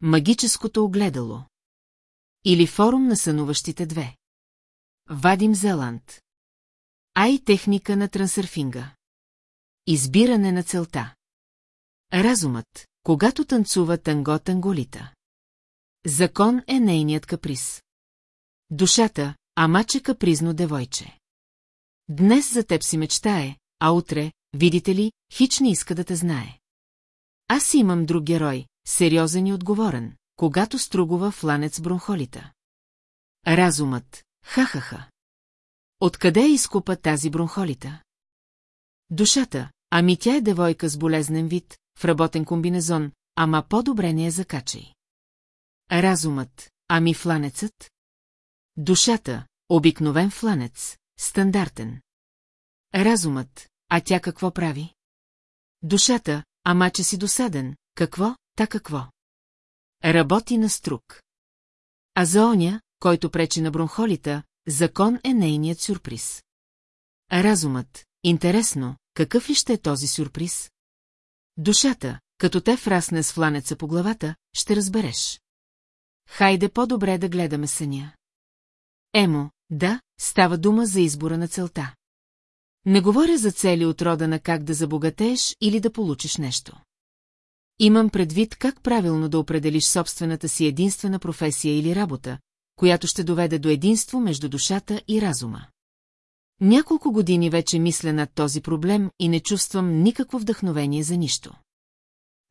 магическото огледало. Или форум на сънуващите две. Вадим Зеланд. Ай техника на трансърфинга. Избиране на целта. Разумът, когато танцува танго танголита. Закон е нейният каприз. Душата, амаче капризно девойче. Днес за теб си мечтае, а утре, видите ли, хич не иска да те знае. Аз имам друг герой, сериозен и отговорен, когато стругува фланец бронхолита. Разумът, ха-ха-ха. Откъде е изкупа тази бронхолита? Душата, ами тя е девойка с болезнен вид, в работен комбинезон, ама по-добре не е закачай. Разумът, ами фланецът? Душата, обикновен фланец, стандартен. Разумът, а тя какво прави? Душата, ама че си досаден, какво, та какво? Работи на струк. А за оня, който пречи на бронхолита, закон е нейният сюрприз. Разумът, интересно, какъв ли ще е този сюрприз? Душата, като те врасне с фланеца по главата, ще разбереш. Хайде по-добре да гледаме съня. Емо, да, става дума за избора на целта. Не говоря за цели от рода на как да забогатееш или да получиш нещо. Имам предвид как правилно да определиш собствената си единствена професия или работа, която ще доведе до единство между душата и разума. Няколко години вече мисля над този проблем и не чувствам никакво вдъхновение за нищо.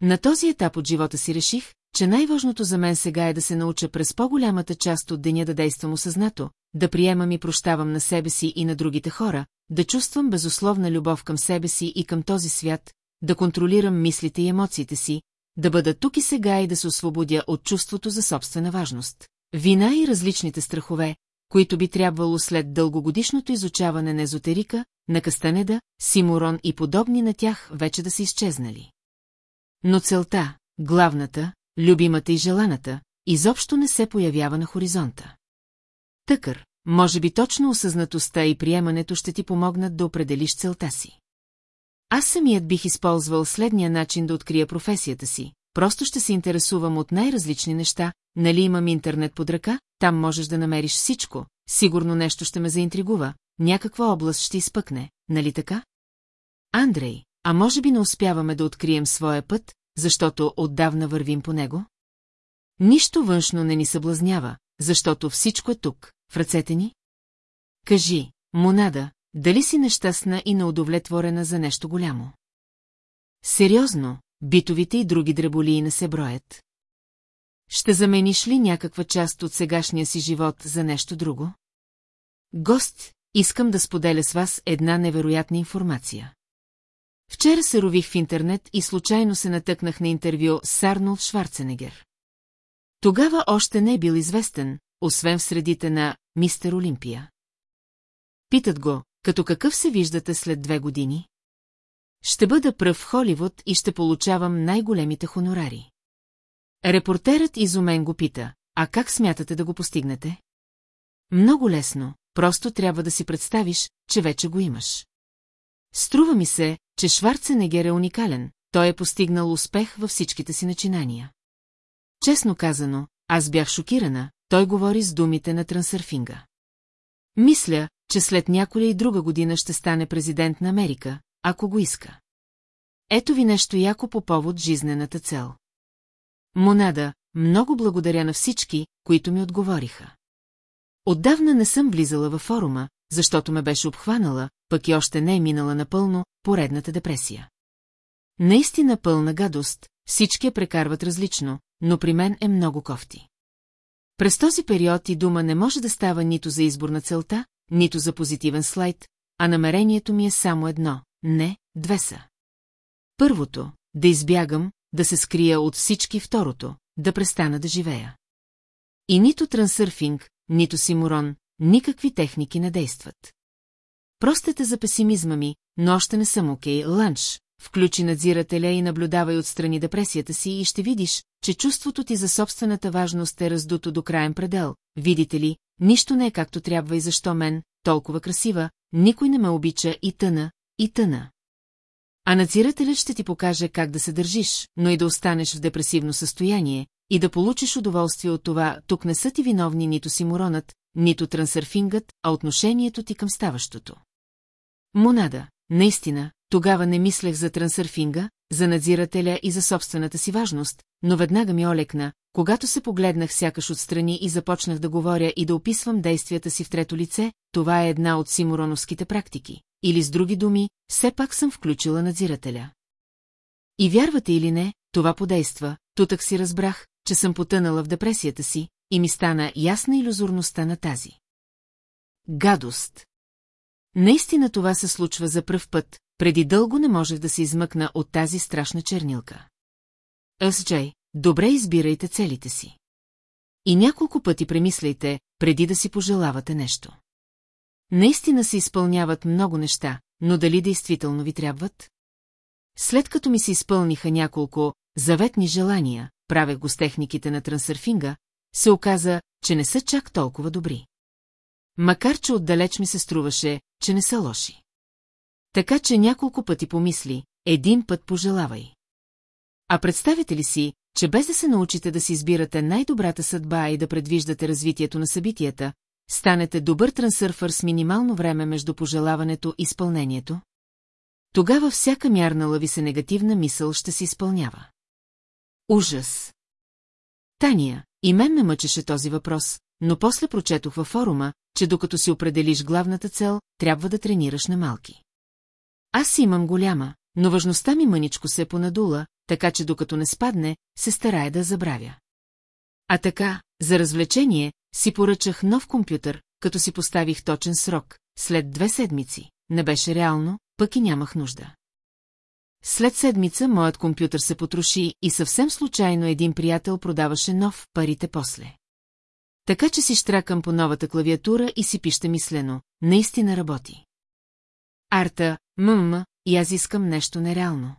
На този етап от живота си реших, че най-важното за мен сега е да се науча през по-голямата част от деня да действам осъзнато, да приемам и прощавам на себе си и на другите хора, да чувствам безусловна любов към себе си и към този свят, да контролирам мислите и емоциите си, да бъда тук и сега и да се освободя от чувството за собствена важност. Вина и различните страхове, които би трябвало след дългогодишното изучаване на езотерика, на Кастанеда, Симурон и подобни на тях вече да са изчезнали. Но целта, главната, любимата и желаната, изобщо не се появява на хоризонта. Тъкър, може би точно осъзнатостта и приемането ще ти помогнат да определиш целта си. Аз самият бих използвал следния начин да открия професията си. Просто ще се интересувам от най-различни неща, нали имам интернет под ръка, там можеш да намериш всичко, сигурно нещо ще ме заинтригува, някаква област ще изпъкне, нали така? Андрей, а може би не успяваме да открием своя път, защото отдавна вървим по него? Нищо външно не ни съблазнява, защото всичко е тук, в ръцете ни? Кажи, Монада, дали си нещастна и неудовлетворена за нещо голямо? Сериозно, битовите и други дреболии не се броят. Ще замениш ли някаква част от сегашния си живот за нещо друго? Гост, искам да споделя с вас една невероятна информация. Вчера се рових в интернет и случайно се натъкнах на интервю с Арнолд Шварценегер. Тогава още не е бил известен, освен в средите на Мистер Олимпия. Питат го, като какъв се виждате след две години? Ще бъда пръв в Холивуд и ще получавам най-големите хонорари. Репортерът изумен го пита, а как смятате да го постигнете? Много лесно, просто трябва да си представиш, че вече го имаш. Струва ми се, че Шварценегер е уникален, той е постигнал успех във всичките си начинания. Честно казано, аз бях шокирана, той говори с думите на трансърфинга. Мисля, че след няколя и друга година ще стане президент на Америка, ако го иска. Ето ви нещо яко по повод жизнената цел. Монада, много благодаря на всички, които ми отговориха. Отдавна не съм влизала във форума, защото ме беше обхванала, пък и още не е минала напълно, поредната депресия. Наистина пълна гадост, всички я прекарват различно, но при мен е много кофти. През този период и дума не може да става нито за избор на целта, нито за позитивен слайд, а намерението ми е само едно, не, две са. Първото, да избягам, да се скрия от всички второто, да престана да живея. И нито трансърфинг, нито симурон, никакви техники не действат. Простете за песимизма ми, но още не съм окей, ланч, включи надзирателя и наблюдавай отстрани депресията си и ще видиш, че чувството ти за собствената важност е раздуто до краен предел. Видите ли, нищо не е както трябва и защо мен, толкова красива, никой не ме обича и тъна, и тъна. а надзирателят ще ти покаже как да се държиш, но и да останеш в депресивно състояние, и да получиш удоволствие от това, тук не са ти виновни нито симуронът, нито трансърфингът, а отношението ти към ставащото. Монада, наистина, тогава не мислех за трансърфинга, за надзирателя и за собствената си важност, но веднага ми олекна, когато се погледнах сякаш отстрани и започнах да говоря и да описвам действията си в трето лице, това е една от симуроновските практики. Или с други думи, все пак съм включила надзирателя. И вярвате или не, това подейства, тутък си разбрах, че съм потънала в депресията си, и ми стана ясна иллюзорността на тази. Гадост. Наистина това се случва за пръв път, преди дълго не можех да се измъкна от тази страшна чернилка. Джей, добре избирайте целите си. И няколко пъти премисляйте, преди да си пожелавате нещо. Наистина се изпълняват много неща, но дали действително ви трябват? След като ми се изпълниха няколко заветни желания, правех го с техниките на трансърфинга, се оказа, че не са чак толкова добри. Макар, че отдалеч ми се струваше, че не са лоши. Така че няколко пъти помисли, един път пожелавай. А представете ли си, че без да се научите да си избирате най-добрата съдба и да предвиждате развитието на събитията, станете добър трансърфър с минимално време между пожелаването и изпълнението? Тогава всяка мярнала ви се негативна мисъл ще се изпълнява. Ужас! Тания, и мен ме мъчеше този въпрос, но после прочетох във форума, че докато си определиш главната цел, трябва да тренираш на малки. Аз имам голяма, но важността ми мъничко се е понадула, така че докато не спадне, се старая да забравя. А така, за развлечение, си поръчах нов компютър, като си поставих точен срок, след две седмици. Не беше реално, пък и нямах нужда. След седмица моят компютър се потроши и съвсем случайно един приятел продаваше нов парите после. Така че си штракам по новата клавиатура и си пища мислено. Наистина работи. Арта, мм, и аз искам нещо нереално.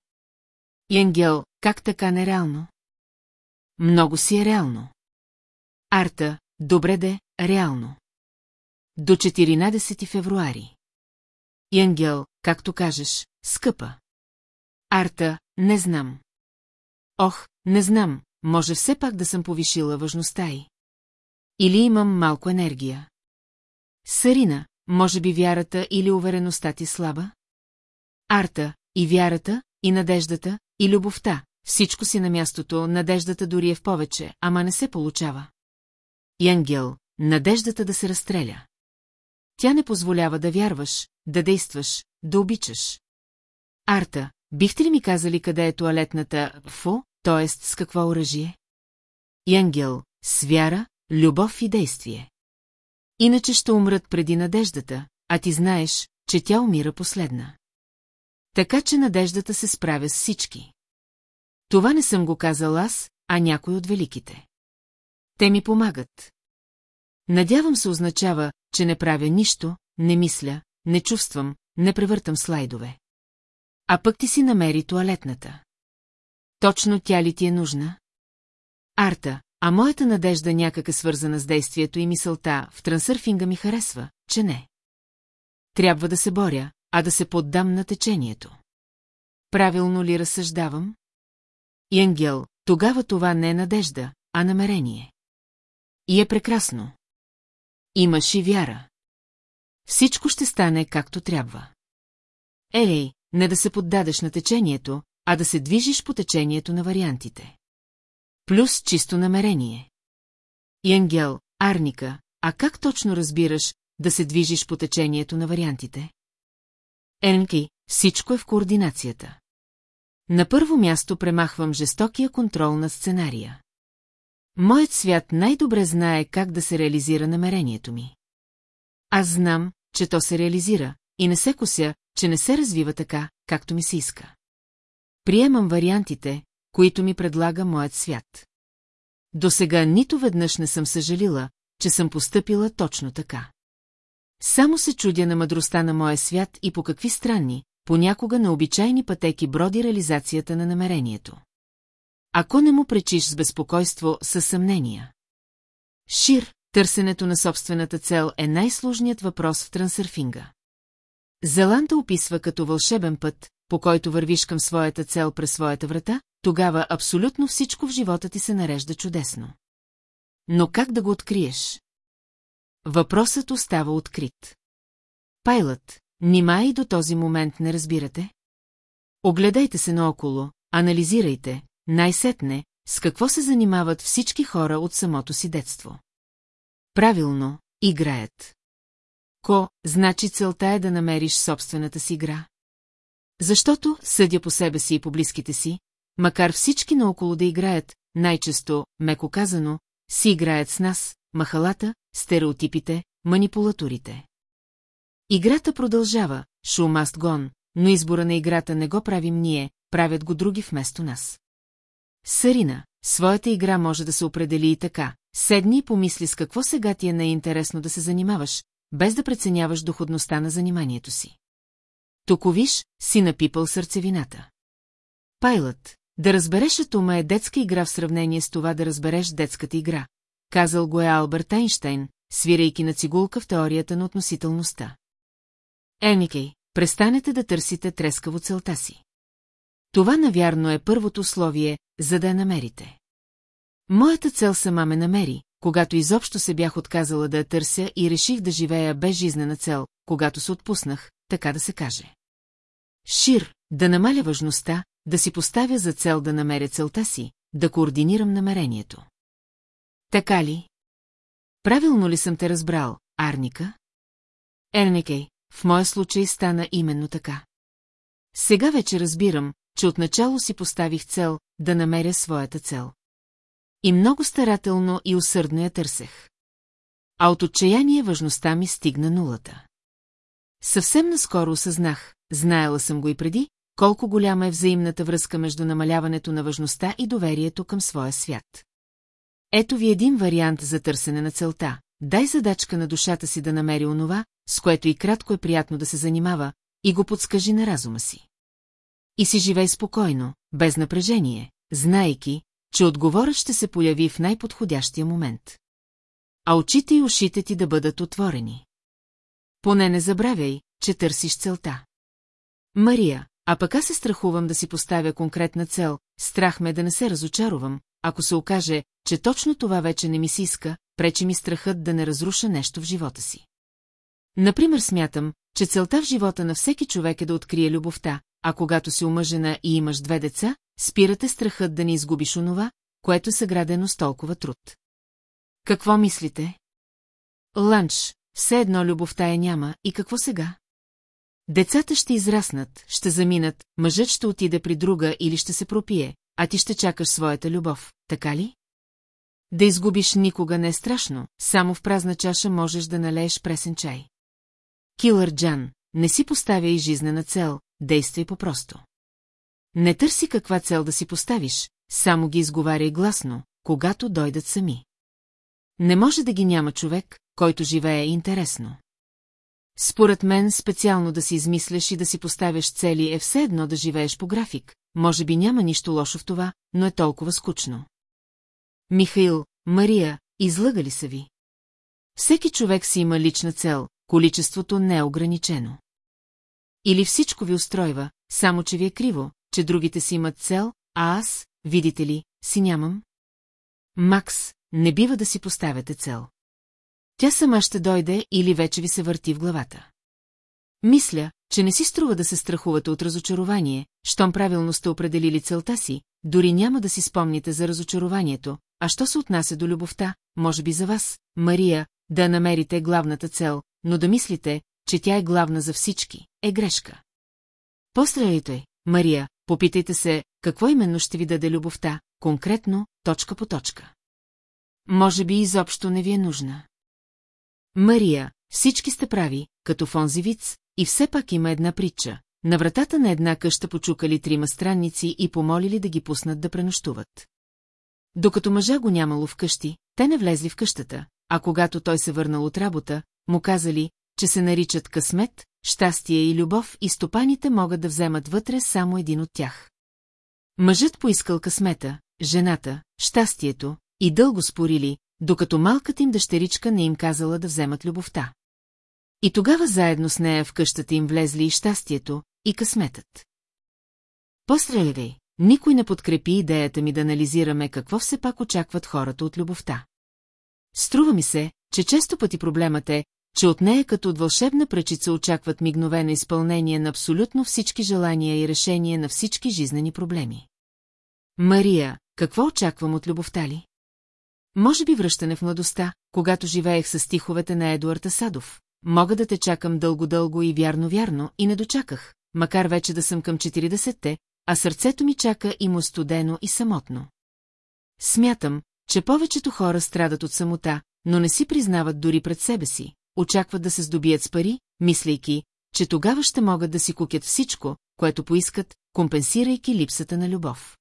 Янгел, как така нереално? Много си е реално. Арта, добре де, реално. До 14 февруари. Янгел, както кажеш, скъпа. Арта, не знам. Ох, не знам, може все пак да съм повишила важността й. Или имам малко енергия. Сарина, може би вярата или увереността ти слаба? Арта, и вярата, и надеждата, и любовта, всичко си на мястото, надеждата дори е в повече, ама не се получава. Янгел, надеждата да се разстреля. Тя не позволява да вярваш, да действаш, да обичаш. Арта, бихте ли ми казали къде е туалетната ФО, т.е. с какво оръжие? Янгел, с вяра, любов и действие. Иначе ще умрат преди надеждата, а ти знаеш, че тя умира последна. Така че надеждата се справя с всички. Това не съм го казал аз, а някой от великите. Те ми помагат. Надявам се означава, че не правя нищо, не мисля, не чувствам, не превъртам слайдове. А пък ти си намери туалетната. Точно тя ли ти е нужна? Арта, а моята надежда някак е свързана с действието и мисълта в трансърфинга ми харесва, че не. Трябва да се боря, а да се поддам на течението. Правилно ли разсъждавам? Янгел, тогава това не е надежда, а намерение. И е прекрасно. Имаш и вяра. Всичко ще стане както трябва. Елей, не да се поддадеш на течението, а да се движиш по течението на вариантите. Плюс чисто намерение. Янгел, Арника, а как точно разбираш да се движиш по течението на вариантите? Енки, всичко е в координацията. На първо място премахвам жестокия контрол на сценария. Моят свят най-добре знае как да се реализира намерението ми. Аз знам, че то се реализира, и не се кося, че не се развива така, както ми се иска. Приемам вариантите, които ми предлага моят свят. До сега нито веднъж не съм съжалила, че съм постъпила точно така. Само се чудя на мъдростта на моя свят и по какви странни, понякога на обичайни пътеки броди реализацията на намерението. Ако не му пречиш с безпокойство, със съмнения. Шир, търсенето на собствената цел е най-сложният въпрос в трансърфинга. Зеланта описва като вълшебен път, по който вървиш към своята цел през своята врата, тогава абсолютно всичко в живота ти се нарежда чудесно. Но как да го откриеш? Въпросът остава открит. Пайлът, нима и до този момент не разбирате? Огледайте се наоколо, анализирайте, най-сетне, с какво се занимават всички хора от самото си детство. Правилно, играят. Ко, значи целта е да намериш собствената си игра. Защото, съдя по себе си и по близките си, макар всички наоколо да играят, най-често, меко казано, си играят с нас, махалата, стереотипите, манипулаторите. Играта продължава, шумаст гон, но избора на играта не го правим ние, правят го други вместо нас. Сарина, своята игра може да се определи и така. Седни и помисли с какво сега ти е най-интересно да се занимаваш, без да преценяваш доходността на заниманието си. Токовиш си напипал сърцевината. Пайлът, да разбереш атома е детска игра в сравнение с това да разбереш детската игра. Казал го е Алберт Айнштейн, свирейки на цигулка в теорията на относителността. Еникей, престанете да търсите трескаво целта си. Това навярно е първото условие, за да я намерите. Моята цел сама ме намери, когато изобщо се бях отказала да я търся и реших да живея без жизнена цел, когато се отпуснах, така да се каже. Шир, да намаля важността, да си поставя за цел да намеря целта си, да координирам намерението. Така ли? Правилно ли съм те разбрал, Арника? Ерникей, в моя случай стана именно така. Сега вече разбирам, че отначало си поставих цел да намеря своята цел. И много старателно и усърдно я търсех. А от отчаяние важността ми стигна нулата. Съвсем наскоро осъзнах, знаела съм го и преди, колко голяма е взаимната връзка между намаляването на важността и доверието към своя свят. Ето ви един вариант за търсене на целта. Дай задачка на душата си да намери онова, с което и кратко е приятно да се занимава, и го подскажи на разума си. И си живей спокойно, без напрежение, знайки, че отговорът ще се появи в най-подходящия момент. А очите и ушите ти да бъдат отворени. Поне не забравяй, че търсиш целта. Мария, а пък аз се страхувам да си поставя конкретна цел, страх ме да не се разочаровам, ако се окаже, че точно това вече не ми се иска, пречи ми страхът да не разруша нещо в живота си. Например, смятам, че целта в живота на всеки човек е да открие любовта, а когато си омъжена и имаш две деца, спирате страхът да не изгубиш онова, което е съградено с толкова труд. Какво мислите? Ланч, все едно любовта я няма и какво сега? Децата ще израснат, ще заминат, мъжът ще отиде при друга или ще се пропие, а ти ще чакаш своята любов, така ли? Да изгубиш никога не е страшно, само в празна чаша можеш да налееш пресен чай. Килър Джан, не си поставя и жизнена цел, действай по-просто. Не търси каква цел да си поставиш, само ги изговаряй гласно, когато дойдат сами. Не може да ги няма човек, който живее интересно. Според мен специално да си измисляш и да си поставяш цели е все едно да живееш по график, може би няма нищо лошо в това, но е толкова скучно. Михаил, Мария, излъгали са ви. Всеки човек си има лична цел, количеството не е ограничено. Или всичко ви устройва, само че ви е криво, че другите си имат цел, а аз, видите ли, си нямам? Макс, не бива да си поставяте цел. Тя сама ще дойде или вече ви се върти в главата. Мисля, че не си струва да се страхувате от разочарование, щом правилно сте определили целта си, дори няма да си спомните за разочарованието, а що се отнася до любовта, може би за вас, Мария, да намерите главната цел, но да мислите, че тя е главна за всички, е грешка. После той, Мария, попитайте се, какво именно ще ви даде любовта, конкретно, точка по точка. Може би изобщо не ви е нужна. Мария, всички сте прави, като в онзи виц, и все пак има една притча. На вратата на една къща почукали трима странници и помолили да ги пуснат да пренощуват. Докато мъжа го нямало вкъщи, те не влезли в къщата, а когато той се върнал от работа, му казали, че се наричат късмет, щастие и любов и стопаните могат да вземат вътре само един от тях. Мъжът поискал късмета, жената, щастието и дълго спорили, докато малката им дъщеричка не им казала да вземат любовта. И тогава заедно с нея в къщата им влезли и щастието, и късметът. Постреляй, никой не подкрепи идеята ми да анализираме какво все пак очакват хората от любовта. Струва ми се, че често пъти проблемът е, че от нея като от вълшебна пръчица очакват мигновено изпълнение на абсолютно всички желания и решение на всички жизнени проблеми. Мария, какво очаквам от любовта ли? Може би връщане в младостта, когато живеех с стиховете на Едуард Асадов. Мога да те чакам дълго-дълго и вярно-вярно, и не дочаках, макар вече да съм към 40-те, а сърцето ми чака и му студено и самотно. Смятам, че повечето хора страдат от самота, но не си признават дори пред себе си, очакват да се здобият с пари, мислейки, че тогава ще могат да си купят всичко, което поискат, компенсирайки липсата на любов.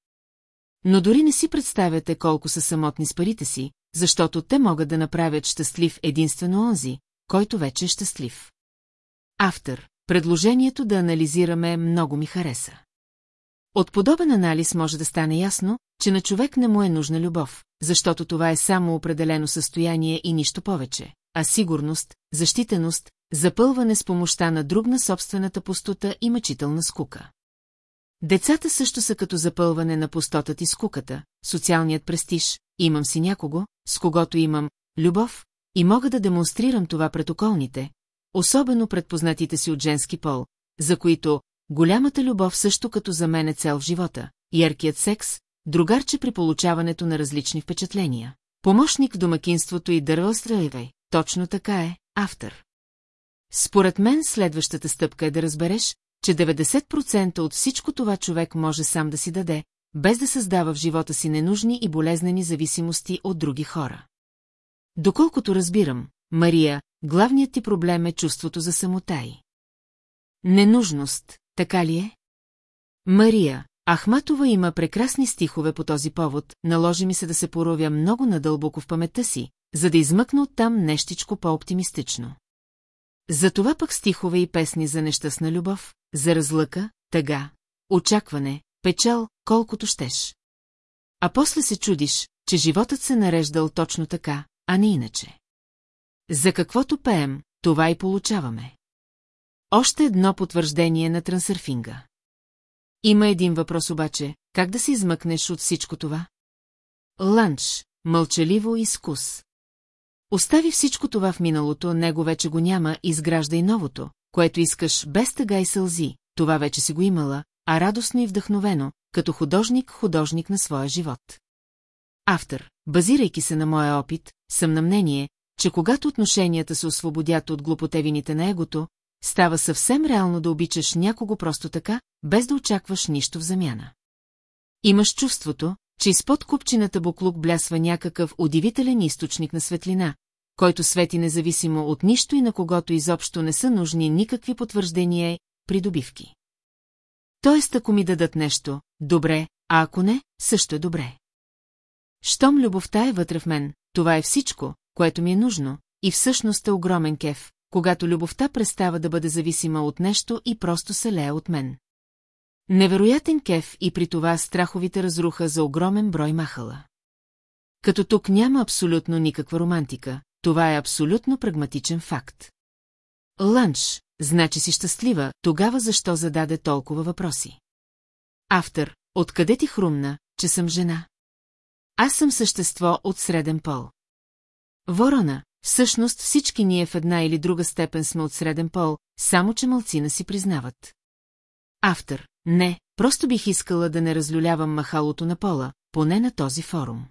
Но дори не си представяте колко са самотни с парите си, защото те могат да направят щастлив единствено онзи, който вече е щастлив. Автор, предложението да анализираме много ми хареса. От подобен анализ може да стане ясно, че на човек не му е нужна любов, защото това е само определено състояние и нищо повече, а сигурност, защитеност, запълване с помощта на друг на собствената пустота и мъчителна скука. Децата също са като запълване на пустотата и скуката, социалният престиж, имам си някого, с когото имам любов, и мога да демонстрирам това пред околните, особено пред познатите си от женски пол, за които голямата любов също като за мен е цел в живота, яркият секс, другарче при получаването на различни впечатления. Помощник в домакинството и дървострелевей, точно така е, автор. Според мен следващата стъпка е да разбереш, че 90% от всичко това човек може сам да си даде, без да създава в живота си ненужни и болезнени зависимости от други хора. Доколкото разбирам, Мария, главният ти проблем е чувството за самотай. Ненужност, така ли е? Мария, Ахматова има прекрасни стихове по този повод, наложи ми се да се поровя много надълбоко в паметта си, за да измъкна оттам нещичко по-оптимистично. Затова пък стихове и песни за нещастна любов, за разлъка, тъга, очакване, печал, колкото щеш. А после се чудиш, че животът се нареждал точно така, а не иначе. За каквото пеем, това и получаваме. Още едно потвърждение на трансърфинга. Има един въпрос обаче, как да се измъкнеш от всичко това? Ланч, мълчаливо и. Остави всичко това в миналото, него вече го няма, изгражда и новото, което искаш без тъга и сълзи, това вече си го имала, а радостно и вдъхновено, като художник-художник на своя живот. Автор, базирайки се на моя опит, съм на мнение, че когато отношенията се освободят от глупотевините на егото, става съвсем реално да обичаш някого просто така, без да очакваш нищо в замяна. Имаш чувството, че изпод купчината буклук блясва някакъв удивителен източник на светлина, който свети независимо от нищо и на когото изобщо не са нужни никакви потвърждения придобивки. Тоест, ако ми дадат нещо, добре, а ако не, също е добре. Щом любовта е вътре в мен, това е всичко, което ми е нужно, и всъщност е огромен кеф, когато любовта престава да бъде зависима от нещо и просто се лее от мен. Невероятен кеф и при това страховите разруха за огромен брой махала. Като тук няма абсолютно никаква романтика, това е абсолютно прагматичен факт. Ланч, значи си щастлива, тогава защо зададе толкова въпроси? Автор, откъде ти хрумна, че съм жена? Аз съм същество от среден пол. Ворона, всъщност всички ние в една или друга степен сме от среден пол, само че мълцина си признават. Автор, не, просто бих искала да не разлюлявам махалото на пола, поне на този форум.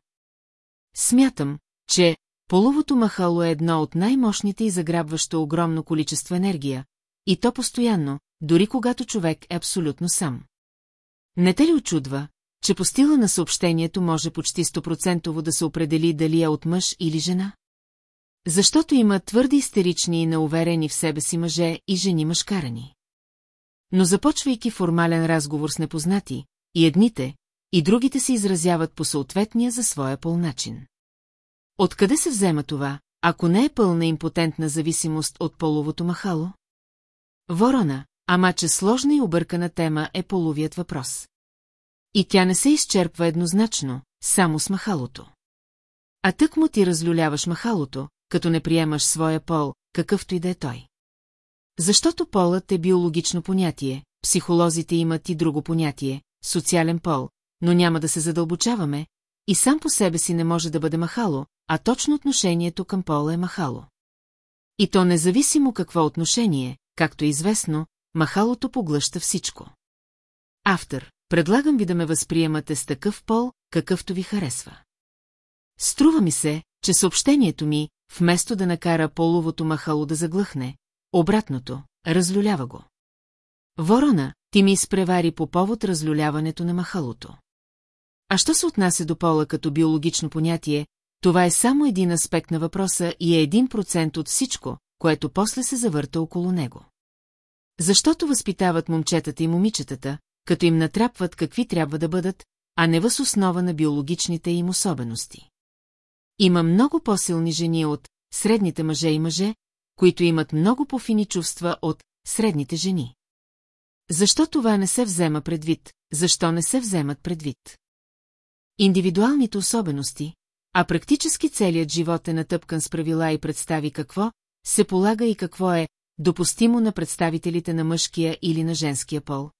Смятам, че половото махало е едно от най-мощните и заграбващо огромно количество енергия, и то постоянно, дори когато човек е абсолютно сам. Не те ли очудва, че по стила на съобщението може почти стопроцентово да се определи дали е от мъж или жена? Защото има твърде истерични и неуверени в себе си мъже и жени мъжкарани. Но започвайки формален разговор с непознати, и едните, и другите се изразяват по съответния за своя пол начин. Откъде се взема това, ако не е пълна импотентна зависимост от половото махало? Ворона, ама че сложна и объркана тема е половият въпрос. И тя не се изчерпва еднозначно, само с махалото. А тък му ти разлюляваш махалото, като не приемаш своя пол, какъвто и да е той. Защото полът е биологично понятие, психолозите имат и друго понятие, социален пол, но няма да се задълбочаваме, и сам по себе си не може да бъде махало, а точно отношението към пола е махало. И то независимо какво отношение, както е известно, махалото поглъща всичко. Автор, предлагам ви да ме възприемате с такъв пол, какъвто ви харесва. Струва ми се, че съобщението ми, вместо да накара половото махало да заглъхне, обратното, разлюлява го. Ворона, ти ми изпревари по повод разлюляването на махалото. А що се отнася до пола като биологично понятие, това е само един аспект на въпроса и е един процент от всичко, което после се завърта около него. Защото възпитават момчетата и момичетата, като им натрапват какви трябва да бъдат, а не въз основа на биологичните им особености. Има много по-силни жени от средните мъже и мъже, които имат много по-фини чувства от средните жени. Защо това не се взема предвид, защо не се вземат предвид? Индивидуалните особености, а практически целият живот е натъпкан с правила и представи какво се полага и какво е допустимо на представителите на мъжкия или на женския пол.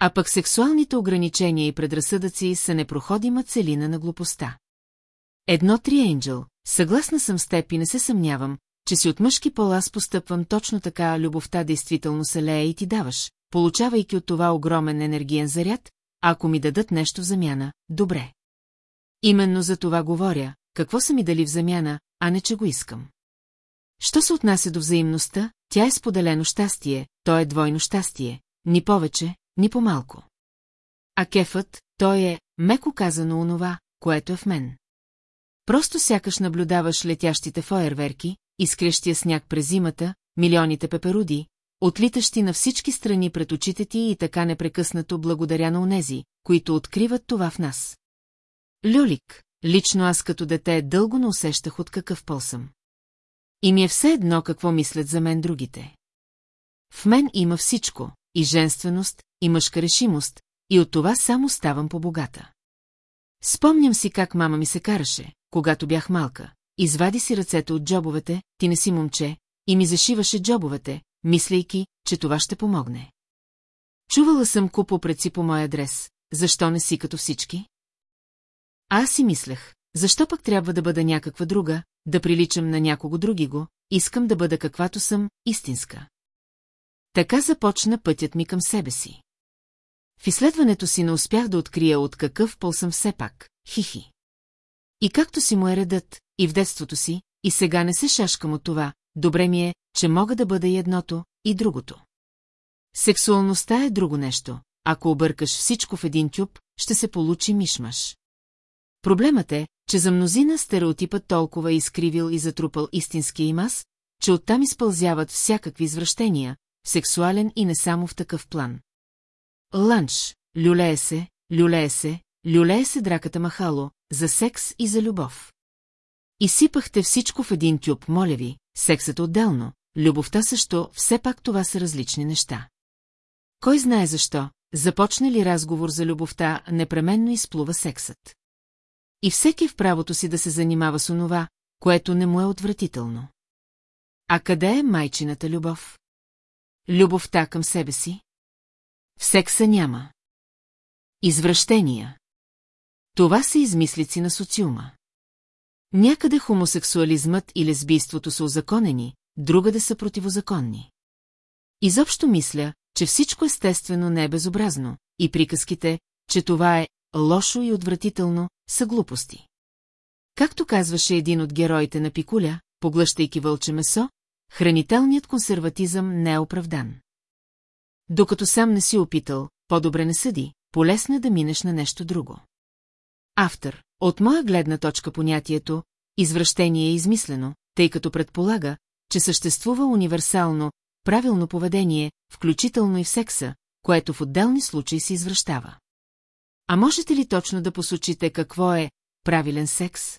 А пък сексуалните ограничения и предразсъдъци са непроходима целина на глупостта. Едно Триенджел, съгласна съм с теб и не се съмнявам, че си от мъжки пол аз постъпвам точно така, любовта действително се лее и ти даваш, получавайки от това огромен енергиен заряд, ако ми дадат нещо в замяна, добре. Именно за това говоря, какво са ми дали в замяна, а не че го искам. Що се отнася до взаимността, тя е споделено щастие, то е двойно щастие, ни повече, ни по-малко. А кефът, той е, меко казано онова, което е в мен. Просто сякаш наблюдаваш летящите фойерверки, изкрещия сняг през зимата, милионите пеперуди, отлитащи на всички страни пред очите ти и така непрекъснато благодаря на онези, които откриват това в нас. Люлик, лично аз като дете дълго не усещах от какъв пол съм. И ми е все едно какво мислят за мен другите. В мен има всичко, и женственост, и мъжка решимост, и от това само ставам по-богата. Спомням си как мама ми се караше, когато бях малка. Извади си ръцете от джобовете, ти не си момче, и ми зашиваше джобовете, мислейки, че това ще помогне. Чувала съм купо пред си по мой адрес, защо не си като всички? Аз си мислех, защо пък трябва да бъда някаква друга, да приличам на някого други го, искам да бъда каквато съм, истинска. Така започна пътят ми към себе си. В изследването си не успях да открия от какъв пол съм все пак, хихи. И както си му е редът, и в детството си, и сега не се шашкам от това, добре ми е, че мога да бъда и едното, и другото. Сексуалността е друго нещо. Ако объркаш всичко в един тюб, ще се получи мишмаш. Проблемът е, че за мнозина стереотипът толкова е изкривил и затрупал истинския им аз, че оттам изпълзяват всякакви извращения, сексуален и не само в такъв план. Ланч, люлее се, люлее се, люлее се драката махало, за секс и за любов. Изсипахте всичко в един тюб, моля ви, сексът отделно, любовта също, все пак това са различни неща. Кой знае защо, започне ли разговор за любовта, непременно изплува сексът. И всеки в правото си да се занимава с онова, което не му е отвратително. А къде е майчината любов? Любовта към себе си? В секса няма. Извращения. Това са измислици на социума. Някъде хомосексуализмът и лесбийството са озаконени, другаде са противозаконни. Изобщо мисля, че всичко естествено не е безобразно, и приказките, че това е лошо и отвратително, са глупости. Както казваше един от героите на Пикуля, поглъщайки вълче месо, хранителният консерватизъм не е оправдан. Докато сам не си опитал, по-добре не съди, полесно е да минеш на нещо друго. Автор, от моя гледна точка понятието, извращение е измислено, тъй като предполага, че съществува универсално, правилно поведение, включително и в секса, което в отделни случаи се извращава. А можете ли точно да посочите какво е правилен секс?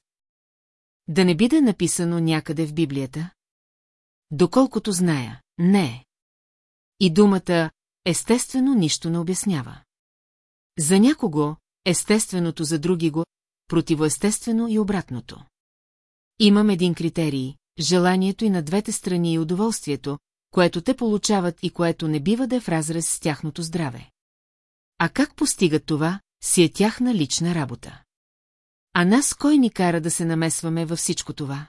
Да не биде написано някъде в Библията? Доколкото зная, не. И думата естествено нищо не обяснява. За някого, естественото за други го, противоестествено и обратното. Имам един критерий – желанието и на двете страни и удоволствието, което те получават и което не бива да е в разрез с тяхното здраве. А как постигат това, си е тяхна лична работа. А нас кой ни кара да се намесваме във всичко това?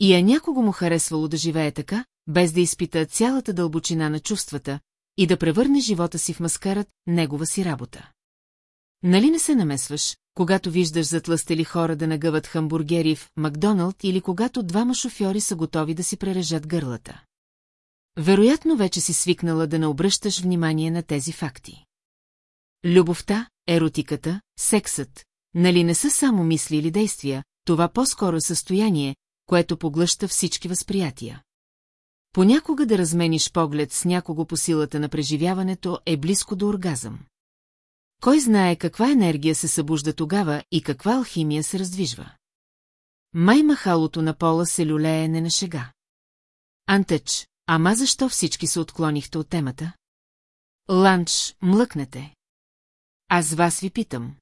И е някого му харесвало да живее така, без да изпита цялата дълбочина на чувствата и да превърне живота си в маскарат, негова си работа. Нали не се намесваш, когато виждаш затлъстели хора да нагъват хамбургери в Макдоналд или когато двама шофьори са готови да си прережат гърлата? Вероятно вече си свикнала да не обръщаш внимание на тези факти. Любовта, еротиката, сексът, нали не са само мисли или действия, това по-скоро състояние, което поглъща всички възприятия. Понякога да размениш поглед с някого по силата на преживяването е близко до оргазъм. Кой знае каква енергия се събужда тогава и каква алхимия се раздвижва. Май махалото на пола се люлее не на шега. Антъч, ама защо всички се отклонихте от темата? Ланч, млъкнете. Аз вас ви питам.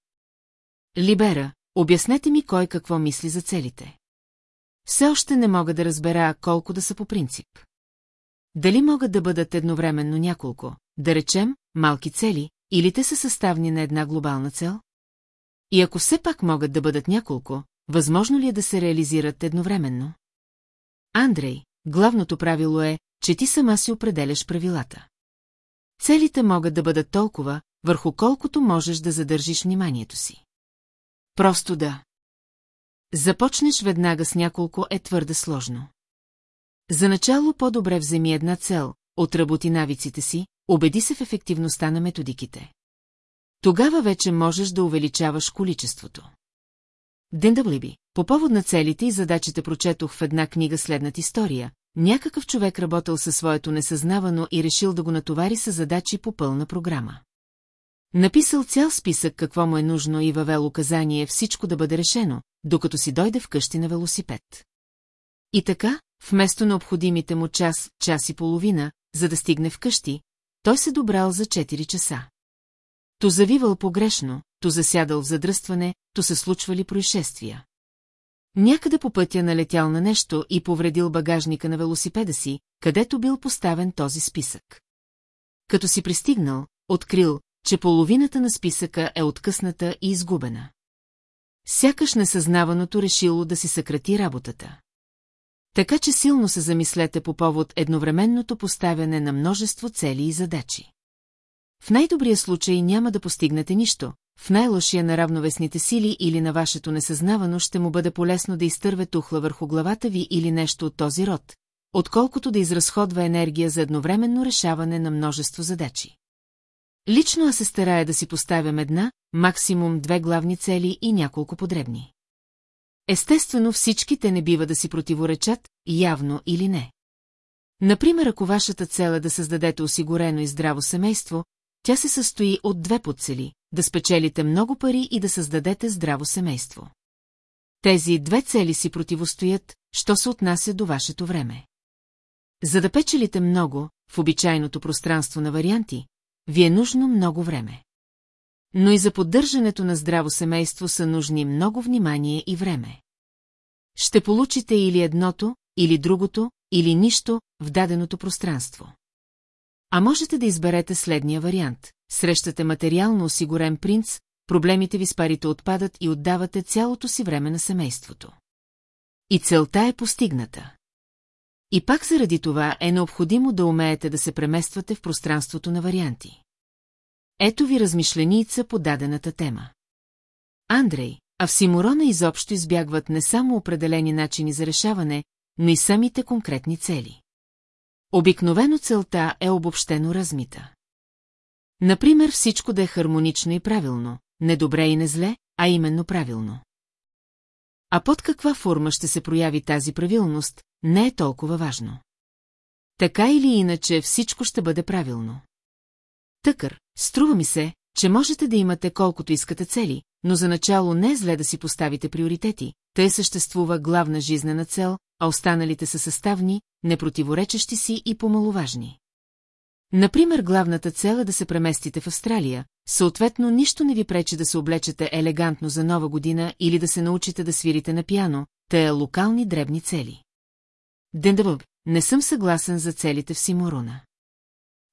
Либера, обяснете ми кой какво мисли за целите. Все още не мога да разбера колко да са по принцип. Дали могат да бъдат едновременно няколко, да речем, малки цели, или те са съставни на една глобална цел? И ако все пак могат да бъдат няколко, възможно ли е да се реализират едновременно? Андрей, главното правило е, че ти сама си определяш правилата. Целите могат да бъдат толкова, върху колкото можеш да задържиш вниманието си. Просто да. Започнеш веднага с няколко е твърде сложно. За начало по-добре вземи една цел, отработи навиците си, убеди се в ефективността на методиките. Тогава вече можеш да увеличаваш количеството. Дендаблиби, по повод на целите и задачите прочетох в една книга следната история. Някакъв човек работил със своето несъзнавано и решил да го натовари с задачи по пълна програма. Написал цял списък какво му е нужно и въвел указание всичко да бъде решено, докато си дойде вкъщи на велосипед. И така, вместо необходимите му час, час и половина, за да стигне вкъщи, той се добрал за 4 часа. То завивал погрешно, то засядал в задръстване, то се случвали происшествия. Някъде по пътя налетял на нещо и повредил багажника на велосипеда си, където бил поставен този списък. Като си пристигнал, открил, че половината на списъка е откъсната и изгубена. Сякаш несъзнаваното решило да си съкрати работата. Така че силно се замислете по повод едновременното поставяне на множество цели и задачи. В най-добрия случай няма да постигнете нищо, в най-лошия на равновесните сили или на вашето несъзнавано ще му бъде полезно да изтърве тухла върху главата ви или нещо от този род, отколкото да изразходва енергия за едновременно решаване на множество задачи. Лично аз се старая да си поставям една, максимум две главни цели и няколко подребни. Естествено всички те не бива да си противоречат, явно или не. Например, ако вашата цел е да създадете осигурено и здраво семейство, тя се състои от две подцели – да спечелите много пари и да създадете здраво семейство. Тези две цели си противостоят, що се отнася до вашето време. За да печелите много, в обичайното пространство на варианти, ви е нужно много време. Но и за поддържането на здраво семейство са нужни много внимание и време. Ще получите или едното, или другото, или нищо в даденото пространство. А можете да изберете следния вариант. Срещате материално осигурен принц, проблемите ви с парите отпадат и отдавате цялото си време на семейството. И целта е постигната. И пак заради това е необходимо да умеете да се премествате в пространството на варианти. Ето ви размишленица по дадената тема. Андрей, а в Симурона изобщо избягват не само определени начини за решаване, но и самите конкретни цели. Обикновено целта е обобщено размита. Например, всичко да е хармонично и правилно, не добре и не зле, а именно правилно. А под каква форма ще се прояви тази правилност, не е толкова важно. Така или иначе всичко ще бъде правилно. Тъкър, струва ми се, че можете да имате колкото искате цели, но за начало не е зле да си поставите приоритети, тъй съществува главна жизнена цел, а останалите са съставни, непротиворечещи си и помаловажни. Например, главната цел е да се преместите в Австралия, съответно нищо не ви пречи да се облечете елегантно за нова година или да се научите да свирите на пиано, те е локални дребни цели. Дендабъб, не съм съгласен за целите в Симуруна.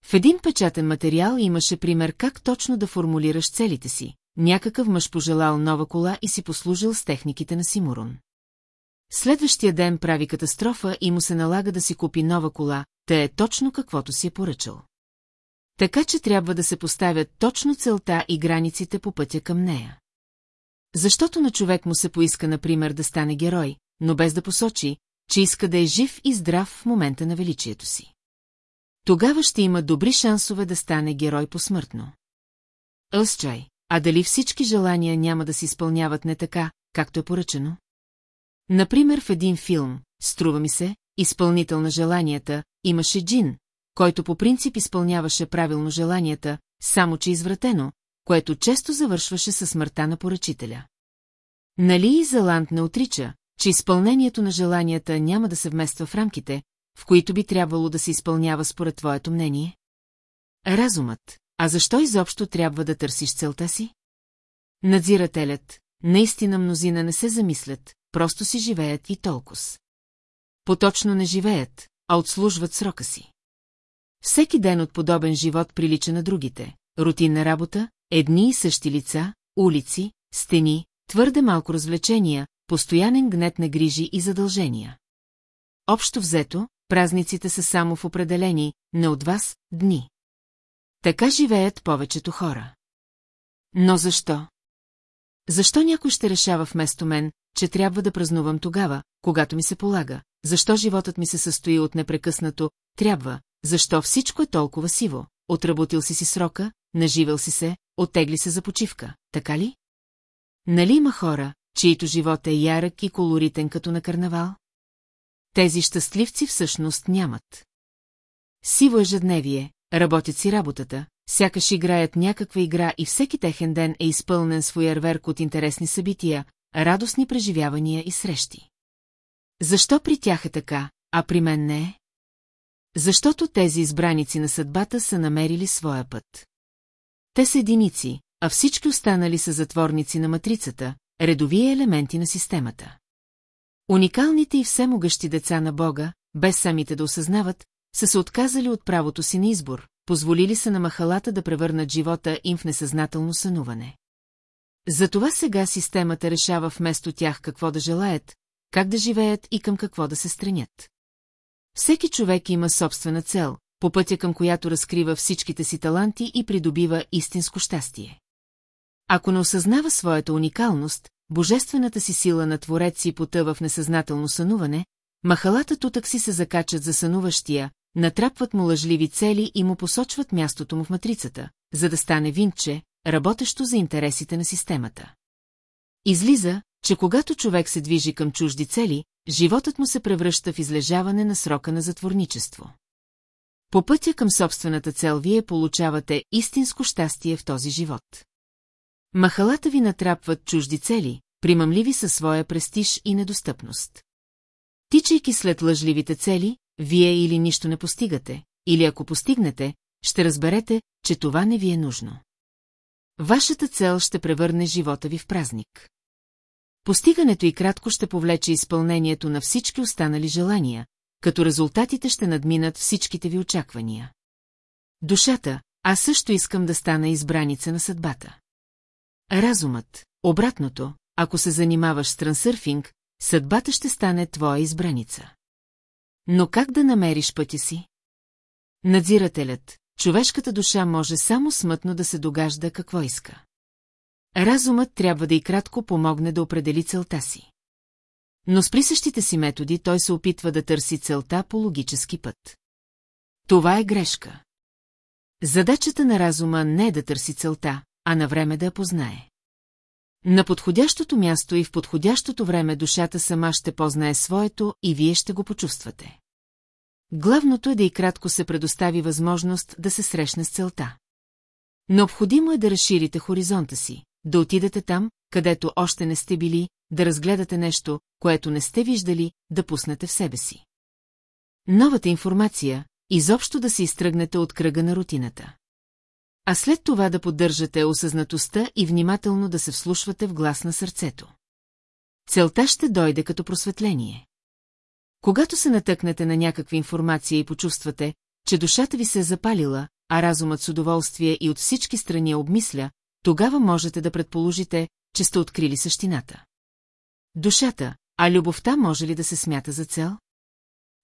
В един печатен материал имаше пример как точно да формулираш целите си. Някакъв мъж пожелал нова кола и си послужил с техниките на Симурон. Следващия ден прави катастрофа и му се налага да си купи нова кола, те е точно каквото си е поръчал. Така че трябва да се поставят точно целта и границите по пътя към нея. Защото на човек му се поиска, например, да стане герой, но без да посочи, че иска да е жив и здрав в момента на величието си. Тогава ще има добри шансове да стане герой посмъртно. Ълсчай, а дали всички желания няма да се изпълняват не така, както е поръчено? Например, в един филм, струва ми се, изпълнител на желанията, имаше Джин, който по принцип изпълняваше правилно желанията, само че извратено, което често завършваше със смъртта на поръчителя. Нали и Заланд не отрича, че изпълнението на желанията няма да се вмества в рамките, в които би трябвало да се изпълнява според твоето мнение? Разумът. А защо изобщо трябва да търсиш целта си? Надзирателят. Наистина мнозина не се замислят, просто си живеят и толкова. Поточно не живеят, а отслужват срока си. Всеки ден от подобен живот прилича на другите. Рутинна работа, едни и същи лица, улици, стени, твърде малко развлечения, постоянен гнет на грижи и задължения. Общо взето, празниците са само в определени, не от вас, дни. Така живеят повечето хора. Но защо? Защо някой ще решава вместо мен, че трябва да празнувам тогава, когато ми се полага? Защо животът ми се състои от непрекъснато «трябва», защо всичко е толкова сиво? Отработил си си срока, наживел си се, оттегли се за почивка, така ли? Нали има хора, чието живот е ярък и колоритен като на карнавал? Тези щастливци всъщност нямат. Сиво ежедневие, работят си работата, сякаш играят някаква игра и всеки техен ден е изпълнен с фуерверк от интересни събития, радостни преживявания и срещи. Защо при тях е така, а при мен не е? Защото тези избраници на съдбата са намерили своя път. Те са единици, а всички останали са затворници на матрицата, редови елементи на системата. Уникалните и всемогъщи деца на Бога, без самите да осъзнават, са се отказали от правото си на избор, позволили са на махалата да превърнат живота им в несъзнателно сънуване. Затова сега системата решава вместо тях какво да желаят, как да живеят и към какво да се стремят. Всеки човек има собствена цел, по пътя към която разкрива всичките си таланти и придобива истинско щастие. Ако не осъзнава своята уникалност, божествената си сила на творец си потъва в несъзнателно сънуване, махалата тутък си се закачат за сънуващия, натрапват му лъжливи цели и му посочват мястото му в матрицата, за да стане винче, работещо за интересите на системата. Излиза, че когато човек се движи към чужди цели, животът му се превръща в излежаване на срока на затворничество. По пътя към собствената цел вие получавате истинско щастие в този живот. Махалата ви натрапват чужди цели, примамливи със своя престиж и недостъпност. Тичайки след лъжливите цели, вие или нищо не постигате, или ако постигнете, ще разберете, че това не ви е нужно. Вашата цел ще превърне живота ви в празник. Постигането и кратко ще повлече изпълнението на всички останали желания, като резултатите ще надминат всичките ви очаквания. Душата, аз също искам да стана избраница на съдбата. Разумът, обратното, ако се занимаваш с трансърфинг, съдбата ще стане твоя избраница. Но как да намериш пътя си? Надзирателят, човешката душа може само смътно да се догажда какво иска. Разумът трябва да и кратко помогне да определи целта си. Но с присъщите си методи той се опитва да търси целта по логически път. Това е грешка. Задачата на разума не е да търси целта, а на време да я познае. На подходящото място и в подходящото време душата сама ще познае своето и вие ще го почувствате. Главното е да и кратко се предостави възможност да се срещне с целта. Необходимо е да разширите хоризонта си, да отидете там, където още не сте били, да разгледате нещо, което не сте виждали, да пуснете в себе си. Новата информация, изобщо да се изтръгнете от кръга на рутината. А след това да поддържате осъзнатостта и внимателно да се вслушвате в глас на сърцето. Целта ще дойде като просветление. Когато се натъкнете на някаква информация и почувствате, че душата ви се е запалила, а разумът с удоволствие и от всички страни обмисля, тогава можете да предположите, че сте открили същината. Душата, а любовта може ли да се смята за цел?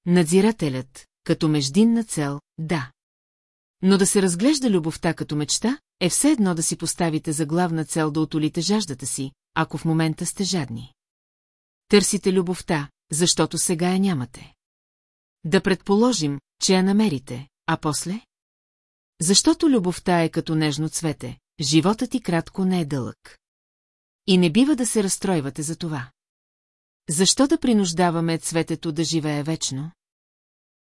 Надзирателят, като междинна цел, да. Но да се разглежда любовта като мечта, е все едно да си поставите за главна цел да отолите жаждата си, ако в момента сте жадни. Търсите любовта, защото сега я нямате. Да предположим, че я намерите, а после? Защото любовта е като нежно цвете, животът ти кратко не е дълъг. И не бива да се разстройвате за това. Защо да принуждаваме цветето да живее вечно?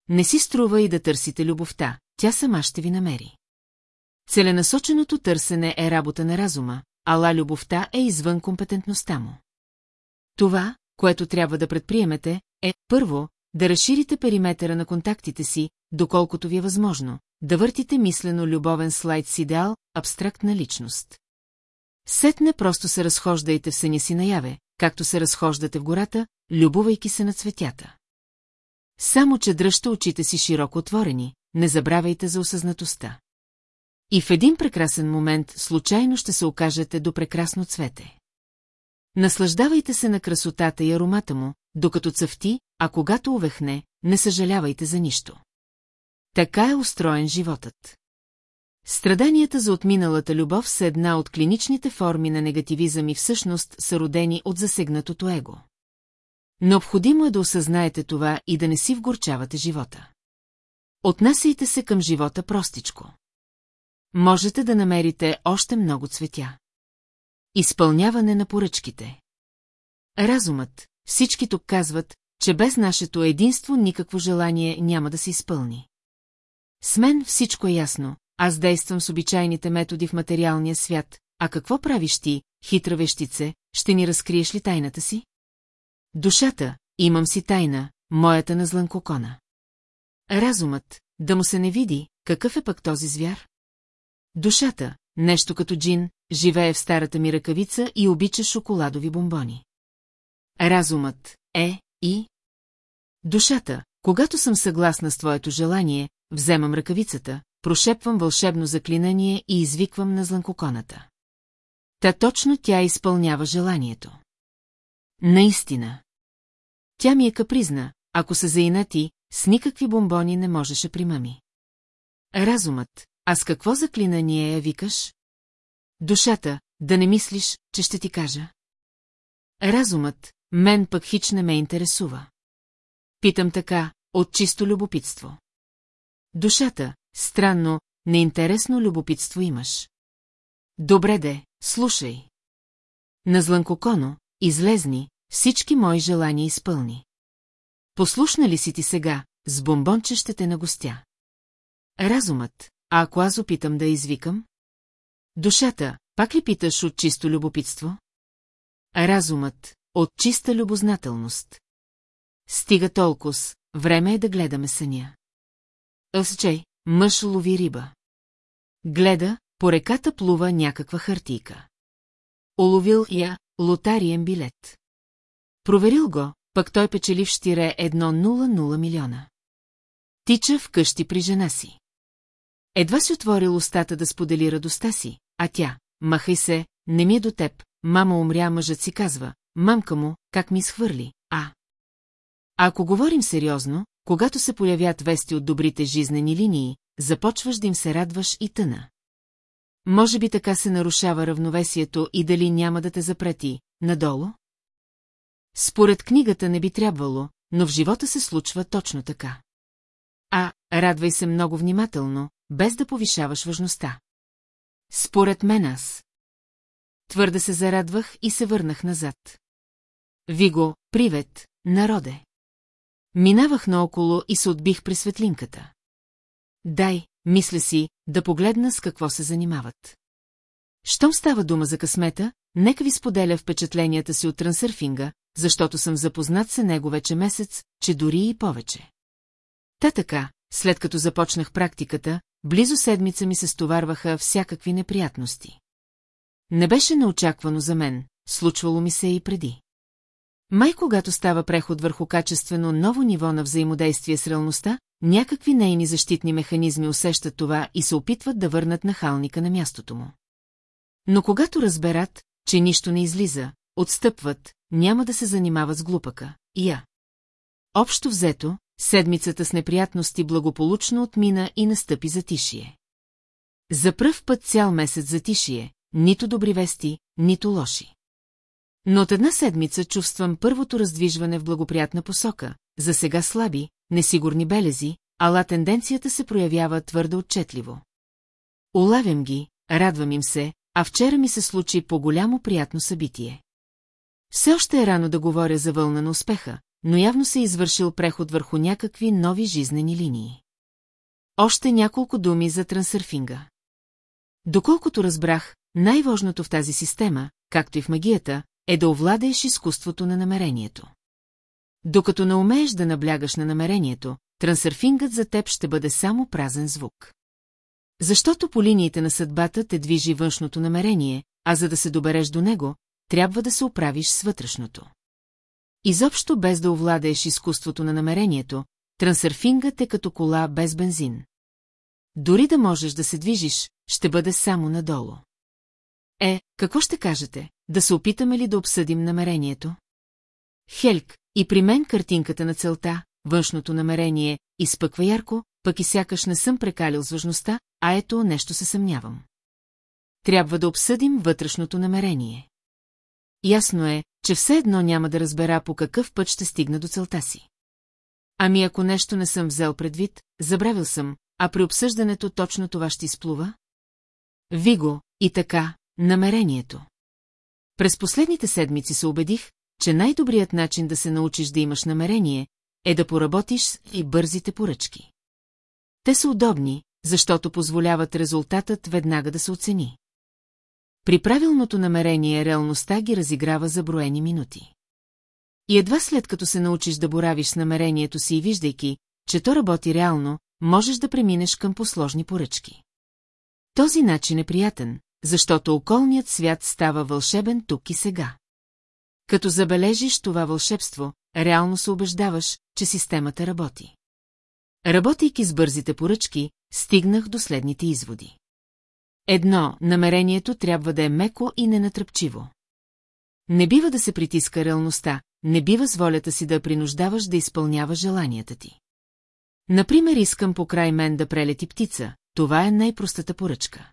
Не си струва и да търсите любовта, тя сама ще ви намери. Целенасоченото търсене е работа на разума, ала любовта е извън компетентността му. Това, което трябва да предприемете, е, първо, да разширите периметъра на контактите си, доколкото ви е възможно, да въртите мислено любовен слайд с идеал, абстрактна личност. Сетне просто се разхождайте в съня си наяве, както се разхождате в гората, любовайки се на цветята. Само, че дръжте очите си широко отворени, не забравяйте за осъзнатостта. И в един прекрасен момент случайно ще се окажете до прекрасно цвете. Наслаждавайте се на красотата и аромата му, докато цъфти, а когато увехне, не съжалявайте за нищо. Така е устроен животът. Страданията за отминалата любов са една от клиничните форми на негативизъм и всъщност са родени от засегнатото его. Необходимо е да осъзнаете това и да не си вгорчавате живота. Отнасяйте се към живота простичко. Можете да намерите още много цветя. Изпълняване на поръчките. Разумът, всички тук казват, че без нашето единство никакво желание няма да се изпълни. С мен всичко е ясно, аз действам с обичайните методи в материалния свят, а какво правиш ти, хитра вещице, ще ни разкриеш ли тайната си? Душата, имам си тайна, моята на злънкокона. Разумът, да му се не види, какъв е пък този звяр? Душата, нещо като джин, живее в старата ми ръкавица и обича шоколадови бомбони. Разумът е и... Душата, когато съм съгласна с твоето желание, вземам ръкавицата, прошепвам вълшебно заклинание и извиквам на злънкоконата. Та точно тя изпълнява желанието. Наистина. Тя ми е капризна, ако се заинати, с никакви бомбони не можеше примами. Разумът, а с какво заклинание я викаш? Душата, да не мислиш, че ще ти кажа. Разумът, мен пък хич не ме интересува. Питам така, от чисто любопитство. Душата, странно, неинтересно любопитство имаш. Добре де, слушай. На злънкоконо, излезни, всички мои желания изпълни. Послушна ли си ти сега, с бомбонче ще те нагостя? Разумът, а ако аз опитам да извикам? Душата, пак ли питаш от чисто любопитство? Разумът, от чиста любознателност. Стига толкова, време е да гледаме съня. Ъсчей, мъж лови риба. Гледа, по реката плува някаква хартийка. Оловил я лотариен билет. Проверил го, пък той печели в щире едно 0,0 милиона. Тича в къщи при жена си. Едва си отворил устата да сподели радостта си, а тя, махай се, не ми е до теб, мама умря, мъжът си казва, мамка му, как ми изхвърли, а... А ако говорим сериозно, когато се появят вести от добрите жизнени линии, започваш да им се радваш и тъна. Може би така се нарушава равновесието и дали няма да те запрети, надолу? Според книгата не би трябвало, но в живота се случва точно така. А, радвай се много внимателно, без да повишаваш важността. Според мен аз. Твърде се зарадвах и се върнах назад. Виго, привет, народе. Минавах наоколо и се отбих при светлинката. Дай, мисля си, да погледна с какво се занимават. Щом става дума за късмета, нека ви споделя впечатленията си от трансърфинга, защото съм запознат се него вече месец, че дори и повече. Та така, след като започнах практиката, близо седмица ми се стоварваха всякакви неприятности. Не беше неочаквано за мен, случвало ми се и преди. Май когато става преход върху качествено ново ниво на взаимодействие с реалността, някакви нейни защитни механизми усещат това и се опитват да върнат нахалника на мястото му. Но когато разберат, че нищо не излиза, отстъпват, няма да се занимават с глупака. И я. Общо взето, седмицата с неприятности благополучно отмина и настъпи затишие. За пръв път цял месец затишие, нито добри вести, нито лоши. Но от една седмица чувствам първото раздвижване в благоприятна посока, за сега слаби, несигурни белези, ала тенденцията се проявява твърде отчетливо. Улавям ги, радвам им се, а вчера ми се случи по-голямо приятно събитие. Все още е рано да говоря за вълна на успеха, но явно се е извършил преход върху някакви нови жизнени линии. Още няколко думи за трансърфинга. Доколкото разбрах, най-важното в тази система, както и в магията, е да овладееш изкуството на намерението. Докато не умееш да наблягаш на намерението, трансърфингът за теб ще бъде само празен звук. Защото по линиите на съдбата те движи външното намерение, а за да се добереш до него, трябва да се оправиш с вътрешното. Изобщо без да овладееш изкуството на намерението, трансърфингът е като кола без бензин. Дори да можеш да се движиш, ще бъде само надолу. Е, какво ще кажете, да се опитаме ли да обсъдим намерението? Хелк, и при мен картинката на целта, външното намерение, изпъква ярко, пък и сякаш не съм прекалил с важността, а ето нещо се съмнявам. Трябва да обсъдим вътрешното намерение. Ясно е, че все едно няма да разбера по какъв път ще стигна до целта си. Ами ако нещо не съм взел предвид, забравил съм, а при обсъждането точно това ще изплува? Виго, и така, намерението. През последните седмици се убедих, че най-добрият начин да се научиш да имаш намерение е да поработиш и бързите поръчки. Те са удобни, защото позволяват резултатът веднага да се оцени. При правилното намерение реалността ги разиграва за броени минути. И едва след като се научиш да боравиш с намерението си и виждайки, че то работи реално, можеш да преминеш към посложни поръчки. Този начин е приятен, защото околният свят става вълшебен тук и сега. Като забележиш това вълшебство, реално се убеждаваш, че системата работи. Работейки с бързите поръчки, стигнах до следните изводи. Едно, намерението трябва да е меко и ненатръпчиво. Не бива да се притиска реалността, не бива с волята си да принуждаваш да изпълнява желанията ти. Например, искам по край мен да прелети птица, това е най-простата поръчка.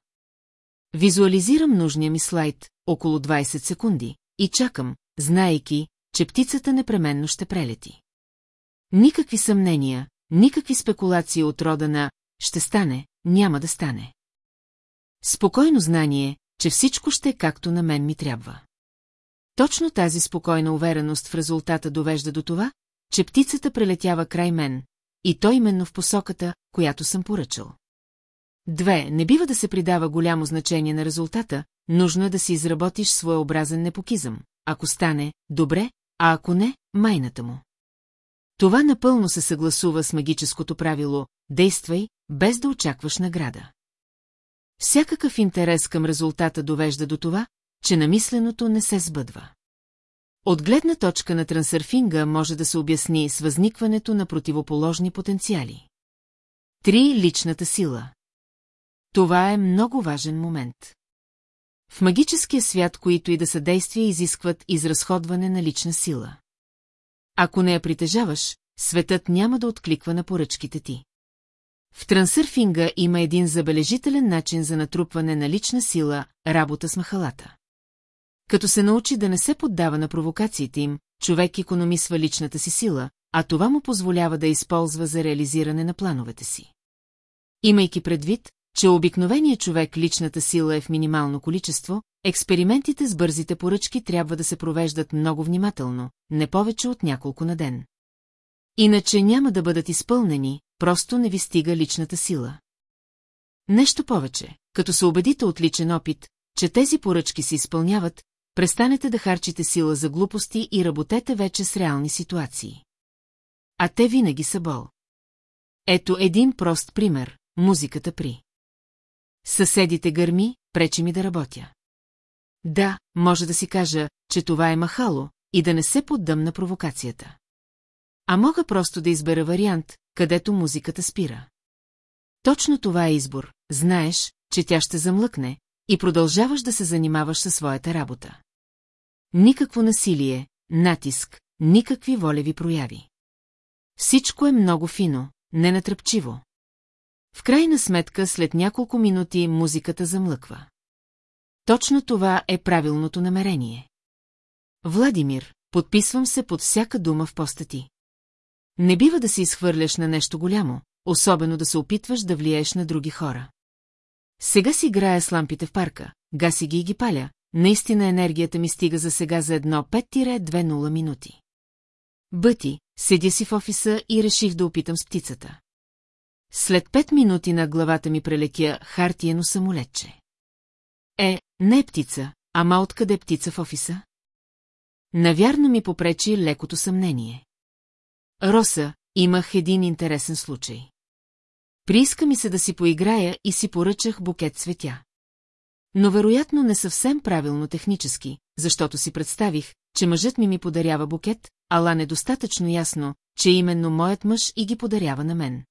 Визуализирам нужния ми слайд, около 20 секунди, и чакам, знаейки, че птицата непременно ще прелети. Никакви съмнения, никакви спекулации от рода на «ще стане», няма да стане. Спокойно знание, че всичко ще е както на мен ми трябва. Точно тази спокойна увереност в резултата довежда до това, че птицата прелетява край мен, и то именно в посоката, която съм поръчал. Две, не бива да се придава голямо значение на резултата, нужно е да си изработиш своеобразен непокизъм. Ако стане, добре, а ако не, майната му. Това напълно се съгласува с магическото правило «Действай, без да очакваш награда». Всякакъв интерес към резултата довежда до това, че намисленото не се сбъдва. От гледна точка на трансърфинга може да се обясни с възникването на противоположни потенциали. Три – личната сила. Това е много важен момент. В магическия свят, които и да са действия, изискват изразходване на лична сила. Ако не я притежаваш, светът няма да откликва на поръчките ти. В трансърфинга има един забележителен начин за натрупване на лична сила – работа с махалата. Като се научи да не се поддава на провокациите им, човек економисва личната си сила, а това му позволява да използва за реализиране на плановете си. Имайки предвид, че обикновеният човек личната сила е в минимално количество, експериментите с бързите поръчки трябва да се провеждат много внимателно, не повече от няколко на ден. Иначе няма да бъдат изпълнени, просто не ви стига личната сила. Нещо повече, като се убедите от личен опит, че тези поръчки се изпълняват, престанете да харчите сила за глупости и работете вече с реални ситуации. А те винаги са бол. Ето един прост пример – музиката при. Съседите гърми, пречи ми да работя. Да, може да си кажа, че това е махало, и да не се поддам на провокацията. А мога просто да избера вариант, където музиката спира. Точно това е избор, знаеш, че тя ще замлъкне и продължаваш да се занимаваш със своята работа. Никакво насилие, натиск, никакви волеви прояви. Всичко е много фино, ненатръпчиво. В крайна сметка, след няколко минути музиката замлъква. Точно това е правилното намерение. Владимир, подписвам се под всяка дума в постати. Не бива да се изхвърляш на нещо голямо, особено да се опитваш да влияеш на други хора. Сега си играя с лампите в парка, гаси ги и ги паля, наистина енергията ми стига за сега за едно 5-2-0 минути. Бъти, седя си в офиса и реших да опитам с птицата. След пет минути на главата ми прелетя хартиено самолетче. Е, не е птица, ама откъде е птица в офиса? Навярно ми попречи лекото съмнение. Роса, имах един интересен случай. Прииска ми се да си поиграя и си поръчах букет цветя. Но вероятно не съвсем правилно технически, защото си представих, че мъжът ми ми подарява букет, ала недостатъчно ясно, че именно моят мъж и ги подарява на мен.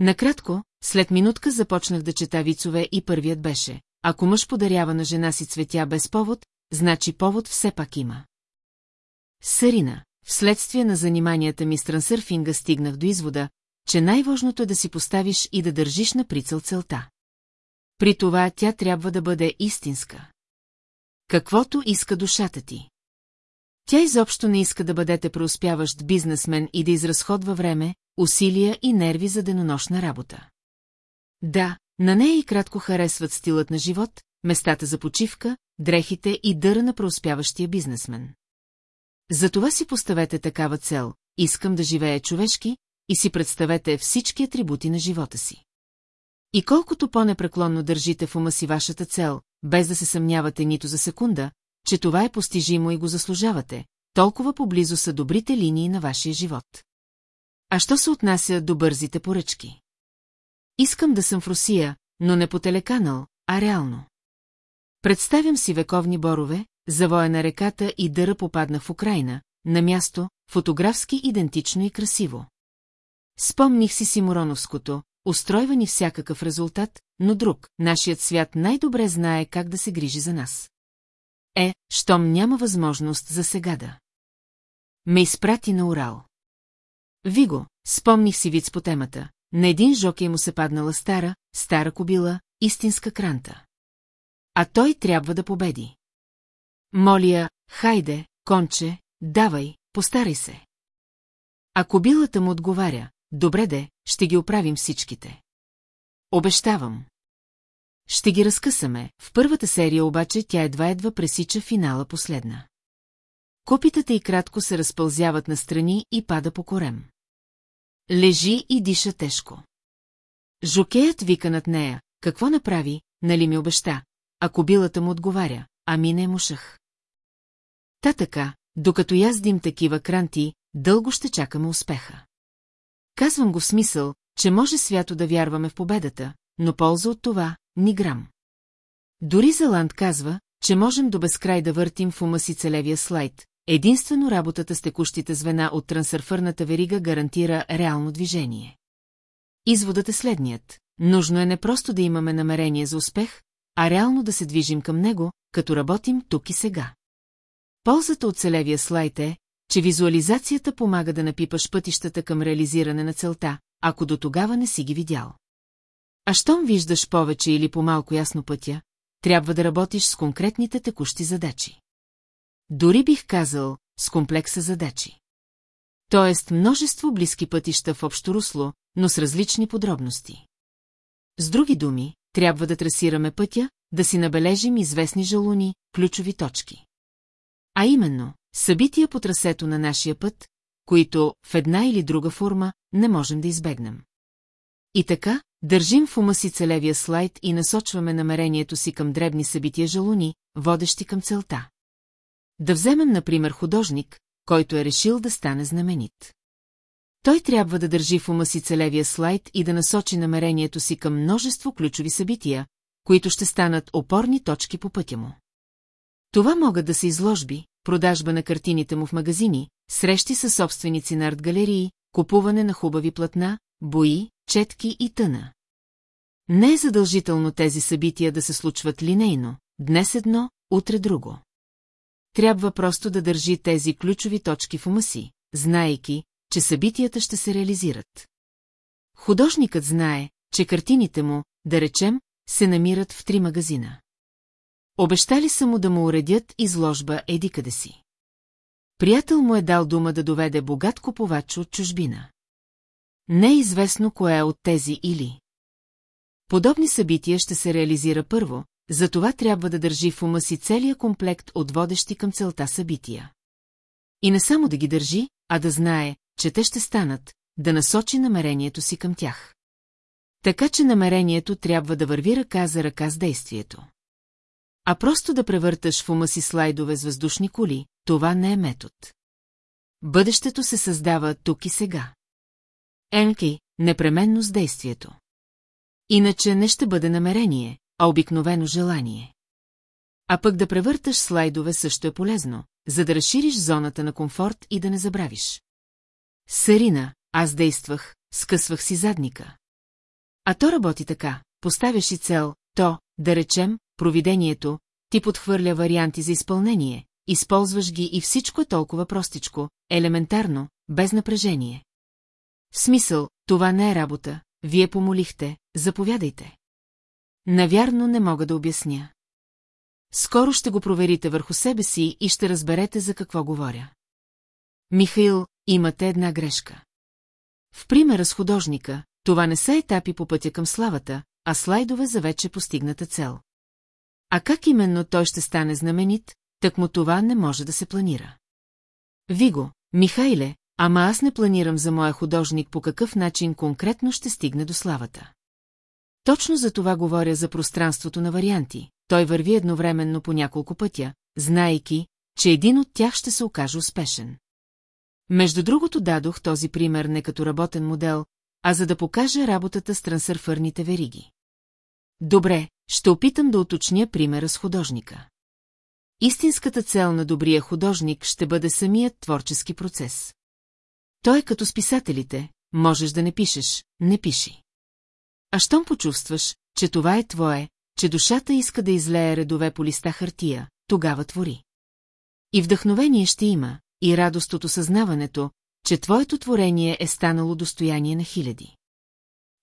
Накратко, след минутка започнах да чета вицове и първият беше. Ако мъж подарява на жена си цветя без повод, значи повод все пак има. Сарина, вследствие на заниманията ми с трансърфинга стигнах до извода, че най-важното е да си поставиш и да държиш на прицел целта. При това тя трябва да бъде истинска. Каквото иска душата ти. Тя изобщо не иска да бъдете преуспяващ бизнесмен и да изразходва време, усилия и нерви за денонощна работа. Да, на нея и кратко харесват стилът на живот, местата за почивка, дрехите и дъра на преуспяващия бизнесмен. Затова си поставете такава цел, искам да живея човешки, и си представете всички атрибути на живота си. И колкото по-непреклонно държите в ума си вашата цел, без да се съмнявате нито за секунда, че това е постижимо и го заслужавате, толкова поблизо са добрите линии на вашия живот. А що се отнася до бързите поръчки? Искам да съм в Русия, но не по телеканал, а реално. Представям си вековни борове, завоя на реката и дъра попадна в Украина, на място, фотографски идентично и красиво. Спомних си Симуроновското, устройва ни всякакъв резултат, но друг, нашият свят най-добре знае как да се грижи за нас. Е, щом няма възможност за сега да. Ме изпрати на Урал. Виго, спомних си вид по темата. На един жокей му се паднала стара, стара кобила, истинска кранта. А той трябва да победи. Молия, хайде, конче, давай, постарай се. А кобилата му отговаря, добре де, ще ги оправим всичките. Обещавам. Ще ги разкъсаме, в първата серия обаче тя едва-едва пресича финала последна. Копитата и кратко се разпълзяват настрани и пада по корем. Лежи и диша тежко. Жокеят вика над нея, какво направи, нали ми обеща, а кобилата му отговаря, ами не мушах. Та така, докато яздим такива кранти, дълго ще чакаме успеха. Казвам го в смисъл, че може свято да вярваме в победата, но полза от това – ни грам. Дори Заланд казва, че можем до безкрай да въртим в ума си целевия слайд. Единствено работата с текущите звена от трансърфърната верига гарантира реално движение. Изводът е следният. Нужно е не просто да имаме намерение за успех, а реално да се движим към него, като работим тук и сега. Ползата от целевия слайд е, че визуализацията помага да напипаш пътищата към реализиране на целта, ако до тогава не си ги видял. А щом виждаш повече или по-малко ясно пътя, трябва да работиш с конкретните текущи задачи. Дори бих казал, с комплекса задачи. Тоест множество близки пътища в общо русло, но с различни подробности. С други думи, трябва да трасираме пътя, да си набележим известни жалуни, ключови точки. А именно, събития по трасето на нашия път, които, в една или друга форма, не можем да избегнем. И така, държим в ума си целевия слайд и насочваме намерението си към дребни събития жалуни, водещи към целта. Да вземем, например, художник, който е решил да стане знаменит. Той трябва да държи в ума си целевия слайд и да насочи намерението си към множество ключови събития, които ще станат опорни точки по пътя му. Това могат да са изложби, продажба на картините му в магазини, срещи с собственици на арт-галерии, купуване на хубави платна, бои, четки и тъна. Не е задължително тези събития да се случват линейно, днес едно, утре друго. Трябва просто да държи тези ключови точки в ума си, знаейки, че събитията ще се реализират. Художникът знае, че картините му, да речем, се намират в три магазина. Обещали са му да му уредят изложба еди къде си. Приятел му е дал дума да доведе богат купувач от чужбина. Не е известно кое е от тези или. Подобни събития ще се реализира първо, затова трябва да държи в ума си целия комплект от водещи към целта събития. И не само да ги държи, а да знае, че те ще станат, да насочи намерението си към тях. Така че намерението трябва да върви ръка за ръка с действието. А просто да превърташ в ума си слайдове с въздушни коли, това не е метод. Бъдещето се създава тук и сега. Енки, непременно с действието. Иначе не ще бъде намерение, а обикновено желание. А пък да превърташ слайдове също е полезно, за да разшириш зоната на комфорт и да не забравиш. Сарина, аз действах, скъсвах си задника. А то работи така, поставяш и цел, то, да речем, провидението, ти подхвърля варианти за изпълнение, използваш ги и всичко е толкова простичко, елементарно, без напрежение. В смисъл, това не е работа, вие помолихте, заповядайте. Навярно не мога да обясня. Скоро ще го проверите върху себе си и ще разберете за какво говоря. Михаил, имате една грешка. В примера с художника, това не са етапи по пътя към славата, а слайдове за вече постигната цел. А как именно той ще стане знаменит, так му това не може да се планира. Виго, Михайле, ама аз не планирам за моя художник по какъв начин конкретно ще стигне до славата. Точно за това говоря за пространството на варианти. Той върви едновременно по няколко пътя, знаейки, че един от тях ще се окаже успешен. Между другото дадох този пример не като работен модел, а за да покажа работата с трансърфърните вериги. Добре, ще опитам да уточня примера с художника. Истинската цел на добрия художник ще бъде самият творчески процес. Той е като с писателите, можеш да не пишеш, не пиши. А щом почувстваш, че това е твое, че душата иска да излее редове по листа хартия, тогава твори. И вдъхновение ще има, и радост от осъзнаването, че твоето творение е станало достояние на хиляди.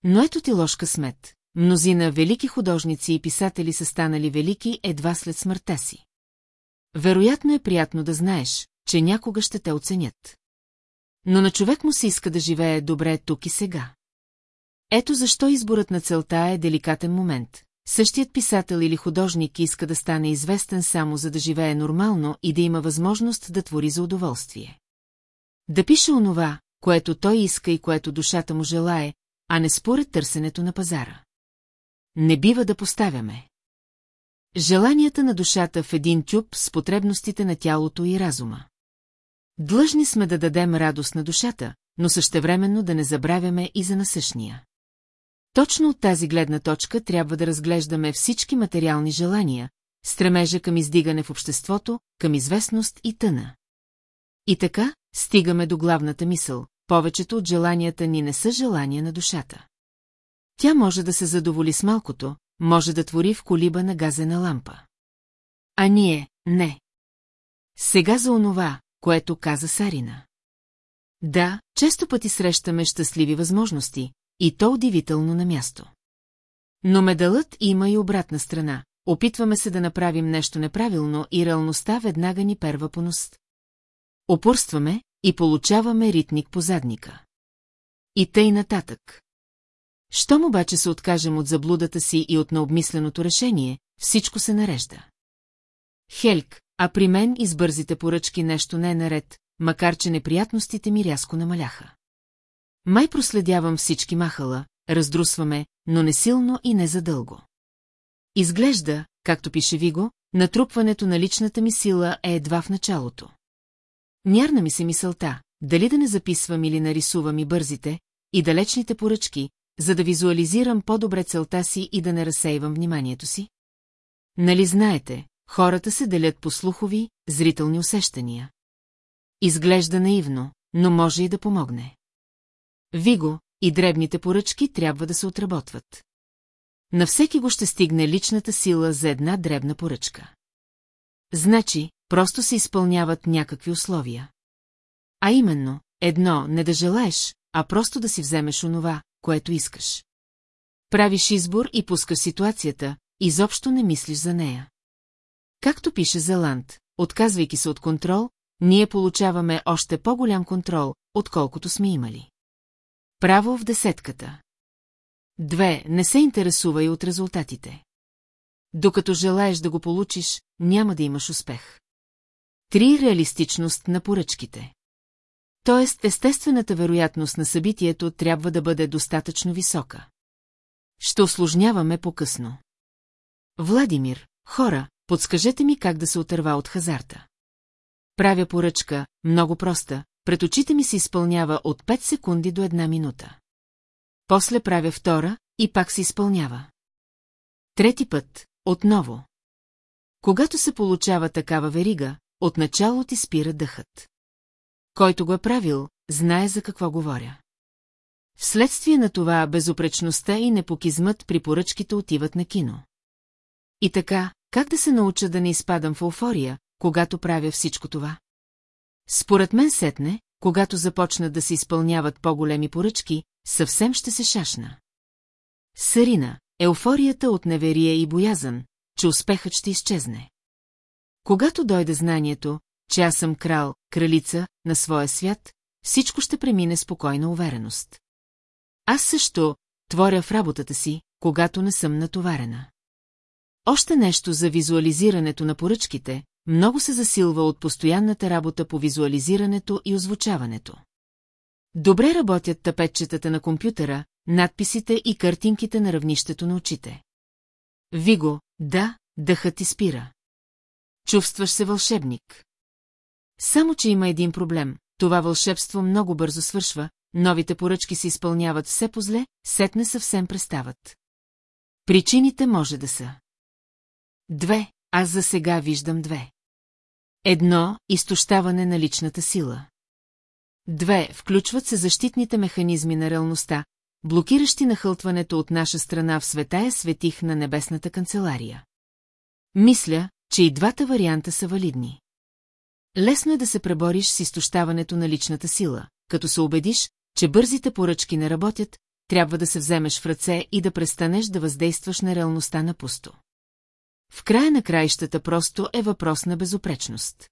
Но ето ти ложка смет. Мнозина велики художници и писатели са станали велики едва след смъртта си. Вероятно е приятно да знаеш, че някога ще те оценят. Но на човек му се иска да живее добре тук и сега. Ето защо изборът на целта е деликатен момент. Същият писател или художник иска да стане известен само за да живее нормално и да има възможност да твори за удоволствие. Да пише онова, което той иска и което душата му желае, а не според търсенето на пазара. Не бива да поставяме. Желанията на душата в един тюб с потребностите на тялото и разума. Длъжни сме да дадем радост на душата, но същевременно да не забравяме и за насъщния. Точно от тази гледна точка трябва да разглеждаме всички материални желания, стремежа към издигане в обществото, към известност и тъна. И така, стигаме до главната мисъл. Повечето от желанията ни не са желания на душата. Тя може да се задоволи с малкото, може да твори в колиба на газена лампа. А ние – не. Сега за онова, което каза Сарина. Да, често пъти срещаме щастливи възможности, и то удивително на място. Но медалът има и обратна страна. Опитваме се да направим нещо неправилно и реалността веднага ни перва по ност. Опорстваме и получаваме ритник по задника. И тъй нататък. Щом обаче се откажем от заблудата си и от необмисленото решение, всичко се нарежда. Хелк, а при мен и с бързите поръчки нещо не е наред, макар че неприятностите ми рязко намаляха. Май проследявам всички махала, раздрусваме, но не силно и не задълго. Изглежда, както пише Виго, натрупването на личната ми сила е едва в началото. Нярна ми се мисълта, дали да не записвам или нарисувам и бързите, и далечните поръчки, за да визуализирам по-добре целта си и да не разсейвам вниманието си? Нали знаете, хората се делят по слухови, зрителни усещания. Изглежда наивно, но може и да помогне. Виго и дребните поръчки трябва да се отработват. На всеки го ще стигне личната сила за една дребна поръчка. Значи, просто се изпълняват някакви условия. А именно, едно, не да желаеш, а просто да си вземеш онова, което искаш. Правиш избор и пускаш ситуацията, изобщо не мислиш за нея. Както пише Зеланд, отказвайки се от контрол, ние получаваме още по-голям контрол, отколкото сме имали. Право в десетката. Две, не се интересувай от резултатите. Докато желаеш да го получиш, няма да имаш успех. Три, реалистичност на поръчките. Тоест, естествената вероятност на събитието трябва да бъде достатъчно висока. Ще осложняваме по-късно. Владимир, хора, подскажете ми как да се отърва от хазарта. Правя поръчка, много проста, пред очите ми се изпълнява от 5 секунди до една минута. После правя втора и пак се изпълнява. Трети път, отново. Когато се получава такава верига, отначало ти спира дъхът. Който го е правил, знае за какво говоря. Вследствие на това безопречността и непокизмът при поръчките отиват на кино. И така, как да се науча да не изпадам в еуфория, когато правя всичко това? Според мен сетне, когато започнат да се изпълняват по-големи поръчки, съвсем ще се шашна. Сарина, еуфорията от неверие и боязън, че успехът ще изчезне. Когато дойде знанието, че аз съм крал, кралица на своя свят, всичко ще премине спокойна увереност. Аз също творя в работата си, когато не съм натоварена. Още нещо за визуализирането на поръчките, много се засилва от постоянната работа по визуализирането и озвучаването. Добре работят тапетчетата на компютъра, надписите и картинките на равнището на очите. Виго, да, дъхът ти спира. Чувстваш се вълшебник. Само, че има един проблем. Това вълшебство много бързо свършва, новите поръчки се изпълняват все по-зле, сетне съвсем престават. Причините може да са. Две, аз за сега виждам две. Едно – изтощаване на личната сила. Две – включват се защитните механизми на реалността, блокиращи нахълтването от наша страна в светая светих на небесната канцелария. Мисля, че и двата варианта са валидни. Лесно е да се пребориш с изтощаването на личната сила, като се убедиш, че бързите поръчки не работят, трябва да се вземеш в ръце и да престанеш да въздействаш на реалността на пусто. В края на краищата просто е въпрос на безопречност.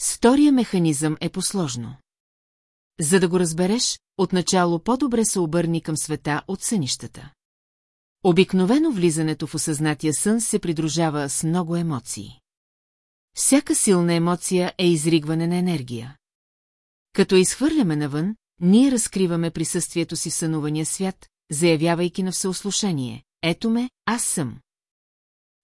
Втория механизъм е посложно. За да го разбереш, отначало по-добре се обърни към света от сънищата. Обикновено влизането в осъзнатия сън се придружава с много емоции. Всяка силна емоция е изригване на енергия. Като изхвърляме навън, ние разкриваме присъствието си в сънувания свят, заявявайки на всеослушание. Ето ме, аз съм.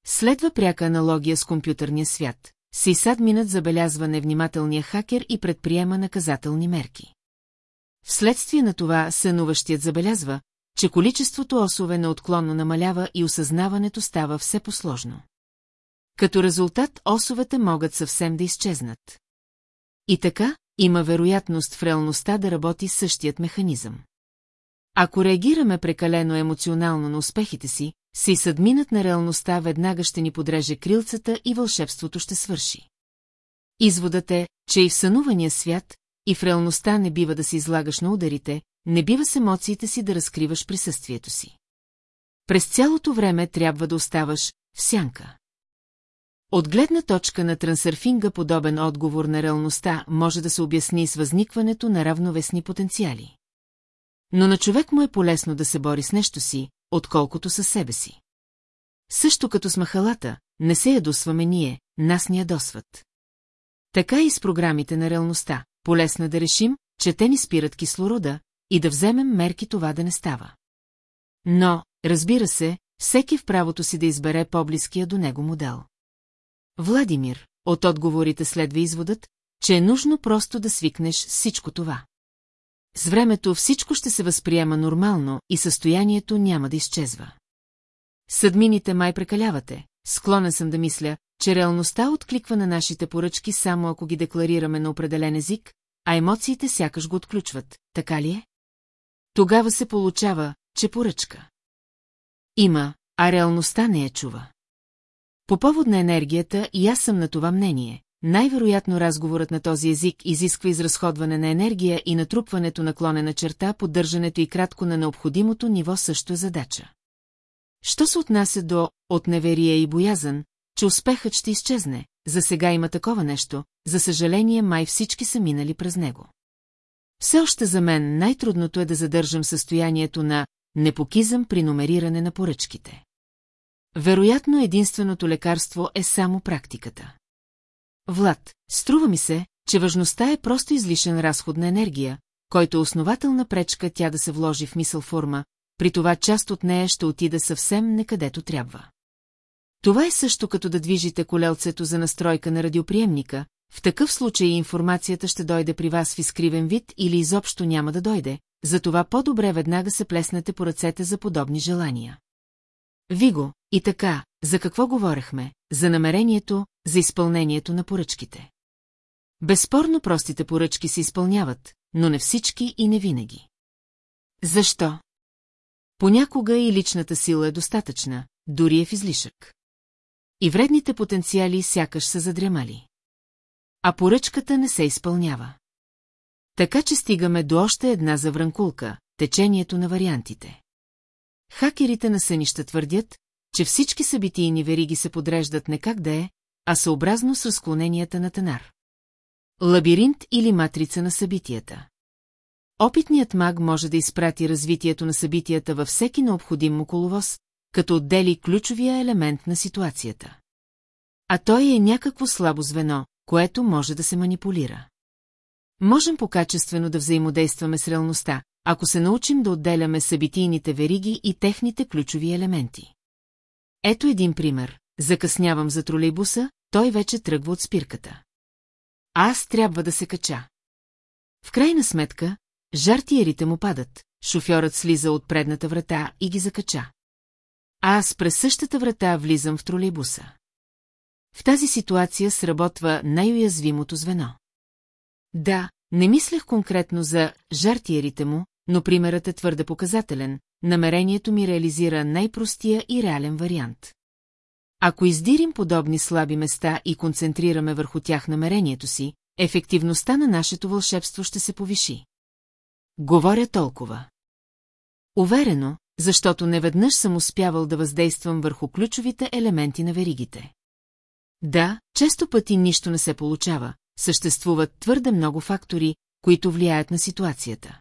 Следва пряка аналогия с компютърния свят. Сейсадминът забелязва невнимателния хакер и предприема наказателни мерки. Вследствие на това сънуващият забелязва, че количеството осове неотклонно намалява и осъзнаването става все посложно. Като резултат осовете могат съвсем да изчезнат. И така, има вероятност в реалността да работи същият механизъм. Ако реагираме прекалено емоционално на успехите си, се и съдминът на реалността веднага ще ни подреже крилцата и вълшебството ще свърши. Изводът е, че и в сънувания свят, и в реалността не бива да се излагаш на ударите, не бива с емоциите си да разкриваш присъствието си. През цялото време трябва да оставаш в сянка. От гледна точка на трансърфинга подобен отговор на реалността може да се обясни с възникването на равновесни потенциали. Но на човек му е полезно да се бори с нещо си, отколкото със себе си. Също като с махалата, не се ядосваме ние, нас ни ядосват. Така и с програмите на реалността, полезно е да решим, че те ни спират кислорода и да вземем мерки това да не става. Но, разбира се, всеки в правото си да избере по-близкия до него модел. Владимир, от отговорите следва изводът, че е нужно просто да свикнеш всичко това. С времето всичко ще се възприема нормално и състоянието няма да изчезва. Съдмините май прекалявате, склонен съм да мисля, че реалността откликва на нашите поръчки само ако ги декларираме на определен език, а емоциите сякаш го отключват, така ли е? Тогава се получава, че поръчка. Има, а реалността не я чува. По повод на енергията и аз съм на това мнение. Най-вероятно разговорът на този език изисква изразходване на енергия и натрупването на клонена черта, поддържането и кратко на необходимото ниво също е задача. Що се отнася до от неверие и боязън, че успехът ще изчезне, за сега има такова нещо, за съжаление май всички са минали през него. Все още за мен най-трудното е да задържам състоянието на непокизъм при номериране на поръчките. Вероятно единственото лекарство е само практиката. Влад, струва ми се, че важността е просто излишен разход на енергия, който е основателна пречка тя да се вложи в мисъл форма, при това част от нея ще отида съвсем некъдето трябва. Това е също като да движите колелцето за настройка на радиоприемника, в такъв случай информацията ще дойде при вас в изкривен вид или изобщо няма да дойде, затова по-добре веднага се плеснете по ръцете за подобни желания. Виго, и така, за какво говорехме? За намерението, за изпълнението на поръчките. Безспорно простите поръчки се изпълняват, но не всички и не винаги. Защо? Понякога и личната сила е достатъчна, дори е в излишък. И вредните потенциали сякаш са задрямали. А поръчката не се изпълнява. Така че стигаме до още една завранкулка – течението на вариантите. Хакерите на сънища твърдят, че всички събитийни вериги се подреждат не как да е, а съобразно с разклоненията на Танар. Лабиринт или матрица на събитията. Опитният маг може да изпрати развитието на събитията във всеки необходим му коловоз, като отдели ключовия елемент на ситуацията. А той е някакво слабо звено, което може да се манипулира. Можем по-качествено да взаимодействаме с реалността, ако се научим да отделяме събитийните вериги и техните ключови елементи. Ето един пример. Закъснявам за тролейбуса, той вече тръгва от спирката. Аз трябва да се кача. В крайна сметка, жартиерите му падат, шофьорът слиза от предната врата и ги закача. Аз през същата врата влизам в тролейбуса. В тази ситуация сработва най-уязвимото звено. Да, не мислех конкретно за жартиерите му, но примерът е твърде показателен, намерението ми реализира най-простия и реален вариант. Ако издирим подобни слаби места и концентрираме върху тях намерението си, ефективността на нашето вълшебство ще се повиши. Говоря толкова. Уверено, защото неведнъж съм успявал да въздействам върху ключовите елементи на веригите. Да, често пъти нищо не се получава, съществуват твърде много фактори, които влияят на ситуацията.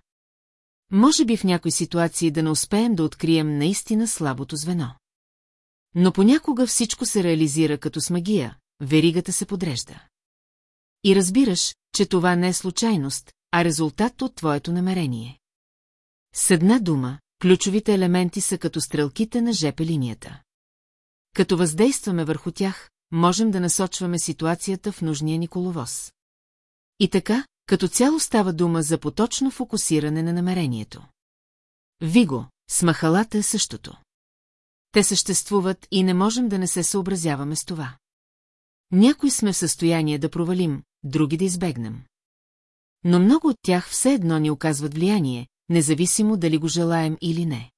Може би в някои ситуации да не успеем да открием наистина слабото звено. Но понякога всичко се реализира като с магия, веригата се подрежда. И разбираш, че това не е случайност, а резултат от твоето намерение. С една дума, ключовите елементи са като стрелките на ЖП линията. Като въздействаме върху тях, можем да насочваме ситуацията в нужния ни коловоз. И така, като цяло става дума за поточно фокусиране на намерението. Виго, с махалата е същото. Те съществуват и не можем да не се съобразяваме с това. Някои сме в състояние да провалим, други да избегнем. Но много от тях все едно ни оказват влияние, независимо дали го желаем или не.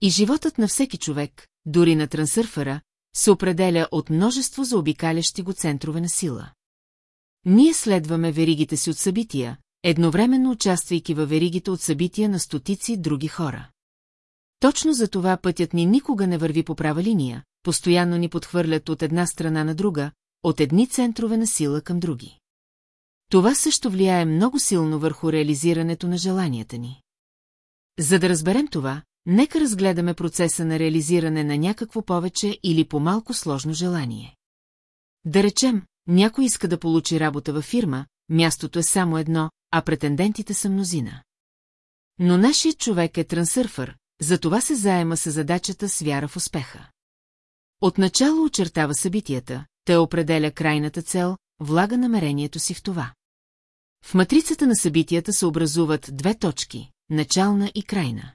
И животът на всеки човек, дори на трансърфера, се определя от множество заобикалящи го центрове на сила. Ние следваме веригите си от събития, едновременно участвайки във веригите от събития на стотици други хора. Точно за това пътят ни никога не върви по права линия, постоянно ни подхвърлят от една страна на друга, от едни центрове на сила към други. Това също влияе много силно върху реализирането на желанията ни. За да разберем това, нека разгледаме процеса на реализиране на някакво повече или по-малко сложно желание. Да речем, някой иска да получи работа във фирма, мястото е само едно, а претендентите са мнозина. Но нашият човек е трансърфър, затова се заема с задачата с вяра в успеха. Отначало очертава събитията, те определя крайната цел, влага намерението си в това. В матрицата на събитията се образуват две точки – начална и крайна.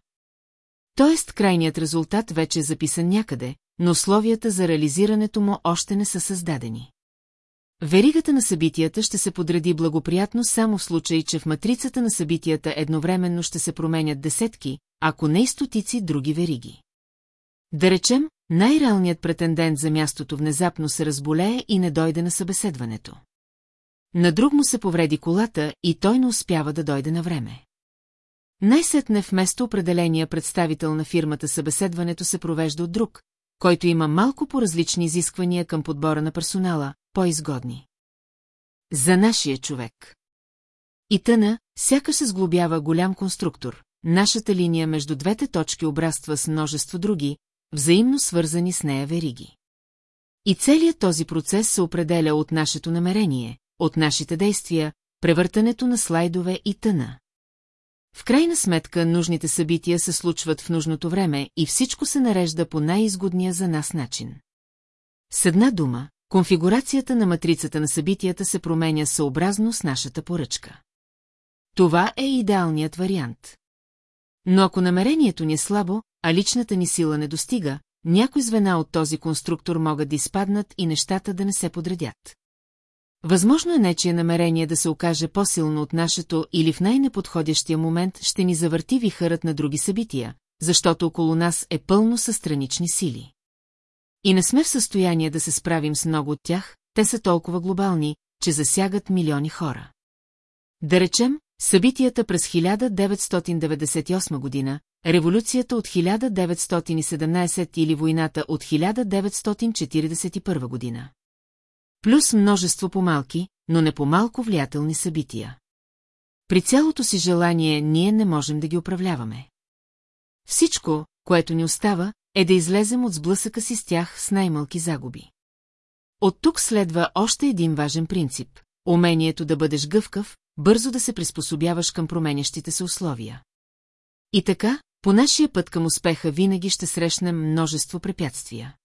Тоест крайният резултат вече е записан някъде, но условията за реализирането му още не са създадени. Веригата на събитията ще се подреди благоприятно само в случай, че в матрицата на събитията едновременно ще се променят десетки, ако не и стотици други вериги. Да речем, най-реалният претендент за мястото внезапно се разболее и не дойде на събеседването. На друг му се повреди колата и той не успява да дойде на време. Най-сетне вместо определения представител на фирмата събеседването се провежда от друг, който има малко по-различни изисквания към подбора на персонала, по-изгодни. За нашия човек. И тъна, сякаш се сглобява голям конструктор. Нашата линия между двете точки обраства с множество други, взаимно свързани с нея вериги. И целият този процес се определя от нашето намерение, от нашите действия, превъртането на слайдове и тъна. В крайна сметка нужните събития се случват в нужното време и всичко се нарежда по най-изгодния за нас начин. С една дума, конфигурацията на матрицата на събитията се променя съобразно с нашата поръчка. Това е идеалният вариант. Но ако намерението ни е слабо, а личната ни сила не достига, някои звена от този конструктор могат да изпаднат и нещата да не се подредят. Възможно е нечие намерение да се окаже по-силно от нашето или в най-неподходящия момент ще ни завърти вихърът на други събития, защото около нас е пълно със странични сили. И не сме в състояние да се справим с много от тях, те са толкова глобални, че засягат милиони хора. Да речем, събитията през 1998 година, революцията от 1917 или войната от 1941 година. Плюс множество по-малки, но не по-малко влиятелни събития. При цялото си желание ние не можем да ги управляваме. Всичко, което ни остава, е да излезем от сблъсъка си с тях с най-малки загуби. От тук следва още един важен принцип – умението да бъдеш гъвкав, бързо да се приспособяваш към променящите се условия. И така, по нашия път към успеха винаги ще срещнем множество препятствия.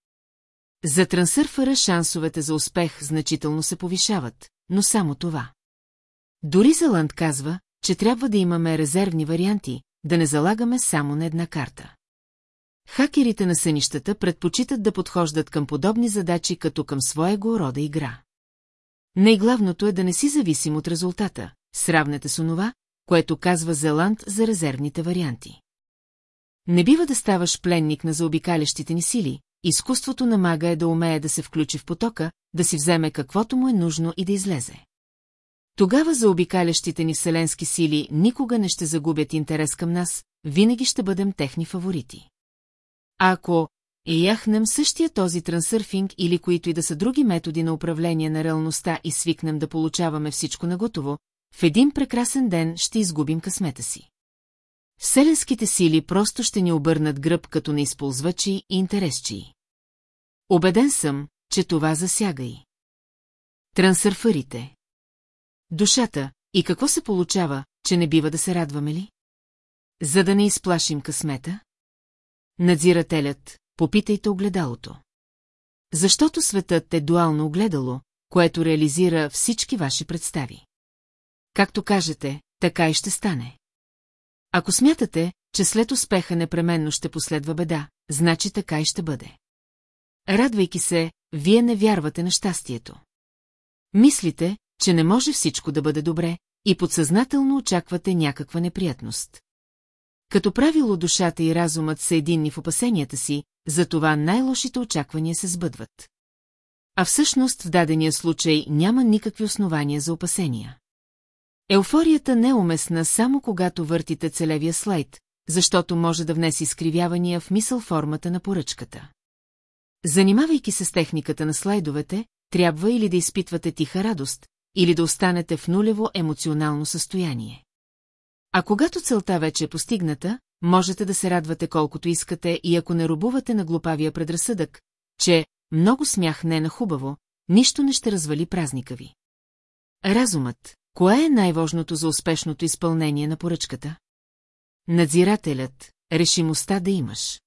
За трансърфъра шансовете за успех значително се повишават, но само това. Дори Заланд казва, че трябва да имаме резервни варианти, да не залагаме само на една карта. Хакерите на сънищата предпочитат да подхождат към подобни задачи като към своего рода игра. Най-главното е да не си зависим от резултата, сравнете с онова, което казва Зеланд за резервните варианти. Не бива да ставаш пленник на заобикалящите ни сили, изкуството на мага е да умее да се включи в потока, да си вземе каквото му е нужно и да излезе. Тогава заобикалящите ни вселенски сили никога не ще загубят интерес към нас, винаги ще бъдем техни фаворити. А ако яхнем същия този трансърфинг или които и да са други методи на управление на реалността и свикнем да получаваме всичко наготово, в един прекрасен ден ще изгубим късмета си. Вселенските сили просто ще ни обърнат гръб като неизползвачи и интересчи. Обеден съм, че това засяга и. Трансърфърите. Душата, и какво се получава, че не бива да се радваме ли? За да не изплашим късмета? Надзирателят, попитайте огледалото. Защото светът е дуално огледало, което реализира всички ваши представи. Както кажете, така и ще стане. Ако смятате, че след успеха непременно ще последва беда, значи така и ще бъде. Радвайки се, вие не вярвате на щастието. Мислите, че не може всичко да бъде добре и подсъзнателно очаквате някаква неприятност. Като правило душата и разумът са единни в опасенията си, затова най-лошите очаквания се сбъдват. А всъщност в дадения случай няма никакви основания за опасения. Еуфорията не е уместна само когато въртите целевия слайд, защото може да внеси изкривявания в мисъл формата на поръчката. Занимавайки се с техниката на слайдовете, трябва или да изпитвате тиха радост, или да останете в нулево емоционално състояние. А когато целта вече е постигната, можете да се радвате колкото искате и ако не рубувате на глупавия предразсъдък, че много смях не е на хубаво, нищо не ще развали празника ви. Разумът, Кое е най-важното за успешното изпълнение на поръчката? Надзирателят, решимостта да имаш.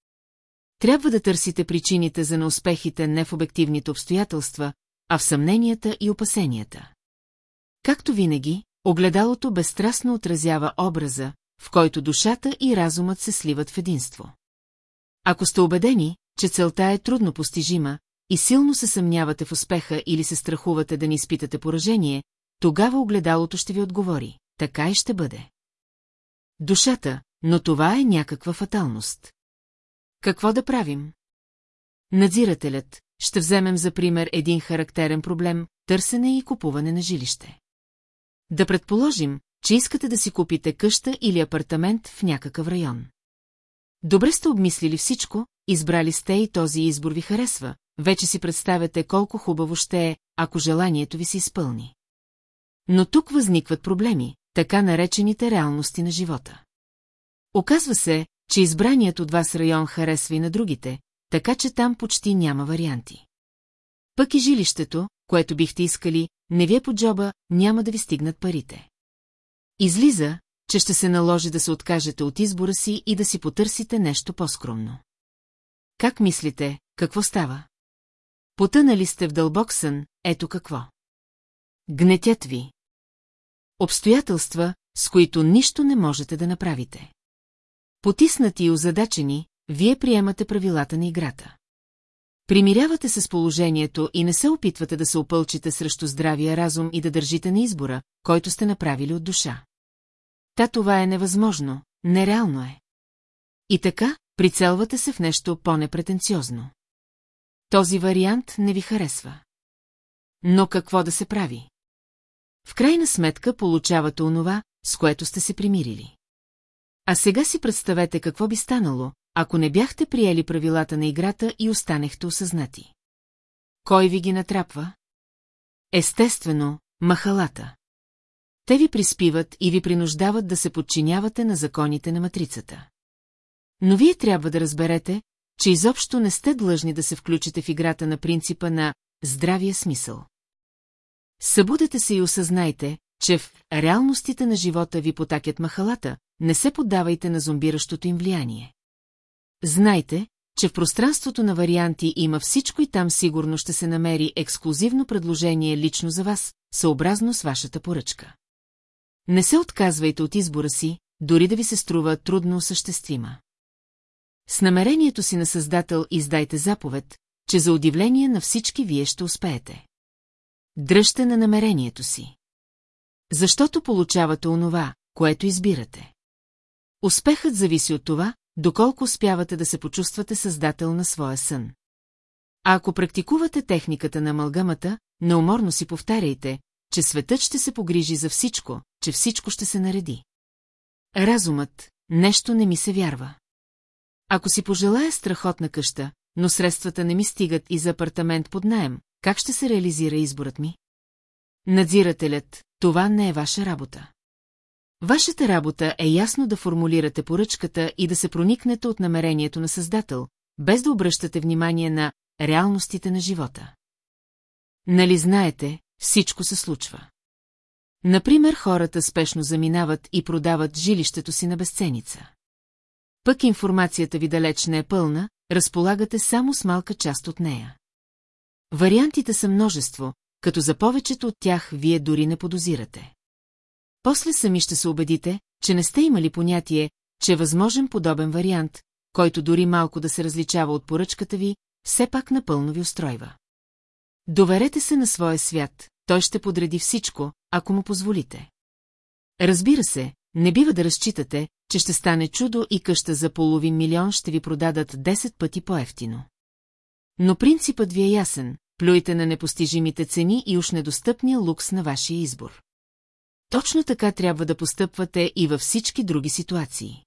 Трябва да търсите причините за неуспехите не в обективните обстоятелства, а в съмненията и опасенията. Както винаги, огледалото безстрастно отразява образа, в който душата и разумът се сливат в единство. Ако сте убедени, че целта е трудно постижима и силно се съмнявате в успеха или се страхувате да не изпитате поражение, тогава огледалото ще ви отговори. Така и ще бъде. Душата, но това е някаква фаталност. Какво да правим? Надзирателят, ще вземем за пример един характерен проблем – търсене и купуване на жилище. Да предположим, че искате да си купите къща или апартамент в някакъв район. Добре сте обмислили всичко, избрали сте и този избор ви харесва, вече си представяте колко хубаво ще е, ако желанието ви се изпълни. Но тук възникват проблеми, така наречените реалности на живота. Оказва се, че избраният от вас район харесва и на другите, така че там почти няма варианти. Пък и жилището, което бихте искали, не ви е по джоба, няма да ви стигнат парите. Излиза, че ще се наложи да се откажете от избора си и да си потърсите нещо по-скромно. Как мислите, какво става? Потънали сте в дълбок сън, ето какво. Гнетят ви. Обстоятелства, с които нищо не можете да направите. Потиснати и озадачени, вие приемате правилата на играта. Примирявате се с положението и не се опитвате да се опълчите срещу здравия разум и да държите на избора, който сте направили от душа. Та това е невъзможно, нереално е. И така, прицелвате се в нещо по-непретенциозно. Този вариант не ви харесва. Но какво да се прави? В крайна сметка получавате онова, с което сте се примирили. А сега си представете какво би станало, ако не бяхте приели правилата на играта и останехте осъзнати. Кой ви ги натрапва? Естествено, махалата. Те ви приспиват и ви принуждават да се подчинявате на законите на матрицата. Но вие трябва да разберете, че изобщо не сте длъжни да се включите в играта на принципа на здравия смисъл. Събудете се и осъзнайте, че в реалностите на живота ви потакят махалата, не се поддавайте на зомбиращото им влияние. Знайте, че в пространството на варианти има всичко и там сигурно ще се намери ексклюзивно предложение лично за вас, съобразно с вашата поръчка. Не се отказвайте от избора си, дори да ви се струва трудно осъществима. С намерението си на Създател издайте заповед, че за удивление на всички вие ще успеете. Дръжте на намерението си. Защото получавате онова, което избирате. Успехът зависи от това, доколко успявате да се почувствате създател на своя сън. А ако практикувате техниката на амалгамата, неуморно си повтаряйте, че светът ще се погрижи за всичко, че всичко ще се нареди. Разумът, нещо не ми се вярва. Ако си пожелая страхотна къща, но средствата не ми стигат и за апартамент под наем, как ще се реализира изборът ми? Надзирателят, това не е ваша работа. Вашата работа е ясно да формулирате поръчката и да се проникнете от намерението на Създател, без да обръщате внимание на реалностите на живота. Нали знаете, всичко се случва. Например, хората спешно заминават и продават жилището си на безценица. Пък информацията ви далеч не е пълна, разполагате само с малка част от нея. Вариантите са множество, като за повечето от тях вие дори не подозирате. После сами ще се убедите, че не сте имали понятие, че е възможен подобен вариант, който дори малко да се различава от поръчката ви, все пак напълно ви устройва. Доверете се на своя свят, той ще подреди всичко, ако му позволите. Разбира се, не бива да разчитате, че ще стане чудо и къща за половин милион ще ви продадат 10 пъти по-ефтино. Но принципът ви е ясен, плюйте на непостижимите цени и уж недостъпния лукс на вашия избор. Точно така трябва да постъпвате и във всички други ситуации.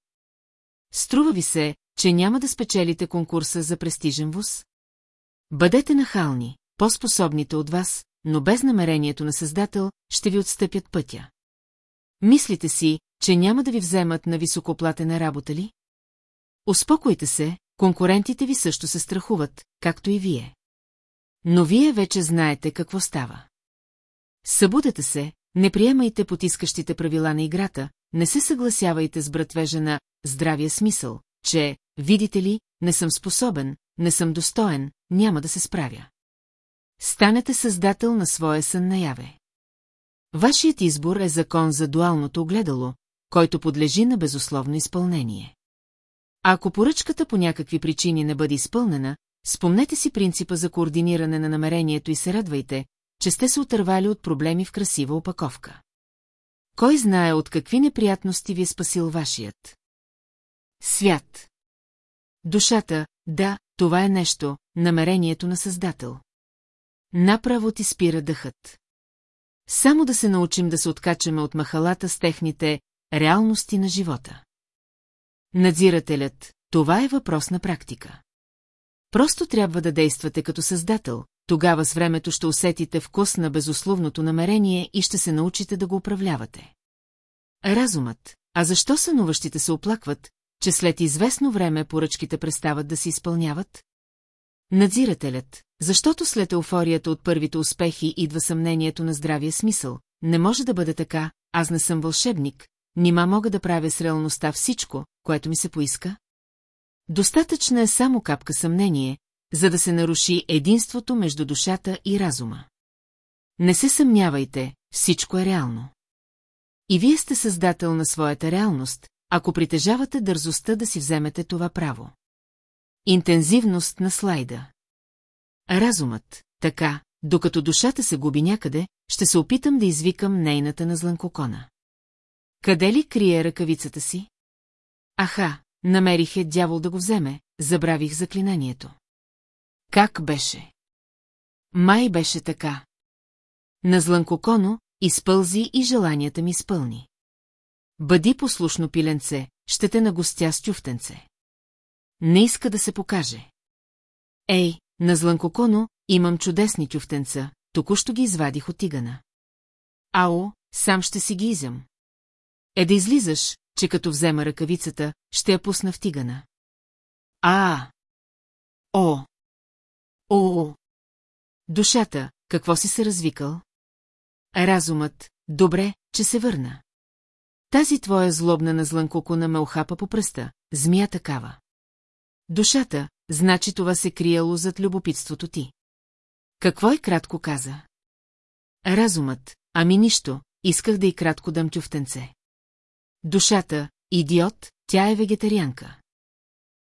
Струва ви се, че няма да спечелите конкурса за престижен вуз? Бъдете нахални, по-способните от вас, но без намерението на Създател ще ви отстъпят пътя. Мислите си, че няма да ви вземат на високоплатена работа ли? Успокойте се, конкурентите ви също се страхуват, както и вие. Но вие вече знаете какво става. Събудете се, не приемайте потискащите правила на играта, не се съгласявайте с братвежа на здравия смисъл, че, видите ли, не съм способен, не съм достоен, няма да се справя. Станете създател на своя сън наяве. Вашият избор е закон за дуалното огледало, който подлежи на безусловно изпълнение. Ако поръчката по някакви причини не бъде изпълнена, спомнете си принципа за координиране на намерението и се радвайте, че сте се отървали от проблеми в красива опаковка. Кой знае от какви неприятности ви е спасил вашият? Свят. Душата, да, това е нещо, намерението на Създател. Направо ти спира дъхът. Само да се научим да се откачаме от махалата с техните реалности на живота. Надзирателят, това е въпрос на практика. Просто трябва да действате като създател, тогава с времето ще усетите вкус на безусловното намерение и ще се научите да го управлявате. Разумът, а защо сънуващите се оплакват, че след известно време поръчките престават да се изпълняват? Надзирателят, защото след еуфорията от първите успехи идва съмнението на здравия смисъл. Не може да бъде така, аз не съм вълшебник, нима мога да правя с реалността всичко, което ми се поиска? Достатъчна е само капка съмнение, за да се наруши единството между душата и разума. Не се съмнявайте, всичко е реално. И вие сте създател на своята реалност, ако притежавате дързостта да си вземете това право. Интензивност на слайда. Разумът, така, докато душата се губи някъде, ще се опитам да извикам нейната на злънкокона. Къде ли крие ръкавицата си? Аха, намерих е дявол да го вземе, забравих заклинанието. Как беше? Май беше така. На злънкоконо изпълзи и желанията ми изпълни. Бъди послушно пиленце, ще те нагостя с тюфтенце. Не иска да се покаже. Ей, на злънкоконо имам чудесни тюфтенца, току-що ги извадих от тигана. Ао, сам ще си ги изям. Е да излизаш, че като взема ръкавицата, ще я пусна в тигана. А! О! О! Душата, какво си се развикал? Разумът, добре, че се върна. Тази твоя злобна на злънкокона ме охапа по пръста, змия такава. Душата, значи това се криело зад любопитството ти. Какво и кратко каза? Разумът, ами нищо, исках да и кратко дам тюфтенце. Душата, идиот, тя е вегетарианка.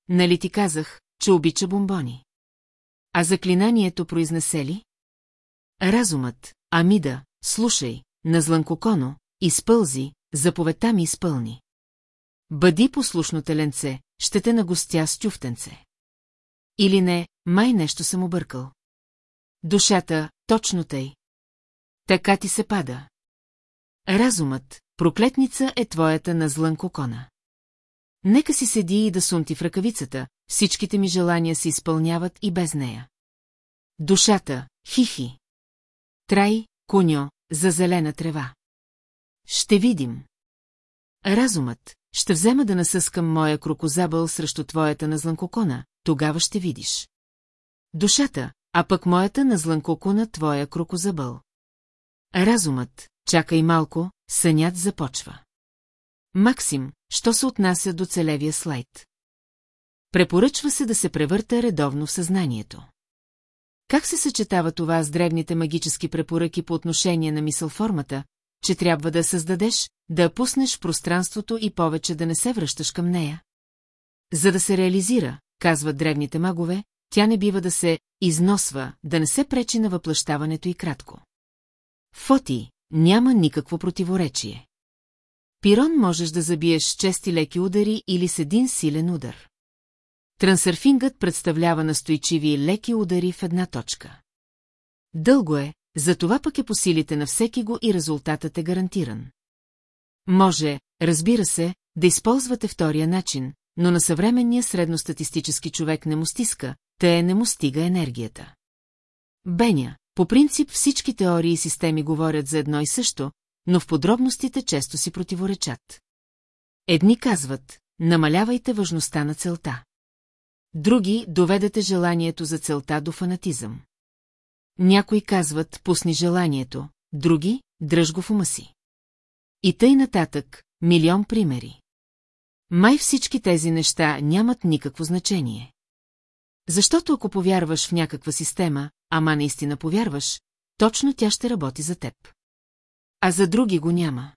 Нали ти казах, че обича бомбони? А заклинанието произнесе ли? Разумът, ами да, слушай, на злънкоконо, изпълзи, заповедта ми изпълни. Бъди послушно теленце, ще те нагостя с тюфтенце. Или не, май нещо съм объркал. Душата, точно тъй. Така ти се пада. Разумът, проклетница е твоята на злън кокона. Нека си седи и да сунти в ръкавицата, всичките ми желания се изпълняват и без нея. Душата, хихи. Трай, куньо, за зелена трева. Ще видим. Разумът, ще взема да насъскам моя крокозабъл срещу твоята на злънкокона, тогава ще видиш. Душата, а пък моята на злънкокона твоя крокозабъл. Разумът, чакай малко, сънят започва. Максим, що се отнася до целевия слайд? Препоръчва се да се превърта редовно в съзнанието. Как се съчетава това с древните магически препоръки по отношение на мисълформата, че трябва да я създадеш, да пуснеш пространството и повече да не се връщаш към нея? За да се реализира, казват древните магове, тя не бива да се износва, да не се пречи на въплащаването и кратко. Фоти, няма никакво противоречие. Пирон можеш да забиеш с чести леки удари или с един силен удар. Трансърфингът представлява настойчиви леки удари в една точка. Дълго е, затова пък е по силите на всеки го и резултатът е гарантиран. Може, разбира се, да използвате втория начин, но на съвременния средностатистически човек не му стиска, те не му стига енергията. Беня, по принцип всички теории и системи говорят за едно и също, но в подробностите често си противоречат. Едни казват, намалявайте важността на целта. Други доведете желанието за целта до фанатизъм. Някои казват, пусни желанието, други, дръж го в ума си. И тъй нататък, милион примери. Май всички тези неща нямат никакво значение. Защото ако повярваш в някаква система, ама наистина повярваш, точно тя ще работи за теб. А за други го няма.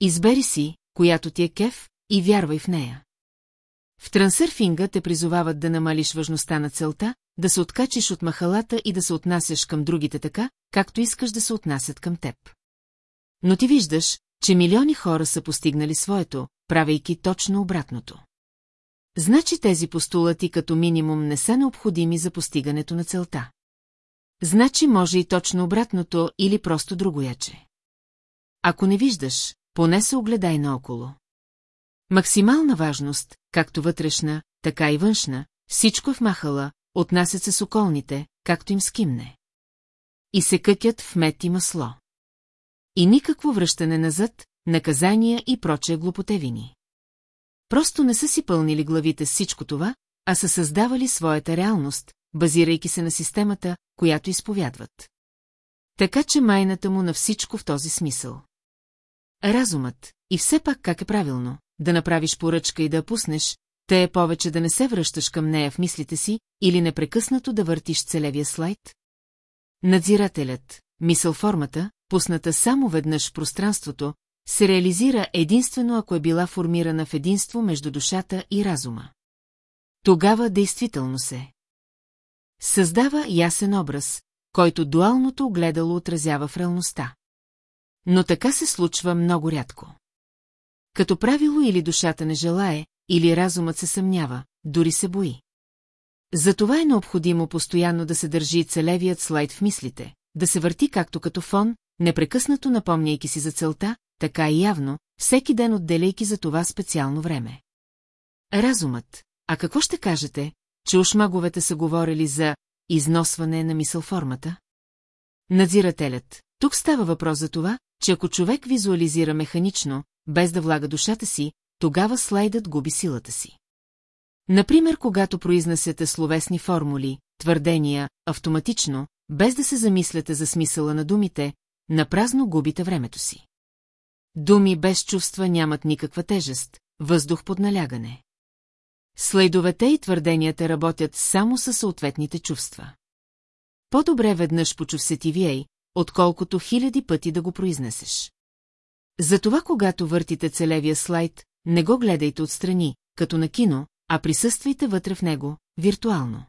Избери си, която ти е кеф, и вярвай в нея. В трансърфинга те призовават да намалиш важността на целта, да се откачиш от махалата и да се отнасяш към другите така, както искаш да се отнасят към теб. Но ти виждаш, че милиони хора са постигнали своето, правейки точно обратното. Значи тези постулати като минимум не са необходими за постигането на целта. Значи може и точно обратното или просто другояче. Ако не виждаш, поне се огледай наоколо. Максимална важност, както вътрешна, така и външна, всичко е в махала, отнасят се с околните, както им скимне. И се къкят в мед и масло. И никакво връщане назад, наказания и прочее глупотевини. Просто не са си пълнили главите с всичко това, а са създавали своята реалност, базирайки се на системата, която изповядват. Така че майната му на всичко в този смисъл. Разумът, и все пак как е правилно, да направиш поръчка и да пуснеш, те е повече да не се връщаш към нея в мислите си или непрекъснато да въртиш целевия слайд? Надзирателят, мисъл формата, пусната само веднъж в пространството, се реализира единствено ако е била формирана в единство между душата и разума. Тогава действително се създава ясен образ, който дуалното огледало отразява в реалността. Но така се случва много рядко. Като правило или душата не желае, или разумът се съмнява, дори се бои. Затова е необходимо постоянно да се държи целевият слайд в мислите, да се върти както като фон, непрекъснато напомняйки си за целта, така и явно, всеки ден отделяйки за това специално време. Разумът. А какво ще кажете, че уж маговете са говорили за износване на мисълформата? Надзирателят. Тук става въпрос за това, че ако човек визуализира механично, без да влага душата си, тогава слайдът губи силата си. Например, когато произнасяте словесни формули, твърдения, автоматично, без да се замисляте за смисъла на думите, напразно губите времето си. Думи без чувства нямат никаква тежест, въздух под налягане. Слайдовете и твърденията работят само със съответните чувства. По-добре веднъж почув се тивией, отколкото хиляди пъти да го произнесеш. Затова, когато въртите целевия слайд, не го гледайте отстрани, като на кино, а присъствайте вътре в него, виртуално.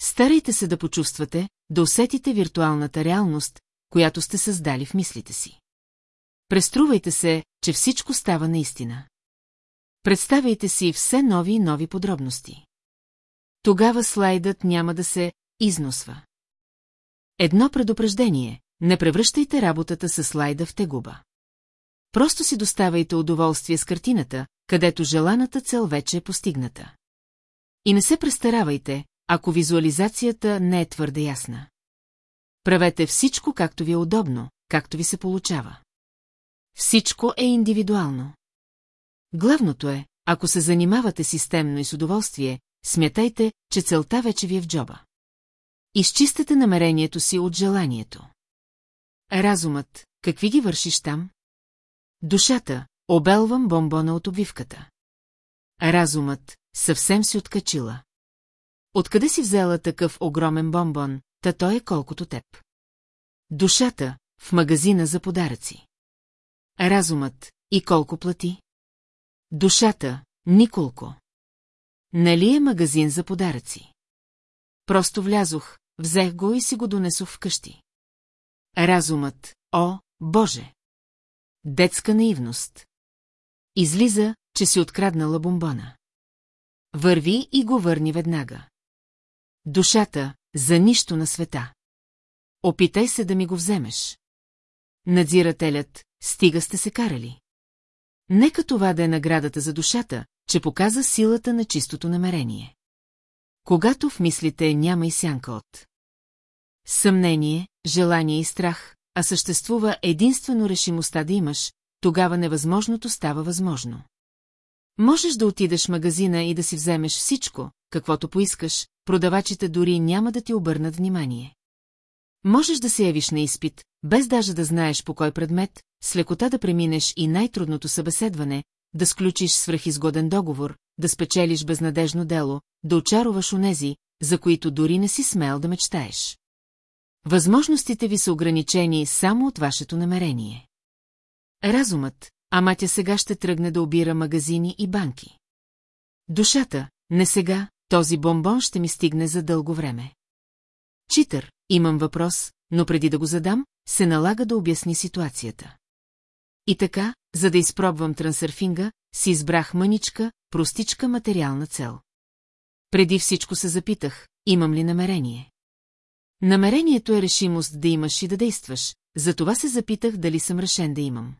Старайте се да почувствате, да усетите виртуалната реалност, която сте създали в мислите си. Преструвайте се, че всичко става наистина. Представяйте си все нови и нови подробности. Тогава слайдът няма да се износва. Едно предупреждение – не превръщайте работата с слайда в тегуба. Просто си доставайте удоволствие с картината, където желаната цел вече е постигната. И не се престаравайте, ако визуализацията не е твърде ясна. Правете всичко както ви е удобно, както ви се получава. Всичко е индивидуално. Главното е, ако се занимавате системно и с удоволствие, смятайте, че целта вече ви е в джоба. Изчистете намерението си от желанието. Разумът, какви ги вършиш там? Душата, обелвам бомбона от обвивката. Разумът, съвсем си откачила. Откъде си взела такъв огромен бомбон, та той е колкото теб? Душата, в магазина за подаръци. Разумът, и колко плати? Душата, николко. Нали е магазин за подаръци? Просто влязох, взех го и си го донесох вкъщи. Разумът, о, Боже! Детска наивност. Излиза, че си откраднала бомбона. Върви и го върни веднага. Душата, за нищо на света. Опитай се да ми го вземеш. Надзирателят, стига сте се карали. Нека това да е наградата за душата, че показа силата на чистото намерение. Когато в мислите няма и сянка от съмнение, желание и страх, а съществува единствено решимостта да имаш, тогава невъзможното става възможно. Можеш да отидеш в магазина и да си вземеш всичко, каквото поискаш, продавачите дори няма да ти обърнат внимание. Можеш да се явиш на изпит, без даже да знаеш по кой предмет, с лекота да преминеш и най-трудното събеседване, да сключиш свръхизгоден договор, да спечелиш безнадежно дело, да очаруваш онези, за които дори не си смел да мечтаеш. Възможностите ви са ограничени само от вашето намерение. Разумът, ама тя сега ще тръгне да обира магазини и банки. Душата, не сега, този бомбон ще ми стигне за дълго време. Читър, имам въпрос, но преди да го задам, се налага да обясни ситуацията. И така, за да изпробвам трансърфинга, си избрах мъничка, простичка материална цел. Преди всичко се запитах, имам ли намерение. Намерението е решимост да имаш и да действаш, затова се запитах дали съм решен да имам.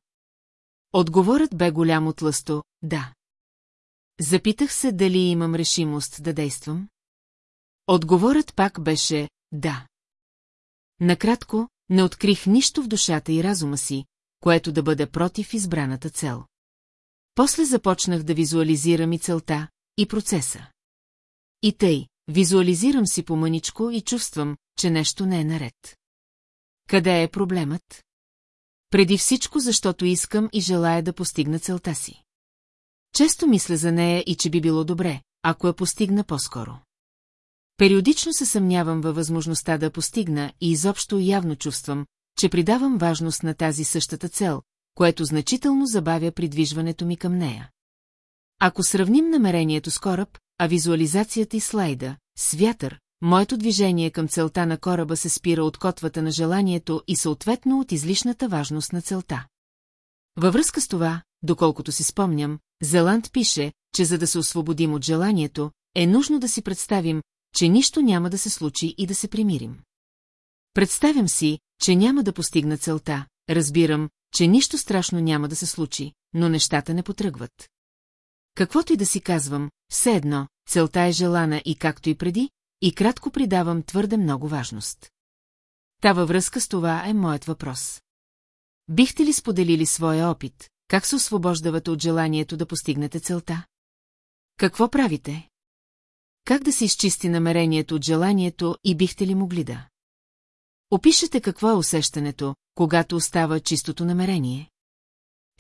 Отговорът бе голямо тлъсто, да. Запитах се дали имам решимост да действам. Отговорът пак беше да. Накратко, не открих нищо в душата и разума си, което да бъде против избраната цел. После започнах да визуализирам и целта, и процеса. И тъй, визуализирам си по-мъничко и чувствам, че нещо не е наред. Къде е проблемът? Преди всичко, защото искам и желая да постигна целта си. Често мисля за нея и че би било добре, ако я постигна по-скоро. Периодично се съмнявам във възможността да постигна и изобщо явно чувствам, че придавам важност на тази същата цел, което значително забавя придвижването ми към нея. Ако сравним намерението с кораб, а визуализацията и слайда, с вятър, моето движение към целта на кораба се спира от котвата на желанието и съответно от излишната важност на целта. Във връзка с това, доколкото си спомням, Зеланд пише, че за да се освободим от желанието, е нужно да си представим, че нищо няма да се случи и да се примирим. Представям си, че няма да постигна целта, разбирам, че нищо страшно няма да се случи, но нещата не потръгват. Каквото и да си казвам, все едно, целта е желана и както и преди, и кратко придавам твърде много важност. Та във връзка с това е моят въпрос. Бихте ли споделили своя опит, как се освобождавате от желанието да постигнете целта? Какво правите? Как да се изчисти намерението от желанието и бихте ли могли да? Опишете какво е усещането, когато остава чистото намерение.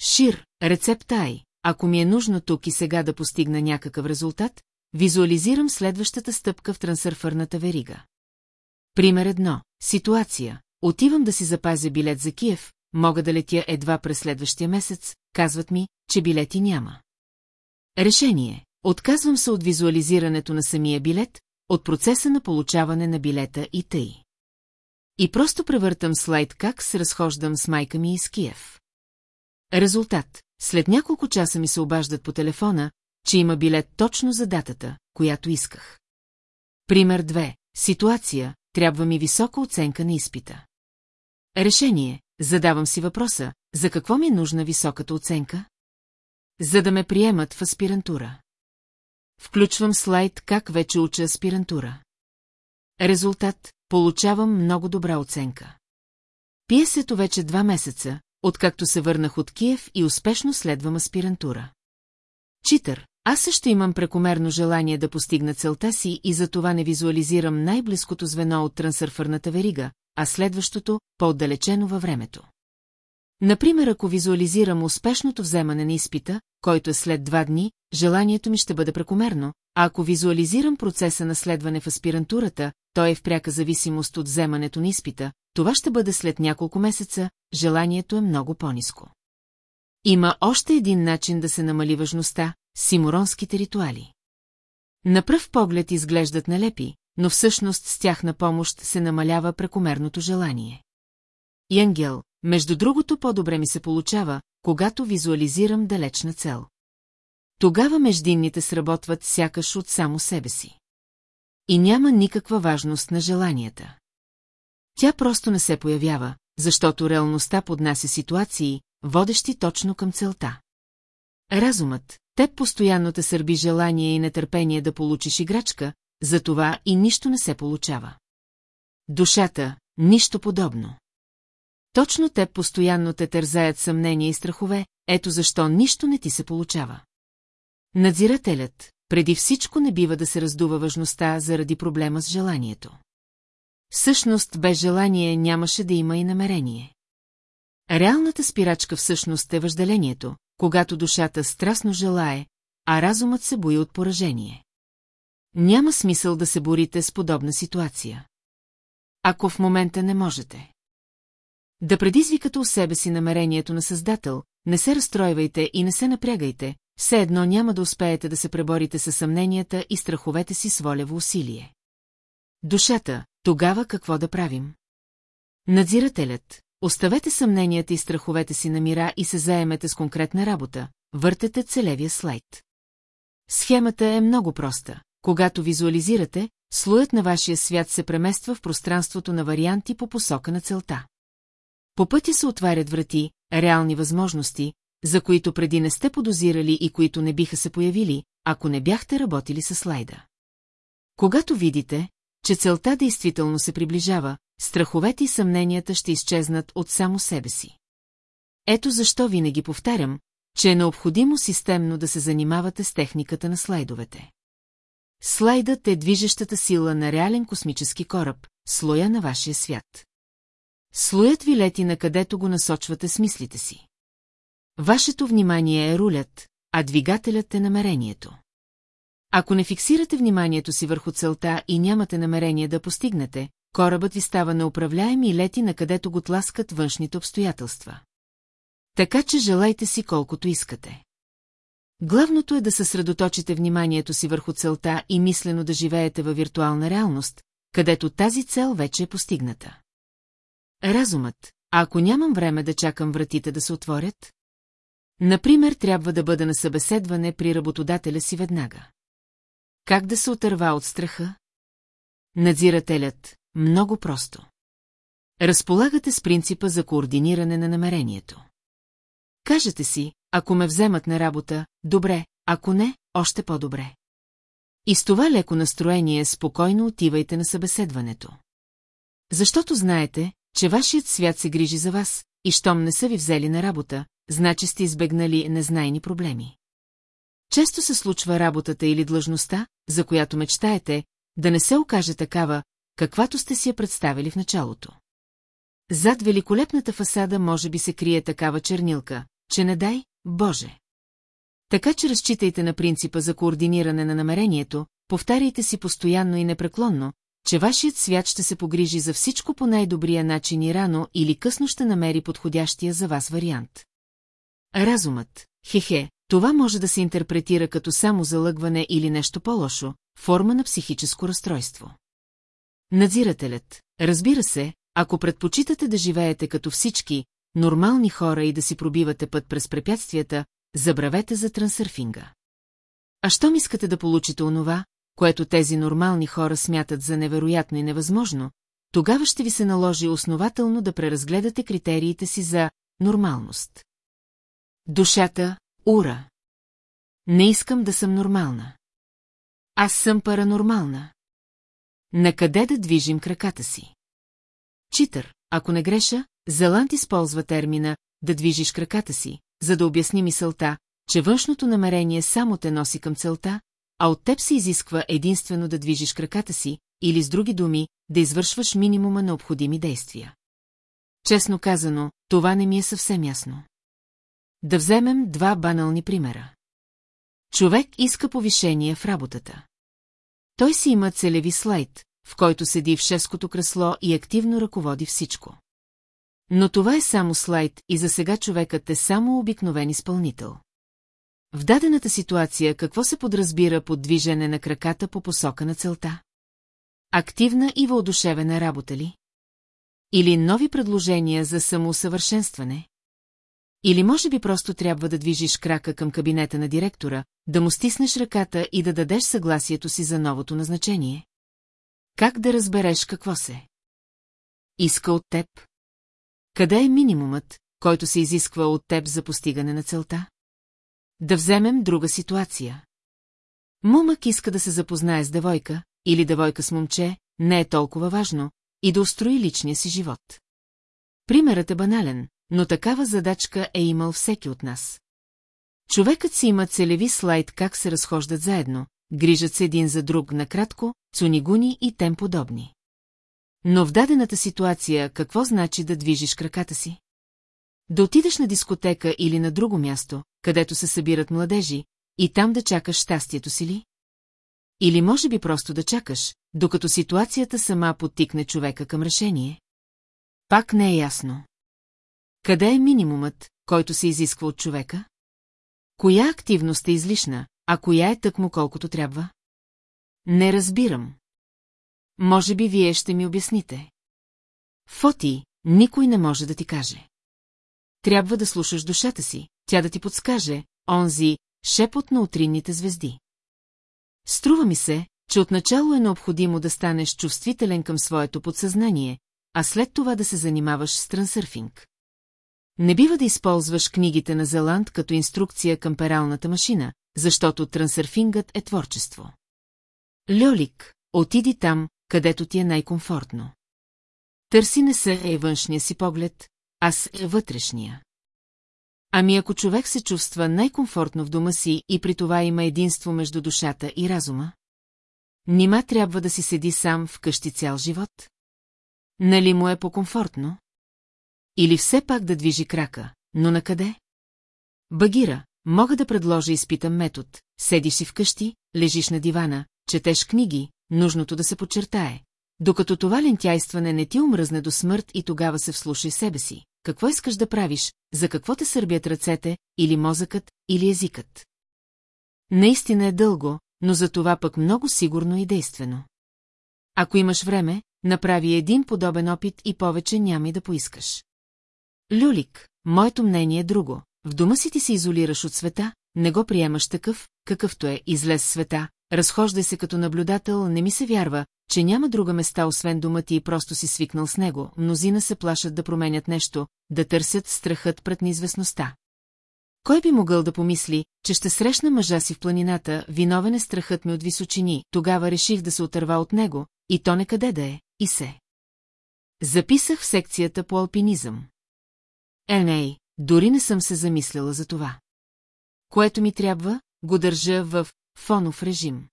Шир, рецепта Ай, ако ми е нужно тук и сега да постигна някакъв резултат, визуализирам следващата стъпка в трансърфърната верига. Пример едно. Ситуация. Отивам да си запазя билет за Киев, мога да летя едва през следващия месец, казват ми, че билети няма. Решение. Отказвам се от визуализирането на самия билет, от процеса на получаване на билета и тъй. И просто превъртам слайд как се разхождам с майка ми из Киев. Резултат. След няколко часа ми се обаждат по телефона, че има билет точно за датата, която исках. Пример 2. Ситуация. Трябва ми висока оценка на изпита. Решение. Задавам си въпроса, за какво ми е нужна високата оценка? За да ме приемат в аспирантура. Включвам слайд как вече уча аспирантура. Резултат – получавам много добра оценка. Пиесето вече два месеца, откакто се върнах от Киев и успешно следвам аспирантура. Читър, аз също имам прекомерно желание да постигна целта си и за това не визуализирам най-близкото звено от трансърфърната верига, а следващото – по-отдалечено във времето. Например, ако визуализирам успешното вземане на изпита, който е след два дни, желанието ми ще бъде прекомерно, а ако визуализирам процеса на следване в аспирантурата, той е в пряка зависимост от вземането на изпита, това ще бъде след няколко месеца, желанието е много по-низко. Има още един начин да се намали важността – симуронските ритуали. На пръв поглед изглеждат нелепи, но всъщност с тях на помощ се намалява прекомерното желание. Янгел, между другото по-добре ми се получава, когато визуализирам далечна цел. Тогава междинните сработват сякаш от само себе си. И няма никаква важност на желанията. Тя просто не се появява, защото реалността поднася ситуации, водещи точно към целта. Разумът, теб постоянно те сърби желание и нетърпение да получиш играчка, затова и нищо не се получава. Душата – нищо подобно. Точно те постоянно те тързаят съмнения и страхове, ето защо нищо не ти се получава. Надзирателят, преди всичко не бива да се раздува важността заради проблема с желанието. Всъщност без желание нямаше да има и намерение. Реалната спирачка всъщност е въжделението, когато душата страстно желае, а разумът се бои от поражение. Няма смисъл да се борите с подобна ситуация. Ако в момента не можете. Да предизвикате у себе си намерението на Създател, не се разстройвайте и не се напрягайте, все едно няма да успеете да се преборите с съмненията и страховете си с волево усилие. Душата, тогава какво да правим? Надзирателят, оставете съмненията и страховете си на мира и се заемете с конкретна работа, въртете целевия слайд. Схемата е много проста. Когато визуализирате, слоят на вашия свят се премества в пространството на варианти по посока на целта. По пътя се отварят врати, реални възможности, за които преди не сте подозирали и които не биха се появили, ако не бяхте работили с слайда. Когато видите, че целта действително се приближава, страховете и съмненията ще изчезнат от само себе си. Ето защо винаги повтарям, че е необходимо системно да се занимавате с техниката на слайдовете. Слайдът е движещата сила на реален космически кораб, слоя на вашия свят. Слоят ви лети на където го насочвате с мислите си. Вашето внимание е рулят, а двигателят е намерението. Ако не фиксирате вниманието си върху целта и нямате намерение да постигнете, корабът ви става неуправляем и лети на където го тласкат външните обстоятелства. Така че желайте си колкото искате. Главното е да съсредоточите вниманието си върху целта и мислено да живеете във виртуална реалност, където тази цел вече е постигната. Разумът, а ако нямам време да чакам вратите да се отворят? Например, трябва да бъда на събеседване при работодателя си веднага. Как да се отърва от страха? Надзирателят, много просто. Разполагате с принципа за координиране на намерението. Кажете си, ако ме вземат на работа, добре, ако не, още по-добре. И с това леко настроение спокойно отивайте на събеседването. Защото знаете, че вашият свят се грижи за вас, и щом не са ви взели на работа, значи сте избегнали незнайни проблеми. Често се случва работата или длъжността, за която мечтаете, да не се окаже такава, каквато сте си я представили в началото. Зад великолепната фасада може би се крие такава чернилка, че не дай, Боже. Така че разчитайте на принципа за координиране на намерението, повтаряйте си постоянно и непреклонно, че вашият свят ще се погрижи за всичко по най-добрия начин и рано или късно ще намери подходящия за вас вариант. Разумът, хехе, това може да се интерпретира като само залъгване или нещо по-лошо, форма на психическо разстройство. Надзирателят, разбира се, ако предпочитате да живеете като всички, нормални хора и да си пробивате път през препятствията, забравете за трансърфинга. А щом искате да получите онова, което тези нормални хора смятат за невероятно и невъзможно, тогава ще ви се наложи основателно да преразгледате критериите си за нормалност. Душата – ура. Не искам да съм нормална. Аз съм паранормална. Накъде да движим краката си? Читър, ако не греша, Зеланд използва термина «да движиш краката си», за да обясни мисълта, че външното намерение само те носи към целта, а от теб се изисква единствено да движиш краката си, или с други думи, да извършваш минимума необходими действия. Честно казано, това не ми е съвсем ясно. Да вземем два банални примера. Човек иска повишение в работата. Той си има целеви слайд, в който седи в шефското кресло и активно ръководи всичко. Но това е само слайд и за сега човекът е само обикновен изпълнител. В дадената ситуация какво се подразбира под движене на краката по посока на целта? Активна и въодушевена работа ли? Или нови предложения за самоусъвършенстване? Или може би просто трябва да движиш крака към кабинета на директора, да му стиснеш ръката и да дадеш съгласието си за новото назначение? Как да разбереш какво се? Иска от теб? Къде е минимумът, който се изисква от теб за постигане на целта? Да вземем друга ситуация. Мумък иска да се запознае с девойка, или девойка с момче, не е толкова важно, и да устрои личния си живот. Примерът е банален, но такава задачка е имал всеки от нас. Човекът си има целеви слайд как се разхождат заедно, грижат се един за друг накратко, цунигуни и тем подобни. Но в дадената ситуация какво значи да движиш краката си? Да отидеш на дискотека или на друго място, където се събират младежи, и там да чакаш щастието си ли? Или може би просто да чакаш, докато ситуацията сама подтикне човека към решение? Пак не е ясно. Къде е минимумът, който се изисква от човека? Коя активност е излишна, а коя е тъкмо колкото трябва? Не разбирам. Може би вие ще ми обясните. Фоти, никой не може да ти каже. Трябва да слушаш душата си, тя да ти подскаже, онзи, шепот на утринните звезди. Струва ми се, че отначало е необходимо да станеш чувствителен към своето подсъзнание, а след това да се занимаваш с трансърфинг. Не бива да използваш книгите на Зеланд като инструкция към пералната машина, защото трансърфингът е творчество. Льолик, отиди там, където ти е най-комфортно. Търси не се е външния си поглед, а с е вътрешния. Ами ако човек се чувства най-комфортно в дома си и при това има единство между душата и разума? Нима трябва да си седи сам в къщи цял живот? Нали му е по-комфортно? Или все пак да движи крака, но на къде? Багира, мога да предложа изпитам метод. Седиш си вкъщи, лежиш на дивана, четеш книги, нужното да се подчертае. Докато това лентяйстване не ти умръзне до смърт и тогава се вслушай себе си. Какво искаш да правиш, за какво те сърбят ръцете, или мозъкът, или езикът? Наистина е дълго, но за това пък много сигурно и действено. Ако имаш време, направи един подобен опит и повече няма и да поискаш. Люлик, моето мнение е друго. В дома си ти се изолираш от света, не го приемаш такъв, какъвто е, излез света, разхождай се като наблюдател, не ми се вярва, че няма друга места освен дома ти и просто си свикнал с него, мнозина се плашат да променят нещо, да търсят страхът пред неизвестността. Кой би могъл да помисли, че ще срещна мъжа си в планината, виновен е страхът ми от височини, тогава реших да се отърва от него, и то некъде да е, и се. Записах в секцията по алпинизъм. Е, не, дори не съм се замисляла за това. Което ми трябва, го държа в фонов режим.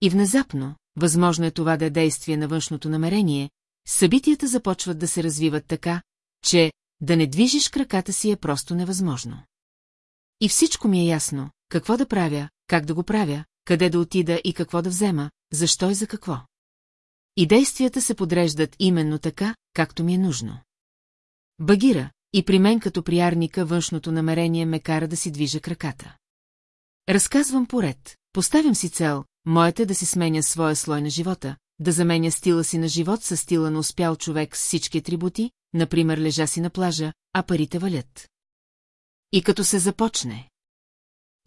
И внезапно, възможно е това да е действие на външното намерение, събитията започват да се развиват така, че да не движиш краката си е просто невъзможно. И всичко ми е ясно, какво да правя, как да го правя, къде да отида и какво да взема, защо и за какво. И действията се подреждат именно така, както ми е нужно. Багира, и при мен като приярника външното намерение ме кара да си движа краката. Разказвам поред, поставям си цел, моята е да си сменя своя слой на живота, да заменя стила си на живот с стила на успял човек с всички атрибути, например лежа си на плажа, а парите валят. И като се започне.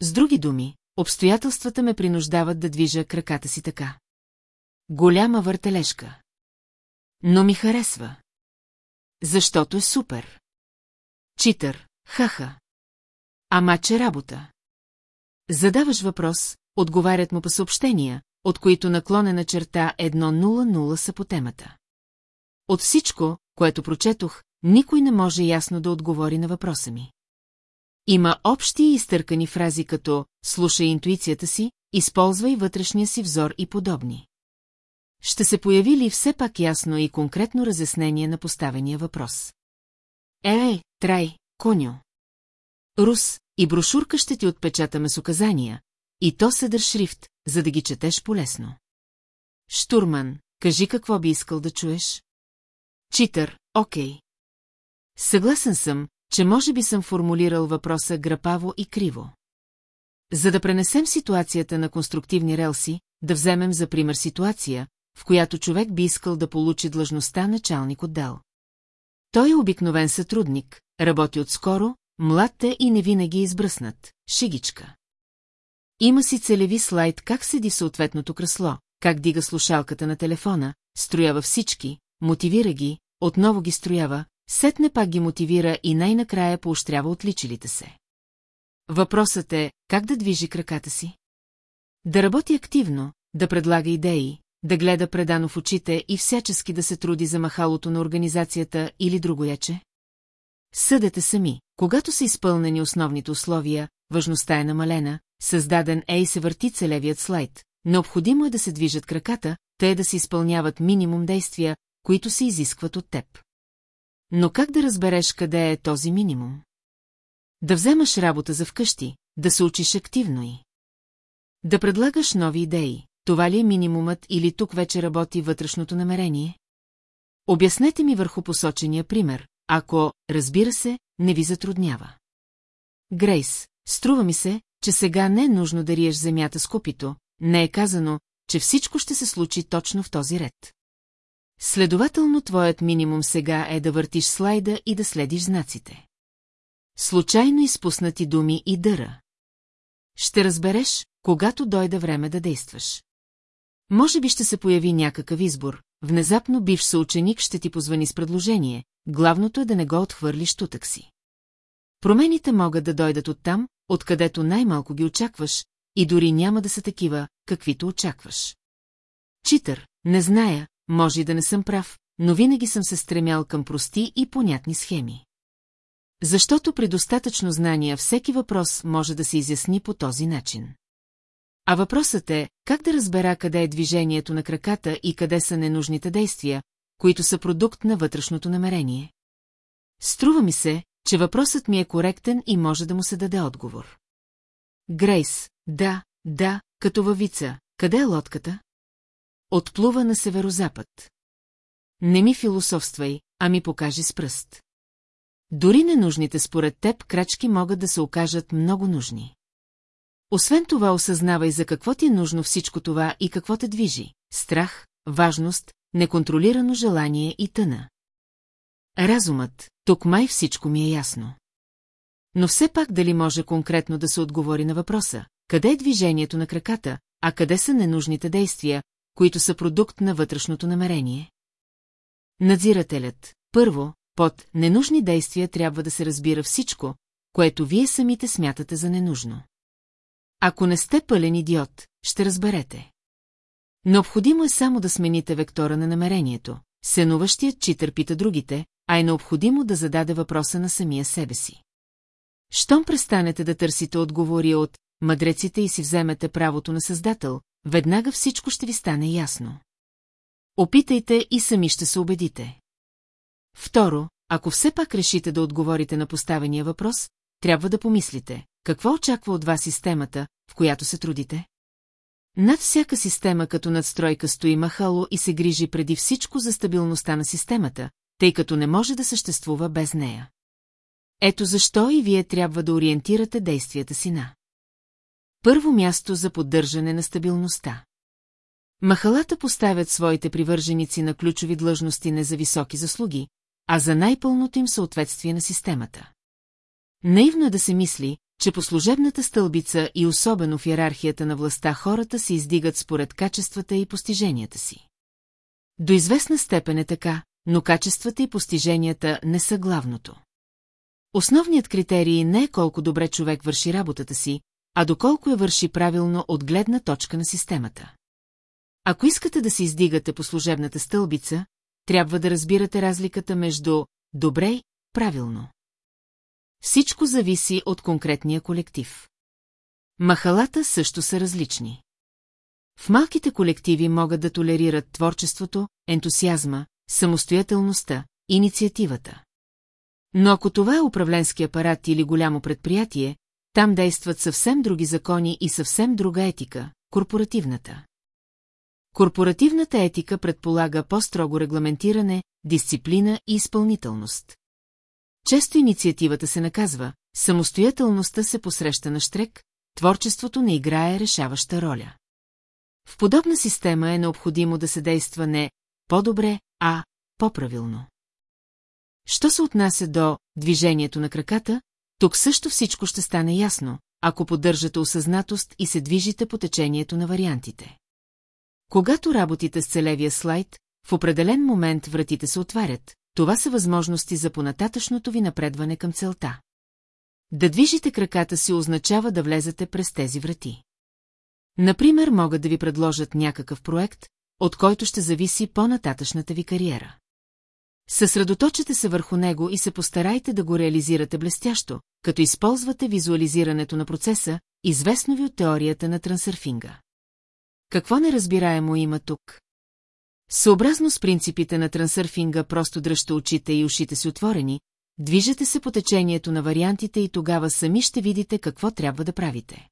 С други думи, обстоятелствата ме принуждават да движа краката си така. Голяма въртележка. Но ми харесва. Защото е супер. Читър, хаха. Ама че работа. Задаваш въпрос, отговарят му по съобщения, от които наклонена черта 1.00 са по темата. От всичко, което прочетох, никой не може ясно да отговори на въпроса ми. Има общи и изтъркани фрази като «слушай интуицията си», «използвай вътрешния си взор» и подобни. Ще се появи ли все пак ясно и конкретно разяснение на поставения въпрос? Ей, трай, коню. Рус, и брошурка ще ти отпечатаме с указания, и то съдър шрифт, за да ги четеш полесно. Штурман, кажи какво би искал да чуеш? Читър, окей. Съгласен съм, че може би съм формулирал въпроса грапаво и криво. За да пренесем ситуацията на конструктивни релси, да вземем за пример ситуация, в която човек би искал да получи длъжността началник отдел. Той е обикновен сътрудник, работи отскоро, млад е и не винаги е избръснат, шигичка. Има си целеви слайд как седи съответното кресло, как дига слушалката на телефона, строява всички, мотивира ги, отново ги строява, сетне пак ги мотивира и най-накрая поощрява отличилите се. Въпросът е, как да движи краката си? Да работи активно, да предлага идеи, да гледа предано в очите и всячески да се труди за махалото на организацията или другояче? Съдете сами, когато са изпълнени основните условия, важността е намалена, създаден е и се върти целевият слайд, необходимо е да се движат краката, те да се изпълняват минимум действия, които се изискват от теб. Но как да разбереш къде е този минимум? Да вземаш работа за вкъщи, да се учиш активно и. Да предлагаш нови идеи, това ли е минимумът или тук вече работи вътрешното намерение? Обяснете ми върху посочения пример, ако, разбира се, не ви затруднява. Грейс, Струва ми се, че сега не е нужно да риеш земята с купито, не е казано, че всичко ще се случи точно в този ред. Следователно, твоят минимум сега е да въртиш слайда и да следиш знаците. Случайно изпуснати думи и дъра. Ще разбереш, когато дойде време да действаш. Може би ще се появи някакъв избор, внезапно бивш съученик ще ти позвани с предложение, главното е да не го отхвърлиш тутък си. Промените могат да дойдат оттам, откъдето най-малко ги очакваш, и дори няма да са такива, каквито очакваш. Читър, не зная, може и да не съм прав, но винаги съм се стремял към прости и понятни схеми. Защото при достатъчно знания всеки въпрос може да се изясни по този начин. А въпросът е, как да разбера къде е движението на краката и къде са ненужните действия, които са продукт на вътрешното намерение. Струва ми се, че въпросът ми е коректен и може да му се даде отговор. Грейс, да, да, като във вица. Къде е лодката? Отплува на северозапад. Не ми философствай, а ми покажи с пръст. Дори ненужните според теб крачки могат да се окажат много нужни. Освен това осъзнавай за какво ти е нужно всичко това и какво те движи. Страх, важност, неконтролирано желание и тъна. Разумът, тук май всичко ми е ясно. Но все пак дали може конкретно да се отговори на въпроса, къде е движението на краката, а къде са ненужните действия, които са продукт на вътрешното намерение? Надзирателят. Първо, под ненужни действия трябва да се разбира всичко, което вие самите смятате за ненужно. Ако не сте пълен идиот, ще разберете. Необходимо е само да смените вектора на намерението. Сенуващият читър пита другите, а е необходимо да зададе въпроса на самия себе си. Щом престанете да търсите отговори от мъдреците и си вземете правото на Създател, веднага всичко ще ви стане ясно. Опитайте и сами ще се убедите. Второ, ако все пак решите да отговорите на поставения въпрос, трябва да помислите, какво очаква от вас системата, в която се трудите? Над всяка система като надстройка стои махало и се грижи преди всичко за стабилността на системата, тъй като не може да съществува без нея. Ето защо и вие трябва да ориентирате действията си на. Първо място за поддържане на стабилността. Махалата поставят своите привърженици на ключови длъжности не за високи заслуги, а за най-пълното им съответствие на системата. Наивно е да се мисли, че по служебната стълбица и особено в иерархията на властта хората се издигат според качествата и постиженията си. До известна степен е така, но качествата и постиженията не са главното. Основният критерий не е колко добре човек върши работата си, а доколко я върши правилно от гледна точка на системата. Ако искате да се издигате по служебната стълбица, трябва да разбирате разликата между добре правилно. Всичко зависи от конкретния колектив. Махалата също са различни. В малките колективи могат да толерират творчеството, ентусиазма, самостоятелността, инициативата. Но ако това е управленски апарат или голямо предприятие, там действат съвсем други закони и съвсем друга етика – корпоративната. Корпоративната етика предполага по-строго регламентиране, дисциплина и изпълнителност. Често инициативата се наказва, самостоятелността се посреща на штрек, творчеството не играе решаваща роля. В подобна система е необходимо да се действа не по-добре, а по-правилно. Що се отнася до движението на краката, тук също всичко ще стане ясно, ако поддържате осъзнатост и се движите по течението на вариантите. Когато работите с целевия слайд, в определен момент вратите се отварят, това са възможности за понататъчното ви напредване към целта. Да движите краката си означава да влезете през тези врати. Например, могат да ви предложат някакъв проект, от който ще зависи по-нататъчната ви кариера. Съсредоточете се върху него и се постарайте да го реализирате блестящо, като използвате визуализирането на процеса, известно ви от теорията на трансърфинга. Какво неразбираемо има тук? Съобразно с принципите на трансърфинга просто дръжте очите и ушите си отворени, движете се по течението на вариантите и тогава сами ще видите какво трябва да правите.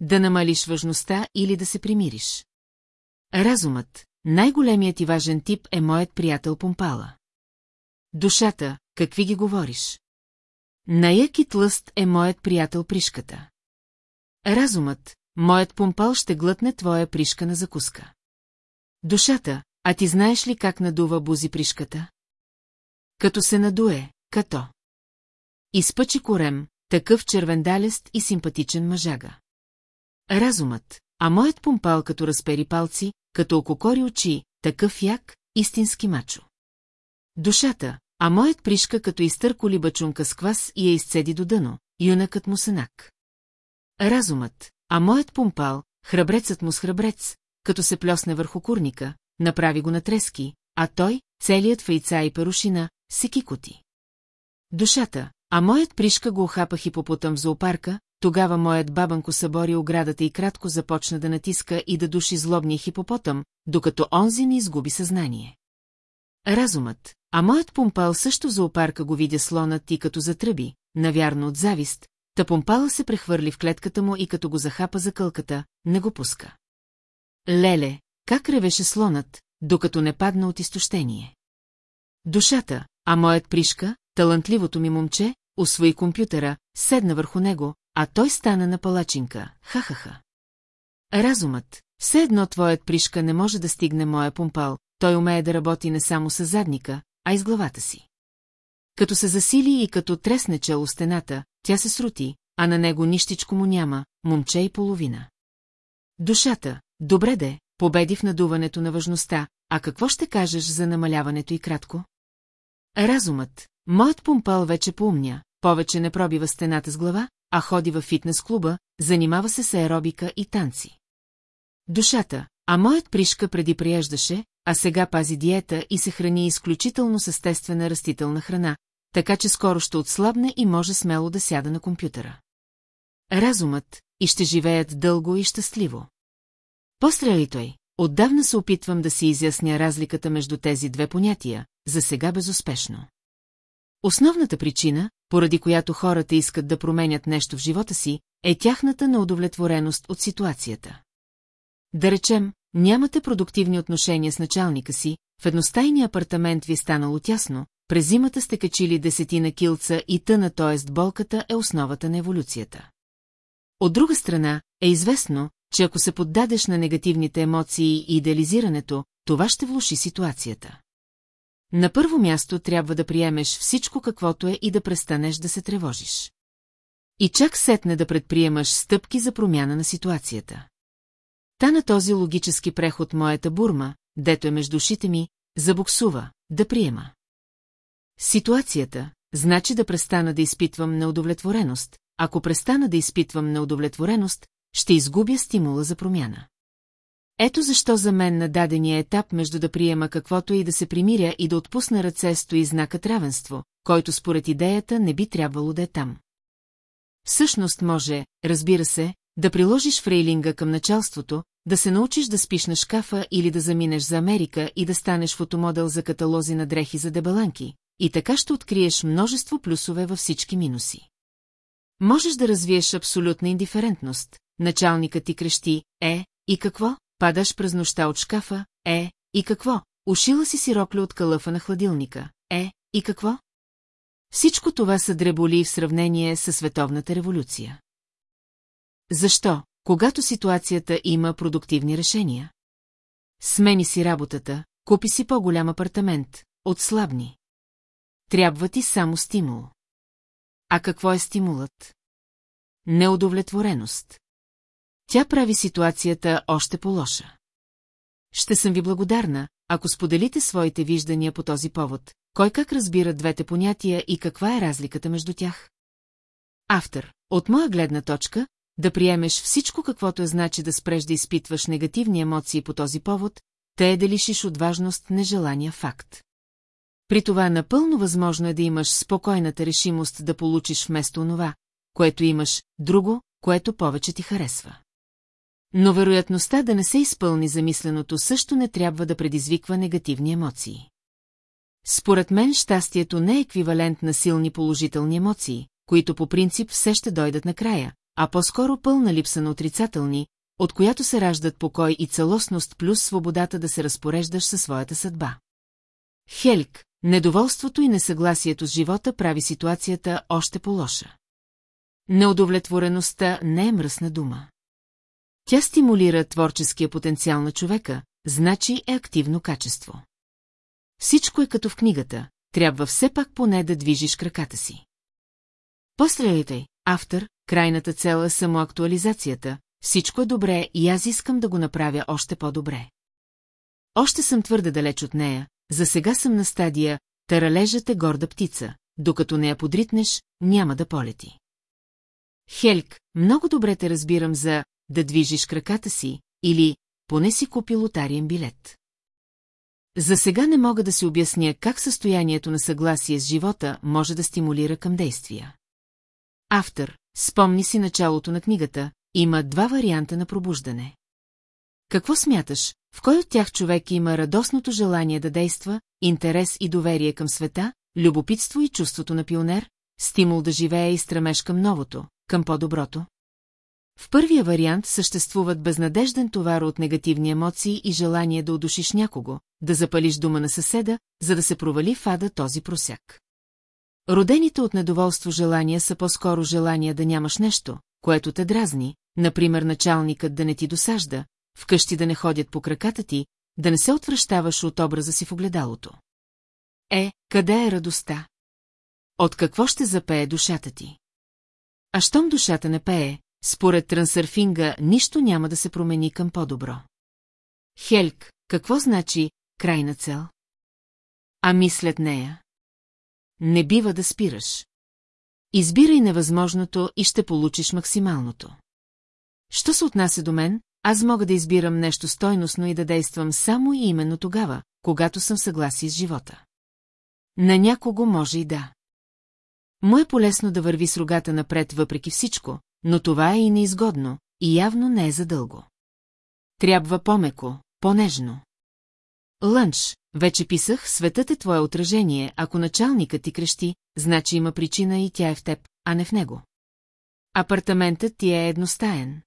Да намалиш важността или да се примириш. Разумът, най-големият и важен тип е моят приятел Помпала. Душата, какви ги говориш? Наяк и е моят приятел пришката. Разумът, моят помпал ще глътне твоя пришка на закуска. Душата, а ти знаеш ли как надува бузи пришката? Като се надуе, като. Изпъчи корем, такъв червендалест и симпатичен мъжага. Разумът, а моят помпал като разпери палци, като ококори очи, такъв як, истински мачо. Душата, а моят пришка като изтърколи бачунка с квас и я изцеди до дъно, юнакът му сенак. Разумът, а моят помпал, храбрецът му с храбрец, като се плесне върху курника, направи го на трески, а той, целият фейца и перушина, си кикоти. Душата, а моят пришка го охапа хипопотъм в зоопарка, тогава моят бабанко събори оградата и кратко започна да натиска и да души злобния хипопотъм, докато онзи не изгуби съзнание. Разумът, а моят помпал също в зоопарка го видя слонът и като затръби, навярно от завист, та помпала се прехвърли в клетката му и като го захапа за кълката, не го пуска. Леле, как ревеше слонът, докато не падна от изтощение. Душата, а моят пришка, талантливото ми момче, освои компютъра, седна върху него, а той стана на палачинка, ха-ха-ха. Разумът, все едно твоят пришка не може да стигне моя помпал, той умее да работи не само с задника, а и с главата си. Като се засили и като тресне чело стената, тя се срути, а на него нищичко му няма, момче и половина. Душата, добре де, победи в надуването на важността, а какво ще кажеш за намаляването и кратко? Разумът, моят помпал вече поумня, повече не пробива стената с глава, а ходи във фитнес клуба, занимава се с аеробика и танци. Душата, а моят пришка преди приеждаше, а сега пази диета и се храни изключително с естествена растителна храна, така че скоро ще отслабне и може смело да сяда на компютъра. Разумът и ще живеят дълго и щастливо. После той? Отдавна се опитвам да си изясня разликата между тези две понятия, за сега безуспешно. Основната причина, поради която хората искат да променят нещо в живота си, е тяхната неудовлетвореност от ситуацията. Да речем, нямате продуктивни отношения с началника си, в едностайния апартамент ви е станало тясно, през зимата сте качили десетина килца и тъна, т.е. болката е основата на еволюцията. От друга страна, е известно, че ако се поддадеш на негативните емоции и идеализирането, това ще влуши ситуацията. На първо място трябва да приемеш всичко каквото е и да престанеш да се тревожиш. И чак сетне да предприемаш стъпки за промяна на ситуацията. Та на този логически преход моята бурма, дето е между ушите ми, забуксува, да приема. Ситуацията, значи да престана да изпитвам неудовлетвореност, ако престана да изпитвам неудовлетвореност, ще изгубя стимула за промяна. Ето защо за мен на дадения етап между да приема каквото и да се примиря и да отпусна ръце стои знакът равенство, който според идеята не би трябвало да е там. Всъщност може, разбира се, да приложиш фрейлинга към началството, да се научиш да спиш на шкафа или да заминеш за Америка и да станеш фотомодел за каталози на дрехи за дебеланки, и така ще откриеш множество плюсове във всички минуси. Можеш да развиеш абсолютна индиферентност. Началникът ти крещи, е, и какво? Падаш през нощта от шкафа, е, и какво? Ушила си сирокля от калъфа на хладилника, е, и какво? Всичко това са дреболи в сравнение с световната революция. Защо, когато ситуацията има продуктивни решения? Смени си работата, купи си по-голям апартамент, отслабни. Трябва ти само стимул. А какво е стимулът? Неудовлетвореност. Тя прави ситуацията още по-лоша. Ще съм ви благодарна, ако споделите своите виждания по този повод, кой как разбира двете понятия и каква е разликата между тях. Автор, от моя гледна точка, да приемеш всичко каквото е значи да спреш да изпитваш негативни емоции по този повод, те е да лишиш от важност нежелания факт. При това напълно възможно е да имаш спокойната решимост да получиш вместо онова, което имаш, друго, което повече ти харесва. Но вероятността да не се изпълни замисленото също не трябва да предизвиква негативни емоции. Според мен щастието не е еквивалент на силни положителни емоции, които по принцип все ще дойдат накрая, а по-скоро пълна липса на отрицателни, от която се раждат покой и целостност плюс свободата да се разпореждаш със своята съдба. Хелик, недоволството и несъгласието с живота прави ситуацията още по-лоша. Неудовлетвореността не е мръсна дума. Тя стимулира творческия потенциал на човека, значи е активно качество. Всичко е като в книгата, трябва все пак поне да движиш краката си. Постреляйте, автор, крайната цел е самоактуализацията, всичко е добре и аз искам да го направя още по-добре. Още съм твърде далеч от нея, за сега съм на стадия, таралежът е горда птица, докато не я подритнеш, няма да полети. Хелк, много добре те разбирам за да движиш краката си, или поне си купи лотариен билет. За сега не мога да си обясня как състоянието на съгласие с живота може да стимулира към действия. Автор, спомни си началото на книгата, има два варианта на пробуждане. Какво смяташ, в кой от тях човек има радостното желание да действа, интерес и доверие към света, любопитство и чувството на пионер, стимул да живее и стремеж към новото, към по-доброто? В първия вариант съществуват безнадежден товар от негативни емоции и желание да удушиш някого, да запалиш дума на съседа, за да се провали в ада този просяк. Родените от недоволство желания са по-скоро желания да нямаш нещо, което те дразни, например началникът да не ти досажда, вкъщи да не ходят по краката ти, да не се отвръщаваш от образа си в огледалото. Е, къде е радостта? От какво ще запее душата ти? А щом душата не пее, според трансърфинга нищо няма да се промени към по-добро. Хелк, какво значи крайна цел? А мислят нея. Не бива да спираш. Избирай невъзможното и ще получиш максималното. Що се отнася до мен, аз мога да избирам нещо стойностно и да действам само и именно тогава, когато съм съгласи с живота. На някого може и да. Му е полезно да върви с рогата напред въпреки всичко, но това е и неизгодно, и явно не е задълго. Трябва по-меко, по-нежно. Лънч, вече писах, светът е твое отражение, ако началникът ти крещи, значи има причина и тя е в теб, а не в него. Апартаментът ти е едностаен.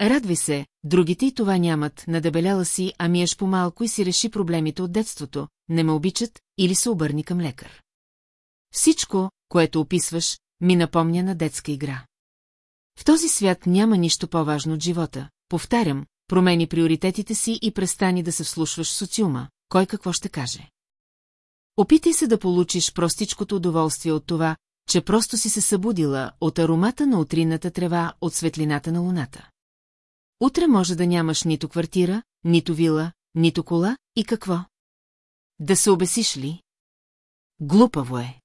Радвай се, другите и това нямат, надебеляла си, а миеш по-малко и си реши проблемите от детството, не ме обичат или се обърни към лекар. Всичко, което описваш, ми напомня на детска игра. В този свят няма нищо по-важно от живота. Повтарям, промени приоритетите си и престани да се вслушваш в социума, кой какво ще каже. Опитай се да получиш простичкото удоволствие от това, че просто си се събудила от аромата на утринната трева от светлината на луната. Утре може да нямаш нито квартира, нито вила, нито кола и какво? Да се обесиш ли? Глупаво е.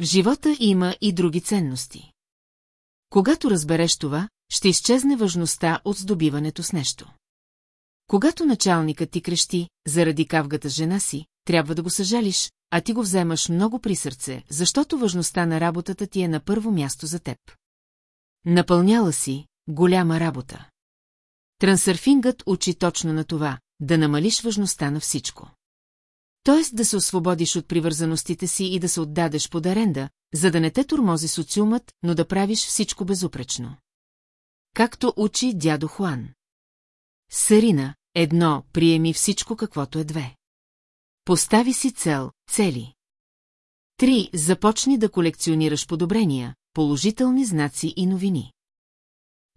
В живота има и други ценности. Когато разбереш това, ще изчезне важността от здобиването с нещо. Когато началникът ти крещи, заради кавгата с жена си, трябва да го съжалиш, а ти го вземаш много при сърце, защото важността на работата ти е на първо място за теб. Напълняла си голяма работа. Трансърфингът учи точно на това, да намалиш важността на всичко. Тоест да се освободиш от привързаностите си и да се отдадеш под аренда, за да не те турмози социумът, но да правиш всичко безупречно. Както учи дядо Хуан. Сарина, едно, приеми всичко каквото е две. Постави си цел, цели. Три, започни да колекционираш подобрения, положителни знаци и новини.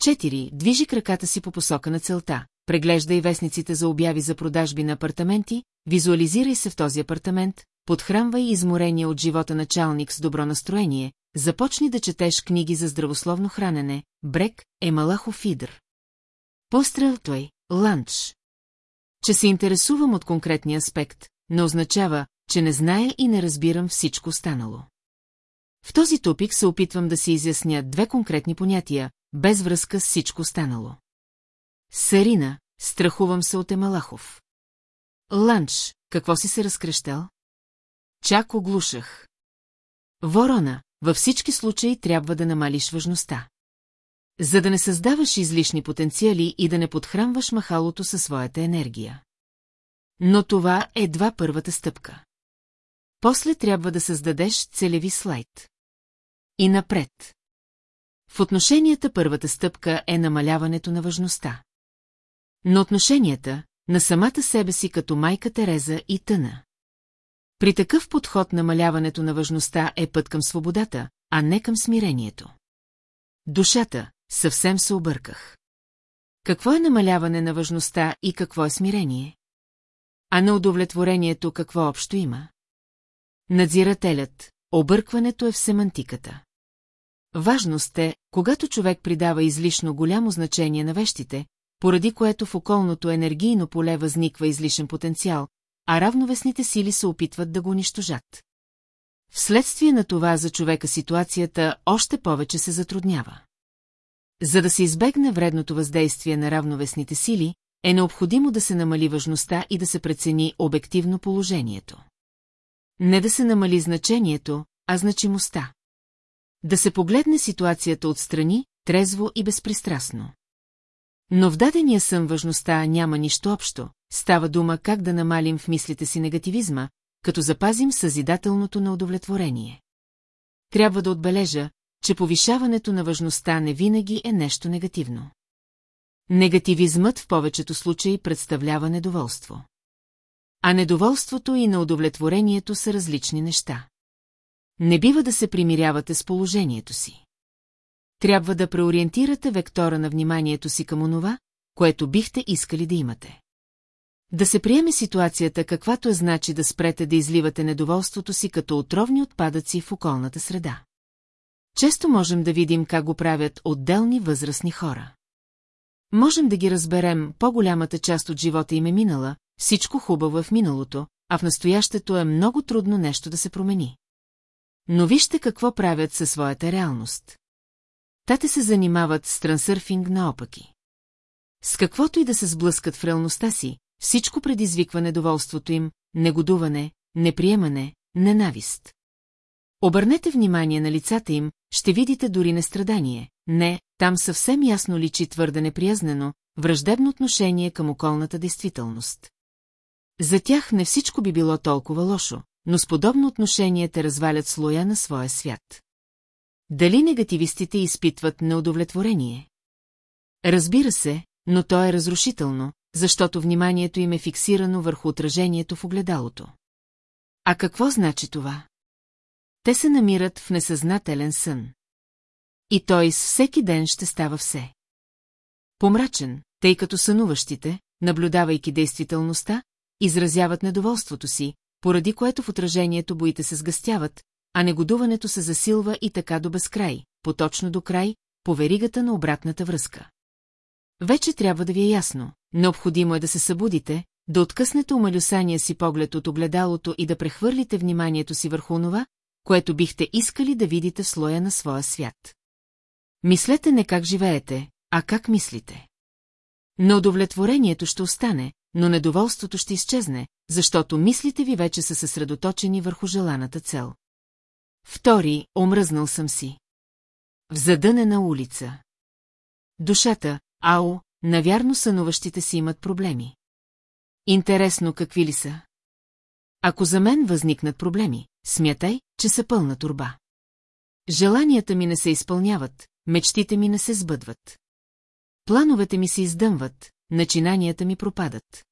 Четири, движи краката си по посока на целта, преглеждай вестниците за обяви за продажби на апартаменти, визуализирай се в този апартамент, подхранвай изморение от живота началник с добро настроение, започни да четеш книги за здравословно хранене, брек, емалахов фидър. Пострел той, ланч. Че се интересувам от конкретния аспект, не означава, че не зная и не разбирам всичко останало. В този топик се опитвам да си изясня две конкретни понятия, без връзка с всичко останало. Сарина, страхувам се от Емалахов. Ланч, какво си се разкрещал? Чак оглушах. Ворона, във всички случаи трябва да намалиш важността. За да не създаваш излишни потенциали и да не подхранваш махалото със своята енергия. Но това е едва първата стъпка. После трябва да създадеш целеви слайд. И напред. В отношенията първата стъпка е намаляването на важността. На отношенията, на самата себе си като майка Тереза и тъна. При такъв подход намаляването на важността е път към свободата, а не към смирението. Душата, съвсем се обърках. Какво е намаляване на важността и какво е смирение? А на удовлетворението какво общо има? Надзирателят, объркването е в семантиката. Важност е, когато човек придава излишно голямо значение на вещите, поради което в околното енергийно поле възниква излишен потенциал, а равновесните сили се опитват да го унищожат. Вследствие на това за човека ситуацията още повече се затруднява. За да се избегне вредното въздействие на равновесните сили, е необходимо да се намали важността и да се прецени обективно положението. Не да се намали значението, а значимостта. Да се погледне ситуацията отстрани, трезво и безпристрастно. Но в дадения сън важността няма нищо общо, става дума как да намалим в мислите си негативизма, като запазим съзидателното на удовлетворение. Трябва да отбележа, че повишаването на важността не винаги е нещо негативно. Негативизмът в повечето случаи представлява недоволство. А недоволството и на удовлетворението са различни неща. Не бива да се примирявате с положението си. Трябва да преориентирате вектора на вниманието си към онова, което бихте искали да имате. Да се приеме ситуацията каквато е значи да спрете да изливате недоволството си като отровни отпадъци в околната среда. Често можем да видим как го правят отделни възрастни хора. Можем да ги разберем, по-голямата част от живота им е минала, всичко хубаво е в миналото, а в настоящето е много трудно нещо да се промени. Но вижте какво правят със своята реалност. Тате се занимават с трансърфинг наопаки. С каквото и да се сблъскат в реалността си, всичко предизвиква недоволството им, негодуване, неприемане, ненавист. Обърнете внимание на лицата им, ще видите дори не страдание. Не, там съвсем ясно личи твърде неприязнено, враждебно отношение към околната действителност. За тях не всичко би било толкова лошо, но с подобно отношение те развалят слоя на своя свят. Дали негативистите изпитват неудовлетворение? Разбира се, но то е разрушително, защото вниманието им е фиксирано върху отражението в огледалото. А какво значи това? Те се намират в несъзнателен сън. И той с всеки ден ще става все. Помрачен, тъй като сънуващите, наблюдавайки действителността, изразяват недоволството си, поради което в отражението боите се сгъстяват, а негодуването се засилва и така до безкрай, поточно до край, по веригата на обратната връзка. Вече трябва да ви е ясно, необходимо е да се събудите, да откъснете умалюсания си поглед от огледалото и да прехвърлите вниманието си върху онова, което бихте искали да видите в слоя на своя свят. Мислете не как живеете, а как мислите. На удовлетворението ще остане, но недоволството ще изчезне, защото мислите ви вече са съсредоточени върху желаната цел. Втори, омръзнал съм си. В задънена улица. Душата, ао, навярно сънуващите си имат проблеми. Интересно какви ли са? Ако за мен възникнат проблеми, смятай, че са пълна турба. Желанията ми не се изпълняват, мечтите ми не се сбъдват. Плановете ми се издъмват, начинанията ми пропадат.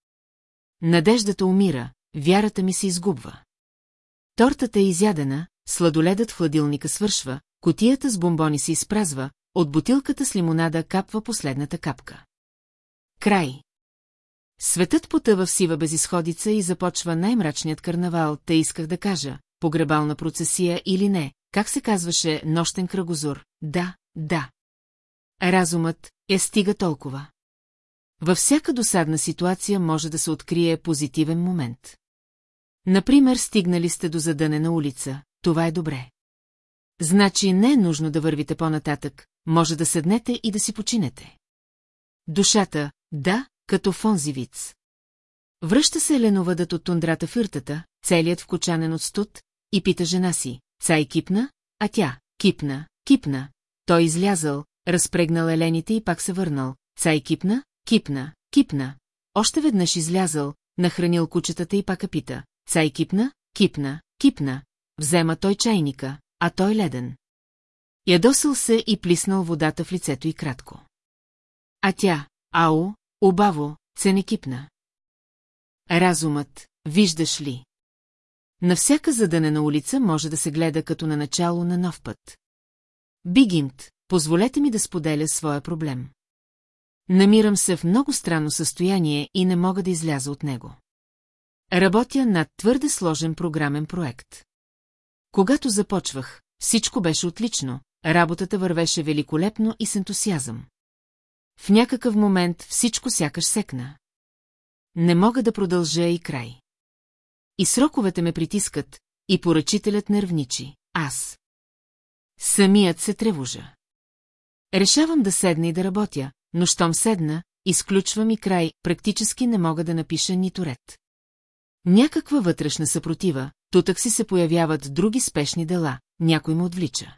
Надеждата умира, вярата ми се изгубва. Тортата е изядена, сладоледът в хладилника свършва, котията с бомбони се изпразва, от бутилката с лимонада капва последната капка. Край. Светът потъва в сива безисходица и започва най-мрачният карнавал, те исках да кажа, погребална процесия или не, как се казваше нощен кръгозор, да, да. Разумът е стига толкова. Във всяка досадна ситуация може да се открие позитивен момент. Например, стигнали сте до задънена улица, това е добре. Значи не е нужно да вървите по-нататък, може да седнете и да си починете. Душата, да, като фонзивиц. Връща се леновъдът от тундрата в yrтата, целият вкочанен от студ, и пита жена си, цай кипна, а тя, кипна, кипна. Той излязъл, разпрегнал елените и пак се върнал, цай кипна, кипна, кипна. Още веднъж излязъл, нахранил кучетата и пак пита, цай кипна, кипна, кипна. Взема той чайника, а той леден. Ядосал се и плиснал водата в лицето и кратко. А тя, ау, обаво, се не кипна. Разумът, виждаш ли? На всяка задънена улица може да се гледа като на начало на нов път. Бигимт, позволете ми да споделя своя проблем. Намирам се в много странно състояние и не мога да изляза от него. Работя над твърде сложен програмен проект. Когато започвах, всичко беше отлично, работата вървеше великолепно и с ентусиазъм. В някакъв момент всичко сякаш секна. Не мога да продължа и край. И сроковете ме притискат, и поръчителят нервничи, аз. Самият се тревожа. Решавам да седна и да работя, но щом седна, изключвам и край, практически не мога да напиша нито ред. Някаква вътрешна съпротива, тутък си се появяват други спешни дела, някой му отвлича.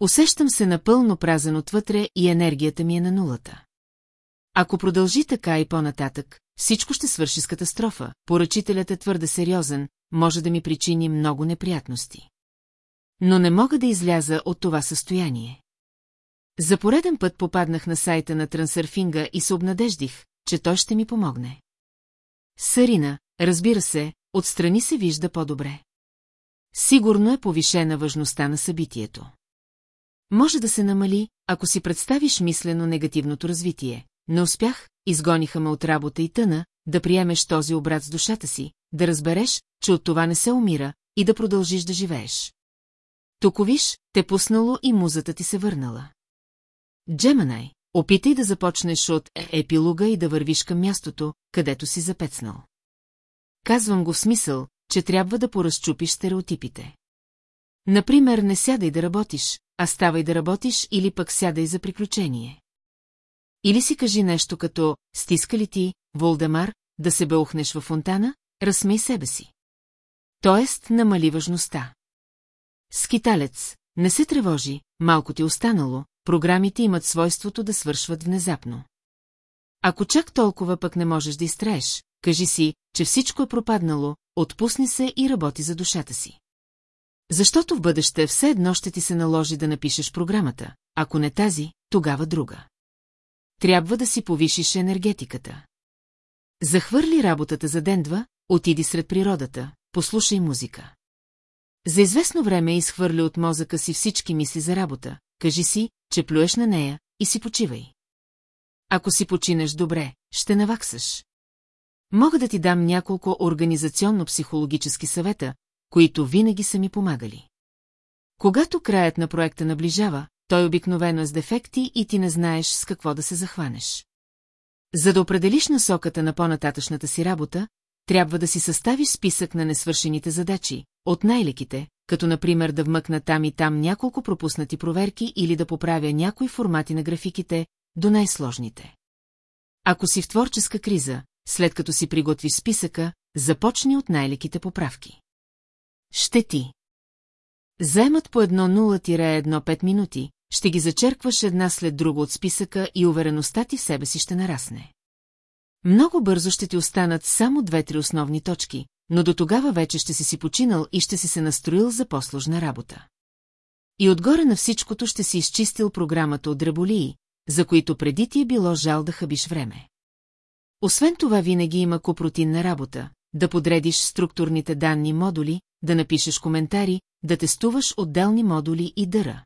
Усещам се напълно празен отвътре и енергията ми е на нулата. Ако продължи така и по-нататък, всичко ще свърши с катастрофа, поръчителят е твърде сериозен, може да ми причини много неприятности. Но не мога да изляза от това състояние. За пореден път попаднах на сайта на трансърфинга и се обнадеждих, че той ще ми помогне. Сарина, разбира се, отстрани се вижда по-добре. Сигурно е повишена важността на събитието. Може да се намали, ако си представиш мислено негативното развитие. Не успях, изгониха ме от работа и тъна, да приемеш този обрат с душата си, да разбереш, че от това не се умира и да продължиш да живееш. Токо виж, те пуснало и музата ти се върнала. Джеманай, опитай да започнеш от епилога и да вървиш към мястото, където си запецнал. Казвам го в смисъл, че трябва да поразчупиш стереотипите. Например, не сядай да работиш, а ставай да работиш или пък сядай за приключение. Или си кажи нещо като «Стиска ли ти, Волдемар, да се бълхнеш във фонтана?» Разсмей себе си. Тоест, намали важността. Скиталец, не се тревожи, малко ти останало, програмите имат свойството да свършват внезапно. Ако чак толкова пък не можеш да изтраеш, кажи си, че всичко е пропаднало, отпусни се и работи за душата си. Защото в бъдеще все едно ще ти се наложи да напишеш програмата, ако не тази, тогава друга. Трябва да си повишиш енергетиката. Захвърли работата за ден-два, отиди сред природата, послушай музика. За известно време изхвърля от мозъка си всички мисли за работа, кажи си, че плюеш на нея и си почивай. Ако си починеш добре, ще наваксаш. Мога да ти дам няколко организационно-психологически съвета, които винаги са ми помагали. Когато краят на проекта наближава, той обикновено е с дефекти и ти не знаеш с какво да се захванеш. За да определиш насоката на по-нататъчната си работа, трябва да си съставиш списък на несвършените задачи, от най-леките, като например да вмъкна там и там няколко пропуснати проверки или да поправя някои формати на графиките, до най-сложните. Ако си в творческа криза, след като си приготви списъка, започни от най-леките поправки. Ще ти. Заемат по едно 0-1-5 минути, ще ги зачеркваш една след друга от списъка и увереността ти в себе си ще нарасне. Много бързо ще ти останат само две-три основни точки, но до тогава вече ще си си починал и ще си се настроил за по-сложна работа. И отгоре на всичкото ще си изчистил програмата от дреболии, за които преди ти е било жал да хъбиш време. Освен това винаги има копротинна работа, да подредиш структурните данни модули, да напишеш коментари, да тестуваш отделни модули и дъра.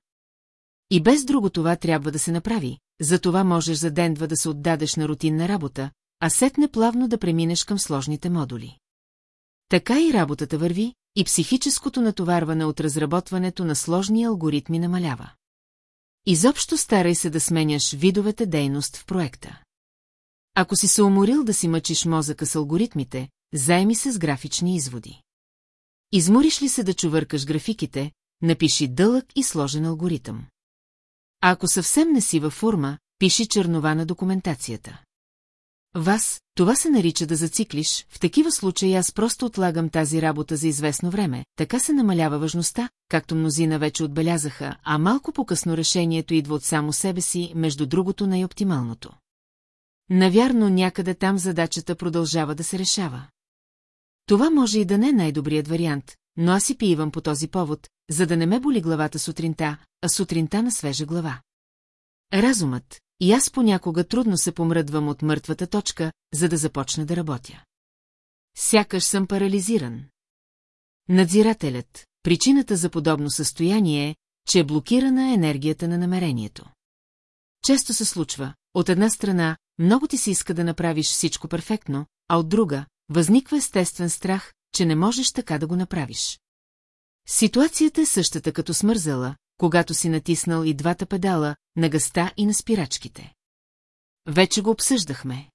И без друго това трябва да се направи, за това можеш за ден-два да се отдадеш на рутинна работа, а сетне плавно да преминеш към сложните модули. Така и работата върви, и психическото натоварване от разработването на сложни алгоритми намалява. Изобщо старай се да сменяш видовете дейност в проекта. Ако си се уморил да си мъчиш мозъка с алгоритмите, займи се с графични изводи. Измориш ли се да чувъркаш графиките, напиши дълъг и сложен алгоритъм. А ако съвсем не си във форма, пиши чернова на документацията. Вас, това се нарича да зациклиш, в такива случаи аз просто отлагам тази работа за известно време, така се намалява важността, както мнозина вече отбелязаха, а малко по-късно решението идва от само себе си, между другото най-оптималното. Навярно някъде там задачата продължава да се решава. Това може и да не е най-добрият вариант, но аз си пиивам по този повод, за да не ме боли главата сутринта, а сутринта на свежа глава. Разумът, и аз понякога трудно се помръдвам от мъртвата точка, за да започна да работя. Сякаш съм парализиран. Надзирателят, причината за подобно състояние е, че е блокирана енергията на намерението. Често се случва, от една страна, много ти се иска да направиш всичко перфектно, а от друга, възниква естествен страх, че не можеш така да го направиш. Ситуацията е същата като смързала, когато си натиснал и двата педала, на гъста и на спирачките. Вече го обсъждахме.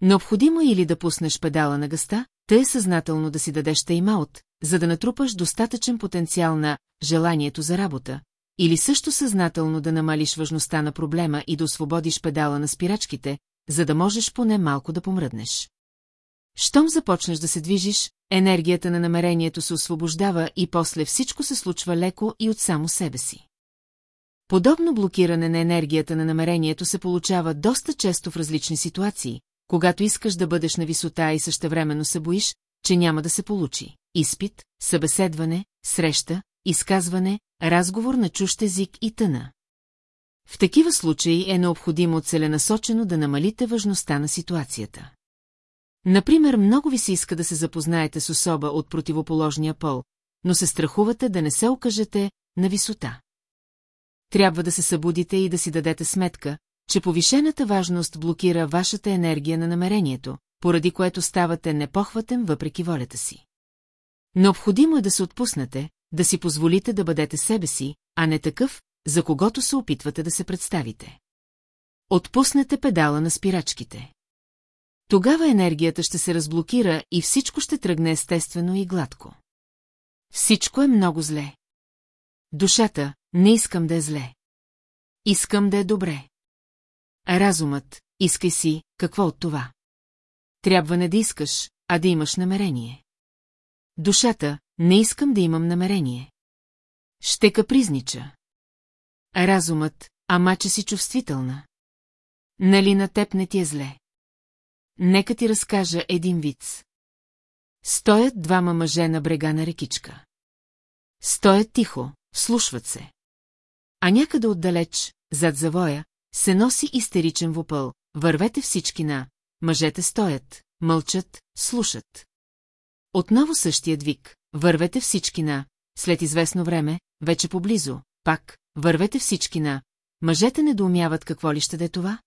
Необходимо е или да пуснеш педала на гъста, тъй е съзнателно да си дадеш тайм-аут, за да натрупаш достатъчен потенциал на желанието за работа, или също съзнателно да намалиш важността на проблема и да освободиш педала на спирачките, за да можеш поне малко да помръднеш. Щом започнеш да се движиш, енергията на намерението се освобождава и после всичко се случва леко и от само себе си. Подобно блокиране на енергията на намерението се получава доста често в различни ситуации, когато искаш да бъдеш на висота и същевременно се боиш, че няма да се получи. Изпит, събеседване, среща, изказване, разговор на чущ език и тъна. В такива случаи е необходимо целенасочено да намалите важността на ситуацията. Например, много ви се иска да се запознаете с особа от противоположния пол, но се страхувате да не се окажете на висота. Трябва да се събудите и да си дадете сметка, че повишената важност блокира вашата енергия на намерението, поради което ставате непохватен въпреки волята си. Необходимо е да се отпуснете, да си позволите да бъдете себе си, а не такъв, за когото се опитвате да се представите. Отпуснете педала на спирачките. Тогава енергията ще се разблокира и всичко ще тръгне естествено и гладко. Всичко е много зле. Душата, не искам да е зле. Искам да е добре. Разумът, искай си, какво от това? Трябва не да искаш, а да имаш намерение. Душата, не искам да имам намерение. Ще капризнича. Разумът, ама че си чувствителна. Нали на теб не ти е зле? Нека ти разкажа един виц. Стоят двама мъже на брега на рекичка. Стоят тихо, слушват се. А някъде отдалеч, зад завоя, се носи истеричен вопъл. Вървете всички на... Мъжете стоят, мълчат, слушат. Отново същият вик. Вървете всички на... След известно време, вече поблизо, пак, вървете всички на... Мъжете недоумяват какво ли ще да е това?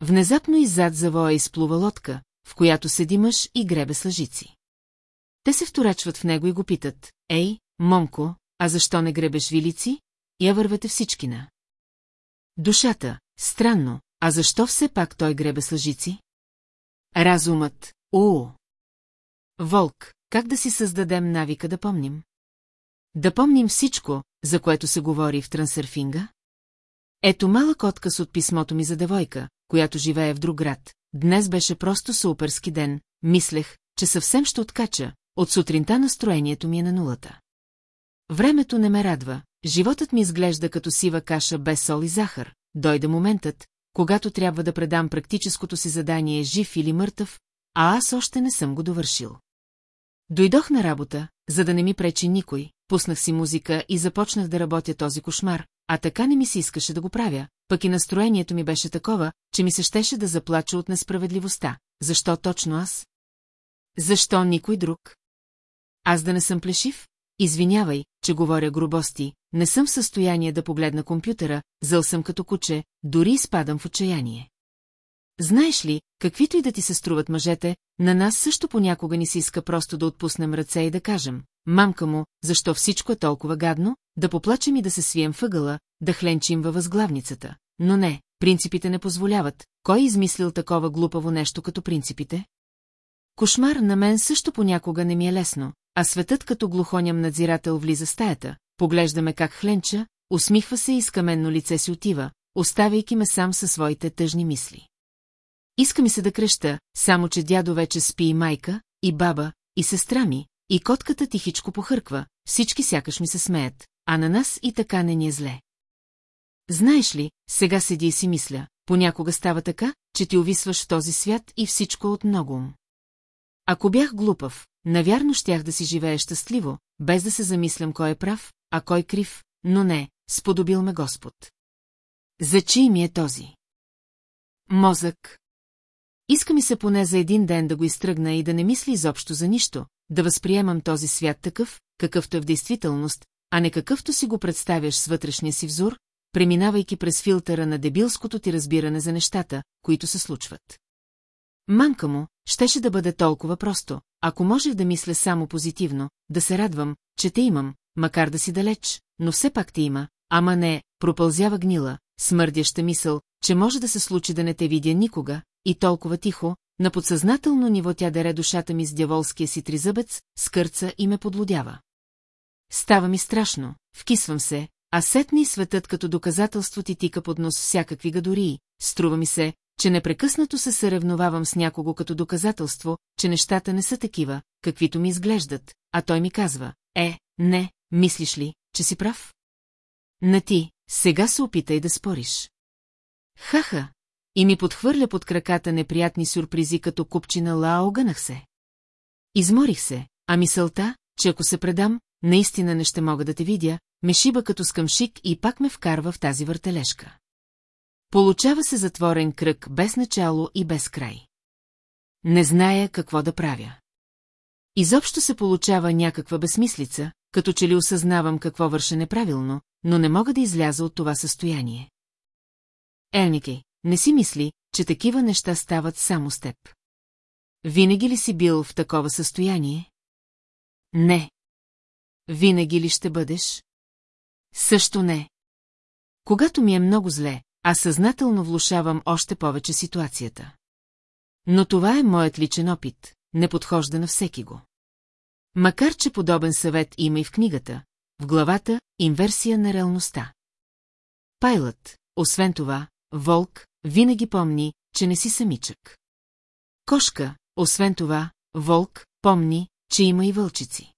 Внезапно иззад завоя изплува лодка, в която седи мъж и гребе с лъжици. Те се вторачват в него и го питат, ей, момко, а защо не гребеш вилици? Я вървете всички на. Душата, странно, а защо все пак той гребе с лъжици? Разумът, о! Волк, как да си създадем навика да помним? Да помним всичко, за което се говори в трансърфинга? Ето малък отказ от писмото ми за девойка, която живее в друг град. Днес беше просто суперски ден, мислех, че съвсем ще откача, от сутринта настроението ми е на нулата. Времето не ме радва, животът ми изглежда като сива каша без сол и захар. Дойде моментът, когато трябва да предам практическото си задание жив или мъртъв, а аз още не съм го довършил. Дойдох на работа, за да не ми пречи никой, пуснах си музика и започнах да работя този кошмар, а така не ми се искаше да го правя, пък и настроението ми беше такова, че ми се щеше да заплача от несправедливостта. Защо точно аз? Защо никой друг? Аз да не съм плешив? Извинявай, че говоря грубости, не съм в състояние да погледна компютъра, зъл съм като куче, дори изпадам в отчаяние. Знаеш ли, каквито и да ти се струват мъжете, на нас също понякога ни се иска просто да отпуснем ръце и да кажем, мамка му, защо всичко е толкова гадно, да поплачем и да се свием въгъла, да хленчим във възглавницата. Но не, принципите не позволяват. Кой е измислил такова глупаво нещо като принципите? Кошмар на мен също понякога не ми е лесно, а светът като глухоням надзирател влиза стаята, поглеждаме как хленча, усмихва се и с каменно лице си отива, оставяйки ме сам със своите тъжни мисли. Иска ми се да креща, само че дядо вече спи и майка, и баба, и сестра ми, и котката тихичко похърква, всички сякаш ми се смеят, а на нас и така не ни е зле. Знаеш ли, сега седи и си мисля, понякога става така, че ти увисваш в този свят и всичко от много ум. Ако бях глупав, навярно щях да си живея щастливо, без да се замислям кой е прав, а кой крив, но не, сподобил ме Господ. За чий ми е този? Мозък. Иска ми се поне за един ден да го изтръгна и да не мисли изобщо за нищо, да възприемам този свят такъв, какъвто е в действителност, а не какъвто си го представяш с вътрешния си взор, преминавайки през филтъра на дебилското ти разбиране за нещата, които се случват. Мамка му, щеше да бъде толкова просто, ако можех да мисля само позитивно, да се радвам, че те имам, макар да си далеч, но все пак те има, ама не, пропълзява гнила, смърдяща мисъл, че може да се случи да не те видя никога, и толкова тихо, на подсъзнателно ниво тя дере душата ми с дяволския си тризъбец, скърца и ме подлодява. Става ми страшно, вкисвам се, а сетни светът като доказателство ти тика под нос всякакви гадории, струва ми се, че непрекъснато се съревновавам с някого като доказателство, че нещата не са такива, каквито ми изглеждат, а той ми казва, е, не, мислиш ли, че си прав? На ти, сега се опитай да спориш. Хаха, и ми подхвърля под краката неприятни сюрпризи като купчина ла огънах се. Изморих се, а мисълта, че ако се предам, наистина не ще мога да те видя, ме шиба като скъмшик и пак ме вкарва в тази въртележка. Получава се затворен кръг без начало и без край. Не зная какво да правя. Изобщо се получава някаква безмислица, като че ли осъзнавам какво върша неправилно, но не мога да изляза от това състояние. Елники, не си мисли, че такива неща стават само с теб. Винаги ли си бил в такова състояние? Не. Винаги ли ще бъдеш? Също не. Когато ми е много зле, аз съзнателно влушавам още повече ситуацията. Но това е моят личен опит, не подхожда на всеки го. Макар, че подобен съвет има и в книгата, в главата «Инверсия на реалността». Пайлът, освен това, Волк, винаги помни, че не си самичък. Кошка, освен това, Волк, помни, че има и вълчици.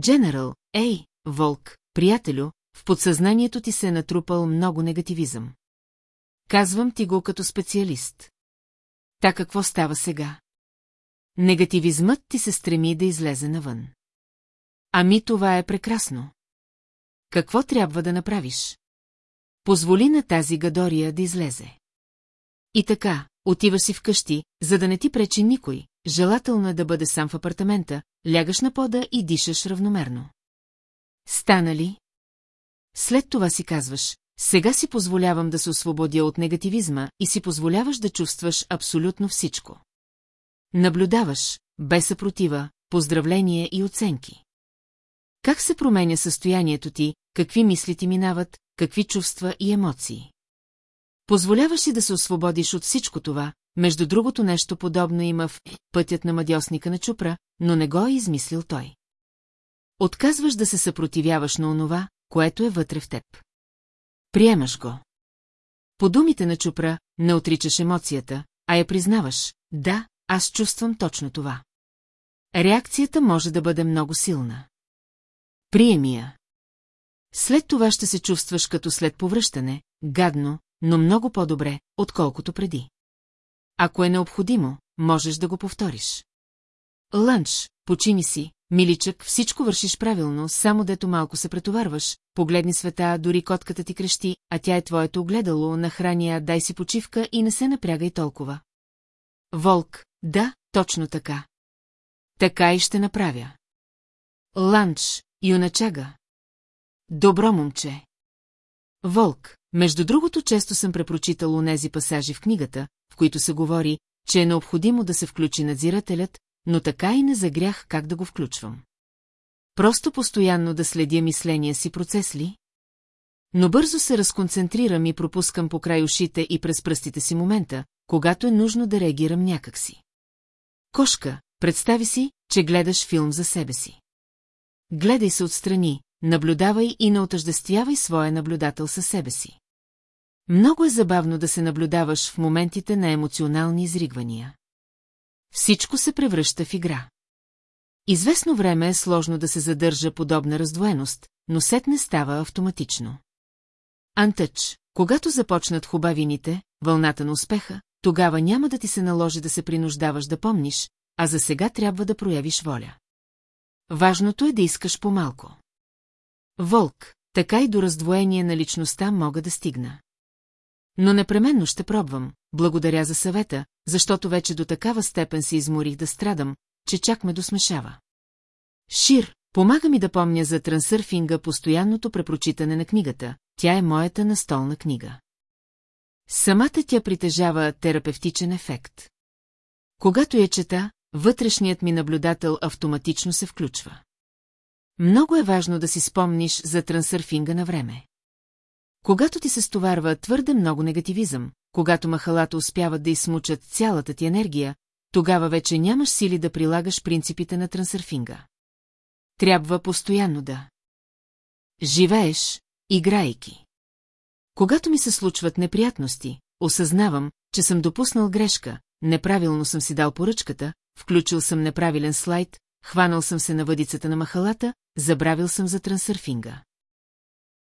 Дженерал, ей, Волк, приятелю, в подсъзнанието ти се е натрупал много негативизъм. Казвам ти го като специалист. Та какво става сега? Негативизмът ти се стреми да излезе навън. Ами това е прекрасно. Какво трябва да направиш? Позволи на тази гадория да излезе. И така, отиваш си вкъщи, за да не ти пречи никой, желателно е да бъде сам в апартамента, лягаш на пода и дишаш равномерно. Стана ли? След това си казваш, сега си позволявам да се освободя от негативизма и си позволяваш да чувстваш абсолютно всичко. Наблюдаваш, без съпротива, поздравление и оценки. Как се променя състоянието ти, какви мисли ти минават, какви чувства и емоции. Позволяваш си да се освободиш от всичко това, между другото нещо подобно има в пътят на мадьосника на Чупра, но не го е измислил той. Отказваш да се съпротивяваш на онова, което е вътре в теб. Приемаш го. По думите на Чупра не отричаш емоцията, а я признаваш. Да, аз чувствам точно това. Реакцията може да бъде много силна. Приеми я. След това ще се чувстваш като след повръщане, гадно, но много по-добре, отколкото преди. Ако е необходимо, можеш да го повториш. Лънч, почини си, миличък, всичко вършиш правилно, само дето малко се претоварваш, погледни света, дори котката ти крещи, а тя е твоето огледало, нахраня, дай си почивка и не се напрягай толкова. Волк, да, точно така. Така и ще направя. Ланч, юначага. Добро момче. Волк, между другото често съм препрочитал онези пасажи в книгата, в които се говори, че е необходимо да се включи надзирателят, но така и не загрях как да го включвам. Просто постоянно да следя мисления си процес ли? Но бързо се разконцентрирам и пропускам по край ушите и през пръстите си момента, когато е нужно да реагирам някакси. Кошка, представи си, че гледаш филм за себе си. Гледай се отстрани, наблюдавай и не отъждествявай своя наблюдател със себе си. Много е забавно да се наблюдаваш в моментите на емоционални изригвания. Всичко се превръща в игра. Известно време е сложно да се задържа подобна раздвоеност, но сет не става автоматично. Антъч, когато започнат хубавините, вълната на успеха, тогава няма да ти се наложи да се принуждаваш да помниш, а за сега трябва да проявиш воля. Важното е да искаш по-малко. Волк, така и до раздвоение на личността мога да стигна. Но непременно ще пробвам, благодаря за съвета, защото вече до такава степен се изморих да страдам, че чак ме досмешава. Шир, помага ми да помня за трансърфинга постоянното препрочитане на книгата, тя е моята настолна книга. Самата тя притежава терапевтичен ефект. Когато я чета, вътрешният ми наблюдател автоматично се включва. Много е важно да си спомниш за трансърфинга на време. Когато ти се стоварва твърде много негативизъм, когато махалата успяват да измучат цялата ти енергия, тогава вече нямаш сили да прилагаш принципите на трансърфинга. Трябва постоянно да живееш, играйки. Когато ми се случват неприятности, осъзнавам, че съм допуснал грешка, неправилно съм си дал поръчката, включил съм неправилен слайд, хванал съм се на въдицата на махалата, забравил съм за трансърфинга.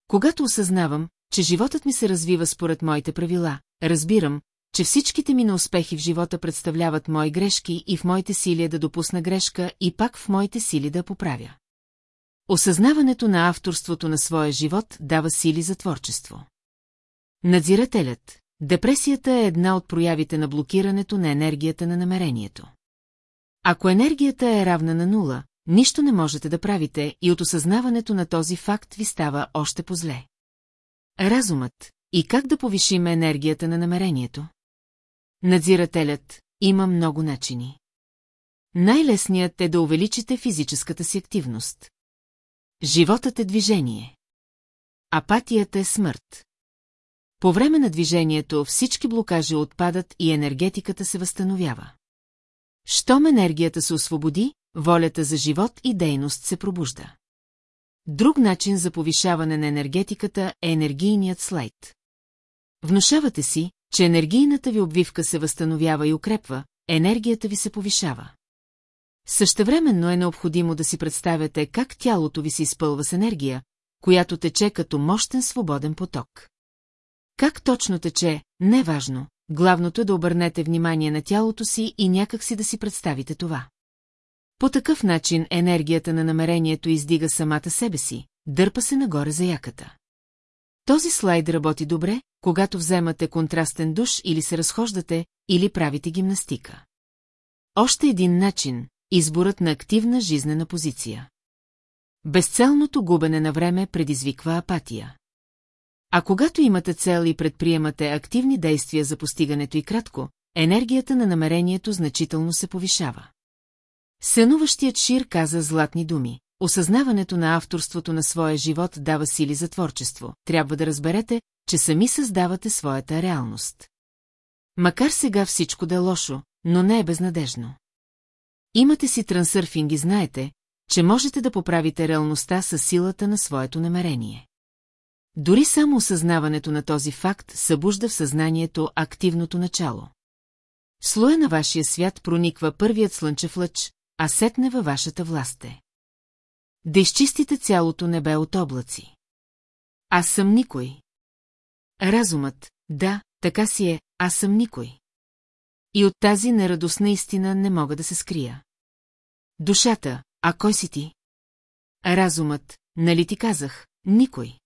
Когато осъзнавам, че животът ми се развива според моите правила, разбирам, че всичките ми неуспехи в живота представляват мои грешки и в моите сили е да допусна грешка и пак в моите сили да поправя. Осъзнаването на авторството на своя живот дава сили за творчество. Надзирателят. Депресията е една от проявите на блокирането на енергията на намерението. Ако енергията е равна на нула, нищо не можете да правите и от осъзнаването на този факт ви става още по-зле. Разумът. И как да повишим енергията на намерението? Надзирателят. Има много начини. Най-лесният е да увеличите физическата си активност. Животът е движение. Апатията е смърт. По време на движението всички блокажи отпадат и енергетиката се възстановява. Щом енергията се освободи, волята за живот и дейност се пробужда. Друг начин за повишаване на енергетиката е енергийният слайд. Внушавате си, че енергийната ви обвивка се възстановява и укрепва, енергията ви се повишава. Същевременно е необходимо да си представяте как тялото ви се изпълва с енергия, която тече като мощен свободен поток. Как точно тече, не е важно, главното е да обърнете внимание на тялото си и някак си да си представите това. По такъв начин енергията на намерението издига самата себе си, дърпа се нагоре за яката. Този слайд работи добре, когато вземате контрастен душ или се разхождате, или правите гимнастика. Още един начин – изборът на активна жизнена позиция. Безцелното губене на време предизвиква апатия. А когато имате цел и предприемате активни действия за постигането и кратко, енергията на намерението значително се повишава. Сенуващият Шир каза златни думи. Осъзнаването на авторството на своя живот дава сили за творчество. Трябва да разберете, че сами създавате своята реалност. Макар сега всичко да е лошо, но не е безнадежно. Имате си трансърфинг и знаете, че можете да поправите реалността със силата на своето намерение. Дори само осъзнаването на този факт събужда в съзнанието активното начало. В слоя на вашия свят прониква първият слънчев лъч, а сетне във вашата власт е. Да изчистите цялото небе от облаци. Аз съм никой. Разумът, да, така си е, аз съм никой. И от тази нерадостна истина не мога да се скрия. Душата, а кой си ти? Разумът, нали ти казах, никой.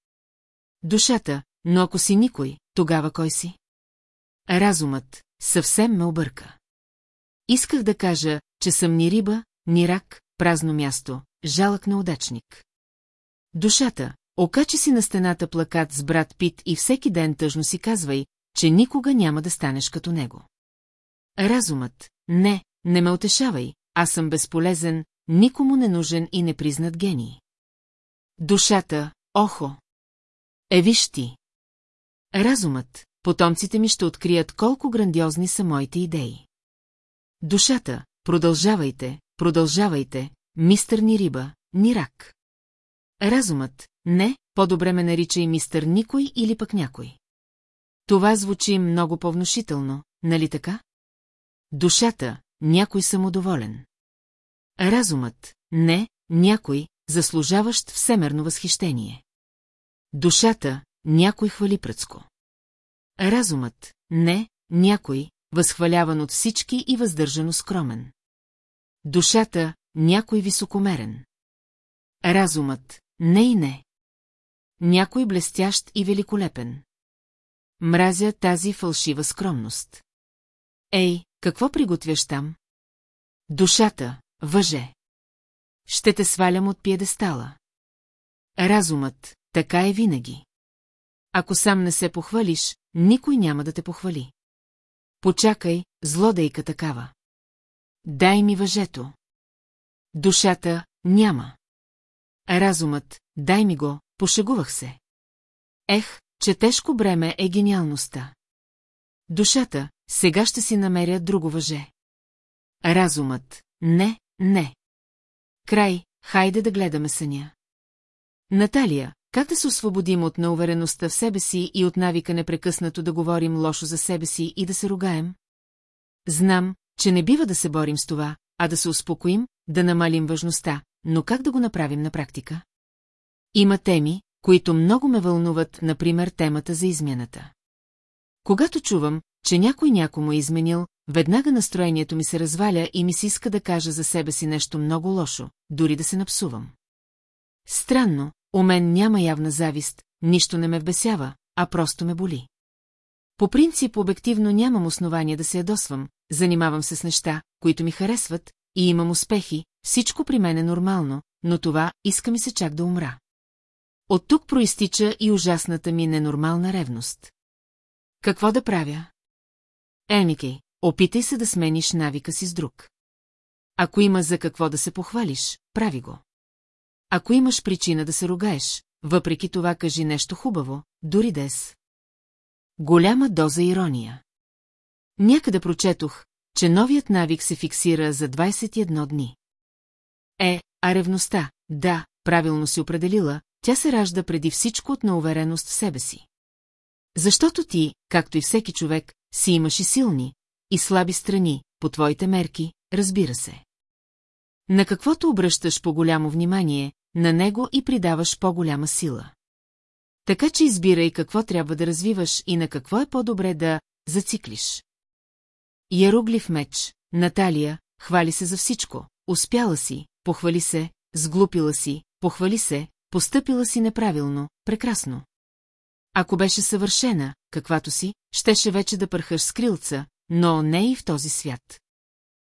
Душата, но ако си никой, тогава кой си? Разумът, съвсем ме обърка. Исках да кажа, че съм ни риба, ни рак, празно място, жалък на удачник. Душата, окачи си на стената плакат с брат Пит и всеки ден тъжно си казвай, че никога няма да станеш като него. Разумът, не, не ме утешавай, аз съм безполезен, никому не нужен и непризнат гений. Душата, охо! Е, виж ти! Разумът, потомците ми ще открият колко грандиозни са моите идеи. Душата, продължавайте, продължавайте, мистър ни риба, ни рак. Разумът, не, по-добре ме нарича и мистър никой или пък някой. Това звучи много по-внушително, нали така? Душата, някой самодоволен. Разумът, не, някой, заслужаващ всемерно възхищение. Душата, някой хвали пръцко. Разумът, не, някой, възхваляван от всички и въздържано скромен. Душата, някой високомерен. Разумът, не и не. Някой блестящ и великолепен. Мразя тази фалшива скромност. Ей, какво приготвяш там? Душата, въже. ще те свалям от пиедестала. Разумът, така е винаги. Ако сам не се похвалиш, никой няма да те похвали. Почакай, злодейка такава. Дай ми въжето. Душата няма. Разумът, дай ми го, пошегувах се. Ех, че тежко бреме е гениалността. Душата, сега ще си намеря друго въже. Разумът, не, не. Край, хайде да гледаме съня. Наталия, как да се освободим от неувереността в себе си и от навика непрекъснато да говорим лошо за себе си и да се ругаем? Знам, че не бива да се борим с това, а да се успокоим, да намалим важността, но как да го направим на практика? Има теми, които много ме вълнуват, например темата за измяната. Когато чувам, че някой някому е изменил, веднага настроението ми се разваля и ми се иска да кажа за себе си нещо много лошо, дори да се напсувам. Странно, у мен няма явна завист, нищо не ме вбесява, а просто ме боли. По принцип, обективно нямам основания да се ядосвам, занимавам се с неща, които ми харесват, и имам успехи, всичко при мен е нормално, но това иска ми се чак да умра. От тук проистича и ужасната ми ненормална ревност. Какво да правя? Емикей, опитай се да смениш навика си с друг. Ако има за какво да се похвалиш, прави го. Ако имаш причина да се ругаеш, въпреки това кажи нещо хубаво, дори дес. Голяма доза ирония. Някъде прочетох, че новият навик се фиксира за 21 дни. Е, а ревността, да, правилно си определила, тя се ражда преди всичко от наувереност в себе си. Защото ти, както и всеки човек, си имаш и силни, и слаби страни, по твоите мерки, разбира се. На каквото обръщаш по-голямо внимание, на него и придаваш по-голяма сила. Така че избирай какво трябва да развиваш и на какво е по-добре да зациклиш. Яруглив меч, Наталия, хвали се за всичко, успяла си, похвали се, сглупила си, похвали се, постъпила си неправилно, прекрасно. Ако беше съвършена, каквато си, щеше вече да пърхаш с крилца, но не и в този свят.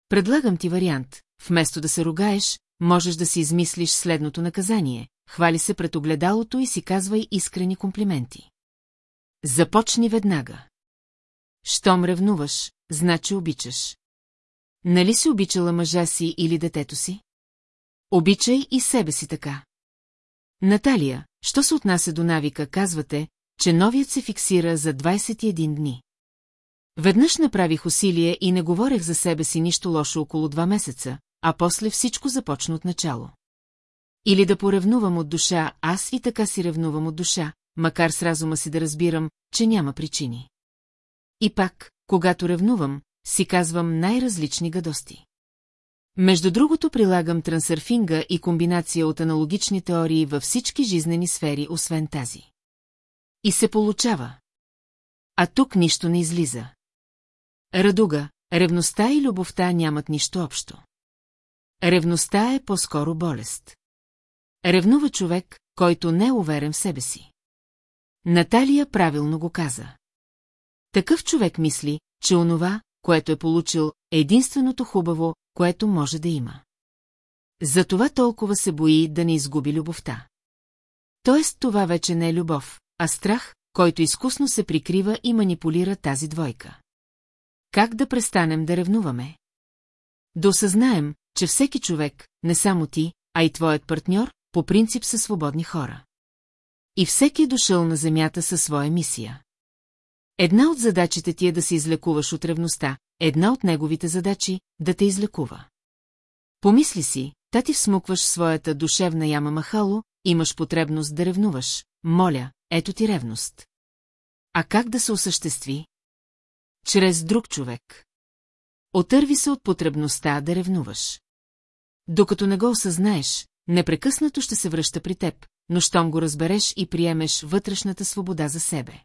Предлагам ти вариант, вместо да се ругаеш, можеш да си измислиш следното наказание. Хвали се пред огледалото и си казвай искрени комплименти. Започни веднага. Щом ревнуваш, значи обичаш. Нали си обичала мъжа си или детето си? Обичай и себе си така. Наталия, що се отнася до навика, казвате, че новият се фиксира за 21 дни. Веднъж направих усилие и не говорех за себе си нищо лошо около два месеца, а после всичко започна от начало. Или да поревнувам от душа, аз и така си ревнувам от душа, макар с разума си да разбирам, че няма причини. И пак, когато ревнувам, си казвам най-различни гадости. Между другото прилагам трансърфинга и комбинация от аналогични теории във всички жизнени сфери, освен тази. И се получава. А тук нищо не излиза. Радуга, ревността и любовта нямат нищо общо. Ревността е по-скоро болест. Ревнува човек, който не е уверен в себе си. Наталия правилно го каза. Такъв човек мисли, че онова, което е получил, е единственото хубаво, което може да има. Затова толкова се бои да не изгуби любовта. Тоест това вече не е любов, а страх, който изкусно се прикрива и манипулира тази двойка. Как да престанем да ревнуваме? Да осъзнаем, че всеки човек, не само ти, а и твоят партньор, по принцип са свободни хора. И всеки е дошъл на земята със своя мисия. Една от задачите ти е да се излекуваш от ревността, една от неговите задачи – да те излекува. Помисли си, та ти всмукваш своята душевна яма махало, имаш потребност да ревнуваш. Моля, ето ти ревност. А как да се осъществи? Чрез друг човек. Отърви се от потребността да ревнуваш. Докато не го осъзнаеш, непрекъснато ще се връща при теб, но щом го разбереш и приемеш вътрешната свобода за себе.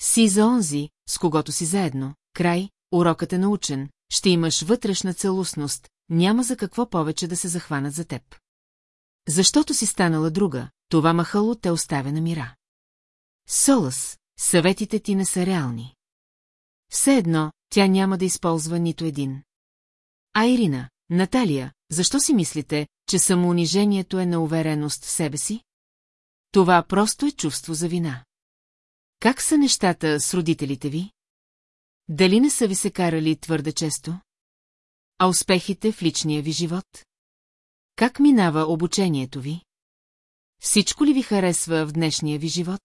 Си за онзи, с когото си заедно, край, урокът е научен, ще имаш вътрешна целостност, няма за какво повече да се захванат за теб. Защото си станала друга, това махало те оставя на мира. Солас, съветите ти не са реални. Все едно, тя няма да използва нито един. А Ирина, Наталия, защо си мислите, че самоунижението е на увереност в себе си? Това просто е чувство за вина. Как са нещата с родителите ви? Дали не са ви се карали твърде често? А успехите в личния ви живот? Как минава обучението ви? Всичко ли ви харесва в днешния ви живот?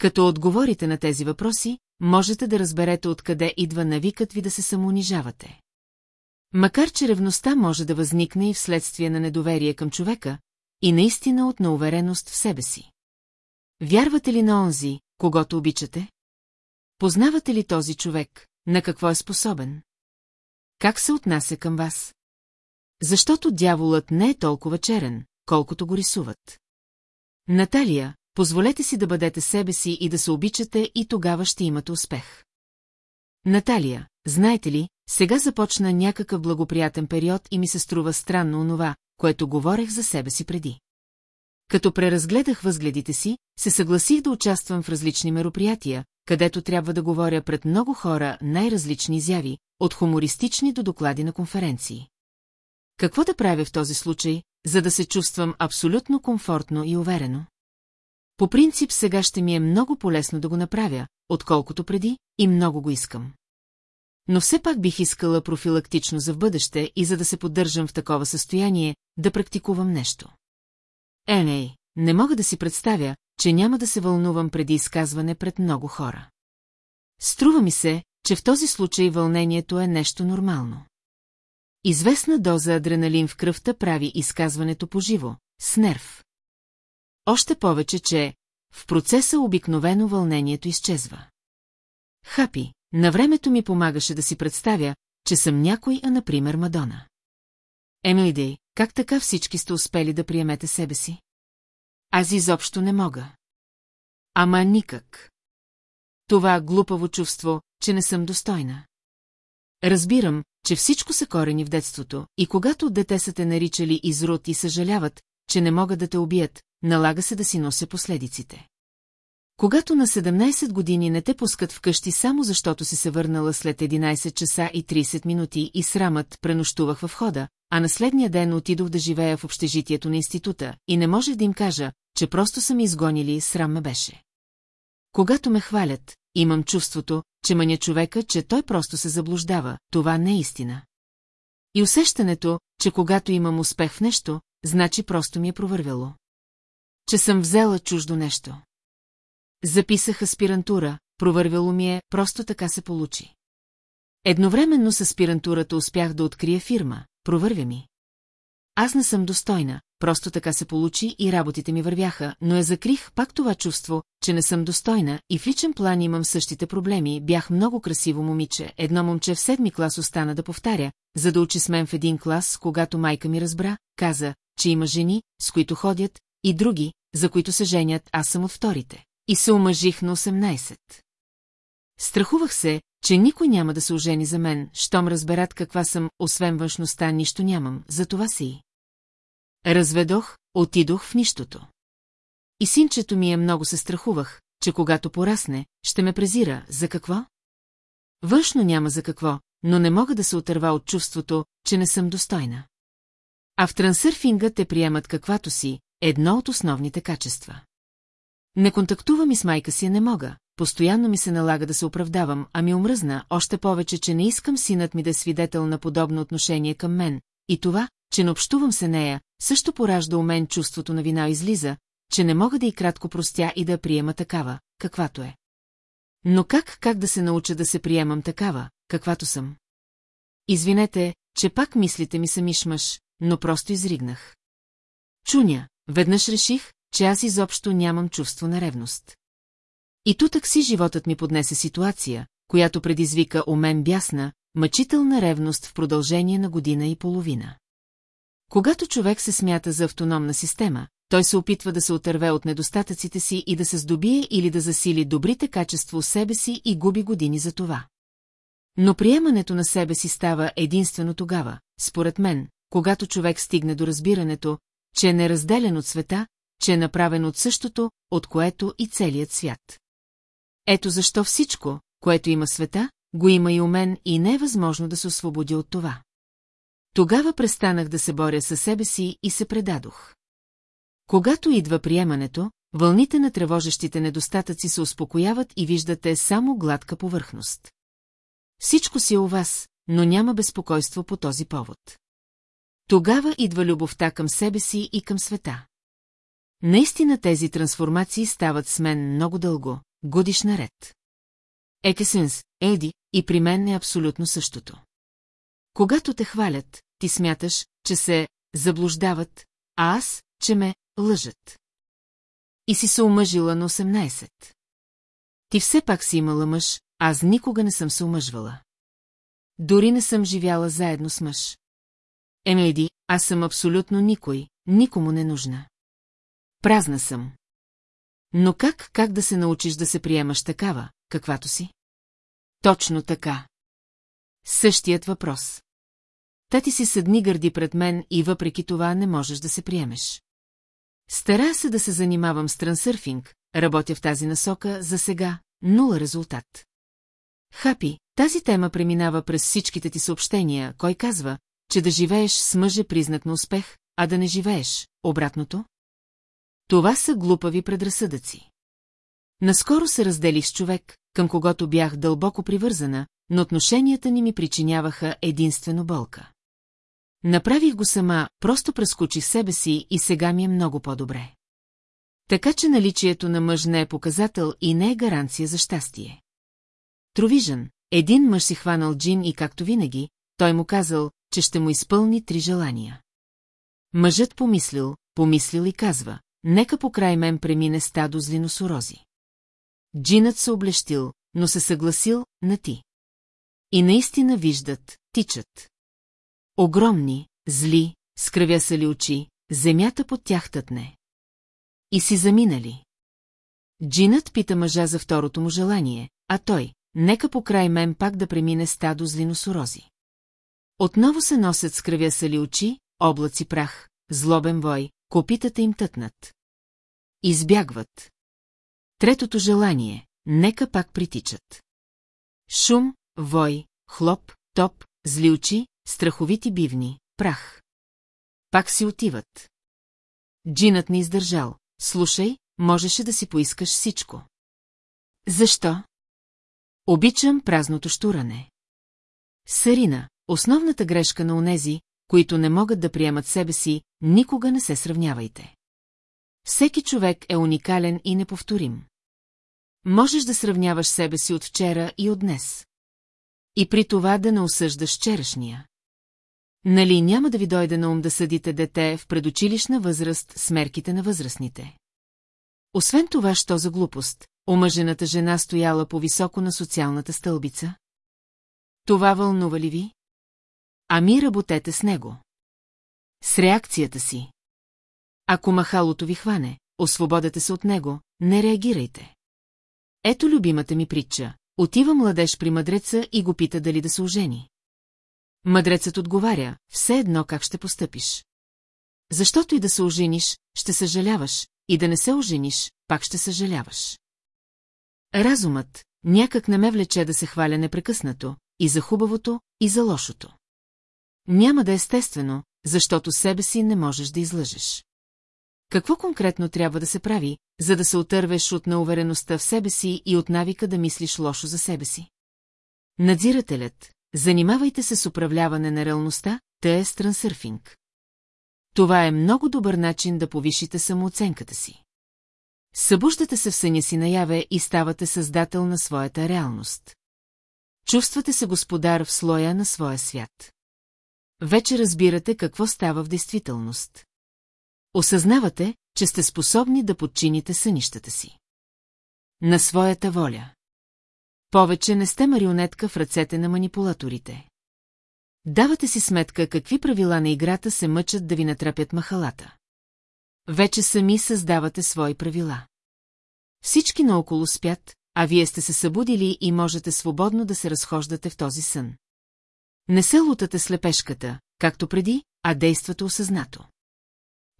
Като отговорите на тези въпроси, можете да разберете откъде идва навикът ви да се самоунижавате. Макар че ревността може да възникне и вследствие на недоверие към човека, и наистина от наувереност в себе си. Вярвате ли на онзи, когато обичате? Познавате ли този човек, на какво е способен? Как се отнася към вас? Защото дяволът не е толкова черен, колкото го рисуват. Наталия, позволете си да бъдете себе си и да се обичате и тогава ще имате успех. Наталия, знаете ли, сега започна някакъв благоприятен период и ми се струва странно онова, което говорех за себе си преди. Като преразгледах възгледите си, се съгласих да участвам в различни мероприятия, където трябва да говоря пред много хора най-различни изяви, от хумористични до доклади на конференции. Какво да правя в този случай, за да се чувствам абсолютно комфортно и уверено? По принцип сега ще ми е много полезно да го направя, отколкото преди, и много го искам. Но все пак бих искала профилактично за в бъдеще и за да се поддържам в такова състояние, да практикувам нещо. Е, не, не мога да си представя, че няма да се вълнувам преди изказване пред много хора. Струва ми се, че в този случай вълнението е нещо нормално. Известна доза адреналин в кръвта прави изказването по живо, с нерв. Още повече, че в процеса обикновено вълнението изчезва. Хапи, на времето ми помагаше да си представя, че съм някой, а например Мадона. Емилидей, как така всички сте успели да приемете себе си? Аз изобщо не мога. Ама никак. Това глупаво чувство, че не съм достойна. Разбирам, че всичко са корени в детството, и когато дете са те наричали изрод и съжаляват, че не могат да те убият, налага се да си нося последиците. Когато на 17 години не те пускат вкъщи само защото си се върнала след 11 часа и 30 минути и срамът пренощувах в входа, а на следния ден отидох да живея в общежитието на института и не можех да им кажа, че просто са ми изгонили, срам ме беше. Когато ме хвалят, имам чувството, че маня човека, че той просто се заблуждава, това не е истина. И усещането, че когато имам успех в нещо, значи просто ми е провървяло. Че съм взела чуждо нещо. Записах аспирантура, провървяло ми е, просто така се получи. Едновременно с аспирантурата успях да открия фирма, провървя ми. Аз не съм достойна, просто така се получи и работите ми вървяха, но я закрих пак това чувство, че не съм достойна и в личен план имам същите проблеми. Бях много красиво момиче. Едно момче в седми клас остана да повтаря, за да учи с мен в един клас, когато майка ми разбра, каза, че има жени, с които ходят, и други, за които се женят, аз съм от вторите. И се омъжих на 18. Страхувах се, че никой няма да се ожени за мен, щом разберат каква съм, освен външността нищо нямам, за това си. Разведох, отидох в нищото. И синчето ми е много се страхувах, че когато порасне, ще ме презира, за какво? Външно няма за какво, но не мога да се отърва от чувството, че не съм достойна. А в трансърфинга те приемат каквато си, едно от основните качества. Не контактувам и с майка си не мога, постоянно ми се налага да се оправдавам, а ми омръзна, още повече, че не искам синът ми да е свидетел на подобно отношение към мен, и това, че не общувам се нея, също поражда у мен чувството на вина излиза, че не мога да и кратко простя и да приема такава, каквато е. Но как, как да се науча да се приемам такава, каквато съм? Извинете, че пак мислите ми са мишмаш, но просто изригнах. Чуня, веднъж реших, че аз изобщо нямам чувство на ревност. И тутък си животът ми поднесе ситуация, която предизвика у мен бясна, мъчителна ревност в продължение на година и половина. Когато човек се смята за автономна система, той се опитва да се отърве от недостатъците си и да се здобие или да засили добрите качества у себе си и губи години за това. Но приемането на себе си става единствено тогава, според мен, когато човек стигне до разбирането, че е неразделен от света, че е направен от същото, от което и целият свят. Ето защо всичко, което има света, го има и у мен и не е възможно да се освободи от това. Тогава престанах да се боря със себе си и се предадох. Когато идва приемането, вълните на тревожещите недостатъци се успокояват и виждате само гладка повърхност. Всичко си е у вас, но няма безпокойство по този повод. Тогава идва любовта към себе си и към света. Наистина тези трансформации стават с мен много дълго, годиш наред. Екесенс, Еди, и при мен е абсолютно същото. Когато те хвалят, ти смяташ, че се заблуждават, а аз, че ме лъжат. И си се омъжила на 18. Ти все пак си имала мъж, аз никога не съм се омъжвала. Дори не съм живяла заедно с мъж. Емейди, аз съм абсолютно никой, никому не нужна. Празна съм. Но как, как да се научиш да се приемаш такава, каквато си? Точно така. Същият въпрос. Та ти си съдни гърди пред мен и въпреки това не можеш да се приемеш. Стара се да се занимавам с трансърфинг, работя в тази насока, за сега, нула резултат. Хапи, тази тема преминава през всичките ти съобщения, кой казва, че да живееш с мъже признак на успех, а да не живееш, обратното? Това са глупави предразсъдъци. Наскоро се разделих с човек, към когото бях дълбоко привързана, но отношенията ни ми причиняваха единствено болка. Направих го сама, просто прескучих себе си и сега ми е много по-добре. Така че наличието на мъж не е показател и не е гаранция за щастие. Тровижен, един мъж си хванал Джин и както винаги, той му казал, че ще му изпълни три желания. Мъжът помислил, помислил и казва, нека по край мен премине стадо злиносорози. Джинът се облещил, но се съгласил на ти. И наистина виждат, тичат. Огромни, зли, скръвясали очи, земята под тях тътне. И си заминали. Джинът пита мъжа за второто му желание, а той, нека по край мен пак да премине стадо злиносорози. Отново се носят скръвясали очи, облаци прах, злобен вой, копитата им тътнат. Избягват. Третото желание – нека пак притичат. Шум, вой, хлоп, топ, зли очи, страховити бивни, прах. Пак си отиват. Джинът не издържал. Слушай, можеше да си поискаш всичко. Защо? Обичам празното штуране. Сарина, основната грешка на онези, които не могат да приемат себе си, никога не се сравнявайте. Всеки човек е уникален и неповторим. Можеш да сравняваш себе си от вчера и от днес. И при това да не осъждаш вчерашния. Нали няма да ви дойде на ум да съдите дете в предучилищна възраст с мерките на възрастните. Освен това, що за глупост, омъжената жена стояла по-високо на социалната стълбица? Това вълнува ли ви? Ами работете с него. С реакцията си. Ако махалото ви хване, освободете се от него, не реагирайте. Ето любимата ми притча. Отива младеж при мъдреца и го пита дали да се ожени. Мъдрецът отговаря, все едно как ще постъпиш. Защото и да се ожениш, ще съжаляваш, и да не се ожениш, пак ще съжаляваш. Разумът някак не ме влече да се хваля непрекъснато, и за хубавото, и за лошото. Няма да е естествено, защото себе си не можеш да излъжеш. Какво конкретно трябва да се прави, за да се отървеш от неувереността в себе си и от навика да мислиш лошо за себе си? Надзирателят, занимавайте се с управляване на реалността, те трансърфинг. Това е много добър начин да повишите самооценката си. Събуждате се в съня си наяве и ставате създател на своята реалност. Чувствате се господар в слоя на своя свят. Вече разбирате какво става в действителност. Осъзнавате, че сте способни да подчините сънищата си. На своята воля. Повече не сте марионетка в ръцете на манипулаторите. Давате си сметка какви правила на играта се мъчат да ви натрапят махалата. Вече сами създавате свои правила. Всички наоколо спят, а вие сте се събудили и можете свободно да се разхождате в този сън. Не се лутате слепешката, както преди, а действате осъзнато.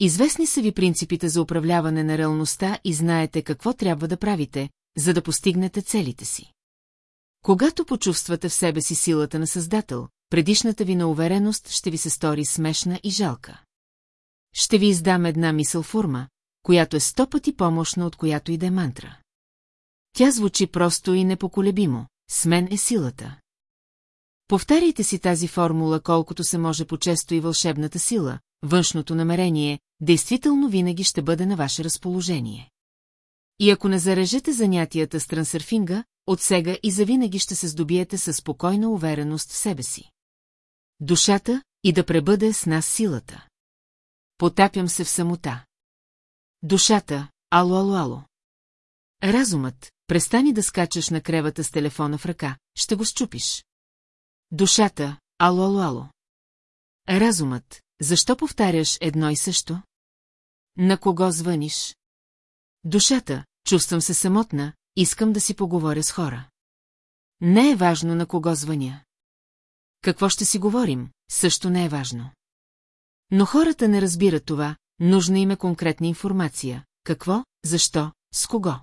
Известни са ви принципите за управляване на реалността и знаете какво трябва да правите, за да постигнете целите си. Когато почувствате в себе си силата на Създател, предишната ви на увереност ще ви се стори смешна и жалка. Ще ви издам една мисъл форма, която е сто пъти помощна от която и да е мантра. Тя звучи просто и непоколебимо. С мен е силата. Повтаряйте си тази формула колкото се може по-често и вълшебната сила, външното намерение, действително винаги ще бъде на ваше разположение. И ако не зарежете занятията с трансърфинга, от сега и завинаги ще се здобиете със спокойна увереност в себе си. Душата и да пребъде с нас силата. Потапям се в самота. Душата, ало, ало, ало. Разумът, престани да скачаш на кревата с телефона в ръка, ще го щупиш. Душата, ало, ало, ало. Разумът, защо повтаряш едно и също? На кого звъниш? Душата, чувствам се самотна, искам да си поговоря с хора. Не е важно на кого звъня. Какво ще си говорим, също не е важно. Но хората не разбират това, нужна им е конкретна информация. Какво, защо, с кого?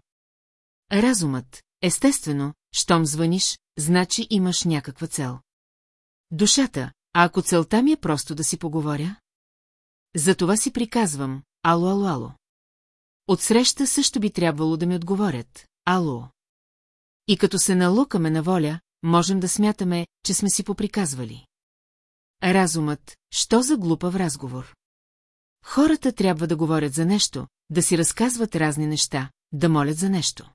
Разумът, естествено, щом звъниш, значи имаш някаква цел. Душата, а ако целта ми е просто да си поговоря? За това си приказвам, ало, ало, ало. Отсреща също би трябвало да ми отговорят, ало. И като се налукаме на воля, можем да смятаме, че сме си поприказвали. Разумът, що за глупав разговор? Хората трябва да говорят за нещо, да си разказват разни неща, да молят за нещо.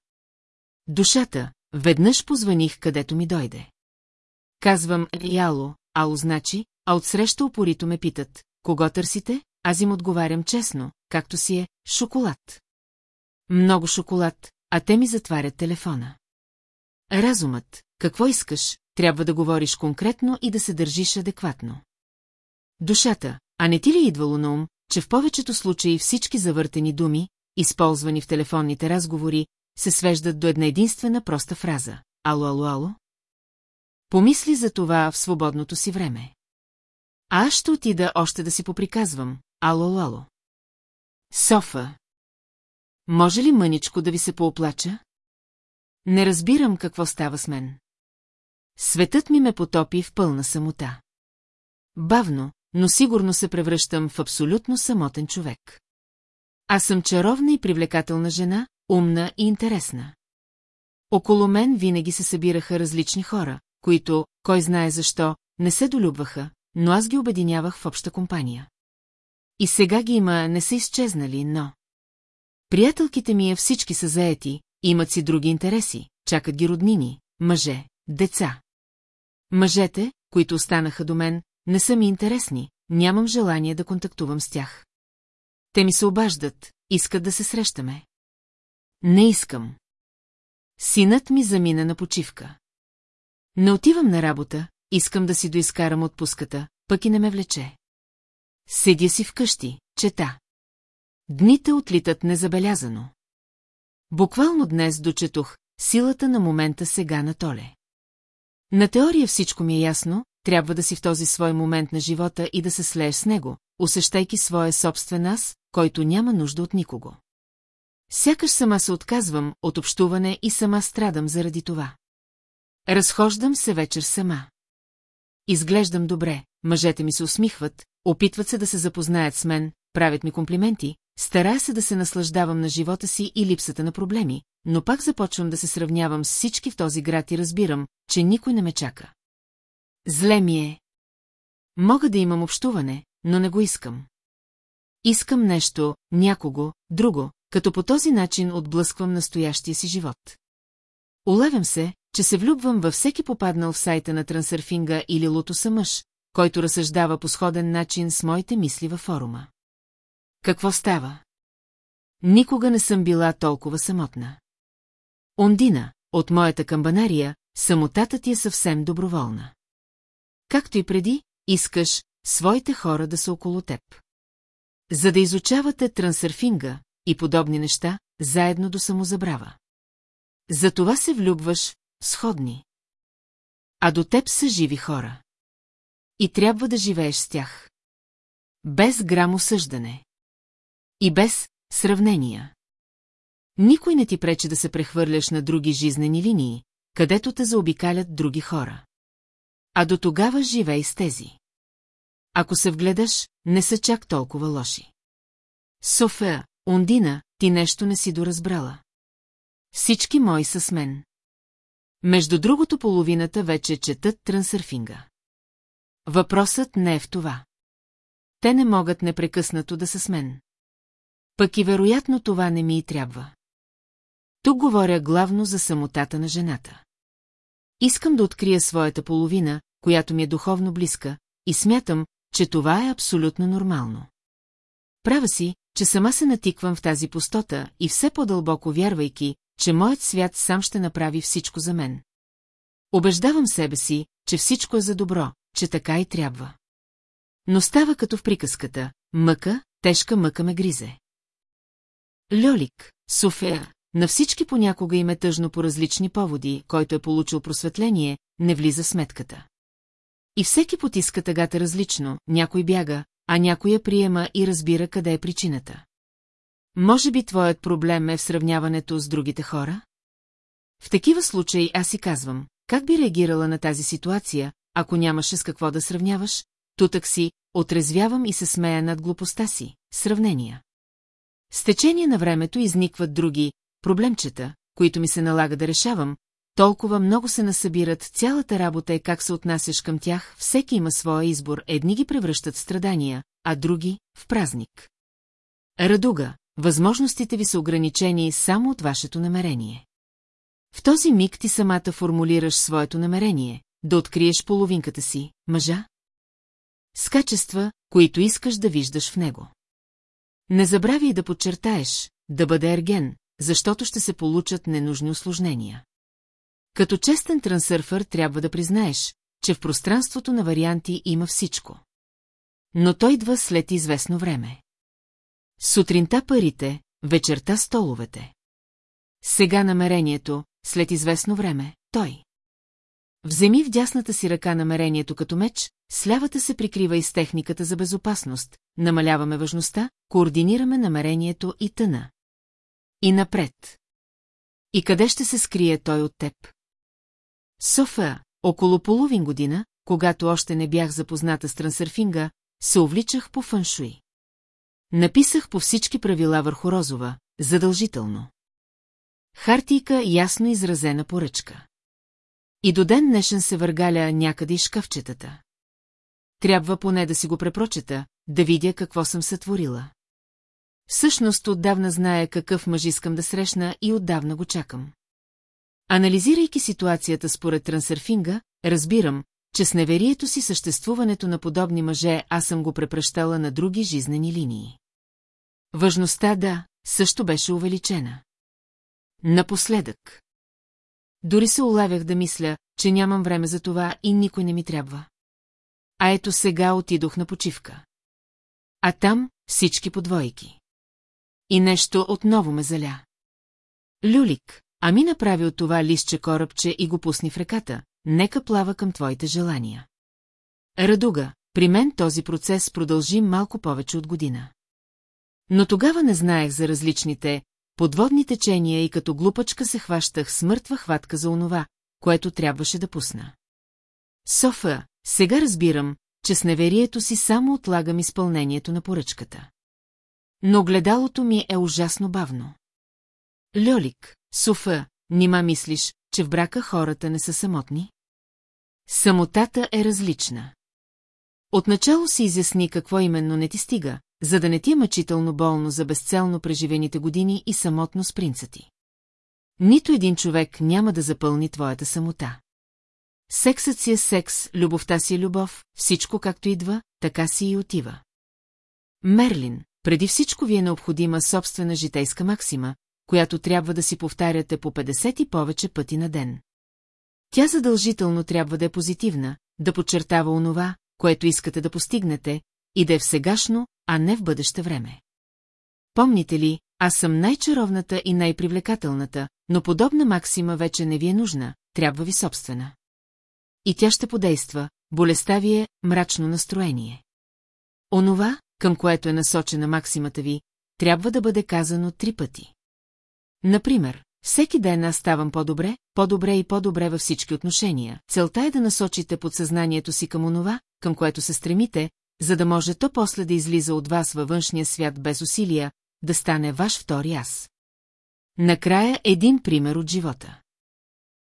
Душата, веднъж позваних където ми дойде. Казвам Яло, ало значи, а отсреща упорито ме питат, кого търсите? Аз им отговарям честно, както си е, шоколад. Много шоколад, а те ми затварят телефона. Разумът, какво искаш, трябва да говориш конкретно и да се държиш адекватно. Душата, а не ти ли идвало на ум, че в повечето случаи всички завъртени думи, използвани в телефонните разговори, се свеждат до една единствена проста фраза. Ало, ало, ало? Помисли за това в свободното си време. А аз ще отида още да си поприказвам. Ало, ало, ало. Софа. Може ли мъничко да ви се пооплача? Не разбирам какво става с мен. Светът ми ме потопи в пълна самота. Бавно, но сигурно се превръщам в абсолютно самотен човек. Аз съм чаровна и привлекателна жена, умна и интересна. Около мен винаги се събираха различни хора, които, кой знае защо, не се долюбваха, но аз ги обединявах в обща компания. И сега ги има, не са изчезнали, но... Приятелките ми е всички са заети, имат си други интереси, чакат ги роднини, мъже, деца. Мъжете, които останаха до мен, не са ми интересни, нямам желание да контактувам с тях. Те ми се обаждат, искат да се срещаме. Не искам. Синът ми замина на почивка. Не отивам на работа, искам да си доискарам отпуската, пък и не ме влече. Седя си вкъщи, чета. Дните отлитат незабелязано. Буквално днес дочетох силата на момента сега на Толе. На теория всичко ми е ясно, трябва да си в този свой момент на живота и да се слееш с него, усещайки своя собствен аз, който няма нужда от никого. Сякаш сама се отказвам от общуване и сама страдам заради това. Разхождам се вечер сама. Изглеждам добре, мъжете ми се усмихват, опитват се да се запознаят с мен, правят ми комплименти, старая се да се наслаждавам на живота си и липсата на проблеми, но пак започвам да се сравнявам с всички в този град и разбирам, че никой не ме чака. Зле ми е. Мога да имам общуване, но не го искам. Искам нещо, някого, друго, като по този начин отблъсквам настоящия си живот. Улавям се, че се влюбвам във всеки попаднал в сайта на трансърфинга или лотоса мъж, който разсъждава по сходен начин с моите мисли във форума. Какво става? Никога не съм била толкова самотна. Ондина, от моята камбанария, самотата ти е съвсем доброволна. Както и преди, искаш своите хора да са около теб. За да изучавате трансърфинга и подобни неща, заедно до самозабрава. За това се влюбваш сходни. А до теб са живи хора. И трябва да живееш с тях. Без грам осъждане. И без сравнения. Никой не ти пречи да се прехвърляш на други жизнени линии, където те заобикалят други хора. А до тогава живей с тези. Ако се вгледаш, не са чак толкова лоши. Софея, Ондина, ти нещо не си доразбрала. Всички мои са с мен. Между другото половината вече четат трансърфинга. Въпросът не е в това. Те не могат непрекъснато да са с мен. Пък и вероятно това не ми и трябва. Тук говоря главно за самотата на жената. Искам да открия своята половина, която ми е духовно близка, и смятам, че това е абсолютно нормално. Права си, че сама се натиквам в тази пустота и все по-дълбоко вярвайки, че моят свят сам ще направи всичко за мен. Обеждавам себе си, че всичко е за добро, че така и трябва. Но става като в приказката, мъка, тежка мъка ме гризе. Льолик, София, на всички понякога им е тъжно по различни поводи, който е получил просветление, не влиза сметката. И всеки потиска тъгата различно, някой бяга, а някой я приема и разбира къде е причината. Може би твоят проблем е в сравняването с другите хора? В такива случаи аз си казвам, как би реагирала на тази ситуация, ако нямаше с какво да сравняваш? Тутък си, отрезвявам и се смея над глупостта си, сравнения. С течение на времето изникват други проблемчета, които ми се налага да решавам, толкова много се насъбират, цялата работа е как се отнасяш към тях, всеки има своя избор, едни ги превръщат в страдания, а други – в празник. Радуга, възможностите ви са ограничени само от вашето намерение. В този миг ти самата формулираш своето намерение, да откриеш половинката си, мъжа. С качества, които искаш да виждаш в него. Не забравяй да подчертаеш, да бъде ерген, защото ще се получат ненужни осложнения. Като честен трансърфър трябва да признаеш, че в пространството на варианти има всичко. Но той идва след известно време. Сутринта парите, вечерта столовете. Сега намерението, след известно време, той. Вземи в дясната си ръка намерението като меч, с лявата се прикрива и с техниката за безопасност, намаляваме важността, координираме намерението и тъна. И напред. И къде ще се скрие той от теб? Софа, около половин година, когато още не бях запозната с трансърфинга, се увличах по фъншуи. Написах по всички правила върху розова, задължително. Хартийка ясно изразена поръчка. И до ден днешен се въргаля някъде и шкафчетата. Трябва поне да си го препрочета, да видя какво съм сътворила. Всъщност отдавна зная какъв мъж искам да срещна и отдавна го чакам. Анализирайки ситуацията според трансърфинга, разбирам, че с неверието си съществуването на подобни мъже аз съм го препращала на други жизнени линии. Важността, да, също беше увеличена. Напоследък. Дори се улавях да мисля, че нямам време за това и никой не ми трябва. А ето сега отидох на почивка. А там всички подвойки. И нещо отново ме заля. Люлик, ами направи от това листче корабче и го пусни в реката, нека плава към твоите желания. Радуга, при мен този процес продължи малко повече от година. Но тогава не знаех за различните подводни течения и като глупачка се хващах с мъртва хватка за онова, което трябваше да пусна. Софа, сега разбирам, че с неверието си само отлагам изпълнението на поръчката. Но гледалото ми е ужасно бавно. Льолик, Софа, нима мислиш, че в брака хората не са самотни? Самотата е различна. Отначало се изясни какво именно не ти стига, за да не ти е мъчително болно за безцелно преживените години и самотно с принца ти. Нито един човек няма да запълни твоята самота. Сексът си е секс, любовта си е любов, всичко както идва, така си и отива. Мерлин, преди всичко ви е необходима собствена житейска максима, която трябва да си повтаряте по 50 и повече пъти на ден. Тя задължително трябва да е позитивна, да подчертава онова, което искате да постигнете, и да е в сегашно, а не в бъдеще време. Помните ли, аз съм най-чаровната и най-привлекателната, но подобна максима вече не ви е нужна, трябва ви собствена. И тя ще подейства, болестта ви е мрачно настроение. Онова, към което е насочена максимата ви, трябва да бъде казано три пъти. Например, Всеки ден аз ставам по-добре, по-добре и по-добре във всички отношения. Целта е да насочите подсъзнанието си към онова, към което се стремите, за да може то после да излиза от вас във външния свят без усилия, да стане ваш втори аз. Накрая един пример от живота.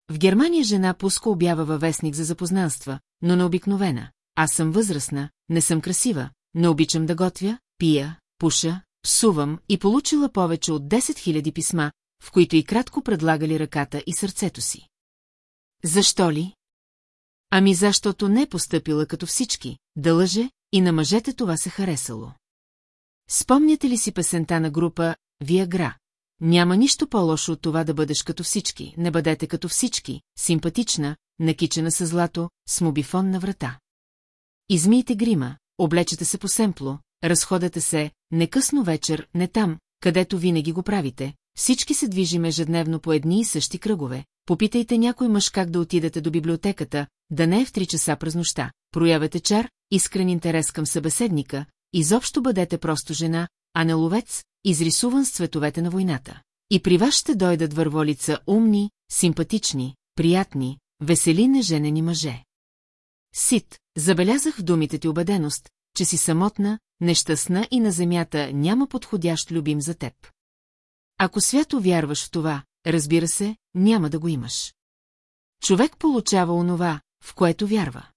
В Германия жена пуска обява във вестник за запознанства, но необикновена. Аз съм възрастна, не съм красива, не обичам да готвя, пия, пуша, псувам и получила повече от 10 000 писма, в които и кратко предлагали ръката и сърцето си. Защо ли? Ами защото не е постъпила като всички, да лъже, и на мъжете това се харесало. Спомняте ли си песента на група «Виагра»? Няма нищо по-лошо от това да бъдеш като всички, не бъдете като всички, симпатична, накичена с злато, с мобифон на врата. Измийте грима, облечете се по семпло, разходете се, не късно вечер, не там, където винаги го правите, всички се движим ежедневно по едни и същи кръгове. Попитайте някой мъж как да отидете до библиотеката, да не е в три часа през нощта. Проявете чар, искрен интерес към събеседника, изобщо бъдете просто жена, а не ловец, изрисуван с цветовете на войната. И при вас ще дойдат върволица умни, симпатични, приятни, весели неженени мъже. Сит, забелязах в думите ти убеденост, че си самотна, нещастна и на земята няма подходящ любим за теб. Ако свято вярваш в това, разбира се, няма да го имаш. Човек получава онова, в което вярва.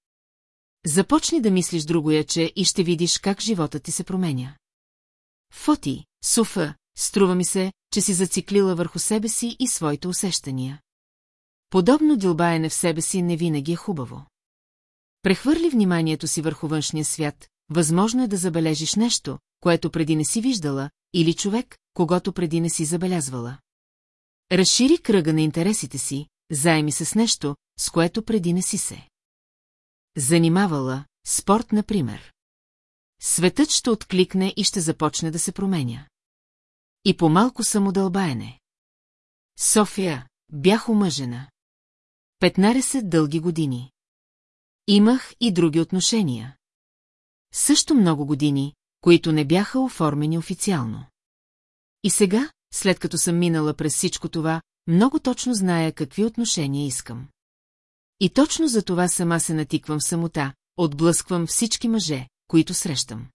Започни да мислиш другояче и ще видиш как живота ти се променя. Фоти, Суфа, струва ми се, че си зациклила върху себе си и своите усещания. Подобно дълбаене в себе си не винаги е хубаво. Прехвърли вниманието си върху външния свят, възможно е да забележиш нещо, което преди не си виждала, или човек, когато преди не си забелязвала. Разшири кръга на интересите си, заеми се с нещо, с което преди не си се. Занимавала, спорт, например. Светът ще откликне и ще започне да се променя. И по-малко самодълбаене. София, бях омъжена. 15 дълги години. Имах и други отношения. Също много години, които не бяха оформени официално. И сега, след като съм минала през всичко това, много точно зная какви отношения искам. И точно за това сама се натиквам самота, отблъсквам всички мъже, които срещам.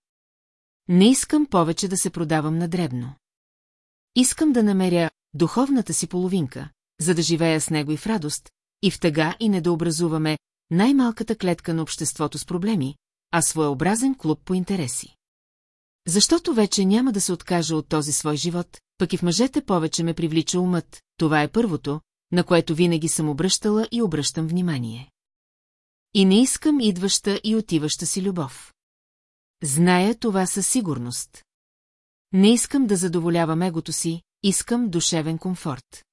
Не искам повече да се продавам на дребно. Искам да намеря духовната си половинка, за да живея с него и в радост, и в тъга и не да образуваме най-малката клетка на обществото с проблеми, а своеобразен клуб по интереси. Защото вече няма да се откажа от този свой живот, пък и в мъжете повече ме привлича умът, това е първото, на което винаги съм обръщала и обръщам внимание. И не искам идваща и отиваща си любов. Зная това със сигурност. Не искам да задоволявам егото си, искам душевен комфорт.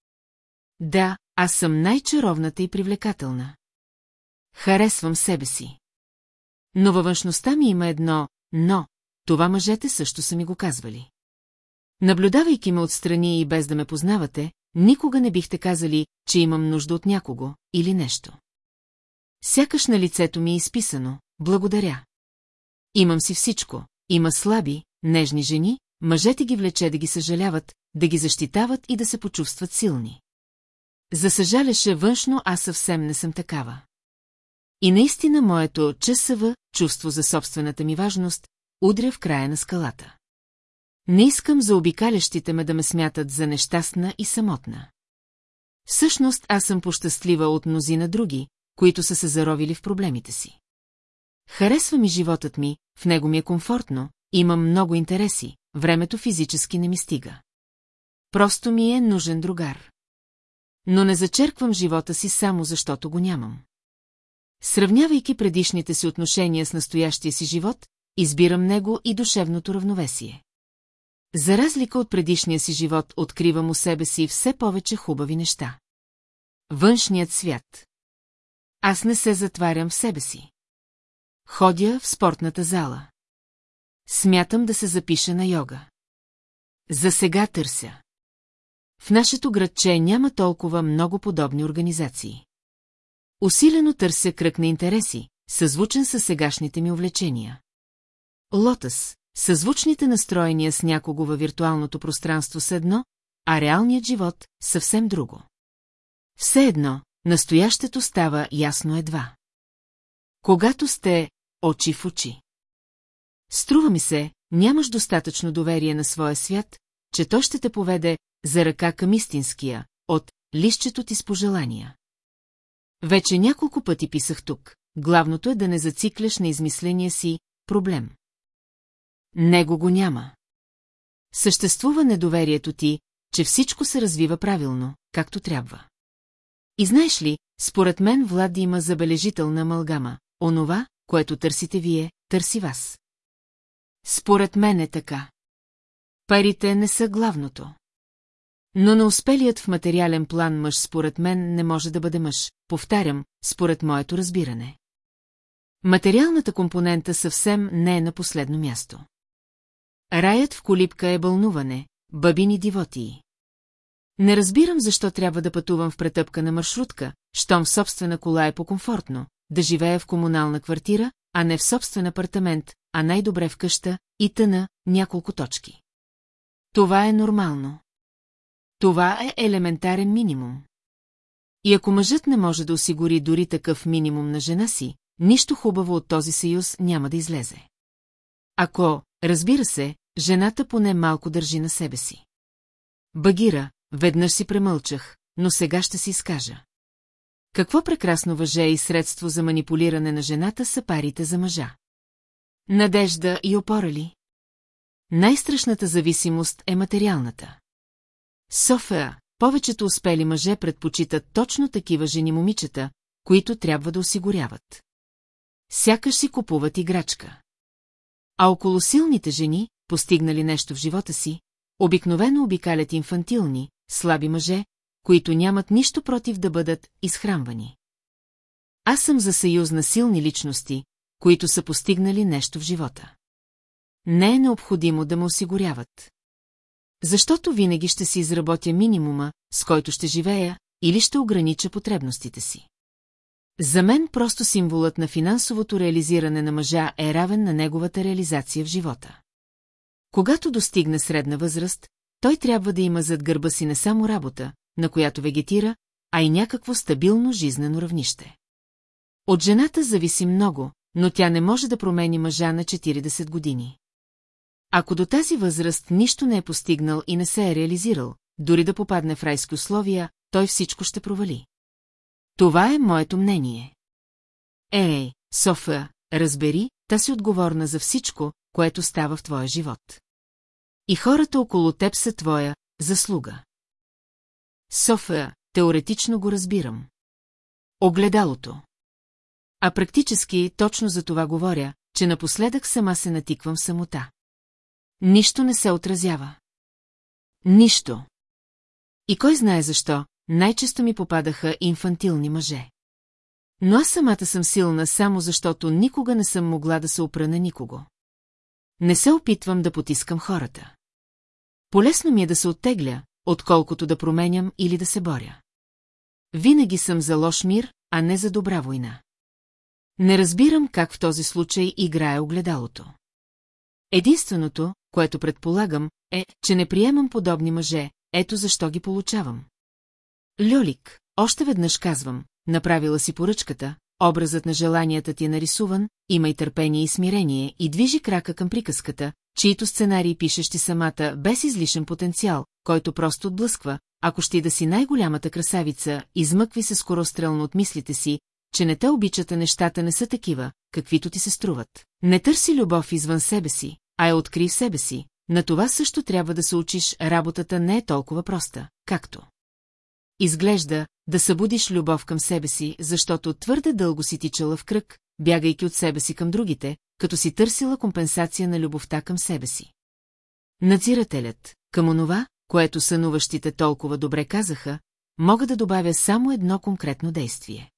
Да, аз съм най-чаровната и привлекателна. Харесвам себе си. Но във външността ми има едно «но», това мъжете също са ми го казвали. Наблюдавайки ме отстрани и без да ме познавате, никога не бихте казали, че имам нужда от някого или нещо. Сякаш на лицето ми е изписано «Благодаря». Имам си всичко. Има слаби, нежни жени, мъжете ги влече да ги съжаляват, да ги защитават и да се почувстват силни. Засъжаляше външно, аз съвсем не съм такава. И наистина моето ЧСВ, чувство за собствената ми важност, удря в края на скалата. Не искам за обикалящите ме да ме смятат за нещастна и самотна. Всъщност аз съм пощастлива от мнозина други, които са се заровили в проблемите си. Харесва ми животът ми, в него ми е комфортно, имам много интереси, времето физически не ми стига. Просто ми е нужен другар. Но не зачерквам живота си само защото го нямам. Сравнявайки предишните си отношения с настоящия си живот, избирам него и душевното равновесие. За разлика от предишния си живот, откривам у себе си все повече хубави неща. Външният свят. Аз не се затварям в себе си. Ходя в спортната зала. Смятам да се запиша на йога. За сега търся. В нашето градче няма толкова много подобни организации. Усилено търся кръг на интереси, съзвучен с сегашните ми увлечения. Лотъс, съзвучните настроения с някого във виртуалното пространство с едно, а реалният живот – съвсем друго. Все едно, настоящето става ясно едва. Когато сте очи в очи. Струва ми се, нямаш достатъчно доверие на своя свят, че то ще те поведе за ръка към истинския, от лището ти с пожелания. Вече няколко пъти писах тук. Главното е да не зацикляш на измисления си проблем. Него го няма. Съществува недоверието ти, че всичко се развива правилно, както трябва. И знаеш ли, според мен Влади има забележителна амалгама. Онова, което търсите вие, търси вас. Според мен е така. Парите не са главното. Но на успелият в материален план мъж според мен не може да бъде мъж, повтарям, според моето разбиране. Материалната компонента съвсем не е на последно място. Раят в колипка е бълнуване, бабини дивотии. Не разбирам защо трябва да пътувам в претъпка на маршрутка, щом собствена кола е по-комфортно, да живея в комунална квартира, а не в собствен апартамент, а най-добре в къща, и тъна, няколко точки. Това е нормално. Това е елементарен минимум. И ако мъжът не може да осигури дори такъв минимум на жена си, нищо хубаво от този съюз няма да излезе. Ако, разбира се, жената поне малко държи на себе си. Багира, веднъж си премълчах, но сега ще си изкажа. Какво прекрасно въже и средство за манипулиране на жената са парите за мъжа. Надежда и опора ли? Най-страшната зависимост е материалната. София, повечето успели мъже предпочитат точно такива жени момичета, които трябва да осигуряват. Сякаш си купуват играчка. А около силните жени, постигнали нещо в живота си, обикновено обикалят инфантилни, слаби мъже, които нямат нищо против да бъдат изхранвани. Аз съм за съюз на силни личности, които са постигнали нещо в живота. Не е необходимо да ме осигуряват. Защото винаги ще си изработя минимума, с който ще живея, или ще огранича потребностите си. За мен просто символът на финансовото реализиране на мъжа е равен на неговата реализация в живота. Когато достигне средна възраст, той трябва да има зад гърба си не само работа, на която вегетира, а и някакво стабилно жизнено равнище. От жената зависи много, но тя не може да промени мъжа на 40 години. Ако до тази възраст нищо не е постигнал и не се е реализирал, дори да попадне в райски условия, той всичко ще провали. Това е моето мнение. Ей, Софа, разбери, та си отговорна за всичко, което става в твоя живот. И хората около теб са твоя заслуга. Софа, теоретично го разбирам. Огледалото. А практически точно за това говоря, че напоследък сама се натиквам самота. Нищо не се отразява. Нищо. И кой знае защо, най-често ми попадаха инфантилни мъже. Но аз самата съм силна само защото никога не съм могла да се опра на никого. Не се опитвам да потискам хората. Полесно ми е да се оттегля, отколкото да променям или да се боря. Винаги съм за лош мир, а не за добра война. Не разбирам как в този случай играе огледалото. Единственото, което предполагам, е, че не приемам подобни мъже, ето защо ги получавам. Льолик, още веднъж казвам, направила си поръчката, образът на желанията ти е нарисуван, имай търпение и смирение и движи крака към приказката, чието сценарий пишеш ти самата без излишен потенциал, който просто отблъсква, ако ще и да си най-голямата красавица, измъкви се скорострелно от мислите си, че не те обичата нещата не са такива, каквито ти се струват. Не търси любов извън себе си, а я откри себе си. На това също трябва да се учиш, работата не е толкова проста, както. Изглежда да събудиш любов към себе си, защото твърде дълго си тичала в кръг, бягайки от себе си към другите, като си търсила компенсация на любовта към себе си. Надзирателят, към онова, което сънуващите толкова добре казаха, мога да добавя само едно конкретно действие.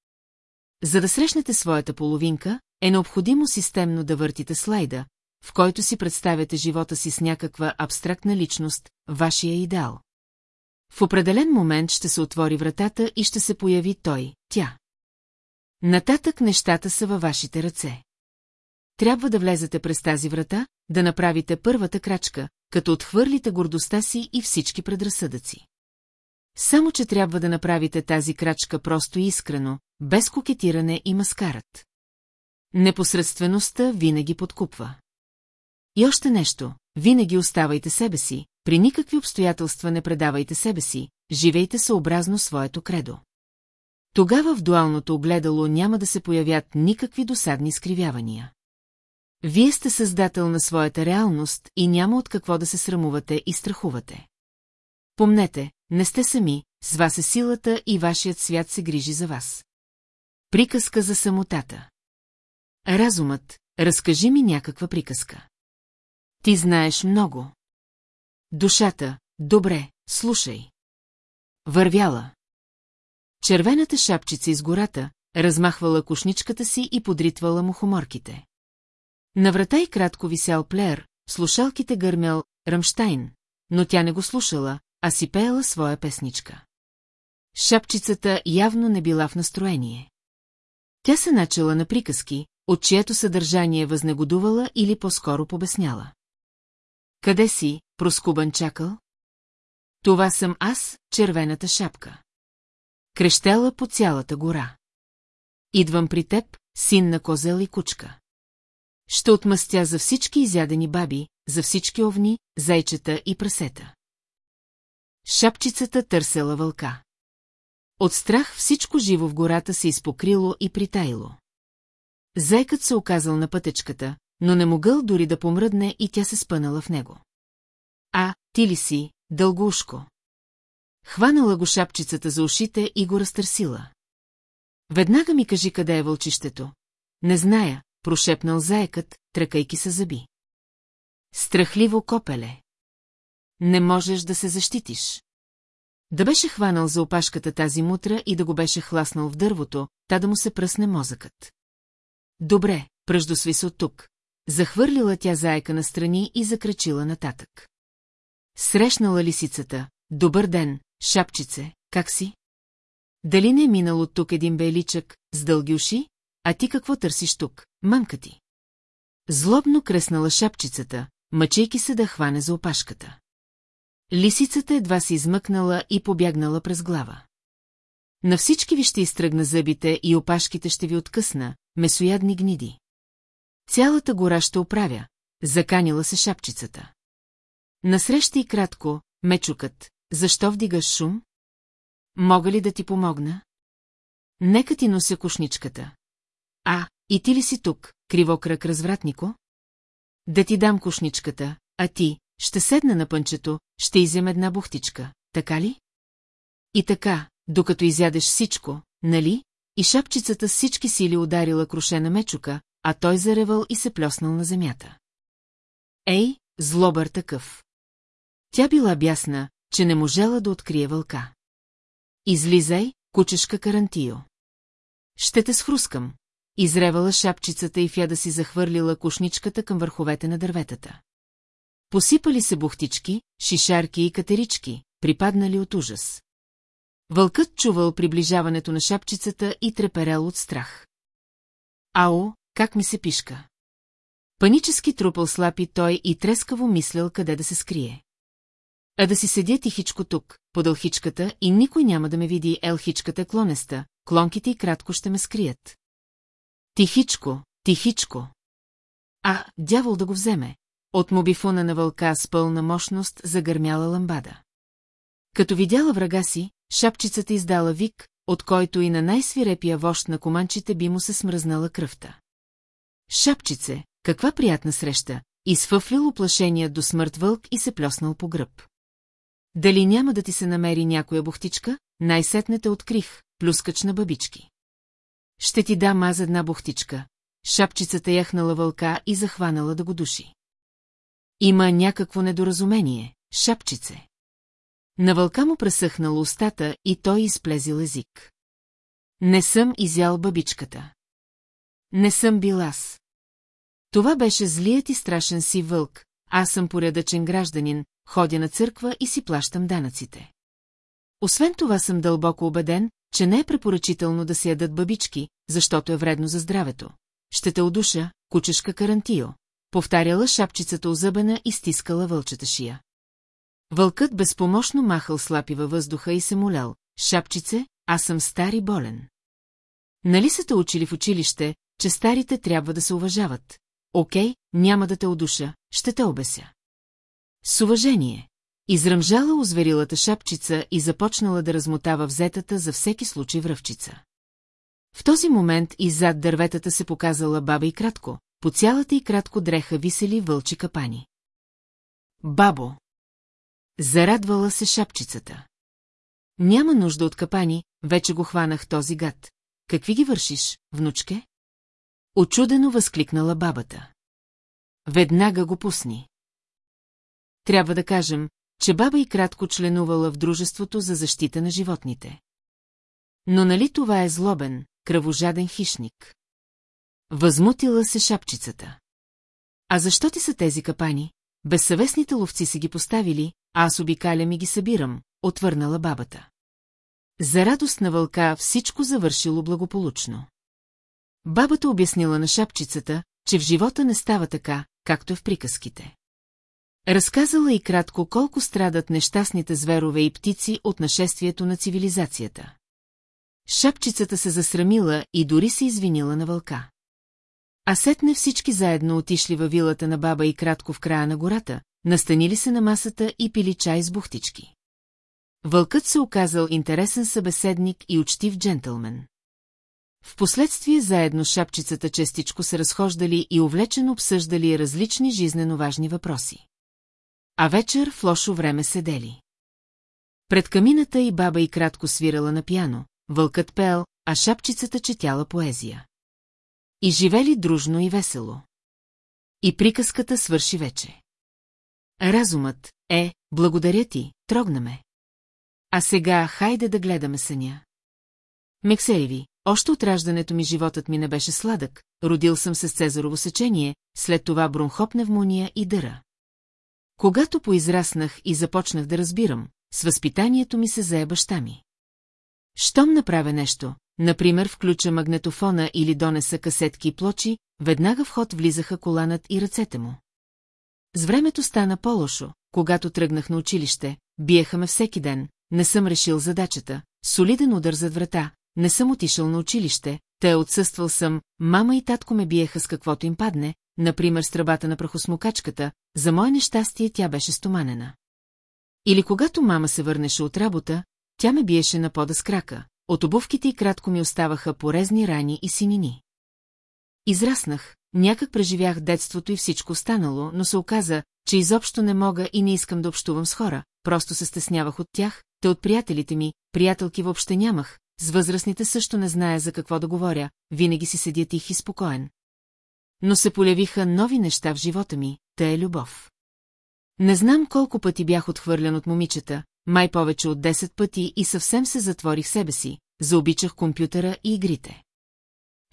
За да срещнете своята половинка, е необходимо системно да въртите слайда, в който си представяте живота си с някаква абстрактна личност, вашия идеал. В определен момент ще се отвори вратата и ще се появи той, тя. Нататък нещата са във вашите ръце. трябва да влезете през тази врата, да направите първата крачка, като отхвърлите гордостта си и всички предразсъдъци. Само, че трябва да направите тази крачка просто и искрено, без кокетиране и маскарат. Непосредствеността винаги подкупва. И още нещо, винаги оставайте себе си, при никакви обстоятелства не предавайте себе си, живейте съобразно своето кредо. Тогава в дуалното огледало няма да се появят никакви досадни скривявания. Вие сте създател на своята реалност и няма от какво да се срамувате и страхувате. Помнете, не сте сами, с вас е силата и вашият свят се грижи за вас. Приказка за самотата. Разумът, разкажи ми някаква приказка. Ти знаеш много. Душата, добре, слушай. Вървяла. Червената шапчица из гората, размахвала кошничката си и подритвала мухоморките. На врата и кратко висял плеер, слушалките гърмял Рамштайн, но тя не го слушала, а си пеела своя песничка. Шапчицата явно не била в настроение. Тя се начала на приказки, от чието съдържание възнегодувала или по-скоро побесняла. Къде си, проскубан чакъл? Това съм аз, червената шапка. Крещела по цялата гора. Идвам при теб, син на козел и кучка. Ще отмъстя за всички изядени баби, за всички овни, зайчета и прасета. Шапчицата търсела вълка. От страх всичко живо в гората се изпокрило и притайло. Зайкът се оказал на пътечката, но не могъл дори да помръдне и тя се спънала в него. А, ти ли си, дългоушко? Хванала го шапчицата за ушите и го разтърсила. Веднага ми кажи къде е вълчището. Не зная, прошепнал заекът, тръкайки се зъби. Страхливо копеле. Не можеш да се защитиш. Да беше хванал за опашката тази мутра и да го беше хласнал в дървото, та да му се пръсне мозъкът. Добре, пръждосви се от тук. Захвърлила тя заека настрани и закрачила нататък. Срещнала лисицата. Добър ден, шапчице, как си? Дали не е минал от тук един беличък, с дълги уши? А ти какво търсиш тук, мамка ти? Злобно креснала шапчицата, мъчейки се да хване за опашката. Лисицата едва се измъкнала и побягнала през глава. На всички ви ще изтръгна зъбите и опашките ще ви откъсна, месоядни гниди. Цялата гора ще оправя, заканила се шапчицата. Насреща и кратко, мечукът, защо вдигаш шум? Мога ли да ти помогна? Нека ти нося кушничката. А, и ти ли си тук, кривокръг развратнико? Да ти дам кушничката, а ти, ще седна на пънчето, ще изям една бухтичка, така ли? И така, докато изядеш всичко, нали? И шапчицата с всички сили ударила крушена мечука, а той заревал и се плеснал на земята. Ей, злобър такъв! Тя била бясна, че не можела да открие вълка. Излизай, кучешка карантио. Ще те схрускам. Изревала шапчицата и фяда си захвърлила кушничката към върховете на дърветата. Посипали се бухтички, шишарки и катерички, припаднали от ужас. Вълкът чувал приближаването на шапчицата и треперел от страх. Ао, как ми се пишка! Панически трупал слапи той и трескаво мислял къде да се скрие. А да си седя тихичко тук, под елхичката, и никой няма да ме види, елхичката клонеста, клонките и кратко ще ме скрият. Тихичко, тихичко. А, дявол да го вземе. От мобифона на вълка с пълна мощност загърмяла ламбада. Като видяла врага си, шапчицата издала вик, от който и на най-свирепия вожд на команчите би му се смръзнала кръвта. Шапчице, каква приятна среща, изфъфлил оплашения до смърт вълк и се плеснал по гръб. Дали няма да ти се намери някоя бухтичка? Най-сетне те открих, плюскач на бабички. Ще ти дам аз една бухтичка. Шапчицата яхнала вълка и захванала да го души. Има някакво недоразумение, шапчице. На вълка му пресъхнала устата и той изплезил език. Не съм изял бабичката. Не съм бил аз. Това беше злият и страшен си вълк, аз съм порядъчен гражданин, ходя на църква и си плащам данъците. Освен това съм дълбоко убеден, че не е препоръчително да се ядат бабички, защото е вредно за здравето. ще те удуша, кучешка карантио, повтаряла шапчицата озъбена и стискала вълчета шия. Вълкът безпомощно махал слапи във въздуха и се молял. Шапчице, аз съм стар и болен. Нали са те учили в училище, че старите трябва да се уважават? Окей, няма да те удуша, ще те обеся. С уважение. Изръмжала озверилата шапчица и започнала да размотава взетата за всеки случай връвчица. В този момент иззад дърветата се показала баба и кратко, по цялата и кратко дреха висели вълчи капани. Бабо! Зарадвала се шапчицата. Няма нужда от капани, вече го хванах този гад. Какви ги вършиш, внучке? Очудено възкликнала бабата. Веднага го пусни. Трябва да кажем, че баба и кратко членувала в Дружеството за защита на животните. Но нали това е злобен, кръвожаден хищник? Възмутила се шапчицата. А защо ти са тези капани? Безсъвестните ловци са ги поставили, а аз обикалям и ги събирам, отвърнала бабата. За радост на вълка всичко завършило благополучно. Бабата обяснила на шапчицата, че в живота не става така, както е в приказките. Разказала и кратко колко страдат нещастните зверове и птици от нашествието на цивилизацията. Шапчицата се засрамила и дори се извинила на вълка. А сетне всички заедно отишли във вилата на баба и кратко в края на гората, настанили се на масата и пили чай с бухтички. Вълкът се оказал интересен събеседник и учтив джентълмен. Впоследствие заедно шапчицата честичко се разхождали и увлечено обсъждали различни жизнено важни въпроси. А вечер в лошо време седели. Пред камината и баба и кратко свирала на пяно, вълкът пел, а шапчицата четяла поезия. И живели дружно и весело. И приказката свърши вече. Разумът е, благодаря ти, трогна ме. А сега хайде да гледаме съня. Мексееви, още от раждането ми животът ми не беше сладък, родил съм се с цезарово сечение, след това бронхопневмония и дъра. Когато поизраснах и започнах да разбирам, с възпитанието ми се зае баща ми. Щом направя нещо, например включа магнетофона или донеса касетки и плочи, веднага в ход влизаха коланът и ръцете му. С времето стана по-лошо, когато тръгнах на училище, биеха ме всеки ден, не съм решил задачата, солиден удар зад врата, не съм отишъл на училище, те отсъствал съм, мама и татко ме биеха с каквото им падне, например с тръбата на прахосмокачката, за мое нещастие тя беше стоманена. Или когато мама се върнеше от работа, тя ме биеше на пода с крака, от обувките и кратко ми оставаха порезни рани и синини. Израснах, някак преживях детството и всичко останало, но се оказа, че изобщо не мога и не искам да общувам с хора, просто се стеснявах от тях, те от приятелите ми, приятелки въобще нямах, с възрастните също не зная за какво да говоря, винаги си седя тих и спокоен. Но се полявиха нови неща в живота ми, те е любов. Не знам колко пъти бях отхвърлен от момичета, май повече от 10 пъти и съвсем се затворих себе си, заобичах компютъра и игрите.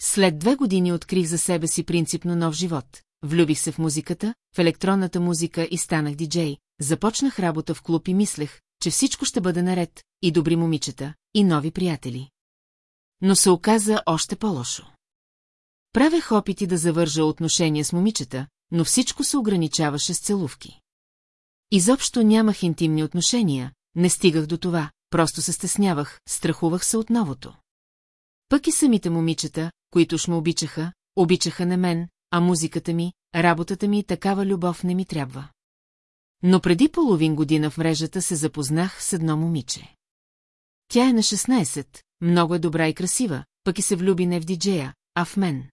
След две години открих за себе си принципно нов живот. Влюбих се в музиката, в електронната музика и станах диджей. Започнах работа в клуб и мислех, че всичко ще бъде наред, и добри момичета, и нови приятели. Но се оказа още по-лошо. Правех опити да завържа отношения с момичета, но всичко се ограничаваше с целувки. Изобщо нямах интимни отношения, не стигах до това, просто се стеснявах, страхувах се от новото. Пък и самите момичета, които ж ме обичаха, обичаха не мен, а музиката ми, работата ми и такава любов не ми трябва. Но преди половин година в мрежата се запознах с едно момиче. Тя е на 16, много е добра и красива, пък и се влюби не в диджея, а в мен.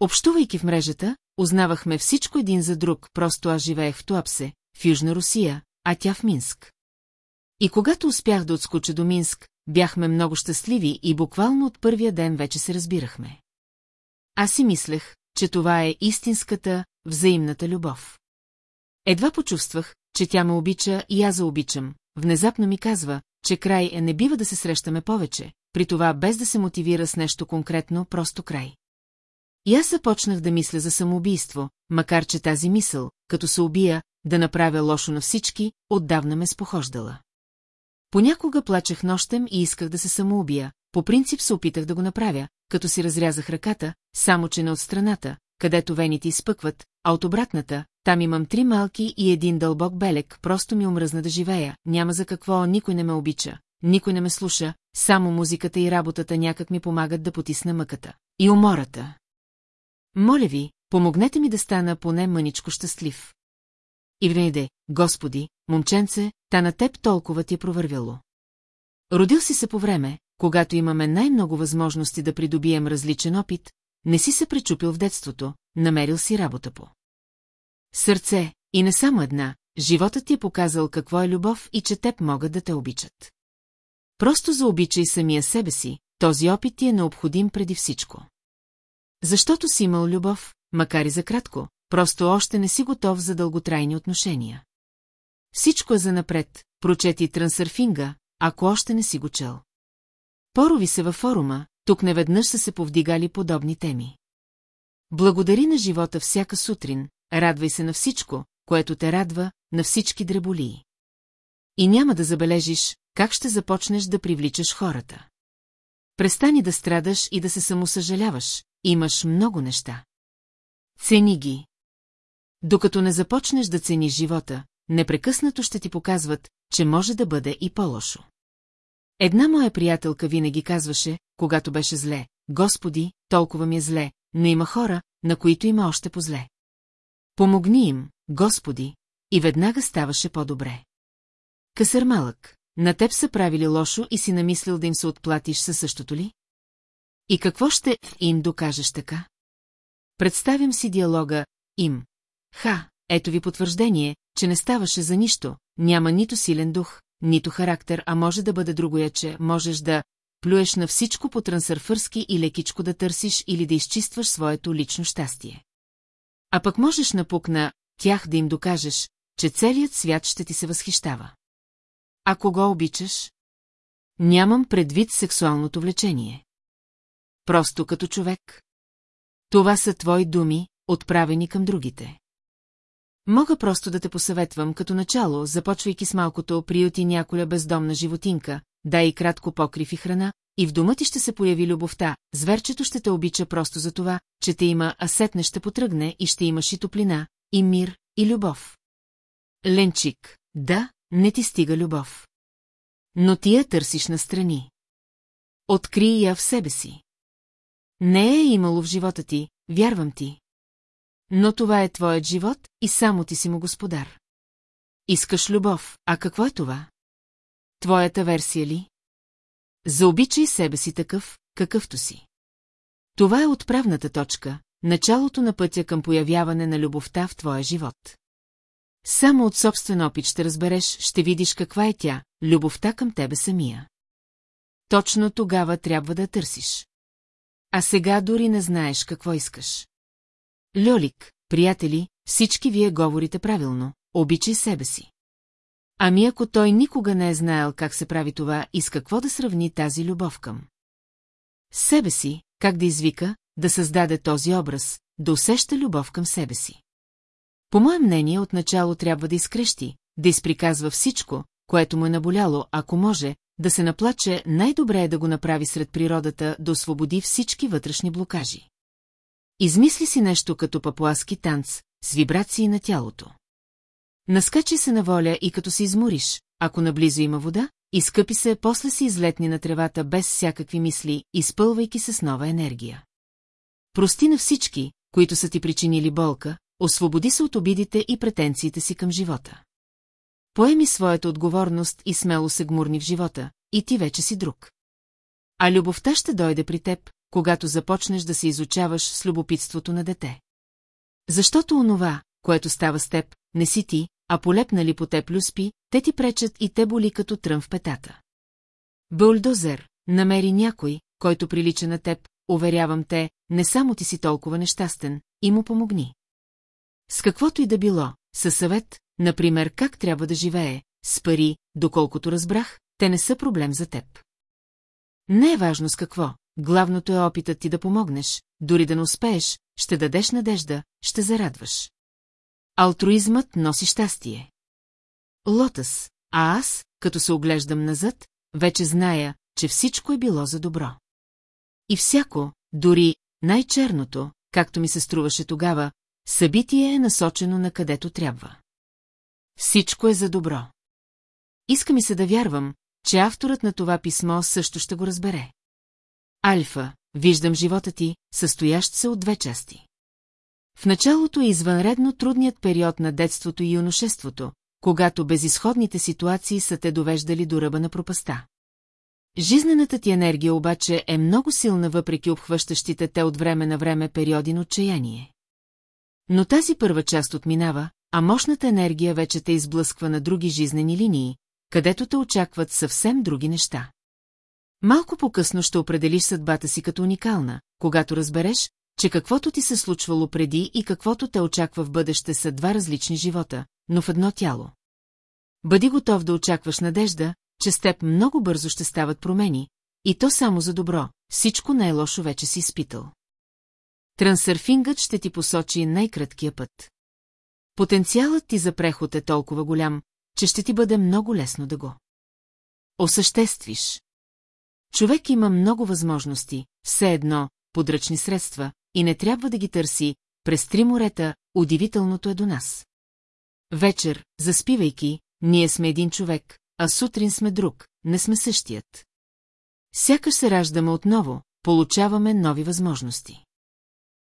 Общувайки в мрежата, узнавахме всичко един за друг, просто аз живеех в Туапсе, в Южна Русия, а тя в Минск. И когато успях да отскоча до Минск, бяхме много щастливи и буквално от първия ден вече се разбирахме. Аз си мислех, че това е истинската, взаимната любов. Едва почувствах, че тя ме обича и аз заобичам. Внезапно ми казва, че край е не бива да се срещаме повече, при това без да се мотивира с нещо конкретно, просто край. И аз започнах да мисля за самоубийство, макар че тази мисъл, като се убия, да направя лошо на всички, отдавна ме спохождала. Понякога плачех нощем и исках да се самоубия, по принцип се опитах да го направя, като си разрязах ръката, само че не от страната, където вените изпъкват, а от обратната, там имам три малки и един дълбок белек, просто ми омръзна да живея, няма за какво, никой не ме обича, никой не ме слуша, само музиката и работата някак ми помагат да потисна мъката. И умората. Моля ви, помогнете ми да стана поне мъничко щастлив. И внеде, Господи, момченце, та на теб толкова ти е провървяло. Родил си се по време, когато имаме най-много възможности да придобием различен опит, не си се пречупил в детството, намерил си работа по. Сърце, и не само една, животът ти е показал какво е любов и че теб могат да те обичат. Просто заобичай самия себе си, този опит ти е необходим преди всичко. Защото си имал любов, макар и за кратко, просто още не си готов за дълготрайни отношения. Всичко е за напред, прочети трансърфинга, ако още не си го чел. Порови се във форума, тук неведнъж са се повдигали подобни теми. Благодари на живота всяка сутрин, радвай се на всичко, което те радва, на всички дреболии. И няма да забележиш, как ще започнеш да привличаш хората. Престани да страдаш и да се самосъжаляваш, имаш много неща. Цени ги. Докато не започнеш да цениш живота, непрекъснато ще ти показват, че може да бъде и по-лошо. Една моя приятелка винаги казваше, когато беше зле, Господи, толкова ми е зле, но има хора, на които има още по-зле. Помогни им, Господи, и веднага ставаше по-добре. Късър малък, на теб са правили лошо и си намислил да им се отплатиш със същото ли? И какво ще им докажеш така? Представям си диалога им. Ха, ето ви потвърждение, че не ставаше за нищо, няма нито силен дух, нито характер, а може да бъде другояче, можеш да плюеш на всичко по трансърфърски и лекичко да търсиш или да изчистваш своето лично щастие. А пък можеш напук на тях да им докажеш, че целият свят ще ти се възхищава. А кого обичаш? Нямам предвид сексуалното влечение. Просто като човек. Това са твои думи, отправени към другите. Мога просто да те посъветвам като начало, започвайки с малкото приюти няколя бездомна животинка, дай и кратко покрив и храна, и в дома ти ще се появи любовта, зверчето ще те обича просто за това, че те има, а сетне ще потръгне и ще имаш и топлина, и мир, и любов. Ленчик, да, не ти стига любов. Но ти я търсиш настрани. Откри я в себе си. Не е имало в живота ти, вярвам ти. Но това е твоят живот и само ти си му господар. Искаш любов, а какво е това? Твоята версия ли? Заобичай себе си такъв, какъвто си. Това е отправната точка, началото на пътя към появяване на любовта в твоя живот. Само от собствен опит ще разбереш, ще видиш каква е тя, любовта към тебе самия. Точно тогава трябва да търсиш. А сега дори не знаеш какво искаш. Льолик, приятели, всички вие говорите правилно, обичай себе си. Ами ако той никога не е знаел как се прави това и с какво да сравни тази любов към. Себе си, как да извика, да създаде този образ, да усеща любов към себе си. По мое мнение, отначало трябва да изкрещи, да изприказва всичко, което му е наболяло, ако може, да се наплаче, най-добре е да го направи сред природата, да освободи всички вътрешни блокажи. Измисли си нещо като папуаски танц, с вибрации на тялото. Наскачи се на воля и като се измориш, ако наблизо има вода, изкъпи се, после се излетни на тревата без всякакви мисли, изпълвайки се с нова енергия. Прости на всички, които са ти причинили болка, освободи се от обидите и претенциите си към живота. Поеми своята отговорност и смело се гмурни в живота, и ти вече си друг. А любовта ще дойде при теб, когато започнеш да се изучаваш с любопитството на дете. Защото онова, което става с теб, не си ти, а полепнали по теб люспи, те ти пречат и те боли като трън в петата. Бульдозер, намери някой, който прилича на теб, уверявам те, не само ти си толкова нещастен, и му помогни. С каквото и да било, със съвет, например как трябва да живее, с пари, доколкото разбрах, те не са проблем за теб. Не е важно с какво, главното е опитът ти да помогнеш, дори да не успееш, ще дадеш надежда, ще зарадваш. Алтруизмът носи щастие. Лотъс, а аз, като се оглеждам назад, вече зная, че всичко е било за добро. И всяко, дори най-черното, както ми се струваше тогава, събитие е насочено на където трябва. Всичко е за добро. Иска ми се да вярвам, че авторът на това писмо също ще го разбере. Альфа, виждам живота ти, състоящ се от две части. В началото е извънредно трудният период на детството и юношеството, когато безисходните ситуации са те довеждали до ръба на пропаста. Жизнената ти енергия обаче е много силна въпреки обхващащите те от време на време периоди на отчаяние. Но тази първа част отминава, а мощната енергия вече те изблъсква на други жизнени линии, където те очакват съвсем други неща. Малко по-късно ще определиш съдбата си като уникална, когато разбереш, че каквото ти се случвало преди и каквото те очаква в бъдеще са два различни живота, но в едно тяло. Бъди готов да очакваш надежда, че с теб много бързо ще стават промени, и то само за добро, всичко най-лошо вече си изпитал. Трансърфингът ще ти посочи най-краткия път. Потенциалът ти за преход е толкова голям, че ще ти бъде много лесно да го. Осъществиш. Човек има много възможности, все едно, подръчни средства, и не трябва да ги търси, през три морета, удивителното е до нас. Вечер, заспивайки, ние сме един човек, а сутрин сме друг, не сме същият. Сякаш се раждаме отново, получаваме нови възможности.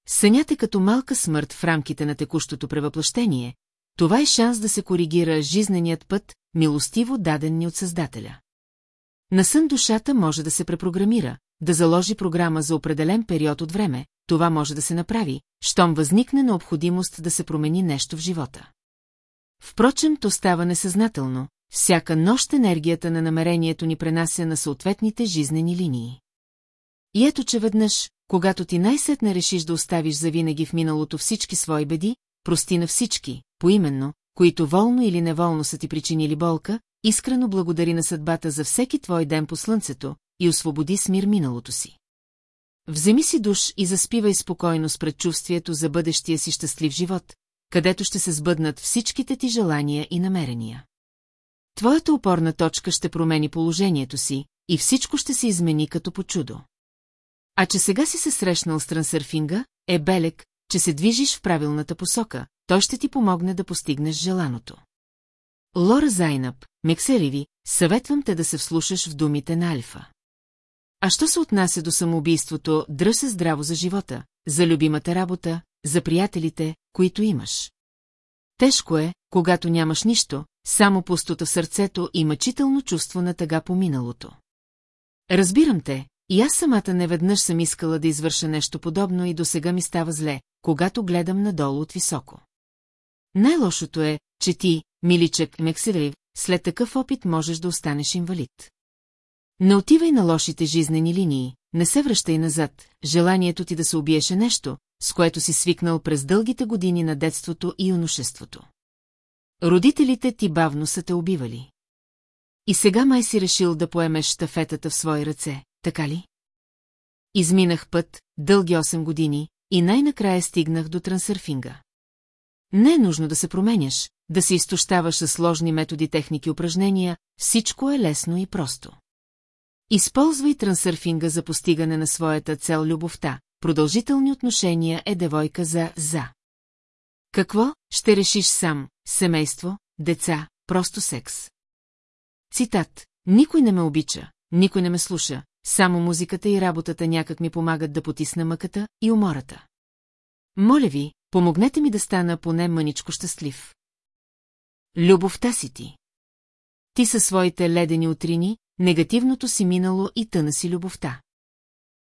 Сънят е като малка смърт в рамките на текущото превъплъщение, това е шанс да се коригира жизненият път, милостиво даден ни от Създателя. На сън душата може да се препрограмира, да заложи програма за определен период от време, това може да се направи, щом възникне необходимост да се промени нещо в живота. Впрочем, то става несъзнателно, всяка нощ енергията на намерението ни пренася на съответните жизнени линии. И ето, че веднъж, когато ти най-сетне решиш да оставиш завинаги в миналото всички свои беди, прости на всички, поименно, които волно или неволно са ти причинили болка, искрено благодари на съдбата за всеки твой ден по слънцето и освободи с мир миналото си. Вземи си душ и заспивай спокойно с предчувствието за бъдещия си щастлив живот, където ще се сбъднат всичките ти желания и намерения. Твоята опорна точка ще промени положението си и всичко ще се измени като по чудо. А че сега си се срещнал с трансърфинга, е белек, че се движиш в правилната посока, той ще ти помогне да постигнеш желаното. Лора Зайнаб, Мекселиви, съветвам те да се вслушаш в думите на Альфа. А що се отнася до самоубийството, дръж се здраво за живота, за любимата работа, за приятелите, които имаш. Тежко е, когато нямаш нищо, само пустота в сърцето и мъчително чувство на тъга по миналото. Разбирам те, и аз самата неведнъж съм искала да извърша нещо подобно и досега ми става зле, когато гледам надолу от високо. Най-лошото е, че ти, миличък Мексирив, след такъв опит можеш да останеш инвалид. Не отивай на лошите жизнени линии, не се връщай назад, желанието ти да се убиеше нещо, с което си свикнал през дългите години на детството и юношеството. Родителите ти бавно са те убивали. И сега май си решил да поемеш штафетата в свои ръце, така ли? Изминах път, дълги 8 години, и най-накрая стигнах до трансърфинга. Не е нужно да се променяш, да се изтощаваш с сложни методи, техники, упражнения, всичко е лесно и просто. Използвай трансърфинга за постигане на своята цел любовта. Продължителни отношения е девойка за «за». Какво ще решиш сам? Семейство, деца, просто секс. Цитат. Никой не ме обича, никой не ме слуша, само музиката и работата някак ми помагат да потисна мъката и умората. Моля ви, помогнете ми да стана поне мъничко щастлив. Любовта си ти. Ти със своите ледени утрини, негативното си минало и тъна си любовта.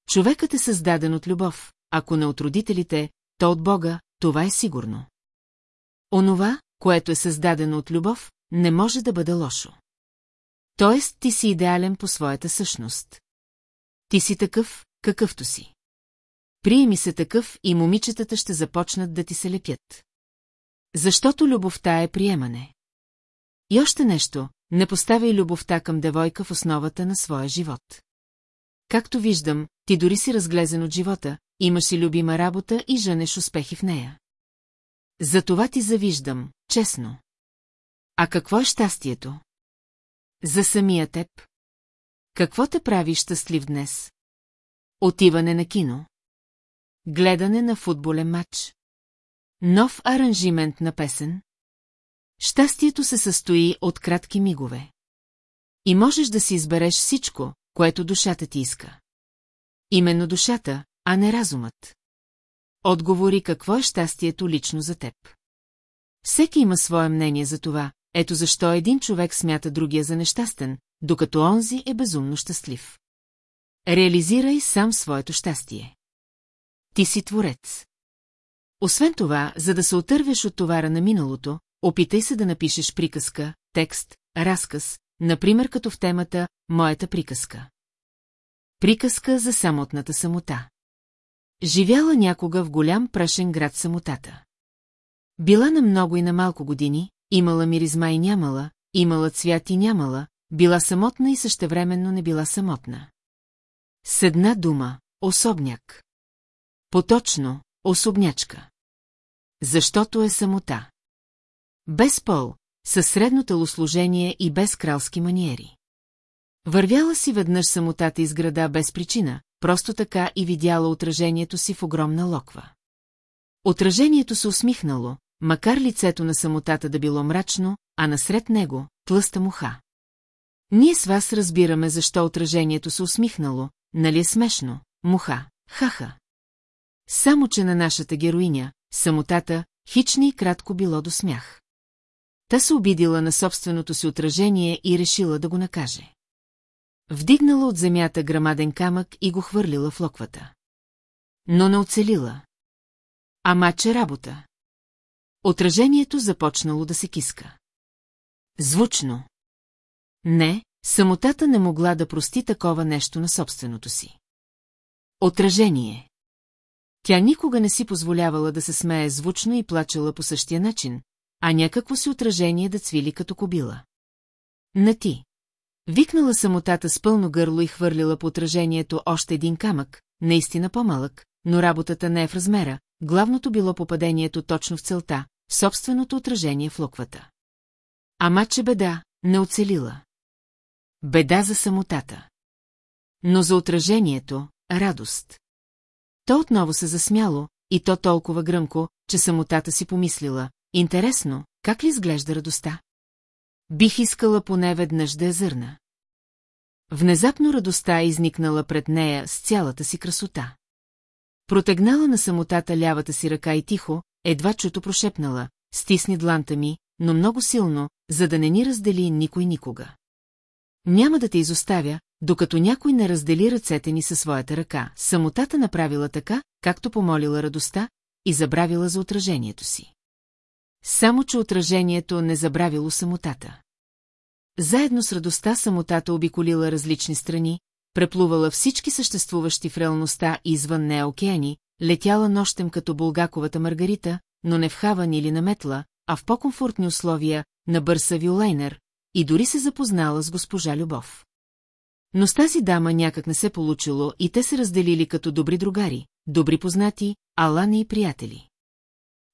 Човекът е създаден от любов, ако не от родителите, то от Бога, това е сигурно. Онова, което е създадено от любов, не може да бъде лошо. Тоест, ти си идеален по своята същност. Ти си такъв, какъвто си. Приеми се такъв и момичетата ще започнат да ти се лепят. Защото любовта е приемане. И още нещо, не поставяй любовта към девойка в основата на своя живот. Както виждам, ти дори си разглезен от живота, имаш и любима работа и женеш успехи в нея. За това ти завиждам, честно. А какво е щастието? За самия теб? Какво те прави щастлив днес? Отиване на кино. Гледане на футболен матч. Нов аранжимент на песен. Щастието се състои от кратки мигове. И можеш да си избереш всичко, което душата ти иска. Именно душата, а не разумът. Отговори какво е щастието лично за теб. Всеки има свое мнение за това, ето защо един човек смята другия за нещастен, докато онзи е безумно щастлив. Реализирай сам своето щастие. Ти си творец. Освен това, за да се отървеш от товара на миналото, опитай се да напишеш приказка, текст, разказ, например като в темата «Моята приказка». Приказка за самотната самота. Живяла някога в голям прашен град самотата. Била на много и на малко години, имала миризма и нямала, имала цвят и нямала, била самотна и същевременно не била самотна. С една дума – особняк. Поточно – особнячка. Защото е самота. Без пол, със средно телосложение и без кралски маниери. Вървяла си веднъж самотата из града без причина, просто така и видяла отражението си в огромна локва. Отражението се усмихнало, макар лицето на самотата да било мрачно, а насред него – тлъста муха. Ние с вас разбираме защо отражението се усмихнало, нали е смешно, муха, хаха. Само, че на нашата героиня, самотата, хични и кратко било до смях. Та се обидила на собственото си отражение и решила да го накаже. Вдигнала от земята грамаден камък и го хвърлила в локвата. Но не оцелила. Ама че работа. Отражението започнало да се киска. Звучно. Не, самотата не могла да прости такова нещо на собственото си. Отражение. Тя никога не си позволявала да се смее звучно и плачела по същия начин, а някакво си отражение да цвили като кобила. На ти. Викнала самотата с пълно гърло и хвърлила по отражението още един камък, наистина по-малък, но работата не е в размера, главното било попадението точно в целта, собственото отражение в луквата. Ама че беда, не оцелила. Беда за самотата. Но за отражението – радост. То отново се засмяло, и то толкова гръмко, че самотата си помислила. Интересно, как ли изглежда радостта? Бих искала поне веднъж да е зърна. Внезапно радостта е изникнала пред нея с цялата си красота. Протегнала на самотата лявата си ръка и тихо, едва чуто прошепнала, стисни дланта ми, но много силно, за да не ни раздели никой никога. Няма да те изоставя, докато някой не раздели ръцете ни със своята ръка. Самотата направила така, както помолила радостта, и забравила за отражението си. Само, че отражението не забравило самотата. Заедно с радостта самотата обиколила различни страни, преплувала всички съществуващи в реалността извън нея океани, летяла нощем като булгаковата маргарита, но не в хаван или на метла, а в по-комфортни условия, на бърса авиолайнер, и дори се запознала с госпожа Любов. Но с тази дама някак не се получило и те се разделили като добри другари, добри познати, алани и приятели.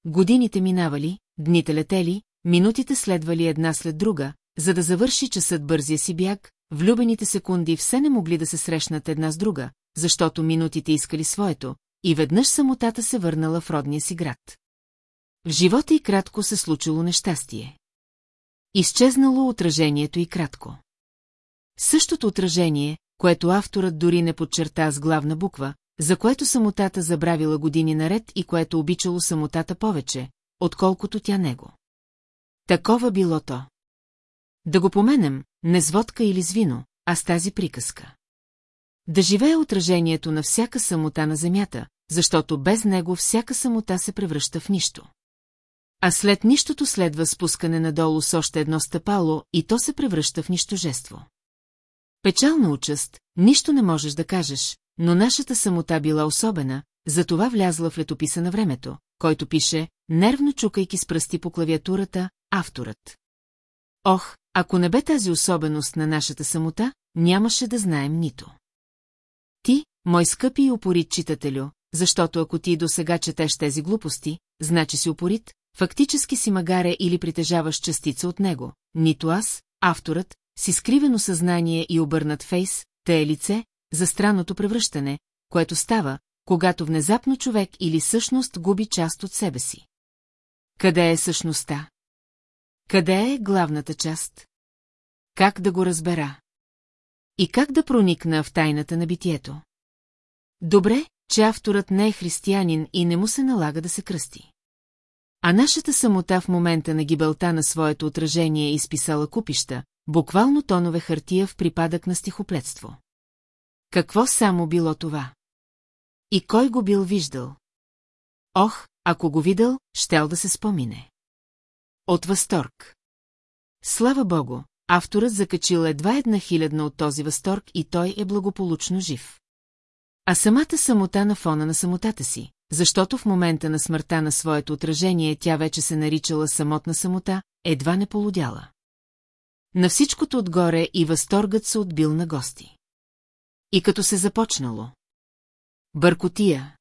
Годините минавали, дните летели, минутите следвали една след друга, за да завърши часът бързия си бяг, влюбените секунди все не могли да се срещнат една с друга, защото минутите искали своето, и веднъж самотата се върнала в родния си град. В живота и кратко се случило нещастие. Изчезнало отражението и кратко. Същото отражение, което авторът дори не подчерта с главна буква, за което самотата забравила години наред и което обичало самотата повече, отколкото тя него. Такова било то. Да го поменем, не с водка или с вино, а с тази приказка. Да живее отражението на всяка самота на земята, защото без него всяка самота се превръща в нищо. А след нищото следва спускане надолу с още едно стъпало и то се превръща в нищожество. Печална участ, нищо не можеш да кажеш, но нашата самота била особена, затова влязла в летописа на времето, който пише, нервно чукайки с пръсти по клавиатурата, авторът. Ох, ако не бе тази особеност на нашата самота, нямаше да знаем нито. Ти, мой скъпи и упорит читателю, защото ако ти до сега четеш тези глупости, значи си упорит, фактически си магаре или притежаваш частица от него, нито аз, авторът, си скривено съзнание и обърнат фейс, те е лице, за странното превръщане, което става, когато внезапно човек или същност губи част от себе си. Къде е същността? Къде е главната част? Как да го разбера? И как да проникна в тайната на битието? Добре, че авторът не е християнин и не му се налага да се кръсти. А нашата самота в момента на гибелта на своето отражение изписала купища, буквално тонове хартия в припадък на стихоплетство. Какво само било това? И кой го бил виждал? Ох, ако го видел, щел да се спомине. От възторг. Слава богу, авторът закачил едва една хилядна от този възторг и той е благополучно жив. А самата самота на фона на самотата си, защото в момента на смъртта на своето отражение тя вече се наричала самотна самота, едва не полудяла. На всичкото отгоре и възторгът се отбил на гости. И като се започнало. Бъркотия.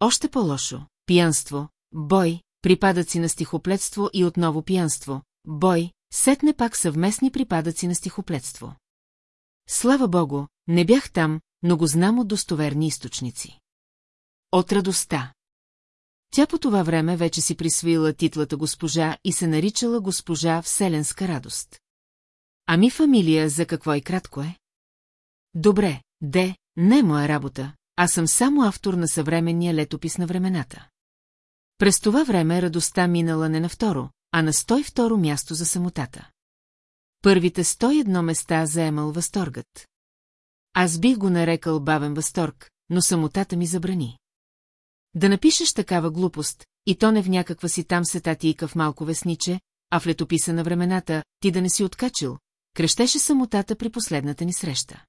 Още по-лошо. Пиянство, бой, припадъци на стихоплетство и отново пиянство, бой, сетне пак съвместни припадъци на стихоплетство. Слава богу, не бях там, но го знам от достоверни източници. От радостта. Тя по това време вече си присвоила титлата госпожа и се наричала госпожа Вселенска радост. Ами фамилия за какво и кратко е? Добре, де, не е моя работа, аз съм само автор на съвременния летопис на времената. През това време радостта минала не на второ, а на 102 място за самотата. Първите 101 места заемал възторгът. Аз бих го нарекал бавен възторг, но самотата ми забрани. Да напишеш такава глупост, и то не в някаква си там сетатийка в малко весниче, а в летописа на времената, ти да не си откачил, крещеше самотата при последната ни среща.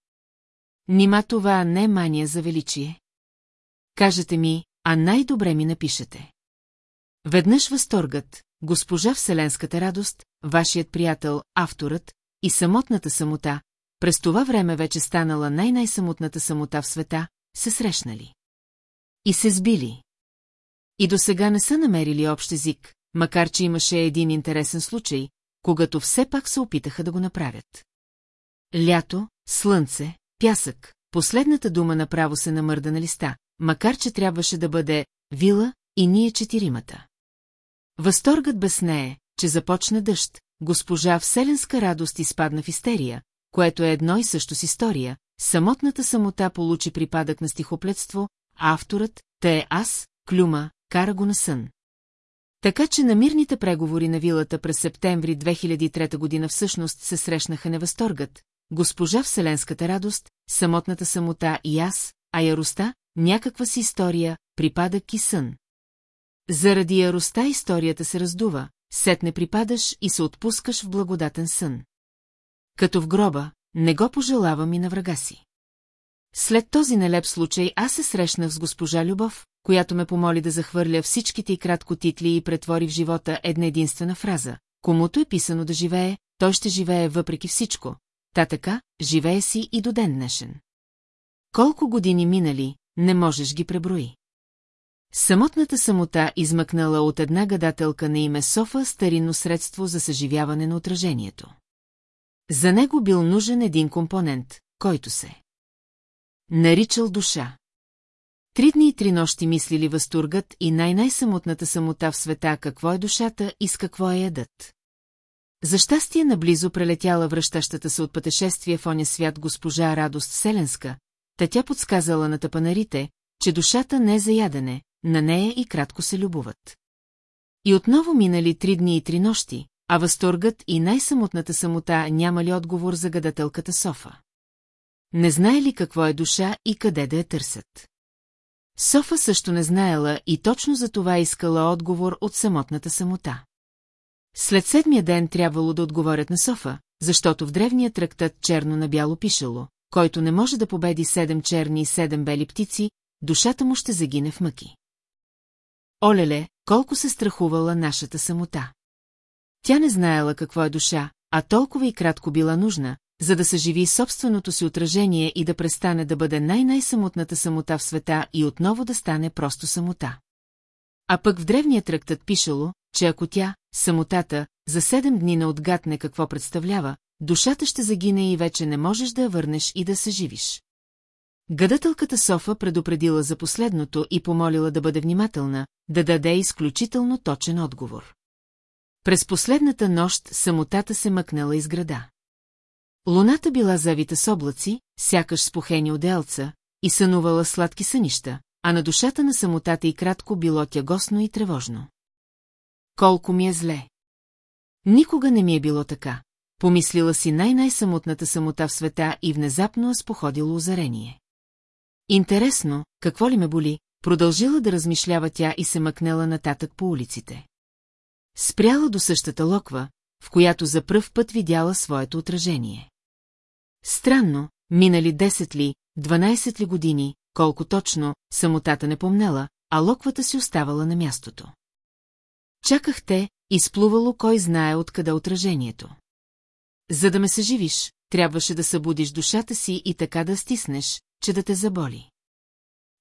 Нима това не е мания за величие? Кажете ми, а най-добре ми напишете. Веднъж възторгът, госпожа Вселенската радост, вашият приятел, авторът и самотната самота, през това време вече станала най-най-самотната самота в света, се срещнали. И се сбили. И до сега не са намерили общ език, макар че имаше един интересен случай, когато все пак се опитаха да го направят. Лято, слънце, пясък, последната дума направо се намърда на листа, макар че трябваше да бъде вила и ние четиримата. Възторгът без нея, че започна дъжд, госпожа Вселенска радост изпадна в истерия, което е едно и също с история, самотната самота получи припадък на стихоплетство, а авторът, те е аз, клюма, кара го на сън. Така че на мирните преговори на вилата през септември 2003 година всъщност се срещнаха невъзторгът, госпожа Вселенската радост, самотната самота и аз, а яроста, някаква си история, припадък и сън. Заради яроста историята се раздува, сетне припадаш и се отпускаш в благодатен сън. Като в гроба, не го пожелавам и на врага си. След този нелеп случай аз се срещнах с госпожа Любов, която ме помоли да захвърля всичките и кратко титли и претвори в живота една единствена фраза. Комуто е писано да живее, той ще живее въпреки всичко. Та така, живее си и до ден днешен. Колко години минали, не можеш ги преброи. Самотната самота измъкнала от една гадателка на име Софа старинно средство за съживяване на отражението. За него бил нужен един компонент, който се наричал душа. Три дни и три нощи мислили възторгът и най-най-самотната самота в света какво е душата и с какво е ядът. За щастие наблизо прелетяла връщащата се от пътешествие в оня свят госпожа Радост Селенска, та тя подсказала на тъпанарите, че душата не е за ядене, на нея и кратко се любуват. И отново минали три дни и три нощи, а възторгът и най-самотната самота няма ли отговор за гадателката Софа. Не знае ли какво е душа и къде да я търсят. Софа също не знаела и точно за това искала отговор от самотната самота. След седмия ден трябвало да отговорят на Софа, защото в древния трактат черно на бяло пишело, който не може да победи седем черни и седем бели птици, душата му ще загине в мъки. Олеле, колко се страхувала нашата самота. Тя не знаела какво е душа, а толкова и кратко била нужна, за да съживи собственото си отражение и да престане да бъде най-най-самотната самота в света и отново да стане просто самота. А пък в древния трактат пишело, че ако тя, самотата, за седем дни не отгадне какво представлява, душата ще загине и вече не можеш да я върнеш и да се живиш. Гадателката Софа предупредила за последното и помолила да бъде внимателна, да даде изключително точен отговор. През последната нощ самотата се мъкнала из града. Луната била завита с облаци, сякаш спохени отделца, и сънувала сладки сънища, а на душата на самотата и кратко било тягосно и тревожно. Колко ми е зле! Никога не ми е било така. Помислила си най-най-самотната самота в света и внезапно споходило озарение. Интересно, какво ли ме боли, продължила да размишлява тя и се мъкнела нататък по улиците. Спряла до същата локва, в която за пръв път видяла своето отражение. Странно, минали 10 ли, 12 ли години, колко точно, самотата не помнела, а локвата си оставала на мястото. Чакахте, изплувало кой знае откъде отражението. За да ме съживиш, трябваше да събудиш душата си и така да стиснеш, че да те заболи.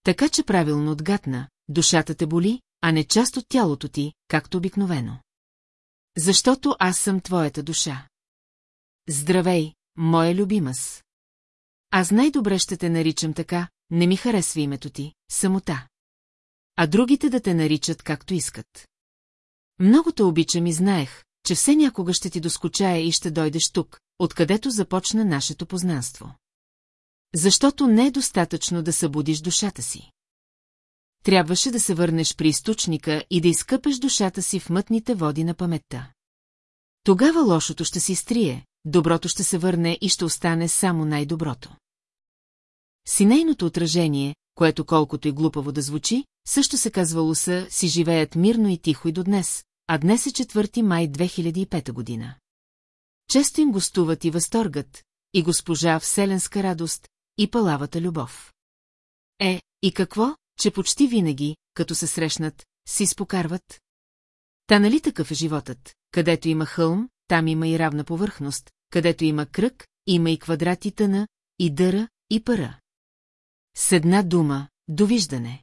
Така че правилно отгатна, душата те боли, а не част от тялото ти, както обикновено. Защото аз съм твоята душа. Здравей, моя любимас. Аз най-добре ще те наричам така, не ми харесва името ти, самота. А другите да те наричат както искат. Много те обичам и знаех, че все някога ще ти доскочая и ще дойдеш тук, откъдето започна нашето познанство. Защото не е достатъчно да събудиш душата си. Трябваше да се върнеш при източника и да изкъпеш душата си в мътните води на паметта. Тогава лошото ще се изтрие, доброто ще се върне и ще остане само най-доброто. Синейното отражение, което колкото и глупаво да звучи, също се казва Луса, си живеят мирно и тихо и до днес, а днес е 4 май 2005 година. Често им гостуват и възторгът, и госпожа Вселенска радост, и палавата любов. Е, и какво, че почти винаги, като се срещнат, си спокарват? Та нали такъв е животът, където има хълм, там има и равна повърхност, където има кръг, има и квадрат и тъна, и дъра, и пара. С една дума, довиждане.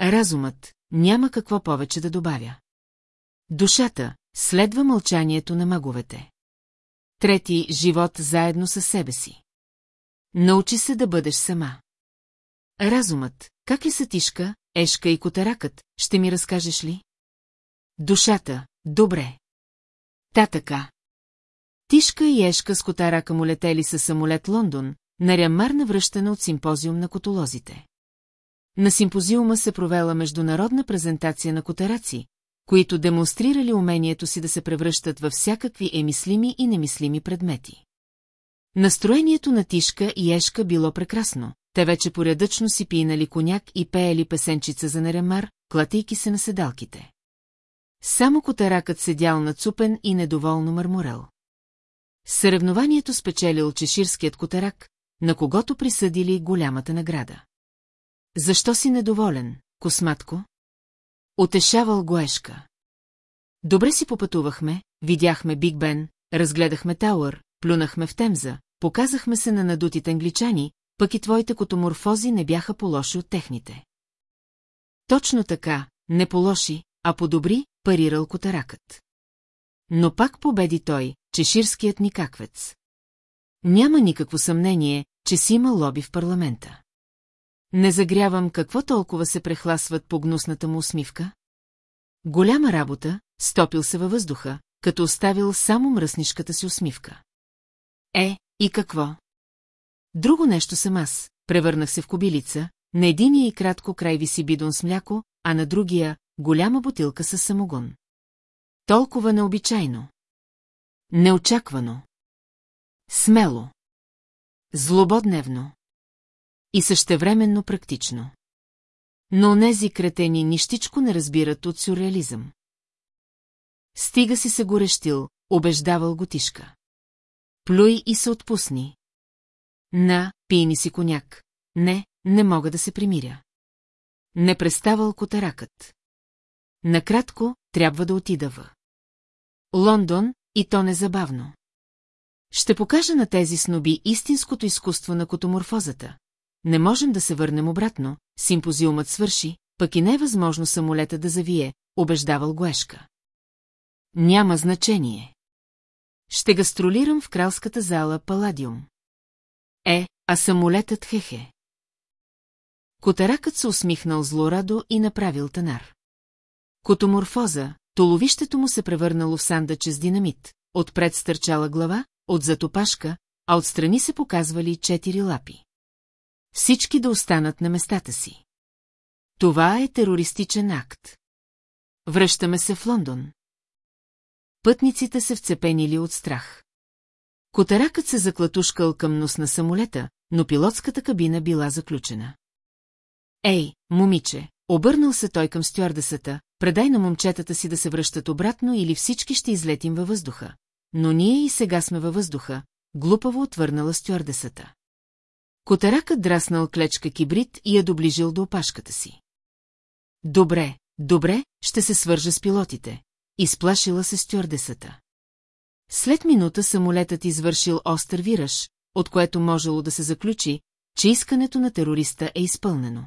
Разумът няма какво повече да добавя. Душата следва мълчанието на маговете. Трети живот заедно със себе си. Научи се да бъдеш сама. Разумът, как ли са Тишка, Ешка и Котаракът, ще ми разкажеш ли? Душата, добре. Та така. Тишка и Ешка с Котарака му летели със самолет Лондон, на рямарна връщане от симпозиум на котолозите. На симпозиума се провела международна презентация на котараци, които демонстрирали умението си да се превръщат във всякакви емислими и немислими предмети. Настроението на Тишка и Ешка било прекрасно, те вече поредъчно си пинали коняк и пеели песенчица за Неремар, клатейки се на седалките. Само котаракът седял нацупен и недоволно мърморел. Съревнованието спечелил чеширският котарак, на когото присъдили голямата награда. Защо си недоволен, косматко? Отешавал Гоешка. Добре си попътувахме, видяхме Биг Бен, разгледахме Тауър, плюнахме в Темза, показахме се на надутите англичани, пък и твоите котоморфози не бяха по-лоши от техните. Точно така, не по-лоши, а по-добри, парирал котаракът. Но пак победи той, чеширският никаквец. Няма никакво съмнение, че си има лоби в парламента. Не загрявам какво толкова се прехласват по гнусната му усмивка. Голяма работа, стопил се във въздуха, като оставил само мръснишката си усмивка. Е, и какво? Друго нещо съм аз, превърнах се в кобилица, на единия и кратко край виси бидон с мляко, а на другия – голяма бутилка с самогон. Толкова необичайно. Неочаквано. Смело. Злободневно. И същевременно практично. Но онези кретени нищичко не разбират от сюрреализъм. Стига си се горещил, убеждавал готишка. Плюй и се отпусни. На, пийни си коняк. Не, не мога да се примиря. Не преставал котаракът. Накратко, трябва да отида в. Лондон, и то незабавно. Ще покажа на тези сноби истинското изкуство на котоморфозата. Не можем да се върнем обратно, симпозиумът свърши, пък и не е възможно самолета да завие, убеждавал Гоешка. Няма значение. Ще гастролирам в кралската зала Паладиум. Е, а самолетът хехе. Котаракът се усмихнал злорадо и направил танар. Котоморфоза, толовището му се превърнало в сандъче с динамит, отпред стърчала глава, отзад опашка, а отстрани се показвали четири лапи. Всички да останат на местата си. Това е терористичен акт. Връщаме се в Лондон. Пътниците се вцепенили от страх. Котаракът се заклатушкал към нос на самолета, но пилотската кабина била заключена. Ей, момиче, обърнал се той към стюардесата, предай на момчетата си да се връщат обратно или всички ще излетим във въздуха. Но ние и сега сме във въздуха, глупаво отвърнала стюардесата. Котаракът драснал клечка кибрид и я доближил до опашката си. Добре, добре, ще се свържа с пилотите. Изплашила се стюардесата. След минута самолетът извършил остър вираж, от което можело да се заключи, че искането на терориста е изпълнено.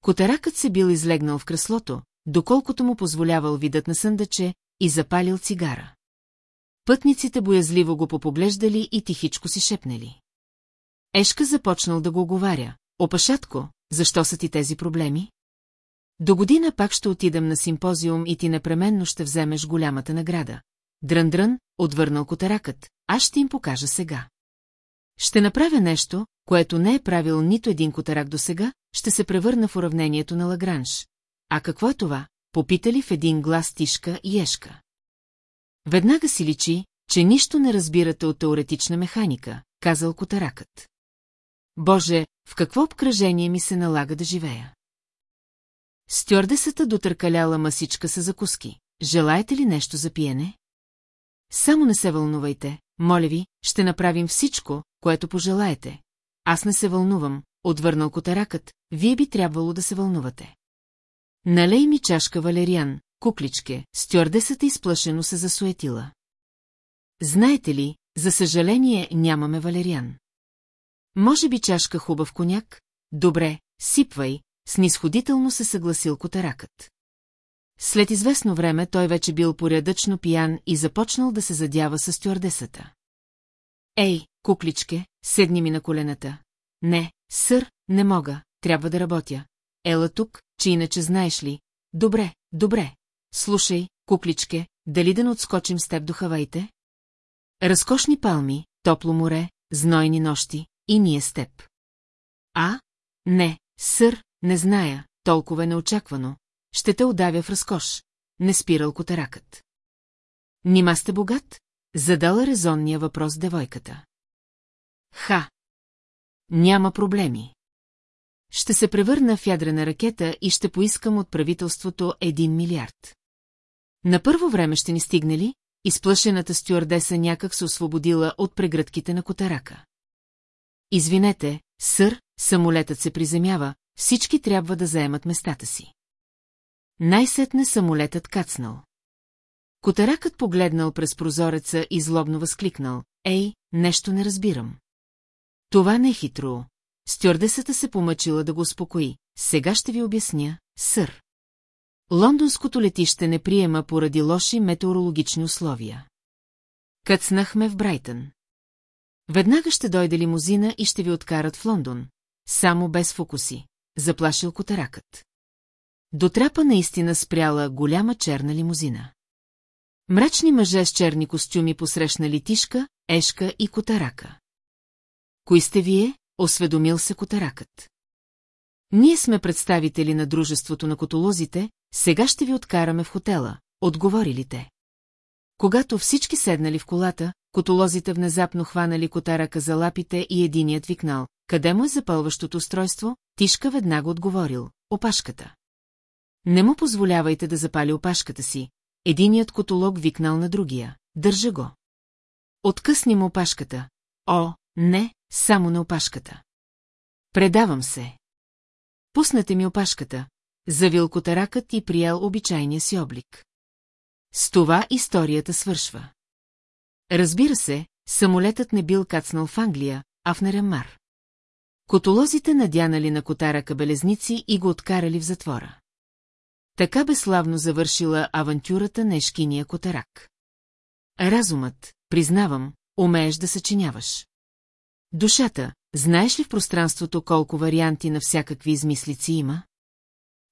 Котаракът се бил излегнал в креслото, доколкото му позволявал видът на съндъче, и запалил цигара. Пътниците боязливо го попоглеждали и тихичко си шепнели. Ешка започнал да го оговаря. Опашатко, защо са ти тези проблеми? До година пак ще отидем на симпозиум и ти непременно ще вземеш голямата награда. Дрън-дрън, отвърнал котаракът, аз ще им покажа сега. Ще направя нещо, което не е правил нито един котарак до сега, ще се превърна в уравнението на Лагранж. А какво е това? Попитали в един глас Тишка и Ешка. Веднага си личи, че нищо не разбирате от теоретична механика, казал котаракът. Боже, в какво обкръжение ми се налага да живея? Стюардесата дотъркаляла масичка с закуски. Желаете ли нещо за пиене? Само не се вълнувайте, моля ви, ще направим всичко, което пожелаете. Аз не се вълнувам, отвърнал котаракът, вие би трябвало да се вълнувате. Налей ми чашка валериан, кукличке, стюардесата изплашено се засуетила. Знаете ли, за съжаление нямаме валериан. Може би чашка хубав коняк? Добре, сипвай, снисходително се съгласил котаракът. След известно време той вече бил порядъчно пиян и започнал да се задява с стюардесата. Ей, кукличке, седни ми на колената. Не, сър, не мога, трябва да работя. Ела тук, че иначе знаеш ли. Добре, добре. Слушай, кукличке, дали да не отскочим с теб до Хавайте? Разкошни палми, топло море, знойни нощи и ние с теб. А? Не, сър, не зная, толкова е неочаквано. Ще те удавя в разкош. Не спирал котаракът. Нима сте богат? Задала резонния въпрос девойката. Ха! Няма проблеми. Ще се превърна в ядрена ракета и ще поискам от правителството един милиард. На първо време ще ни стигне ли, изплашената стюардеса някак се освободила от прегръдките на котарака. Извинете, сър, самолетът се приземява, всички трябва да заемат местата си. Най-сетне самолетът кацнал. Котаракът погледнал през прозореца и злобно възкликнал. Ей, нещо не разбирам. Това не е хитро. Стюардесата се помъчила да го успокои. Сега ще ви обясня, сър. Лондонското летище не приема поради лоши метеорологични условия. Кацнахме в Брайтън. Веднага ще дойде лимузина и ще ви откарат в Лондон. Само без фокуси. Заплашил котаракът. До трапа наистина спряла голяма черна лимузина. Мрачни мъже с черни костюми посрещнали Тишка, Ешка и Котарака. Кои сте вие? Осведомил се Котаракът. Ние сме представители на дружеството на котолозите, сега ще ви откараме в хотела, отговорили те. Когато всички седнали в колата, котолозите внезапно хванали Котарака за лапите и единият викнал. Къде му е запълващото устройство? Тишка веднага отговорил. Опашката. Не му позволявайте да запали опашката си. Единият котолог викнал на другия. Държа го. Откъсни му опашката. О, не, само на опашката. Предавам се. Пуснете ми опашката. Завил котаракът и приял обичайния си облик. С това историята свършва. Разбира се, самолетът не бил кацнал в Англия, а в Наремар. Котолозите надянали на котарака белезници и го откарали в затвора. Така безславно завършила авантюрата на ешкиния котарак. Разумът, признавам, умееш да съчиняваш. Душата, знаеш ли в пространството колко варианти на всякакви измислици има?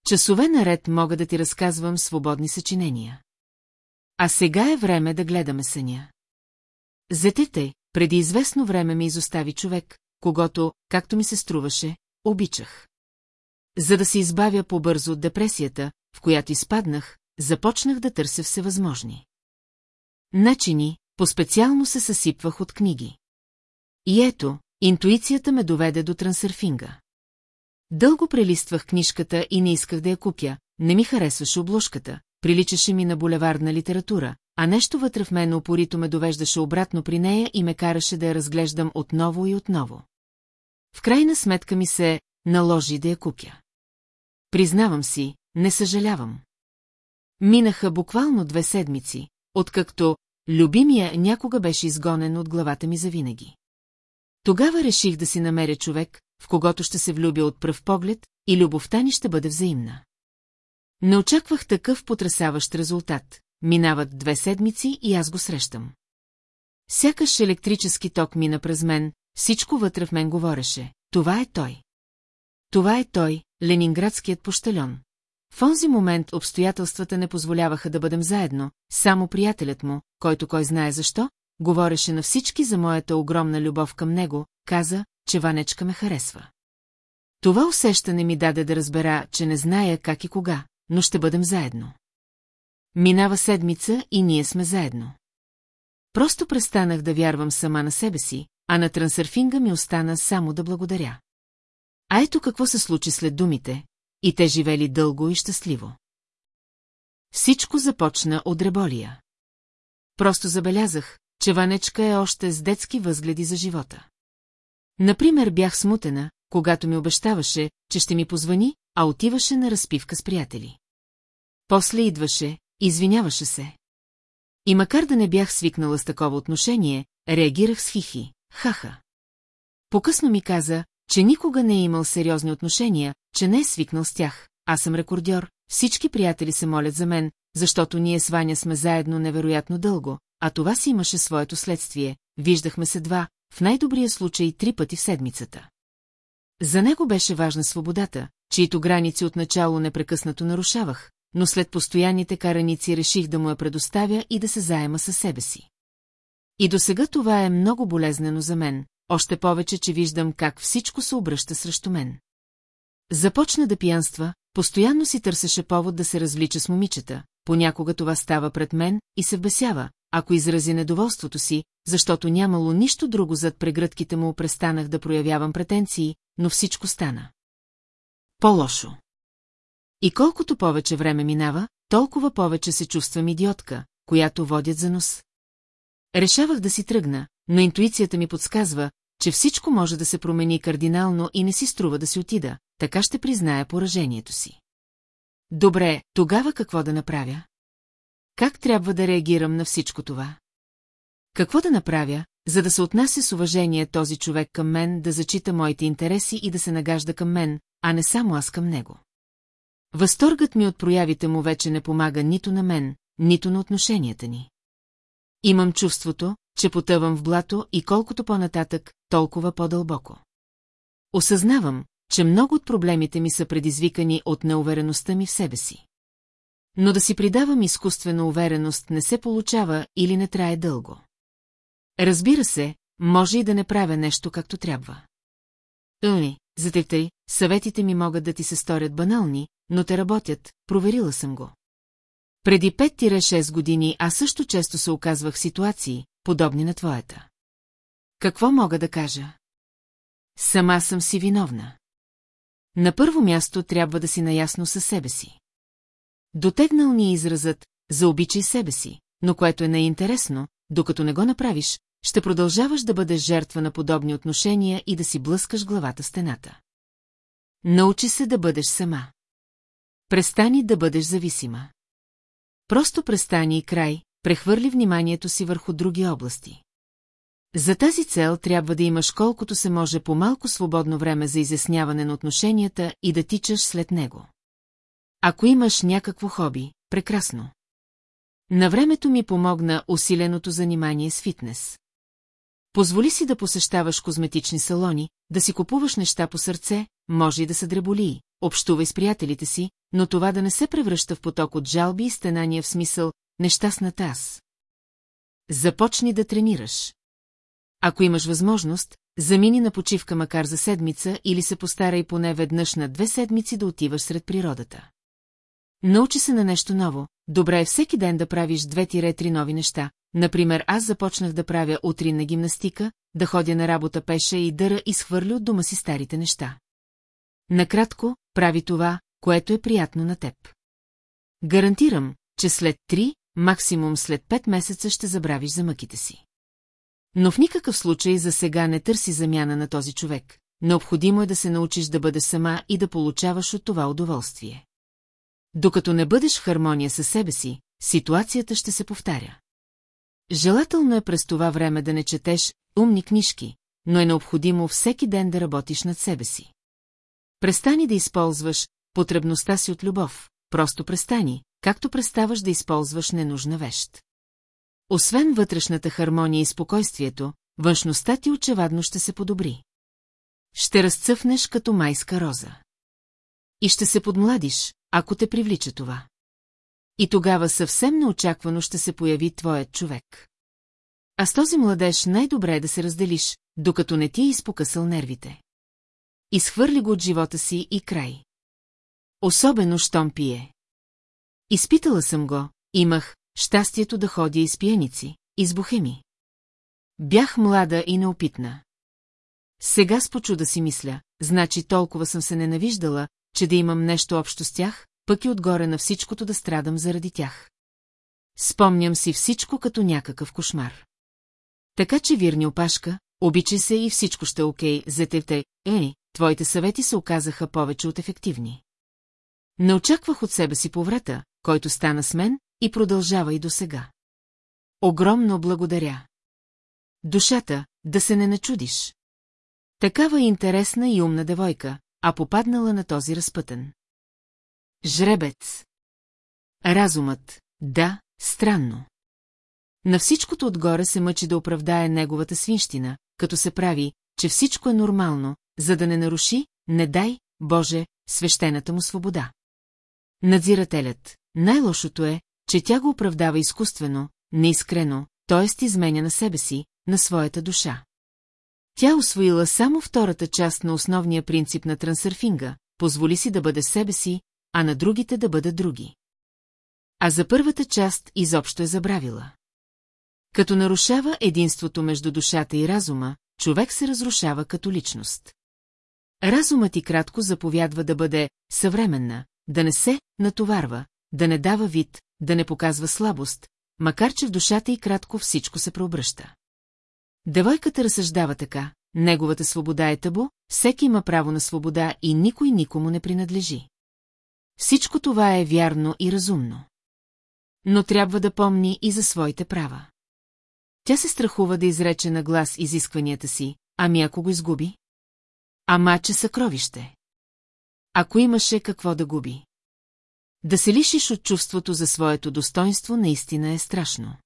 Часове наред мога да ти разказвам свободни съчинения. А сега е време да гледаме съня. Зетете, преди известно време ми изостави човек, когато, както ми се струваше, обичах. За да се избавя по-бързо от депресията, в която изпаднах, започнах да търся всевъзможни. Начини, по-специално се съсипвах от книги. И ето, интуицията ме доведе до трансърфинга. Дълго прелиствах книжката и не исках да я купя, не ми харесваше обложката, приличаше ми на булеварна литература, а нещо вътре в мен опорито ме довеждаше обратно при нея и ме караше да я разглеждам отново и отново. В крайна сметка ми се наложи да я купя. Признавам си, не съжалявам. Минаха буквално две седмици, откакто любимия някога беше изгонен от главата ми завинаги. Тогава реших да си намеря човек, в когото ще се влюбя от пръв поглед и любовта ни ще бъде взаимна. Не очаквах такъв потрясаващ резултат. Минават две седмици и аз го срещам. Сякаш електрически ток мина през мен, всичко вътре в мен говореше. Това е той. Това е той, ленинградският пощальон. В онзи момент обстоятелствата не позволяваха да бъдем заедно, само приятелят му, който кой знае защо, говореше на всички за моята огромна любов към него, каза, че Ванечка ме харесва. Това усещане ми даде да разбера, че не зная как и кога, но ще бъдем заедно. Минава седмица и ние сме заедно. Просто престанах да вярвам сама на себе си, а на трансърфинга ми остана само да благодаря. А ето какво се случи след думите, и те живели дълго и щастливо. Всичко започна от дреболия. Просто забелязах, че Ванечка е още с детски възгледи за живота. Например, бях смутена, когато ми обещаваше, че ще ми позвани, а отиваше на разпивка с приятели. После идваше, извиняваше се. И макар да не бях свикнала с такова отношение, реагирах с хихи, хаха. Покъсно ми каза, че никога не е имал сериозни отношения, че не е свикнал с тях. Аз съм рекордьор, всички приятели се молят за мен, защото ние с Ваня сме заедно невероятно дълго, а това си имаше своето следствие. Виждахме се два, в най-добрия случай три пъти в седмицата. За него беше важна свободата, чието граници отначало непрекъснато нарушавах, но след постоянните караници реших да му я предоставя и да се заема със себе си. И до сега това е много болезнено за мен, още повече, че виждам как всичко се обръща срещу мен. Започна да пиянства, постоянно си търсеше повод да се развлича с момичета, понякога това става пред мен и се вбесява, ако изрази недоволството си, защото нямало нищо друго зад прегръдките му престанах да проявявам претенции, но всичко стана. По-лошо. И колкото повече време минава, толкова повече се чувствам идиотка, която водят за нос. Решавах да си тръгна, но интуицията ми подсказва, че всичко може да се промени кардинално и не си струва да си отида, така ще призная поражението си. Добре, тогава какво да направя? Как трябва да реагирам на всичко това? Какво да направя, за да се отнася с уважение този човек към мен, да зачита моите интереси и да се нагажда към мен, а не само аз към него? Възторгът ми от проявите му вече не помага нито на мен, нито на отношенията ни. Имам чувството, че потъвам в блато и колкото по-нататък, толкова по-дълбоко. Осъзнавам, че много от проблемите ми са предизвикани от неувереността ми в себе си. Но да си придавам изкуствена увереност не се получава или не трае дълго. Разбира се, може и да не правя нещо както трябва. Ами, за тъй, съветите ми могат да ти се сторят банални, но те работят, проверила съм го. Преди 5-6 години аз също често се оказвах в ситуации, подобни на твоята. Какво мога да кажа? Сама съм си виновна. На първо място трябва да си наясно със себе си. Дотегнал ни изразът «заобичай себе си», но което е неинтересно, докато не го направиш, ще продължаваш да бъдеш жертва на подобни отношения и да си блъскаш главата стената. Научи се да бъдеш сама. Престани да бъдеш зависима. Просто престани и край, прехвърли вниманието си върху други области. За тази цел трябва да имаш колкото се може по-малко свободно време за изясняване на отношенията и да тичаш след него. Ако имаш някакво хоби, прекрасно. На времето ми помогна усиленото занимание с фитнес. Позволи си да посещаваш козметични салони, да си купуваш неща по сърце, може и да са дреболии, общувай с приятелите си, но това да не се превръща в поток от жалби и стенания в смисъл «нещастната аз». Започни да тренираш. Ако имаш възможност, замини на почивка макар за седмица или се постарай поне веднъж на две седмици да отиваш сред природата. Научи се на нещо ново, добре е всеки ден да правиш две-три нови неща. Например, аз започнах да правя утринна гимнастика, да ходя на работа пеша и дъра изхвърля от дома си старите неща. Накратко, прави това, което е приятно на теб. Гарантирам, че след три, максимум след пет месеца ще забравиш за мъките си. Но в никакъв случай за сега не търси замяна на този човек. Необходимо е да се научиш да бъдеш сама и да получаваш от това удоволствие. Докато не бъдеш в хармония със себе си, ситуацията ще се повтаря. Желателно е през това време да не четеш умни книжки, но е необходимо всеки ден да работиш над себе си. Престани да използваш потребността си от любов, просто престани, както преставаш да използваш ненужна вещ. Освен вътрешната хармония и спокойствието, външността ти очевадно ще се подобри. Ще разцъфнеш като майска роза. И ще се подмладиш, ако те привлича това. И тогава съвсем неочаквано ще се появи твоят човек. А с този младеж най-добре е да се разделиш, докато не ти е изпокъсал нервите. Изхвърли го от живота си и край. Особено, щом пие. Изпитала съм го, имах щастието да ходя из пияници, из бухеми. Бях млада и неопитна. Сега с почуда си мисля, значи толкова съм се ненавиждала, че да имам нещо общо с тях, пък и отгоре на всичкото да страдам заради тях. Спомням си всичко като някакъв кошмар. Така че вирни опашка, обичай се и всичко ще окей, зетевте, ей, твоите съвети се оказаха повече от ефективни. Не очаквах от себе си поврата, който стана с мен и продължава и до сега. Огромно благодаря. Душата, да се не начудиш. Такава интересна и умна девойка, а попаднала на този разпътен. Жребец. Разумът, да, странно. На всичкото отгоре се мъчи да оправдае неговата свинщина, като се прави, че всичко е нормално, за да не наруши, не дай, Боже, свещената му свобода. Надзирателят. Най-лошото е, че тя го оправдава изкуствено, неискрено, т.е. изменя на себе си, на своята душа. Тя освоила само втората част на основния принцип на трансърфинга, позволи си да бъде себе си, а на другите да бъдат други. А за първата част изобщо е забравила. Като нарушава единството между душата и разума, човек се разрушава като личност. Разумът и кратко заповядва да бъде съвременна, да не се натоварва, да не дава вид, да не показва слабост, макар че в душата и кратко всичко се преобръща. Девойката разсъждава така, неговата свобода е табу, всеки има право на свобода и никой никому не принадлежи. Всичко това е вярно и разумно. Но трябва да помни и за своите права. Тя се страхува да изрече на глас изискванията си, ами ако го изгуби? Ама, че съкровище. Ако имаше какво да губи. Да се лишиш от чувството за своето достоинство наистина е страшно.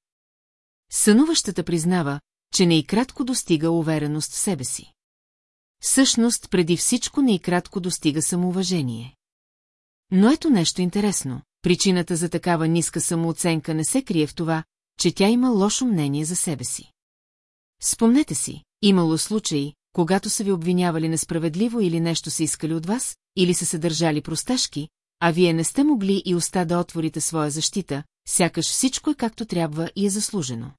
Сънуващата признава, че не и кратко достига увереност в себе си. Всъщност, преди всичко не и кратко достига самоуважение. Но ето нещо интересно. Причината за такава ниска самооценка не се крие в това, че тя има лошо мнение за себе си. Спомнете си, имало случаи, когато са ви обвинявали несправедливо или нещо са искали от вас, или са се държали просташки, а вие не сте могли и уста да отворите своя защита, сякаш всичко е както трябва и е заслужено.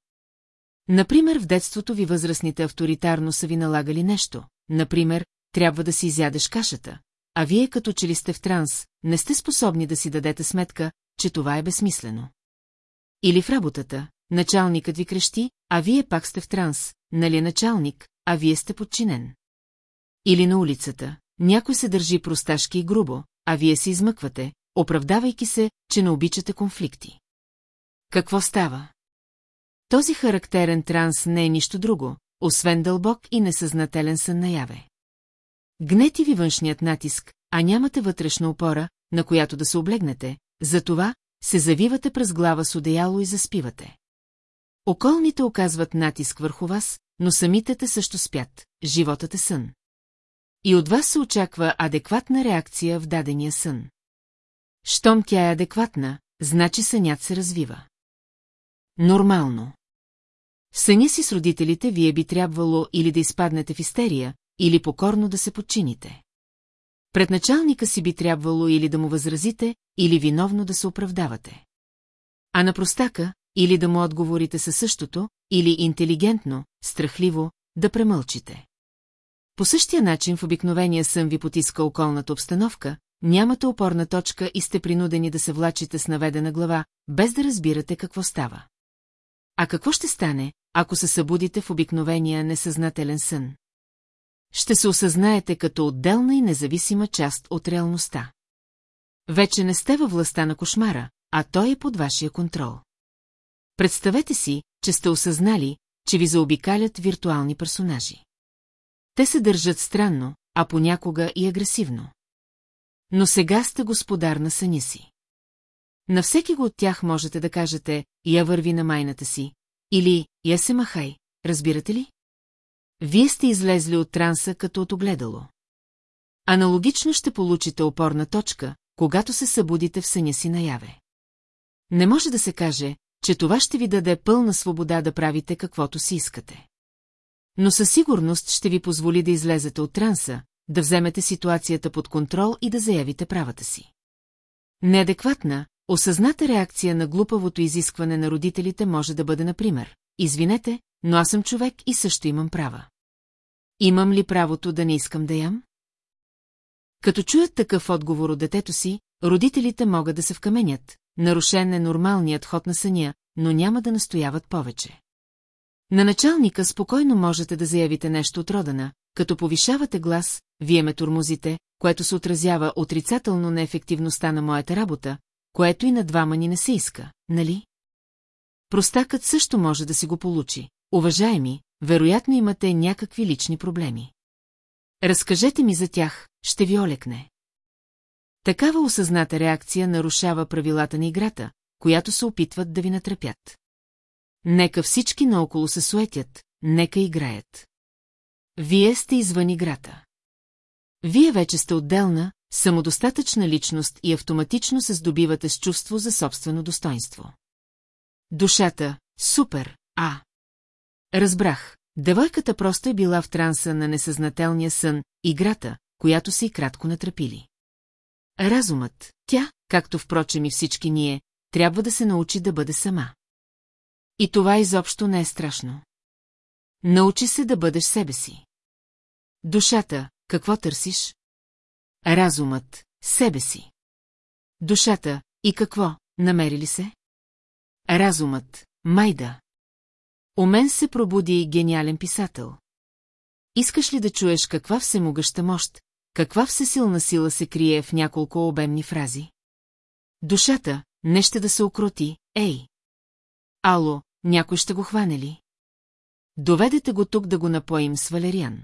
Например, в детството ви възрастните авторитарно са ви налагали нещо, например, трябва да си изядеш кашата, а вие като че ли сте в транс, не сте способни да си дадете сметка, че това е безсмислено. Или в работата, началникът ви крещи, а вие пак сте в транс, нали е началник, а вие сте подчинен. Или на улицата, някой се държи просташки и грубо, а вие се измъквате, оправдавайки се, че не обичате конфликти. Какво става? Този характерен транс не е нищо друго, освен дълбок и несъзнателен сън наяве. Гнети ви външният натиск, а нямате вътрешна опора, на която да се облегнете, затова, се завивате през глава с одеяло и заспивате. Околните оказват натиск върху вас, но самите те също спят, животът е сън. И от вас се очаква адекватна реакция в дадения сън. Щом тя е адекватна, значи сънят се развива. Нормално. Съня си с родителите вие би трябвало или да изпаднете в истерия, или покорно да се подчините. Пред началника си би трябвало или да му възразите, или виновно да се оправдавате. А на простака, или да му отговорите със същото, или интелигентно, страхливо, да премълчите. По същия начин в обикновения сън ви потиска околната обстановка, нямате опорна точка и сте принудени да се влачите с наведена глава, без да разбирате какво става. А какво ще стане, ако се събудите в обикновения несъзнателен сън? Ще се осъзнаете като отделна и независима част от реалността. Вече не сте във властта на кошмара, а той е под вашия контрол. Представете си, че сте осъзнали, че ви заобикалят виртуални персонажи. Те се държат странно, а понякога и агресивно. Но сега сте господар на съня си. На всеки го от тях можете да кажете «Я върви на майната си» или «Я се махай», разбирате ли? Вие сте излезли от транса като от огледало. Аналогично ще получите опорна точка, когато се събудите в съня си наяве. Не може да се каже, че това ще ви даде пълна свобода да правите каквото си искате. Но със сигурност ще ви позволи да излезете от транса, да вземете ситуацията под контрол и да заявите правата си. Неадекватна, осъзната реакция на глупавото изискване на родителите може да бъде, например, извинете, но аз съм човек и също имам права. Имам ли правото да не искам да ям? Като чуят такъв отговор от детето си, родителите могат да се вкаменят, нарушен е нормалният ход на съня, но няма да настояват повече. На началника спокойно можете да заявите нещо от родана, като повишавате глас, вие ме турмозите, което се отразява отрицателно на ефективността на моята работа, което и на двама ни не се иска, нали? Простакът също може да си го получи. Уважаеми, вероятно имате някакви лични проблеми. Разкажете ми за тях, ще ви олекне. Такава осъзната реакция нарушава правилата на играта, която се опитват да ви натрапят. Нека всички наоколо се суетят, нека играят. Вие сте извън играта. Вие вече сте отделна, самодостатъчна личност и автоматично се здобивате с чувство за собствено достоинство. Душата – супер, а. Разбрах, девойката просто е била в транса на несъзнателния сън, играта, която са и кратко натрапили. Разумът, тя, както впрочем и всички ние, трябва да се научи да бъде сама. И това изобщо не е страшно. Научи се да бъдеш себе си. Душата, какво търсиш? Разумът, себе си. Душата, и какво, намери ли се? Разумът, майда. У мен се пробуди гениален писател. Искаш ли да чуеш каква всемогъща мощ, каква всесилна сила се крие в няколко обемни фрази? Душата, не ще да се окроти, ей! Ало, някой ще го хване ли? Доведете го тук да го напоим с валериан.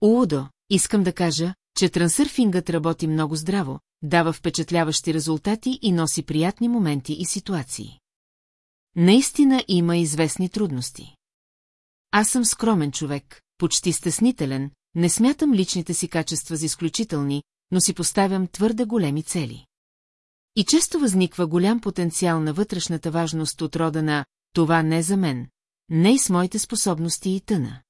Уудо, искам да кажа, че трансърфингът работи много здраво, дава впечатляващи резултати и носи приятни моменти и ситуации. Наистина има известни трудности. Аз съм скромен човек, почти стеснителен, не смятам личните си качества за изключителни, но си поставям твърде големи цели. И често възниква голям потенциал на вътрешната важност от рода на «това не за мен», не и с моите способности и тъна.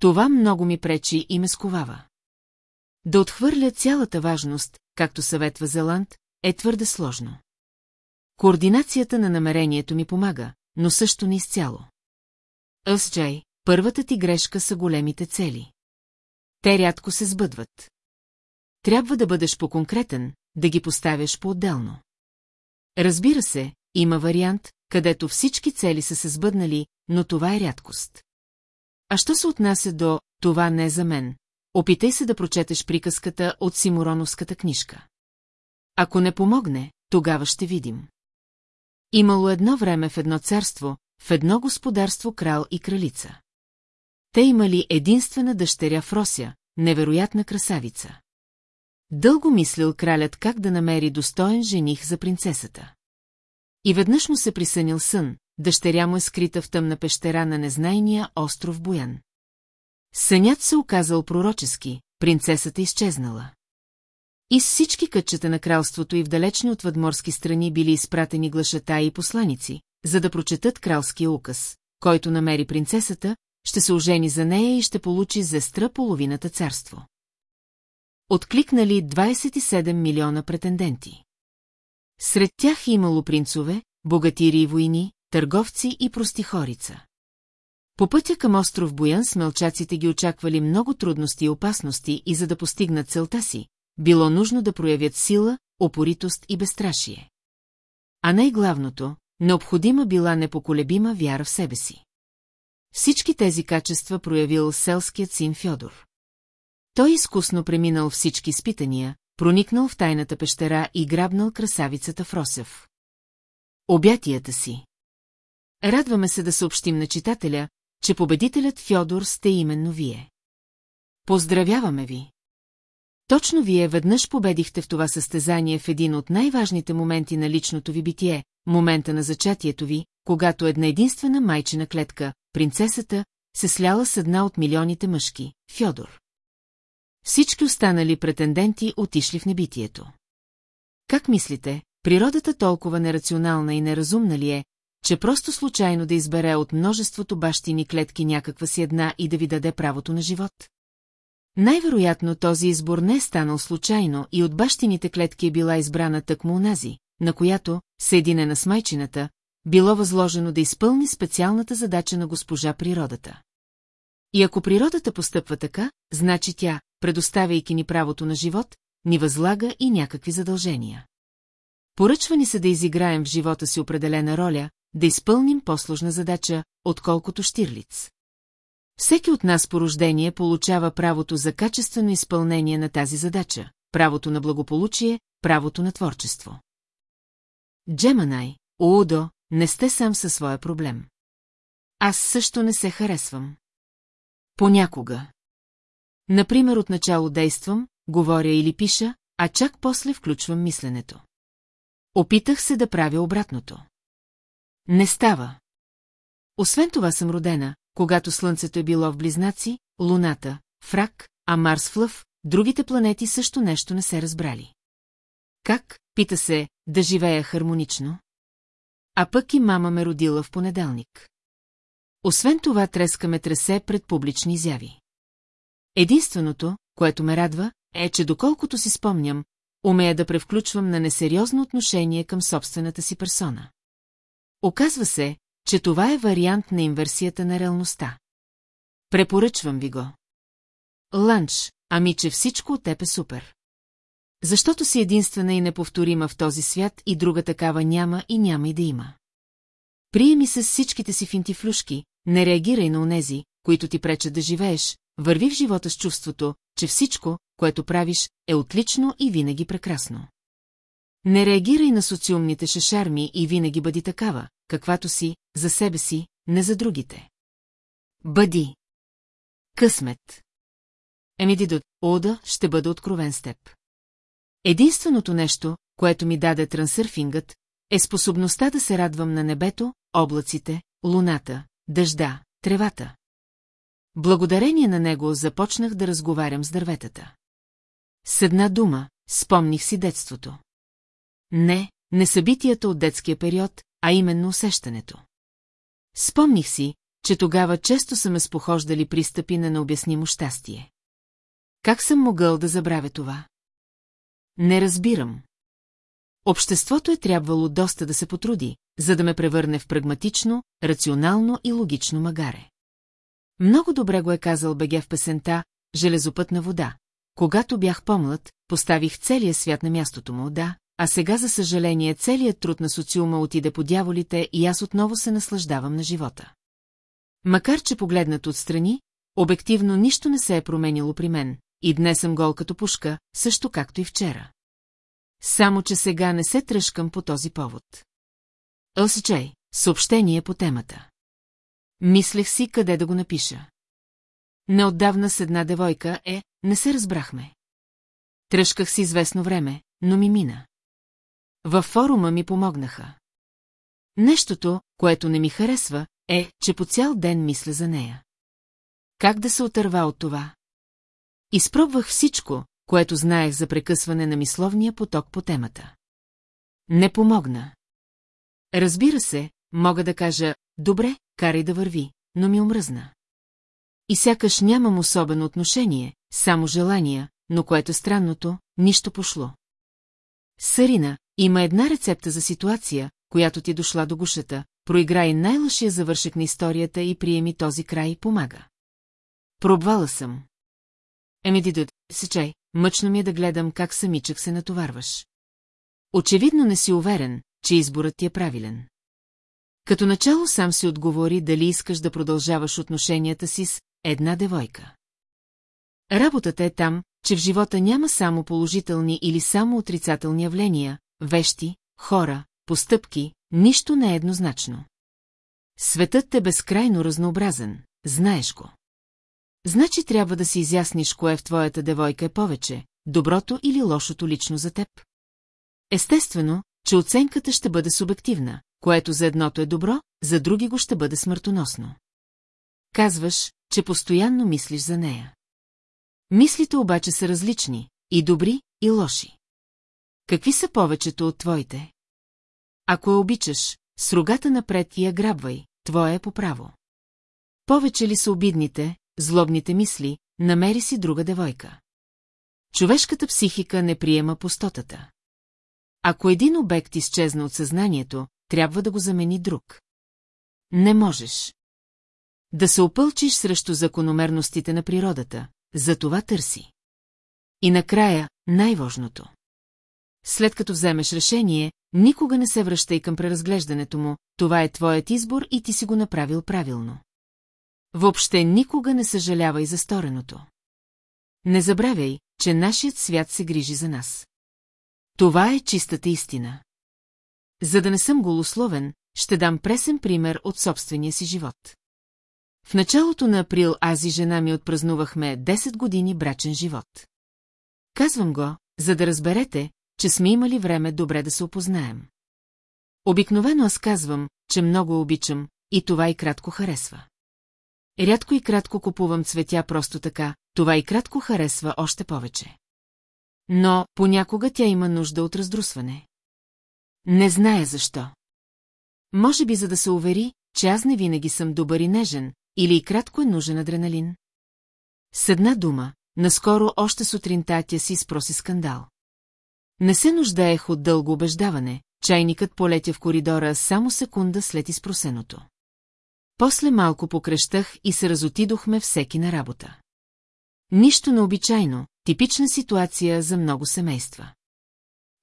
Това много ми пречи и ме сковава. Да отхвърля цялата важност, както съветва Зеланд, е твърде сложно. Координацията на намерението ми помага, но също не изцяло. Джей, първата ти грешка са големите цели. Те рядко се сбъдват. Трябва да бъдеш по-конкретен, да ги поставяш по-отделно. Разбира се, има вариант, където всички цели са се сбъднали, но това е рядкост. А що се отнася до «това не е за мен», опитай се да прочетеш приказката от Симуроновската книжка. Ако не помогне, тогава ще видим. Имало едно време в едно царство, в едно господарство крал и кралица. Те имали единствена дъщеря в Рося, невероятна красавица. дълго мислил кралят как да намери достоен жених за принцесата. И веднъж му се присънил сън, дъщеря му е скрита в тъмна пещера на незнайния остров Боян. Сънят се оказал пророчески, принцесата изчезнала. И с всички кътчета на кралството и в далечни от въдморски страни били изпратени глашата и посланици, за да прочетат кралския указ, който намери принцесата, ще се ожени за нея и ще получи зестра половината царство. Откликнали 27 милиона претенденти. Сред тях имало принцове, богатири и войни, търговци и простихорица. По пътя към остров Боян смелчаците ги очаквали много трудности и опасности и за да постигнат целта си, било нужно да проявят сила, опоритост и безстрашие. А най-главното, необходима била непоколебима вяра в себе си. Всички тези качества проявил селският син Фьодор. Той изкусно преминал всички изпитания, проникнал в тайната пещера и грабнал красавицата в Росев. Обятията си. Радваме се да съобщим на читателя, че победителят Фьодор сте именно вие. Поздравяваме ви! Точно вие веднъж победихте в това състезание в един от най-важните моменти на личното ви битие, момента на зачатието ви, когато една единствена майчина клетка, принцесата, се сляла с една от милионите мъжки, Фьодор. Всички останали претенденти отишли в небитието. Как мислите, природата толкова нерационална и неразумна ли е, че просто случайно да избере от множеството бащини клетки някаква си една и да ви даде правото на живот? Най-вероятно този избор не е станал случайно и от бащините клетки е била избрана тъкмо унази, на която, съединена с майчината, било възложено да изпълни специалната задача на госпожа природата. И ако природата постъпва така, значи тя, предоставяйки ни правото на живот, ни възлага и някакви задължения. Поръчва ни се да изиграем в живота си определена роля, да изпълним по-сложна задача, отколкото Штирлиц. Всеки от нас по рождение получава правото за качествено изпълнение на тази задача, правото на благополучие, правото на творчество. Джеманай, Оудо, не сте сам със своя проблем. Аз също не се харесвам. Понякога. Например, отначало действам, говоря или пиша, а чак после включвам мисленето. Опитах се да правя обратното. Не става. Освен това съм родена, когато Слънцето е било в близнаци, Луната, в а Марс в лъв, другите планети също нещо не се разбрали. Как, пита се, да живея хармонично? А пък и мама ме родила в понеделник. Освен това трескаме тресе пред публични изяви. Единственото, което ме радва, е, че доколкото си спомням, умея да превключвам на несериозно отношение към собствената си персона. Оказва се, че това е вариант на инверсията на реалността. Препоръчвам ви го. Ланч, ами че всичко от теб е супер. Защото си единствена и неповторима в този свят и друга такава няма и няма и да има. Приеми с всичките си финтифлюшки, не реагирай на онези, които ти пречат да живееш, върви в живота с чувството, че всичко, което правиш, е отлично и винаги прекрасно. Не реагирай на социумните шешарми и винаги бъди такава, каквато си, за себе си, не за другите. Бъди. Късмет. Еми Дидо, Ода, ще бъда откровен с теб. Единственото нещо, което ми даде трансърфингът, е способността да се радвам на небето, облаците, луната, дъжда, тревата. Благодарение на него започнах да разговарям с дърветата. С една дума, спомних си детството. Не, не събитията от детския период, а именно усещането. Спомних си, че тогава често са ме спохождали пристъпи на необяснимо щастие. Как съм могъл да забравя това? Не разбирам. Обществото е трябвало доста да се потруди, за да ме превърне в прагматично, рационално и логично магаре. Много добре го е казал Беге в песента «Железопътна вода». Когато бях по-млад, поставих целия свят на мястото му, да, а сега, за съжаление, целият труд на социума отиде по дяволите и аз отново се наслаждавам на живота. Макар, че погледнат отстрани, обективно нищо не се е променило при мен, и днес съм гол като пушка, също както и вчера. Само, че сега не се тръжкам по този повод. Елсичей, съобщение по темата. Мислех си къде да го напиша. Неотдавна с една девойка е, не се разбрахме. Тръжках си известно време, но ми мина. Във форума ми помогнаха. Нещото, което не ми харесва, е, че по цял ден мисля за нея. Как да се отърва от това? Изпробвах всичко, което знаех за прекъсване на мисловния поток по темата. Не помогна. Разбира се, мога да кажа, добре, карай да върви, но ми омръзна. И сякаш нямам особено отношение, само желания, но което е странното, нищо пошло. Сарина, има една рецепта за ситуация, която ти дошла до гушата, проиграй най-лъшия завършек на историята и приеми този край и помага. Пробвала съм. Еми дидът, сечай, мъчно ми е да гледам как самичък се натоварваш. Очевидно не си уверен, че изборът ти е правилен. Като начало сам си отговори дали искаш да продължаваш отношенията си с една девойка. Работата е там, че в живота няма само положителни или само отрицателни явления, вещи, хора, постъпки, нищо не е еднозначно. Светът е безкрайно разнообразен, знаеш го. Значи трябва да си изясниш кое в твоята девойка е повече, доброто или лошото лично за теб. Естествено, че оценката ще бъде субективна, което за едното е добро, за други го ще бъде смъртоносно. Казваш, че постоянно мислиш за нея. Мислите обаче са различни, и добри, и лоши. Какви са повечето от твоите? Ако я обичаш, с рогата напред и я грабвай, твое е по право. Повече ли са обидните, злобните мисли, намери си друга девойка. Човешката психика не приема пустотата. Ако един обект изчезна от съзнанието, трябва да го замени друг. Не можеш. Да се опълчиш срещу закономерностите на природата, за това търси. И накрая, най-важното. След като вземеш решение, никога не се връщай към преразглеждането му, това е твоят избор и ти си го направил правилно. Въобще никога не съжалявай за стореното. Не забравяй, че нашият свят се грижи за нас. Това е чистата истина. За да не съм голословен, ще дам пресен пример от собствения си живот. В началото на април аз и жена ми отпразнувахме 10 години брачен живот. Казвам го, за да разберете, че сме имали време добре да се опознаем. Обикновено аз казвам, че много обичам, и това и кратко харесва. Рядко и кратко купувам цветя просто така, това и кратко харесва още повече. Но понякога тя има нужда от раздрусване. Не зная защо. Може би за да се увери, че аз не винаги съм добър и нежен, или и кратко е нужен адреналин. С една дума, наскоро още сутринта тя си спроси скандал. Не се нуждаех от дълго убеждаване, чайникът полетя в коридора само секунда след изпросеното. После малко покрещах и се разотидохме всеки на работа. Нищо необичайно, типична ситуация за много семейства.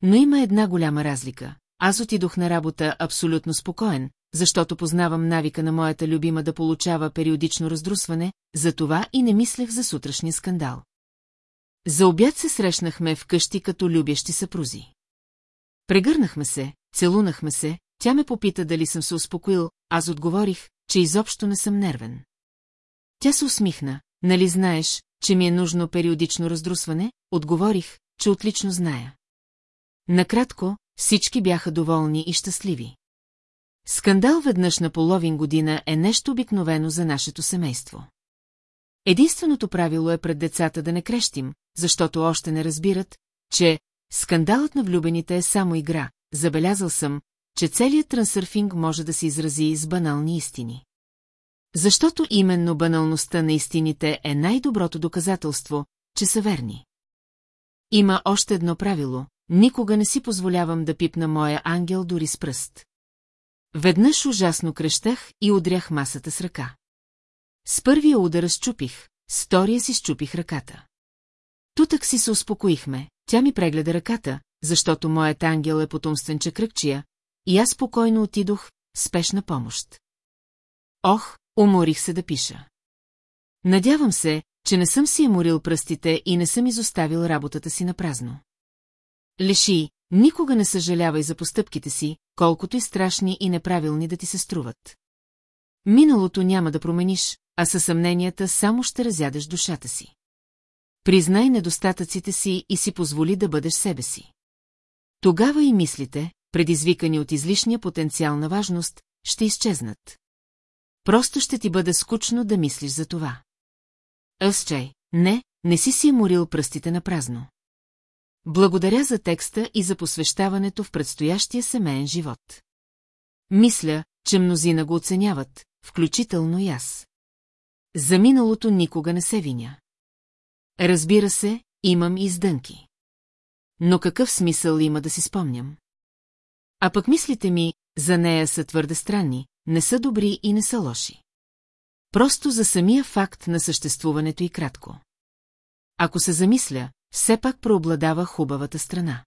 Но има една голяма разлика. Аз отидох на работа абсолютно спокоен, защото познавам навика на моята любима да получава периодично раздрусване, затова и не мислех за сутрешния скандал. За обяд се срещнахме вкъщи като любящи съпрузи. Прегърнахме се, целунахме се, тя ме попита дали съм се успокоил, аз отговорих, че изобщо не съм нервен. Тя се усмихна, нали знаеш, че ми е нужно периодично раздрусване, отговорих, че отлично зная. Накратко, всички бяха доволни и щастливи. Скандал веднъж на половин година е нещо обикновено за нашето семейство. Единственото правило е пред децата да не крещим, защото още не разбират, че скандалът на влюбените е само игра. Забелязал съм, че целият трансърфинг може да се изрази с банални истини. Защото именно баналността на истините е най-доброто доказателство, че са верни. Има още едно правило – никога не си позволявам да пипна моя ангел дори с пръст. Веднъж ужасно крещах и удрях масата с ръка. С първия удар щупих, с втория си щупих ръката. Тутък си се успокоихме, тя ми прегледа ръката, защото моят ангел е потомствен чакръкчия, и аз спокойно отидох, спешна помощ. Ох, уморих се да пиша. Надявам се, че не съм си еморил пръстите и не съм изоставил работата си на празно. Леши, никога не съжалявай за постъпките си, колкото и страшни и неправилни да ти се струват. Миналото няма да промениш, а със съмненията само ще разядеш душата си. признай недостатъците си и си позволи да бъдеш себе си. Тогава и мислите, предизвикани от излишния потенциал на важност, ще изчезнат. Просто ще ти бъде скучно да мислиш за това. Ъсчай, не, не си си морил пръстите на празно. Благодаря за текста и за посвещаването в предстоящия семейен живот. Мисля, че мнозина го оценяват, включително и аз. За миналото никога не се виня. Разбира се, имам издънки. Но какъв смисъл има да си спомням? А пък мислите ми, за нея са твърде странни, не са добри и не са лоши. Просто за самия факт на съществуването и кратко. Ако се замисля, все пак преобладава хубавата страна.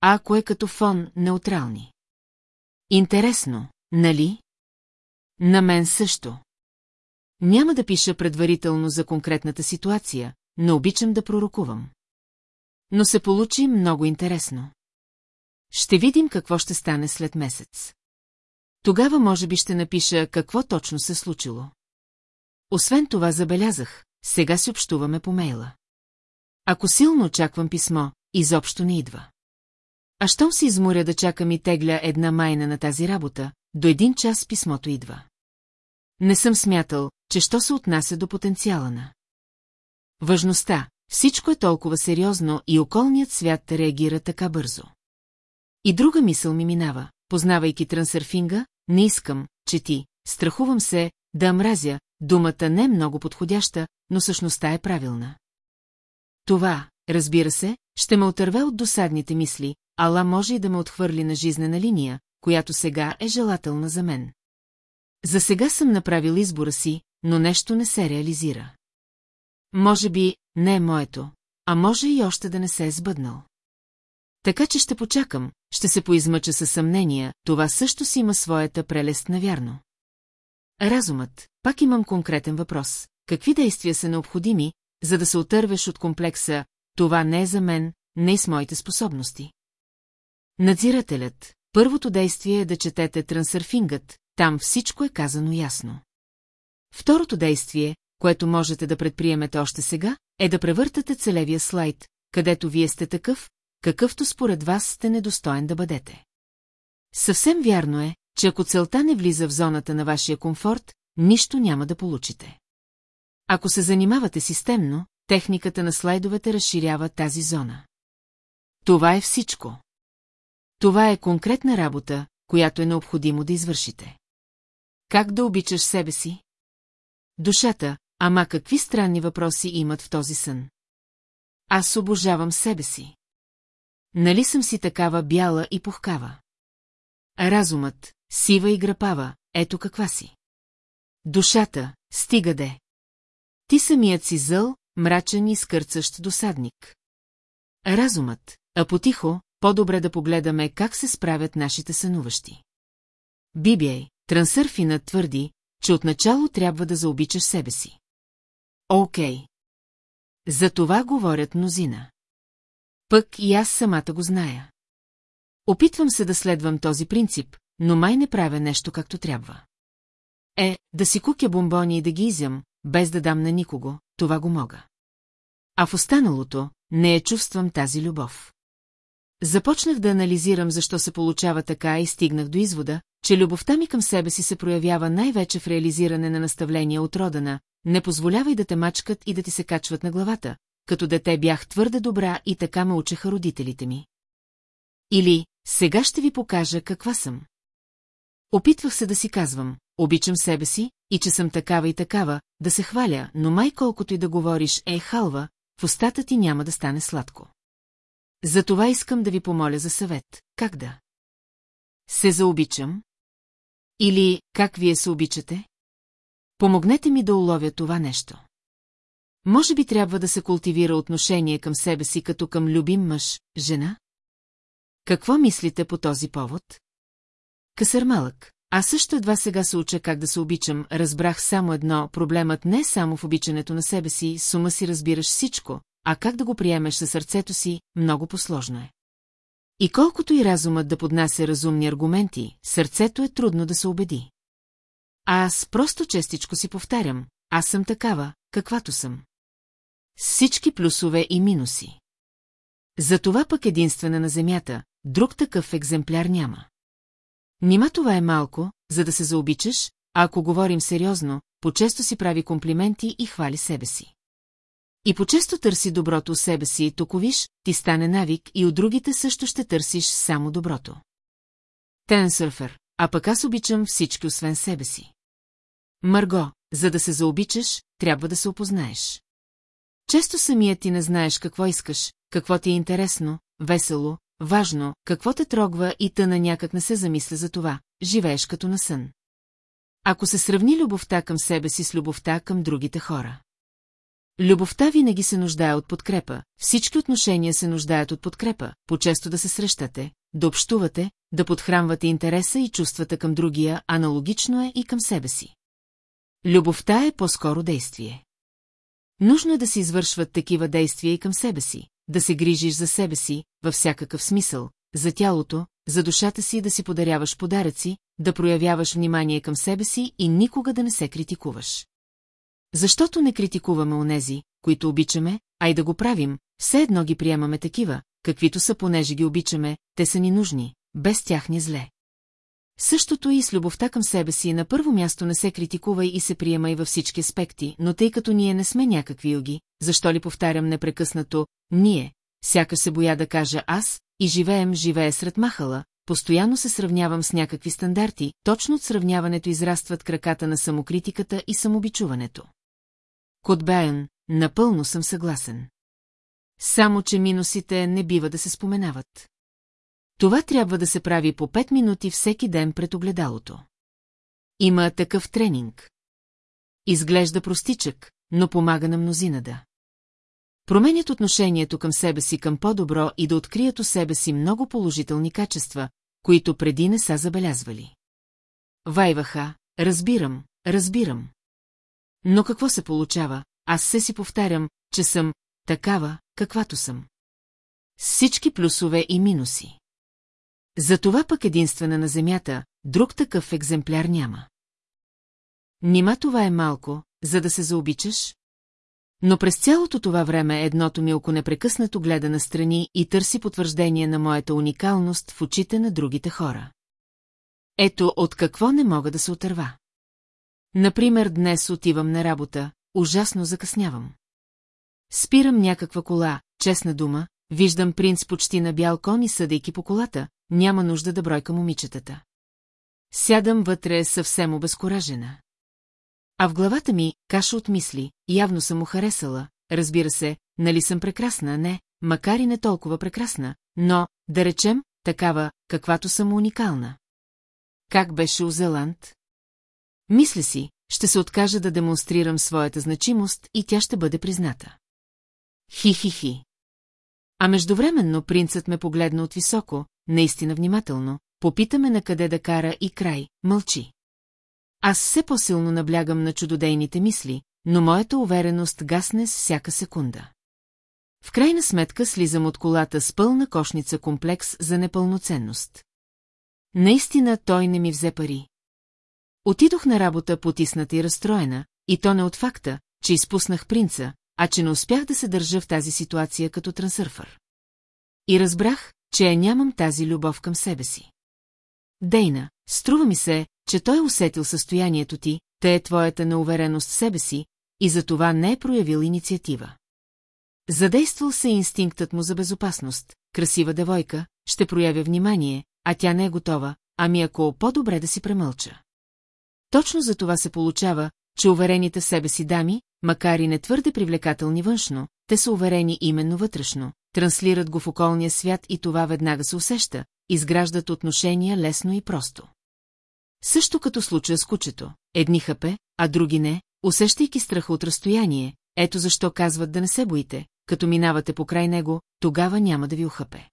А ако е като фон, неутрални. Интересно, нали? На мен също. Няма да пиша предварително за конкретната ситуация, но обичам да пророкувам. Но се получи много интересно. Ще видим какво ще стане след месец. Тогава може би ще напиша какво точно се случило. Освен това забелязах, сега си общуваме по мейла. Ако силно очаквам писмо, изобщо не идва. А щом си изморя да чакам и тегля една майна на тази работа, до един час писмото идва. Не съм смятал, че що се отнася до потенциала на. Важността, всичко е толкова сериозно и околният свят реагира така бързо. И друга мисъл ми минава, познавайки трансърфинга, не искам, че ти, страхувам се, да мразя, думата не е много подходяща, но същността е правилна. Това, разбира се, ще ме отърве от досадните мисли, ала може и да ме отхвърли на жизнена линия, която сега е желателна за мен. За сега съм направил избора си, но нещо не се реализира. Може би не е моето, а може и още да не се е сбъднал. Така че ще почакам, ще се поизмъча със съмнения, това също си има своята прелест навярно. Разумът, пак имам конкретен въпрос. Какви действия са необходими, за да се отървеш от комплекса «Това не е за мен, не и с моите способности»? Надзирателят, първото действие е да четете трансърфингът, там всичко е казано ясно. Второто действие, което можете да предприемете още сега, е да превъртате целевия слайд, където вие сте такъв, какъвто според вас сте недостоен да бъдете. Съвсем вярно е, че ако целта не влиза в зоната на вашия комфорт, нищо няма да получите. Ако се занимавате системно, техниката на слайдовете разширява тази зона. Това е всичко. Това е конкретна работа, която е необходимо да извършите. Как да обичаш себе си? Душата, ама какви странни въпроси имат в този сън? Аз обожавам себе си. Нали съм си такава бяла и пухкава? Разумът, сива и грапава, ето каква си. Душата, стига де. Ти самият си зъл, мрачен и скърцащ досадник. Разумът, а потихо, по-добре да погледаме как се справят нашите сънуващи. Бибией, трансърфинът твърди, че отначало трябва да заобичаш себе си. Окей. За това говорят мнозина. Пък и аз самата го зная. Опитвам се да следвам този принцип, но май не правя нещо както трябва. Е, да си кукя бомбони и да ги изям, без да дам на никого, това го мога. А в останалото, не я чувствам тази любов. Започнах да анализирам защо се получава така и стигнах до извода, че любовта ми към себе си се проявява най-вече в реализиране на наставления от родана, не позволявай да те мачкат и да ти се качват на главата, като дете бях твърде добра и така ме учеха родителите ми. Или, сега ще ви покажа каква съм. Опитвах се да си казвам, обичам себе си, и че съм такава и такава, да се хваля, но май колкото и да говориш е халва, в устата ти няма да стане сладко. Затова искам да ви помоля за съвет. Как да? Се заобичам? Или как вие се обичате? Помогнете ми да уловя това нещо. Може би трябва да се култивира отношение към себе си като към любим мъж, жена? Какво мислите по този повод? Късър малък. Аз също едва сега се уча как да се обичам, разбрах само едно, проблемът не е само в обичането на себе си, с ума си разбираш всичко, а как да го приемеш със сърцето си, много посложно е. И колкото и разумът да поднася разумни аргументи, сърцето е трудно да се убеди. А аз просто честичко си повтарям, аз съм такава, каквато съм. С всички плюсове и минуси. За това пък единствена на Земята, друг такъв екземпляр няма. Нима това е малко, за да се заобичаш, а ако говорим сериозно, по-често си прави комплименти и хвали себе си. И по-често търси доброто у себе си, токо виж, ти стане навик и от другите също ще търсиш само доброто. Тенсърфер, а пък аз обичам всички освен себе си. Марго, за да се заобичаш, трябва да се опознаеш. Често самият ти не знаеш какво искаш, какво ти е интересно, весело, важно, какво те трогва и тъна някак не се замисля за това, живееш като на сън. Ако се сравни любовта към себе си с любовта към другите хора. Любовта винаги се нуждае от подкрепа, всички отношения се нуждаят от подкрепа, по-често да се срещате, да общувате, да подхранвате интереса и чувствата към другия, аналогично е и към себе си. Любовта е по-скоро действие. Нужно е да се извършват такива действия и към себе си, да се грижиш за себе си, във всякакъв смисъл, за тялото, за душата си да си подаряваш подаръци, да проявяваш внимание към себе си и никога да не се критикуваш. Защото не критикуваме онези, които обичаме, а и да го правим, все едно ги приемаме такива, каквито са, понеже ги обичаме, те са ни нужни, без тях ни зле. Същото и с любовта към себе си на първо място не се критикува и се приема и във всички аспекти, но тъй като ние не сме някакви юги, защо ли повтарям непрекъснато «ние», сякаш се боя да кажа аз, и живеем, живее сред махала, постоянно се сравнявам с някакви стандарти, точно от сравняването израстват краката на самокритиката и самобичуването. Котбеен, напълно съм съгласен. Само, че минусите не бива да се споменават. Това трябва да се прави по 5 минути всеки ден пред огледалото. Има такъв тренинг. Изглежда простичък, но помага на мнозина да. Променят отношението към себе си към по-добро и да открият у себе си много положителни качества, които преди не са забелязвали. Вайваха, разбирам, разбирам. Но какво се получава? Аз се си повтарям, че съм такава, каквато съм. Всички плюсове и минуси. За това пък единствена на Земята, друг такъв екземпляр няма. Нима това е малко, за да се заобичаш? Но през цялото това време едното милко непрекъснато гледа настрани и търси потвърждение на моята уникалност в очите на другите хора. Ето от какво не мога да се отърва. Например, днес отивам на работа, ужасно закъснявам. Спирам някаква кола, честна дума, виждам принц почти на бял кон и съдейки по колата, няма нужда да бройка момичетата. Сядам вътре съвсем обезкуражена. А в главата ми каша от мисли, явно съм му харесала, разбира се, нали съм прекрасна, не, макар и не толкова прекрасна, но, да речем, такава, каквато съм уникална. Как беше Узеланд? Мисля си, ще се откажа да демонстрирам своята значимост и тя ще бъде призната. Хи-хи-хи. А междувременно принцът ме погледна от високо, наистина внимателно, попитаме на къде да кара и край, мълчи. Аз все по-силно наблягам на чудодейните мисли, но моята увереност гасне с всяка секунда. В крайна сметка слизам от колата с пълна кошница комплекс за непълноценност. Наистина той не ми взе пари. Отидох на работа потисната и разстроена, и то не от факта, че изпуснах принца, а че не успях да се държа в тази ситуация като трансърфър. И разбрах, че я нямам тази любов към себе си. Дейна, струва ми се, че той е усетил състоянието ти, те е твоята неувереност в себе си, и за това не е проявил инициатива. Задействал се инстинктът му за безопасност, красива девойка, ще проявя внимание, а тя не е готова, ами ако по-добре да си премълча. Точно за това се получава, че уверените в себе си дами, макар и не твърде привлекателни външно, те са уверени именно вътрешно, транслират го в околния свят и това веднага се усеща, изграждат отношения лесно и просто. Също като случая с кучето, едни хъпе, а други не, усещайки страха от разстояние, ето защо казват да не се боите, като минавате покрай него, тогава няма да ви ухъпе.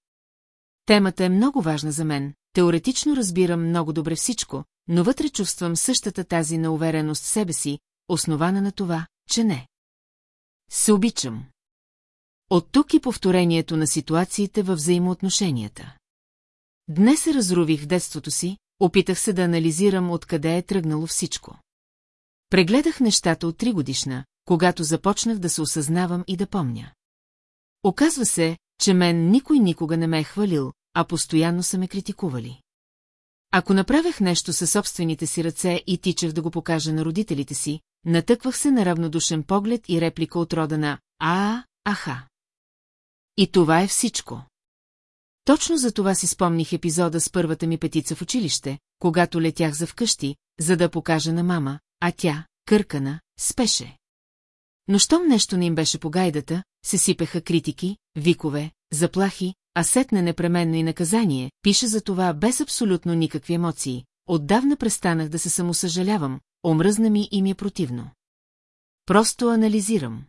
Темата е много важна за мен, теоретично разбирам много добре всичко, но вътре чувствам същата тази неувереност в себе си, основана на това, че не. Се обичам. От тук и повторението на ситуациите във взаимоотношенията. Днес се разрувих в детството си, опитах се да анализирам откъде е тръгнало всичко. Прегледах нещата от три годишна, когато започнах да се осъзнавам и да помня. Оказва се, че мен никой никога не ме е хвалил, а постоянно са ме критикували. Ако направях нещо със собствените си ръце и тичах да го покажа на родителите си, натъквах се на равнодушен поглед и реплика от рода на «А, аха». И това е всичко. Точно за това си спомних епизода с първата ми петица в училище, когато летях за вкъщи, за да покажа на мама, а тя, къркана, спеше. Но щом нещо не им беше по гайдата, се сипеха критики, викове, заплахи, а сетне непременно и наказание, пише за това без абсолютно никакви емоции. Отдавна престанах да се самосъжалявам, омръзна ми и ми е противно. Просто анализирам.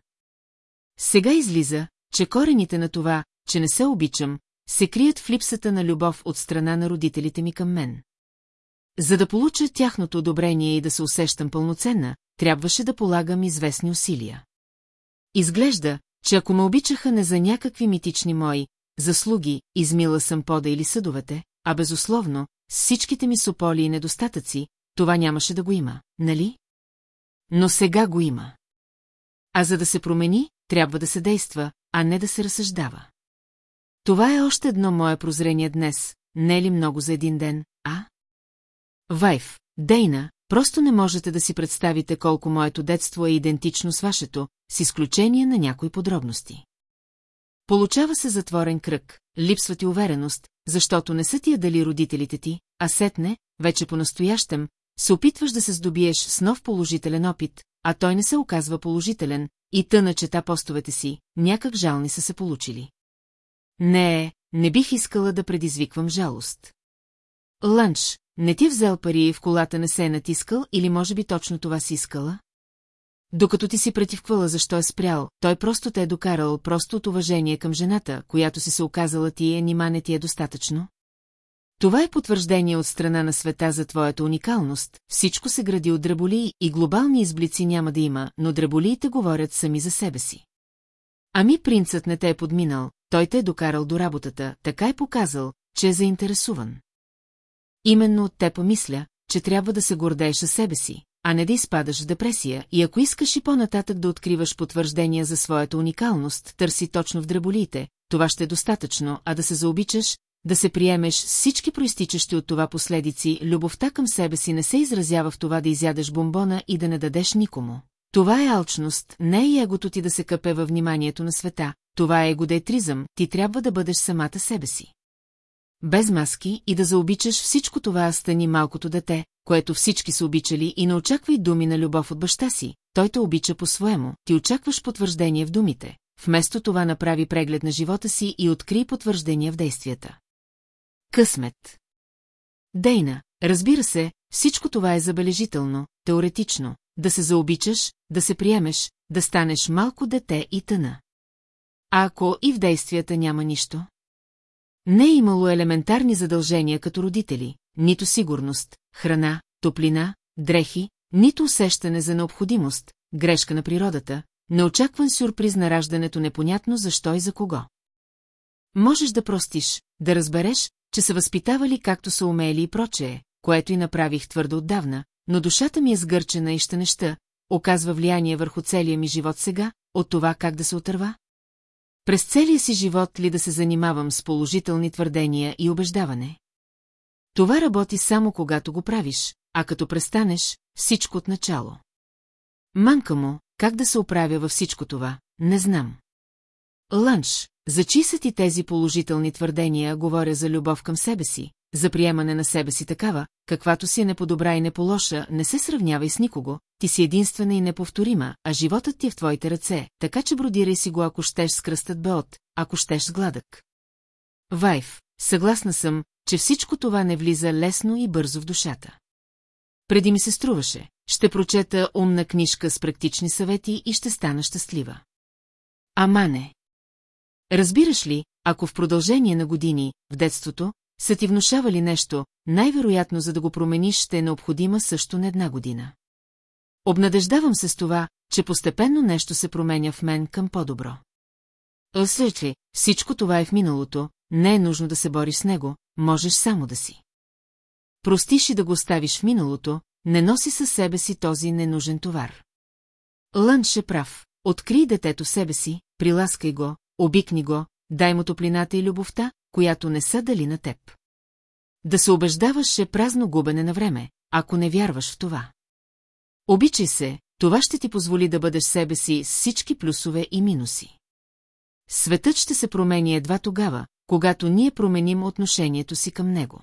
Сега излиза, че корените на това, че не се обичам, се крият в липсата на любов от страна на родителите ми към мен. За да получа тяхното одобрение и да се усещам пълноценна, трябваше да полагам известни усилия. Изглежда, че ако ме обичаха не за някакви митични мои заслуги, измила съм пода или съдовете, а безусловно, с всичките ми сополи и недостатъци, това нямаше да го има, нали? Но сега го има. А за да се промени, трябва да се действа, а не да се разсъждава. Това е още едно мое прозрение днес, не е ли много за един ден, а? Вайф, Дейна, просто не можете да си представите колко моето детство е идентично с вашето, с изключение на някои подробности. Получава се затворен кръг, липсва ти увереност, защото не са тия дали родителите ти, а сетне, вече по-настоящем, се опитваш да се здобиеш с нов положителен опит, а той не се оказва положителен, и тъна чета постовете си, някак жални са се получили. Не, не бих искала да предизвиквам жалост. Лънч, не ти взел пари и в колата не се е натискал или може би точно това си искала? Докато ти си претивквала защо е спрял, той просто те е докарал просто от уважение към жената, която си се оказала ти е, нима не ти е достатъчно? Това е потвърждение от страна на света за твоята уникалност, всичко се гради от дреболии и глобални изблици няма да има, но дреболиите говорят сами за себе си. Ами принцът не те е подминал, той те е докарал до работата, така е показал, че е заинтересуван. Именно от те помисля, че трябва да се гордееш със себе си, а не да изпадаш в депресия и ако искаш и по-нататък да откриваш потвърждения за своята уникалност, търси точно в дреболиите, това ще е достатъчно, а да се заобичаш, да се приемеш всички проистичащи от това последици, любовта към себе си не се изразява в това да изядеш бомбона и да не дадеш никому. Това е алчност, не е егото ти да се къпе във вниманието на света, това е егодетризъм, ти трябва да бъдеш самата себе си. Без маски и да заобичаш всичко това стани малкото дете, което всички са обичали и не очаквай думи на любов от баща си, той те обича по-своему, ти очакваш потвърждение в думите. Вместо това направи преглед на живота си и откри потвърждение в действията. Късмет. Дейна, разбира се, всичко това е забележително, теоретично, да се заобичаш, да се приемеш, да станеш малко дете и тъна. А ако и в действията няма нищо? Не е имало елементарни задължения като родители, нито сигурност, храна, топлина, дрехи, нито усещане за необходимост, грешка на природата, неочакван сюрприз на раждането непонятно защо и за кого. Можеш да простиш, да разбереш, че са възпитавали както са умели и прочее, което и направих твърдо отдавна, но душата ми е сгърчена и ще неща, оказва влияние върху целия ми живот сега, от това как да се отърва? През целия си живот ли да се занимавам с положителни твърдения и убеждаване? Това работи само когато го правиш, а като престанеш, всичко от начало. Манка му, как да се оправя във всичко това, не знам. Лънч, за чи са ти тези положителни твърдения, говоря за любов към себе си, за приемане на себе си такава, каквато си е неподобра и неполоша, не се сравнявай с никого, ти си единствена и неповторима, а животът ти е в твоите ръце, така че бродирай си го, ако щеш с кръстът беот, ако щеш с гладък. Вайф, съгласна съм, че всичко това не влиза лесно и бързо в душата. Преди ми се струваше, ще прочета умна книжка с практични съвети и ще стана щастлива. Ама не. Разбираш ли, ако в продължение на години, в детството, са ти внушавали нещо, най-вероятно за да го промениш ще е необходима също не една година. Обнадеждавам се с това, че постепенно нещо се променя в мен към по-добро. Осветли, всичко това е в миналото, не е нужно да се бориш с него, можеш само да си. Простиш и да го оставиш в миналото, не носи със себе си този ненужен товар. Лънш е прав. Откри детето себе си, приласкай го, обикни го, дай му топлината и любовта, която не са дали на теб. Да се убеждаваш е празно губене на време, ако не вярваш в това. Обичай се, това ще ти позволи да бъдеш себе си с всички плюсове и минуси. Светът ще се промени едва тогава, когато ние променим отношението си към него.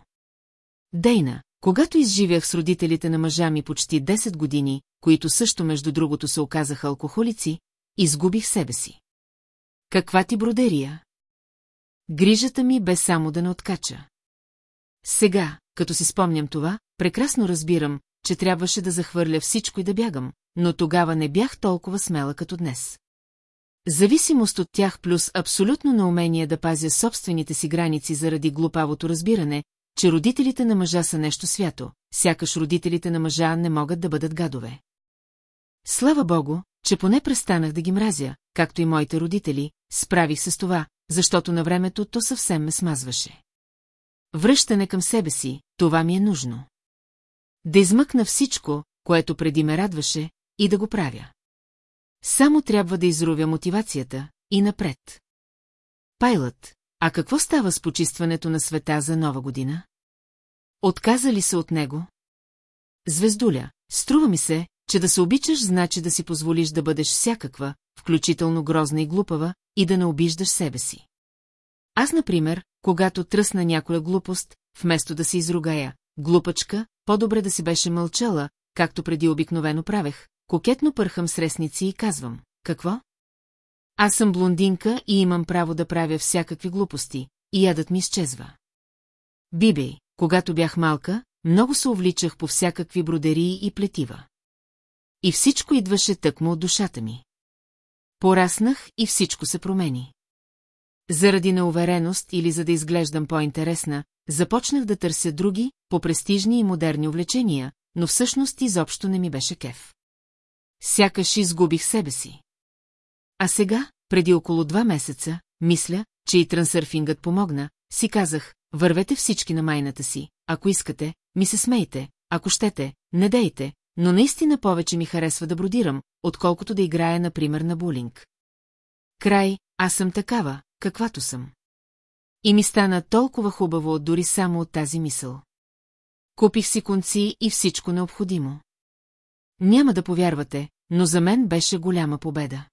Дейна, когато изживях с родителите на мъжа ми почти 10 години, които също между другото се оказаха алкохолици, изгубих себе си. Каква ти бродерия? Грижата ми бе само да не откача. Сега, като си спомням това, прекрасно разбирам, че трябваше да захвърля всичко и да бягам, но тогава не бях толкова смела като днес. Зависимост от тях плюс абсолютно неумение да пазя собствените си граници заради глупавото разбиране, че родителите на мъжа са нещо свято, сякаш родителите на мъжа не могат да бъдат гадове. Слава богу, че поне престанах да ги мразя, както и моите родители, справих се с това, защото на времето то съвсем ме смазваше. Връщане към себе си, това ми е нужно. Да измъкна всичко, което преди ме радваше, и да го правя. Само трябва да изровя мотивацията и напред. Пайлът, а какво става с почистването на света за нова година? Отказа ли се от него? Звездуля, струва ми се, че да се обичаш значи да си позволиш да бъдеш всякаква, включително грозна и глупава, и да не обиждаш себе си. Аз, например, когато тръсна някоя глупост, вместо да се изругая, глупачка, по-добре да си беше мълчала, както преди обикновено правех, кокетно пърхам с ресници и казвам, какво? Аз съм блондинка и имам право да правя всякакви глупости, и ядът ми изчезва. Биби, когато бях малка, много се увличах по всякакви бродерии и плетива. И всичко идваше тъкмо от душата ми. Пораснах и всичко се промени. Заради неувереност или за да изглеждам по-интересна, започнах да търся други, по-престижни и модерни увлечения, но всъщност изобщо не ми беше кеф. Сякаш изгубих себе си. А сега, преди около два месеца, мисля, че и трансърфингът помогна, си казах, вървете всички на майната си, ако искате, ми се смейте, ако щете, не дейте, но наистина повече ми харесва да бродирам, отколкото да играя, например, на булинг. Край, аз съм такава, каквато съм. И ми стана толкова хубаво дори само от тази мисъл. Купих си конци и всичко необходимо. Няма да повярвате, но за мен беше голяма победа.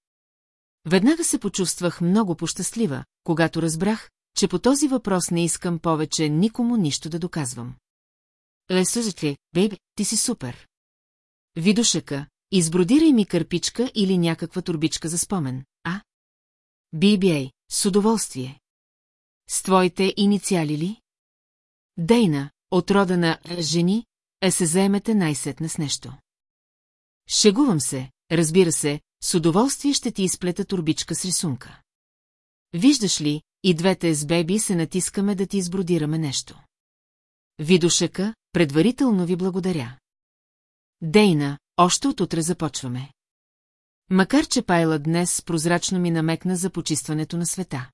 Веднага се почувствах много пощастлива, когато разбрах, че по този въпрос не искам повече никому нищо да доказвам. Лесъжете, бейби, ти си супер. Видушъка, избродирай ми кърпичка или някаква турбичка за спомен, а? BBA, с удоволствие. С твоите инициали ли? Дейна, от рода на жени, е се заемете най-сетне с нещо. Шегувам се, разбира се, с удоволствие ще ти изплета турбичка с рисунка. Виждаш ли, и двете с беби се натискаме да ти избродираме нещо. Видушека, предварително ви благодаря. Дейна, още от утре започваме. Макар че Пайла днес прозрачно ми намекна за почистването на света.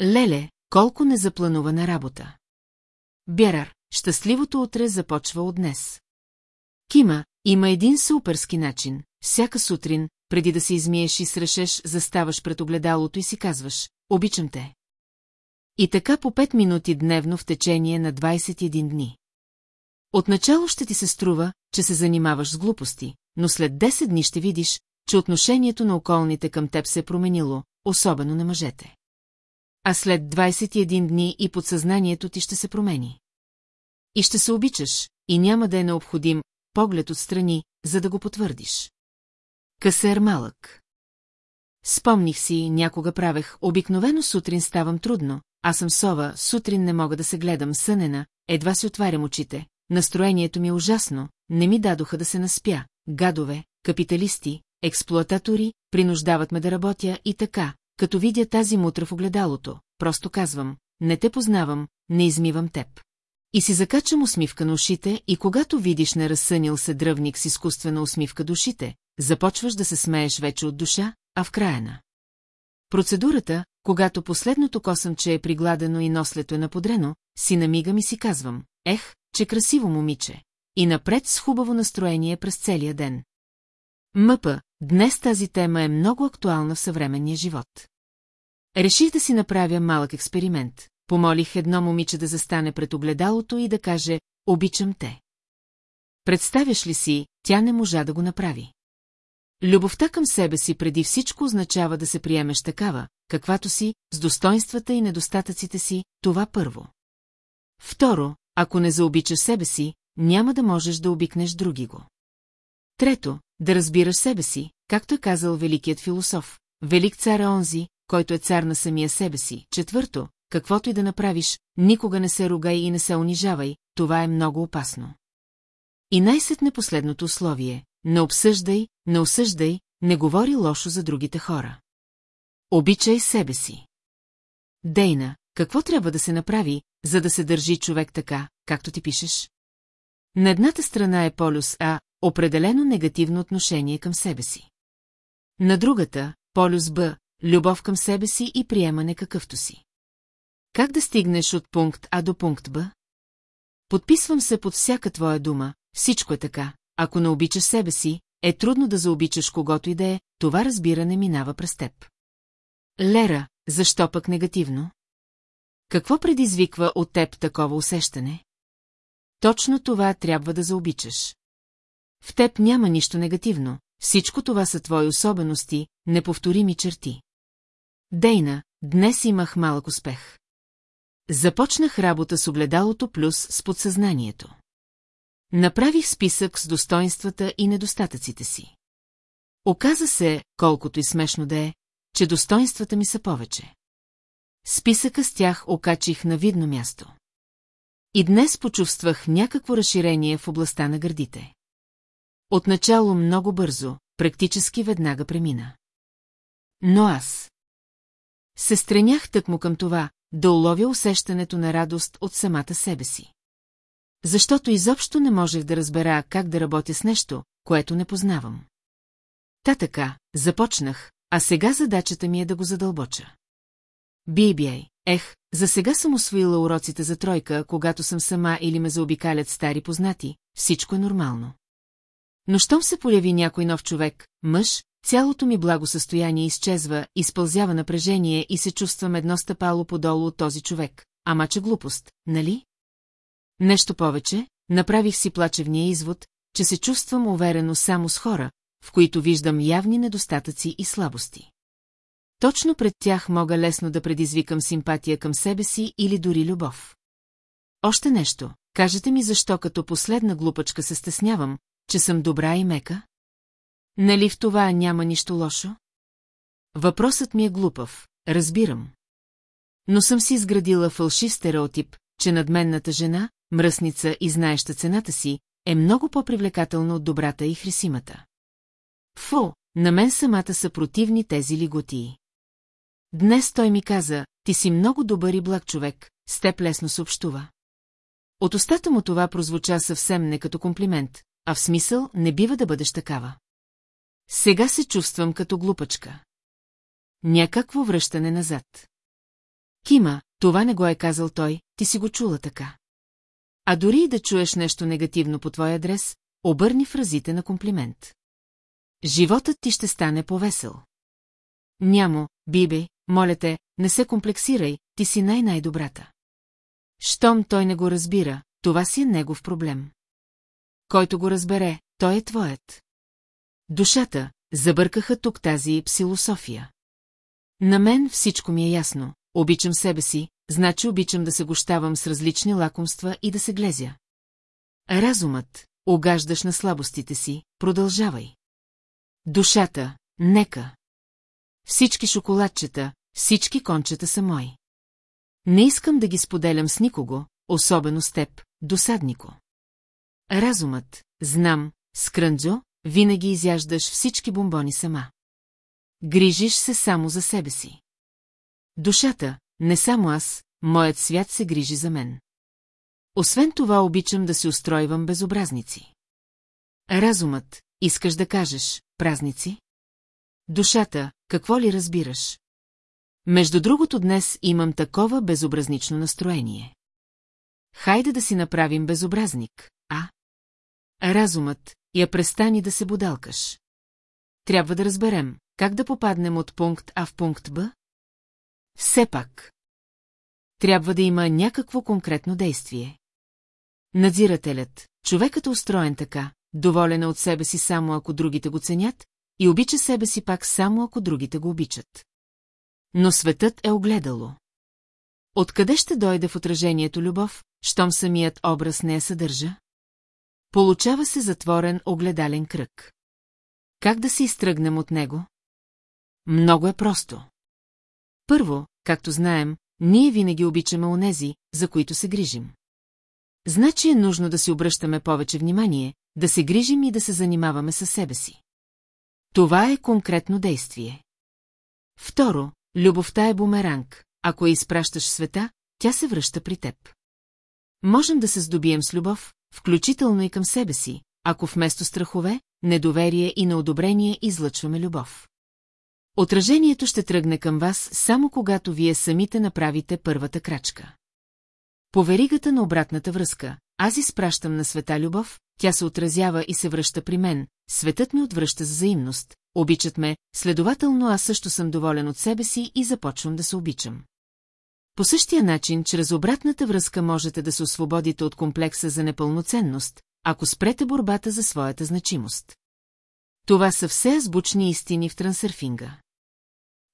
Леле, колко незапланувана работа. Бярар, щастливото утре започва от днес. Кима, има един суперски начин. Всяка сутрин, преди да се измиеш и срешеш, заставаш пред огледалото и си казваш «Обичам те». И така по 5 минути дневно в течение на 21 дни. Отначало ще ти се струва, че се занимаваш с глупости, но след 10 дни ще видиш, че отношението на околните към теб се е променило, особено на мъжете. А след 21 дни и подсъзнанието ти ще се промени. И ще се обичаш, и няма да е необходим поглед отстрани, за да го потвърдиш. Касер малък. Спомних си, някога правех, обикновено сутрин ставам трудно, аз съм сова, сутрин не мога да се гледам сънена, едва си отварям очите, настроението ми е ужасно, не ми дадоха да се наспя, гадове, капиталисти, експлуататори, принуждават ме да работя и така, като видя тази мутра в огледалото, просто казвам, не те познавам, не измивам теб. И си закачам усмивка на ушите и когато видиш неразсънил се дръвник с изкуствена усмивка душите, започваш да се смееш вече от душа, а в края на. Процедурата, когато последното косъмче е пригладено и нослето е наподрено, си намигам и си казвам, ех, че красиво момиче. И напред с хубаво настроение през целия ден. Мъпа, днес тази тема е много актуална в съвременния живот. Реших да си направя малък експеримент. Помолих едно момиче да застане пред огледалото и да каже «Обичам те». Представяш ли си, тя не можа да го направи. Любовта към себе си преди всичко означава да се приемеш такава, каквато си, с достоинствата и недостатъците си, това първо. Второ, ако не заобичаш себе си, няма да можеш да обикнеш други го. Трето, да разбираш себе си, както е казал великият философ, велик цар е онзи, който е цар на самия себе си. Четвърто, каквото и да направиш, никога не се ругай и не се унижавай, това е много опасно. И най-сетне последното условие – не обсъждай, не осъждай, не говори лошо за другите хора. Обичай себе си. Дейна, какво трябва да се направи, за да се държи човек така, както ти пишеш? На едната страна е полюс А, определено негативно отношение към себе си. На другата, полюс Б, любов към себе си и приемане какъвто си. Как да стигнеш от пункт А до пункт Б? Подписвам се под всяка твоя дума, всичко е така. Ако не обичаш себе си, е трудно да заобичаш когото и да е, това разбиране минава през теб. Лера, защо пък негативно? Какво предизвиква от теб такова усещане? Точно това трябва да заобичаш. В теб няма нищо негативно, всичко това са твои особености, неповторими черти. Дейна, днес имах малък успех. Започнах работа с огледалото плюс с подсъзнанието. Направих списък с достоинствата и недостатъците си. Оказа се, колкото и смешно да е, че достоинствата ми са повече. Списъка с тях окачих на видно място. И днес почувствах някакво разширение в областта на гърдите. Отначало много бързо, практически веднага премина. Но аз... Се стренях тъкмо към това, да уловя усещането на радост от самата себе си. Защото изобщо не можех да разбера как да работя с нещо, което не познавам. Та така, започнах, а сега задачата ми е да го задълбоча. Бибией, ех, за сега съм освоила уроците за тройка, когато съм сама или ме заобикалят стари познати, всичко е нормално. Но щом се появи някой нов човек, мъж, цялото ми благосъстояние изчезва, изпълзява напрежение и се чувствам едно стъпало подолу от този човек. Ама че глупост, нали? Нещо повече, направих си плачевния извод, че се чувствам уверено само с хора, в които виждам явни недостатъци и слабости. Точно пред тях мога лесно да предизвикам симпатия към себе си или дори любов. Още нещо, кажете ми защо като последна глупачка се стеснявам, че съм добра и мека? Нали в това няма нищо лошо? Въпросът ми е глупав, разбирам. Но съм си изградила фалшив стереотип, че надменната жена, мръсница и знаеща цената си, е много по-привлекателна от добрата и хрисимата. Фу, на мен самата са противни тези лиготии. Днес той ми каза, ти си много добър и благ човек, с теб лесно се общува. От устата му това прозвуча съвсем не като комплимент, а в смисъл не бива да бъдеш такава. Сега се чувствам като глупачка. Някакво връщане назад. Кима, това не го е казал той, ти си го чула така. А дори и да чуеш нещо негативно по твой адрес, обърни фразите на комплимент. Животът ти ще стане повесел. Нямо, Биби, моля те, не се комплексирай, ти си най-най-добрата. Щом той не го разбира, това си е негов проблем. Който го разбере, той е твоят. Душата, забъркаха тук тази псилософия. На мен всичко ми е ясно, обичам себе си, значи обичам да се гощавам с различни лакомства и да се глезя. Разумът, огаждаш на слабостите си, продължавай. Душата, нека. Всички шоколадчета, всички кончета са мои. Не искам да ги споделям с никого, особено с теб, досаднико. Разумът, знам, скрънджо, винаги изяждаш всички бомбони сама. Грижиш се само за себе си. Душата, не само аз, моят свят се грижи за мен. Освен това обичам да се устройвам безобразници. Разумът, искаш да кажеш, празници? Душата, какво ли разбираш? Между другото днес имам такова безобразнично настроение. Хайде да си направим безобразник, а? Разумът, я престани да се будалкаш. трябва да разберем, как да попаднем от пункт А в пункт Б? Все пак. Трябва да има някакво конкретно действие. Надзирателят, човекът е устроен така, доволен е от себе си само ако другите го ценят, и обича себе си пак само ако другите го обичат. Но светът е огледало. Откъде ще дойде в отражението любов, щом самият образ не я съдържа? Получава се затворен огледален кръг. Как да се изтръгнем от него? Много е просто. Първо, както знаем, ние винаги обичаме онези, за които се грижим. Значи е нужно да си обръщаме повече внимание, да се грижим и да се занимаваме със себе си. Това е конкретно действие. Второ, любовта е бумеранг. Ако я изпращаш света, тя се връща при теб. Можем да се здобием с любов, включително и към себе си, ако вместо страхове, недоверие и неодобрение излъчваме любов. Отражението ще тръгне към вас само когато вие самите направите първата крачка. По веригата на обратната връзка, аз изпращам на света любов, тя се отразява и се връща при мен, светът ми отвръща с взаимност, обичат ме, следователно аз също съм доволен от себе си и започвам да се обичам. По същия начин, чрез обратната връзка можете да се освободите от комплекса за непълноценност, ако спрете борбата за своята значимост. Това са все азбучни истини в трансърфинга.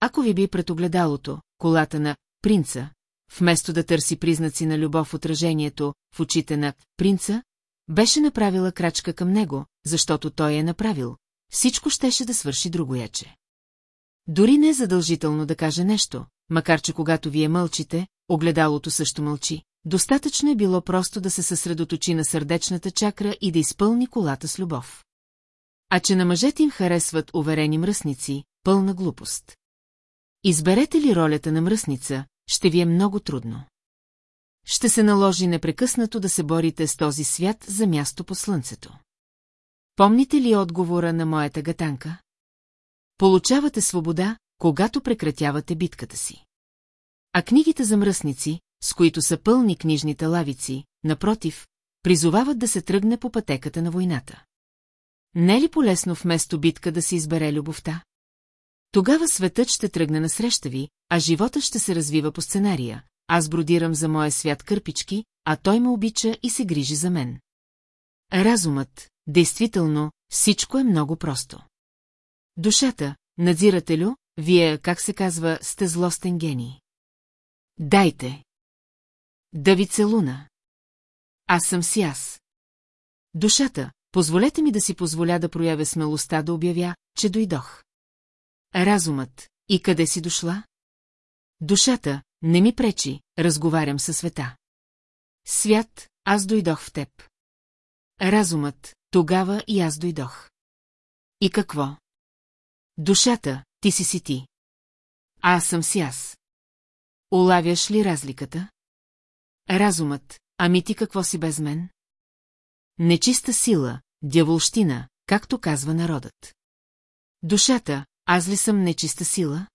Ако ви би пред огледалото, колата на принца, вместо да търси признаци на любов отражението, в очите на принца, беше направила крачка към него, защото той е направил, всичко щеше да свърши другояче. Дори не е задължително да каже нещо, макар че когато вие мълчите, огледалото също мълчи, достатъчно е било просто да се съсредоточи на сърдечната чакра и да изпълни колата с любов. А че на мъжете им харесват уверени мръсници, пълна глупост. Изберете ли ролята на мръсница, ще ви е много трудно. Ще се наложи непрекъснато да се борите с този свят за място по слънцето. Помните ли отговора на моята гатанка? Получавате свобода, когато прекратявате битката си. А книгите за мръсници, с които са пълни книжните лавици, напротив, призовават да се тръгне по пътеката на войната. Не е ли полезно вместо битка да се избере любовта? Тогава светът ще тръгне насреща ви, а живота ще се развива по сценария. Аз бродирам за моя свят кърпички, а той ме обича и се грижи за мен. Разумът, действително, всичко е много просто. Душата, надзирателю, вие, как се казва, сте злостен гений. Дайте. Да ви целуна. Аз съм си аз. Душата, позволете ми да си позволя да проявя смелостта да обявя, че дойдох. Разумът. И къде си дошла? Душата, не ми пречи, разговарям със света. Свят, аз дойдох в теб. Разумът, тогава и аз дойдох. И какво? Душата, ти си си ти. А аз съм си аз. Улавяш ли разликата? Разумът, ами ти какво си без мен? Нечиста сила, дяволщина, както казва народът. Душата, аз ли съм нечиста сила?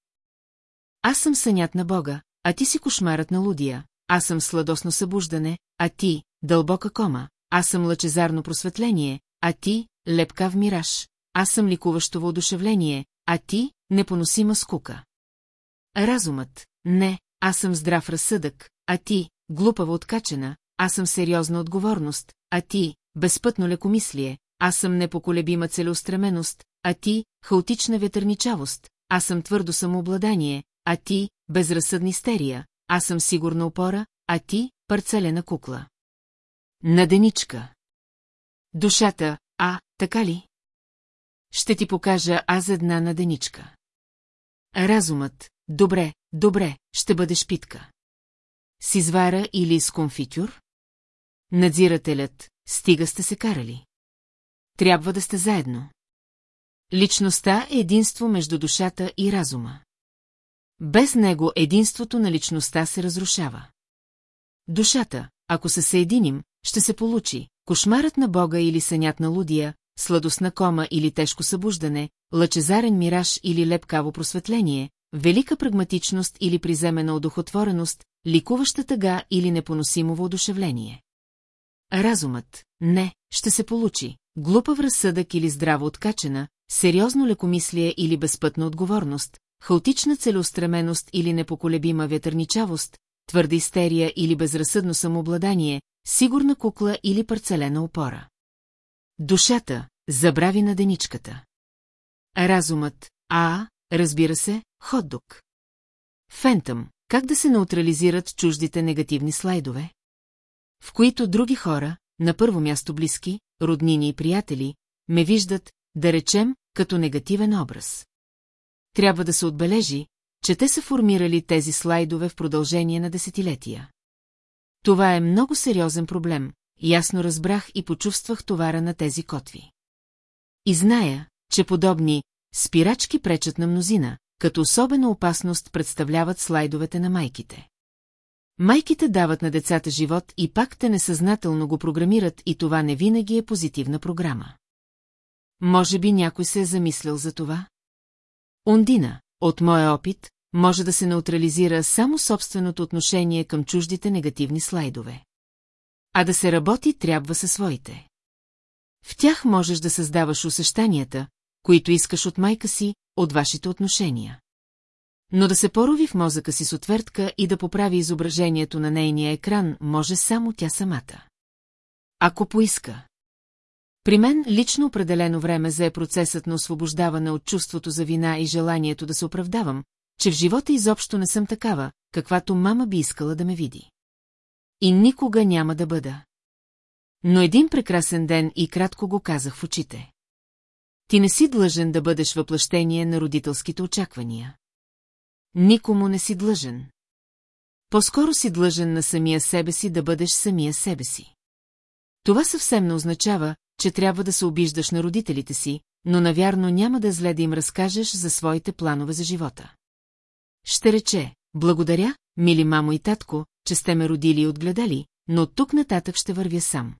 Аз съм сънят на Бога, а ти си кошмарът на лудия, аз съм сладосно събуждане, а ти – дълбока кома, аз съм лъчезарно просветление, а ти – лепкав мираж, аз съм ликуващо въодушевление, а ти – непоносима скука. Разумът – не, аз съм здрав разсъдък, а ти – глупава откачена, аз съм сериозна отговорност, а ти – безпътно лекомислие, аз съм непоколебима целеустременост, а ти – хаотична ветърничавост, аз съм твърдо самообладание, а ти – безразсъдни стерия, аз съм сигурна опора, а ти – парцелена кукла. Наденичка. Душата, а, така ли? Ще ти покажа аз една наденичка. Разумът, добре, добре, ще бъдеш питка. С извара или с конфитюр? Надзирателят, стига сте се карали. Трябва да сте заедно. Личността е единство между душата и разума. Без него единството на личността се разрушава. Душата, ако се съединим, ще се получи кошмарът на Бога или сънят на лудия, сладостна кома или тежко събуждане, лъчезарен мираж или лепкаво просветление, велика прагматичност или приземена одухотвореност, ликуваща тъга или непоносимо воодушевление. Разумът, не, ще се получи, глупав разсъдък или здраво откачена, сериозно лекомислие или безпътна отговорност, хаотична целеустременост или непоколебима вятърничавост, твърда истерия или безразсъдно самообладание, сигурна кукла или парцелена опора. Душата забрави на деничката. Разумът, а, разбира се, ходдук. Фентъм, как да се неутрализират чуждите негативни слайдове? В които други хора, на първо място близки, роднини и приятели, ме виждат, да речем, като негативен образ. Трябва да се отбележи, че те са формирали тези слайдове в продължение на десетилетия. Това е много сериозен проблем, ясно разбрах и почувствах товара на тези котви. И зная, че подобни спирачки пречат на мнозина, като особена опасност представляват слайдовете на майките. Майките дават на децата живот и пак те несъзнателно го програмират и това не винаги е позитивна програма. Може би някой се е замислял за това? Ондина, от моя опит, може да се неутрализира само собственото отношение към чуждите негативни слайдове. А да се работи трябва със своите. В тях можеш да създаваш усещанията, които искаш от майка си, от вашите отношения. Но да се порови в мозъка си с отвъртка и да поправи изображението на нейния екран, може само тя самата. Ако поиска. При мен лично определено време зае процесът на освобождаване от чувството за вина и желанието да се оправдавам, че в живота изобщо не съм такава, каквато мама би искала да ме види. И никога няма да бъда. Но един прекрасен ден и кратко го казах в очите. Ти не си длъжен да бъдеш въплъщение на родителските очаквания. Никому не си длъжен. По-скоро си длъжен на самия себе си да бъдеш самия себе си. Това съвсем не означава, че трябва да се обиждаш на родителите си, но навярно няма да зле да им разкажеш за своите планове за живота. Ще рече, благодаря, мили мамо и татко, че сте ме родили и отгледали, но тук нататък ще вървя сам.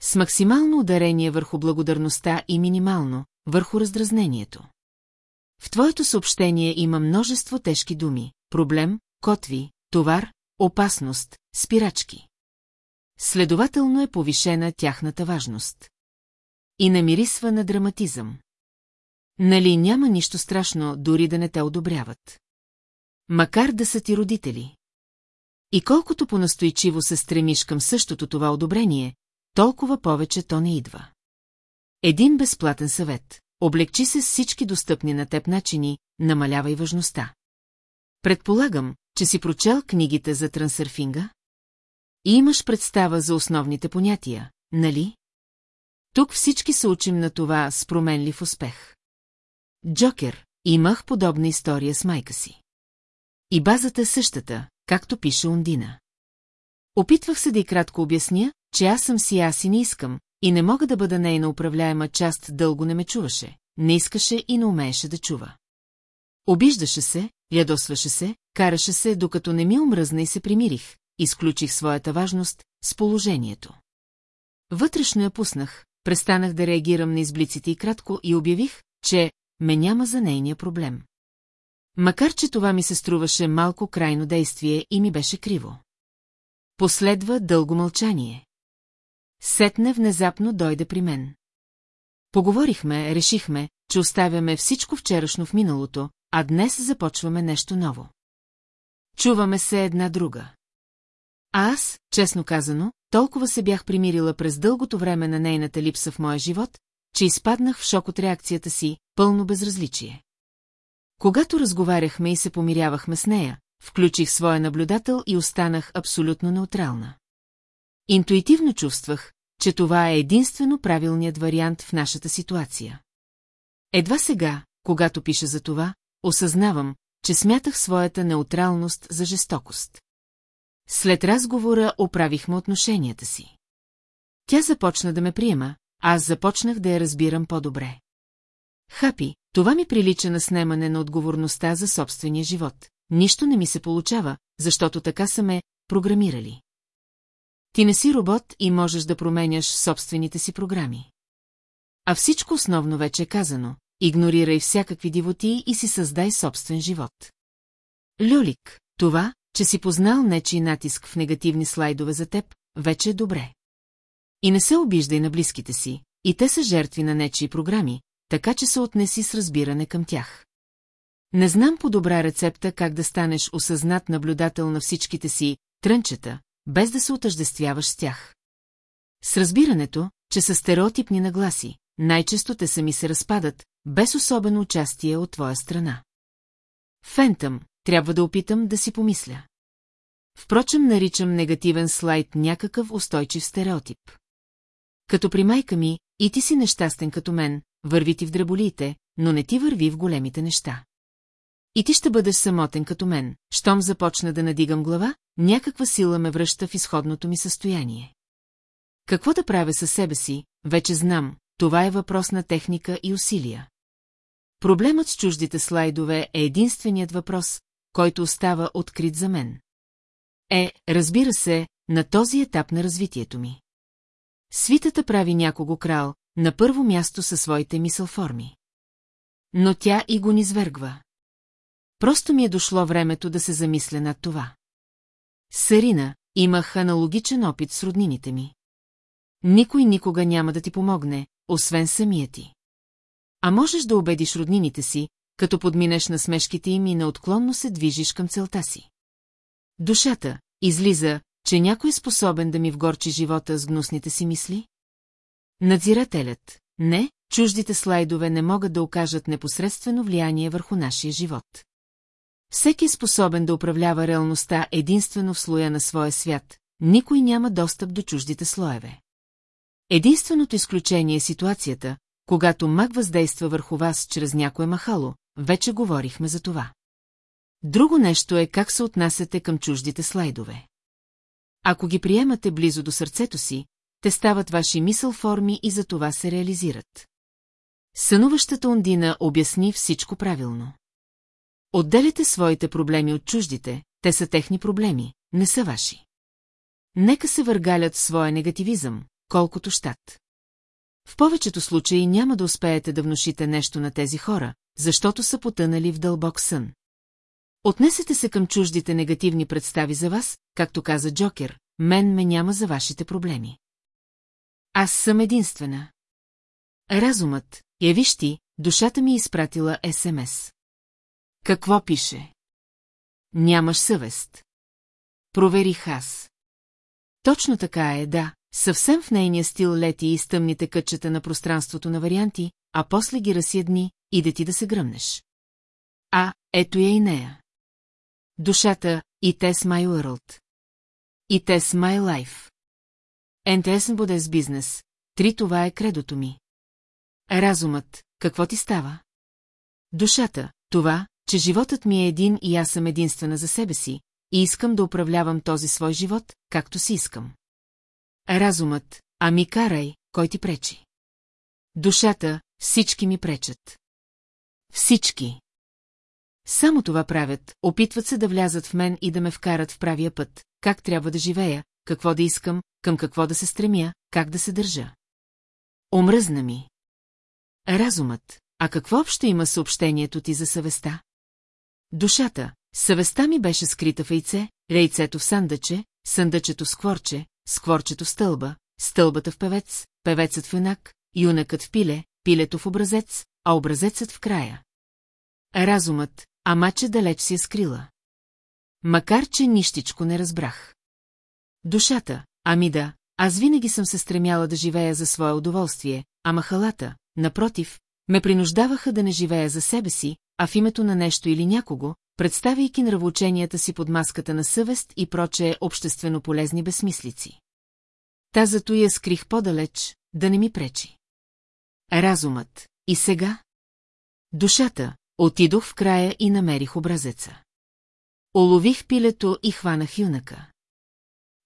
С максимално ударение върху благодарността и минимално, върху раздразнението. В твоето съобщение има множество тежки думи – проблем, котви, товар, опасност, спирачки. Следователно е повишена тяхната важност. И намирисва на драматизъм. Нали няма нищо страшно, дори да не те одобряват. Макар да са ти родители. И колкото понастойчиво се стремиш към същото това одобрение, толкова повече то не идва. Един безплатен съвет. Облегчи се с всички достъпни на теб начини, намалявай важността. Предполагам, че си прочел книгите за трансърфинга? И имаш представа за основните понятия, нали? Тук всички се учим на това с променлив успех. Джокер, имах подобна история с майка си. И базата е същата, както пише Ондина. Опитвах се да и кратко обясня, че аз съм си аз и не искам, и не мога да бъда нейна управляема част, дълго не ме чуваше, не искаше и не умееше да чува. Обиждаше се, ядосваше се, караше се, докато не ми омръзна и се примирих, изключих своята важност с положението. Вътрешно я пуснах, престанах да реагирам на изблиците и кратко и обявих, че ме няма за нейния проблем. Макар, че това ми се струваше малко крайно действие и ми беше криво. Последва дълго мълчание. Сетне внезапно дойде при мен. Поговорихме, решихме, че оставяме всичко вчерашно в миналото, а днес започваме нещо ново. Чуваме се една друга. Аз, честно казано, толкова се бях примирила през дългото време на нейната липса в моя живот, че изпаднах в шок от реакцията си, пълно безразличие. Когато разговаряхме и се помирявахме с нея, включих своя наблюдател и останах абсолютно неутрална. Интуитивно чувствах, че това е единствено правилният вариант в нашата ситуация. Едва сега, когато пиша за това, осъзнавам, че смятах своята неутралност за жестокост. След разговора оправихме отношенията си. Тя започна да ме приема, аз започнах да я разбирам по-добре. Хапи, това ми прилича на снемане на отговорността за собствения живот. Нищо не ми се получава, защото така са ме програмирали. Ти не си робот и можеш да променяш собствените си програми. А всичко основно вече е казано. Игнорирай всякакви дивоти и си създай собствен живот. Люлик, това, че си познал нечи натиск в негативни слайдове за теб, вече е добре. И не се обиждай на близките си, и те са жертви на нечии програми, така че се отнеси с разбиране към тях. Не знам по добра рецепта как да станеш осъзнат наблюдател на всичките си трънчета, без да се отъждествяваш с тях. С разбирането, че са стереотипни нагласи, най-често те сами се разпадат, без особено участие от твоя страна. Фентъм, трябва да опитам да си помисля. Впрочем, наричам негативен слайд някакъв устойчив стереотип. Като при майка ми, и ти си нещастен като мен, върви ти в дреболиите, но не ти върви в големите неща. И ти ще бъдеш самотен като мен, щом започна да надигам глава, някаква сила ме връща в изходното ми състояние. Какво да правя със себе си, вече знам, това е въпрос на техника и усилия. Проблемът с чуждите слайдове е единственият въпрос, който остава открит за мен. Е, разбира се, на този етап на развитието ми. Свитата прави някого крал, на първо място със своите мисълформи. Но тя и го низвергва. Просто ми е дошло времето да се замисля над това. Сарина, имах аналогичен опит с роднините ми. Никой никога няма да ти помогне, освен самия ти. А можеш да убедиш роднините си, като подминеш на смешките им и неотклонно се движиш към целта си. Душата излиза, че някой е способен да ми вгорчи живота с гнусните си мисли? Надзирателят. Не, чуждите слайдове не могат да окажат непосредствено влияние върху нашия живот. Всеки е способен да управлява реалността единствено в слоя на своя свят, никой няма достъп до чуждите слоеве. Единственото изключение е ситуацията, когато маг въздейства върху вас чрез някое махало, вече говорихме за това. Друго нещо е как се отнасяте към чуждите слайдове. Ако ги приемате близо до сърцето си, те стават ваши мисъл форми и за това се реализират. Сънуващата Ондина обясни всичко правилно. Отделяте своите проблеми от чуждите, те са техни проблеми, не са ваши. Нека се въргалят в своя негативизъм, колкото щат. В повечето случаи няма да успеете да внушите нещо на тези хора, защото са потънали в дълбок сън. Отнесете се към чуждите негативни представи за вас, както каза Джокер, мен ме няма за вашите проблеми. Аз съм единствена. Разумът, я виж ти, душата ми е изпратила СМС. Какво пише? Нямаш съвест. Проверих аз. Точно така е, да, съвсем в нейния стил лети и стъмните кътчета на пространството на варианти, а после ги разядни и да ти да се гръмнеш. А, ето я и нея. Душата и те с my world. И те с my life. Ентесен буде с бизнес. Три това е кредото ми. Разумът, какво ти става? Душата, това, че животът ми е един и аз съм единствена за себе си, и искам да управлявам този свой живот, както си искам. Разумът, ами карай, кой ти пречи? Душата, всички ми пречат. Всички. Само това правят, опитват се да влязат в мен и да ме вкарат в правия път, как трябва да живея, какво да искам, към какво да се стремя, как да се държа. Омръзна ми. Разумът, а какво общо има съобщението ти за съвестта? Душата, съвестта ми беше скрита в яйце, яйцето в сандъче, съндъчето в скворче, скворчето в стълба, стълбата в певец, певецът в юнак, юнакът в пиле, пилето в образец, а образецът в края. Разумът, ама че далеч си е скрила. Макар, че нищичко не разбрах. Душата, ами да, аз винаги съм се стремяла да живея за свое удоволствие, а махалата, напротив, ме принуждаваха да не живея за себе си, а в името на нещо или някого, представяйки нравоученията си под маската на съвест и проче обществено полезни безсмислици. Та зато я скрих по-далеч, да не ми пречи. Разумът. И сега? Душата. Отидох в края и намерих образеца. Олових пилето и хванах юнака.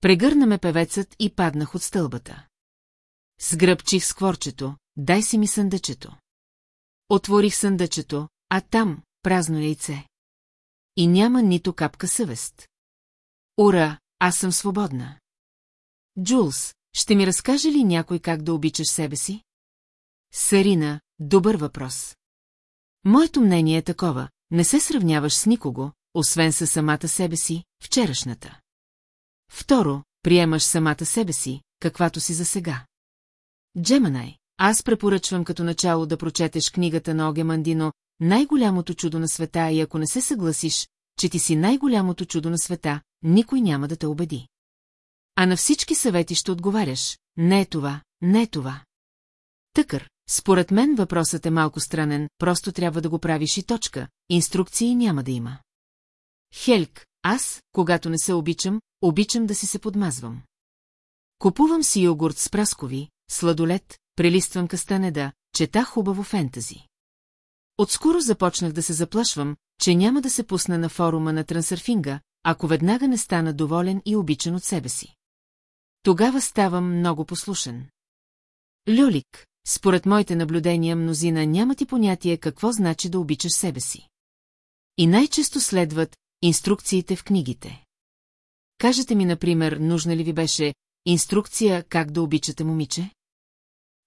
Прегърна ме певецът и паднах от стълбата. Сгръбчих скворчето, дай си ми съндъчето. Отворих съндъчето, а там празно яйце. И няма нито капка съвест. Ура, аз съм свободна. Джулс, ще ми разкаже ли някой как да обичаш себе си? Сарина, добър въпрос. Моето мнение е такова, не се сравняваш с никого, освен със самата себе си, вчерашната. Второ, приемаш самата себе си, каквато си за сега. Джеманай, аз препоръчвам като начало да прочетеш книгата на Оге Мандино «Най-голямото чудо на света» и ако не се съгласиш, че ти си най-голямото чудо на света, никой няма да те убеди. А на всички съвети ще отговаряш, не е това, не е това. Тъкър, според мен въпросът е малко странен, просто трябва да го правиш и точка, инструкции няма да има. Хелк, аз, когато не се обичам, обичам да си се подмазвам. Купувам си йогурт с праскови, сладолет, прелиствам кастанеда, чета хубаво фентази. Отскоро започнах да се заплашвам, че няма да се пусна на форума на трансърфинга, ако веднага не стана доволен и обичан от себе си. Тогава ставам много послушен. Люлик, според моите наблюдения, мнозина няма ти понятие какво значи да обичаш себе си. И най-често следват инструкциите в книгите. Кажете ми, например, нужна ли ви беше инструкция как да обичате момиче?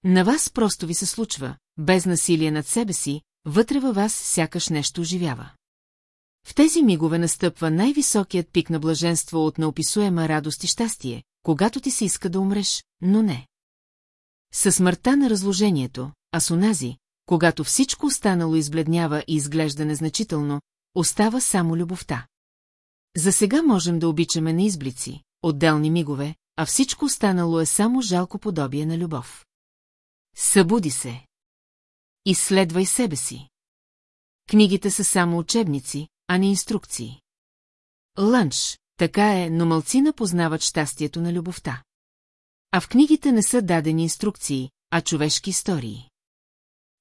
На вас просто ви се случва, без насилие над себе си, вътре във вас сякаш нещо оживява. В тези мигове настъпва най-високият пик на блаженство от неописуема радост и щастие, когато ти се иска да умреш, но не. Със смъртта на разложението, а с онази, когато всичко останало избледнява и изглежда незначително, остава само любовта. За сега можем да обичаме на изблици, отделни мигове, а всичко останало е само жалко подобие на любов. Събуди се. Изследвай себе си. Книгите са само учебници, а не инструкции. Лънч, така е, но мълцина познават щастието на любовта. А в книгите не са дадени инструкции, а човешки истории.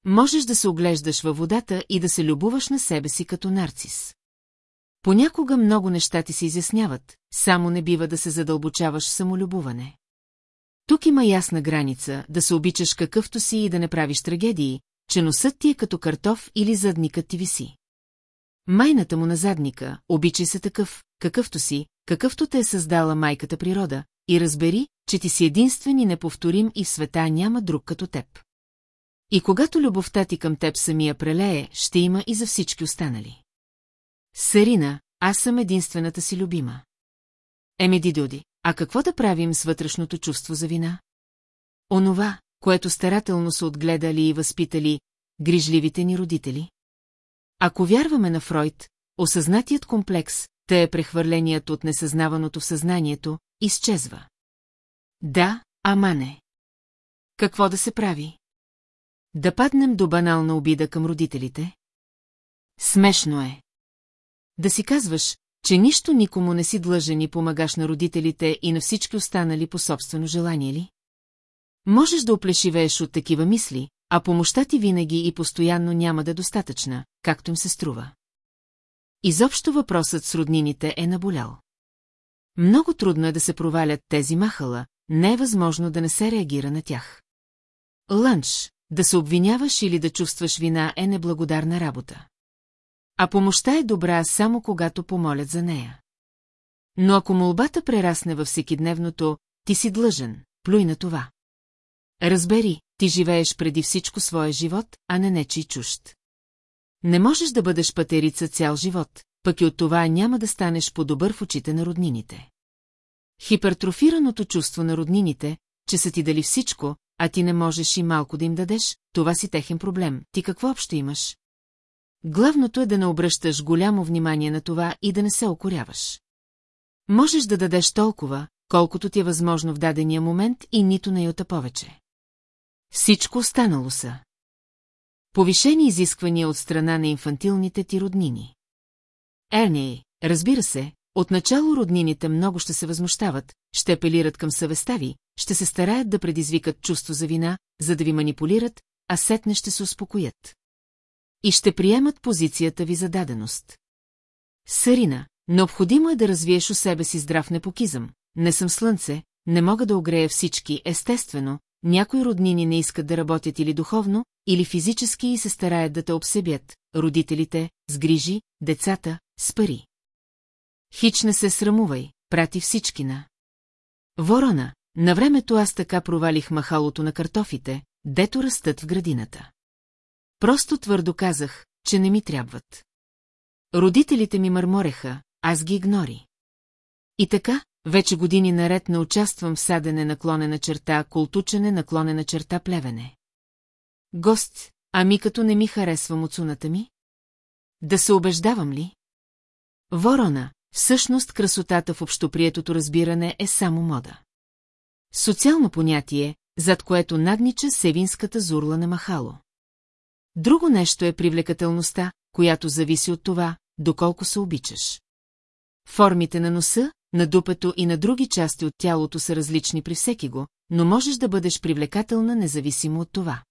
Можеш да се оглеждаш във водата и да се любуваш на себе си като нарцис. Понякога много неща ти се изясняват, само не бива да се задълбочаваш в самолюбуване. Тук има ясна граница, да се обичаш какъвто си и да не правиш трагедии, че носът ти е като картоф или задникът ти виси. Майната му на задника, обичай се такъв, какъвто си, какъвто те е създала майката природа, и разбери, че ти си единствен и неповторим и в света няма друг като теб. И когато любовта ти към теб самия прелее, ще има и за всички останали. Сарина, аз съм единствената си любима. Еми, Дидуди, а какво да правим с вътрешното чувство за вина? Онова, което старателно са отгледали и възпитали грижливите ни родители? Ако вярваме на Фройд, осъзнатият комплекс, те е прехвърленият от несъзнаваното в съзнанието, изчезва. Да, ама не. Какво да се прави? Да паднем до банална обида към родителите? Смешно е. Да си казваш, че нищо никому не си длъжен и помагаш на родителите и на всички останали по собствено желание ли? Можеш да оплешивееш от такива мисли, а помощта ти винаги и постоянно няма да е достатъчна, както им се струва. Изобщо въпросът с роднините е наболял. Много трудно е да се провалят тези махала, не е възможно да не се реагира на тях. Лънч, да се обвиняваш или да чувстваш вина е неблагодарна работа. А помощта е добра само когато помолят за нея. Но ако молбата прерасне във всекидневното, ти си длъжен, плюй на това. Разбери, ти живееш преди всичко своя живот, а не нечи чужд. Не можеш да бъдеш патерица цял живот, пък и от това няма да станеш по-добър в очите на роднините. Хипертрофираното чувство на роднините, че са ти дали всичко, а ти не можеш и малко да им дадеш, това си техен проблем. Ти какво общо имаш? Главното е да не обръщаш голямо внимание на това и да не се окоряваш. Можеш да дадеш толкова, колкото ти е възможно в дадения момент и нито на йота повече. Всичко останало са. Повишени изисквания от страна на инфантилните ти роднини. Ерни, разбира се, отначало роднините много ще се възмущават, ще апелират към съвестта ви, ще се стараят да предизвикат чувство за вина, за да ви манипулират, а сетне ще се успокоят. И ще приемат позицията ви за даденост. Сарина, необходимо е да развиеш у себе си здрав непокизъм. Не съм слънце, не мога да огрея всички, естествено, някои роднини не искат да работят или духовно, или физически и се стараят да те обсебят, родителите, с грижи, децата, с пари. Хич не се срамувай, прати всички на. Ворона, на времето аз така провалих махалото на картофите, дето растат в градината. Просто твърдо казах, че не ми трябват. Родителите ми мърмореха, аз ги игнори. И така, вече години наред не участвам в садене наклонена черта, култучене наклонена черта плевене. Гост, ами като не ми харесва муцуната ми? Да се убеждавам ли? Ворона, всъщност красотата в общоприетото разбиране е само мода. Социално понятие, зад което наднича севинската зурла на махало. Друго нещо е привлекателността, която зависи от това, доколко се обичаш. Формите на носа, на дупето и на други части от тялото са различни при всеки го, но можеш да бъдеш привлекателна независимо от това.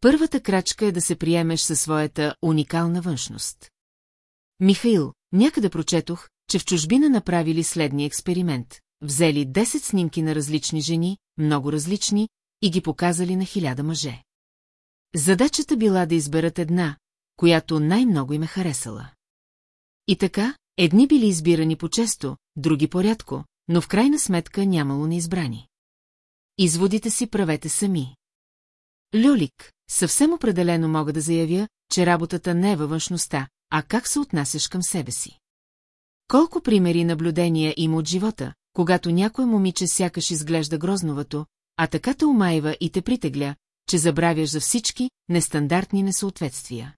Първата крачка е да се приемеш със своята уникална външност. Михаил, някъде прочетох, че в чужбина направили следния експеримент. Взели 10 снимки на различни жени, много различни, и ги показали на хиляда мъже. Задачата била да изберат една, която най-много им е харесала. И така, едни били избирани по-често, други по-рядко, но в крайна сметка нямало неизбрани. Изводите си правете сами. Люлик, съвсем определено мога да заявя, че работата не е във външността, а как се отнасяш към себе си. Колко примери наблюдения има от живота, когато някое момиче сякаш изглежда грозновато, а така те умайва и те притегля, че забравяш за всички нестандартни несъответствия.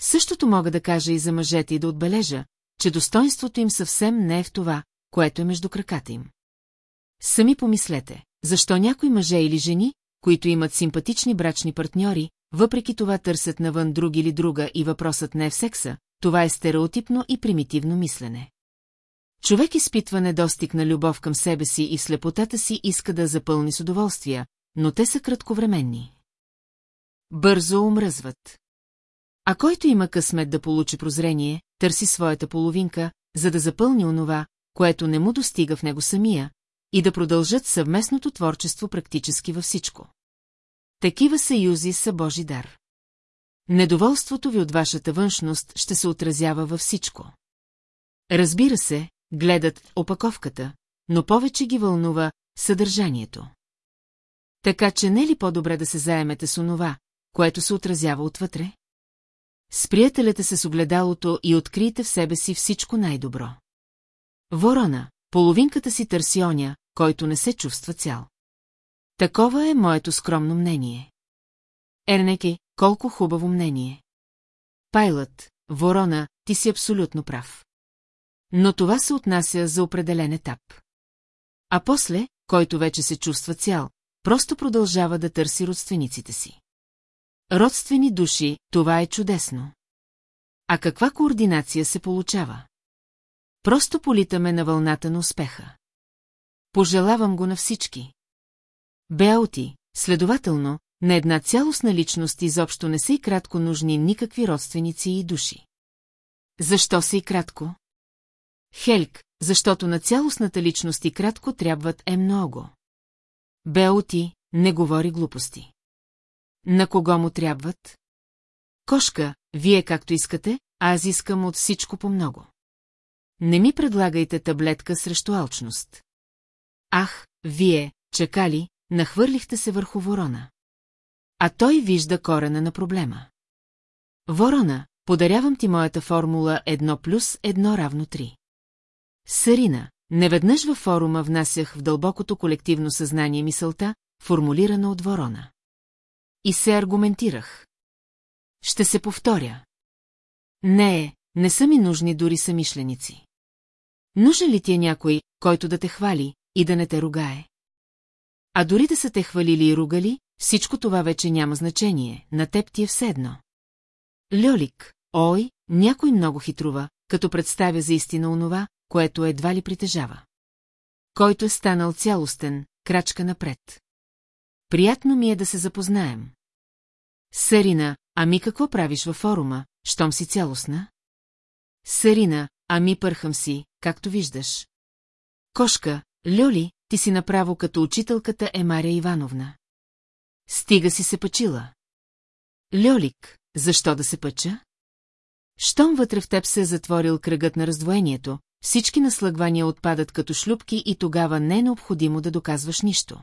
Същото мога да кажа и за мъжете и да отбележа, че достоинството им съвсем не е в това, което е между краката им. Сами помислете, защо някои мъже или жени, които имат симпатични брачни партньори, въпреки това търсят навън друг или друга и въпросът не е в секса, това е стереотипно и примитивно мислене. Човек изпитва недостиг на любов към себе си и в слепотата си иска да запълни с удоволствия, но те са кратковременни. Бързо омръзват. А който има късмет да получи прозрение, търси своята половинка, за да запълни онова, което не му достига в него самия, и да продължат съвместното творчество практически във всичко. Такива съюзи са Божи дар. Недоволството ви от вашата външност ще се отразява във всичко. Разбира се, гледат опаковката, но повече ги вълнува съдържанието. Така че не е ли по-добре да се заемете с онова, което се отразява отвътре? Сприятелете се с огледалото и открийте в себе си всичко най-добро. Ворона, половинката си търси оня, който не се чувства цял. Такова е моето скромно мнение. Ернеки, колко хубаво мнение. Пайлът, Ворона, ти си абсолютно прав. Но това се отнася за определен етап. А после, който вече се чувства цял, просто продължава да търси родствениците си. Родствени души, това е чудесно. А каква координация се получава? Просто политаме на вълната на успеха. Пожелавам го на всички. Беаути, следователно, на една цялостна личност изобщо не са и кратко нужни никакви родственици и души. Защо са и кратко? Хелк, защото на цялостната личност и кратко трябват е много. Беаути, не говори глупости. На кого му трябват? Кошка, вие както искате, аз искам от всичко по много. Не ми предлагайте таблетка срещу алчност. Ах, вие, чакали, нахвърлихте се върху ворона. А той вижда корена на проблема. Ворона, подарявам ти моята формула 1 плюс 1 равно 3. Сарина, неведнъж във форума внасях в дълбокото колективно съзнание мисълта, формулирана от ворона. И се аргументирах. Ще се повторя. Не, не са ми нужни дори самишленици. Нужен ли ти е някой, който да те хвали и да не те ругае? А дори да са те хвалили и ругали, всичко това вече няма значение, на теб ти е все едно. Льолик, ой, някой много хитрува, като представя за истина онова, което едва ли притежава. Който е станал цялостен, крачка напред. Приятно ми е да се запознаем. Сарина, ами какво правиш във форума, щом си цялостна? Сарина, ами пърхам си, както виждаш. Кошка, Льоли, ти си направо като учителката е Мария Ивановна. Стига си се пъчила. Льолик, защо да се пъча? Щом вътре в теб се е затворил кръгът на раздвоението, всички наслъгвания отпадат като шлюпки и тогава не е необходимо да доказваш нищо.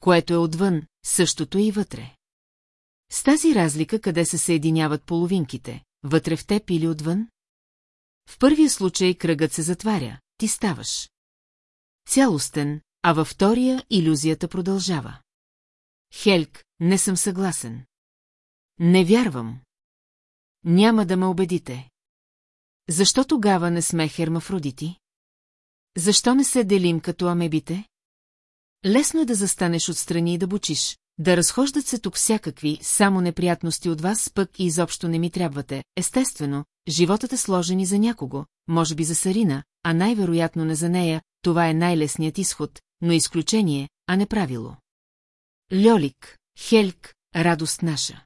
Което е отвън, същото е и вътре. С тази разлика къде се съединяват половинките, вътре в теб или отвън? В първия случай кръгът се затваря, ти ставаш. Цялостен, а във втория иллюзията продължава. Хелк, не съм съгласен. Не вярвам. Няма да ме убедите. Защо тогава не сме хермафродити? Защо не се делим като амебите? Лесно е да застанеш отстрани и да бучиш, да разхождат се тук всякакви, само неприятности от вас, пък и изобщо не ми трябвате. Естествено, животът е сложен и за някого, може би за Сарина, а най-вероятно не за нея, това е най-лесният изход, но изключение, а не правило. Льолик, Хельк, радост наша.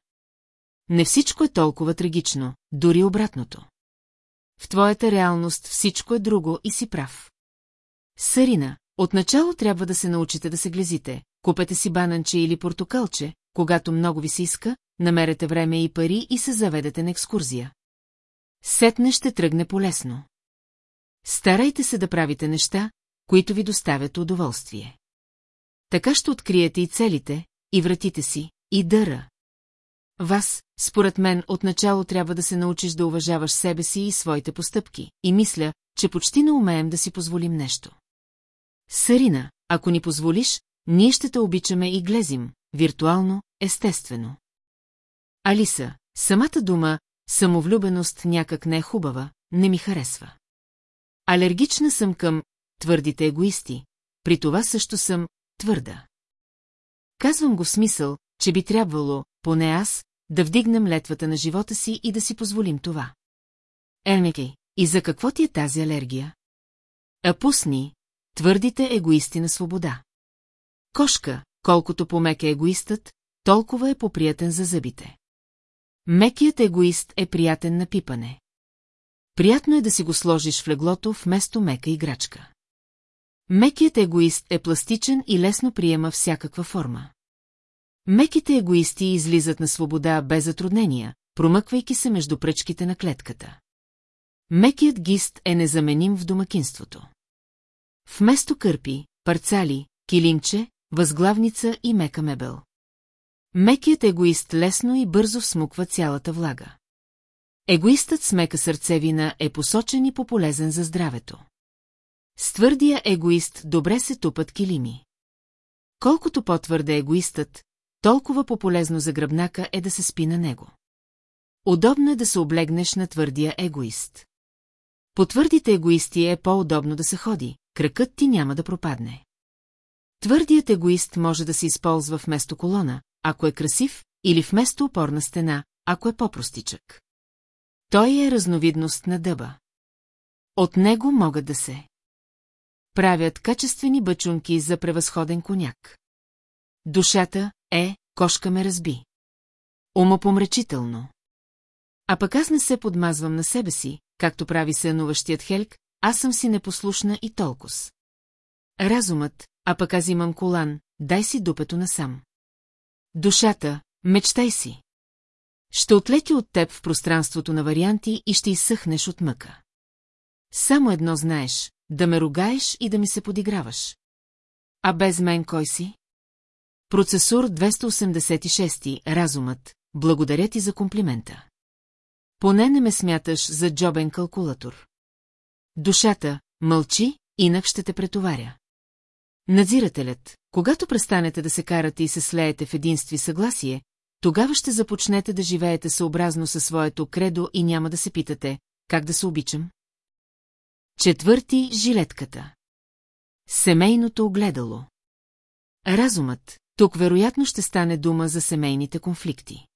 Не всичко е толкова трагично, дори обратното. В твоята реалност всичко е друго и си прав. Сарина, отначало трябва да се научите да се глезите, купете си бананче или портокалче, когато много ви се иска, намерете време и пари и се заведете на екскурзия. Сетне ще тръгне полесно. Старайте се да правите неща, които ви доставят удоволствие. Така ще откриете и целите, и вратите си, и дъра. Вас, според мен, отначало трябва да се научиш да уважаваш себе си и своите постъпки, и мисля, че почти не умеем да си позволим нещо. Сарина, ако ни позволиш, ние ще те обичаме и глезим, виртуално, естествено. Алиса, самата дума «самовлюбеност» някак не е хубава, не ми харесва. Алергична съм към твърдите егоисти, при това също съм твърда. Казвам го в смисъл, че би трябвало, поне аз, да вдигнем летвата на живота си и да си позволим това. Ермеки, и за какво ти е тази алергия? А пусни, твърдите егоисти на свобода. Кошка, колкото помек е егоистът, толкова е поприятен за зъбите. Мекият егоист е приятен на пипане. Приятно е да си го сложиш в леглото вместо мека играчка. Мекият егоист е пластичен и лесно приема всякаква форма. Меките егоисти излизат на свобода без затруднения, промъквайки се между пръчките на клетката. Мекият гист е незаменим в домакинството. Вместо кърпи, парцали, килимче, възглавница и мека мебел. Мекият егоист лесно и бързо всмуква цялата влага. Егоистът с мека сърцевина е посочен и пополезен за здравето. С твърдия егоист добре се тупат килими. Колкото по-твърде егоистът, толкова по-полезно за гръбнака е да се спи на него. Удобно е да се облегнеш на твърдия егоист. По твърдите егоисти е по-удобно да се ходи, кракът ти няма да пропадне. Твърдият егоист може да се използва вместо колона, ако е красив, или вместо опорна стена, ако е по-простичък. Той е разновидност на дъба. От него могат да се правят качествени бъчунки за превъзходен коняк. Душата е, кошка ме разби. Умопомречително. А пък аз не се подмазвам на себе си, както прави сънуващият Хелк, аз съм си непослушна и толкос. Разумът, а пък аз имам колан, дай си дупето насам. Душата, мечтай си. Ще отлети от теб в пространството на варианти и ще изсъхнеш от мъка. Само едно знаеш, да ме ругаеш и да ми се подиграваш. А без мен кой си? Процесор 286, разумът, благодаря ти за комплимента. Поне не ме смяташ за джобен калкулатор. Душата, мълчи, инак ще те претоваря. Надзирателят, когато престанете да се карате и се слеете в единство и съгласие, тогава ще започнете да живеете съобразно със своето кредо и няма да се питате, как да се обичам. Четвърти – жилетката. Семейното огледало. Разумът, тук вероятно ще стане дума за семейните конфликти.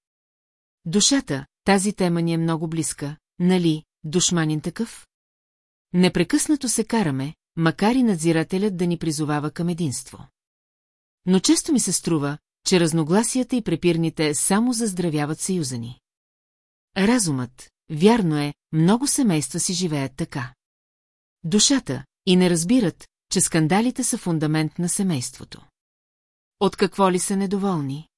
Душата, тази тема ни е много близка, нали, душманин такъв? Непрекъснато се караме, макар и надзирателят да ни призовава към единство. Но често ми се струва, че разногласията и препирните само заздравяват съюза ни. Разумът, вярно е, много семейства си живеят така. Душата, и не разбират, че скандалите са фундамент на семейството. От какво ли са недоволни?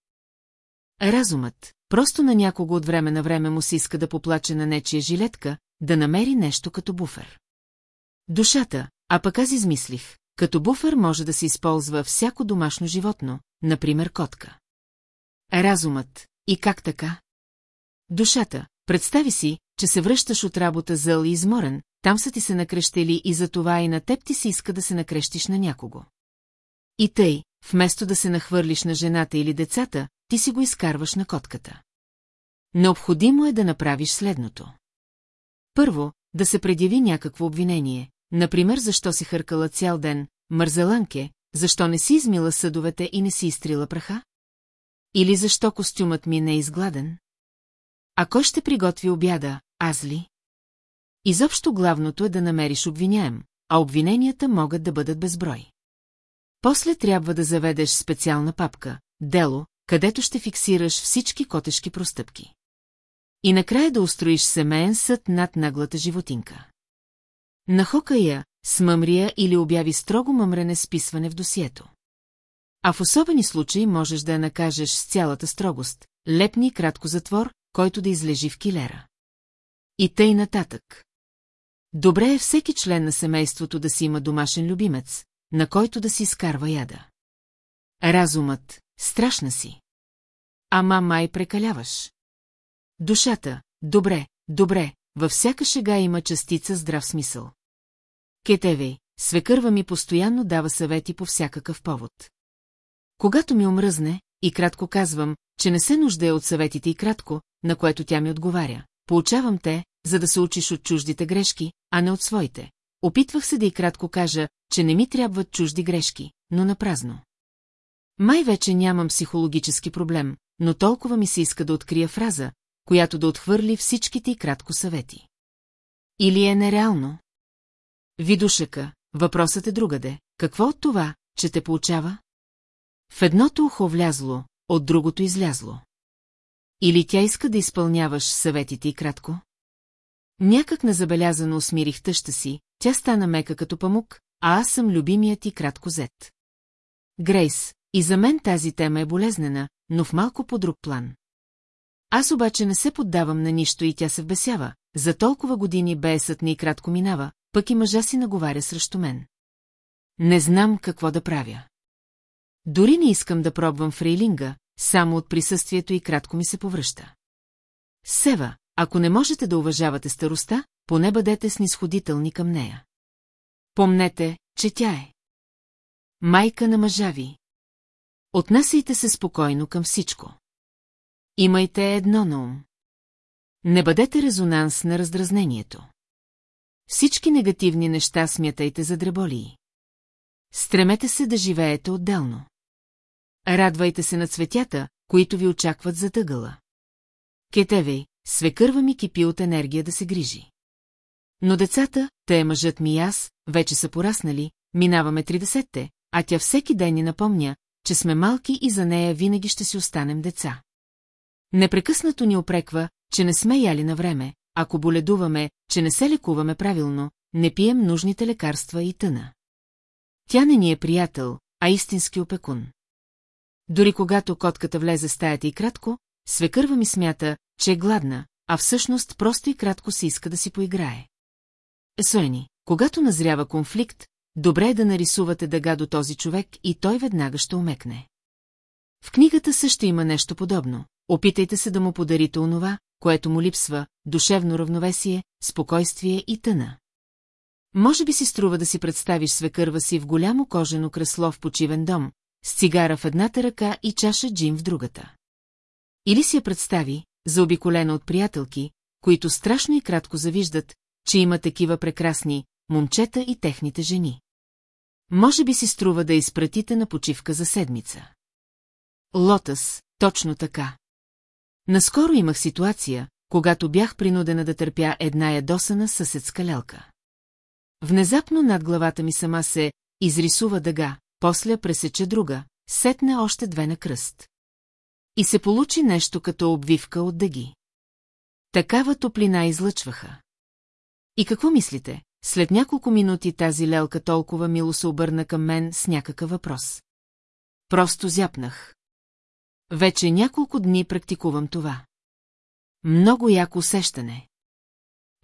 Разумът, просто на някого от време на време му се иска да поплаче на нечия жилетка, да намери нещо като буфер. Душата, а пък аз измислих, като буфер може да се използва всяко домашно животно, например котка. Разумът, и как така? Душата, представи си, че се връщаш от работа зъл и изморен, там са ти се накрещели и за това и на теб ти се иска да се накрещиш на някого. И тъй, вместо да се нахвърлиш на жената или децата, ти си го изкарваш на котката. Необходимо е да направиш следното. Първо, да се предяви някакво обвинение, например защо си хъркала цял ден, мързеланке, защо не си измила съдовете и не си изтрила праха? Или защо костюмът ми не е изгладен? А кой ще приготви обяда, аз ли? Изобщо главното е да намериш обвиняем, а обвиненията могат да бъдат безброй. После трябва да заведеш специална папка, дело, където ще фиксираш всички котешки простъпки. И накрая да устроиш семейен съд над наглата животинка. Нахока я, смъмрия или обяви строго мъмрене с писване в досието. А в особени случаи можеш да я накажеш с цялата строгост, лепни кратко затвор, който да излежи в килера. И тъй нататък. Добре е всеки член на семейството да си има домашен любимец, на който да си изкарва яда. Разумът, страшна си. Ама май прекаляваш. Душата, добре, добре, във всяка шега има частица здрав смисъл. Кетевей, свекърва ми постоянно дава съвети по всякакъв повод. Когато ми омръзне, и кратко казвам, че не се нуждае от съветите и кратко, на което тя ми отговаря. Получавам те, за да се учиш от чуждите грешки, а не от своите. Опитвах се да и кратко кажа, че не ми трябват чужди грешки, но на празно. Май вече нямам психологически проблем, но толкова ми се иска да открия фраза, която да отхвърли всичките и кратко съвети. Или е нереално? Видушъка, въпросът е другаде. Какво от това, че те получава? В едното ухо влязло, от другото излязло. Или тя иска да изпълняваш съветите и кратко? Някак незабелязано усмирих тъща си, тя стана мека като памук, а аз съм любимият и кратко зет. Грейс, и за мен тази тема е болезнена, но в малко по друг план. Аз обаче не се поддавам на нищо и тя се вбесява, за толкова години бесът ни кратко минава, пък и мъжа си наговаря срещу мен. Не знам какво да правя. Дори не искам да пробвам фрейлинга, само от присъствието и кратко ми се повръща. Сева, ако не можете да уважавате староста, поне бъдете снисходителни към нея. Помнете, че тя е. Майка на мъжа ви. Отнасяйте се спокойно към всичко. Имайте едно на ум. Не бъдете резонанс на раздразнението. Всички негативни неща смятайте за дреболии. Стремете се да живеете отделно. Радвайте се на цветята, които ви очакват за тъгъла. Кетевей, свекърва ми кипи от енергия да се грижи. Но децата, те мъжът ми и аз, вече са пораснали, минаваме тридесетте, а тя всеки ден ни напомня, че сме малки и за нея винаги ще си останем деца. Непрекъснато ни опреква, че не сме яли на време, ако боледуваме, че не се лекуваме правилно, не пием нужните лекарства и тъна. Тя не ни е приятел, а истински опекун. Дори когато котката влезе стаята и кратко, свекърва ми смята, че е гладна, а всъщност просто и кратко се иска да си поиграе. Есоени, когато назрява конфликт, добре е да нарисувате дъга до този човек и той веднага ще умекне. В книгата също има нещо подобно. Опитайте се да му подарите онова, което му липсва, душевно равновесие, спокойствие и тъна. Може би си струва да си представиш свекърва си в голямо кожено кресло в почивен дом, с цигара в едната ръка и чаша джин в другата. Или си я представи, заобиколена от приятелки, които страшно и кратко завиждат, че има такива прекрасни момчета и техните жени. Може би си струва да изпратите на почивка за седмица. Лотъс, точно така. Наскоро имах ситуация, когато бях принудена да търпя една ядосана съседска лелка. Внезапно над главата ми сама се изрисува дъга, после пресече друга, сетне още две на кръст. И се получи нещо като обвивка от дъги. Такава топлина излъчваха. И какво мислите? След няколко минути тази лелка толкова мило се обърна към мен с някакъв въпрос. Просто зяпнах. Вече няколко дни практикувам това. Много яко усещане.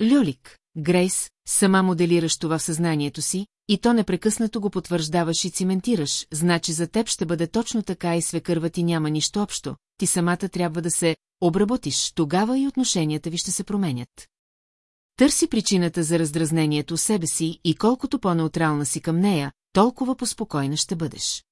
Люлик, Грейс, сама моделираш това в съзнанието си, и то непрекъснато го потвърждаваш и циментираш, значи за теб ще бъде точно така и свекърва ти няма нищо общо, ти самата трябва да се обработиш, тогава и отношенията ви ще се променят. Търси причината за раздразнението себе си и колкото по-неутрална си към нея, толкова поспокойна ще бъдеш.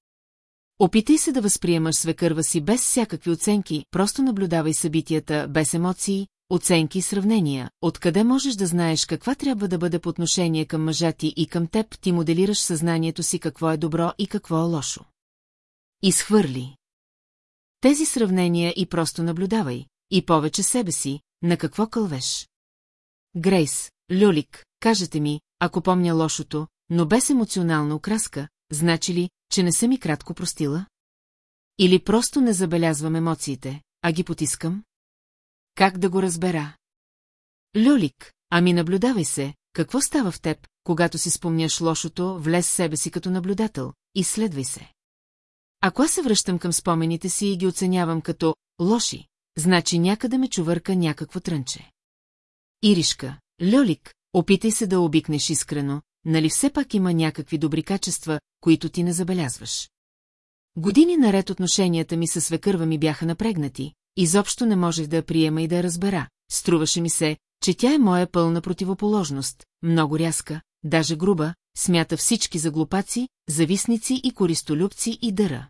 Опитай се да възприемаш свекърва си без всякакви оценки, просто наблюдавай събитията, без емоции, оценки и сравнения, откъде можеш да знаеш каква трябва да бъде по отношение към мъжа ти и към теб, ти моделираш съзнанието си какво е добро и какво е лошо. Изхвърли. Тези сравнения и просто наблюдавай, и повече себе си, на какво кълвеш. Грейс, Люлик, кажете ми, ако помня лошото, но без емоционална окраска, значи ли, че не съм и кратко простила? Или просто не забелязвам емоциите, а ги потискам? Как да го разбера? Люлик, ами наблюдавай се, какво става в теб, когато си спомняш лошото, влез себе си като наблюдател, изследвай се. Ако аз се връщам към спомените си и ги оценявам като лоши, значи някъде ме чувърка някакво трънче. Иришка, Льолик, опитай се да обикнеш искрено, нали все пак има някакви добри качества, които ти не забелязваш. Години наред отношенията ми със свекърва ми бяха напрегнати, изобщо не можех да я приема и да я разбера. Струваше ми се, че тя е моя пълна противоположност, много рязка, даже груба, смята всички за глупаци, зависници и користолюбци и дъра.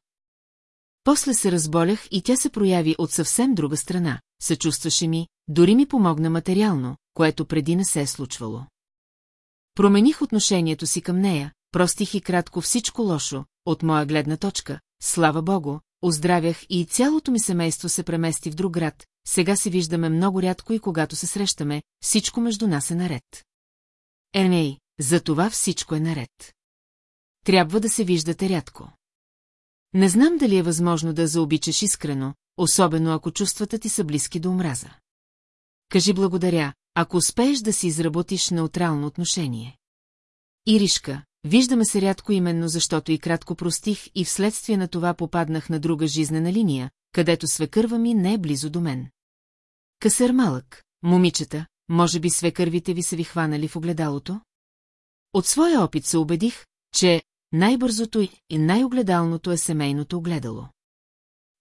После се разболях и тя се прояви от съвсем друга страна, съчувстваше ми, дори ми помогна материално, което преди не се е случвало. Промених отношението си към нея, простих и кратко всичко лошо, от моя гледна точка, слава богу, оздравях и цялото ми семейство се премести в друг град, сега се виждаме много рядко и когато се срещаме, всичко между нас е наред. Еней, за това всичко е наред. Трябва да се виждате рядко. Не знам дали е възможно да заобичаш искрено, особено ако чувствата ти са близки до омраза. Кажи благодаря, ако успееш да си изработиш неутрално отношение. Иришка, виждаме се рядко именно защото и кратко простих и вследствие на това попаднах на друга жизнена линия, където свекърва ми не е близо до мен. Късър малък, момичета, може би свекървите ви са ви хванали в огледалото? От своя опит се убедих, че най-бързото и най-огледалното е семейното огледало.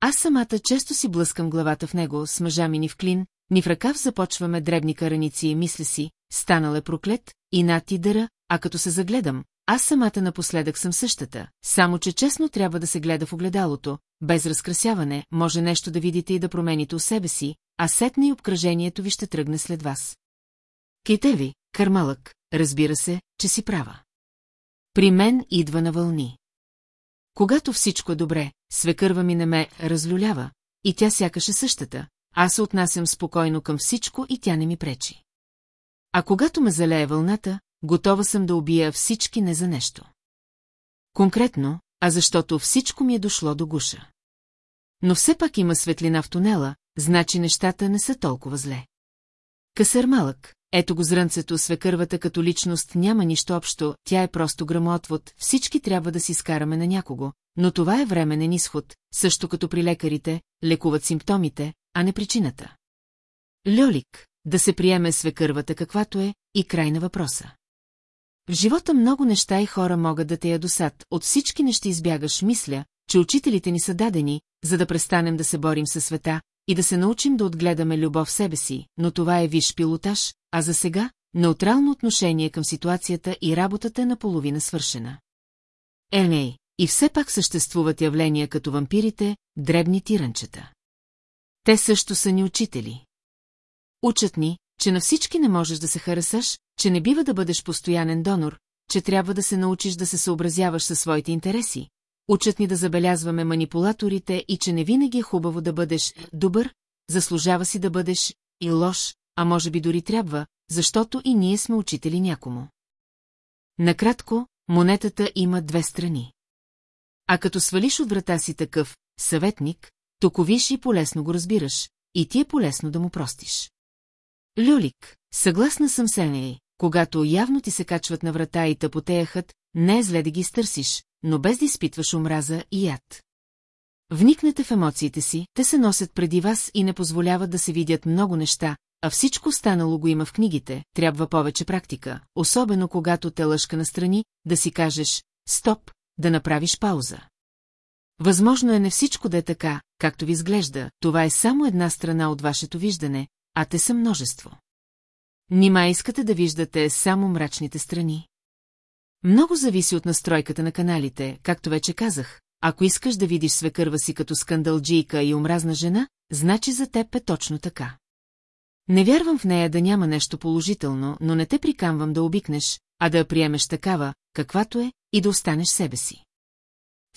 Аз самата често си блъскам главата в него с мъжа ми ни в клин, ни в ръкав започваме дребни караници и мисля си, станал е проклет, и над ти дъра, а като се загледам, аз самата напоследък съм същата, само че честно трябва да се гледа в огледалото, без разкрасяване, може нещо да видите и да промените у себе си, а сетне и обкръжението ви ще тръгне след вас. Кейте ви, Кармалък, разбира се, че си права. При мен идва на вълни. Когато всичко е добре, свекърва ми не ме разлюлява, и тя сякаше същата, аз се отнасям спокойно към всичко и тя не ми пречи. А когато ме залее вълната, готова съм да убия всички не за нещо. Конкретно, а защото всичко ми е дошло до гуша. Но все пак има светлина в тунела, значи нещата не са толкова зле. Късър малък, ето го зрънцето, свекървата като личност няма нищо общо, тя е просто грамотвод, всички трябва да си скараме на някого, но това е временен изход, също като при лекарите, лекуват симптомите, а не причината. Льолик, да се приеме свекървата каквато е, и край на въпроса. В живота много неща и хора могат да те ядосат, от всички неща избягаш, мисля, че учителите ни са дадени, за да престанем да се борим със света и да се научим да отгледаме любов в себе си, но това е виш пилотаж, а за сега – неутрално отношение към ситуацията и работата е наполовина свършена. Еней, и все пак съществуват явления като вампирите, дребни тиранчета. Те също са ни учители. Учат ни, че на всички не можеш да се харесаш, че не бива да бъдеш постоянен донор, че трябва да се научиш да се съобразяваш със своите интереси. Учат ни да забелязваме манипулаторите и че не винаги е хубаво да бъдеш добър, заслужава си да бъдеш и лош, а може би дори трябва, защото и ние сме учители някому. Накратко, монетата има две страни. А като свалиш от врата си такъв съветник, токовиш и полесно го разбираш, и ти е полезно да му простиш. Люлик, съгласна съм с Еней, когато явно ти се качват на врата и тъпотеяхат, не е зле да ги стърсиш, но без да изпитваш омраза и яд. Вникнете в емоциите си, те се носят преди вас и не позволяват да се видят много неща, а всичко станало го има в книгите, трябва повече практика, особено когато те лъжка настрани, да си кажеш «стоп», да направиш пауза. Възможно е не всичко да е така, както ви изглежда, това е само една страна от вашето виждане, а те са множество. Нима искате да виждате само мрачните страни? Много зависи от настройката на каналите, както вече казах, ако искаш да видиш свекърва си като скандалджийка и омразна жена, значи за теб е точно така. Не вярвам в нея да няма нещо положително, но не те прикамвам да обикнеш, а да я приемеш такава, каквато е, и да останеш себе си.